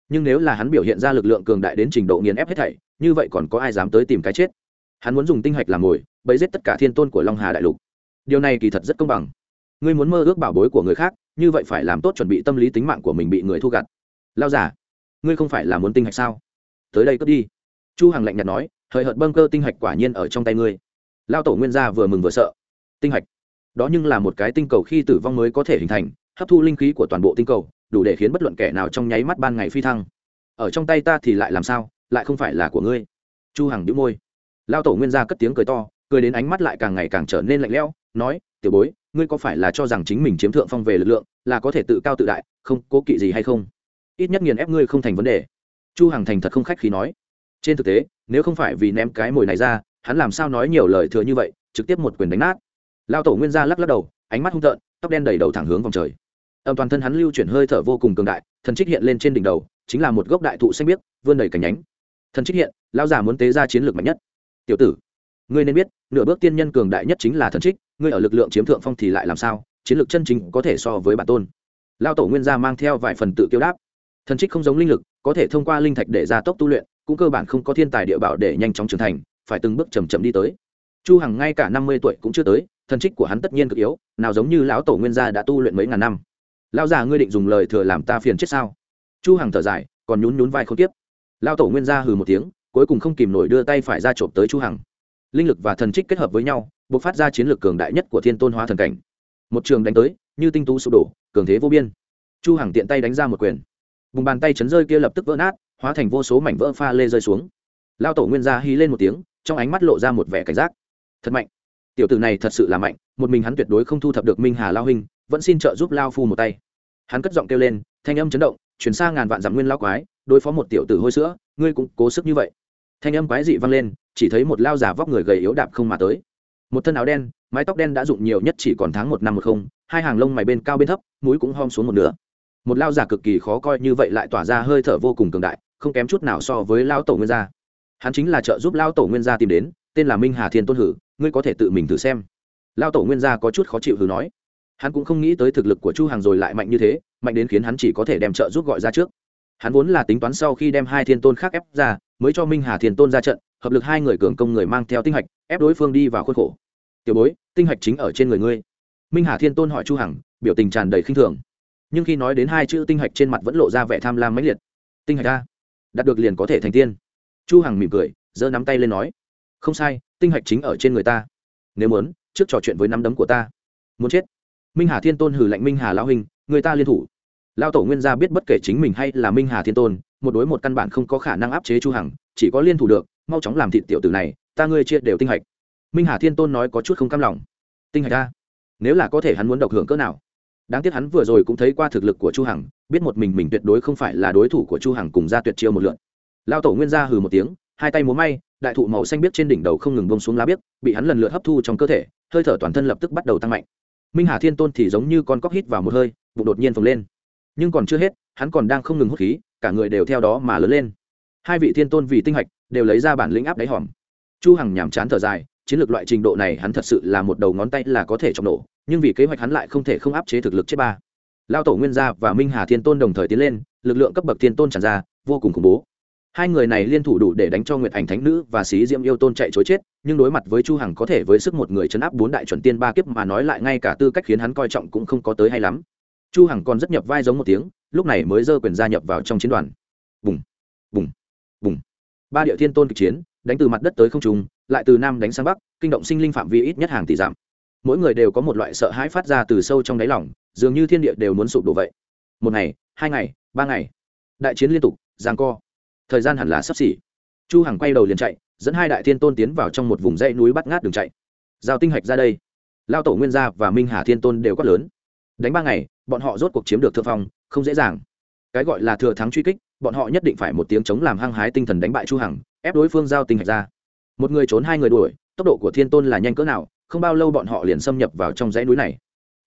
Nhưng nếu là hắn biểu hiện ra lực lượng cường đại đến trình độ nghiền ép hết thảy, như vậy còn có ai dám tới tìm cái chết? Hắn muốn dùng tinh hạch làm mồi, bẫy giết tất cả thiên tôn của long hà đại lục. Điều này kỳ thật rất công bằng. Ngươi muốn mơ ước bảo bối của người khác, như vậy phải làm tốt chuẩn bị tâm lý tính mạng của mình bị người thu gặt. Lao giả ngươi không phải là muốn tinh hạch sao? Tới đây cướp đi. Chu hằng lạnh nhạt nói hời hợt bâng cơ tinh hạch quả nhiên ở trong tay ngươi. Lao tổ nguyên gia vừa mừng vừa sợ. Tinh hạch. Đó nhưng là một cái tinh cầu khi tử vong mới có thể hình thành, hấp thu linh khí của toàn bộ tinh cầu, đủ để khiến bất luận kẻ nào trong nháy mắt ban ngày phi thăng. Ở trong tay ta thì lại làm sao? Lại không phải là của ngươi. Chu hằng đĩu môi. Lao tổ nguyên gia cất tiếng cười to, cười đến ánh mắt lại càng ngày càng trở nên lạnh lẽo, nói, tiểu bối, ngươi có phải là cho rằng chính mình chiếm thượng phong về lực lượng, là có thể tự cao tự đại, không, cố kỵ gì hay không? Ít nhất nghiền ép ngươi không thành vấn đề. Chu hằng thành thật không khách khí nói. Trên thực tế nếu không phải vì ném cái mồi này ra, hắn làm sao nói nhiều lời thừa như vậy, trực tiếp một quyền đánh nát. Lao tổ nguyên gia lắc lắc đầu, ánh mắt hung tợn, tóc đen đầy đầu thẳng hướng vòng trời. Âm toàn thân hắn lưu chuyển hơi thở vô cùng cường đại, thần trích hiện lên trên đỉnh đầu, chính là một gốc đại thụ xanh biếc, vươn đầy cành nhánh. Thần trích hiện, lao giả muốn tế ra chiến lược mạnh nhất. Tiểu tử, ngươi nên biết, nửa bước tiên nhân cường đại nhất chính là thần trích, ngươi ở lực lượng chiếm thượng phong thì lại làm sao, chiến lược chân chính có thể so với bản tôn. Lao tổ nguyên gia mang theo vài phần tự kiêu đáp. Thần trích không giống linh lực, có thể thông qua linh thạch để gia tốc tu luyện cũng cơ bản không có thiên tài địa bảo để nhanh chóng trưởng thành, phải từng bước chầm chậm đi tới. Chu hằng ngay cả năm mươi tuổi cũng chưa tới thần trích của hắn tất nhiên cực yếu, nào giống như lão tổ nguyên gia đã tu luyện mấy ngàn năm. Lão già ngươi định dùng lời thừa làm ta phiền chết sao? Chu hằng thở dài, còn nhún nhún vai không tiếp lão tổ nguyên gia hừ một tiếng, cuối cùng không kìm nổi đưa tay phải ra trộm tới chu hằng. Linh lực và thần trích kết hợp với nhau, bộc phát ra chiến lược cường đại nhất của thiên tôn hóa thần cảnh. Một trường đánh tới, như tinh tú sụp đổ, cường thế vô biên. Chu hằng tiện tay đánh ra một quyền. Vùng bàn tay chấn rơi kia lập tức vỡ nát hóa thành vô số mảnh vỡ pha lê rơi xuống. Lao tổ nguyên gia hí lên một tiếng, trong ánh mắt lộ ra một vẻ cảnh giác. Thật mạnh. Tiểu tử này thật sự là mạnh, một mình hắn tuyệt đối không thu thập được minh hà lao hình vẫn xin trợ giúp lao phu một tay. Hắn cất giọng kêu lên, thanh âm chấn động chuyển sang ngàn vạn dặm nguyên lao quái, đối phó một tiểu tử hôi sữa, ngươi cũng cố sức như vậy. Thanh âm quái dị vang lên, chỉ thấy một lao giả vóc người gầy yếu đạp không mà tới. Một thân áo đen, mái tóc đen đã dụng nhiều nhất chỉ còn tháng một năm một không, hai hàng lông mày bên cao bên thấp, mũi cũng hom xuống một nửa. Một lao giả cực kỳ khó coi như vậy lại tỏa ra hơi thở vô cùng cường đại không kém chút nào so với Lão tổ nguyên gia. Hắn chính là trợ giúp Lão tổ nguyên gia tìm đến, tên là minh hà thiên tôn hử, ngươi có thể tự mình thử xem. Lão tổ nguyên gia có chút khó chịu hử nói. Hắn cũng không nghĩ tới thực lực của chu hàng rồi lại mạnh như thế, mạnh đến khiến hắn chỉ có thể đem trợ giúp gọi ra trước. Hắn vốn là tính toán sau khi đem hai thiên tôn khác ép ra, mới cho minh hà thiên tôn ra trận, hợp lực hai người cường công người mang theo tinh hạch, ép đối phương đi vào khuôn khổ. Tiểu bối, tinh hạch chính ở trên người ngươi. Minh hà thiên tôn hỏi chu hằng, biểu tình tràn đầy khinh thường. Nhưng khi nói đến hai chữ tinh hạch trên mặt vẫn lộ ra vẻ tham lam mãnh liệt. Tinh hạch a đạt được liền có thể thành tiên. Chu hằng mỉm cười, giơ nắm tay lên nói, không sai, tinh hạch chính ở trên người ta. Nếu muốn, trước trò chuyện với nắm đấm của ta. Muốn chết. Minh hà thiên tôn hử lạnh, minh hà lão hình người ta liên thủ. Lao tổ nguyên gia biết bất kể chính mình hay là minh hà thiên tôn, một đối một căn bản không có khả năng áp chế chu hằng, chỉ có liên thủ được, mau chóng làm thịt tiểu tử này, ta ngươi chia đều tinh hạch. Minh hà thiên tôn nói có chút không cam lòng. Tinh hạch ta nếu là có thể hắn muốn độc hưởng cỡ nào? Đáng tiếc hắn vừa rồi cũng thấy qua thực lực của chu hằng, biết một mình mình tuyệt đối không phải là đối thủ của chu hằng cùng ra tuyệt chiêu một lượt. Lao tổ nguyên gia hừ một tiếng, hai tay múa may, đại thụ màu xanh biết trên đỉnh đầu không ngừng bông xuống lá biếc bị hắn lần lượt hấp thu trong cơ thể, hơi thở toàn thân lập tức bắt đầu tăng mạnh. Minh hà thiên tôn thì giống như con cóc hít vào một hơi, bụng đột nhiên phồng lên. Nhưng còn chưa hết, hắn còn đang không ngừng hút khí, cả người đều theo đó mà lớn lên. Hai vị thiên tôn vì tinh hạch, đều lấy ra bản lĩnh áp đáy hòm. Chu hằng nhàm chán thở dài, chiến lược loại trình độ này hắn thật sự là một đầu ngón tay là có thể trọng nổ nhưng vì kế hoạch hắn lại không thể không áp chế thực lực chết ba. Lao tổ nguyên gia và minh hà thiên tôn đồng thời tiến lên, lực lượng cấp bậc thiên tôn tràn ra, vô cùng khủng bố. Hai người này liên thủ đủ để đánh cho nguyệt ảnh thánh nữ và xí diễm yêu tôn chạy chối chết, nhưng đối mặt với chu hằng có thể với sức một người chấn áp bốn đại chuẩn tiên ba kiếp mà nói lại ngay cả tư cách khiến hắn coi trọng cũng không có tới hay lắm. Chu hằng còn rất nhập vai giống một tiếng, lúc này mới dơ quyền gia nhập vào trong chiến đoàn. Bùng bùng bùng. Ba địa thiên tôn kịch chiến, đánh từ mặt đất tới không trung, lại từ nam đánh sang bắc, kinh động sinh linh phạm vi ít nhất hàng tỷ giảm mỗi người đều có một loại sợ hãi phát ra từ sâu trong đáy lòng, dường như thiên địa đều muốn sụp đổ vậy. Một ngày, hai ngày, ba ngày. Đại chiến liên tục giang co. Thời gian hẳn là sắp xỉ. Chu hằng quay đầu liền chạy, dẫn hai đại thiên tôn tiến vào trong một vùng dãy núi bắt ngát đường chạy. Giao tinh hạch ra đây. Lao tổ nguyên gia và minh hà thiên tôn đều quát lớn. Đánh ba ngày, bọn họ rốt cuộc chiếm được thượng phong, không dễ dàng. Cái gọi là thừa thắng truy kích, bọn họ nhất định phải một tiếng chống làm hăng hái tinh thần đánh bại chu hằng, ép đối phương giao tinh hạch ra. Một người trốn, hai người đuổi, tốc độ của thiên tôn là nhanh cỡ nào không bao lâu bọn họ liền xâm nhập vào trong dãy núi này.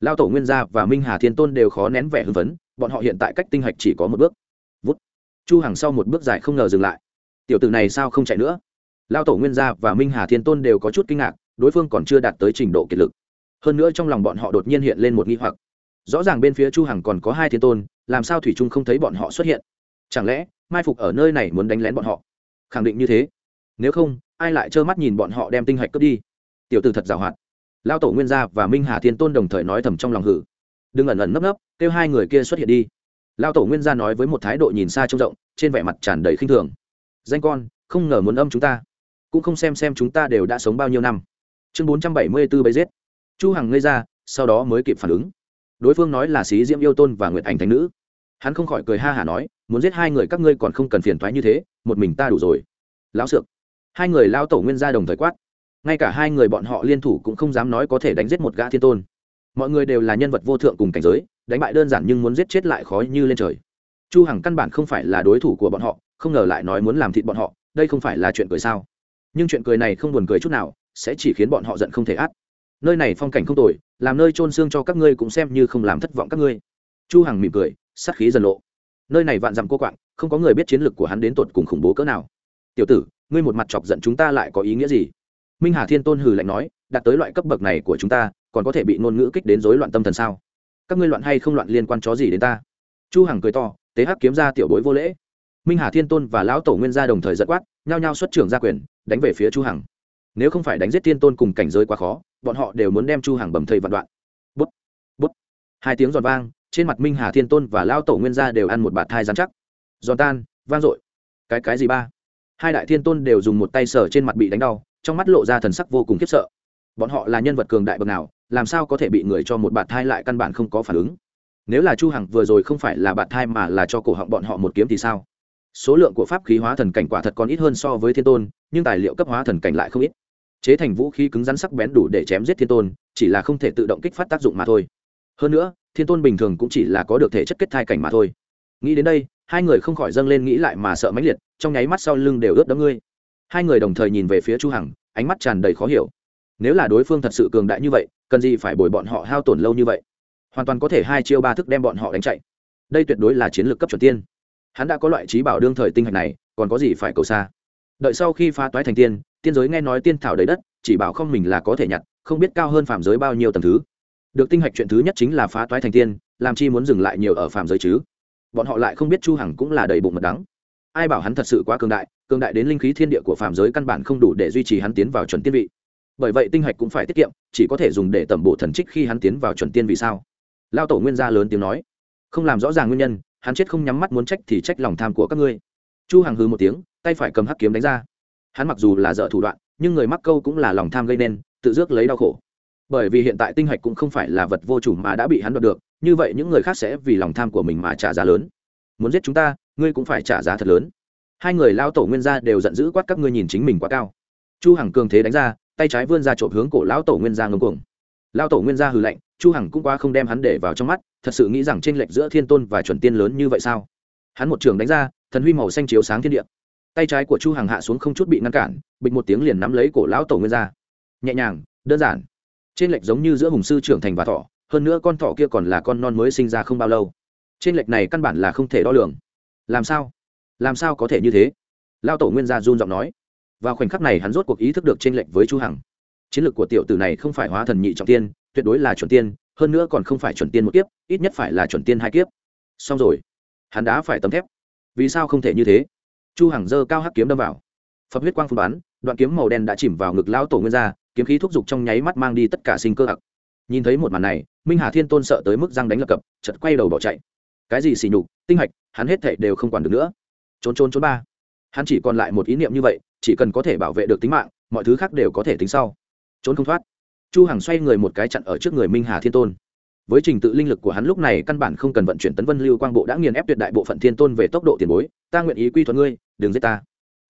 Lao tổ nguyên gia và minh hà thiên tôn đều khó nén vẻ hưng phấn, bọn họ hiện tại cách tinh hạch chỉ có một bước. Vút. Chu hằng sau một bước dài không ngờ dừng lại. Tiểu tử này sao không chạy nữa? Lao tổ nguyên gia và minh hà thiên tôn đều có chút kinh ngạc, đối phương còn chưa đạt tới trình độ kiệt lực. Hơn nữa trong lòng bọn họ đột nhiên hiện lên một nghi hoặc. Rõ ràng bên phía chu hằng còn có hai thiên tôn, làm sao thủy trung không thấy bọn họ xuất hiện? Chẳng lẽ, mai phục ở nơi này muốn đánh lén bọn họ? Khẳng định như thế. Nếu không, ai lại trơ mắt nhìn bọn họ đem tinh hạch cướp đi? Tiểu tử thật giàu hoạt. Lao tổ nguyên gia và minh hà thiên tôn đồng thời nói thầm trong lòng hử. Đừng ẩn ẩn nấp nấp, kêu hai người kia xuất hiện đi. Lao tổ nguyên gia nói với một thái độ nhìn xa trông rộng, trên vẻ mặt tràn đầy khinh thường. Danh con, không ngờ muốn âm chúng ta. Cũng không xem xem chúng ta đều đã sống bao nhiêu năm. Chương bốn trăm bảy mươi b ố bấy giết. Chu hằng ngây ra, sau đó mới kịp phản ứng. Đối phương nói là xí diễm yêu tôn và nguyệt ảnh thánh nữ. Hắn không khỏi cười ha hả nói, muốn giết hai người các ngươi còn không cần phiền thoái như thế, một mình ta đủ rồi. Lão sược. Hai người lao tổ nguyên gia đồng thời quát ngay cả hai người bọn họ liên thủ cũng không dám nói có thể đánh giết một gã thiên tôn. Mọi người đều là nhân vật vô thượng cùng cảnh giới, đánh bại đơn giản nhưng muốn giết chết lại khó như lên trời. Chu hằng căn bản không phải là đối thủ của bọn họ, không ngờ lại nói muốn làm thịt bọn họ, đây không phải là chuyện cười sao? Nhưng chuyện cười này không buồn cười chút nào, sẽ chỉ khiến bọn họ giận không thể át nơi này phong cảnh không tồi, làm nơi trôn xương cho các ngươi cũng xem như không làm thất vọng các ngươi. Chu hằng mỉm cười, sát khí dần lộ. Nơi này vạn dặm cô quạng, không có người biết chiến lược của hắn đến tột cùng khủng bố cỡ nào. Tiểu tử, ngươi một mặt chọc giận chúng ta lại có ý nghĩa gì? Minh hà thiên tôn hừ lạnh nói, đạt tới loại cấp bậc này của chúng ta, còn có thể bị ngôn ngữ kích đến rối loạn tâm thần sao? Các ngươi loạn hay không loạn liên quan chó gì đến ta? Chu hằng cười to, tế hắc kiếm ra tiểu bối vô lễ. Minh hà thiên tôn và lão tổ nguyên gia đồng thời giật quát, nhao nhao xuất trưởng ra quyền, đánh về phía chu hằng. Nếu không phải đánh giết thiên tôn cùng cảnh giới quá khó, bọn họ đều muốn đem chu hằng bầm thây vạn đoạn. Bút bút. Hai tiếng giòn vang, trên mặt minh hà thiên tôn và lão tổ nguyên gia đều ăn một bạt thai rắn chắc. Giòn tan, vang dội. Cái cái gì ba? Hai đại thiên tôn đều dùng một tay sờ trên mặt bị đánh đau trong mắt lộ ra thần sắc vô cùng khiếp sợ. Bọn họ là nhân vật cường đại bậc nào, làm sao có thể bị người cho một bạt thai lại căn bản không có phản ứng? Nếu là chu hằng vừa rồi không phải là bạt thai mà là cho cổ họng bọn họ một kiếm thì sao? Số lượng của pháp khí hóa thần cảnh quả thật còn ít hơn so với thiên tôn, nhưng tài liệu cấp hóa thần cảnh lại không ít. Chế thành vũ khí cứng rắn sắc bén đủ để chém giết thiên tôn, chỉ là không thể tự động kích phát tác dụng mà thôi. Hơn nữa, thiên tôn bình thường cũng chỉ là có được thể chất kết thai cảnh mà thôi. Nghĩ đến đây, hai người không khỏi dâng lên nghĩ lại mà sợ mãnh liệt, trong nháy mắt sau lưng đều ướt đẫm ngươi hai người đồng thời nhìn về phía chu hằng, ánh mắt tràn đầy khó hiểu. Nếu là đối phương thật sự cường đại như vậy, cần gì phải bồi bọn họ hao tổn lâu như vậy? Hoàn toàn có thể hai chiêu ba thức đem bọn họ đánh chạy. Đây tuyệt đối là chiến lược cấp chuẩn tiên. Hắn đã có loại trí bảo đương thời tinh hạch này, còn có gì phải cầu xa? Đợi sau khi phá toái thành tiên tiên giới nghe nói tiên thảo đầy đất, chỉ bảo không mình là có thể nhặt, không biết cao hơn phạm giới bao nhiêu tầng thứ. Được tinh hạch chuyện thứ nhất chính là phá toái thành tiên, làm chi muốn dừng lại nhiều ở phạm giới chứ? Bọn họ lại không biết chu hằng cũng là đầy bụng mật đắng ai bảo hắn thật sự quá cường đại cường đại đến linh khí thiên địa của phạm giới căn bản không đủ để duy trì hắn tiến vào chuẩn tiên vị. Bởi vậy tinh hạch cũng phải tiết kiệm, chỉ có thể dùng để tẩm bổ thần trích khi hắn tiến vào chuẩn tiên vì sao? Lao tổ nguyên gia lớn tiếng nói. Không làm rõ ràng nguyên nhân, hắn chết không nhắm mắt muốn trách thì trách lòng tham của các ngươi. Chu hằng hừ một tiếng, tay phải cầm hắc kiếm đánh ra. Hắn mặc dù là dở thủ đoạn, nhưng người mắc câu cũng là lòng tham gây nên, tự dước lấy đau khổ. Bởi vì hiện tại tinh hạch cũng không phải là vật vô chủ mà đã bị hắn đoạt được, như vậy những người khác sẽ vì lòng tham của mình mà trả giá lớn. Muốn giết chúng ta ngươi cũng phải trả giá thật lớn. Hai người lao tổ nguyên gia đều giận dữ quát các ngươi nhìn chính mình quá cao. Chu hằng cường thế đánh ra tay trái vươn ra trộm hướng cổ lão tổ nguyên gia ngông cuồng. Lao tổ nguyên gia hừ lạnh chu hằng cũng quá không đem hắn để vào trong mắt thật sự nghĩ rằng trên lệch giữa thiên tôn và chuẩn tiên lớn như vậy sao? Hắn một trường đánh ra thần huy màu xanh chiếu sáng thiên địa. Tay trái của chu hằng hạ xuống không chút bị ngăn cản bịch một tiếng liền nắm lấy cổ lão tổ nguyên gia. Nhẹ nhàng đơn giản. Trên lệch giống như giữa hùng sư trưởng thành và thỏ, hơn nữa con thỏ kia còn là con non mới sinh ra không bao lâu. Trên lệch này căn bản là không thể đo lường làm sao? Làm sao có thể như thế? Lao tổ nguyên gia run giọng nói. Vào khoảnh khắc này hắn rốt cuộc ý thức được trên lệch với chu hằng. Chiến lược của tiểu tử này không phải hóa thần nhị trọng tiên, tuyệt đối là chuẩn tiên, hơn nữa còn không phải chuẩn tiên một kiếp, ít nhất phải là chuẩn tiên hai kiếp. Xong rồi. Hắn đã phải tấm thép. Vì sao không thể như thế? Chu hằng dơ cao hắc kiếm đâm vào. Phật huyết quang phun bắn, đoạn kiếm màu đen đã chìm vào ngực lão tổ nguyên gia, kiếm khí thúc giục trong nháy mắt mang đi tất cả sinh cơ hặc. Nhìn thấy một màn này, minh hà thiên tôn sợ tới mức răng đánh lập cập chật quay đầu bỏ chạy cái gì xỉ nhục, tinh hạch, hắn hết thảy đều không quản được nữa. Trốn trốn trốn ba. Hắn chỉ còn lại một ý niệm như vậy, chỉ cần có thể bảo vệ được tính mạng, mọi thứ khác đều có thể tính sau. Trốn không thoát. Chu hằng xoay người một cái chặn ở trước người minh hà thiên tôn. Với trình tự linh lực của hắn lúc này căn bản không cần vận chuyển tấn vân lưu quang bộ đã nghiền ép tuyệt đại bộ phận thiên tôn về tốc độ tiền bối, ta nguyện ý quy thuận ngươi, đừng giết ta.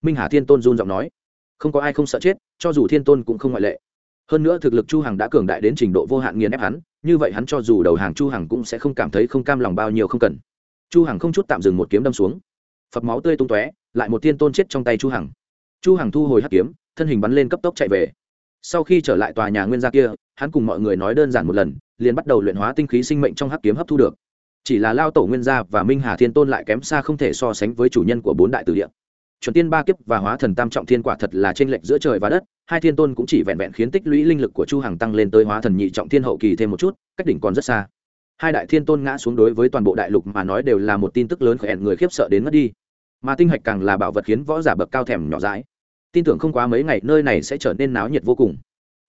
Minh hà thiên tôn run giọng nói. Không có ai không sợ chết, cho dù thiên tôn cũng không ngoại lệ. Hơn nữa thực lực chu hằng đã cường đại đến trình độ vô hạn nghiền ép hắn như vậy hắn cho dù đầu hàng chu hằng cũng sẽ không cảm thấy không cam lòng bao nhiêu không cần. Chu hằng không chút tạm dừng một kiếm đâm xuống. Phật máu tươi tung tóe, lại một tiên tôn chết trong tay chu hằng. Chu hằng thu hồi hắc kiếm, thân hình bắn lên cấp tốc chạy về. Sau khi trở lại tòa nhà nguyên gia kia, hắn cùng mọi người nói đơn giản một lần, liền bắt đầu luyện hóa tinh khí sinh mệnh trong hắc kiếm hấp thu được. Chỉ là lao tổ nguyên gia và minh hà thiên tôn lại kém xa không thể so sánh với chủ nhân của bốn đại tử địa chuẩn tiên ba kiếp và hóa thần tam trọng thiên quả thật là trên lệch giữa trời và đất, hai thiên tôn cũng chỉ vẹn vẹn khiến tích lũy linh lực của chu hằng tăng lên tới hóa thần nhị trọng thiên hậu kỳ thêm một chút, cách đỉnh còn rất xa. Hai đại thiên tôn ngã xuống đối với toàn bộ đại lục mà nói đều là một tin tức lớn khỏe người khiếp sợ đến mất đi. Mà tinh hạch càng là bảo vật khiến võ giả bậc cao thèm nhỏ dãi. Tin tưởng không quá mấy ngày, nơi này sẽ trở nên náo nhiệt vô cùng.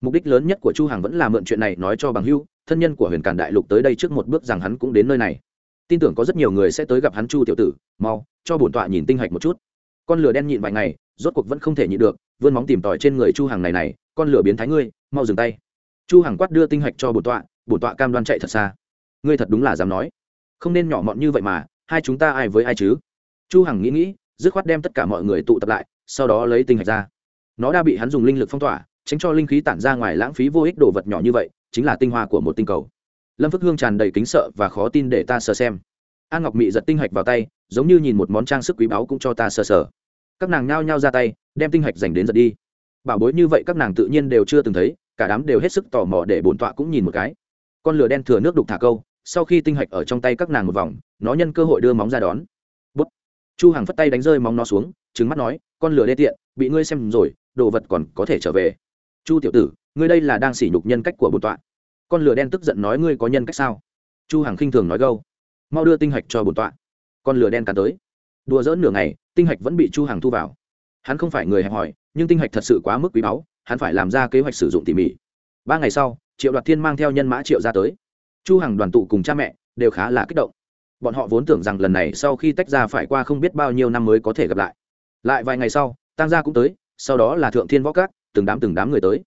Mục đích lớn nhất của chu hằng vẫn là mượn chuyện này nói cho bằng hưu thân nhân của huyền càn đại lục tới đây trước một bước rằng hắn cũng đến nơi này. Tin tưởng có rất nhiều người sẽ tới gặp hắn chu tiểu tử, mau, cho bổn tọa nhìn tinh hạch một chút con lửa đen nhịn vài ngày, rốt cuộc vẫn không thể nhịn được, vươn móng tìm tòi trên người chu hằng này này, con lửa biến thái ngươi, mau dừng tay. Chu hằng quát đưa tinh hạch cho bổn tọa bổn tọa cam đoan chạy thật xa. Ngươi thật đúng là dám nói. Không nên nhỏ mọn như vậy mà, hai chúng ta ai với ai chứ? Chu hằng nghĩ nghĩ, dứt khoát đem tất cả mọi người tụ tập lại, sau đó lấy tinh hạch ra. Nó đã bị hắn dùng linh lực phong tỏa, tránh cho linh khí tản ra ngoài lãng phí vô ích đồ vật nhỏ như vậy, chính là tinh hoa của một tinh cầu. Lâm phước hương tràn đầy kính sợ và khó tin để ta sờ xem an ngọc mị giật tinh hạch vào tay, giống như nhìn một món trang sức quý báu cũng cho ta sờ sờ. Các nàng nhao nhao ra tay, đem tinh hạch dành đến giật đi. Bảo bối như vậy các nàng tự nhiên đều chưa từng thấy, cả đám đều hết sức tò mò để bổn tọa cũng nhìn một cái. Con lửa đen thừa nước đục thả câu, sau khi tinh hạch ở trong tay các nàng một vòng, nó nhân cơ hội đưa móng ra đón. Bút. Chu hàng phất tay đánh rơi móng nó xuống trứng mắt nói, con lửa đê tiện, bị ngươi xem rồi, đồ vật còn có thể trở về. Chu tiểu tử, ngươi đây là đang sỉ nhục nhân cách của bổn tọa. Con lửa đen tức giận nói ngươi có nhân cách sao? Chu hằng khinh thường nói gâu mau đưa tinh hạch cho bổn tọa. Con lửa đen cắn tới. Đùa dỡn nửa ngày, tinh hạch vẫn bị chu hằng thu vào. Hắn không phải người hẹp hòi, nhưng tinh hạch thật sự quá mức quý báu, hắn phải làm ra kế hoạch sử dụng tỉ mỉ. Ba ngày sau, triệu đoạt thiên mang theo nhân mã triệu ra tới. Chu hằng đoàn tụ cùng cha mẹ, đều khá là kích động. Bọn họ vốn tưởng rằng lần này sau khi tách ra phải qua không biết bao nhiêu năm mới có thể gặp lại. Lại vài ngày sau tăng gia cũng tới, sau đó là thượng thiên võ các, từng đám từng đám người tới.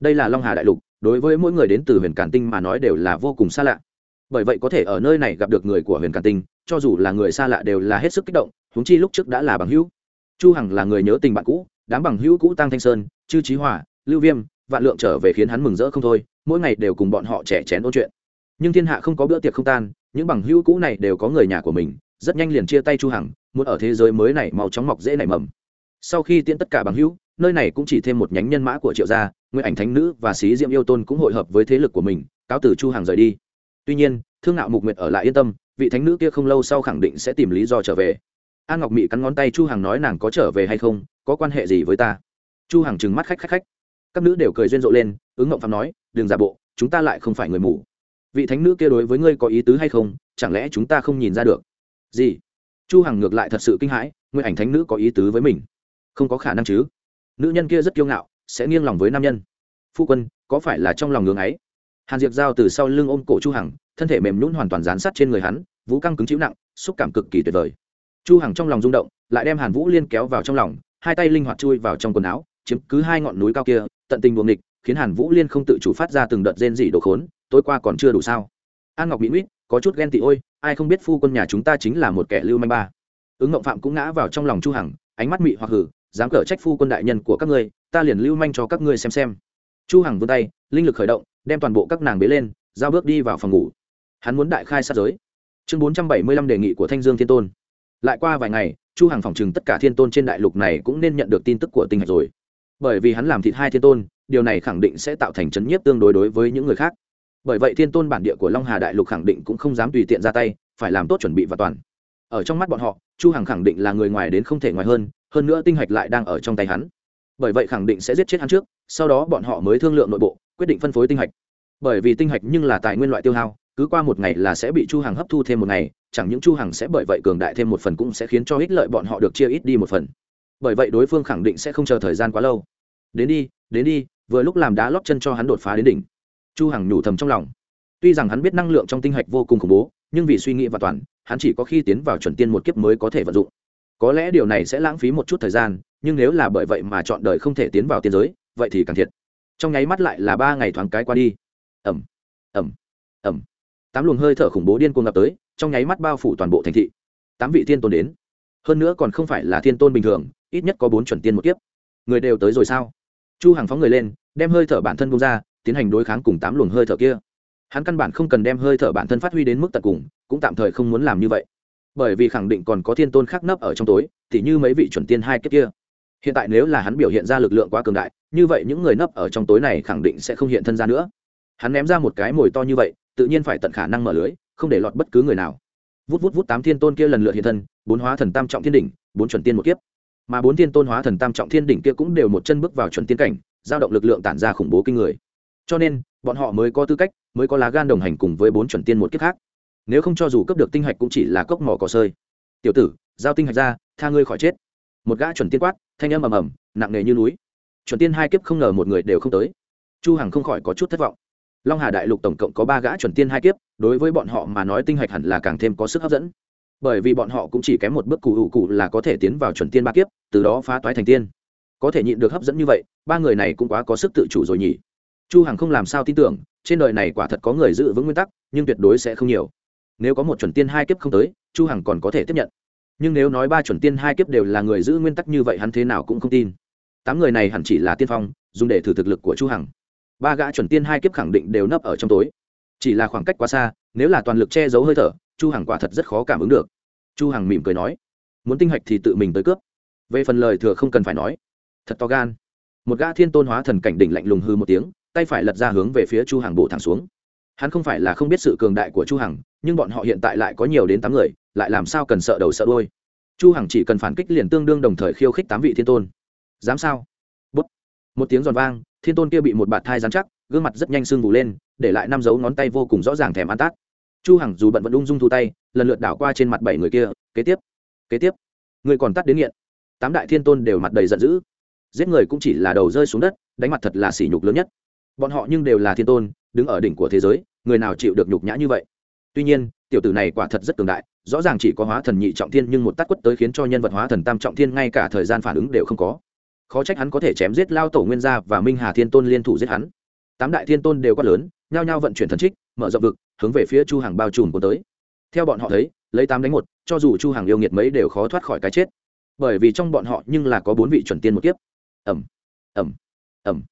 Đây là long hà đại lục, đối với mỗi người đến từ huyền càn tinh mà nói đều là vô cùng xa lạ bởi vậy có thể ở nơi này gặp được người của huyền càn tinh, cho dù là người xa lạ đều là hết sức kích động, huống chi lúc trước đã là bằng hữu. Chu hằng là người nhớ tình bạn cũ, đám bằng hữu cũ tăng thanh sơn, chư trí hòa, lưu viêm, vạn lượng trở về khiến hắn mừng rỡ không thôi, mỗi ngày đều cùng bọn họ trẻ chén ôn chuyện. Nhưng thiên hạ không có bữa tiệc không tan, những bằng hữu cũ này đều có người nhà của mình, rất nhanh liền chia tay chu hằng, muốn ở thế giới mới này mau chóng mọc dễ nảy mầm. Sau khi tiễn tất cả bằng hữu, nơi này cũng chỉ thêm một nhánh nhân mã của triệu gia nguyên ảnh thánh nữ và xí diệm yêu tôn cũng hội hợp với thế lực của mình, cáo từ chu hằng rời đi tuy nhiên, thương ngạo mục nguyệt ở lại yên tâm, vị thánh nữ kia không lâu sau khẳng định sẽ tìm lý do trở về. An ngọc mị cắn ngón tay chu hằng nói nàng có trở về hay không, có quan hệ gì với ta? Chu hằng trừng mắt khách khách khách. Các nữ đều cười duyên rộ lên, ứng ngộng phạm nói, đừng giả bộ, chúng ta lại không phải người mù. Vị thánh nữ kia đối với ngươi có ý tứ hay không, chẳng lẽ chúng ta không nhìn ra được? Gì? Chu hằng ngược lại thật sự kinh hãi nguyên ảnh thánh nữ có ý tứ với mình. Không có khả năng chứ. Nữ nhân kia rất kiêu ngạo, sẽ nghiêng lòng với nam nhân. Phu quân, có phải là trong lòng ngưỡng ấy? Hàn diệp giao từ sau lưng ôm cổ chu hằng, thân thể mềm nhũn hoàn toàn dán sát trên người hắn, vũ căng cứng chịu nặng, xúc cảm cực kỳ tuyệt vời. Chu hằng trong lòng rung động, lại đem hàn vũ liên kéo vào trong lòng, hai tay linh hoạt chui vào trong quần áo, chiếm cứ hai ngọn núi cao kia, tận tình buồng địch khiến hàn vũ liên không tự chủ phát ra từng đợt rên dị đồ khốn, tối qua còn chưa đủ sao. An ngọc mỹ nguyết có chút ghen tị, ôi, ai không biết phu quân nhà chúng ta chính là một kẻ lưu manh ba. Ứng ngộng phạm cũng ngã vào trong lòng chu hằng, ánh mắt mị hoặc hử, dám cở trách phu quân đại nhân của các ngươi, ta liền lưu manh cho các ngươi xem xem. Chu hằng vươn tay, linh lực khởi động đem toàn bộ các nàng bế lên, giao bước đi vào phòng ngủ. Hắn muốn đại khai sát giới. Chương 475 đề nghị của thanh dương thiên tôn. Lại qua vài ngày, chu hằng phòng chừng tất cả thiên tôn trên đại lục này cũng nên nhận được tin tức của tinh hạch rồi. Bởi vì hắn làm thịt hai thiên tôn, điều này khẳng định sẽ tạo thành chấn nhiếp tương đối đối với những người khác. Bởi vậy thiên tôn bản địa của long hà đại lục khẳng định cũng không dám tùy tiện ra tay, phải làm tốt chuẩn bị và toàn. Ở trong mắt bọn họ, chu hằng khẳng định là người ngoài đến không thể ngoài hơn hơn nữa tinh hạch lại đang ở trong tay hắn bởi vậy khẳng định sẽ giết chết hắn trước, sau đó bọn họ mới thương lượng nội bộ, quyết định phân phối tinh hạch. Bởi vì tinh hạch nhưng là tài nguyên loại tiêu hao, cứ qua một ngày là sẽ bị chu hằng hấp thu thêm một ngày, chẳng những chu hằng sẽ bởi vậy cường đại thêm một phần cũng sẽ khiến cho ích lợi bọn họ được chia ít đi một phần. Bởi vậy đối phương khẳng định sẽ không chờ thời gian quá lâu. Đến đi đến đi, vừa lúc làm đá lót chân cho hắn đột phá đến đỉnh. Chu hằng nhủ thầm trong lòng. Tuy rằng hắn biết năng lượng trong tinh hạch vô cùng khủng bố, nhưng vì suy nghĩ và toàn, hắn chỉ có khi tiến vào chuẩn tiên một kiếp mới có thể vận dụng có lẽ điều này sẽ lãng phí một chút thời gian, nhưng nếu là bởi vậy mà chọn đời không thể tiến vào tiên giới, vậy thì càng thiệt. Trong nháy mắt lại là ba ngày thoáng cái qua đi. Ẩm ẩm ẩm tám luồng hơi thở khủng bố điên cuồng ngập tới, trong nháy mắt bao phủ toàn bộ thành thị. Tám vị thiên tôn đến. Hơn nữa còn không phải là thiên tôn bình thường, ít nhất có bốn chuẩn tiên một kiếp. Người đều tới rồi sao? Chu hàng phóng người lên, đem hơi thở bản thân bung ra, tiến hành đối kháng cùng tám luồng hơi thở kia. Hắn căn bản không cần đem hơi thở bản thân phát huy đến mức tận cùng, cũng tạm thời không muốn làm như vậy bởi vì khẳng định còn có thiên tôn khác nấp ở trong tối t h như mấy vị chuẩn tiên hai kiếp kia. Hiện tại nếu là hắn biểu hiện ra lực lượng quá cường đại, như vậy những người nấp ở trong tối này khẳng định sẽ không hiện thân ra nữa. Hắn ném ra một cái mồi to như vậy, tự nhiên phải tận khả năng mở lưới, không để lọt bất cứ người nào. Vút vút vút tám thiên tôn kia lần lượt hiện thân, bốn hóa thần tam trọng thiên đỉnh, bốn chuẩn tiên một kiếp. Mà bốn thiên tôn hóa thần tam trọng thiên đỉnh kia cũng đều một chân bước vào chuẩn tiên cảnh, giao động lực lượng tản ra khủng bố kinh người. Cho nên, bọn họ mới có tư cách, mới có lá gan đồng hành cùng với bốn chuẩn tiên một kiếp khác nếu không cho dù cấp được tinh hạch cũng chỉ là cốc mỏ cỏ sơi. Tiểu tử, giao tinh hạch ra, tha ngươi khỏi chết. Một gã chuẩn tiên quát, thanh âm ầm ầm, nặng nề như núi. Chuẩn tiên hai kiếp không ngờ một người đều không tới. Chu hằng không khỏi có chút thất vọng. Long hà đại lục tổng cộng có ba gã chuẩn tiên hai kiếp, đối với bọn họ mà nói tinh hạch hẳn là càng thêm có sức hấp dẫn. Bởi vì bọn họ cũng chỉ kém một bước cụ hữu cụ là có thể tiến vào chuẩn tiên ba kiếp, từ đó phá toái thành tiên. Có thể nhịn được hấp dẫn như vậy, ba người này cũng quá có sức tự chủ rồi nhỉ. Chu hằng không làm sao tin tưởng, trên đời này quả thật có người giữ vững nguyên tắc, nhưng tuyệt đối sẽ không nhiều nếu có một chuẩn tiên hai kiếp không tới, chu hằng còn có thể tiếp nhận. Nhưng nếu nói ba chuẩn tiên hai kiếp đều là người giữ nguyên tắc như vậy hắn thế nào cũng không tin. Tám người này hẳn chỉ là tiên phong, dùng để thử thực lực của chu hằng. Ba gã chuẩn tiên hai kiếp khẳng định đều nấp ở trong tối. Chỉ là khoảng cách quá xa, nếu là toàn lực che giấu hơi thở, chu hằng quả thật rất khó cảm ứng được. Chu hằng mỉm cười nói, muốn tinh hạch thì tự mình tới cướp. Về phần lời thừa không cần phải nói. Thật to gan. Một gã thiên tôn hóa thần cảnh đỉnh lạnh lùng hư một tiếng, tay phải lật ra hướng về phía chu hằng bổ thẳng xuống hắn không phải là không biết sự cường đại của chu hằng, nhưng bọn họ hiện tại lại có nhiều đến tám người, lại làm sao cần sợ đầu sợ đuôi? Chu hằng chỉ cần phản kích liền tương đương đồng thời khiêu khích tám vị thiên tôn. Dám sao? Bút. một tiếng giòn vang, thiên tôn kia bị một bạt thai gián chắc, gương mặt rất nhanh sưng vù lên, để lại năm dấu ngón tay vô cùng rõ ràng thèm ăn tát. Chu hằng dù bận vẫn ung dung thu tay, lần lượt đảo qua trên mặt bảy người kia, kế tiếp kế tiếp. Người còn tắt đến nghiện. Tám đại thiên tôn đều mặt đầy giận dữ. Giết người cũng chỉ là đầu rơi xuống đất, đánh mặt thật là sỉ nhục lớn nhất bọn họ nhưng đều là thiên tôn, đứng ở đỉnh của thế giới, người nào chịu được nhục nhã như vậy? Tuy nhiên, tiểu tử này quả thật rất cường đại, rõ ràng chỉ có hóa thần nhị trọng thiên nhưng một tát quất tới khiến cho nhân vật hóa thần tam trọng thiên ngay cả thời gian phản ứng đều không có. Khó trách hắn có thể chém giết lao tổ nguyên gia và minh hà thiên tôn liên thủ giết hắn. Tám đại thiên tôn đều quát lớn, nhao nhao vận chuyển thần trích, mở rộng vực, hướng về phía chu hàng bao trùm của tới. Theo bọn họ thấy, lấy tám đánh một, cho dù chu hàng yêu nghiệt mấy đều khó thoát khỏi cái chết. Bởi vì trong bọn họ nhưng là có bốn vị chuẩn tiên một kiếp. Ẩm ẩm ẩm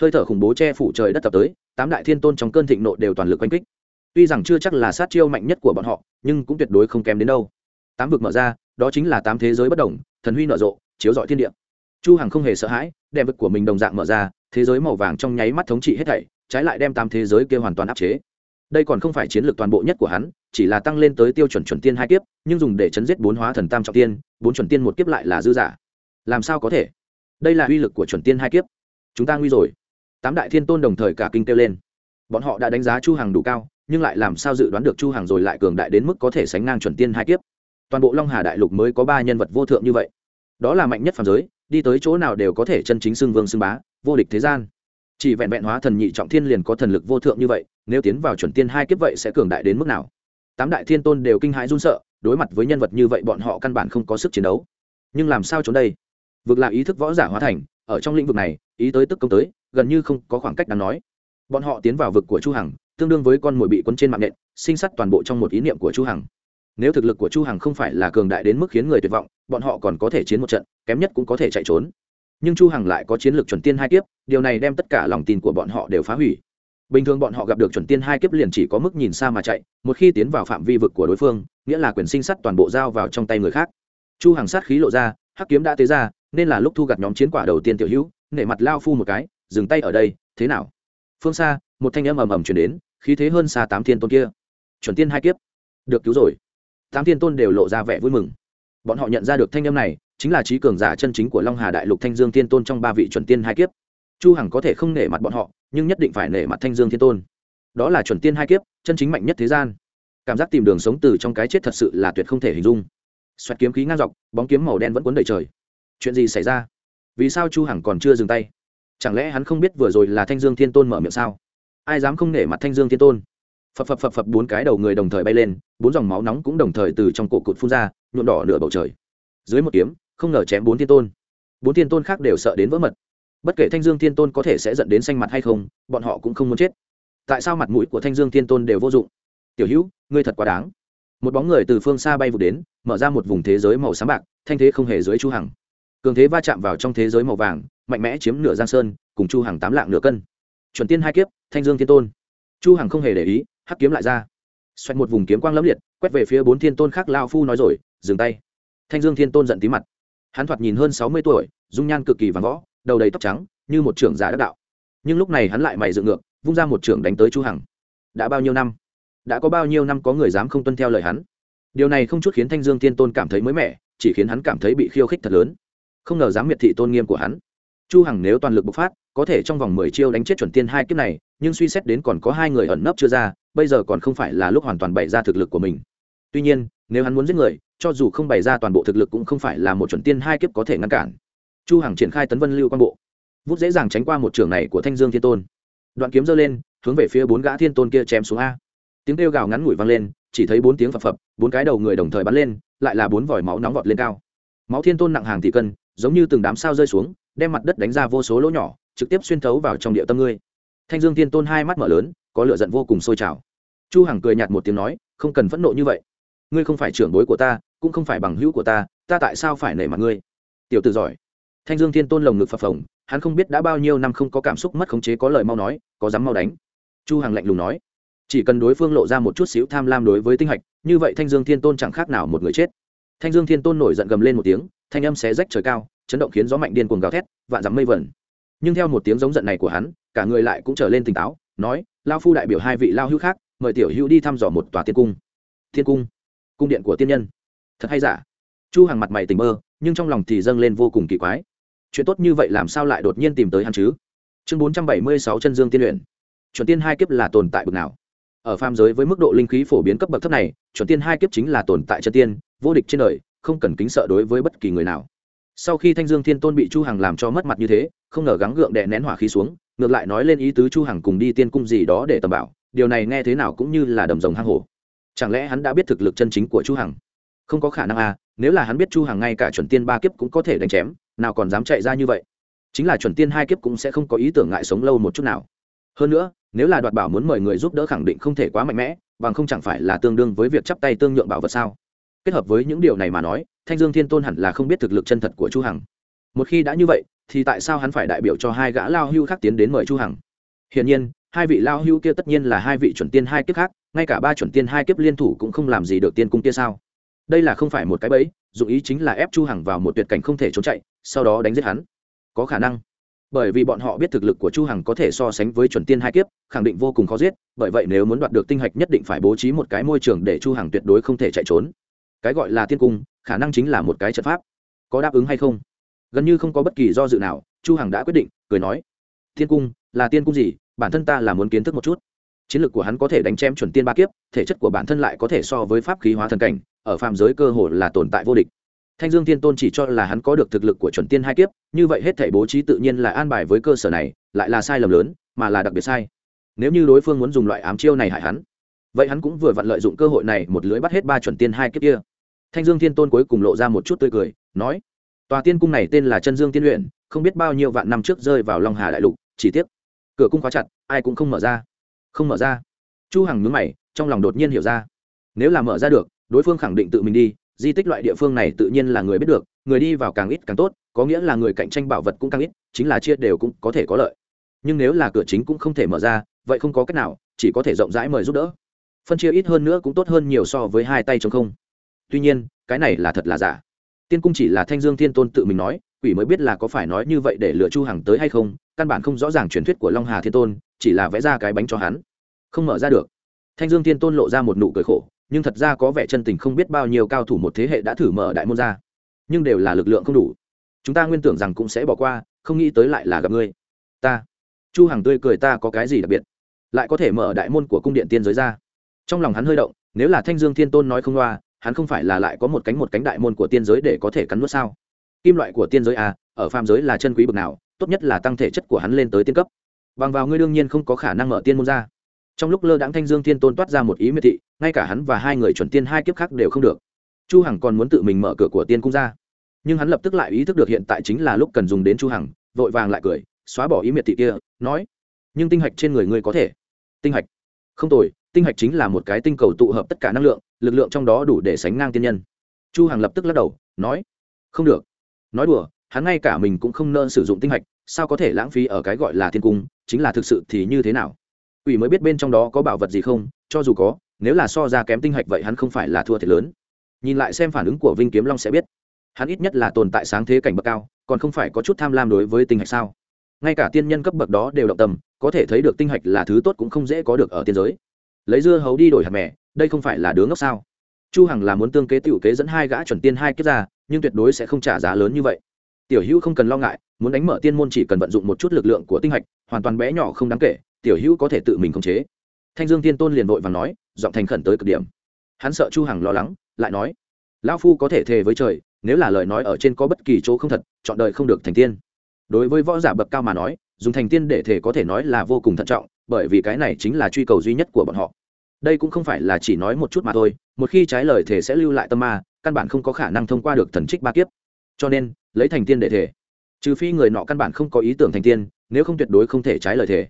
hơi thở khủng bố che phủ trời đất tập tới, tám đại thiên tôn trong cơn thịnh nộ đều toàn lực oanh kích. Tuy rằng chưa chắc là sát chiêu mạnh nhất của bọn họ, nhưng cũng tuyệt đối không kém đến đâu. Tám vực mở ra, đó chính là tám thế giới bất đồng, thần huy nở rộ, chiếu rọi thiên địa. Chu hằng không hề sợ hãi, đem vực của mình đồng dạng mở ra, thế giới màu vàng trong nháy mắt thống trị hết thảy, trái lại đem tám thế giới kia hoàn toàn áp chế. Đây còn không phải chiến lược toàn bộ nhất của hắn, chỉ là tăng lên tới tiêu chuẩn chuẩn tiên hai kiếp, nhưng dùng để chấn giết bốn hóa thần tam trọng tiên, bốn chuẩn tiên một kiếp lại là dư giả làm sao có thể? Đây là uy lực của chuẩn tiên hai kiếp. Chúng ta nguy rồi tám đại thiên tôn đồng thời cả kinh kêu lên. Bọn họ đã đánh giá chu hằng đủ cao, nhưng lại làm sao dự đoán được chu hằng rồi lại cường đại đến mức có thể sánh ngang chuẩn tiên hai kiếp? Toàn bộ long hà đại lục mới có ba nhân vật vô thượng như vậy. Đó là mạnh nhất phàm giới, đi tới chỗ nào đều có thể chân chính xưng vương xưng bá, vô địch thế gian. Chỉ vẹn vẹn hóa thần nhị trọng thiên liền có thần lực vô thượng như vậy, nếu tiến vào chuẩn tiên hai kiếp vậy sẽ cường đại đến mức nào? Tám đại thiên tôn đều kinh hãi run sợ, đối mặt với nhân vật như vậy bọn họ căn bản không có sức chiến đấu. Nhưng làm sao trốn đây? Vực là ý thức võ giả hóa thành, ở trong lĩnh vực này, ý tới tức công tới gần như không có khoảng cách đáng nói. Bọn họ tiến vào vực của chu hằng, tương đương với con mồi bị cuốn trên mạng nện sinh sắt toàn bộ trong một ý niệm của chu hằng. Nếu thực lực của chu hằng không phải là cường đại đến mức khiến người tuyệt vọng, bọn họ còn có thể chiến một trận, kém nhất cũng có thể chạy trốn. Nhưng chu hằng lại có chiến lược chuẩn tiên hai kiếp, điều này đem tất cả lòng tin của bọn họ đều phá hủy. Bình thường bọn họ gặp được chuẩn tiên hai kiếp liền chỉ có mức nhìn xa mà chạy, một khi tiến vào phạm vi vực của đối phương, nghĩa là quyền sinh sắt toàn bộ dao vào trong tay người khác. Chu hằng sát khí lộ ra, hắc kiếm đã tế ra, nên là lúc thu gặt nhóm chiến quả đầu tiên tiểu hữu, nể mặt lao phu một cái dừng tay ở đây, thế nào? Phương xa, một thanh âm ầm ầm truyền đến, khí thế hơn xa tám thiên tôn kia. Chuẩn tiên hai kiếp. Được cứu rồi. Tám thiên tôn đều lộ ra vẻ vui mừng. Bọn họ nhận ra được thanh âm này, chính là trí cường giả chân chính của long hà đại lục thanh dương thiên tôn trong ba vị chuẩn tiên hai kiếp. Chu hằng có thể không nể mặt bọn họ, nhưng nhất định phải nể mặt thanh dương thiên tôn. Đó là chuẩn tiên hai kiếp, chân chính mạnh nhất thế gian. Cảm giác tìm đường sống từ trong cái chết thật sự là tuyệt không thể hình dung. Xoẹt kiếm khí ngang dọc, bóng kiếm màu đen vẫn cuốn đầy trời. Chuyện gì xảy ra? Vì sao chu hằng còn chưa dừng tay? Chẳng lẽ hắn không biết vừa rồi là thanh dương thiên tôn mở miệng sao? Ai dám không nể mặt thanh dương thiên tôn? Phập phập phập phập bốn cái đầu người đồng thời bay lên, bốn dòng máu nóng cũng đồng thời từ trong cổ cụt phun ra, nhuộm đỏ nửa bầu trời. Dưới một kiếm, không ngờ chém bốn thiên tôn. Bốn thiên tôn khác đều sợ đến vỡ mật. Bất kể thanh dương thiên tôn có thể sẽ dẫn đến xanh mặt hay không, bọn họ cũng không muốn chết. Tại sao mặt mũi của thanh dương thiên tôn đều vô dụng? Tiểu hữu, ngươi thật quá đáng. Một bóng người từ phương xa bay vụt đến, mở ra một vùng thế giới màu sáng bạc, thanh thế không hề dưới chu hằng cường thế va chạm vào trong thế giới màu vàng, mạnh mẽ chiếm nửa giang sơn, cùng chu hàng tám lạng nửa cân. Chuẩn tiên hai kiếp, thanh dương thiên tôn. Chu hàng không hề để ý, hắc kiếm lại ra. Xoẹt một vùng kiếm quang lẫm liệt, quét về phía bốn thiên tôn khác lao phu nói rồi, dừng tay. Thanh dương thiên tôn giận tí mặt. Hắn thoạt nhìn hơn sáu mươi tuổi, dung nhan cực kỳ vàng võ, đầu đầy tóc trắng, như một trưởng giả đắc đạo. Nhưng lúc này hắn lại mày dựng ngược, vung ra một trưởng đánh tới chu hằng. Đã bao nhiêu năm? Đã có bao nhiêu năm có người dám không tuân theo lời hắn? Điều này không chút khiến thanh dương thiên tôn cảm thấy mới mẻ, chỉ khiến hắn cảm thấy bị khiêu khích thật lớn không ngờ dám miệt thị tôn nghiêm của hắn. Chu hằng nếu toàn lực bộc phát, có thể trong vòng mười chiêu đánh chết chuẩn tiên hai kiếp này, nhưng suy xét đến còn có hai người ẩn nấp chưa ra, bây giờ còn không phải là lúc hoàn toàn bày ra thực lực của mình. Tuy nhiên, nếu hắn muốn giết người, cho dù không bày ra toàn bộ thực lực cũng không phải là một chuẩn tiên hai kiếp có thể ngăn cản. Chu hằng triển khai tấn vân lưu quan bộ. Vút dễ dàng tránh qua một trường này của thanh dương thiên tôn. Đoạn kiếm giơ lên, hướng về phía bốn gã thiên tôn kia chém xuống a. Tiếng kêu gào ngắn ngủi vang lên, chỉ thấy bốn tiếng phập phập, bốn cái đầu người đồng thời bắn lên, lại là bốn vòi máu nóng vọt lên cao. Máu thiên tôn nặng hàng tỷ cân giống như từng đám sao rơi xuống, đem mặt đất đánh ra vô số lỗ nhỏ, trực tiếp xuyên thấu vào trong địa tâm ngươi. Thanh dương thiên tôn hai mắt mở lớn, có lửa giận vô cùng sôi trào. Chu hằng cười nhạt một tiếng nói, không cần phẫn nộ như vậy. Ngươi không phải trưởng bối của ta, cũng không phải bằng hữu của ta ta tại sao phải nể mặt ngươi? Tiểu tử giỏi. Thanh dương thiên tôn lồng ngực phập phồng, hắn không biết đã bao nhiêu năm không có cảm xúc mất khống chế có lời mau nói, có dám mau đánh. Chu hằng lạnh lùng nói, chỉ cần đối phương lộ ra một chút xíu tham lam đối với tinh hạch, như vậy thanh dương thiên tôn chẳng khác nào một người chết. Thanh dương thiên tôn nổi giận gầm lên một tiếng thanh âm xé rách trời cao, chấn động khiến gió mạnh điên cuồng gào thét, vạn dắm mây vẩn. Nhưng theo một tiếng giống giận này của hắn, cả người lại cũng trở lên tỉnh táo, nói lao phu đại biểu hai vị lao hữu khác, mời tiểu hữu đi thăm dò một tòa tiên cung. Thiên cung? Cung điện của tiên nhân. Thật hay giả? Chu hàng mặt mày tình mơ nhưng trong lòng thì dâng lên vô cùng kỳ quái. Chuyện tốt như vậy làm sao lại đột nhiên tìm tới hắn chứ? Chương bốn trăm bảy mươi sáu chân dương tiên luyện. Chuẩn tiên hai kiếp là tồn tại bậc nào? Ở phàm giới với mức độ linh khí phổ biến cấp bậc thấp này, chuẩn tiên hai kiếp chính là tồn tại chân tiên, vô địch trên đời không cần kính sợ đối với bất kỳ người nào. Sau khi thanh dương thiên tôn bị chu hằng làm cho mất mặt như thế, không ngờ gắng gượng đè nén hỏa khí xuống, ngược lại nói lên ý tứ chu hằng cùng đi tiên cung gì đó để tầm bảo, điều này nghe thế nào cũng như là đầm rồng hang hổ. Chẳng lẽ hắn đã biết thực lực chân chính của chu hằng? Không có khả năng à nếu là hắn biết chu hằng ngay cả chuẩn tiên ba kiếp cũng có thể đánh chém, nào còn dám chạy ra như vậy? Chính là chuẩn tiên hai kiếp cũng sẽ không có ý tưởng ngại sống lâu một chút nào. Hơn nữa, nếu là đoạt bảo muốn mời người giúp đỡ khẳng định không thể quá mạnh mẽ, bằng không chẳng phải là tương đương với việc chắp tay tương nhượng bảo vật sao? Kết hợp với những điều này mà nói, thanh dương thiên tôn hẳn là không biết thực lực chân thật của chu hằng. Một khi đã như vậy, thì tại sao hắn phải đại biểu cho hai gã lao hưu khác tiến đến mời chu hằng? Hiển nhiên, hai vị lao hưu kia tất nhiên là hai vị chuẩn tiên hai kiếp khác, ngay cả ba chuẩn tiên hai kiếp liên thủ cũng không làm gì được tiên cung kia sao? Đây là không phải một cái bẫy dụng ý chính là ép chu hằng vào một tuyệt cảnh không thể trốn chạy, sau đó đánh giết hắn. Có khả năng. Bởi vì bọn họ biết thực lực của chu hằng có thể so sánh với chuẩn tiên hai kiếp, khẳng định vô cùng khó giết, bởi vậy nếu muốn đoạt được tinh hạch nhất định phải bố trí một cái môi trường để chu hằng tuyệt đối không thể chạy trốn cái gọi là tiên cung, khả năng chính là một cái trận pháp. Có đáp ứng hay không? Gần như không có bất kỳ do dự nào, chu hằng đã quyết định, cười nói. Tiên cung, là tiên cung gì? Bản thân ta là muốn kiến thức một chút. Chiến lược của hắn có thể đánh chém chuẩn tiên ba kiếp, thể chất của bản thân lại có thể so với pháp khí hóa thần cảnh, ở phàm giới cơ hội là tồn tại vô địch. Thanh dương tiên tôn chỉ cho là hắn có được thực lực của chuẩn tiên hai kiếp, như vậy hết thể bố trí tự nhiên là an bài với cơ sở này, lại là sai lầm lớn, mà là đặc biệt sai. Nếu như đối phương muốn dùng loại ám chiêu này hại hắn, vậy hắn cũng vừa vặn lợi dụng cơ hội này một lưới bắt hết ba chuẩn tiên hai kiếp kia thanh dương Thiên tôn cuối cùng lộ ra một chút tươi cười, nói, tòa tiên cung này tên là chân dương tiên luyện, không biết bao nhiêu vạn năm trước rơi vào long hà đại lục, chỉ tiếc, cửa cung khóa chặt, ai cũng không mở ra. Không mở ra. Chu hằng nhướng mày, trong lòng đột nhiên hiểu ra. Nếu là mở ra được, đối phương khẳng định tự mình đi, di tích loại địa phương này tự nhiên là người biết được, người đi vào càng ít càng tốt, có nghĩa là người cạnh tranh bảo vật cũng càng ít, chính là chia đều cũng có thể có lợi. Nhưng nếu là cửa chính cũng không thể mở ra, vậy không có cách nào, chỉ có thể rộng rãi mời giúp đỡ. Phân chia ít hơn nữa cũng tốt hơn nhiều so với hai tay chống không tuy nhiên, cái này là thật là giả. Tiên cung chỉ là thanh dương thiên tôn tự mình nói, quỷ mới biết là có phải nói như vậy để lựa chu hằng tới hay không, căn bản không rõ ràng truyền thuyết của long hà thiên tôn, chỉ là vẽ ra cái bánh cho hắn. Không mở ra được. Thanh dương thiên tôn lộ ra một nụ cười khổ, nhưng thật ra có vẻ chân tình không biết bao nhiêu cao thủ một thế hệ đã thử mở đại môn ra. Nhưng đều là lực lượng không đủ. Chúng ta nguyên tưởng rằng cũng sẽ bỏ qua, không nghĩ tới lại là gặp ngươi. Ta. Chu hằng tươi cười ta có cái gì đặc biệt? Lại có thể mở đại môn của cung điện tiên giới ra. Trong lòng hắn hơi động, nếu là thanh dương thiên tôn nói không loa hắn không phải là lại có một cánh một cánh đại môn của tiên giới để có thể cắn nuốt sao? Kim loại của tiên giới à ở phàm giới là chân quý bậc nào, tốt nhất là tăng thể chất của hắn lên tới tiên cấp. Bằng vào ngươi đương nhiên không có khả năng mở tiên môn ra. Trong lúc lơ đãng thanh dương thiên tôn toát ra một ý miệt thị, ngay cả hắn và hai người chuẩn tiên hai kiếp khác đều không được. Chu hằng còn muốn tự mình mở cửa của tiên cung ra. Nhưng hắn lập tức lại ý thức được hiện tại chính là lúc cần dùng đến chu hằng, vội vàng lại cười, xóa bỏ ý miệt thị kia, nói, nhưng tinh hạch trên người ngươi có thể. Tinh hạch? Không tồi tinh hạch chính là một cái tinh cầu tụ hợp tất cả năng lượng, lực lượng trong đó đủ để sánh ngang tiên nhân. Chu hằng lập tức lắc đầu, nói, không được. Nói đùa, hắn ngay cả mình cũng không nên sử dụng tinh hạch, sao có thể lãng phí ở cái gọi là thiên cung, chính là thực sự thì như thế nào? Quỷ mới biết bên trong đó có bảo vật gì không, cho dù có, nếu là so ra kém tinh hạch vậy hắn không phải là thua thiệt lớn. Nhìn lại xem phản ứng của vinh kiếm long sẽ biết, hắn ít nhất là tồn tại sáng thế cảnh bậc cao, còn không phải có chút tham lam đối với tinh hạch sao? Ngay cả tiên nhân cấp bậc đó đều động tâm, có thể thấy được tinh hạch là thứ tốt cũng không dễ có được ở tiên giới lấy dưa hấu đi đổi hạt mè, đây không phải là đứa ngốc sao? Chu hằng là muốn tương kế tiểu kế dẫn hai gã chuẩn tiên hai kiếp ra, nhưng tuyệt đối sẽ không trả giá lớn như vậy. Tiểu hữu không cần lo ngại, muốn đánh mở tiên môn chỉ cần vận dụng một chút lực lượng của tinh hạch, hoàn toàn bé nhỏ không đáng kể, tiểu hữu có thể tự mình khống chế. Thanh dương tiên tôn liền vội và nói, giọng thành khẩn tới cực điểm. Hắn sợ chu hằng lo lắng, lại nói, lão phu có thể thề với trời, nếu là lời nói ở trên có bất kỳ chỗ không thật, chọn đời không được thành tiên. Đối với võ giả bậc cao mà nói, dùng thành tiên để thể có thể nói là vô cùng thận trọng bởi vì cái này chính là truy cầu duy nhất của bọn họ. Đây cũng không phải là chỉ nói một chút mà thôi, một khi trái lời thể sẽ lưu lại tâm ma, căn bản không có khả năng thông qua được thần trích ba kiếp. Cho nên, lấy thành tiên để thể trừ phi người nọ căn bản không có ý tưởng thành tiên, nếu không tuyệt đối không thể trái lời thể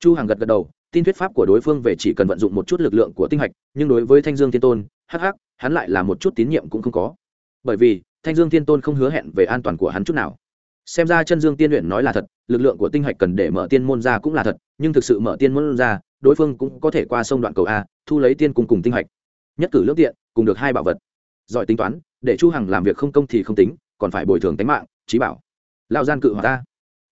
chu hàng gật gật đầu, tin thuyết pháp của đối phương về chỉ cần vận dụng một chút lực lượng của tinh hạch, nhưng đối với thanh dương thiên tôn, hắc hắc, hắn lại là một chút tín nhiệm cũng không có. Bởi vì, thanh dương thiên tôn không hứa hẹn về an toàn của hắn chút nào xem ra chân dương tiên luyện nói là thật, lực lượng của tinh hạch cần để mở tiên môn ra cũng là thật, nhưng thực sự mở tiên môn ra, đối phương cũng có thể qua sông đoạn cầu a, thu lấy tiên cùng cùng tinh hạch. Nhất cử lước tiện, cùng được hai bảo vật. Giỏi tính toán, để chu hằng làm việc không công thì không tính, còn phải bồi thường tính mạng trí bảo. Lao gian cự hỏa ta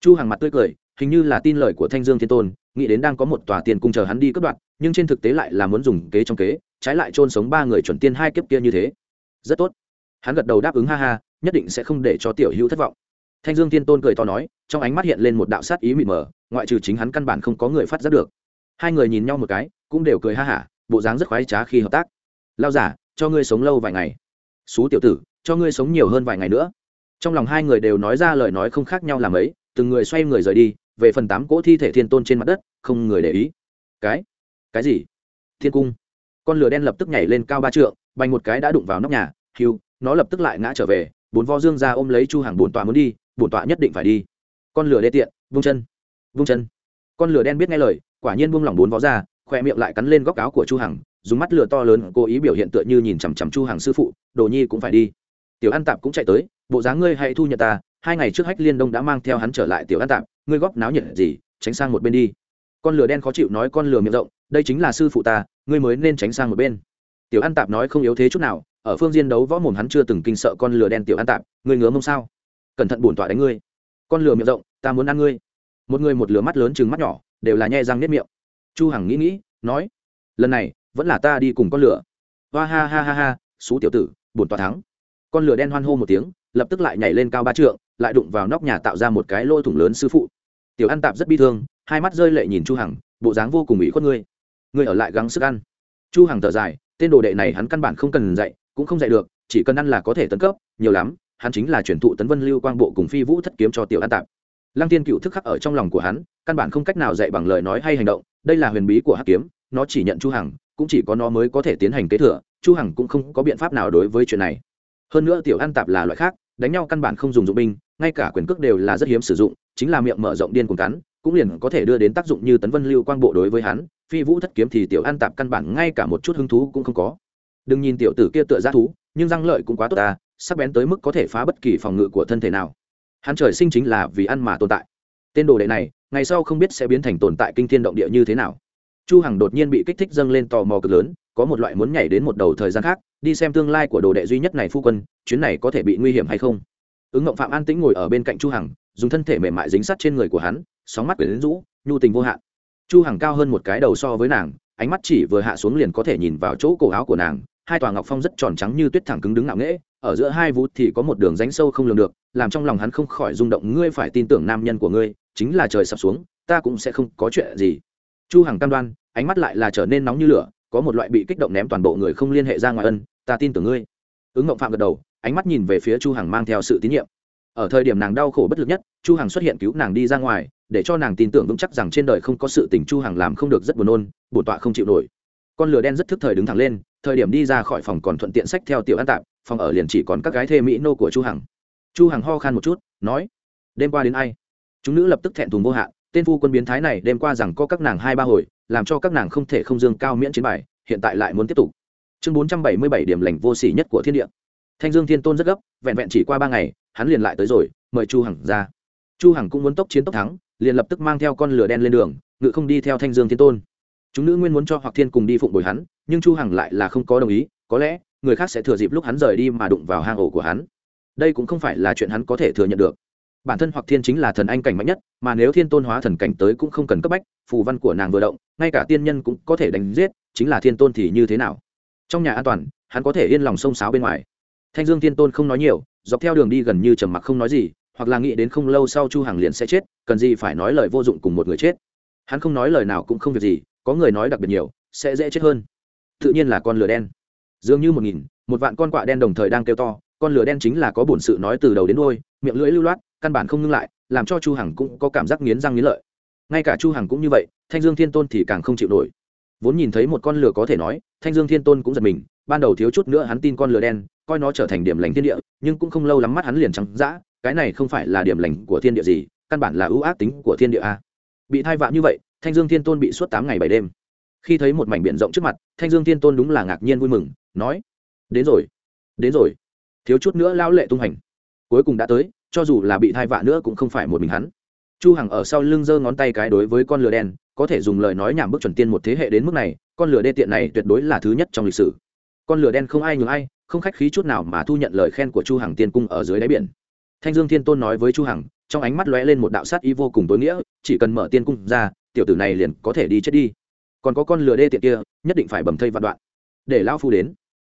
chu hằng mặt tươi cười, hình như là tin lời của thanh dương thiên tôn, nghĩ đến đang có một tòa tiền cung chờ hắn đi cướp đoạt, nhưng trên thực tế lại là muốn dùng kế trong kế, trái lại chôn sống ba người chuẩn tiên hai kiếp kia như thế. Rất tốt. Hắn gật đầu đáp ứng ha ha, nhất định sẽ không để cho tiểu hữu thất vọng thanh dương tiên tôn cười to nói, trong ánh mắt hiện lên một đạo sát ý mịt mờ, ngoại trừ chính hắn căn bản không có người phát giác được. Hai người nhìn nhau một cái, cũng đều cười ha hả, bộ dáng rất khoái trá khi hợp tác. Lao giả cho ngươi sống lâu vài ngày. Xú tiểu tử, cho ngươi sống nhiều hơn vài ngày nữa. Trong lòng hai người đều nói ra lời nói không khác nhau làm ấy, từng người xoay người rời đi, về phần tám cỗ thi thể thiên tôn trên mặt đất, không người để ý. Cái cái gì? Thiên cung. Con lửa đen lập tức nhảy lên cao ba trượng, bành một cái đã đụng vào nóc nhà, hiu, nó lập tức lại ngã trở về, bốn vo dương ra ôm lấy chu hàng buồn tọa muốn đi bổn tọa nhất định phải đi. Con lửa đê tiện, vung chân vung chân. Con lửa đen biết nghe lời, quả nhiên buông lỏng bốn vó ra, khoe miệng lại cắn lên góc áo của chu hằng, dùng mắt lửa to lớn, cố ý biểu hiện tựa như nhìn chằm chằm chu hằng sư phụ, đồ nhi cũng phải đi. Tiểu an tạm cũng chạy tới, bộ dáng ngươi hãy thu nhận ta, hai ngày trước hách liên đông đã mang theo hắn trở lại tiểu an tạm ngươi góp náo nhiệt gì, tránh sang một bên đi. Con lửa đen khó chịu nói con lửa miệng rộng, đây chính là sư phụ ta, ngươi mới nên tránh sang một bên. Tiểu an tạp nói không yếu thế chút nào, ở phương diên đấu võ mồm hắn chưa từng kinh sợ con lửa đen tiểu an tạp, ngươi ngứa mông sao? Cẩn thận bổn tọa đánh ngươi. Con lừa miệng rộng, ta muốn ăn ngươi. Một người một lửa mắt lớn chừng mắt nhỏ, đều là nhe răng nếp miệng. Chu hằng nghĩ nghĩ, nói, lần này, vẫn là ta đi cùng con lửa hoa ha ha ha ha, xú tiểu tử, bổn tọa thắng. Con lửa đen hoan hô một tiếng, lập tức lại nhảy lên cao ba trượng, lại đụng vào nóc nhà tạo ra một cái lỗ thủng lớn sư phụ. Tiểu an tạp rất bi thương, hai mắt rơi lệ nhìn chu hằng, bộ dáng vô cùng ủy khuất ngươi. Ngươi ở lại gắng sức ăn. Chu hằng thở dài, tên đồ đệ này hắn căn bản không cần dạy, cũng không dạy được, chỉ cần ăn là có thể tấn cấp, nhiều lắm hắn chính là truyền thụ tấn vân lưu quang bộ cùng phi vũ thất kiếm cho tiểu an tạp. Lăng tiên cựu thức khắc ở trong lòng của hắn, căn bản không cách nào dạy bằng lời nói hay hành động, đây là huyền bí của hắc kiếm, nó chỉ nhận chu hằng, cũng chỉ có nó mới có thể tiến hành kế thừa, chu hằng cũng không có biện pháp nào đối với chuyện này. Hơn nữa tiểu an tạp là loại khác, đánh nhau căn bản không dùng dụng binh, ngay cả quyền cước đều là rất hiếm sử dụng, chính là miệng mở rộng điên cuồng cắn, cũng liền có thể đưa đến tác dụng như tấn vân lưu quang bộ đối với hắn, phi vũ thất kiếm thì tiểu an tạp căn bản ngay cả một chút hứng thú cũng không có. Đừng nhìn tiểu tử kia tựa ra thú, nhưng răng lợi cũng quá tốt ta sắc bén tới mức có thể phá bất kỳ phòng ngự của thân thể nào. Hắn trời sinh chính là vì ăn mà tồn tại. Tên đồ đệ này, ngày sau không biết sẽ biến thành tồn tại kinh thiên động địa như thế nào. Chu hằng đột nhiên bị kích thích dâng lên tò mò cực lớn, có một loại muốn nhảy đến một đầu thời gian khác, đi xem tương lai của đồ đệ duy nhất này phu quân, chuyến này có thể bị nguy hiểm hay không. Ứng ngộng phạm an tĩnh ngồi ở bên cạnh chu hằng, dùng thân thể mềm mại dính sát trên người của hắn, sóng mắt quyển rũ, nhu tình vô hạn. Chu hằng cao hơn một cái đầu so với nàng, ánh mắt chỉ vừa hạ xuống liền có thể nhìn vào chỗ cổ áo của nàng, hai tòa ngọc phong rất tròn trắng như tuyết thẳng cứng đứng ngạo nghễ ở giữa hai vút thì có một đường rãnh sâu không lường được, làm trong lòng hắn không khỏi rung động, ngươi phải tin tưởng nam nhân của ngươi, chính là trời sập xuống, ta cũng sẽ không có chuyện gì. Chu hằng cam đoan, ánh mắt lại là trở nên nóng như lửa, có một loại bị kích động ném toàn bộ người không liên hệ ra ngoài ân, ta tin tưởng ngươi. Ứng ngộng phạm gật đầu, ánh mắt nhìn về phía chu hằng mang theo sự tín nhiệm. Ở thời điểm nàng đau khổ bất lực nhất, chu hằng xuất hiện cứu nàng đi ra ngoài, để cho nàng tin tưởng vững chắc rằng trên đời không có sự tình chu hằng làm không được rất buồn nôn, bổn tọa không chịu nổi. Con lửa đen rất thức thời đứng thẳng lên thời điểm đi ra khỏi phòng còn thuận tiện sách theo tiểu an tạm phòng ở liền chỉ còn các gái thê mỹ nô của chu hằng. Chu hằng ho khan một chút, nói, đêm qua đến ai? Chúng nữ lập tức thẹn thùng vô hạn, tên phu quân biến thái này đêm qua rằng có các nàng hai ba hồi, làm cho các nàng không thể không dương cao miễn chiến bài, hiện tại lại muốn tiếp tục. Chương 477 điểm lành vô sỉ nhất của thiên địa. Thanh dương thiên tôn rất gấp, vẹn vẹn chỉ qua ba ngày, hắn liền lại tới rồi, mời chu hằng ra. Chu hằng cũng muốn tốc chiến tốc thắng, liền lập tức mang theo con lửa đen lên đường ngự không đi theo thanh dương thiên tôn chúng nữ nguyên muốn cho hoặc thiên cùng đi phụng bồi hắn, nhưng chu hằng lại là không có đồng ý, có lẽ, người khác sẽ thừa dịp lúc hắn rời đi mà đụng vào hang ổ của hắn. Đây cũng không phải là chuyện hắn có thể thừa nhận được. Bản thân hoặc thiên chính là thần anh cảnh mạnh nhất, mà nếu thiên tôn hóa thần cảnh tới cũng không cần cấp bách, phù văn của nàng vừa động, ngay cả tiên nhân cũng có thể đánh giết, chính là thiên tôn thì như thế nào? Trong nhà an toàn, hắn có thể yên lòng sông sáo bên ngoài. Thanh dương thiên tôn không nói nhiều, dọc theo đường đi gần như trầm mặc không nói gì, hoặc là nghĩ đến không lâu sau chu hàng liền sẽ chết, cần gì phải nói lời vô dụng cùng một người chết. Hắn không nói lời nào cũng không việc gì có người nói đặc biệt nhiều, sẽ dễ chết hơn. Tự nhiên là con lửa đen. Dường như một nghìn, một vạn con quạ đen đồng thời đang kêu to, con lửa đen chính là có bổn sự nói từ đầu đến đôi miệng lưỡi lưu loát, căn bản không ngưng lại, làm cho chu hằng cũng có cảm giác nghiến răng nghiến lợi. Ngay cả chu hằng cũng như vậy, thanh dương thiên tôn thì càng không chịu nổi. Vốn nhìn thấy một con lửa có thể nói, thanh dương thiên tôn cũng giật mình, ban đầu thiếu chút nữa hắn tin con lửa đen, coi nó trở thành điểm lành thiên địa, nhưng cũng không lâu lắm mắt hắn liền trắng dã, cái này không phải là điểm lành của thiên địa gì, căn bản là ưu ác tính của thiên địa a. Bị thai vạ như vậy thanh dương thiên tôn bị suốt tám ngày bảy đêm. Khi thấy một mảnh biển rộng trước mặt, thanh dương thiên tôn đúng là ngạc nhiên vui mừng, nói, đến rồi đến rồi. Thiếu chút nữa lao lệ tung hành. Cuối cùng đã tới, cho dù là bị thai vạ nữa cũng không phải một mình hắn. Chu hằng ở sau lưng giơ ngón tay cái đối với con lửa đen, có thể dùng lời nói nhảm bức chuẩn tiên một thế hệ đến mức này, con lửa đê tiện này tuyệt đối là thứ nhất trong lịch sử. Con lửa đen không ai nhường ai, không khách khí chút nào mà thu nhận lời khen của chu hằng tiên cung ở dưới đáy biển. Thanh dương thiên tôn nói với chu hằng, trong ánh mắt lóe lên một đạo sát ý vô cùng tối nghĩa, chỉ cần mở tiên cung ra tiểu tử này liền có thể đi chết đi. Còn có con lừa đê tiện kia, nhất định phải bầm thây vạn đoạn. Để lao phu đến.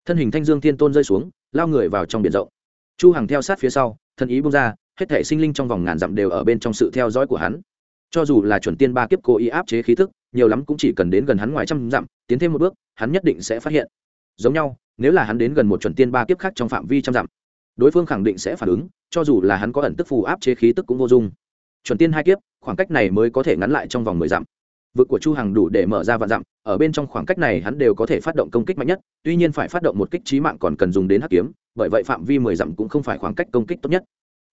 Thân hình thanh dương thiên tôn rơi xuống, lao người vào trong biển rộng. Chu hằng theo sát phía sau thân ý bung ra, hết thể sinh linh trong vòng ngàn dặm đều ở bên trong sự theo dõi của hắn. Cho dù là chuẩn tiên ba kiếp cố ý áp chế khí thức, nhiều lắm cũng chỉ cần đến gần hắn ngoài trăm dặm, tiến thêm một bước, hắn nhất định sẽ phát hiện. Giống nhau, nếu là hắn đến gần một chuẩn tiên ba kiếp khác trong phạm vi trăm dặm, đối phương khẳng định sẽ phản ứng, cho dù là hắn có ẩn tức phù áp chế khí tức cũng vô dụng chuẩn tiên hai kiếp, khoảng cách này mới có thể ngắn lại trong vòng mười dặm. Vực của chu hằng đủ để mở ra vạn dặm, ở bên trong khoảng cách này hắn đều có thể phát động công kích mạnh nhất, tuy nhiên phải phát động một kích trí mạng còn cần dùng đến hắc kiếm, bởi vậy phạm vi mười dặm cũng không phải khoảng cách công kích tốt nhất.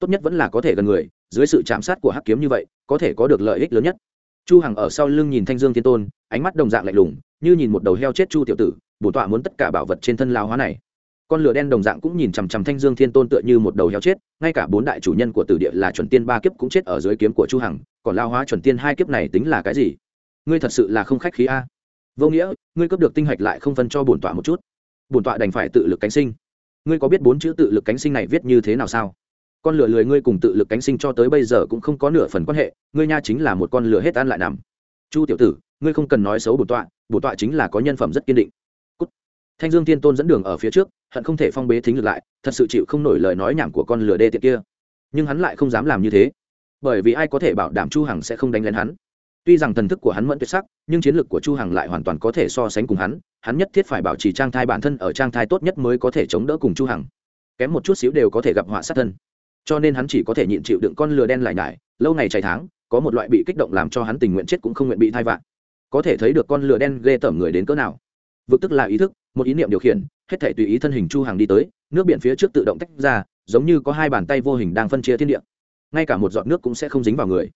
Tốt nhất vẫn là có thể gần người, dưới sự chạm sát của hắc kiếm như vậy, có thể có được lợi ích lớn nhất. Chu hằng ở sau lưng nhìn thanh dương thiên tôn, ánh mắt đồng dạng lạnh lùng, như nhìn một đầu heo chết chu tiểu tử, bổ tọa muốn tất cả bảo vật trên thân lao hóa này con lửa đen đồng dạng cũng nhìn chằm chằm thanh dương thiên tôn tựa như một đầu heo chết, ngay cả bốn đại chủ nhân của tử địa là chuẩn tiên ba kiếp cũng chết ở dưới kiếm của chu hằng, còn lao hóa chuẩn tiên hai kiếp này tính là cái gì? Ngươi thật sự là không khách khí a. Vô nghĩa, ngươi cấp được tinh hạch lại không phân cho bổn tọa một chút. Bổn tọa đành phải tự lực cánh sinh. Ngươi có biết bốn chữ tự lực cánh sinh này viết như thế nào sao? Con lửa lười ngươi cùng tự lực cánh sinh cho tới bây giờ cũng không có nửa phần quan hệ, ngươi nha chính là một con lửa hết ăn lại nằm. Chu tiểu tử, ngươi không cần nói xấu bổn tọa bổn tọa chính là có nhân phẩm rất kiên định thanh dương tiên tôn dẫn đường ở phía trước, hận không thể phong bế thính ngược lại, thật sự chịu không nổi lời nói nhảm của con lửa đê tiện kia. Nhưng hắn lại không dám làm như thế. Bởi vì ai có thể bảo đảm chu hằng sẽ không đánh lên hắn? Tuy rằng thần thức của hắn mẫn tuyệt sắc, nhưng chiến lược của chu hằng lại hoàn toàn có thể so sánh cùng hắn hắn nhất thiết phải bảo trì trang thai bản thân ở trang thai tốt nhất mới có thể chống đỡ cùng chu hằng. Kém một chút xíu đều có thể gặp họa sát thân. Cho nên hắn chỉ có thể nhịn chịu đựng con lừa đen lại nhải, lâu ngày chạy tháng, có một loại bị kích động làm cho hắn tình nguyện chết cũng không nguyện bị thai vạn. Có thể thấy được con lừa đen ghê tởm người đến cỡ nào. Vực tức là ý thức một ý niệm điều khiển, hết thể tùy ý thân hình chu hàng đi tới, nước biển phía trước tự động tách ra, giống như có hai bàn tay vô hình đang phân chia thiên địa. Ngay cả một giọt nước cũng sẽ không dính vào người.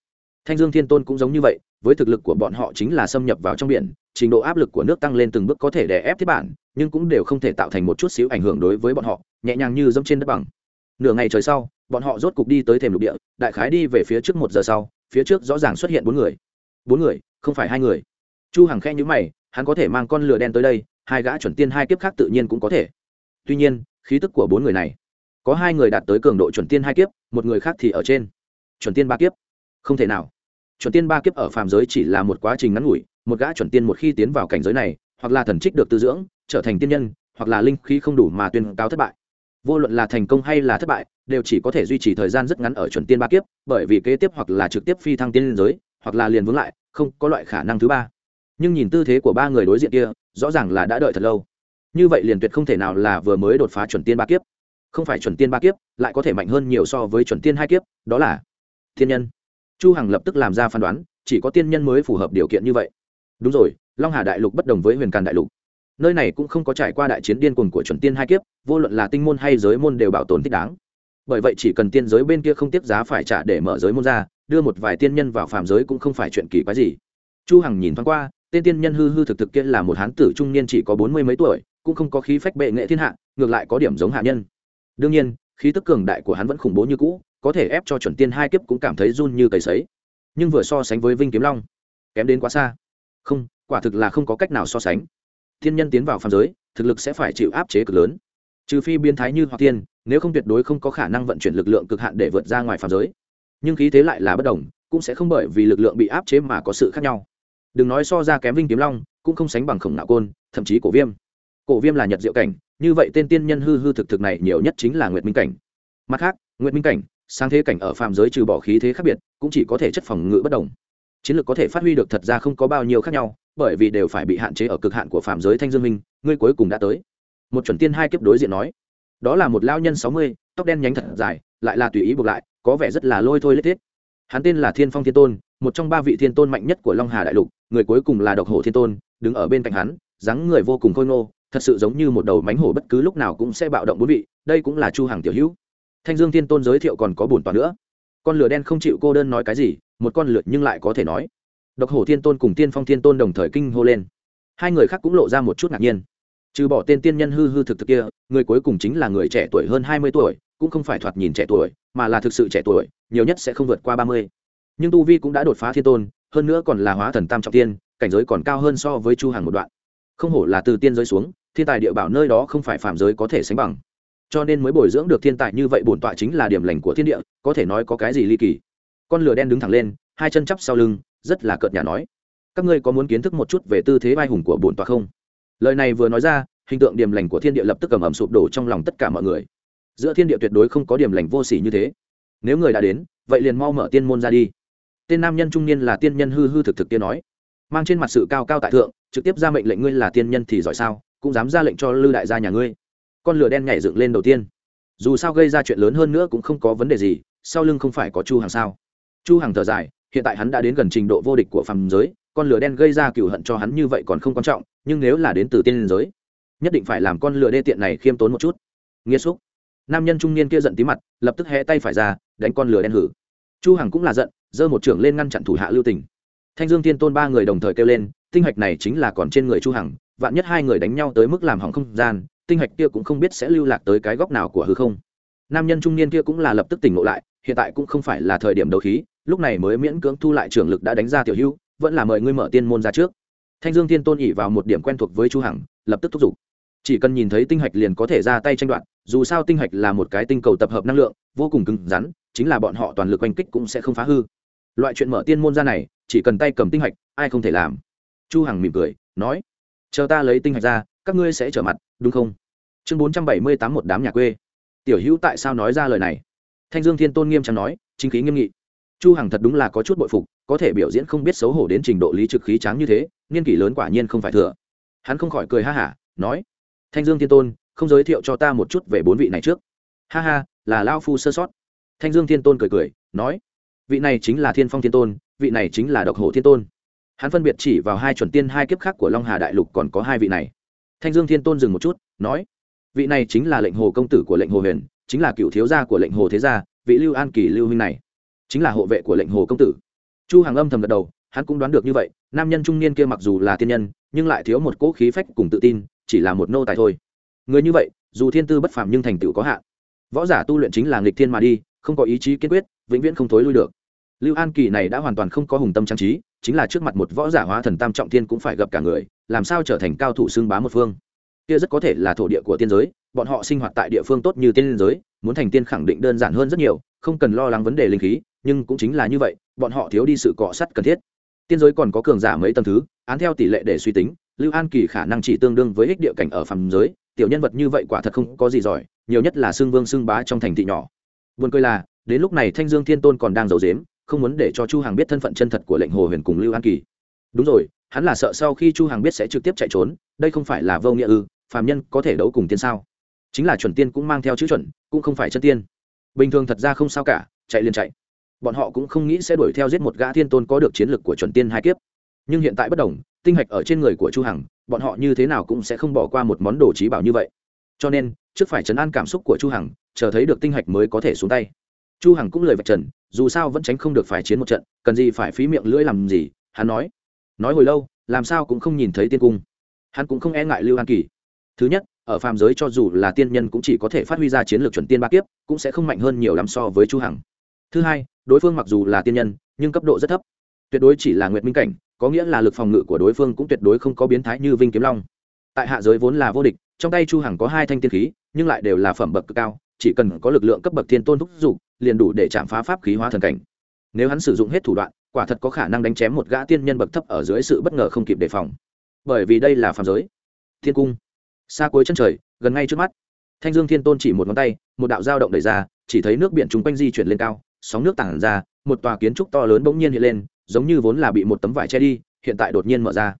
Thanh dương thiên tôn cũng giống như vậy, với thực lực của bọn họ chính là xâm nhập vào trong biển, trình độ áp lực của nước tăng lên từng bước có thể đè ép thiết bản, nhưng cũng đều không thể tạo thành một chút xíu ảnh hưởng đối với bọn họ, nhẹ nhàng như dẫm trên đất bằng. Nửa ngày trời sau, bọn họ rốt cục đi tới thềm lục địa, đại khái đi về phía trước một giờ sau, phía trước rõ ràng xuất hiện bốn người. Bốn người, không phải hai người. Chu hằng khe nhữ mày, hắn có thể mang con lửa đen tới đây hai gã chuẩn tiên hai kiếp khác tự nhiên cũng có thể. Tuy nhiên, khí tức của bốn người này, có hai người đạt tới cường độ chuẩn tiên hai kiếp, một người khác thì ở trên. Chuẩn tiên ba kiếp? Không thể nào. Chuẩn tiên ba kiếp ở phàm giới chỉ là một quá trình ngắn ngủi, một gã chuẩn tiên một khi tiến vào cảnh giới này, hoặc là thần trích được tư dưỡng, trở thành tiên nhân, hoặc là linh khí không đủ mà tuyên cáo thất bại. Vô luận là thành công hay là thất bại, đều chỉ có thể duy trì thời gian rất ngắn ở chuẩn tiên ba kiếp, bởi vì kế tiếp hoặc là trực tiếp phi thăng tiên liên giới, hoặc là liền vướng lại, không có loại khả năng thứ ba nhưng nhìn tư thế của ba người đối diện kia, rõ ràng là đã đợi thật lâu. Như vậy liền tuyệt không thể nào là vừa mới đột phá chuẩn tiên ba kiếp. Không phải chuẩn tiên ba kiếp, lại có thể mạnh hơn nhiều so với chuẩn tiên hai kiếp, đó là thiên nhân. Chu hằng lập tức làm ra phán đoán, chỉ có tiên nhân mới phù hợp điều kiện như vậy. Đúng rồi, long hà đại lục bất đồng với huyền càn đại lục. Nơi này cũng không có trải qua đại chiến điên cuồng của chuẩn tiên hai kiếp, vô luận là tinh môn hay giới môn đều bảo tồn thích đáng. Bởi vậy chỉ cần tiên giới bên kia không tiếp giá phải trả để mở giới môn ra, đưa một vài tiên nhân vào phàm giới cũng không phải chuyện kỳ quái gì. Chu hằng nhìn thoáng qua tên tiên nhân hư hư thực thực kia là một hán tử trung niên chỉ có bốn mươi mấy tuổi, cũng không có khí phách bệ nghệ thiên hạ, ngược lại có điểm giống hạ nhân. Đương nhiên, khí tức cường đại của hắn vẫn khủng bố như cũ, có thể ép cho chuẩn tiên hai kiếp cũng cảm thấy run như cầy sấy. Nhưng vừa so sánh với vinh kiếm long, kém đến quá xa. Không, quả thực là không có cách nào so sánh. Thiên nhân tiến vào phàm giới, thực lực sẽ phải chịu áp chế cực lớn. Trừ phi biến thái như hoặc tiên, nếu không tuyệt đối không có khả năng vận chuyển lực lượng cực hạn để vượt ra ngoài phàm giới. Nhưng khí thế lại là bất đồng, cũng sẽ không bởi vì lực lượng bị áp chế mà có sự khác nhau đừng nói so ra kém vinh kiếm long, cũng không sánh bằng khổng nạo côn, thậm chí cổ viêm. Cổ viêm là nhật diệu cảnh, như vậy tên tiên nhân hư hư thực thực này nhiều nhất chính là nguyệt minh cảnh. Mặt khác, nguyệt minh cảnh, sáng thế cảnh ở phàm giới trừ bỏ khí thế khác biệt, cũng chỉ có thể chất phòng ngự bất đồng. Chiến lược có thể phát huy được thật ra không có bao nhiêu khác nhau, bởi vì đều phải bị hạn chế ở cực hạn của phàm giới thanh dương minh, ngươi cuối cùng đã tới. Một chuẩn tiên hai kiếp đối diện nói. Đó là một lao nhân sáu mươi, tóc đen nhánh thật dài, lại là tùy ý buộc lại, có vẻ rất là lôi thôi lết thiết hắn tên là thiên phong thiên tôn, một trong ba vị thiên tôn mạnh nhất của long hà đại lục, người cuối cùng là độc hổ thiên tôn, đứng ở bên cạnh hắn, dáng người vô cùng khôi ngô, thật sự giống như một đầu mánh hổ bất cứ lúc nào cũng sẽ bạo động bốn vị, đây cũng là chu hàng tiểu hữu. Thanh dương thiên tôn giới thiệu còn có bổn toàn nữa. Con lửa đen không chịu cô đơn nói cái gì, một con lượt nhưng lại có thể nói. Độc hổ thiên tôn cùng tiên phong thiên tôn đồng thời kinh hô lên. Hai người khác cũng lộ ra một chút ngạc nhiên. Trừ bỏ tên tiên nhân hư hư thực thực kia, người cuối cùng chính là người trẻ tuổi hơn hai mươi tuổi cũng không phải thoạt nhìn trẻ tuổi, mà là thực sự trẻ tuổi, nhiều nhất sẽ không vượt qua ba mươi. Nhưng tu vi cũng đã đột phá thiên tôn, hơn nữa còn là hóa thần tam trọng tiên, cảnh giới còn cao hơn so với chu hàng một đoạn. Không hổ là từ tiên giới xuống, thiên tài địa bảo nơi đó không phải phạm giới có thể sánh bằng. Cho nên mới bồi dưỡng được thiên tài như vậy bổn tọa chính là điểm lành của thiên địa, có thể nói có cái gì ly kỳ. Con lửa đen đứng thẳng lên, hai chân chắp sau lưng, rất là cợt nhà nói, các ngươi có muốn kiến thức một chút về tư thế vai hùng của bổn tọa không? Lời này vừa nói ra, hình tượng điểm lành của thiên địa lập tức cầm ẩm sụp đổ trong lòng tất cả mọi người giữa thiên địa tuyệt đối không có điểm lành vô sỉ như thế. Nếu người đã đến, vậy liền mau mở tiên môn ra đi. Tên nam nhân trung niên là tiên nhân hư hư thực thực tiên nói. Mang trên mặt sự cao cao tại thượng, trực tiếp ra mệnh lệnh ngươi là tiên nhân thì giỏi sao, cũng dám ra lệnh cho lư đại gia nhà ngươi. Con lửa đen nhảy dựng lên đầu tiên. Dù sao gây ra chuyện lớn hơn nữa cũng không có vấn đề gì, sau lưng không phải có chu hàng sao? Chu hàng thở dài, hiện tại hắn đã đến gần trình độ vô địch của phàm giới, con lửa đen gây ra cựu hận cho hắn như vậy còn không quan trọng, nhưng nếu là đến từ tiên giới, nhất định phải làm con lửa đê tiện này khiêm tốn một chút. Nghĩa xúc nam nhân trung niên kia giận tí mặt, lập tức hé tay phải ra, đánh con lửa đen hử. Chu hằng cũng là giận, giơ một trưởng lên ngăn chặn thủ hạ lưu tình. Thanh dương tiên tôn ba người đồng thời kêu lên, tinh hạch này chính là còn trên người chu hằng, vạn nhất hai người đánh nhau tới mức làm hỏng không gian, tinh hạch kia cũng không biết sẽ lưu lạc tới cái góc nào của hư không. Nam nhân trung niên kia cũng là lập tức tỉnh ngộ lại, hiện tại cũng không phải là thời điểm đấu khí, lúc này mới miễn cưỡng thu lại trưởng lực đã đánh ra tiểu hữu, vẫn là mời ngươi mở tiên môn ra trước. Thanh dương thiên tôn ỉ vào một điểm quen thuộc với chu hằng, lập tức thúc giục. Chỉ cần nhìn thấy tinh hạch liền có thể ra tay tranh đoạt dù sao tinh hạch là một cái tinh cầu tập hợp năng lượng, vô cùng cứng rắn, chính là bọn họ toàn lực oanh kích cũng sẽ không phá hư. Loại chuyện mở tiên môn ra này, chỉ cần tay cầm tinh hạch, ai không thể làm. Chu hằng mỉm cười, nói, chờ ta lấy tinh hạch ra, các ngươi sẽ trở mặt, đúng không? Chương 478 một đám nhà quê. Tiểu hữu tại sao nói ra lời này? Thanh dương thiên tôn nghiêm trang nói, chính khí nghiêm nghị. Chu hằng thật đúng là có chút bội phục, có thể biểu diễn không biết xấu hổ đến trình độ lý trực khí tráng như thế, niên kỷ lớn quả nhiên không phải thừa. Hắn không khỏi cười ha hả, nói, thanh dương thiên tôn không giới thiệu cho ta một chút về bốn vị này trước. Ha ha, là lao phu sơ sót. Thanh dương thiên tôn cười cười, nói, vị này chính là thiên phong thiên tôn, vị này chính là độc hổ thiên tôn. Hắn phân biệt chỉ vào hai chuẩn tiên hai kiếp khác của long hà đại lục còn có hai vị này. Thanh dương thiên tôn dừng một chút, nói, vị này chính là lệnh hồ công tử của lệnh hồ huyền, chính là cựu thiếu gia của lệnh hồ thế gia, vị lưu an kỳ lưu huynh này, chính là hộ vệ của lệnh hồ công tử. Chu hàng âm thầm gật đầu, hắn cũng đoán được như vậy, nam nhân trung niên kia mặc dù là tiên nhân, nhưng lại thiếu một cỗ khí phách cùng tự tin, chỉ là một nô tài thôi người như vậy, dù thiên tư bất phàm nhưng thành tựu có hạn. Võ giả tu luyện chính là nghịch thiên mà đi, không có ý chí kiên quyết, vĩnh viễn không thối lui được. Lưu an kỳ này đã hoàn toàn không có hùng tâm trang trí, chính là trước mặt một võ giả hóa thần tam trọng thiên cũng phải gặp cả người, làm sao trở thành cao thủ xương bá một phương. Kia rất có thể là thổ địa của tiên giới, bọn họ sinh hoạt tại địa phương tốt như tiên giới, muốn thành tiên khẳng định đơn giản hơn rất nhiều, không cần lo lắng vấn đề linh khí, nhưng cũng chính là như vậy, bọn họ thiếu đi sự cọ sắt cần thiết. Tiên giới còn có cường giả mấy tầng thứ, án theo tỷ lệ để suy tính, lưu an kỳ khả năng chỉ tương đương với ích địa cảnh ở phàm giới tiểu nhân vật như vậy quả thật không có gì giỏi, nhiều nhất là xương vương xương bá trong thành thị nhỏ. Buồn cười là, đến lúc này thanh dương thiên tôn còn đang giấu dếm không muốn để cho chu hằng biết thân phận chân thật của lệnh hồ huyền cùng lưu an kỳ. Đúng rồi, hắn là sợ sau khi chu hằng biết sẽ trực tiếp chạy trốn, đây không phải là vô nghĩa ư, phàm nhân có thể đấu cùng tiên sao? Chính là chuẩn tiên cũng mang theo chữ chuẩn, cũng không phải chân tiên. Bình thường thật ra không sao cả, chạy liền chạy. Bọn họ cũng không nghĩ sẽ đuổi theo giết một gã thiên tôn có được chiến lược của chuẩn tiên hai kiếp. Nhưng hiện tại bất đồng, tinh hạch ở trên người của chu hằng bọn họ như thế nào cũng sẽ không bỏ qua một món đồ trí bảo như vậy. Cho nên, trước phải chấn an cảm xúc của chu hằng, chờ thấy được tinh hạch mới có thể xuống tay. Chu hằng cũng lời vạch trần, dù sao vẫn tránh không được phải chiến một trận, cần gì phải phí miệng lưỡi làm gì, hắn nói. Nói hồi lâu, làm sao cũng không nhìn thấy tiên cung. Hắn cũng không e ngại lưu an kỳ. Thứ nhất, ở phàm giới cho dù là tiên nhân cũng chỉ có thể phát huy ra chiến lược chuẩn tiên ba kiếp, cũng sẽ không mạnh hơn nhiều lắm so với chu hằng. Thứ hai, đối phương mặc dù là tiên nhân, nhưng cấp độ rất thấp. Tuyệt đối chỉ là nguyệt minh cảnh có nghĩa là lực phòng ngự của đối phương cũng tuyệt đối không có biến thái như vinh kiếm long. Tại hạ giới vốn là vô địch, trong tay chu hằng có hai thanh tiên khí, nhưng lại đều là phẩm bậc cực cao, chỉ cần có lực lượng cấp bậc thiên tôn thúc giục, liền đủ để chạm phá pháp khí hóa thần cảnh. Nếu hắn sử dụng hết thủ đoạn, quả thật có khả năng đánh chém một gã tiên nhân bậc thấp ở dưới sự bất ngờ không kịp đề phòng. Bởi vì đây là phàm giới. Thiên cung. Xa cuối chân trời, gần ngay trước mắt. Thanh dương thiên tôn chỉ một ngón tay, một đạo dao động đẩy ra, chỉ thấy nước biển chúng quanh di chuyển lên cao, sóng nước tản ra, một tòa kiến trúc to lớn bỗng nhiên hiện lên giống như vốn là bị một tấm vải che đi, hiện tại đột nhiên mở ra.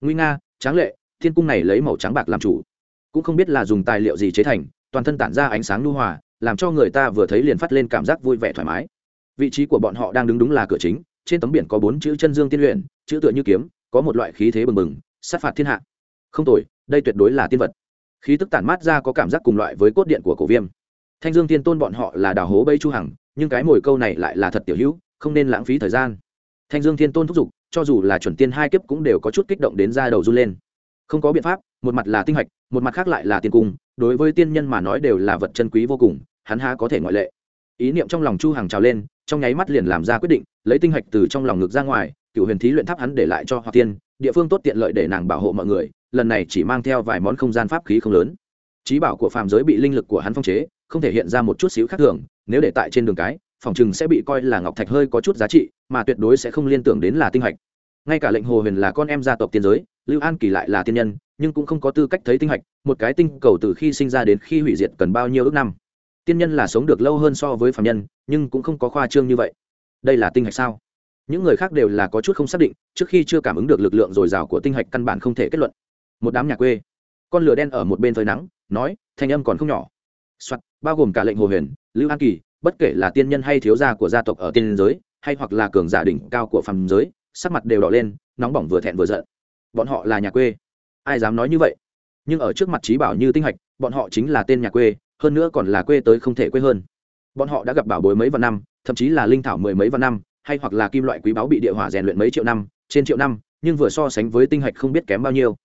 Nguy nga, tráng lệ, thiên cung này lấy màu trắng bạc làm chủ. Cũng không biết là dùng tài liệu gì chế thành, toàn thân tản ra ánh sáng lưu hòa, làm cho người ta vừa thấy liền phát lên cảm giác vui vẻ thoải mái. Vị trí của bọn họ đang đứng đúng là cửa chính, trên tấm biển có bốn chữ chân dương tiên luyện, chữ tựa như kiếm, có một loại khí thế bừng bừng, sát phạt thiên hạ. Không tồi, đây tuyệt đối là tiên vật. Khí tức tản mát ra có cảm giác cùng loại với cốt điện của cổ viêm. Thanh dương tiên tôn bọn họ là đào hố bây chu hằng, nhưng cái mồi câu này lại là thật tiểu hữu, không nên lãng phí thời gian thanh dương thiên tôn thúc giục, cho dù là chuẩn tiên hai kiếp cũng đều có chút kích động đến ra đầu run lên. Không có biện pháp, một mặt là tinh hạch, một mặt khác lại là tiên cung, đối với tiên nhân mà nói đều là vật chân quý vô cùng, hắn há có thể ngoại lệ. Ý niệm trong lòng chu hàng trào lên, trong nháy mắt liền làm ra quyết định, lấy tinh hạch từ trong lòng ngực ra ngoài, cựu huyền thí luyện tháp hắn để lại cho hoa tiên, địa phương tốt tiện lợi để nàng bảo hộ mọi người, lần này chỉ mang theo vài món không gian pháp khí không lớn. Trí bảo của phàm giới bị linh lực của hắn phong chế, không thể hiện ra một chút xíu khác thường, nếu để tại trên đường cái phòng chừng sẽ bị coi là ngọc thạch hơi có chút giá trị mà tuyệt đối sẽ không liên tưởng đến là tinh hạch. Ngay cả lệnh hồ huyền là con em gia tộc tiên giới lưu an kỳ lại là tiên nhân nhưng cũng không có tư cách thấy tinh hạch một cái tinh cầu từ khi sinh ra đến khi hủy diệt cần bao nhiêu ước năm. Tiên nhân là sống được lâu hơn so với phạm nhân nhưng cũng không có khoa trương như vậy. Đây là tinh hạch sao? Những người khác đều là có chút không xác định trước khi chưa cảm ứng được lực lượng dồi dào của tinh hạch căn bản không thể kết luận. Một đám nhà quê con lửa đen ở một bên phơi nắng nói thanh âm còn không nhỏ. Soạt, bao gồm cả lệnh hồ huyền lưu an kỳ bất kể là tiên nhân hay thiếu gia của gia tộc ở tiên giới, hay hoặc là cường giả đỉnh cao của phàm giới, sắc mặt đều đỏ lên, nóng bỏng vừa thẹn vừa giận. Bọn họ là nhà quê. Ai dám nói như vậy? Nhưng ở trước mặt trí bảo như tinh hạch, bọn họ chính là tên nhà quê, hơn nữa còn là quê tới không thể quê hơn. Bọn họ đã gặp bảo bối mấy vạn năm, thậm chí là linh thảo mười mấy vạn năm, hay hoặc là kim loại quý báu bị địa hỏa rèn luyện mấy triệu năm, trên triệu năm, nhưng vừa so sánh với tinh hạch không biết kém bao nhiêu.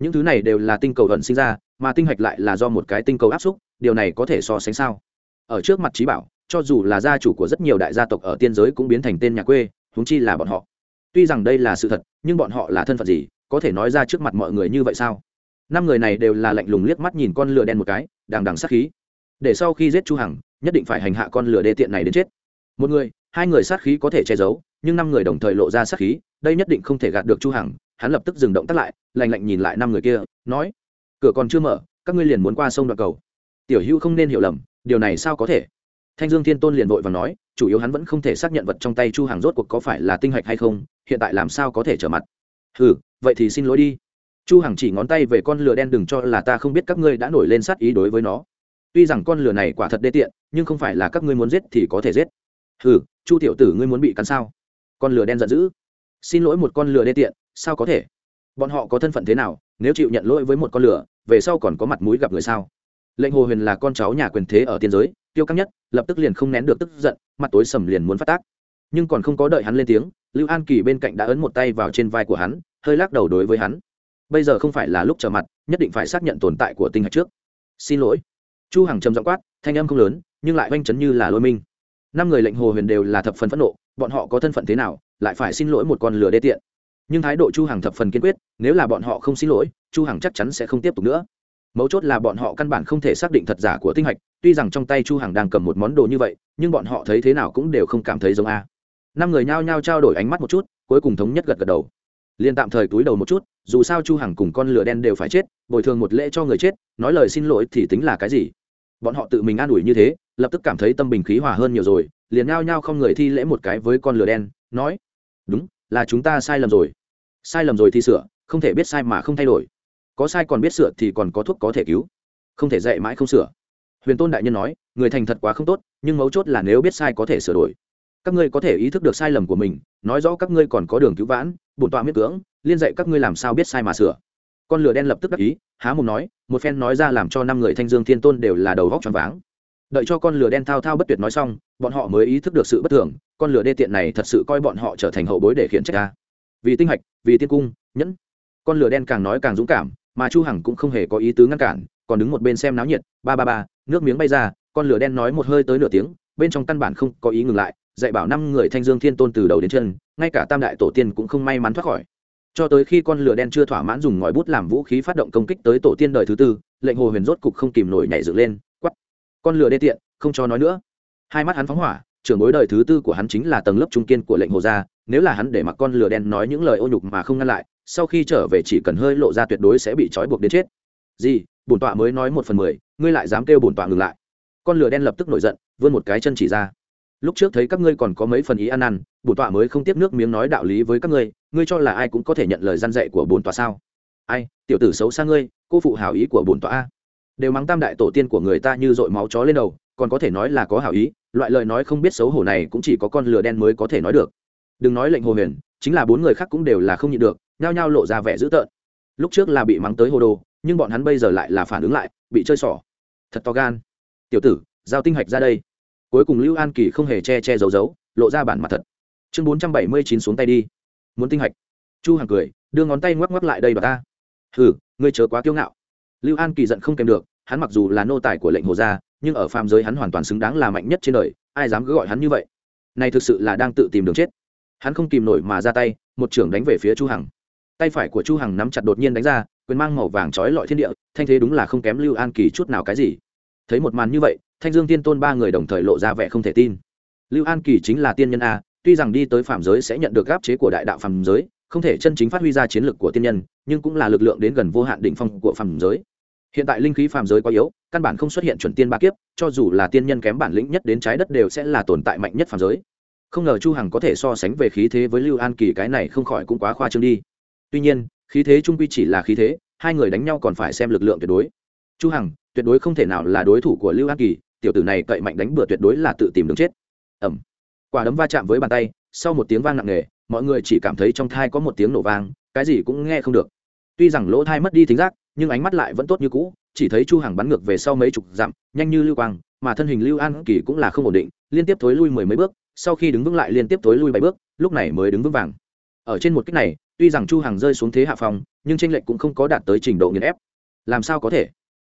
Những thứ này đều là tinh cầu vận sinh ra, mà tinh hạch lại là do một cái tinh cầu áp xúc, điều này có thể so sánh sao? Ở trước mặt trí bảo cho dù là gia chủ của rất nhiều đại gia tộc ở tiên giới cũng biến thành tên nhà quê húng chi là bọn họ. Tuy rằng đây là sự thật, nhưng bọn họ là thân phận gì, có thể nói ra trước mặt mọi người như vậy sao? Năm người này đều là lạnh lùng liếc mắt nhìn con lửa đen một cái, đằng đằng sát khí. Để sau khi giết chu hằng, nhất định phải hành hạ con lửa đê tiện này đến chết. Một người, hai người sát khí có thể che giấu, nhưng năm người đồng thời lộ ra sát khí, đây nhất định không thể gạt được chu hằng. Hắn lập tức dừng động tác lại, lạnh lạnh nhìn lại năm người kia, nói, cửa còn chưa mở, các ngươi liền muốn qua sông đoạn cầu. Tiểu hữu không nên hiểu lầm, điều này sao có thể? Thanh dương thiên tôn liền vội và nói chủ yếu hắn vẫn không thể xác nhận vật trong tay chu hàng rốt cuộc có phải là tinh hạch hay không hiện tại làm sao có thể trở mặt. Ừ vậy thì xin lỗi đi. Chu hằng chỉ ngón tay về con lừa đen đừng cho là ta không biết các ngươi đã nổi lên sát ý đối với nó. Tuy rằng con lừa này quả thật đê tiện nhưng không phải là các ngươi muốn giết thì có thể giết. Hừ, chu tiểu tử ngươi muốn bị cắn sao? Con lừa đen giận dữ. Xin lỗi một con lừa đê tiện sao có thể? Bọn họ có thân phận thế nào nếu chịu nhận lỗi với một con lừa về sau còn có mặt mũi gặp người sao? Lệnh hồ huyền là con cháu nhà quyền thế ở tiên giới, tiêu căng nhất, lập tức liền không nén được tức giận, mặt tối sầm liền muốn phát tác. Nhưng còn không có đợi hắn lên tiếng, lưu an kỳ bên cạnh đã ấn một tay vào trên vai của hắn, hơi lắc đầu đối với hắn. Bây giờ không phải là lúc trở mặt, nhất định phải xác nhận tồn tại của tinh hạch trước. Xin lỗi. Chu hằng trầm giọng quát, thanh âm không lớn, nhưng lại oanh chấn như là lôi minh. Năm người lệnh hồ huyền đều là thập phần phẫn nộ, bọn họ có thân phận thế nào, lại phải xin lỗi một con lừa đê tiện. Nhưng thái độ chu hằng thập phần kiên quyết, nếu là bọn họ không xin lỗi, chu hằng chắc chắn sẽ không tiếp tục nữa mấu chốt là bọn họ căn bản không thể xác định thật giả của tinh hạch, tuy rằng trong tay chu hằng đang cầm một món đồ như vậy, nhưng bọn họ thấy thế nào cũng đều không cảm thấy giống a. Năm người nhao nhao trao đổi ánh mắt một chút, cuối cùng thống nhất gật gật đầu. Liền tạm thời túi đầu một chút, dù sao chu hằng cùng con lửa đen đều phải chết, bồi thường một lễ cho người chết, nói lời xin lỗi thì tính là cái gì? Bọn họ tự mình an ủi như thế, lập tức cảm thấy tâm bình khí hòa hơn nhiều rồi, liền nhao nhao không người thi lễ một cái với con lửa đen, nói, đúng, là chúng ta sai lầm rồi. Sai lầm rồi thì sửa, không thể biết sai mà không thay đổi có sai còn biết sửa thì còn có thuốc có thể cứu. Không thể dạy mãi không sửa. Huyền tôn đại nhân nói, người thành thật quá không tốt, nhưng mấu chốt là nếu biết sai có thể sửa đổi. Các ngươi có thể ý thức được sai lầm của mình, nói rõ các ngươi còn có đường cứu vãn, bổn tọa miết cưỡng, liên dạy các ngươi làm sao biết sai mà sửa. Con lửa đen lập tức đắc ý, há mồm nói, một phen nói ra làm cho năm người thanh dương thiên tôn đều là đầu vóc choáng váng. Đợi cho con lửa đen thao thao bất tuyệt nói xong, bọn họ mới ý thức được sự bất thường, con lửa đê tiện này thật sự coi bọn họ trở thành hậu bối để khiển trách ta. Vì tinh hạch, vì tiên cung, nhẫn. Con lửa đen càng nói càng dũng cảm mà chu hằng cũng không hề có ý tứ ngăn cản, còn đứng một bên xem náo nhiệt, ba ba ba, nước miếng bay ra, con lửa đen nói một hơi tới nửa tiếng, bên trong căn bản không có ý ngừng lại, dạy bảo năm người thanh dương thiên tôn từ đầu đến chân, ngay cả tam đại tổ tiên cũng không may mắn thoát khỏi. Cho tới khi con lửa đen chưa thỏa mãn dùng ngòi bút làm vũ khí phát động công kích tới tổ tiên đời thứ tư, lệnh hồ huyền rốt cục không kìm nổi nhảy dựng lên quắp con lửa đê tiện, không cho nói nữa. Hai mắt hắn phóng hỏa, trưởng bối đời thứ tư của hắn chính là tầng lớp trung kiên của lệnh hồ gia, nếu là hắn để mặc con lửa đen nói những lời ô nhục mà không ngăn lại sau khi trở về chỉ cần hơi lộ ra tuyệt đối sẽ bị trói buộc đến chết. Gì? Bổn tọa mới nói một phần mười, ngươi lại dám kêu bổn tọa ngừng lại. Con lửa đen lập tức nổi giận, vươn một cái chân chỉ ra. Lúc trước thấy các ngươi còn có mấy phần ý ăn ăn bổn tọa mới không tiếp nước miếng nói đạo lý với các ngươi ngươi cho là ai cũng có thể nhận lời gian dạy của bổn tọa sao? Ai, tiểu tử xấu xa ngươi, cô phụ hảo ý của bổn tọa a. Đều mắng tam đại tổ tiên của người ta như dội máu chó lên đầu, còn có thể nói là có hảo ý, loại lời nói không biết xấu hổ này cũng chỉ có con lửa đen mới có thể nói được. Đừng nói lệnh hồ huyền, chính là bốn người khác cũng đều là không nhịn được nhao nhao lộ ra vẻ dữ tợn. Lúc trước là bị mắng tới hồ đồ, nhưng bọn hắn bây giờ lại là phản ứng lại, bị chơi xỏ. Thật to gan. Tiểu tử, giao tinh hạch ra đây. Cuối cùng lưu an kỳ không hề che che giấu giấu, lộ ra bản mặt thật. Chương bốn trăm bảy mươi chín xuống tay đi. Muốn tinh hạch. Chu Hằng cười, đưa ngón tay ngoắc ngoắc lại đây bà ta. Hừ, ngươi chớ quá kiêu ngạo. Lưu an kỳ giận không kèm được, hắn mặc dù là nô tài của lệnh hồ gia, nhưng ở phàm giới hắn hoàn toàn xứng đáng là mạnh nhất trên đời, ai dám cứ gọi hắn như vậy? Này thực sự là đang tự tìm đường chết. Hắn không kìm nổi mà ra tay, một trưởng đánh về phía chu hằng tay phải của chu hằng nắm chặt đột nhiên đánh ra, quyền mang màu vàng trói lọi thiên địa, thanh thế đúng là không kém lưu an kỳ chút nào cái gì. Thấy một màn như vậy, thanh dương tiên tôn ba người đồng thời lộ ra vẻ không thể tin. Lưu an kỳ chính là tiên nhân a, tuy rằng đi tới phạm giới sẽ nhận được gáp chế của đại đạo phạm giới, không thể chân chính phát huy ra chiến lược của tiên nhân, nhưng cũng là lực lượng đến gần vô hạn đỉnh phong của phạm giới. Hiện tại linh khí phạm giới quá yếu, căn bản không xuất hiện chuẩn tiên ba kiếp, cho dù là tiên nhân kém bản lĩnh nhất đến trái đất đều sẽ là tồn tại mạnh nhất phạm giới. Không ngờ chu hằng có thể so sánh về khí thế với lưu an kỳ, cái này không khỏi cũng quá khoa trương đi tuy nhiên, khí thế trung quy chỉ là khí thế, hai người đánh nhau còn phải xem lực lượng tuyệt đối. Chu hằng, tuyệt đối không thể nào là đối thủ của lưu an kỳ, tiểu tử này cậy mạnh đánh bừa tuyệt đối là tự tìm đường chết. Ẩm quả đấm va chạm với bàn tay, sau một tiếng vang nặng nề, mọi người chỉ cảm thấy trong thai có một tiếng nổ vang, cái gì cũng nghe không được. Tuy rằng lỗ thai mất đi thính giác, nhưng ánh mắt lại vẫn tốt như cũ, chỉ thấy chu hằng bắn ngược về sau mấy chục dặm, nhanh như lưu quang, mà thân hình lưu an kỳ cũng là không ổn định, liên tiếp thối lui mười mấy bước, sau khi đứng vững lại liên tiếp thối lui bảy bước, lúc này mới đứng vững vàng. Ở trên một cách này tuy rằng chu hằng rơi xuống thế hạ phòng nhưng tranh lệch cũng không có đạt tới trình độ nghiền ép. Làm sao có thể?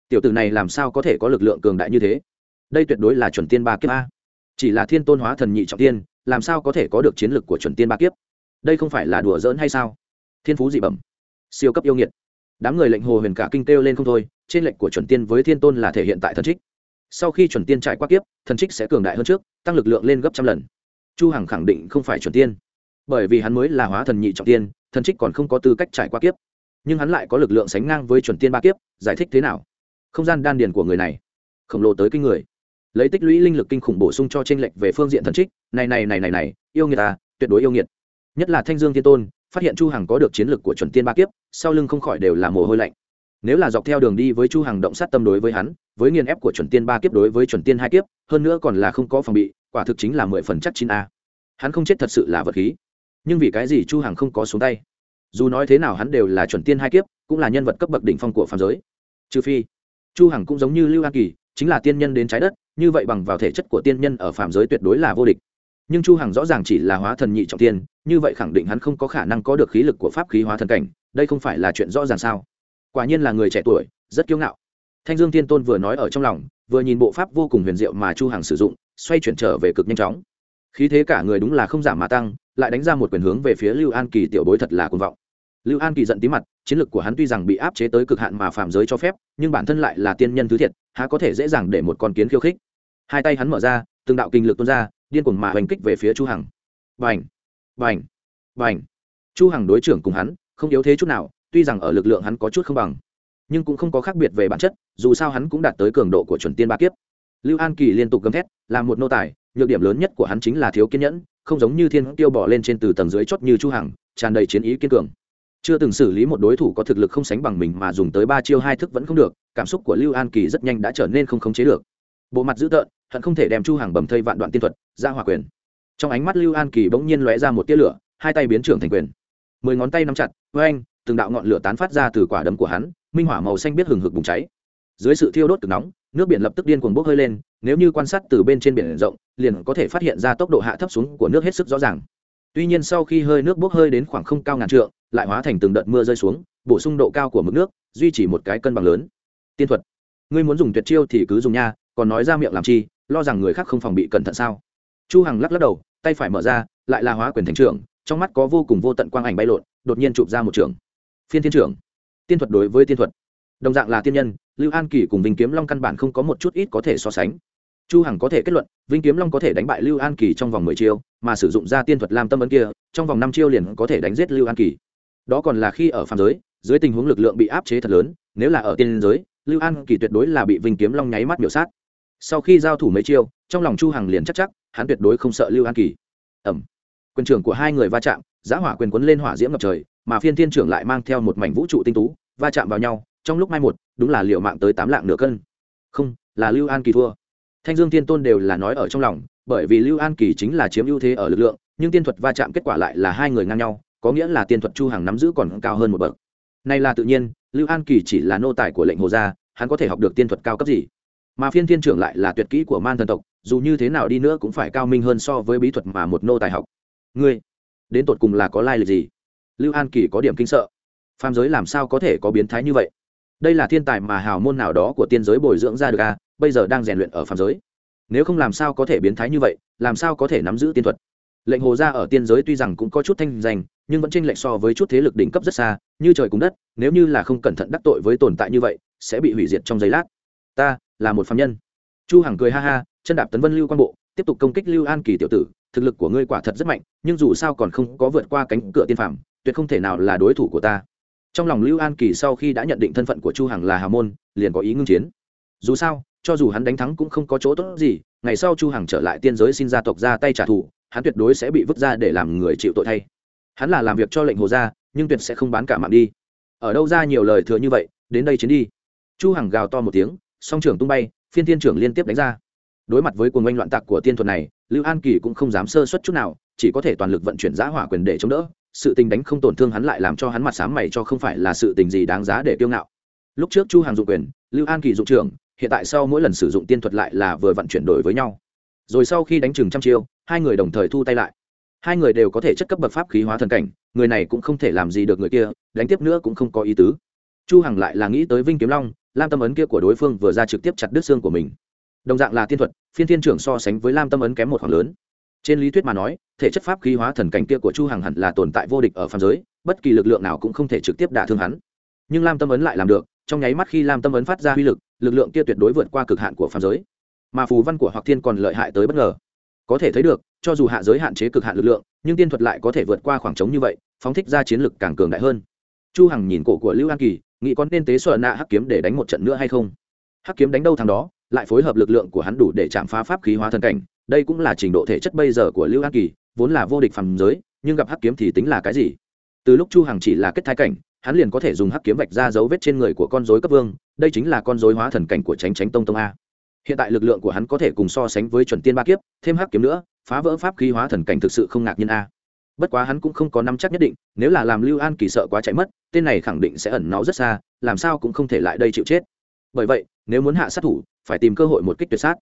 Tiểu tử này làm sao có thể có lực lượng cường đại như thế? Đây tuyệt đối là chuẩn tiên ba kiếp a. Chỉ là thiên tôn hóa thần nhị trọng tiên, làm sao có thể có được chiến lực của chuẩn tiên ba kiếp? Đây không phải là đùa giỡn hay sao? Thiên phú dị bẩm. Siêu cấp yêu nghiệt. Đám người lệnh hồ huyền cả kinh kêu lên không thôi trên lệnh của chuẩn tiên với thiên tôn là thể hiện tại thần trích. Sau khi chuẩn tiên trải qua kiếp, thần trích sẽ cường đại hơn trước, tăng lực lượng lên gấp trăm lần. Chu hằng khẳng định không phải chuẩn tiên. Bởi vì hắn mới là hóa thần nhị trọng tiên thần trích còn không có tư cách trải qua kiếp. Nhưng hắn lại có lực lượng sánh ngang với chuẩn tiên ba kiếp, giải thích thế nào? Không gian đan điền của người này, khổng lồ tới kinh người. Lấy tích lũy linh lực kinh khủng bổ sung cho tranh lệch về phương diện thần trích, này này này này này, yêu nghiệt à tuyệt đối yêu nghiệt. Nhất là thanh dương thiên tôn, phát hiện chu hằng có được chiến lực của chuẩn tiên ba kiếp, sau lưng không khỏi đều là mồ hôi lạnh. Nếu là dọc theo đường đi với chu hằng động sát tâm đối với hắn, với nghiền ép của chuẩn tiên ba kiếp đối với chuẩn tiên hai kiếp, hơn nữa còn là không có phòng bị, quả thực chính là mười phần chắc chín a. Hắn không chết thật sự là vật khí nhưng vì cái gì chu hằng không có xuống tay? Dù nói thế nào hắn đều là chuẩn tiên hai kiếp, cũng là nhân vật cấp bậc đỉnh phong của phàm giới. Trừ phi, chu hằng cũng giống như lưu an kỳ, chính là tiên nhân đến trái đất, như vậy bằng vào thể chất của tiên nhân ở phàm giới tuyệt đối là vô địch. Nhưng chu hằng rõ ràng chỉ là hóa thần nhị trọng tiên, như vậy khẳng định hắn không có khả năng có được khí lực của pháp khí hóa thần cảnh, đây không phải là chuyện rõ ràng sao? Quả nhiên là người trẻ tuổi, rất kiêu ngạo. Thanh dương tiên tôn vừa nói ở trong lòng, vừa nhìn bộ pháp vô cùng huyền diệu mà chu hằng sử dụng, xoay chuyển trở về cực nhanh chóng. Khí thế cả người đúng là không giảm mà tăng lại đánh ra một quyền hướng về phía lưu an kỳ tiểu bối thật là cuồng vọng. Lưu an kỳ giận tí mặt, chiến lược của hắn tuy rằng bị áp chế tới cực hạn mà phạm giới cho phép, nhưng bản thân lại là tiên nhân thứ thiệt, há có thể dễ dàng để một con kiến khiêu khích. Hai tay hắn mở ra, từng đạo kinh lực tuôn ra, điên cuồng mà hành kích về phía chu hằng. Bành! Bành! Bành! Chu hằng đối trưởng cùng hắn, không yếu thế chút nào, tuy rằng ở lực lượng hắn có chút không bằng, nhưng cũng không có khác biệt về bản chất, dù sao hắn cũng đạt tới cường độ của chuẩn tiên ba kiếp. Lưu an kỳ liên tục gầm thét làm một nô tài, nhược điểm lớn nhất của hắn chính là thiếu kiên nhẫn không giống như thiên tiêu bỏ lên trên từ tầng dưới chót như chu hằng, tràn đầy chiến ý kiên cường. Chưa từng xử lý một đối thủ có thực lực không sánh bằng mình mà dùng tới ba chiêu hai thức vẫn không được, cảm xúc của lưu an kỳ rất nhanh đã trở nên không khống chế được. Bộ mặt dữ tợn, hận không thể đem chu hàng bầm thây vạn đoạn tiên thuật, ra hòa quyền. Trong ánh mắt lưu an kỳ bỗng nhiên lóe ra một tia lửa, hai tay biến trưởng thành quyền. Mười ngón tay nắm chặt với anh từng đạo ngọn lửa tán phát ra từ quả đấm của hắn, minh hỏa màu xanh biết hừng hực bùng cháy. Dưới sự thiêu đốt cực nóng nước biển lập tức điên cuồng bốc hơi lên, nếu như quan sát từ bên trên biển rộng, liền có thể phát hiện ra tốc độ hạ thấp xuống của nước hết sức rõ ràng. Tuy nhiên sau khi hơi nước bốc hơi đến khoảng không cao ngàn trượng, lại hóa thành từng đợt mưa rơi xuống, bổ sung độ cao của mực nước, duy trì một cái cân bằng lớn. Tiên thuật. Ngươi muốn dùng tuyệt chiêu thì cứ dùng nha, còn nói ra miệng làm chi, lo rằng người khác không phòng bị cẩn thận sao? Chu hằng lắc lắc đầu, tay phải mở ra, lại là hóa quyền thành trưởng, trong mắt có vô cùng vô tận quang ảnh bay lộn, đột nhiên chụp ra một trường. Phiên thiên trưởng. Tiên thuật đối với tiên thuật. Đồng dạng là tiên nhân lưu an kỳ cùng vinh kiếm long căn bản không có một chút ít có thể so sánh. Chu hằng có thể kết luận, vinh kiếm long có thể đánh bại lưu an kỳ trong vòng mười chiêu, mà sử dụng ra tiên thuật làm tâm ấn kia, trong vòng năm chiêu liền có thể đánh giết lưu an kỳ. Đó còn là khi ở phàm giới, dưới tình huống lực lượng bị áp chế thật lớn, nếu là ở tiên giới, lưu an kỳ tuyệt đối là bị vinh kiếm long nháy mắt biểu sát. Sau khi giao thủ mấy chiêu, trong lòng chu hằng liền chắc chắc, hắn tuyệt đối không sợ lưu an kỳ. Ẩm. Quyền trưởng của hai người va chạm, giá hỏa quyền quấn lên hỏa diễm ngập trời, mà phiên thiên trưởng lại mang theo một mảnh vũ trụ tinh tú, va chạm vào nhau trong lúc mai một, đúng là liệu mạng tới tám lạng nửa cân. Không, là lưu an kỳ thua. Thanh dương tiên tôn đều là nói ở trong lòng, bởi vì lưu an kỳ chính là chiếm ưu thế ở lực lượng, nhưng tiên thuật va chạm kết quả lại là hai người ngang nhau, có nghĩa là tiên thuật chu hàng nắm giữ còn cao hơn một bậc. Này là tự nhiên, lưu an kỳ chỉ là nô tài của lệnh hồ gia, hắn có thể học được tiên thuật cao cấp gì? Mà phiên thiên trưởng lại là tuyệt kỹ của man thần tộc, dù như thế nào đi nữa cũng phải cao minh hơn so với bí thuật mà một nô tài học. Ngươi, đến tột cùng là có lai lịch gì? Lưu an kỳ có điểm kinh sợ. Phàm giới làm sao có thể có biến thái như vậy? Đây là thiên tài mà hào môn nào đó của tiên giới bồi dưỡng ra được à? Bây giờ đang rèn luyện ở phàm giới. Nếu không làm sao có thể biến thái như vậy? Làm sao có thể nắm giữ tiên thuật? Lệnh hồ gia ở tiên giới tuy rằng cũng có chút thanh danh, nhưng vẫn tranh lệch so với chút thế lực đỉnh cấp rất xa. Như trời cùng đất, nếu như là không cẩn thận đắc tội với tồn tại như vậy, sẽ bị hủy diệt trong giây lát. Ta là một phạm nhân. Chu hằng cười ha ha, chân đạp tấn vân lưu quan bộ, tiếp tục công kích lưu an kỳ tiểu tử. Thực lực của ngươi quả thật rất mạnh, nhưng dù sao còn không có vượt qua cánh cửa tiên phạm tuyệt không thể nào là đối thủ của ta trong lòng lưu an kỳ sau khi đã nhận định thân phận của chu hằng là hà môn, liền có ý ngưng chiến. Dù sao, cho dù hắn đánh thắng cũng không có chỗ tốt gì, ngày sau chu hằng trở lại tiên giới xin gia tộc ra tay trả thù, hắn tuyệt đối sẽ bị vứt ra để làm người chịu tội thay. Hắn là làm việc cho lệnh hồ gia, nhưng tuyệt sẽ không bán cả mạng đi. Ở đâu ra nhiều lời thừa như vậy, đến đây chiến đi. Chu hằng gào to một tiếng, song trưởng tung bay, phiên thiên trưởng liên tiếp đánh ra. Đối mặt với cuồng oanh loạn tạc của tiên thuật này, lưu an kỳ cũng không dám sơ suất chút nào, chỉ có thể toàn lực vận chuyển giã hỏa quyền để chống đỡ sự tình đánh không tổn thương hắn lại làm cho hắn mặt sám mày cho không phải là sự tình gì đáng giá để kiêu ngạo. Lúc trước chu hàng dụng quyền, lưu an kỳ dụng trưởng, hiện tại sau mỗi lần sử dụng tiên thuật lại là vừa vận chuyển đổi với nhau. Rồi sau khi đánh chừng trăm chiêu, hai người đồng thời thu tay lại. Hai người đều có thể chất cấp bậc pháp khí hóa thần cảnh, người này cũng không thể làm gì được người kia, đánh tiếp nữa cũng không có ý tứ. Chu hằng lại là nghĩ tới vinh kiếm long, lam tâm ấn kia của đối phương vừa ra trực tiếp chặt đứt xương của mình. Đồng dạng là tiên thuật, phiên thiên trưởng so sánh với lam tâm ấn kém một khoảng lớn trên lý thuyết mà nói, thể chất pháp khí hóa thần cảnh kia của chu hằng hẳn là tồn tại vô địch ở phàm giới, bất kỳ lực lượng nào cũng không thể trực tiếp đả thương hắn. Nhưng lam tâm ấn lại làm được, trong nháy mắt khi lam tâm ấn phát ra uy lực lực lượng kia tuyệt đối vượt qua cực hạn của phàm giới. Mà phù văn của hoặc thiên còn lợi hại tới bất ngờ. Có thể thấy được, cho dù hạ giới hạn chế cực hạn lực lượng, nhưng tiên thuật lại có thể vượt qua khoảng trống như vậy, phóng thích ra chiến lực càng cường đại hơn. Chu hằng nhìn cổ của lưu an kỳ, nghĩ có nên tế sở nạ hắc kiếm để đánh một trận nữa hay không? Hắc kiếm đánh đâu thằng đó, lại phối hợp lực lượng của hắn đủ để chạm phá pháp khí hóa thần cảnh đây cũng là trình độ thể chất bây giờ của lưu an kỳ, vốn là vô địch phàm giới, nhưng gặp hắc kiếm thì tính là cái gì? Từ lúc chu hằng chỉ là kết thái cảnh, hắn liền có thể dùng hắc kiếm vạch ra dấu vết trên người của con rối cấp vương, đây chính là con rối hóa thần cảnh của tránh tránh tông tông a. Hiện tại lực lượng của hắn có thể cùng so sánh với chuẩn tiên ba kiếp, thêm hắc kiếm nữa, phá vỡ pháp khí hóa thần cảnh thực sự không ngạc nhiên a. Bất quá hắn cũng không có năm chắc nhất định, nếu là làm lưu an kỳ sợ quá chạy mất, tên này khẳng định sẽ ẩn náu rất xa, làm sao cũng không thể lại đây chịu chết. Bởi vậy, nếu muốn hạ sát thủ, phải tìm cơ hội một kích tuyệt sát.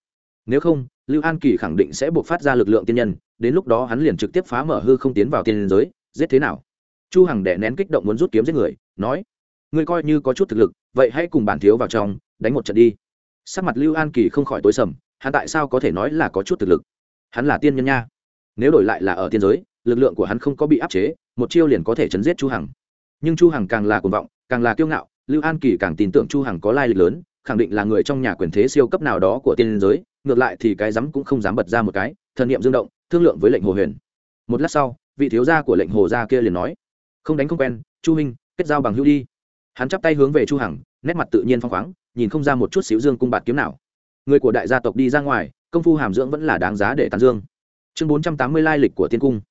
Nếu không lưu an kỳ khẳng định sẽ buộc phát ra lực lượng tiên nhân, đến lúc đó hắn liền trực tiếp phá mở hư không tiến vào tiên giới, giết thế nào? Chu hằng đẻ nén kích động muốn rút kiếm giết người, nói, ngươi coi như có chút thực lực, vậy hãy cùng bản thiếu vào trong, đánh một trận đi. Sắc mặt lưu an kỳ không khỏi tối sầm, hắn tại sao có thể nói là có chút thực lực? Hắn là tiên nhân nha. Nếu đổi lại là ở tiên giới, lực lượng của hắn không có bị áp chế, một chiêu liền có thể chấn giết chu hằng. Nhưng chu hằng càng là cuồng vọng, càng là kiêu ngạo, lưu an kỳ càng tin tưởng chu hằng có lai lịch lớn khẳng định là người trong nhà quyền thế siêu cấp nào đó của tiên giới, ngược lại thì cái dám cũng không dám bật ra một cái, thần niệm dương động, thương lượng với lệnh hồ huyền. Một lát sau, vị thiếu gia của lệnh hồ gia kia liền nói, không đánh không quen, chu huynh, kết giao bằng hữu đi. Hắn chắp tay hướng về chu hằng, nét mặt tự nhiên phong khoáng, nhìn không ra một chút xíu dương cung bạt kiếm nào. Người của đại gia tộc đi ra ngoài, công phu hàm dưỡng vẫn là đáng giá để tàn dương. Chương bốn trăm tám mươi lai lịch của tiên cung.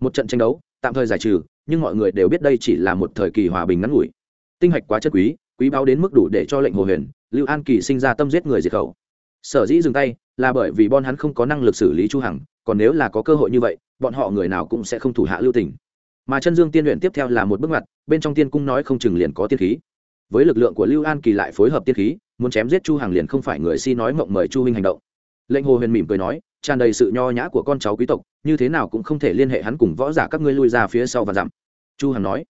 Một trận tranh đấu, tạm thời giải trừ, nhưng mọi người đều biết đây chỉ là một thời kỳ hòa bình ngắn ngủi. Tinh hạch quá chất quý quý báo đến mức đủ để cho lệnh hồ huyền lưu an kỳ sinh ra tâm giết người diệt khẩu. Sở dĩ dừng tay là bởi vì bọn hắn không có năng lực xử lý chu hằng, còn nếu là có cơ hội như vậy, bọn họ người nào cũng sẽ không thủ hạ lưu tình. Mà chân dương tiên luyện tiếp theo là một bước ngoặt, bên trong tiên cung nói không chừng liền có tiên khí. Với lực lượng của lưu an kỳ lại phối hợp tiên khí, muốn chém giết chu hằng liền không phải người si nói mộng mời chu huynh hành động. Lệnh hồ huyền mỉm cười nói, tràn đầy sự nho nhã của con cháu quý tộc, như thế nào cũng không thể liên hệ hắn cùng võ giả các ngươi lui ra phía sau và dặm. Chu hằng nói.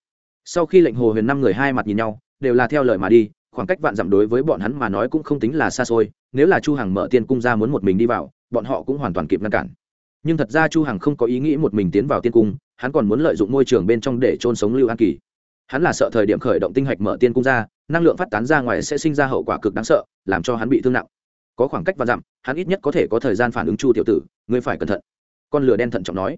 Sau khi lệnh hồ huyền năm người hai mặt nhìn nhau, đều là theo lời mà đi khoảng cách vạn dặm đối với bọn hắn mà nói cũng không tính là xa xôi, nếu là chu hằng mở tiên cung ra muốn một mình đi vào, bọn họ cũng hoàn toàn kịp ngăn cản. Nhưng thật ra chu hằng không có ý nghĩ một mình tiến vào tiên cung, hắn còn muốn lợi dụng môi trường bên trong để trôn sống lưu an kỳ. Hắn là sợ thời điểm khởi động tinh hạch mở tiên cung ra, năng lượng phát tán ra ngoài sẽ sinh ra hậu quả cực đáng sợ, làm cho hắn bị thương nặng. Có khoảng cách và dặm, hắn ít nhất có thể có thời gian phản ứng chu tiểu tử, ngươi phải cẩn thận. Con lửa đen thận trọng nói.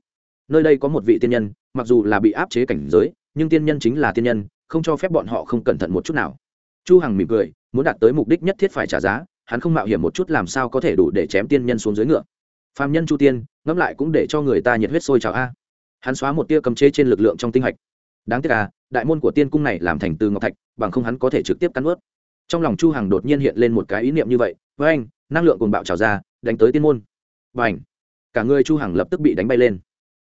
Nơi đây có một vị tiên nhân, mặc dù là bị áp chế cảnh giới, nhưng tiên nhân chính là tiên nhân, không cho phép bọn họ không cẩn thận một chút nào chu hằng mỉm cười, muốn đạt tới mục đích nhất thiết phải trả giá, hắn không mạo hiểm một chút làm sao có thể đủ để chém tiên nhân xuống dưới ngựa. Phàm nhân chu tiên, ngẫm lại cũng để cho người ta nhiệt huyết sôi trào a. Hắn xóa một tia cấm chế trên lực lượng trong tinh hạch. Đáng tiếc à đại môn của tiên cung này làm thành từ ngọc thạch, bằng không hắn có thể trực tiếp cắn ướt trong lòng chu hằng đột nhiên hiện lên một cái ý niệm như vậy với anh năng lượng cuồng bạo trào ra, đánh tới tiên môn. Và ảnh cả người chu hằng lập tức bị đánh bay lên.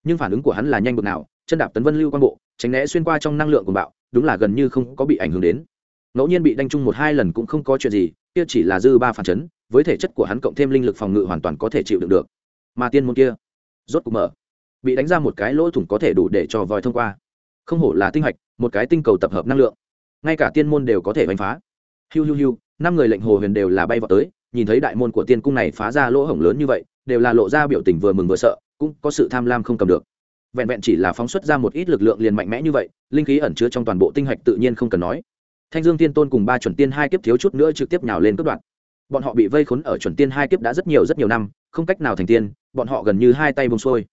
Nhưng phản ứng của hắn là nhanh bực nào, chân đạp tấn vân lưu quan bộ, tránh né xuyên qua trong năng lượng cuồng bạo, đúng là gần như không có bị ảnh hưởng đến ngẫu nhiên bị đánh chung một hai lần cũng không có chuyện gì, kia chỉ là dư ba phản chấn, với thể chất của hắn cộng thêm linh lực phòng ngự hoàn toàn có thể chịu đựng được. Mà tiên môn kia, rốt cục mở. Bị đánh ra một cái lỗ thủng có thể đủ để cho vòi thông qua. Không hổ là tinh hạch, một cái tinh cầu tập hợp năng lượng. Ngay cả tiên môn đều có thể đánh phá. Hiu hiu hiu, năm người lệnh hồ huyền đều là bay vào tới, nhìn thấy đại môn của tiên cung này phá ra lỗ hổng lớn như vậy, đều là lộ ra biểu tình vừa mừng vừa sợ, cũng có sự tham lam không cầm được. Vẹn vẹn chỉ là phóng xuất ra một ít lực lượng liền mạnh mẽ như vậy, linh khí ẩn chứa trong toàn bộ tinh hạch tự nhiên không cần nói thanh dương tiên tôn cùng ba chuẩn tiên hai kiếp thiếu chút nữa trực tiếp nhào lên cướp đoạn bọn họ bị vây khốn ở chuẩn tiên hai kiếp đã rất nhiều rất nhiều năm, không cách nào thành tiên, bọn họ gần như hai tay bông xuôi.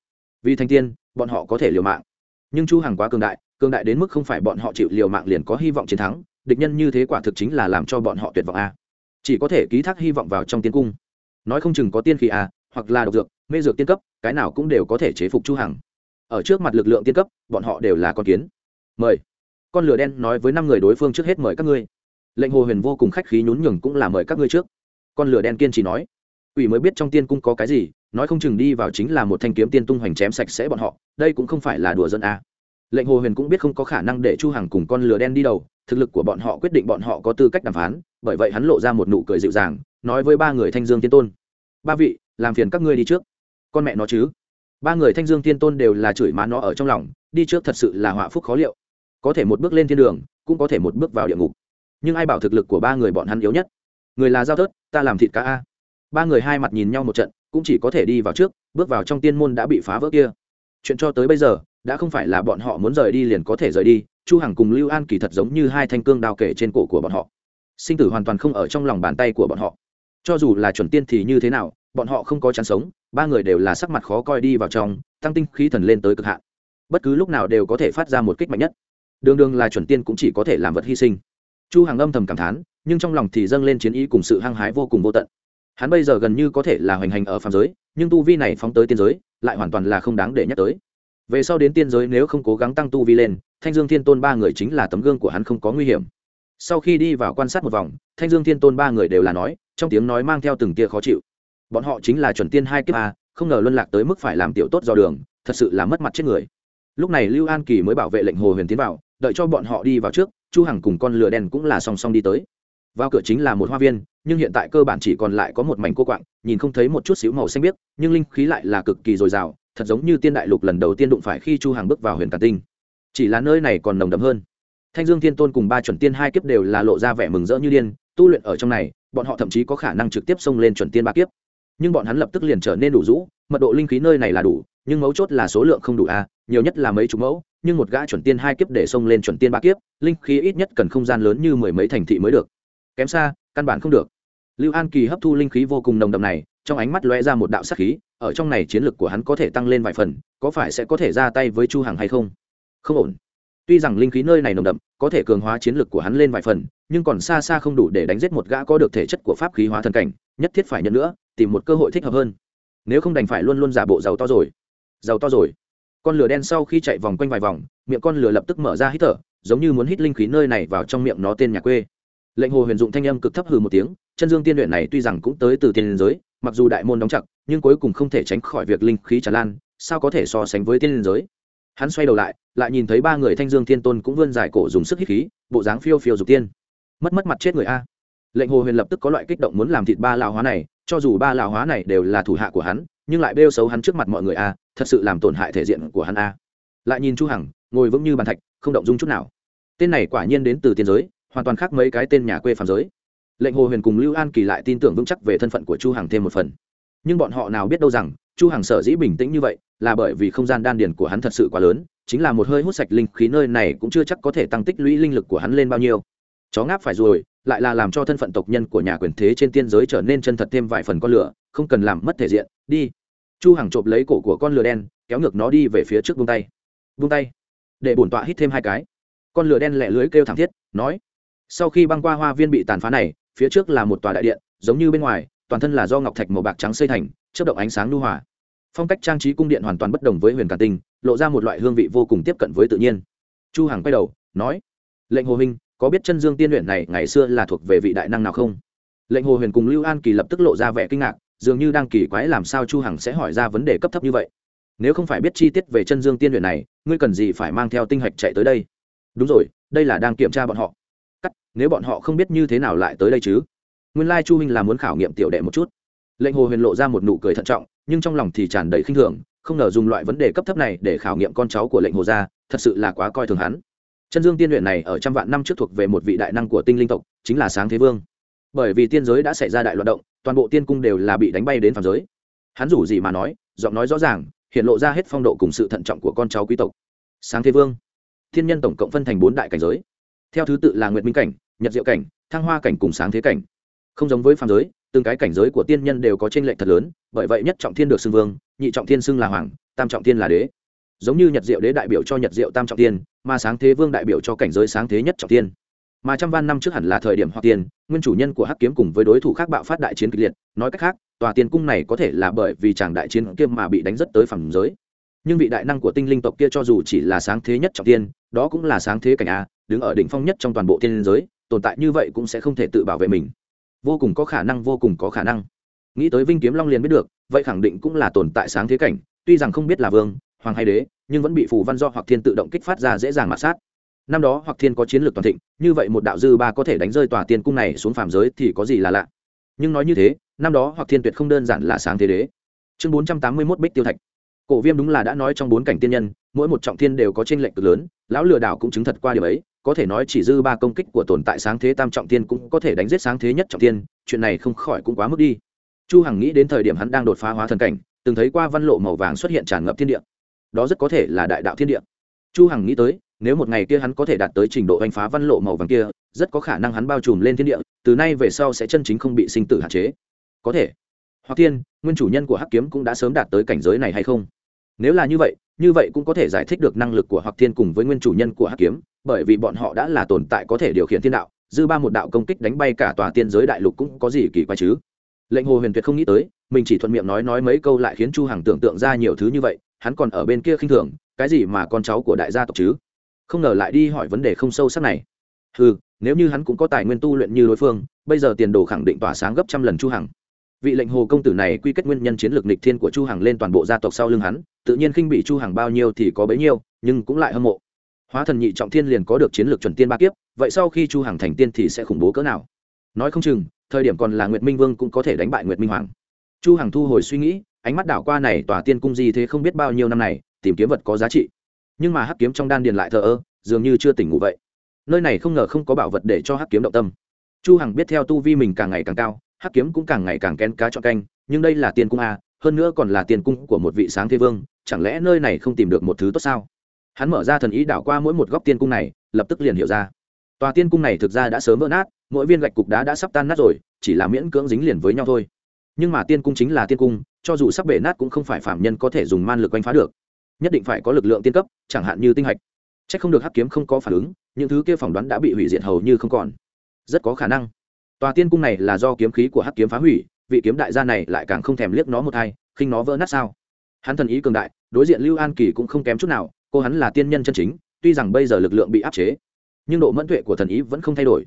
Vì thành tiên, bọn họ có thể liều mạng. Nhưng chu hằng quá cường đại cường đại đến mức không phải bọn họ chịu liều mạng liền có hy vọng chiến thắng, địch nhân như thế quả thực chính là làm cho bọn họ tuyệt vọng a. Chỉ có thể ký thác hy vọng vào trong tiên cung. Nói không chừng có tiên khí a, hoặc là độc dược, mê dược tiên cấp, cái nào cũng đều có thể chế phục chu hằng. Ở trước mặt lực lượng tiên cấp, bọn họ đều là con kiến. Mời con lửa đen nói với năm người đối phương trước hết mời các ngươi. Lệnh hồ huyền vô cùng khách khí nhún nhường cũng là mời các ngươi trước. Con lửa đen kiên trì nói, quỷ mới biết trong tiên cung có cái gì, nói không chừng đi vào chính là một thanh kiếm tiên tung hoành chém sạch sẽ bọn họ, đây cũng không phải là đùa dân a à. lệnh hồ huyền cũng biết không có khả năng để chu hằng cùng con lửa đen đi đầu, thực lực của bọn họ quyết định bọn họ có tư cách đàm phán, bởi vậy hắn lộ ra một nụ cười dịu dàng, nói với ba người thanh dương tiên tôn, ba vị, làm phiền các ngươi đi trước. Con mẹ nó chứ. Ba người thanh dương tiên tôn đều là chửi má nó ở trong lòng, đi trước thật sự là họa phúc khó liệu có thể một bước lên thiên đường, cũng có thể một bước vào địa ngục. Nhưng ai bảo thực lực của ba người bọn hắn yếu nhất? Người là giao thớt, ta làm thịt cá a. Ba người hai mặt nhìn nhau một trận, cũng chỉ có thể đi vào trước, bước vào trong tiên môn đã bị phá vỡ kia. Chuyện cho tới bây giờ, đã không phải là bọn họ muốn rời đi liền có thể rời đi, chu hằng cùng lưu an kỳ thật giống như hai thanh cương đao kể trên cổ của bọn họ. Sinh tử hoàn toàn không ở trong lòng bàn tay của bọn họ. Cho dù là chuẩn tiên thì như thế nào, bọn họ không có chán sống, ba người đều là sắc mặt khó coi đi vào trong, tăng tinh khí thần lên tới cực hạn. Bất cứ lúc nào đều có thể phát ra một kích mạnh nhất đường đường là chuẩn tiên cũng chỉ có thể làm vật hy sinh. Chu hàng âm thầm cảm thán, nhưng trong lòng thì dâng lên chiến ý cùng sự hăng hái vô cùng vô tận. Hắn bây giờ gần như có thể là hoành hành ở phàm giới, nhưng tu vi này phóng tới tiên giới, lại hoàn toàn là không đáng để nhắc tới. Về sau đến tiên giới nếu không cố gắng tăng tu vi lên, thanh dương thiên tôn ba người chính là tấm gương của hắn không có nguy hiểm. Sau khi đi vào quan sát một vòng, thanh dương thiên tôn ba người đều là nói, trong tiếng nói mang theo từng tia khó chịu. Bọn họ chính là chuẩn tiên hai kiếp a, không ngờ luân lạc tới mức phải làm tiểu tốt do đường, thật sự là mất mặt chết người. Lúc này lưu an kỳ mới bảo vệ lệnh hồ huyền tiến vào đợi cho bọn họ đi vào trước, chu hằng cùng con lửa đen cũng là song song đi tới. Vào cửa chính là một hoa viên, nhưng hiện tại cơ bản chỉ còn lại có một mảnh cô quạng, nhìn không thấy một chút xíu màu xanh biếc, nhưng linh khí lại là cực kỳ dồi dào, thật giống như tiên đại lục lần đầu tiên đụng phải khi chu hằng bước vào huyền càn tinh. Chỉ là nơi này còn nồng đậm hơn. Thanh dương thiên tôn cùng ba chuẩn tiên hai kiếp đều là lộ ra vẻ mừng rỡ như điên, tu luyện ở trong này, bọn họ thậm chí có khả năng trực tiếp xông lên chuẩn tiên ba kiếp. Nhưng bọn hắn lập tức liền trở nên đủ rũ, mật độ linh khí nơi này là đủ nhưng mấu chốt là số lượng không đủ a, nhiều nhất là mấy chục mẫu, nhưng một gã chuẩn tiên hai kiếp để xông lên chuẩn tiên ba kiếp, linh khí ít nhất cần không gian lớn như mười mấy thành thị mới được. Kém xa, căn bản không được. Lưu an kỳ hấp thu linh khí vô cùng nồng đậm này, trong ánh mắt lóe ra một đạo sắc khí, ở trong này chiến lược của hắn có thể tăng lên vài phần, có phải sẽ có thể ra tay với chu hằng hay không? Không ổn. Tuy rằng linh khí nơi này nồng đậm, có thể cường hóa chiến lược của hắn lên vài phần, nhưng còn xa xa không đủ để đánh giết một gã có được thể chất của pháp khí hóa thần cảnh, nhất thiết phải nhận nữa, tìm một cơ hội thích hợp hơn. Nếu không đành phải luôn luôn giả bộ giàu to rồi giàu to rồi. Con lửa đen sau khi chạy vòng quanh vài vòng, miệng con lửa lập tức mở ra hít thở, giống như muốn hít linh khí nơi này vào trong miệng nó tên nhà quê. Lệnh hồ huyền dụng thanh âm cực thấp hừ một tiếng, chân dương tiên luyện này tuy rằng cũng tới từ tiên giới, mặc dù đại môn đóng chặt, nhưng cuối cùng không thể tránh khỏi việc linh khí tràn lan, sao có thể so sánh với tiên giới? Hắn xoay đầu lại lại nhìn thấy ba người thanh dương thiên tôn cũng vươn dài cổ dùng sức hít khí, bộ dáng phiêu phiêu dục tiên. Mất mất mặt chết người a. Lệnh hồ huyền lập tức có loại kích động muốn làm thịt ba lão hóa này, cho dù ba lão hóa này đều là thủ hạ của hắn, nhưng lại bêu xấu hắn trước mặt mọi người a thật sự làm tổn hại thể diện của hắn a. Lại nhìn chu hằng, ngồi vững như bàn thạch, không động dung chút nào. Tên này quả nhiên đến từ tiên giới, hoàn toàn khác mấy cái tên nhà quê phàm giới. Lệnh hồ huyền cùng lưu an kỳ lại tin tưởng vững chắc về thân phận của chu hằng thêm một phần. Nhưng bọn họ nào biết đâu rằng, chu hằng sở dĩ bình tĩnh như vậy, là bởi vì không gian đan điền của hắn thật sự quá lớn, chính là một hơi hút sạch linh khí nơi này cũng chưa chắc có thể tăng tích lũy linh lực của hắn lên bao nhiêu. Chó ngáp phải rồi, lại là làm cho thân phận tộc nhân của nhà quyền thế trên tiên giới trở nên chân thật thêm vài phần con lửa, không cần làm mất thể diện, đi chu hằng trộm lấy cổ của con lừa đen, kéo ngược nó đi về phía trước buông tay. Buông tay. Để bổn tọa hít thêm hai cái. Con lửa đen lẹ lưới kêu thảm thiết, nói, sau khi băng qua hoa viên bị tàn phá này, phía trước là một tòa đại điện, giống như bên ngoài, toàn thân là do ngọc thạch màu bạc trắng xây thành chất động ánh sáng lưu hòa. Phong cách trang trí cung điện hoàn toàn bất đồng với huyền càn tinh, lộ ra một loại hương vị vô cùng tiếp cận với tự nhiên. Chu hằng quay đầu, nói, lệnh hồ huynh có biết chân dương tiên luyện này ngày xưa là thuộc về vị đại năng nào không? Lệnh hồ huyền cùng lưu an kỳ lập tức lộ ra vẻ kinh ngạc dường như đang kỳ quái làm sao chu hằng sẽ hỏi ra vấn đề cấp thấp như vậy. Nếu không phải biết chi tiết về chân dương tiên luyện này, ngươi cần gì phải mang theo tinh hạch chạy tới đây? Đúng rồi, đây là đang kiểm tra bọn họ. Cắt, nếu bọn họ không biết như thế nào lại tới đây chứ? Nguyên lai chu huynh là muốn khảo nghiệm tiểu đệ một chút. Lệnh hồ huyền lộ ra một nụ cười thận trọng, nhưng trong lòng thì tràn đầy khinh thường, không ngờ dùng loại vấn đề cấp thấp này để khảo nghiệm con cháu của lệnh hồ gia, thật sự là quá coi thường hắn. Chân dương tiên luyện này ở trăm vạn năm trước thuộc về một vị đại năng của tinh linh tộc, chính là sáng thế vương. Bởi vì tiên giới đã xảy ra đại loạn động toàn bộ tiên cung đều là bị đánh bay đến phàm giới. Hắn rủ gì mà nói, giọng nói rõ ràng, hiện lộ ra hết phong độ cùng sự thận trọng của con cháu quý tộc. Sáng thế vương, thiên nhân tổng cộng phân thành bốn đại cảnh giới. Theo thứ tự là nguyệt minh cảnh, nhật diệu cảnh, thăng hoa cảnh cùng sáng thế cảnh. Không giống với phàm giới, từng cái cảnh giới của tiên nhân đều có t r ê n lệch thật lớn, bởi vậy nhất trọng thiên được xưng vương, nhị trọng thiên xưng là hoàng, tam trọng thiên là đế. Giống như nhật diệu đế đại biểu cho nhật diệu tam trọng thiên, mà sáng thế vương đại biểu cho cảnh giới sáng thế nhất trọng thiên mà trăm van năm trước hẳn là thời điểm hoặc tiên nguyên chủ nhân của hắc kiếm cùng với đối thủ khác bạo phát đại chiến kịch liệt, nói cách khác, tòa tiên cung này có thể là bởi vì chàng đại chiến kia mà bị đánh rất tới phẩm giới. Nhưng vị đại năng của tinh linh tộc kia cho dù chỉ là sáng thế nhất trọng tiên, đó cũng là sáng thế cảnh a, đứng ở đỉnh phong nhất trong toàn bộ thiên giới, tồn tại như vậy cũng sẽ không thể tự bảo vệ mình. Vô cùng có khả năng, vô cùng có khả năng. Nghĩ tới vinh kiếm long liền biết được, vậy khẳng định cũng là tồn tại sáng thế cảnh, tuy rằng không biết là vương, hoàng hay đế, nhưng vẫn bị phù văn do hoặc thiên tự động kích phát ra dễ dàng mà sát năm đó hoặc thiên có chiến lược toàn thịnh, như vậy một đạo dư ba có thể đánh rơi tòa tiên cung này xuống phàm giới thì có gì là lạ? Nhưng nói như thế, năm đó hoặc thiên tuyệt không đơn giản là sáng thế đế. Chương bốn trăm tám mươi mốt bích tiêu thạch. Cổ viêm đúng là đã nói trong bốn cảnh tiên nhân, mỗi một trọng thiên đều có t r ê n lệch cực lớn, lão lừa đảo cũng chứng thật qua điều ấy, có thể nói chỉ dư ba công kích của tồn tại sáng thế tam trọng thiên cũng có thể đánh giết sáng thế nhất trọng thiên, chuyện này không khỏi cũng quá mức đi. Chu hằng nghĩ đến thời điểm hắn đang đột phá hóa thần cảnh, từng thấy qua văn lộ màu vàng xuất hiện tràn ngập thiên địa. Đó rất có thể là đại đạo thiên địa. Chu hằng nghĩ tới nếu một ngày kia hắn có thể đạt tới trình độ anh phá văn lộ màu vàng kia, rất có khả năng hắn bao trùm lên thiên địa, từ nay về sau sẽ chân chính không bị sinh tử hạn chế. Có thể. Hoặc tiên, nguyên chủ nhân của hắc kiếm cũng đã sớm đạt tới cảnh giới này hay không? Nếu là như vậy như vậy cũng có thể giải thích được năng lực của hoặc thiên cùng với nguyên chủ nhân của hắc kiếm, bởi vì bọn họ đã là tồn tại có thể điều khiển thiên đạo, dư ba một đạo công kích đánh bay cả tòa tiên giới đại lục cũng có gì kỳ quái chứ? Lệnh hồ huyền tuyệt không nghĩ tới, mình chỉ thuận miệng nói nói mấy câu lại khiến chu hằng tưởng tượng ra nhiều thứ như vậy, hắn còn ở bên kia khinh thường, cái gì mà con cháu của đại gia tộc chứ? Không ngờ lại đi hỏi vấn đề không sâu sắc này. Ừ nếu như hắn cũng có tài nguyên tu luyện như đối phương, bây giờ tiền đồ khẳng định tỏa sáng gấp trăm lần chu hằng. Vị lệnh hồ công tử này quy kết nguyên nhân chiến lược nịch thiên của chu hằng lên toàn bộ gia tộc sau lưng hắn, tự nhiên khinh bị chu hằng bao nhiêu thì có bấy nhiêu, nhưng cũng lại hâm mộ. Hóa thần nhị trọng thiên liền có được chiến lược chuẩn tiên ba kiếp, vậy sau khi chu hằng thành tiên thì sẽ khủng bố cỡ nào? Nói không chừng, thời điểm còn là nguyệt minh vương cũng có thể đánh bại nguyệt minh hoàng. Chu hằng thu hồi suy nghĩ, ánh mắt đảo qua này tòa tiên cung gì thế không biết bao nhiêu năm này, tìm kiếm vật có giá trị nhưng mà hắc kiếm trong đan điền lại thờ ơ, dường như chưa tỉnh ngủ vậy. Nơi này không ngờ không có bảo vật để cho hắc kiếm động tâm. Chu hằng biết theo tu vi mình càng ngày càng cao, hắc kiếm cũng càng ngày càng kén cá chọn canh, nhưng đây là tiên cung a, hơn nữa còn là tiên cung của một vị sáng thế vương, chẳng lẽ nơi này không tìm được một thứ tốt sao? Hắn mở ra thần ý đảo qua mỗi một góc tiên cung này, lập tức liền hiểu ra. Tòa tiên cung này thực ra đã sớm vỡ nát, mỗi viên gạch cục đá đã sắp tan nát rồi, chỉ là miễn cưỡng dính liền với nhau thôi. Nhưng mà tiên cung chính là tiên cung, cho dù sắp bể nát cũng không phải phạm nhân có thể dùng man lực quanh phá được nhất định phải có lực lượng tiên cấp, chẳng hạn như tinh hạch. C h ắ c không được hắc kiếm không có phản ứng, những thứ kia phỏng đoán đã bị hủy diệt hầu như không còn. Rất có khả năng. Tòa tiên cung này là do kiếm khí của hắc kiếm phá hủy, vị kiếm đại gia này lại càng không thèm liếc nó một hai khinh nó vỡ nát sao? Hắn thần ý cường đại, đối diện lưu an kỳ cũng không kém chút nào, cô hắn là tiên nhân chân chính, tuy rằng bây giờ lực lượng bị áp chế, nhưng độ mẫn tuệ của thần ý vẫn không thay đổi.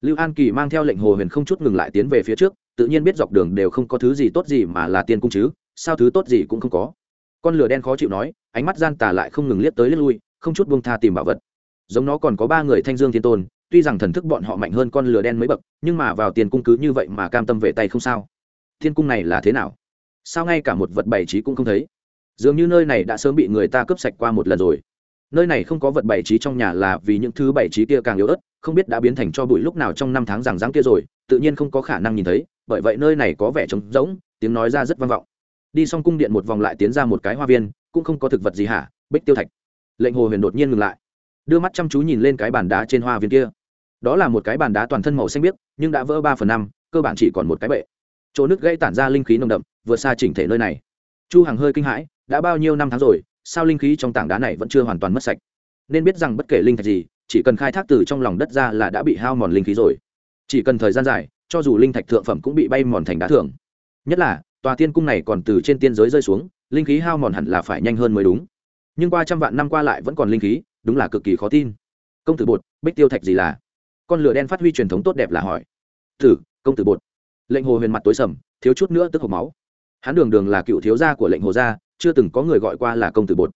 Lưu an kỳ mang theo lệnh hồ huyền không chút ngừng lại tiến về phía trước, tự nhiên biết dọc đường đều không có thứ gì tốt gì mà là tiên cung chứ, sao thứ tốt gì cũng không có con lửa đen khó chịu nói, ánh mắt gian tà lại không ngừng liếc tới liếc lui, không chút buông tha tìm bảo vật. Giống nó còn có ba người thanh dương thiên tôn, tuy rằng thần thức bọn họ mạnh hơn con lửa đen mấy bậc, nhưng mà vào tiền cung cứ như vậy mà cam tâm về tay không sao. Thiên cung này là thế nào? Sao ngay cả một vật bày trí cũng không thấy? Dường như nơi này đã sớm bị người ta cướp sạch qua một lần rồi. Nơi này không có vật bày trí trong nhà là vì những thứ bày trí kia càng yếu ớt, không biết đã biến thành cho bụi lúc nào trong năm tháng rằng dáng kia rồi, tự nhiên không có khả năng nhìn thấy, bởi vậy nơi này có vẻ trống rỗng, tiếng nói ra rất vang vọng đi xong cung điện một vòng lại tiến ra một cái hoa viên, cũng không có thực vật gì hả? Bích tiêu thạch. Lệnh hồ huyền đột nhiên ngừng lại. Đưa mắt chăm chú nhìn lên cái bàn đá trên hoa viên kia. Đó là một cái bàn đá toàn thân màu xanh biếc, nhưng đã vỡ ba phần năm, cơ bản chỉ còn một cái bệ. Chỗ nước gây tản ra linh khí nồng đậm vượt xa chỉnh thể nơi này. Chu hằng hơi kinh hãi, đã bao nhiêu năm tháng rồi, sao linh khí trong tảng đá này vẫn chưa hoàn toàn mất sạch? Nên biết rằng bất kể linh thạch gì, chỉ cần khai thác từ trong lòng đất ra là đã bị hao mòn linh khí rồi. Chỉ cần thời gian dài, cho dù linh thạch thượng phẩm cũng bị bay mòn thành đá thường nhất là tòa tiên cung này còn từ trên tiên giới rơi xuống, linh khí hao mòn hẳn là phải nhanh hơn mới đúng. Nhưng qua trăm vạn năm qua lại vẫn còn linh khí, đúng là cực kỳ khó tin. Công tử bột, bích tiêu thạch gì là? Con lửa đen phát huy truyền thống tốt đẹp là hỏi. Tử, công tử bột. Lệnh hồ huyền mặt tối sầm, thiếu chút nữa tức hộp máu. Hắn đường đường là cựu thiếu gia của lệnh hồ gia, chưa từng có người gọi qua là công tử bột.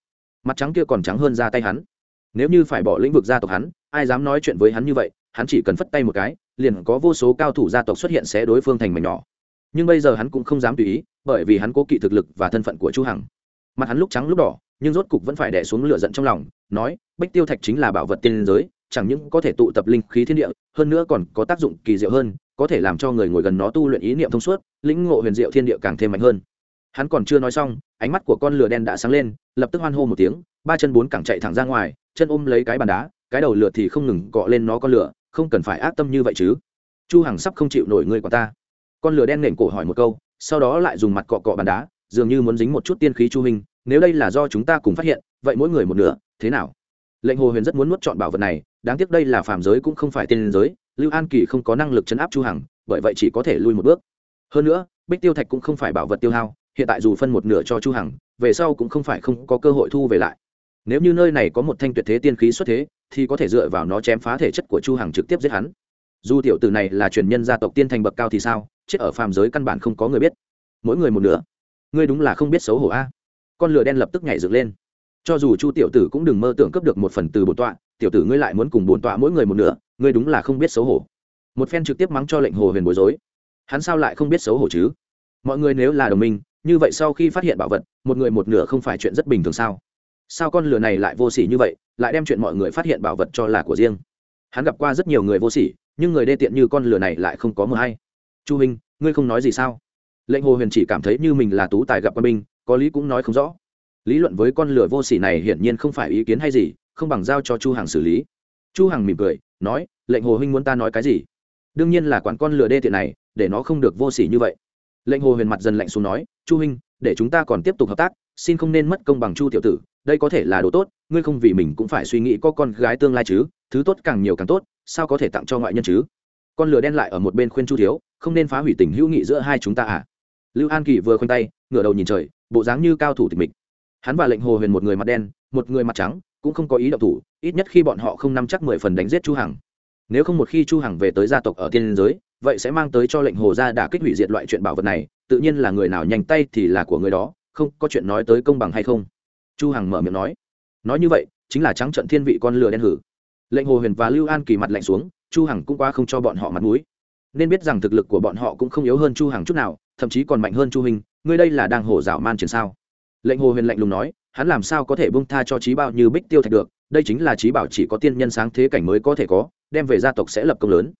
Mặt trắng kia còn trắng hơn ra tay hắn. Nếu như phải bỏ lĩnh vực gia tộc hắn, ai dám nói chuyện với hắn như vậy, hắn chỉ cần phất tay một cái, liền có vô số cao thủ gia tộc xuất hiện sẽ đối phương thành mảnh nhỏ nhưng bây giờ hắn cũng không dám tùy ý, bởi vì hắn cố kỵ thực lực và thân phận của chu hằng. Mặt hắn lúc trắng lúc đỏ, nhưng rốt cục vẫn phải đè xuống lửa giận trong lòng, nói, bách tiêu thạch chính là bảo vật tiên giới, chẳng những có thể tụ tập linh khí thiên địa, hơn nữa còn có tác dụng kỳ diệu hơn, có thể làm cho người ngồi gần nó tu luyện ý niệm thông suốt, lĩnh ngộ huyền diệu thiên địa càng thêm mạnh hơn. Hắn còn chưa nói xong, ánh mắt của con lửa đen đã sáng lên, lập tức hoan hô một tiếng, ba chân bốn cẳng chạy thẳng ra ngoài, chân ôm lấy cái bàn đá, cái đầu lửa thì không ngừng cọ lên nó con lửa, không cần phải ác tâm như vậy chứ. Chu hằng sắp không chịu nổi người của ta con lửa đen nện cổ hỏi một câu, sau đó lại dùng mặt cọ cọ bàn đá, dường như muốn dính một chút tiên khí chu hình nếu đây là do chúng ta cùng phát hiện, vậy mỗi người một nửa, thế nào? Lệnh hồ huyền rất muốn nuốt chọn bảo vật này, đáng tiếc đây là phàm giới cũng không phải tiên giới, lưu an kỳ không có năng lực chấn áp chu hằng, bởi vậy chỉ có thể lui một bước. Hơn nữa, bích tiêu thạch cũng không phải bảo vật tiêu hao, hiện tại dù phân một nửa cho chu hằng, về sau cũng không phải không có cơ hội thu về lại. Nếu như nơi này có một thanh tuyệt thế tiên khí xuất thế, thì có thể dựa vào nó chém phá thể chất của chu hằng trực tiếp giết hắn. Dù tiểu tử này là truyền nhân gia tộc tiên thành bậc cao thì sao? Chết ở phàm giới căn bản không có người biết. Mỗi người một nửa. Ngươi đúng là không biết xấu hổ a. Con lửa đen lập tức nhảy dựng lên. Cho dù chu tiểu tử cũng đừng mơ tưởng cấp được một phần từ bổn tọa, tiểu tử ngươi lại muốn cùng bổn tọa mỗi người một nửa, ngươi đúng là không biết xấu hổ. Một phen trực tiếp mắng cho lệnh hồ huyền bối rối. Hắn sao lại không biết xấu hổ chứ? Mọi người nếu là đồng minh, như vậy sau khi phát hiện bảo vật, một người một nửa không phải chuyện rất bình thường sao? Sao con lừa này lại vô s ỉ như vậy, lại đem chuyện mọi người phát hiện bảo vật cho là của riêng? Hắn gặp qua rất nhiều người vô s ỉ nhưng người đê tiện như con lừa này lại không có mờ hay chu huynh, ngươi không nói gì sao? Lệnh hồ huyền chỉ cảm thấy như mình là tú tài gặp quân binh, có lý cũng nói không rõ. Lý luận với con lửa vô s ỉ này hiển nhiên không phải ý kiến hay gì, không bằng giao cho chu hằng xử lý. Chu hằng mỉm cười, nói, lệnh hồ huynh muốn ta nói cái gì? Đương nhiên là quản con lửa đê tiện này, để nó không được vô s ỉ như vậy. Lệnh hồ huyền mặt dần lạnh xuống nói, chu huynh, để chúng ta còn tiếp tục hợp tác, xin không nên mất công bằng chu tiểu tử, đây có thể là đồ tốt, ngươi không vì mình cũng phải suy nghĩ có con gái tương lai chứ, thứ tốt càng nhiều càng tốt, sao có thể tặng cho ngoại nhân chứ? Con lửa đen lại ở một bên khuyên chu thiếu không nên phá hủy tình hữu nghị giữa hai chúng ta à? Lưu an kỳ vừa khoanh tay, ngửa đầu nhìn trời, bộ dáng như cao thủ tịch mịch. Hắn và lệnh hồ huyền một người mặt đen, một người mặt trắng, cũng không có ý động thủ, ít nhất khi bọn họ không nắm chắc mười phần đánh giết chu hằng. Nếu không một khi chu hằng về tới gia tộc ở tiên giới, vậy sẽ mang tới cho lệnh hồ gia đả kích hủy diệt loại chuyện bảo vật này, tự nhiên là người nào nhanh tay thì là của người đó, không có chuyện nói tới công bằng hay không? Chu hằng mở miệng nói. Nói như vậy, chính là trắng trận thiên vị con lừa đen hử. Lệnh hồ huyền và lưu an kỳ mặt lạnh xuống, chu hằng cũng qua không cho bọn họ mặt mũi nên biết rằng thực lực của bọn họ cũng không yếu hơn chu hàng chút nào, thậm chí còn mạnh hơn chu hình ngươi đây là đang hổ dạo man triển sao? Lệnh hồ huyền lạnh lùng nói, hắn làm sao có thể buông tha cho trí bảo như bích tiêu thạch được, đây chính là trí bảo chỉ có tiên nhân sáng thế cảnh mới có thể có, đem về gia tộc sẽ lập công lớn.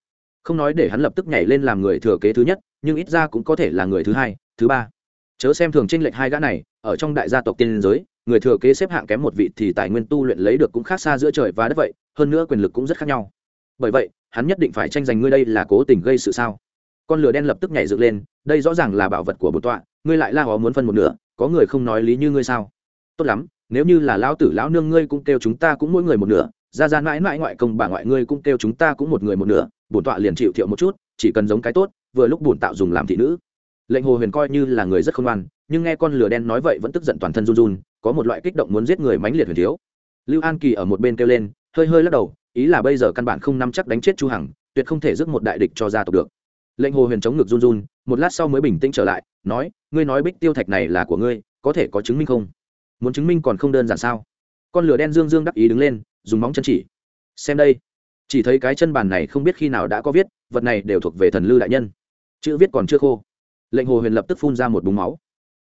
Không nói để hắn lập tức nhảy lên làm người thừa kế thứ nhất, nhưng ít ra cũng có thể là người thứ hai, thứ ba. Chớ xem thường tranh lệch hai gã này, ở trong đại gia tộc tiên giới, người thừa kế xếp hạng kém một vị thì tài nguyên tu luyện lấy được cũng khác xa giữa trời và đất vậy, hơn nữa quyền lực cũng rất khác nhau. Bởi vậy hắn nhất định phải tranh giành ngươi đây là cố tình gây sự sao? Con lửa đen lập tức nhảy dựng lên, đây rõ ràng là bảo vật của bổn tọa, ngươi lại la hó muốn phân một nửa, có người không nói lý như ngươi sao? Tốt lắm, nếu như là lão tử lão nương ngươi cũng kêu chúng ta cũng mỗi người một nửa, ra ra mãi mãi ngoại công bà ngoại ngươi cũng kêu chúng ta cũng một người một nửa, bổn tọa liền chịu thiệu một chút, chỉ cần giống cái tốt, vừa lúc bổn tạo dùng làm thị nữ. Lệnh hồ huyền coi như là người rất khôn ngoan, nhưng nghe con lửa đen nói vậy vẫn tức giận toàn thân run run, có một loại kích động muốn giết người mãnh liệt huyền thiếu. Lưu an kỳ ở một bên kêu lên, hơi hơi lắc đầu ý là bây giờ căn bản không nắm chắc đánh chết chu hằng, tuyệt không thể giúp một đại địch cho gia tộc được. Lệnh hồ huyền chống ngực run run, một lát sau mới bình tĩnh trở lại, nói, ngươi nói bích tiêu thạch này là của ngươi, có thể có chứng minh không? Muốn chứng minh còn không đơn giản sao? Con lửa đen dương dương đắc ý đứng lên, dùng móng chân chỉ. Xem đây. Chỉ thấy cái chân bàn này không biết khi nào đã có viết, vật này đều thuộc về thần lư đại nhân. Chữ viết còn chưa khô. Lệnh hồ huyền lập tức phun ra một búng máu.